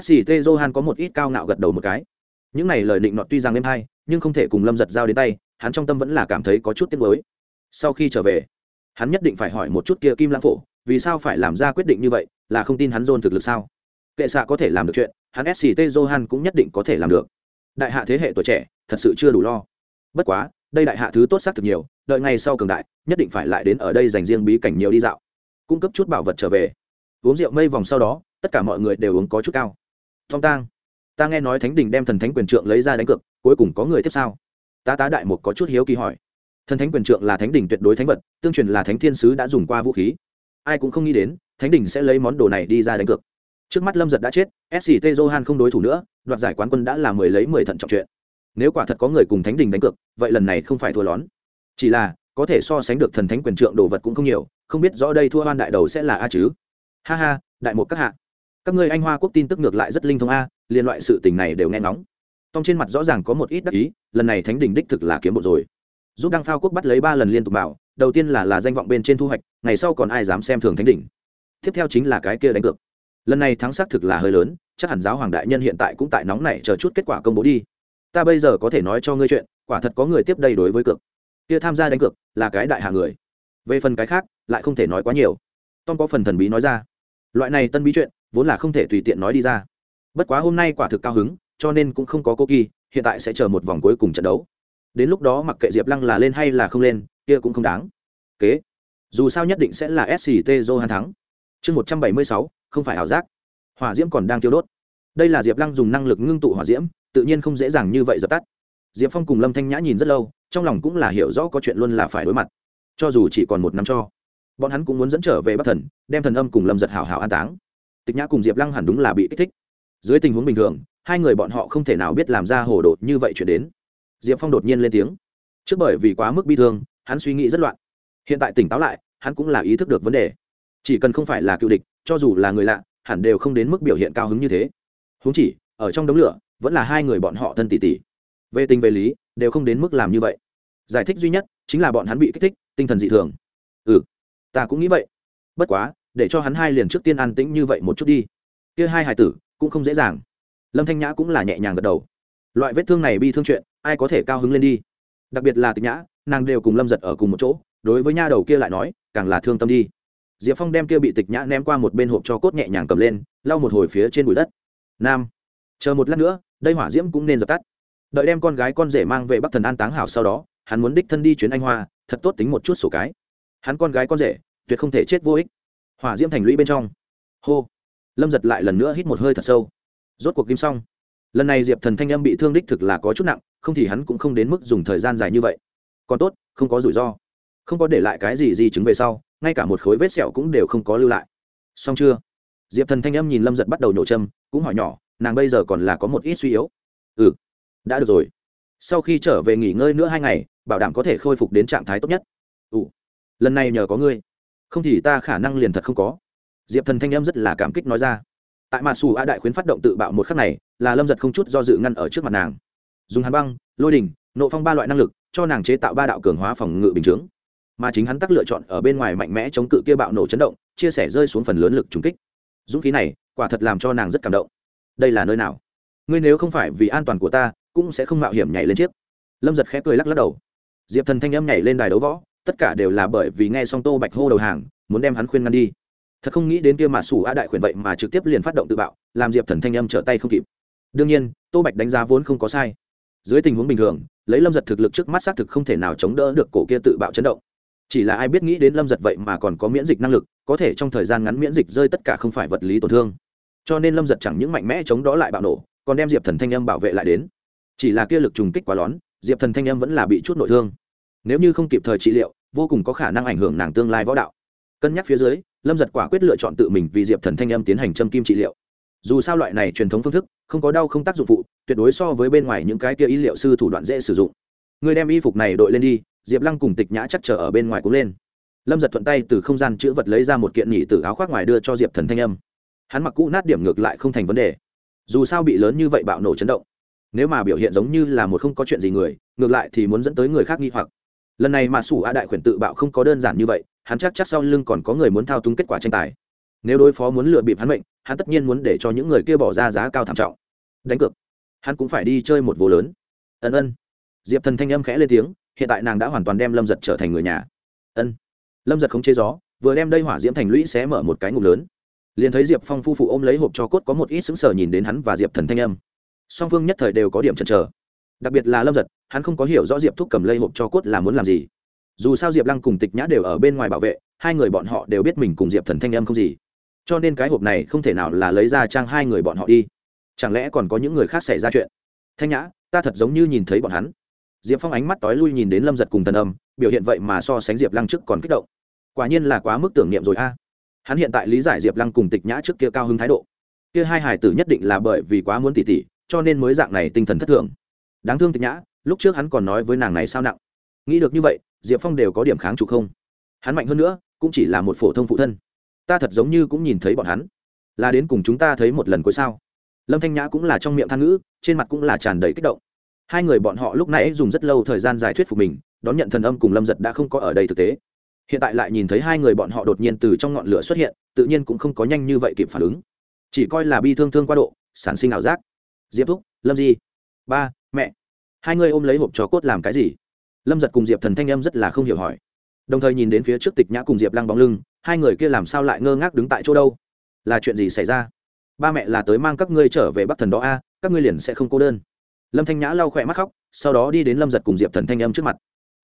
Sct johan có một ít cao ngạo gật đầu một cái. Những này lời định nọt tuy rằng êm hay, nhưng không thể cùng lâm giật giao đến tay, hắn trong tâm vẫn là cảm thấy có chút tiếc nuối. Sau khi trở về, hắn nhất định phải hỏi một chút kia kim lãng phổ, vì sao phải làm ra quyết định như vậy, là không tin hắn dôn thực lực sao? Kệ xạ có thể làm được chuyện hắn sct johan cũng nhất định có thể làm được. Đại hạ thế hệ tuổi trẻ, thật sự chưa đủ lo. Bất quá, đây đại hạ thứ tốt xác thực nhiều, đợi ngày sau cường đại, nhất định phải lại đến ở đây dành riêng bí cảnh nhiều đi dạo. Cung cấp chút bảo vật trở về. Uống rượu mây vòng sau đó, tất cả mọi người đều uống có chút cao. Thong tang. Ta nghe nói thánh đình đem thần thánh quyền trượng lấy ra đánh cược, cuối cùng có người tiếp sao tá tá đại một có chút hiếu kỳ hỏi. Thần thánh quyền trượng là thánh đình tuyệt đối thánh vật, tương truyền là thánh thiên sứ đã dùng qua vũ khí. Ai cũng không nghĩ đến, thánh đình sẽ lấy món đồ này đi ra đánh cược trước mắt lâm giật đã chết sct johan không đối thủ nữa, đoạt giải quán quân đã là mười lấy mười thận trọng chuyện. Nếu quả thật có người cùng thánh đình đánh cược, vậy lần này không phải thua lón. Chỉ là, có thể so sánh được thần thánh quyền trượng đồ vật cũng không nhiều, không biết rõ đây thua hoan đại đầu sẽ là a chứ. Ha ha, đại một các hạ. Các ngươi anh hoa quốc tin tức ngược lại rất linh thông a, liên loại sự tình này đều nghe ngóng. Tông trên mặt rõ ràng có một ít đắc ý, lần này thánh đình đích thực là kiếm bộ rồi. Giúp đăng phao quốc bắt lấy ba lần liên tục bảo, đầu tiên là là danh vọng bên trên thu hoạch, ngày sau còn ai dám xem thường thánh Đình? tiếp theo chính là cái kia đánh cược lần này thắng xác thực là hơi lớn, chắc hẳn giáo hoàng đại nhân hiện tại cũng tại nóng này chờ chút kết quả công bố đi. Ta bây giờ có thể nói cho ngươi chuyện, quả thật có người tiếp đây đối với cược. Kia tham gia đánh cược, là cái đại hạ người. Về phần cái khác, lại không thể nói quá nhiều. Tom có phần thần bí nói ra. Loại này tân bí chuyện, vốn là không thể tùy tiện nói đi ra. Bất quá hôm nay quả thực cao hứng, cho nên cũng không có cô kỳ hiện tại sẽ chờ một vòng cuối cùng trận đấu. Đến lúc đó mặc kệ diệp lăng là lên hay là không lên, kia cũng không đáng. Kế. Dù sao nhất định sẽ là sct johan thắng. Chương một trăm bảy mươi sáu không phải ảo giác. Hỏa diễm còn đang tiêu đốt. Đây là diệp lăng dùng năng lực ngưng tụ hỏa diễm, tự nhiên không dễ dàng như vậy dập tắt. Diệp phong cùng lâm thanh nhã nhìn rất lâu, trong lòng cũng là hiểu rõ có chuyện luôn là phải đối mặt. Cho dù chỉ còn một năm cho, bọn hắn cũng muốn dẫn trở về bắc thần, đem thần âm cùng lâm giật hảo hảo an táng. Tịch nhã cùng diệp lăng hẳn đúng là bị kích thích. Dưới tình huống bình thường, hai người bọn họ không thể nào biết làm ra hồ đột như vậy chuyển đến. Diệp phong đột nhiên lên tiếng. Trước bởi vì quá mức bi thương, hắn suy nghĩ rất loạn. Hiện tại tỉnh táo lại, hắn cũng là ý thức được vấn đề. Chỉ cần không phải là cựu địch cho dù là người lạ, hẳn đều không đến mức biểu hiện cao hứng như thế. Huống chỉ, ở trong đống lửa, vẫn là hai người bọn họ thân tỷ tỷ. Về tình về lý, đều không đến mức làm như vậy. Giải thích duy nhất, chính là bọn hắn bị kích thích, tinh thần dị thường. Ừ ta cũng nghĩ vậy. Bất quá, để cho hắn hai liền trước tiên an tĩnh như vậy một chút đi. Kia hai hải tử, cũng không dễ dàng. Lâm thanh nhã cũng là nhẹ nhàng gật đầu. Loại vết thương này bi thương chuyện, ai có thể cao hứng lên đi? Đặc biệt là tịch nhã, nàng đều cùng lâm giật ở cùng một chỗ, đối với nha đầu kia lại nói, càng là thương tâm đi diệp phong đem kia bị tịch nhã ném qua một bên hộp cho cốt nhẹ nhàng cầm lên, lau một hồi phía trên bụi đất. Nam, chờ một lát nữa, đây hỏa diễm cũng nên dập tắt. Đợi đem con gái con rể mang về bắc thần an táng hảo sau đó, hắn muốn đích thân đi chuyến anh hoa, thật tốt tính một chút sổ cái. Hắn con gái con rể, tuyệt không thể chết vô ích. Hỏa diễm thành lũy bên trong. Hô. Lâm giật lại lần nữa hít một hơi thật sâu. Rốt cuộc kim xong. Lần này diệp thần thanh âm bị thương đích thực là có chút nặng, không thì hắn cũng không đến mức dùng thời gian dài như vậy. Còn tốt, không có rủi ro. Không có để lại cái gì di chứng về sau ngay cả một khối vết sẹo cũng đều không có lưu lại. Xong chưa? Diệp thần thanh âm nhìn lâm giật bắt đầu nhổ châm, cũng hỏi nhỏ, nàng bây giờ còn là có một ít suy yếu. Ừ đã được rồi. Sau khi trở về nghỉ ngơi nữa hai ngày, bảo đảm có thể khôi phục đến trạng thái tốt nhất. Ừ lần này nhờ có ngươi. Không thì ta khả năng liền thật không có. Diệp thần thanh Âm rất là cảm kích nói ra. Tại mà xù a đại khuyến phát động tự bạo một khắc này, là lâm giật không chút do dự ngăn ở trước mặt nàng. Dùng hàn băng, lôi đình nộ phong ba loại năng lực, cho nàng chế tạo ba đạo cường hóa phòng ngự bình chướng mà chính hắn tắc lựa chọn ở bên ngoài mạnh mẽ chống cự kia bạo nổ chấn động, chia sẻ rơi xuống phần lớn lực trùng kích. Dũng khí này, quả thật làm cho nàng rất cảm động. Đây là nơi nào? Ngươi nếu không phải vì an toàn của ta, cũng sẽ không mạo hiểm nhảy lên chiếc. Lâm giật khẽ cười lắc lắc đầu. Diệp thần thanh âm nhảy lên đài đấu võ, tất cả đều là bởi vì nghe xong tô bạch hô đầu hàng, muốn đem hắn khuyên ngăn đi. Thật không nghĩ đến kia mà sủ a đại khuyển vậy mà trực tiếp liền phát động tự bạo, làm diệp thần thanh âm trở tay không kịp. Đương nhiên, tô bạch đánh giá vốn không có sai. Dưới tình huống bình thường, lấy lâm giật thực lực trước mắt xác thực không thể nào chống đỡ được cổ kia tự bạo chấn động chỉ là ai biết nghĩ đến lâm giật vậy mà còn có miễn dịch năng lực, có thể trong thời gian ngắn miễn dịch rơi tất cả không phải vật lý tổn thương. Cho nên lâm giật chẳng những mạnh mẽ chống đó lại bạo nổ, còn đem diệp thần thanh âm bảo vệ lại đến. Chỉ là kia lực trùng kích quá lón, diệp thần thanh âm vẫn là bị chút nội thương. Nếu như không kịp thời trị liệu, vô cùng có khả năng ảnh hưởng nàng tương lai võ đạo. Cân nhắc phía dưới, lâm giật quả quyết lựa chọn tự mình vì diệp thần thanh âm tiến hành châm kim trị liệu. Dù sao loại này truyền thống phương thức, không có đau không tác dụng phụ, tuyệt đối so với bên ngoài những cái kia y liệu sư thủ đoạn dễ sử dụng. Người đem y phục này đội lên đi diệp lăng cùng tịch nhã chắc chờ ở bên ngoài cũng lên. Lâm giật thuận tay từ không gian chữ vật lấy ra một kiện nhị từ áo khoác ngoài đưa cho diệp thần thanh âm. Hắn mặc cũ nát điểm ngược lại không thành vấn đề. Dù sao bị lớn như vậy bạo nổ chấn động, nếu mà biểu hiện giống như là một không có chuyện gì người, ngược lại thì muốn dẫn tới người khác nghi hoặc. Lần này mà sủ a đại khuyển tự bạo không có đơn giản như vậy, hắn chắc chắc sau lưng còn có người muốn thao túng kết quả tranh tài. Nếu đối phó muốn lừa bịp hắn mệnh, hắn tất nhiên muốn để cho những người kia bỏ ra giá cao thảm trọng. Đánh cược. Hắn cũng phải đi chơi một vô lớn. Ân ân. Diệp thần thanh âm khẽ lên tiếng hiện tại nàng đã hoàn toàn đem lâm giật trở thành người nhà ân lâm giật không chế gió vừa đem đây hỏa diễm thành lũy xé mở một cái ngục lớn liền thấy diệp phong phu phụ ôm lấy hộp cho cốt có một ít sững sờ nhìn đến hắn và diệp thần thanh âm song phương nhất thời đều có điểm chần chờ đặc biệt là lâm giật hắn không có hiểu rõ diệp thúc cầm lây hộp cho cốt là muốn làm gì dù sao diệp lăng cùng tịch nhã đều ở bên ngoài bảo vệ hai người bọn họ đều biết mình cùng diệp thần thanh âm không gì cho nên cái hộp này không thể nào là lấy ra trang hai người bọn họ đi chẳng lẽ còn có những người khác xảy ra chuyện thanh nhã ta thật giống như nhìn thấy bọn hắn diệp phong ánh mắt tối lui nhìn đến lâm giật cùng Tần âm, biểu hiện vậy mà so sánh diệp lăng trước còn kích động. Quả nhiên là quá mức tưởng niệm rồi a. Hắn hiện tại lý giải diệp lăng cùng tịch nhã trước kia cao hứng thái độ. Kia hai hải tử nhất định là bởi vì quá muốn tỉ tỉ, cho nên mới dạng này tinh thần thất thường. Đáng thương tịch nhã, lúc trước hắn còn nói với nàng này sao nặng. Nghĩ được như vậy, diệp phong đều có điểm kháng chủ không? Hắn mạnh hơn nữa, cũng chỉ là một phổ thông phụ thân. Ta thật giống như cũng nhìn thấy bọn hắn. Là đến cùng chúng ta thấy một lần cuối sao? Lâm thanh nhã cũng là trong miệng than ngữ, trên mặt cũng là tràn đầy kích động hai người bọn họ lúc nãy dùng rất lâu thời gian giải thuyết phục mình, đón nhận thần âm cùng lâm giật đã không có ở đây thực tế. Hiện tại lại nhìn thấy hai người bọn họ đột nhiên từ trong ngọn lửa xuất hiện, tự nhiên cũng không có nhanh như vậy kịp phản ứng. Chỉ coi là bi thương thương qua độ, sản sinh ảo giác. Diệp thúc, lâm di. Ba, mẹ. Hai người ôm lấy hộp trò cốt làm cái gì? Lâm giật cùng diệp thần thanh âm rất là không hiểu hỏi. Đồng thời nhìn đến phía trước tịch nhã cùng diệp lăng bóng lưng, hai người kia làm sao lại ngơ ngác đứng tại chỗ đâu? Là chuyện gì xảy ra? Ba mẹ là tới mang các ngươi trở về bắc thần đó a, các ngươi liền sẽ không cô đơn lâm thanh nhã lau khỏe mắt khóc, sau đó đi đến lâm giật cùng diệp thần thanh âm trước mặt.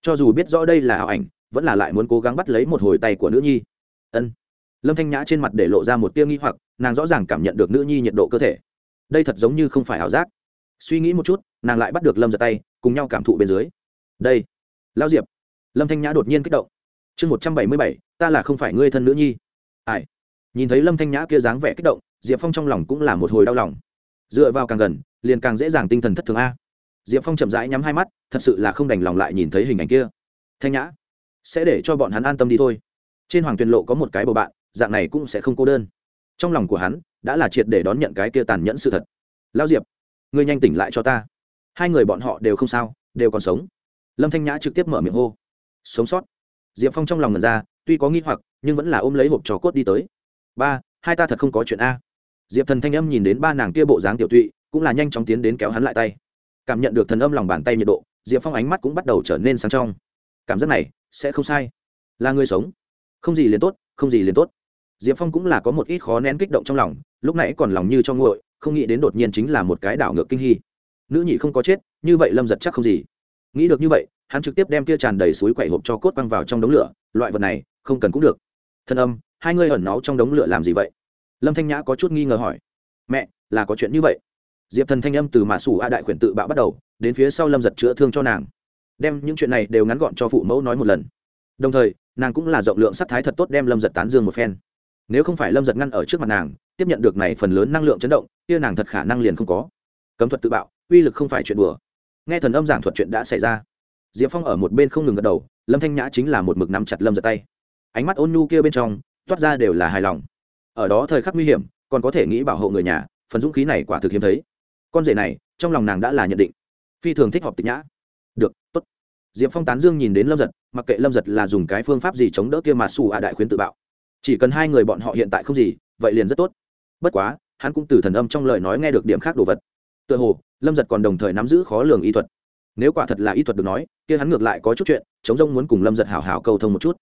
Cho dù biết rõ đây là ảo ảnh, vẫn là lại muốn cố gắng bắt lấy một hồi tay của nữ nhi. Ân. Lâm thanh nhã trên mặt để lộ ra một tia nghi hoặc, nàng rõ ràng cảm nhận được nữ nhi nhiệt độ cơ thể. Đây thật giống như không phải ảo giác. Suy nghĩ một chút, nàng lại bắt được lâm giật tay, cùng nhau cảm thụ bên dưới. Đây. Lao diệp. Lâm thanh nhã đột nhiên kích động. Chương một trăm bảy mươi bảy, ta là không phải ngươi thân nữ nhi. Ai? Nhìn thấy lâm thanh nhã kia dáng vẻ kích động, diệp phong trong lòng cũng là một hồi đau lòng. Dựa vào càng gần liền càng dễ dàng tinh thần thất thường a. Diệp phong chậm rãi nhắm hai mắt, thật sự là không đành lòng lại nhìn thấy hình ảnh kia. Thanh nhã, sẽ để cho bọn hắn an tâm đi thôi. Trên hoàng tuyền lộ có một cái bầu bạn, dạng này cũng sẽ không cô đơn. Trong lòng của hắn, đã là triệt để đón nhận cái kia tàn nhẫn sự thật. Lao diệp, ngươi nhanh tỉnh lại cho ta. Hai người bọn họ đều không sao, đều còn sống. Lâm thanh nhã trực tiếp mở miệng hô. Sống sót. Diệp phong trong lòng ngần ra, tuy có nghi hoặc, nhưng vẫn là ôm lấy hộp trò cốt đi tới. Ba, hai ta thật không có chuyện a. Diệp thần thanh âm nhìn đến ba nàng kia bộ dáng tiểu tụy cũng là nhanh chóng tiến đến kéo hắn lại tay. Cảm nhận được thần âm lòng bàn tay nhiệt độ, diệp phong ánh mắt cũng bắt đầu trở nên sáng trong. Cảm giác này sẽ không sai. Là người sống. Không gì liền tốt, không gì liền tốt. Diệp phong cũng là có một ít khó nén kích động trong lòng, lúc nãy còn lòng như cho nguội, không nghĩ đến đột nhiên chính là một cái đảo ngược kinh hy. Nữ nhị không có chết, như vậy lâm giật chắc không gì. Nghĩ được như vậy, hắn trực tiếp đem tia tràn đầy suối quậy hộp cho cốt băng vào trong đống lửa, loại vật này, không cần cũng được. Thân âm, hai ngươi ẩn náu trong đống lửa làm gì vậy? Lâm thanh nhã có chút nghi ngờ hỏi. Mẹ, là có chuyện như vậy diệp thần thanh âm từ mạ sủ a đại khuyển tự bạo bắt đầu, đến phía sau lâm giật chữa thương cho nàng. Đem những chuyện này đều ngắn gọn cho phụ mẫu nói một lần. Đồng thời, nàng cũng là rộng lượng sắc thái thật tốt đem lâm giật tán dương một phen. Nếu không phải lâm giật ngăn ở trước mặt nàng, tiếp nhận được này phần lớn năng lượng chấn động, kia nàng thật khả năng liền không có. Cấm thuật tự bạo, uy lực không phải chuyện đùa. Nghe thần âm giảng thuật chuyện đã xảy ra. Diệp phong ở một bên không ngừng gật đầu, lâm thanh nhã chính là một mực nắm chặt lâm giật tay. Ánh mắt ôn nhu kia bên trong, toát ra đều là hài lòng. Ở đó thời khắc nguy hiểm, còn có thể nghĩ bảo hộ người nhà, phần dũng khí này quả thực hiếm thấy con rể này, trong lòng nàng đã là nhận định. Phi thường thích họp tịch nhã. Được, tốt. Diệp phong tán dương nhìn đến lâm giật, mặc kệ lâm giật là dùng cái phương pháp gì chống đỡ kia mà xù ạ đại khuyến tự bạo. Chỉ cần hai người bọn họ hiện tại không gì, vậy liền rất tốt. Bất quá, hắn cũng từ thần âm trong lời nói nghe được điểm khác đồ vật. Tựa hồ, lâm giật còn đồng thời nắm giữ khó lường y thuật. Nếu quả thật là y thuật được nói, kia hắn ngược lại có chút chuyện, chống rông muốn cùng lâm giật hảo hảo cầu thông một chút.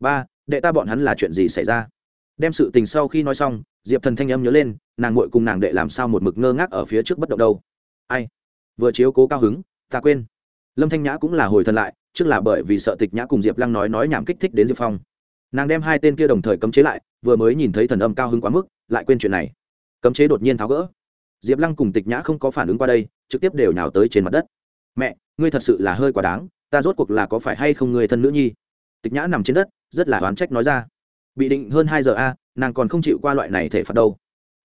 Ba, đệ ta bọn hắn là chuyện gì xảy ra? Đem sự tình sau khi nói xong, diệp thần thanh âm nhớ lên, nàng ngội cùng nàng đệ làm sao một mực ngơ ngác ở phía trước bất động đâu. Ai? Vừa chiếu cố cao hứng, ta quên. Lâm thanh nhã cũng là hồi thần lại, trước là bởi vì sợ tịch nhã cùng diệp lăng nói nói nhảm kích thích đến diệp phong. Nàng đem hai tên kia đồng thời cấm chế lại, vừa mới nhìn thấy thần âm cao hứng quá mức, lại quên chuyện này. Cấm chế đột nhiên tháo gỡ. Diệp lăng cùng tịch nhã không có phản ứng qua đây, trực tiếp đều nào tới trên mặt đất. Mẹ, ngươi thật sự là hơi quá đáng, ta rốt cuộc là có phải hay không người thân nữ nhi? Tịch nhã nằm trên đất, rất là oán trách nói ra bị định hơn hai giờ a, nàng còn không chịu qua loại này thể phạt đâu.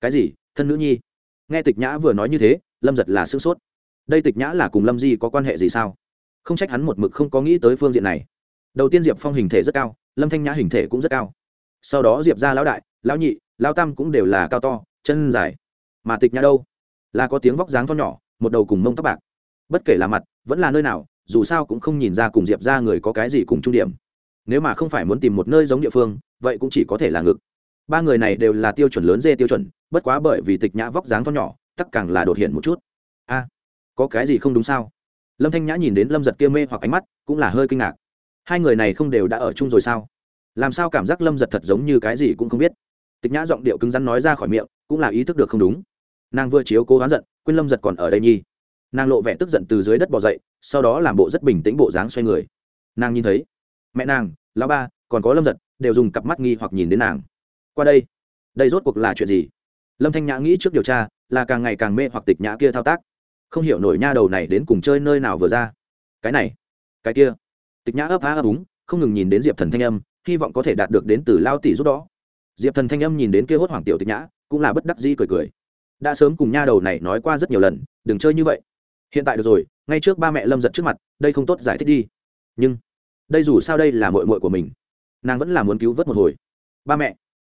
Cái gì? Thân nữ nhi? Nghe tịch nhã vừa nói như thế, lâm giật là sửng sốt. Đây tịch nhã là cùng lâm di có quan hệ gì sao? Không trách hắn một mực không có nghĩ tới phương diện này. Đầu tiên diệp phong hình thể rất cao, lâm thanh nhã hình thể cũng rất cao. Sau đó diệp ra lão đại, lão nhị, lão tam cũng đều là cao to, chân dài. Mà tịch nhã đâu? Là có tiếng vóc dáng to nhỏ, một đầu cùng mông tóc bạc. Bất kể là mặt, vẫn là nơi nào, dù sao cũng không nhìn ra cùng diệp ra người có cái gì cùng trung điểm nếu mà không phải muốn tìm một nơi giống địa phương, vậy cũng chỉ có thể là ngực. Ba người này đều là tiêu chuẩn lớn dê tiêu chuẩn, bất quá bởi vì tịch nhã vóc dáng to nhỏ, tắc càng là đột hiện một chút. A, có cái gì không đúng sao? Lâm thanh nhã nhìn đến lâm giật kia mê hoặc ánh mắt, cũng là hơi kinh ngạc. Hai người này không đều đã ở chung rồi sao? Làm sao cảm giác lâm giật thật giống như cái gì cũng không biết. Tịch nhã giọng điệu cứng rắn nói ra khỏi miệng, cũng là ý thức được không đúng. Nàng vừa chiếu cố gắng giận, quên lâm giật còn ở đây nhi. Nàng lộ vẻ tức giận từ dưới đất bỏ dậy, sau đó làm bộ rất bình tĩnh bộ dáng xoay người. Nàng nhìn thấy mẹ nàng, lão ba, còn có lâm giật, đều dùng cặp mắt nghi hoặc nhìn đến nàng. Qua đây đây rốt cuộc là chuyện gì? Lâm thanh nhã nghĩ trước điều tra, là càng ngày càng mê hoặc tịch nhã kia thao tác. Không hiểu nổi nha đầu này đến cùng chơi nơi nào vừa ra. Cái này, cái kia. Tịch nhã ấp á ấp úng, không ngừng nhìn đến diệp thần thanh âm, hy vọng có thể đạt được đến từ lao tỷ giúp đó diệp thần thanh âm nhìn đến kia hốt hoảng tiểu tịch nhã, cũng là bất đắc di cười cười. Đã sớm cùng nha đầu này nói qua rất nhiều lần, đừng chơi như vậy. Hiện tại được rồi, ngay trước ba mẹ lâm giật trước mặt, đây không tốt giải thích đi. Nhưng đây dù sao đây là mội mội của mình. Nàng vẫn là muốn cứu vớt một hồi. Ba mẹ,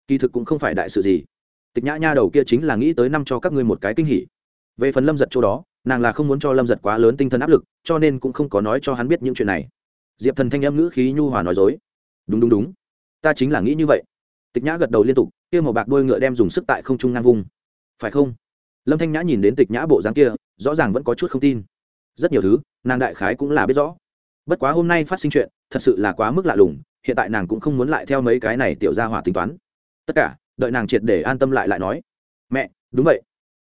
kỳ thực cũng không phải đại sự gì. Tịch nhã nha đầu kia chính là nghĩ tới năm cho các ngươi một cái kinh hỉ. Về phần lâm giật chỗ đó, nàng là không muốn cho lâm giật quá lớn tinh thần áp lực, cho nên cũng không có nói cho hắn biết những chuyện này. Diệp thần thanh âm ngữ khí nhu hòa nói dối. Đúng đúng đúng. Ta chính là nghĩ như vậy. Tịch nhã gật đầu liên tục, kia màu bạc đôi ngựa đem dùng sức tại không trung ngang vung. Phải không? Lâm thanh nhã nhìn đến tịch nhã bộ dáng kia, rõ ràng vẫn có chút không tin. Rất nhiều thứ, nàng đại khái cũng là biết rõ. Bất quá hôm nay phát sinh chuyện thật sự là quá mức lạ lùng, hiện tại nàng cũng không muốn lại theo mấy cái này tiểu ra hỏa tính toán. Tất cả, đợi nàng triệt để an tâm lại lại nói. Mẹ, đúng vậy.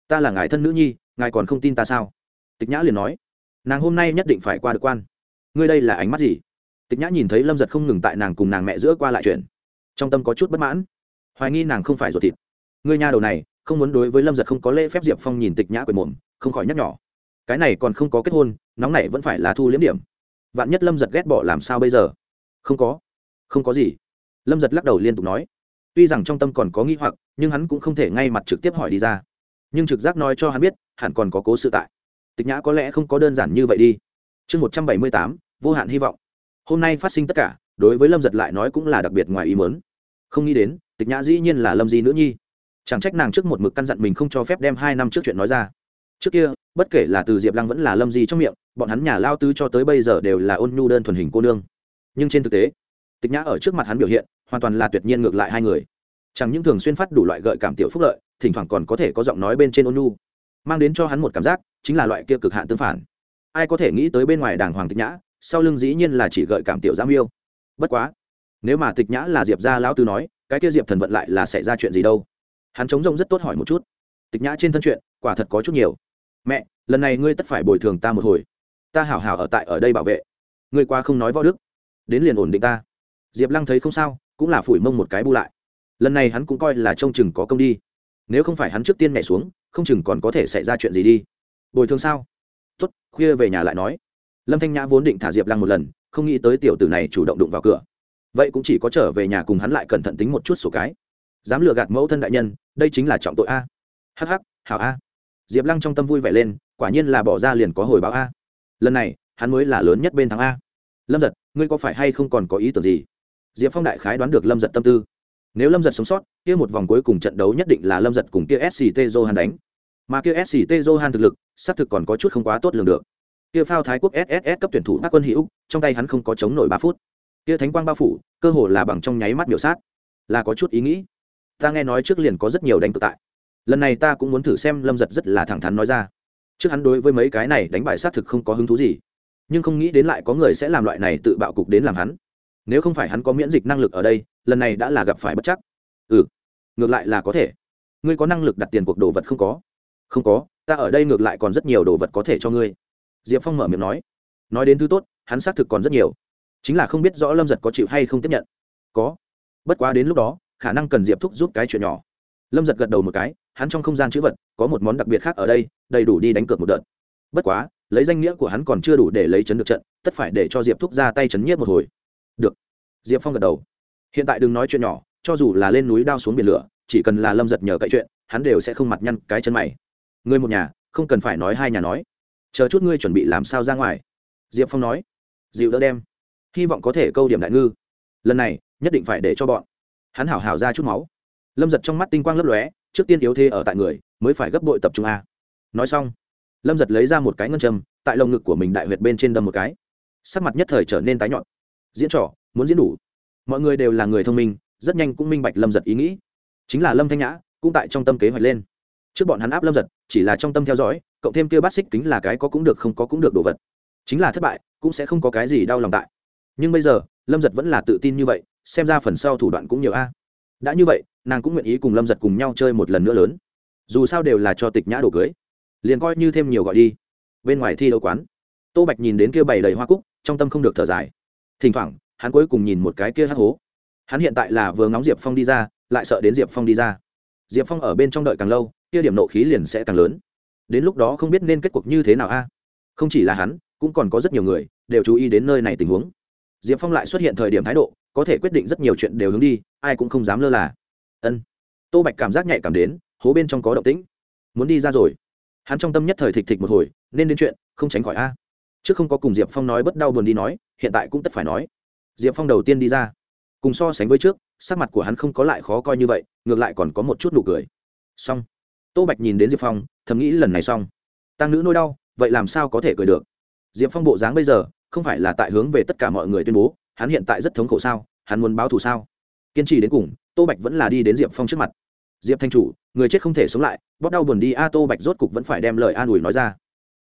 Ta là ngài thân nữ nhi, ngài còn không tin ta sao? Tịch nhã liền nói. Nàng hôm nay nhất định phải qua được quan. Ngươi đây là ánh mắt gì? Tịch nhã nhìn thấy lâm giật không ngừng tại nàng cùng nàng mẹ giữa qua lại chuyện. Trong tâm có chút bất mãn. Hoài nghi nàng không phải ruột thịt. Ngươi nhà đầu này, không muốn đối với lâm giật không có lễ phép diệp phong nhìn tịch nhã quệt mồm, không khỏi nhắc nhỏ cái này còn không có kết hôn, nóng này vẫn phải là thu liếm điểm vạn nhất lâm giật ghét bỏ làm sao bây giờ? Không có. Không có gì. Lâm giật lắc đầu liên tục nói. Tuy rằng trong tâm còn có nghi hoặc, nhưng hắn cũng không thể ngay mặt trực tiếp hỏi đi ra. Nhưng trực giác nói cho hắn biết, hẳn còn có cố sự tại. Tịch nhã có lẽ không có đơn giản như vậy đi. Chương một trăm bảy mươi tám, vô hạn hy vọng. Hôm nay phát sinh tất cả, đối với lâm giật lại nói cũng là đặc biệt ngoài ý mớn không nghĩ đến, tịch nhã dĩ nhiên là lâm di nữ nhi. Chẳng trách nàng trước một mực căn dặn mình không cho phép đem hai năm trước chuyện nói ra trước kia, bất kể là từ diệp lăng vẫn là lâm di trong miệng, bọn hắn nhà lao Tứ cho tới bây giờ đều là ôn nhu đơn thuần hình cô nương. Nhưng trên thực tế, tịch nhã ở trước mặt hắn biểu hiện, hoàn toàn là tuyệt nhiên ngược lại hai người. Chẳng những thường xuyên phát đủ loại gợi cảm tiểu phúc lợi, thỉnh thoảng còn có thể có giọng nói bên trên ôn nhu, mang đến cho hắn một cảm giác chính là loại kia cực hạn tương phản. Ai có thể nghĩ tới bên ngoài đàng hoàng tịch nhã, sau lưng dĩ nhiên là chỉ gợi cảm tiểu giam yêu. Bất quá, nếu mà tịch nhã là diệp gia lão tư nói, cái kia diệp thần vận lại là xảy ra chuyện gì đâu? Hắn chống rông rất tốt hỏi một chút. Tịch nhã trên thân chuyện, quả thật có chút nhiều mẹ, lần này ngươi tất phải bồi thường ta một hồi. Ta hảo hảo ở tại ở đây bảo vệ. Ngươi qua không nói võ đức, đến liền ổn định ta. Diệp lăng thấy không sao, cũng là phủi mông một cái bu lại. Lần này hắn cũng coi là trông chừng có công đi. Nếu không phải hắn trước tiên nhảy xuống, không chừng còn có thể xảy ra chuyện gì đi. Bồi thường sao? Tuất khuya về nhà lại nói. Lâm thanh nhã vốn định thả diệp lăng một lần, không nghĩ tới tiểu tử này chủ động đụng vào cửa. Vậy cũng chỉ có trở về nhà cùng hắn lại cẩn thận tính một chút sổ cái. Dám lừa gạt mẫu thân đại nhân, đây chính là trọng tội a. Hh hảo a diệp lăng trong tâm vui vẻ lên, quả nhiên là bỏ ra liền có hồi báo a. Lần này, hắn mới là lớn nhất bên thắng a. Lâm giật, ngươi có phải hay không còn có ý tưởng gì? Diệp phong đại khái đoán được lâm giật tâm tư. Nếu lâm giật sống sót, kia một vòng cuối cùng trận đấu nhất định là lâm giật cùng kia sct johan đánh. Mà kia sct johan thực lực, xác thực còn có chút không quá tốt lường được. Kia phao thái quốc sss cấp tuyển thủ các quân hữu, trong tay hắn không có chống nổi ba phút. Kia thánh quang bao phủ, cơ hồ là bằng trong nháy mắt biểu sát. Là có chút ý nghĩ. Ta nghe nói trước liền có rất nhiều đánh tự tại lần này ta cũng muốn thử xem lâm giật rất là thẳng thắn nói ra trước hắn đối với mấy cái này đánh bại xác thực không có hứng thú gì nhưng không nghĩ đến lại có người sẽ làm loại này tự bạo cục đến làm hắn nếu không phải hắn có miễn dịch năng lực ở đây lần này đã là gặp phải bất chắc ừ ngược lại là có thể ngươi có năng lực đặt tiền cuộc đồ vật không có không có ta ở đây ngược lại còn rất nhiều đồ vật có thể cho ngươi diệp phong mở miệng nói nói đến thứ tốt hắn xác thực còn rất nhiều chính là không biết rõ lâm giật có chịu hay không tiếp nhận có bất quá đến lúc đó khả năng cần diệp thúc giúp cái chuyện nhỏ lâm giật gật đầu một cái hắn trong không gian chữ vật có một món đặc biệt khác ở đây, đầy đủ đi đánh cược một đợt. Bất quá, lấy danh nghĩa của hắn còn chưa đủ để lấy chấn được trận, tất phải để cho diệp thúc ra tay chấn nhiếp một hồi. Được. Diệp phong gật đầu. Hiện tại đừng nói chuyện nhỏ, cho dù là lên núi đao xuống biển lửa, chỉ cần là lâm giật nhờ cậy chuyện, hắn đều sẽ không mặt nhăn cái chân mày. Người một nhà, không cần phải nói hai nhà nói. Chờ chút ngươi chuẩn bị làm sao ra ngoài. Diệp phong nói. Dịu đỡ đem. Hy vọng có thể câu điểm đại ngư. Lần này, nhất định phải để cho bọn hắn hảo hảo ra chút máu. Lâm giật trong mắt tinh quang lấp lóe trước tiên yếu thế ở tại người, mới phải gấp bội tập trung a. Nói xong, lâm giật lấy ra một cái ngân châm, tại lồng ngực của mình đại huyệt bên trên đâm một cái. Sắc mặt nhất thời trở nên tái nhọn diễn trò, muốn diễn đủ. Mọi người đều là người thông minh, rất nhanh cũng minh bạch lâm giật ý nghĩ. Chính là lâm thanh nhã, cũng tại trong tâm kế hoạch lên. Trước bọn hắn áp lâm giật, chỉ là trong tâm theo dõi, cộng thêm kêu bát xích kính là cái có cũng được không có cũng được đồ vật. Chính là thất bại, cũng sẽ không có cái gì đau lòng tại. Nhưng bây giờ, lâm giật vẫn là tự tin như vậy, xem ra phần sau thủ đoạn cũng nhiều a. Đã như vậy nàng cũng nguyện ý cùng lâm giật cùng nhau chơi một lần nữa lớn dù sao đều là cho tịch nhã đồ cưới liền coi như thêm nhiều gọi đi bên ngoài thi đấu quán tô bạch nhìn đến kia bày đầy hoa cúc trong tâm không được thở dài thỉnh thoảng hắn cuối cùng nhìn một cái kia hắc hố hắn hiện tại là vừa ngóng diệp phong đi ra lại sợ đến diệp phong đi ra diệp phong ở bên trong đợi càng lâu kia điểm nộ khí liền sẽ càng lớn đến lúc đó không biết nên kết cuộc như thế nào a à? không chỉ là hắn cũng còn có rất nhiều người đều chú ý đến nơi này tình huống diệp phong lại xuất hiện thời điểm thái độ có thể quyết định rất nhiều chuyện đều hướng đi ai cũng không dám lơ là ân. Tô bạch cảm giác nhạy cảm đến, hố bên trong có động tĩnh. Muốn đi ra rồi. Hắn trong tâm nhất thời thịch thịch một hồi, nên đến chuyện, không tránh khỏi a. Trước không có cùng diệp phong nói bất đau buồn đi nói, hiện tại cũng tất phải nói. Diệp phong đầu tiên đi ra. Cùng so sánh với trước, sắc mặt của hắn không có lại khó coi như vậy, ngược lại còn có một chút nụ cười. Xong. Tô bạch nhìn đến diệp phong, thầm nghĩ lần này xong. Tăng nữ nỗi đau, vậy làm sao có thể cười được? Diệp phong bộ dáng bây giờ, không phải là tại hướng về tất cả mọi người tuyên bố, hắn hiện tại rất thống khổ sao, hắn muốn báo thù sao? Kiên trì đến cùng tô bạch vẫn là đi đến diệp phong trước mặt. Diệp thanh chủ, người chết không thể sống lại, bóp đau buồn đi a. Tô bạch rốt cục vẫn phải đem lời an ủi nói ra.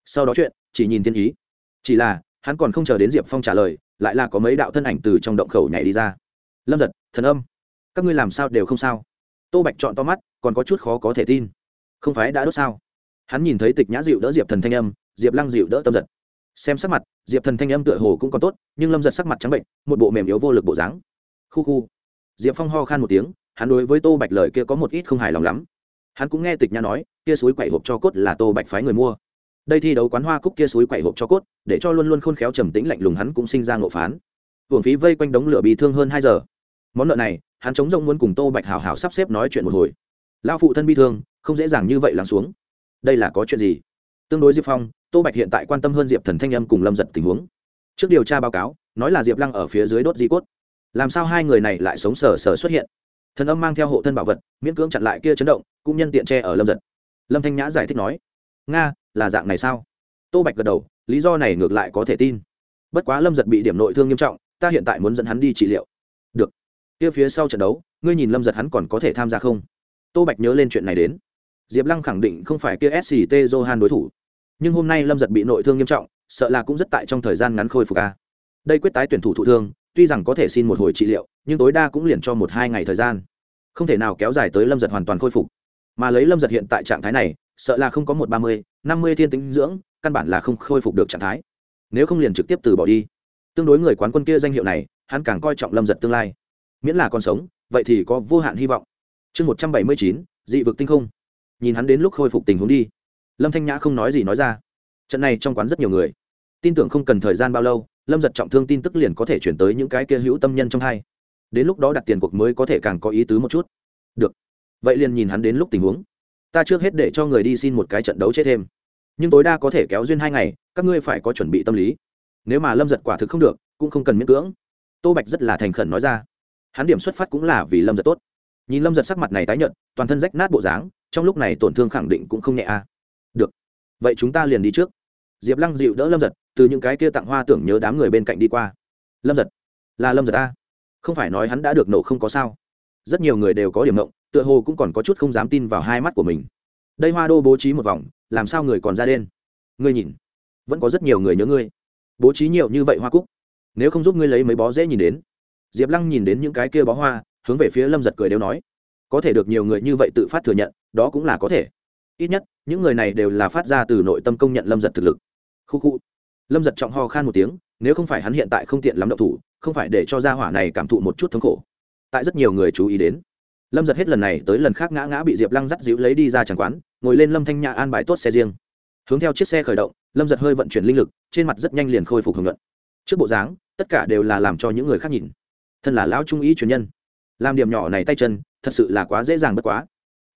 Sau đó chuyện, chỉ nhìn thiên ý. Chỉ là, hắn còn không chờ đến diệp phong trả lời, lại là có mấy đạo thân ảnh từ trong động khẩu nhảy đi ra. Lâm giật, thần âm, các ngươi làm sao đều không sao? Tô bạch chọn to mắt, còn có chút khó có thể tin. Không phải đã đốt sao? Hắn nhìn thấy tịch nhã dịu đỡ diệp thần thanh âm, diệp lăng dịu đỡ tâm giật. Xem sắc mặt, diệp thần thanh âm tựa hồ cũng còn tốt, nhưng lâm giật sắc mặt trắng bệnh, một bộ mềm yếu vô lực bộ dáng. Khu khu diệp phong ho khan một tiếng, hắn đối với tô bạch lời kia có một ít không hài lòng lắm. Hắn cũng nghe tịch Nha nói, kia suối quậy hộp cho cốt là tô bạch phái người mua. Đây thi đấu quán hoa cúc kia suối quậy hộp cho cốt, để cho luôn luôn khôn khéo trầm tĩnh lạnh lùng hắn cũng sinh ra ngộ phán. Hưởng phí vây quanh đống lửa bị thương hơn hai giờ. Món nợ này, hắn chống rông muốn cùng tô bạch hào hào sắp xếp nói chuyện một hồi. Lao phụ thân bi thương, không dễ dàng như vậy lắng xuống. Đây là có chuyện gì? Tương đối diệp phong, tô bạch hiện tại quan tâm hơn diệp thần thanh âm cùng lâm giật tình huống. Trước điều tra báo cáo, nói là diệp lăng ở phía dưới đốt di cốt làm sao hai người này lại sống sờ sờ xuất hiện? Thần âm mang theo hộ thân bảo vật, miễn cưỡng chặn lại kia chấn động, cũng nhân tiện tre ở lâm giật. Lâm thanh nhã giải thích nói, nga, là dạng này sao? Tô bạch gật đầu, lý do này ngược lại có thể tin. Bất quá lâm giật bị điểm nội thương nghiêm trọng, ta hiện tại muốn dẫn hắn đi trị liệu. Được. Kia phía sau trận đấu, ngươi nhìn lâm giật hắn còn có thể tham gia không? Tô bạch nhớ lên chuyện này đến. Diệp lăng khẳng định không phải kia sct johan đối thủ. Nhưng hôm nay lâm giật bị nội thương nghiêm trọng, sợ là cũng rất tại trong thời gian ngắn khôi phục a. Đây quyết tái tuyển thủ thụ thương tuy rằng có thể xin một hồi trị liệu, nhưng tối đa cũng liền cho một hai ngày thời gian. Không thể nào kéo dài tới lâm giật hoàn toàn khôi phục. Mà lấy lâm giật hiện tại trạng thái này, sợ là không có một ba mươi, năm mươi thiên tính dưỡng, căn bản là không khôi phục được trạng thái. Nếu không liền trực tiếp từ bỏ đi. Tương đối người quán quân kia danh hiệu này, hắn càng coi trọng lâm giật tương lai. Miễn là còn sống, vậy thì có vô hạn hy vọng. Chương một trăm bảy mươi chín, dị vực tinh không. Nhìn hắn đến lúc khôi phục tình huống đi. Lâm thanh nhã không nói gì nói ra. Trận này trong quán rất nhiều người. Tin tưởng không cần thời gian bao lâu lâm giật trọng thương tin tức liền có thể chuyển tới những cái kia hữu tâm nhân trong hai. Đến lúc đó đặt tiền cuộc mới có thể càng có ý tứ một chút. Được. Vậy liền nhìn hắn đến lúc tình huống. Ta trước hết để cho người đi xin một cái trận đấu chết thêm. Nhưng tối đa có thể kéo duyên hai ngày, các ngươi phải có chuẩn bị tâm lý. Nếu mà lâm giật quả thực không được, cũng không cần miễn cưỡng. Tô bạch rất là thành khẩn nói ra. Hắn điểm xuất phát cũng là vì lâm giật tốt. Nhìn lâm giật sắc mặt này tái nhợt, toàn thân rách nát bộ dáng, trong lúc này tổn thương khẳng định cũng không nhẹ a. À. được. Vậy chúng ta liền đi trước diệp lăng dịu đỡ lâm giật, từ những cái kia tặng hoa tưởng nhớ đám người bên cạnh đi qua. Lâm giật, là lâm giật a? Không phải nói hắn đã được nổ không có sao? Rất nhiều người đều có điểm mộng tựa hồ cũng còn có chút không dám tin vào hai mắt của mình. Đây hoa đô bố trí một vòng, làm sao người còn ra đen? Ngươi nhìn, vẫn có rất nhiều người nhớ ngươi. Bố trí nhiều như vậy hoa cúc, nếu không giúp ngươi lấy mấy bó dễ nhìn đến. Diệp lăng nhìn đến những cái kia bó hoa, hướng về phía lâm giật cười đều nói. Có thể được nhiều người như vậy tự phát thừa nhận, đó cũng là có thể. Ít nhất, những người này đều là phát ra từ nội tâm công nhận lâm giật thực lực khu khu. Lâm giật trọng ho khan một tiếng, nếu không phải hắn hiện tại không tiện lắm động thủ, không phải để cho gia hỏa này cảm thụ một chút thống khổ. Tại rất nhiều người chú ý đến. Lâm giật hết lần này tới lần khác ngã ngã bị diệp lăng dắt dịu lấy đi ra chẳng quán, ngồi lên lâm thanh nhã an bài tốt xe riêng. Hướng theo chiếc xe khởi động, lâm giật hơi vận chuyển linh lực, trên mặt rất nhanh liền khôi phục hưởng luận. Trước bộ dáng, tất cả đều là làm cho những người khác nhìn. Thân là lão trung ý truyền nhân. Làm điểm nhỏ này tay chân, thật sự là quá dễ dàng bất quá.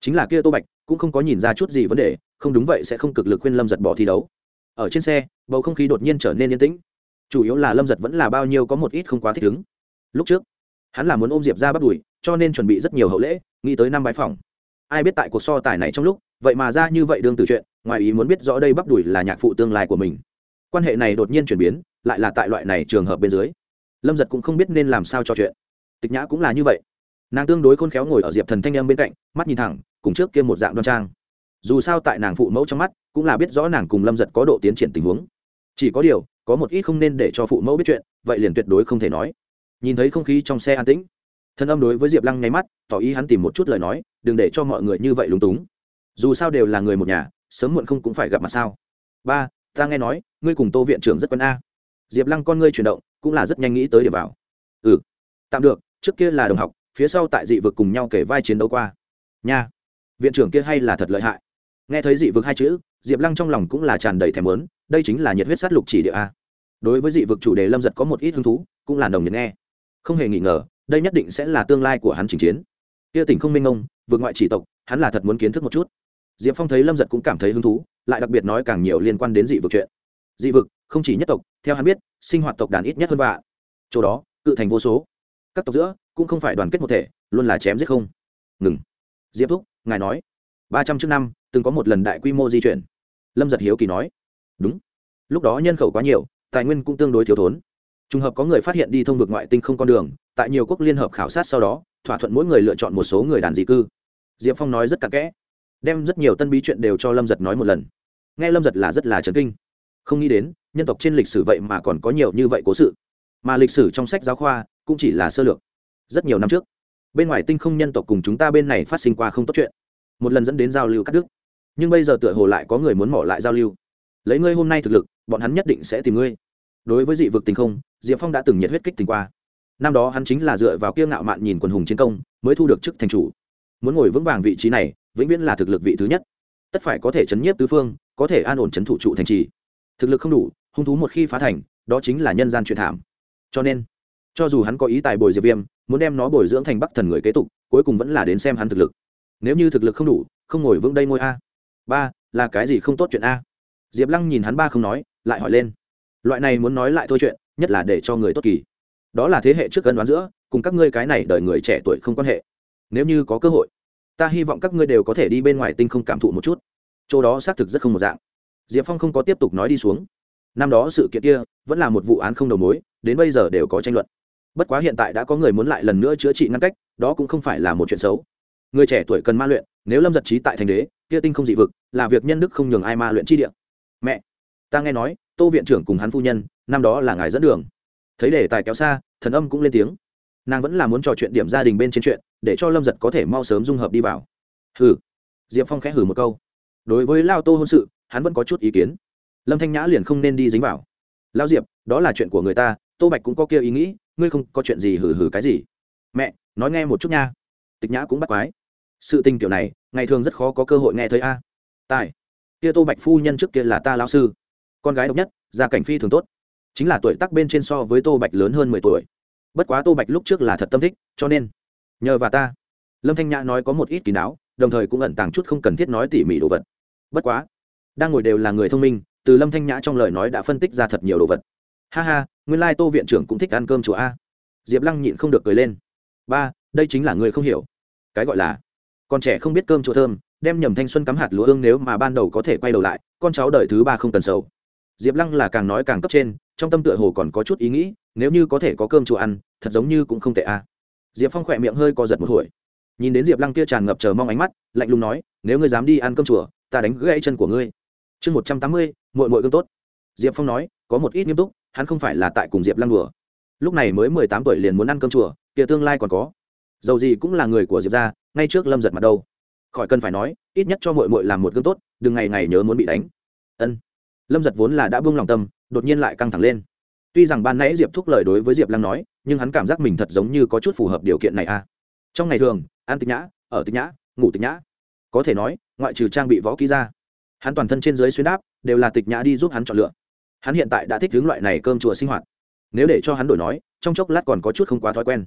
Chính là kia tô bạch, cũng không có nhìn ra chút gì vấn đề, không đúng vậy sẽ không cực lực khuyên lâm giật bỏ thi đấu ở trên xe, bầu không khí đột nhiên trở nên yên tĩnh. Chủ yếu là lâm giật vẫn là bao nhiêu có một ít không quá thích ứng. Lúc trước, hắn là muốn ôm diệp ra bắt đùi, cho nên chuẩn bị rất nhiều hậu lễ, nghĩ tới năm bãi phòng. Ai biết tại cuộc so tài này trong lúc, vậy mà ra như vậy đương từ chuyện, ngoài ý muốn biết rõ đây bắp đùi là nhạc phụ tương lai của mình. Quan hệ này đột nhiên chuyển biến, lại là tại loại này trường hợp bên dưới. Lâm giật cũng không biết nên làm sao cho chuyện. Tịch nhã cũng là như vậy. Nàng tương đối khôn khéo ngồi ở diệp thần thanh âm bên cạnh, mắt nhìn thẳng, cùng trước kia một dạng đoan trang dù sao tại nàng phụ mẫu trong mắt, cũng là biết rõ nàng cùng lâm giật có độ tiến triển tình huống. Chỉ có điều, có một ít không nên để cho phụ mẫu biết chuyện, vậy liền tuyệt đối không thể nói. Nhìn thấy không khí trong xe an tĩnh, thân âm đối với diệp lăng nháy mắt, tỏ ý hắn tìm một chút lời nói, đừng để cho mọi người như vậy lúng túng. Dù sao đều là người một nhà, sớm muộn không cũng phải gặp mặt sao. Ba, ta nghe nói, ngươi cùng tô viện trưởng rất quân a. Diệp lăng con ngươi chuyển động, cũng là rất nhanh nghĩ tới điểm vào. Ừ tạm được, trước kia là đồng học, phía sau tại dị vực cùng nhau kể vai chiến đấu qua. Nha, viện trưởng kia hay là thật lợi hại nghe thấy dị vực hai chữ, diệp lăng trong lòng cũng là tràn đầy thèm lớn đây chính là nhiệt huyết sát lục chỉ địa a. Đối với dị vực chủ đề lâm giật có một ít hứng thú, cũng là nồng nhiệt nghe. Không hề nghi ngờ, đây nhất định sẽ là tương lai của hắn trình chiến. Kia tỉnh không minh ông, vượt ngoại chỉ tộc, hắn là thật muốn kiến thức một chút. Diệp phong thấy lâm giật cũng cảm thấy hứng thú, lại đặc biệt nói càng nhiều liên quan đến dị vực chuyện. Dị vực, không chỉ nhất tộc, theo hắn biết, sinh hoạt tộc đàn ít nhất hơn vạ chỗ đó, cự thành vô số. Các tộc giữa, cũng không phải đoàn kết một thể, luôn là chém giết không. Ngừng. Diệp thúc, ngài nói ba trăm trước năm, từng có một lần đại quy mô di chuyển. Lâm giật hiếu kỳ nói, đúng. Lúc đó nhân khẩu quá nhiều, tài nguyên cũng tương đối thiếu thốn. Trùng hợp có người phát hiện đi thông vực ngoại tinh không con đường, tại nhiều quốc liên hợp khảo sát sau đó, thỏa thuận mỗi người lựa chọn một số người đàn di cư. Diệp phong nói rất cặn kẽ, đem rất nhiều tân bí chuyện đều cho lâm giật nói một lần. Nghe lâm giật là rất là trấn kinh. Không nghĩ đến, nhân tộc trên lịch sử vậy mà còn có nhiều như vậy cố sự. Mà lịch sử trong sách giáo khoa cũng chỉ là sơ lược. Rất nhiều năm trước, bên ngoài tinh không nhân tộc cùng chúng ta bên này phát sinh qua không tốt chuyện một lần dẫn đến giao lưu cắt đứt. Nhưng bây giờ tựa hồ lại có người muốn mỏ lại giao lưu. Lấy ngươi hôm nay thực lực, bọn hắn nhất định sẽ tìm ngươi. Đối với dị vực tình không, diệp phong đã từng nhiệt huyết kích tình qua. Năm đó hắn chính là dựa vào kiêng ngạo mạn nhìn quần hùng chiến công, mới thu được chức thành chủ. Muốn ngồi vững vàng vị trí này, vĩnh viễn là thực lực vị thứ nhất. Tất phải có thể chấn nhiếp tứ phương, có thể an ổn chấn thủ trụ thành trì. Thực lực không đủ, hung thú một khi phá thành, đó chính là nhân gian truyền thảm. Cho nên, cho dù hắn có ý tài bồi diệp viêm, muốn đem nó bồi dưỡng thành bắc thần người kế tục, cuối cùng vẫn là đến xem hắn thực lực nếu như thực lực không đủ, không ngồi vững đây ngôi a. Ba, là cái gì không tốt chuyện a? Diệp lăng nhìn hắn ba không nói, lại hỏi lên. Loại này muốn nói lại thôi chuyện, nhất là để cho người tốt kỳ. Đó là thế hệ trước cân đoán giữa, cùng các ngươi cái này đợi người trẻ tuổi không quan hệ. Nếu như có cơ hội, ta hy vọng các ngươi đều có thể đi bên ngoài tinh không cảm thụ một chút. Chỗ đó xác thực rất không một dạng. Diệp phong không có tiếp tục nói đi xuống. Năm đó sự kiện kia, vẫn là một vụ án không đầu mối, đến bây giờ đều có tranh luận. Bất quá hiện tại đã có người muốn lại lần nữa chữa trị ngăn cách, đó cũng không phải là một chuyện xấu người trẻ tuổi cần ma luyện, nếu lâm giật trí tại thành đế, kia tinh không dị vực, là việc nhân đức không nhường ai ma luyện chi địa. Mẹ, ta nghe nói, tô viện trưởng cùng hắn phu nhân, năm đó là ngài dẫn đường. Thấy đề tài kéo xa, thần âm cũng lên tiếng. Nàng vẫn là muốn trò chuyện điểm gia đình bên trên chuyện, để cho lâm giật có thể mau sớm dung hợp đi vào. Hừ. Diệp phong khẽ hử một câu. Đối với lao tô hôn sự, hắn vẫn có chút ý kiến. Lâm thanh nhã liền không nên đi dính vào. Lao diệp, đó là chuyện của người ta, tô bạch cũng có kia ý nghĩ, ngươi không có chuyện gì hử hử cái gì. Mẹ, nói nghe một chút nha. Tịch nhã cũng bắt quái sự tình kiểu này, ngày thường rất khó có cơ hội nghe thấy a. À? Tài. Kia tô bạch phu nhân trước kia là ta lao sư. Con gái độc nhất, gia cảnh phi thường tốt. Chính là tuổi tác bên trên so với tô bạch lớn hơn mười tuổi. Bất quá tô bạch lúc trước là thật tâm thích, cho nên nhờ và ta, lâm thanh nhã nói có một ít kỳ não đồng thời cũng ẩn tàng chút không cần thiết nói tỉ mỉ đồ vật. Bất quá, đang ngồi đều là người thông minh, từ lâm thanh nhã trong lời nói đã phân tích ra thật nhiều đồ vật. Ha ha, nguyên lai tô viện trưởng cũng thích ăn cơm chùa a. Diệp lăng nhịn không được cười lên. Ba, đây chính là người không hiểu. Cái gọi là con trẻ không biết cơm chùa thơm, đem nhầm thanh xuân cắm hạt lúa ương nếu mà ban đầu có thể quay đầu lại, con cháu đời thứ ba không cần sầu. Diệp lăng là càng nói càng cấp trên, trong tâm tựa hồ còn có chút ý nghĩ, nếu như có thể có cơm chùa ăn, thật giống như cũng không tệ a diệp phong khỏe miệng hơi co giật một hồi. Nhìn đến diệp lăng kia tràn ngập chờ mong ánh mắt, lạnh lùng nói, nếu ngươi dám đi ăn cơm chùa, ta đánh gãy chân của ngươi. Chương một trăm tám mươi mội mội cơm tốt. Diệp phong nói, có một ít nghiêm túc, hắn không phải là tại cùng diệp lăng đùa. Lúc này mới mười tám tuổi liền muốn ăn cơm chùa, kia tương lai còn có. Dầu gì cũng là người của diệp ra ngay trước lâm giật mặt đâu. Khỏi cần phải nói, ít nhất cho mội mội làm một gương tốt, đừng ngày ngày nhớ muốn bị đánh. Ân. Lâm giật vốn là đã buông lòng tâm, đột nhiên lại căng thẳng lên. Tuy rằng ban nãy diệp thúc lời đối với diệp lăng nói, nhưng hắn cảm giác mình thật giống như có chút phù hợp điều kiện này a à. trong ngày thường, ăn tịch nhã, ở tịch nhã, ngủ tịch nhã. Có thể nói, ngoại trừ trang bị võ ký ra, hắn toàn thân trên dưới xuyên đáp đều là tịch nhã đi giúp hắn chọn lựa. Hắn hiện tại đã thích hướng loại này cơm chùa sinh hoạt. Nếu để cho hắn đổi nói, trong chốc lát còn có chút không quá thói quen.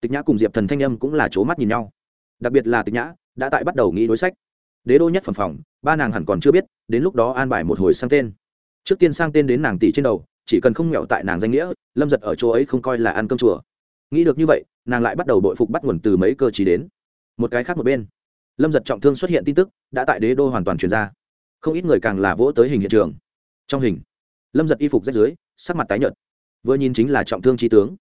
Tịch nhã cùng diệp thần thanh âm cũng là c mắt nhìn nhau đặc biệt là tịch nhã, đã tại bắt đầu nghĩ đối sách. Đế đô nhất phẩm phòng, ba nàng hẳn còn chưa biết, đến lúc đó an bài một hồi sang tên. Trước tiên sang tên đến nàng tỷ trên đầu, chỉ cần không nghèo tại nàng danh nghĩa, lâm giật ở chỗ ấy không coi là ăn cơm chùa. Nghĩ được như vậy, nàng lại bắt đầu bội phục bắt nguồn từ mấy cơ chí đến. Một cái khác một bên, lâm giật trọng thương xuất hiện tin tức, đã tại đế đô hoàn toàn truyền ra. Không ít người càng là vỗ tới hình hiện trường. Trong hình, lâm giật y phục rách dưới, sắc mặt tái nhợt. Vừa nhìn chính là trọng thương trí tướng,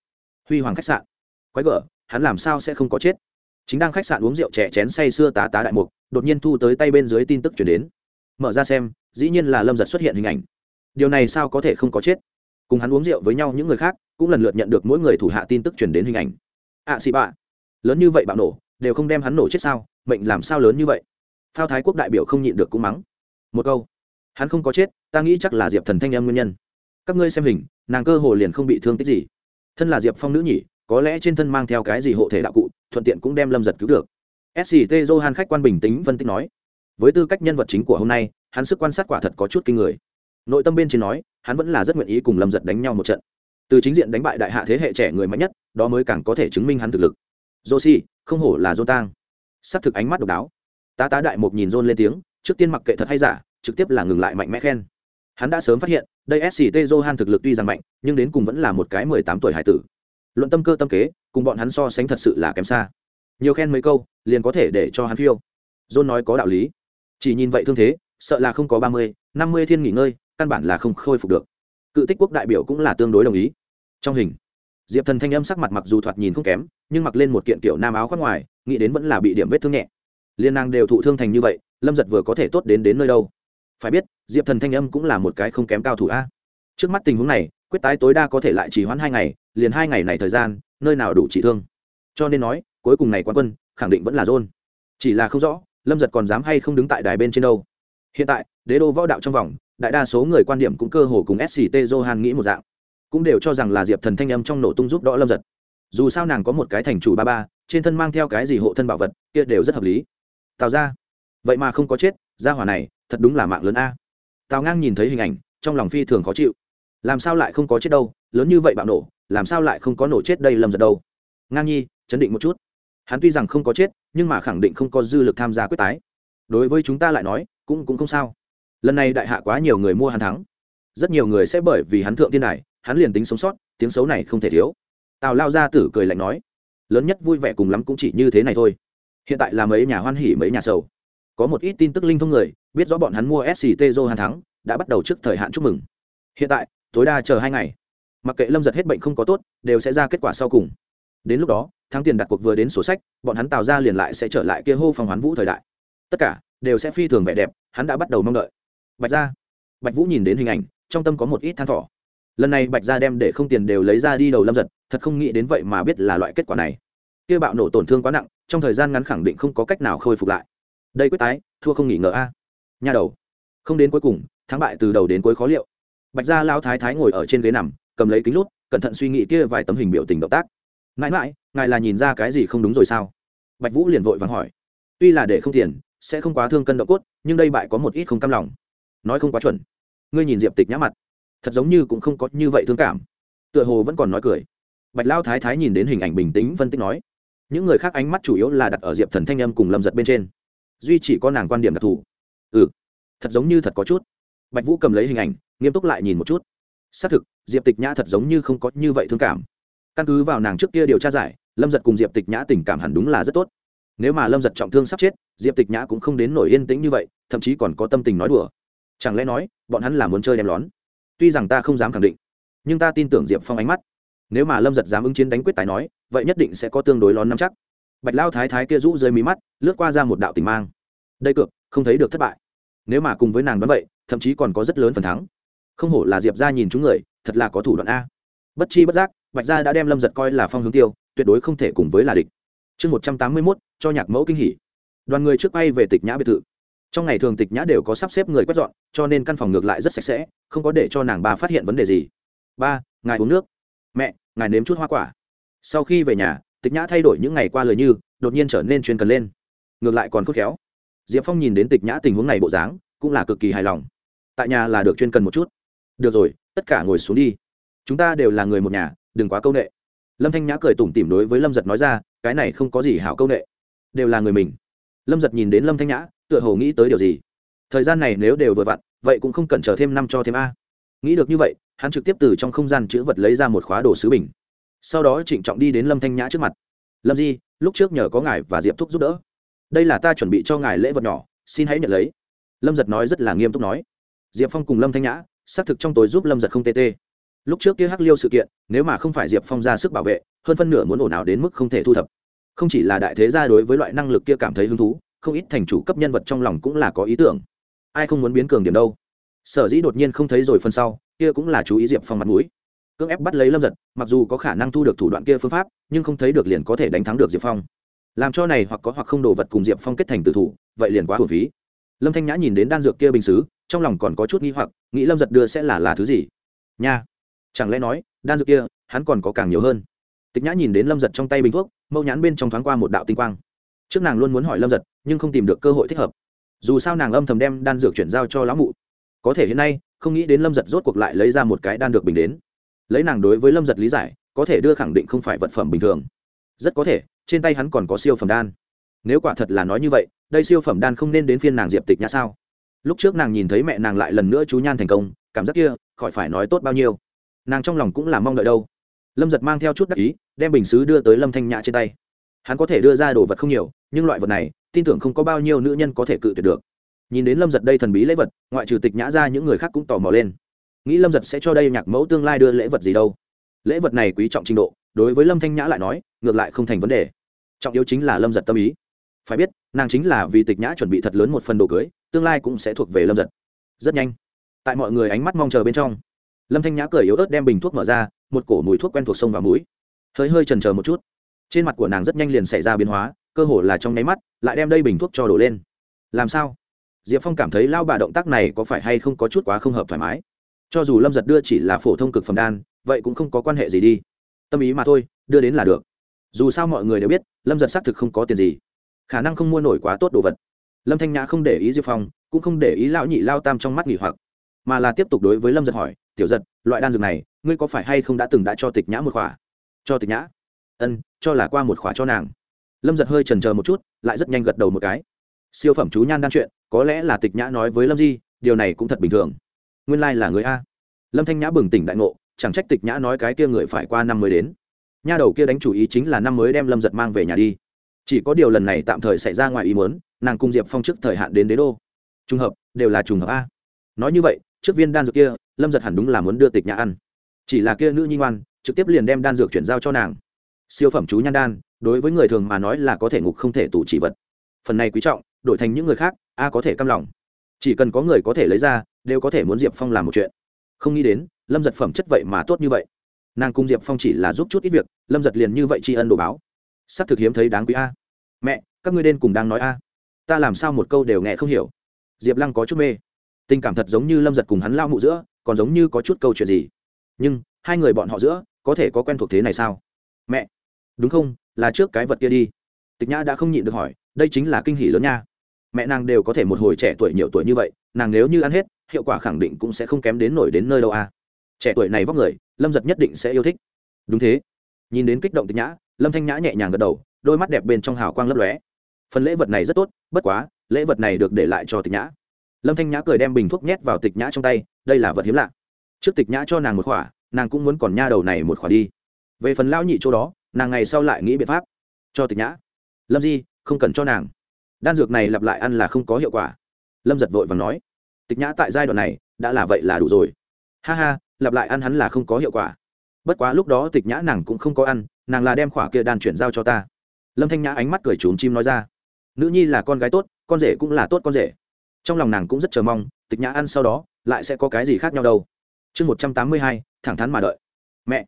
huy hoàng khách sạn. Quái gở, hắn làm sao sẽ không có chết? Chính đang khách sạn uống rượu trẻ chén say sưa tá tá đại mục đột nhiên thu tới tay bên dưới tin tức chuyển đến. Mở ra xem dĩ nhiên là lâm giật xuất hiện hình ảnh. Điều này sao có thể không có chết? Cùng hắn uống rượu với nhau những người khác cũng lần lượt nhận được mỗi người thủ hạ tin tức chuyển đến hình ảnh. Ạ à, xị bạ lớn như vậy bạo nổ đều không đem hắn nổ chết sao? Mệnh làm sao lớn như vậy? Phao thái quốc đại biểu không nhịn được cũng mắng. Một câu hắn không có chết ta nghĩ chắc là diệp thần thanh em nguyên nhân. Các ngươi xem hình nàng cơ hồ liền không bị thương tích gì. Thân là diệp phong nữ nhỉ có lẽ trên thân mang theo cái gì hộ thể đạo cụ thuận tiện cũng đem lâm giật cứu được. Sct johan khách quan bình tĩnh phân tích nói, với tư cách nhân vật chính của hôm nay, hắn sức quan sát quả thật có chút kinh người. Nội tâm bên trên nói, hắn vẫn là rất nguyện ý cùng lâm giật đánh nhau một trận. Từ chính diện đánh bại đại hạ thế hệ trẻ người mạnh nhất, đó mới càng có thể chứng minh hắn thực lực. Joshi, không hổ là dôn tang. S ắ c thực ánh mắt độc đáo. Tá tá đại một nhìn dôn lên tiếng, trước tiên mặc kệ thật hay giả, trực tiếp là ngừng lại mạnh mẽ khen. Hắn đã sớm phát hiện, đây sct johan thực lực tuy rằng mạnh, nhưng đến cùng vẫn là một cái mười tám tuổi hải tử. Luận tâm cơ tâm kế cùng bọn hắn so sánh thật sự là kém xa. Nhiều khen mấy câu, liền có thể để cho hắn phiêu. John nói có đạo lý. Chỉ nhìn vậy thương thế, sợ là không có ba mươi, năm mươi thiên nghỉ ngơi, căn bản là không khôi phục được. Cự tích quốc đại biểu cũng là tương đối đồng ý. Trong hình, diệp thần thanh âm sắc mặt mặc dù thoạt nhìn không kém, nhưng mặc lên một kiện kiểu nam áo khoác ngoài, nghĩ đến vẫn là bị điểm vết thương nhẹ. Liên nàng đều thụ thương thành như vậy, lâm giật vừa có thể tốt đến đến nơi đâu? Phải biết, diệp thần thanh âm cũng là một cái không kém cao thủ a. Trước mắt tình huống này, quyết tái tối đa có thể lại chỉ hoãn hai ngày, liền hai ngày này thời gian nơi nào đủ trị thương. Cho nên nói, cuối cùng này quan quân, khẳng định vẫn là rôn chỉ là không rõ, lâm giật còn dám hay không đứng tại đài bên trên đâu. Hiện tại, đế đô võ đạo trong vòng, đại đa số người quan điểm cũng cơ hồ cùng sct johan nghĩ một dạng. Cũng đều cho rằng là diệp thần thanh âm trong nổ tung giúp đỡ lâm giật. Dù sao nàng có một cái thành chủ ba ba, trên thân mang theo cái gì hộ thân bảo vật, kia đều rất hợp lý. Tào ra vậy mà không có chết ra hỏa này, thật đúng là mạng lớn a. Tào ngang nhìn thấy hình ảnh, trong lòng phi thường khó chịu. Làm sao lại không có chết đâu, lớn như vậy bạo nổ làm sao lại không có nổ chết đây lâm giật đâu? Ngang nhi, chấn định một chút. Hắn tuy rằng không có chết, nhưng mà khẳng định không có dư lực tham gia quyết tái. Đối với chúng ta lại nói, cũng cũng không sao. Lần này đại hạ quá nhiều người mua hắn thắng. Rất nhiều người sẽ bởi vì hắn thượng tiên này hắn liền tính sống sót, tiếng xấu này không thể thiếu. Tào lao gia tử cười lạnh nói, lớn nhất vui vẻ cùng lắm cũng chỉ như thế này thôi. Hiện tại là mấy nhà hoan hỉ mấy nhà sầu. Có một ít tin tức linh thông người, biết rõ bọn hắn mua sct hàn thắng, đã bắt đầu trước thời hạn chúc mừng. Hiện tại, tối đa chờ hai ngày mặc kệ lâm giật hết bệnh không có tốt, đều sẽ ra kết quả sau cùng. Đến lúc đó, thắng tiền đặt cuộc vừa đến sổ sách, bọn hắn tạo ra liền lại sẽ trở lại kia hô phong hoán vũ thời đại. Tất cả đều sẽ phi thường vẻ đẹp, hắn đã bắt đầu mong đợi. Bạch ra bạch vũ nhìn đến hình ảnh, trong tâm có một ít than thỏ lần này bạch ra đem để không tiền đều lấy ra đi đầu lâm giật, thật không nghĩ đến vậy mà biết là loại kết quả này. Kia bạo nổ tổn thương quá nặng, trong thời gian ngắn khẳng định không có cách nào khôi phục lại. Đây quyết tái, thua không nghỉ ngờ a. Nha đầu. Không đến cuối cùng, thắng bại từ đầu đến cuối khó liệu. Bạch gia lao thái thái ngồi ở trên ghế nằm cầm lấy kính lút, cẩn thận suy nghĩ kia vài tấm hình biểu tình động tác. Mãi mãi, ngài là nhìn ra cái gì không đúng rồi sao? Bạch vũ liền vội vàng hỏi. Tuy là để không tiền, sẽ không quá thương cân độ cốt, nhưng đây bại có một ít không cam lòng. Nói không quá chuẩn. Ngươi nhìn diệp tịch nhã mặt, thật giống như cũng không có như vậy thương cảm. Tựa hồ vẫn còn nói cười. Bạch lao thái thái nhìn đến hình ảnh bình tĩnh phân tích nói, những người khác ánh mắt chủ yếu là đặt ở diệp thần thanh âm cùng lâm giật bên trên. Duy chỉ có nàng quan điểm đặc thù. Ừ thật giống như thật có chút. Bạch vũ cầm lấy hình ảnh, nghiêm túc lại nhìn một chút xác thực, diệp tịch nhã thật giống như không có như vậy thương cảm. Căn cứ vào nàng trước kia điều tra giải, lâm giật cùng diệp tịch nhã tình cảm hẳn đúng là rất tốt. Nếu mà lâm giật trọng thương sắp chết, diệp tịch nhã cũng không đến nổi yên tĩnh như vậy, thậm chí còn có tâm tình nói đùa. Chẳng lẽ nói, bọn hắn là muốn chơi đem lón? Tuy rằng ta không dám khẳng định, nhưng ta tin tưởng diệp phong ánh mắt. Nếu mà lâm giật dám ứng chiến đánh quyết tài nói, vậy nhất định sẽ có tương đối lón nắm chắc. Bạch lao thái thái kia rũ dưới mí mắt, lướt qua ra một đạo tình mang. Đây cược, không thấy được thất bại. Nếu mà cùng với nàng đoán vậy, thậm chí còn có rất lớn phần thắng không hổ là diệp ra nhìn chúng người, thật là có thủ đoạn a. Bất chi bất giác, bạch gia đã đem lâm giật coi là phong hướng tiêu, tuyệt đối không thể cùng với là địch. Chương một trăm tám mươi mốt, cho nhạc mẫu kinh hỉ. Đoàn người trước bay về tịch nhã biệt thự. Trong ngày thường tịch nhã đều có sắp xếp người quét dọn, cho nên căn phòng ngược lại rất sạch sẽ, không có để cho nàng ba phát hiện vấn đề gì. Ba, ngài uống nước. Mẹ, ngài nếm chút hoa quả. Sau khi về nhà, tịch nhã thay đổi những ngày qua lời như, đột nhiên trở nên chuyên cần lên. Ngược lại còn khôn khéo. Diệp phong nhìn đến tịch nhã tình huống này bộ dáng, cũng là cực kỳ hài lòng. Tại nhà là được chuyên cần một chút được rồi, tất cả ngồi xuống đi. Chúng ta đều là người một nhà, đừng quá c â u n ệ lâm thanh nhã cười tủm tỉm đối với lâm giật nói ra, cái này không có gì hảo c â u n ệ đều là người mình. Lâm giật nhìn đến lâm thanh nhã, tựa hồ nghĩ tới điều gì. Thời gian này nếu đều vừa vặn, vậy cũng không cần chờ thêm năm cho thêm a. Nghĩ được như vậy, hắn trực tiếp từ trong không gian chữ vật lấy ra một khóa đồ sứ bình. Sau đó trịnh trọng đi đến lâm thanh nhã trước mặt. Lâm di, lúc trước nhờ có ngài và diệp thúc giúp đỡ. Đây là ta chuẩn bị cho ngài lễ vật nhỏ, xin hãy nhận lấy. Lâm giật nói rất là nghiêm túc nói. Diệp phong cùng lâm thanh nhã xác thực trong tối giúp lâm giật không tê tê. Lúc trước kia hắc liêu sự kiện, nếu mà không phải diệp phong ra sức bảo vệ, hơn phân nửa muốn ổn nào đến mức không thể thu thập. Không chỉ là đại thế gia đối với loại năng lực kia cảm thấy hứng thú, không ít thành chủ cấp nhân vật trong lòng cũng là có ý tưởng. Ai không muốn biến cường điểm đâu. Sở dĩ đột nhiên không thấy rồi phần sau, kia cũng là chú ý diệp phong mặt mũi. Cưỡng ép bắt lấy lâm giật, mặc dù có khả năng thu được thủ đoạn kia phương pháp, nhưng không thấy được liền có thể đánh thắng được diệp phong. Làm cho này hoặc có hoặc không đồ vật cùng diệp phong kết thành từ thủ, vậy liền quá hồn phí lâm thanh nhã nhìn đến đan dược kia bình xứ, trong lòng còn có chút nghi hoặc, nghĩ lâm giật đưa sẽ là là thứ gì? Nha! Chẳng lẽ nói, đan dược kia, hắn còn có càng nhiều hơn? Tịch nhã nhìn đến lâm giật trong tay bình thuốc, mâu nhãn bên trong thoáng qua một đạo tinh quang. Trước nàng luôn muốn hỏi lâm giật, nhưng không tìm được cơ hội thích hợp. Dù sao nàng âm thầm đem đan dược chuyển giao cho lão mụ. Có thể hiện nay, không nghĩ đến lâm giật rốt cuộc lại lấy ra một cái đan được bình đến. Lấy nàng đối với lâm giật lý giải, có thể đưa khẳng định không phải vật phẩm bình thường. Rất có thể, trên tay hắn còn có siêu phẩm đan. Nếu quả thật là nói như vậy đây siêu phẩm đan không nên đến phiên nàng diệp tịch nhã sao? Lúc trước nàng nhìn thấy mẹ nàng lại lần nữa chú nhan thành công, cảm giác kia, khỏi phải nói tốt bao nhiêu. Nàng trong lòng cũng là mong đợi đâu. Lâm giật mang theo chút đắc ý, đem bình xứ đưa tới lâm thanh nhã trên tay. Hắn có thể đưa ra đồ vật không nhiều, nhưng loại vật này, tin tưởng không có bao nhiêu nữ nhân có thể cự tuyệt được. Nhìn đến lâm giật đây thần bí lễ vật, ngoại trừ tịch nhã ra những người khác cũng tò mò lên. Nghĩ lâm giật sẽ cho đây nhạc mẫu tương lai đưa lễ vật gì đâu. Lễ vật này quý trọng trình độ, đối với lâm thanh nhã lại nói, ngược lại không thành vấn đề. Trọng yếu chính là lâm giật tâm ý. Phải biết nàng chính là vì tịch nhã chuẩn bị thật lớn một phần đồ cưới, tương lai cũng sẽ thuộc về lâm giật. Rất nhanh, tại mọi người ánh mắt mong chờ bên trong, lâm thanh nhã cười yếu ớt đem bình thuốc mở ra, một cổ mùi thuốc quen thuộc sông vào mũi. Hơi hơi trần chờ một chút, trên mặt của nàng rất nhanh liền xảy ra biến hóa, cơ hồ là trong nháy mắt, lại đem đây bình thuốc cho đổ lên. Làm sao? Diệp phong cảm thấy lao bà động tác này có phải hay không có chút quá không hợp thoải mái? Cho dù lâm giật đưa chỉ là phổ thông cực phẩm đan, vậy cũng không có quan hệ gì đi. Tâm ý mà thôi, đưa đến là được. Dù sao mọi người đều biết, lâm giật xác thực không có tiền gì khả năng không mua nổi quá tốt đồ vật. Lâm thanh nhã không để ý diệp phong, cũng không để ý lão nhị lao tam trong mắt nghỉ hoặc, mà là tiếp tục đối với lâm giật hỏi, tiểu giật, loại đan dược này, ngươi có phải hay không đã từng đã cho tịch nhã một khỏa? Cho tịch nhã? Ân, cho là qua một khỏa cho nàng. Lâm giật hơi trần c một chút, lại rất nhanh gật đầu một cái. Siêu phẩm chú nhan đan chuyện có lẽ là tịch nhã nói với lâm di, điều này cũng thật bình thường. Nguyên lai、like、là người a. Lâm thanh nhã bừng tỉnh đại ngộ, chẳng trách tịch nhã nói cái kia người phải qua năm mới đến. Nha đầu kia đánh chủ ý chính là năm mới đem lâm giật mang về nhà đi chỉ có điều lần này tạm thời xảy ra ngoài ý muốn, nàng cùng diệp phong trước thời hạn đến đế đô. Trùng hợp, đều là trùng hợp a. Nói như vậy, trước viên đan dược kia, lâm giật hẳn đúng là muốn đưa tịch nhã ăn. Chỉ là kia nữ nhi ngoan, trực tiếp liền đem đan dược chuyển giao cho nàng. Siêu phẩm chú nhan đan, đối với người thường mà nói là có thể ngục không thể tủ chỉ vật. Phần này quý trọng, đổi thành những người khác, a có thể căm lòng. Chỉ cần có người có thể lấy ra, đều có thể muốn diệp phong làm một chuyện. Không nghĩ đến, lâm giật phẩm chất vậy mà tốt như vậy. Nàng cung diệp phong chỉ là giúp chút ít việc, lâm giật liền như vậy tri ân đồ báo s ắ c thực hiếm thấy đáng quý a. Mẹ, các ngươi đên cùng đang nói a. Ta làm sao một câu đều nghe không hiểu. Diệp lăng có chút mê. Tình cảm thật giống như lâm giật cùng hắn lao mụ giữa, còn giống như có chút câu chuyện gì. Nhưng, hai người bọn họ giữa, có thể có quen thuộc thế này sao? Mẹ. Đúng không, là trước cái vật kia đi. Tịch nhã đã không nhịn được hỏi, đây chính là kinh hỷ lớn nha. Mẹ nàng đều có thể một hồi trẻ tuổi nhiều tuổi như vậy, nàng nếu như ăn hết, hiệu quả khẳng định cũng sẽ không kém đến nổi đến nơi đâu a. Trẻ tuổi này vóc người, lâm giật nhất định sẽ yêu thích. Đúng thế. Nhìn đến kích động tịch nhã lâm thanh nhã nhẹ nhàng gật đầu, đôi mắt đẹp bên trong hào quang lấp lóe. Phần lễ vật này rất tốt, bất quá, lễ vật này được để lại cho tịch nhã. Lâm thanh nhã cười đem bình thuốc nhét vào tịch nhã trong tay, đây là vật hiếm lạ. Trước tịch nhã cho nàng một khỏa, nàng cũng muốn còn nha đầu này một khỏa đi. Về phần lao nhị chỗ đó, nàng ngày sau lại nghĩ biện pháp. Cho tịch nhã. Lâm di, không cần cho nàng. Đan dược này lặp lại ăn là không có hiệu quả. Lâm giật vội và nói. Tịch nhã tại giai đoạn này, đã là vậy là đủ rồi. Ha ha, lặp lại ăn hắn là không có hiệu quả. Bất quá lúc đó tịch nhã nàng cũng không có ăn nàng là đem khỏa kia đan chuyển giao cho ta. Lâm thanh nhã ánh mắt cười trốn chim nói ra. Nữ nhi là con gái tốt, con rể cũng là tốt con rể. Trong lòng nàng cũng rất chờ mong, tịch nhã ăn sau đó, lại sẽ có cái gì khác nhau đâu. Chương một trăm tám mươi hai, thẳng thắn mà đợi. Mẹ,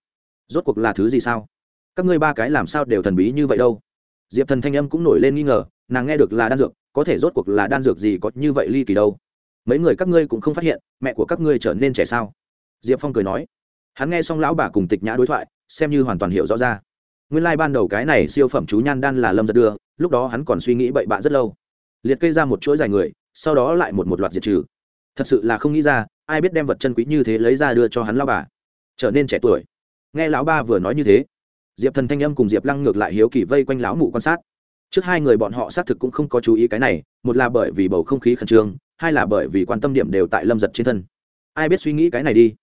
rốt cuộc là thứ gì sao? Các ngươi ba cái làm sao đều thần bí như vậy đâu? Diệp thần thanh âm cũng nổi lên nghi ngờ, nàng nghe được là đan dược, có thể rốt cuộc là đan dược gì có như vậy ly kỳ đâu? Mấy người các ngươi cũng không phát hiện, mẹ của các ngươi trở nên trẻ sao? Diệp phong cười nói. Hắn nghe xong lão bà cùng tịch nhã đối thoại, xem như hoàn toàn hiểu rõ ra nguyên lai、like、ban đầu cái này siêu phẩm chú nhan đan là lâm giật đưa, lúc đó hắn còn suy nghĩ bậy bạ rất lâu. Liệt kê ra một chuỗi dài người, sau đó lại một một loạt diệt trừ. Thật sự là không nghĩ ra, ai biết đem vật chân quý như thế lấy ra đưa cho hắn lao bà. Trở nên trẻ tuổi. Nghe lão ba vừa nói như thế, diệp thần thanh âm cùng diệp lăng ngược lại hiếu kỳ vây quanh lão mụ quan sát. Trước hai người bọn họ xác thực cũng không có chú ý cái này, một là bởi vì bầu không khí khẩn trương, hai là bởi vì quan tâm điểm đều tại lâm giật trên thân. Ai biết suy nghĩ cái này đi.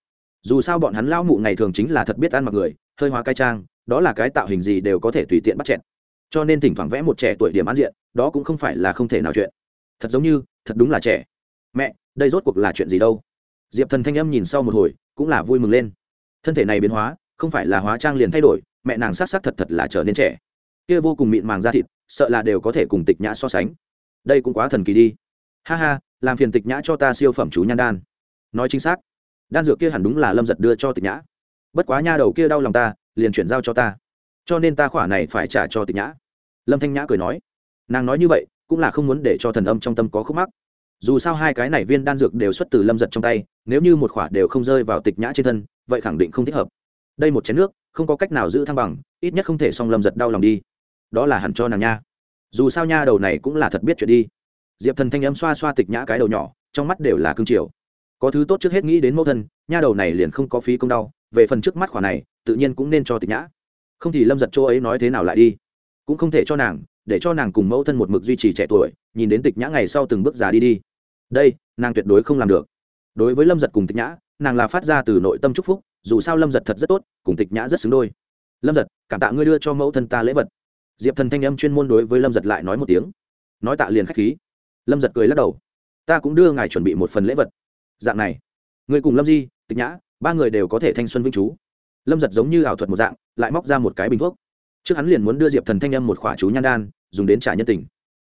Dù sao bọn hắn lão mụ ngày thường chính là thật biết ăn mặc người, hơi hóa cai trang đó là cái tạo hình gì đều có thể tùy tiện bắt chẹn cho nên thỉnh thoảng vẽ một trẻ tuổi điểm ăn diện, đó cũng không phải là không thể nào chuyện. Thật giống như, thật đúng là trẻ. Mẹ, đây rốt cuộc là chuyện gì đâu? Diệp thần thanh âm nhìn sau một hồi, cũng là vui mừng lên. Thân thể này biến hóa, không phải là hóa trang liền thay đổi, mẹ nàng s á c s á c thật thật là trở nên trẻ. Kia vô cùng mịn màng da thịt, sợ là đều có thể cùng tịch nhã so sánh. Đây cũng quá thần kỳ đi. Ha ha, làm phiền tịch nhã cho ta siêu phẩm chú nhan đan. Nói chính xác, đan dược kia hẳn đúng là lâm giật đưa cho tịch nhã. Bất quá nha đầu kia đau lòng ta liền chuyển giao cho ta. Cho nên ta khỏa này phải trả cho tịch nhã. Lâm thanh nhã cười nói. Nàng nói như vậy, cũng là không muốn để cho thần âm trong tâm có khúc mắc. Dù sao hai cái này viên đan dược đều xuất từ lâm giật trong tay, nếu như một khỏa đều không rơi vào tịch nhã trên thân, vậy khẳng định không thích hợp. Đây một chén nước, không có cách nào giữ thăng bằng, ít nhất không thể xong lâm giật đau lòng đi. Đó là hẳn cho nàng nha. Dù sao nha, đầu này cũng là thật biết chuyện đi. Diệp thần thanh âm xoa xoa tịch nhã cái đầu nhỏ, trong mắt đều là cương triều. Có thứ tốt trước hết nghĩ đến mẫu thân, nha đầu này liền không có phí công đau, về phần trước mắt khoản này tự nhiên cũng nên cho tịch nhã. Không thì lâm giật chỗ ấy nói thế nào lại đi? Cũng không thể cho nàng, để cho nàng cùng mẫu thân một mực duy trì trẻ tuổi, nhìn đến tịch nhã ngày sau từng bước già đi đi. Đây, nàng tuyệt đối không làm được. Đối với lâm giật cùng tịch nhã, nàng là phát ra từ nội tâm chúc phúc, dù sao lâm giật thật rất tốt, cùng tịch nhã rất xứng đôi. Lâm giật, cảm tạ ngươi đưa cho mẫu thân ta lễ vật. Diệp thần thanh âm chuyên môn đối với lâm giật lại nói một tiếng. Nói tạ liền k h á c h khí. Lâm giật cười lắc đầu. Ta cũng đưa ngài chuẩn bị một phần lễ vật. Dạng này. Người cùng lâm di, tịch nhã, ba người đều có thể thanh xuân vĩnh chú lâm giật giống như ảo thuật một dạng, lại móc ra một cái bình thuốc. Trước hắn liền muốn đưa diệp thần thanh âm một khỏa chú nhan đan, dùng đến trả nhân tình.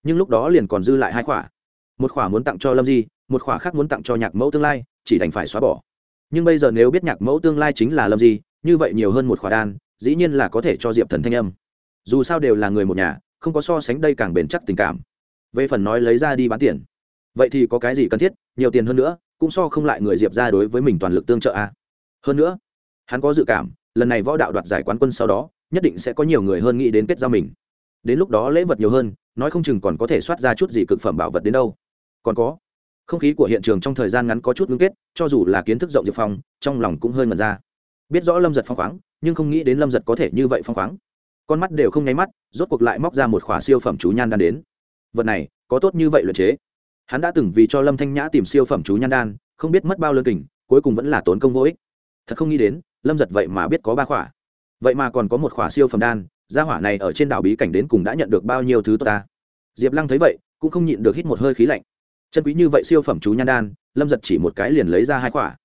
Nhưng lúc đó liền còn dư lại hai khỏa. Một khỏa muốn tặng cho lâm di, một khỏa khác muốn tặng cho nhạc mẫu tương lai, chỉ đành phải xóa bỏ. Nhưng bây giờ nếu biết nhạc mẫu tương lai chính là lâm di, như vậy nhiều hơn một khỏa đan, dĩ nhiên là có thể cho diệp thần thanh âm. Dù sao đều là người một nhà, không có so sánh đây càng bền chắc tình cảm. Về phần nói lấy ra đi bán tiền, vậy thì có cái gì cần thiết? Nhiều tiền hơn nữa, cũng so không lại người diệp ra đối với mình toàn lực tương trợ a hơn nữa hắn có dự cảm, lần này võ đạo đoạt giải quán quân sau đó, nhất định sẽ có nhiều người hơn nghĩ đến kết giao mình. Đến lúc đó lễ vật nhiều hơn, nói không chừng còn có thể soát ra chút gì cực phẩm bảo vật đến đâu. Còn có, không khí của hiện trường trong thời gian ngắn có chút ngưng kết, cho dù là kiến thức rộng diệp phong, trong lòng cũng hơi mật ra. Biết rõ lâm giật phong khoáng, nhưng không nghĩ đến lâm giật có thể như vậy phong khoáng. Con mắt đều không nháy mắt, rốt cuộc lại móc ra một khỏa siêu phẩm chú nhan đan đến. Vật này, có tốt như vậy luật chế. Hắn đã từng vì cho lâm thanh nhã tìm siêu phẩm chú nhan đan, không biết mất bao lơ kình, cuối cùng vẫn là tốn công vô ích. Thật không nghĩ đến lâm giật vậy mà biết có ba khỏa. Vậy mà còn có một khỏa siêu phẩm đan, gia hỏa này ở trên đảo bí cảnh đến cùng đã nhận được bao nhiêu thứ tốt ta? Diệp lăng thấy vậy, cũng không nhịn được hít một hơi khí lạnh. Chân quý như vậy siêu phẩm chú nhan đan, lâm giật chỉ một cái liền lấy ra hai khỏa.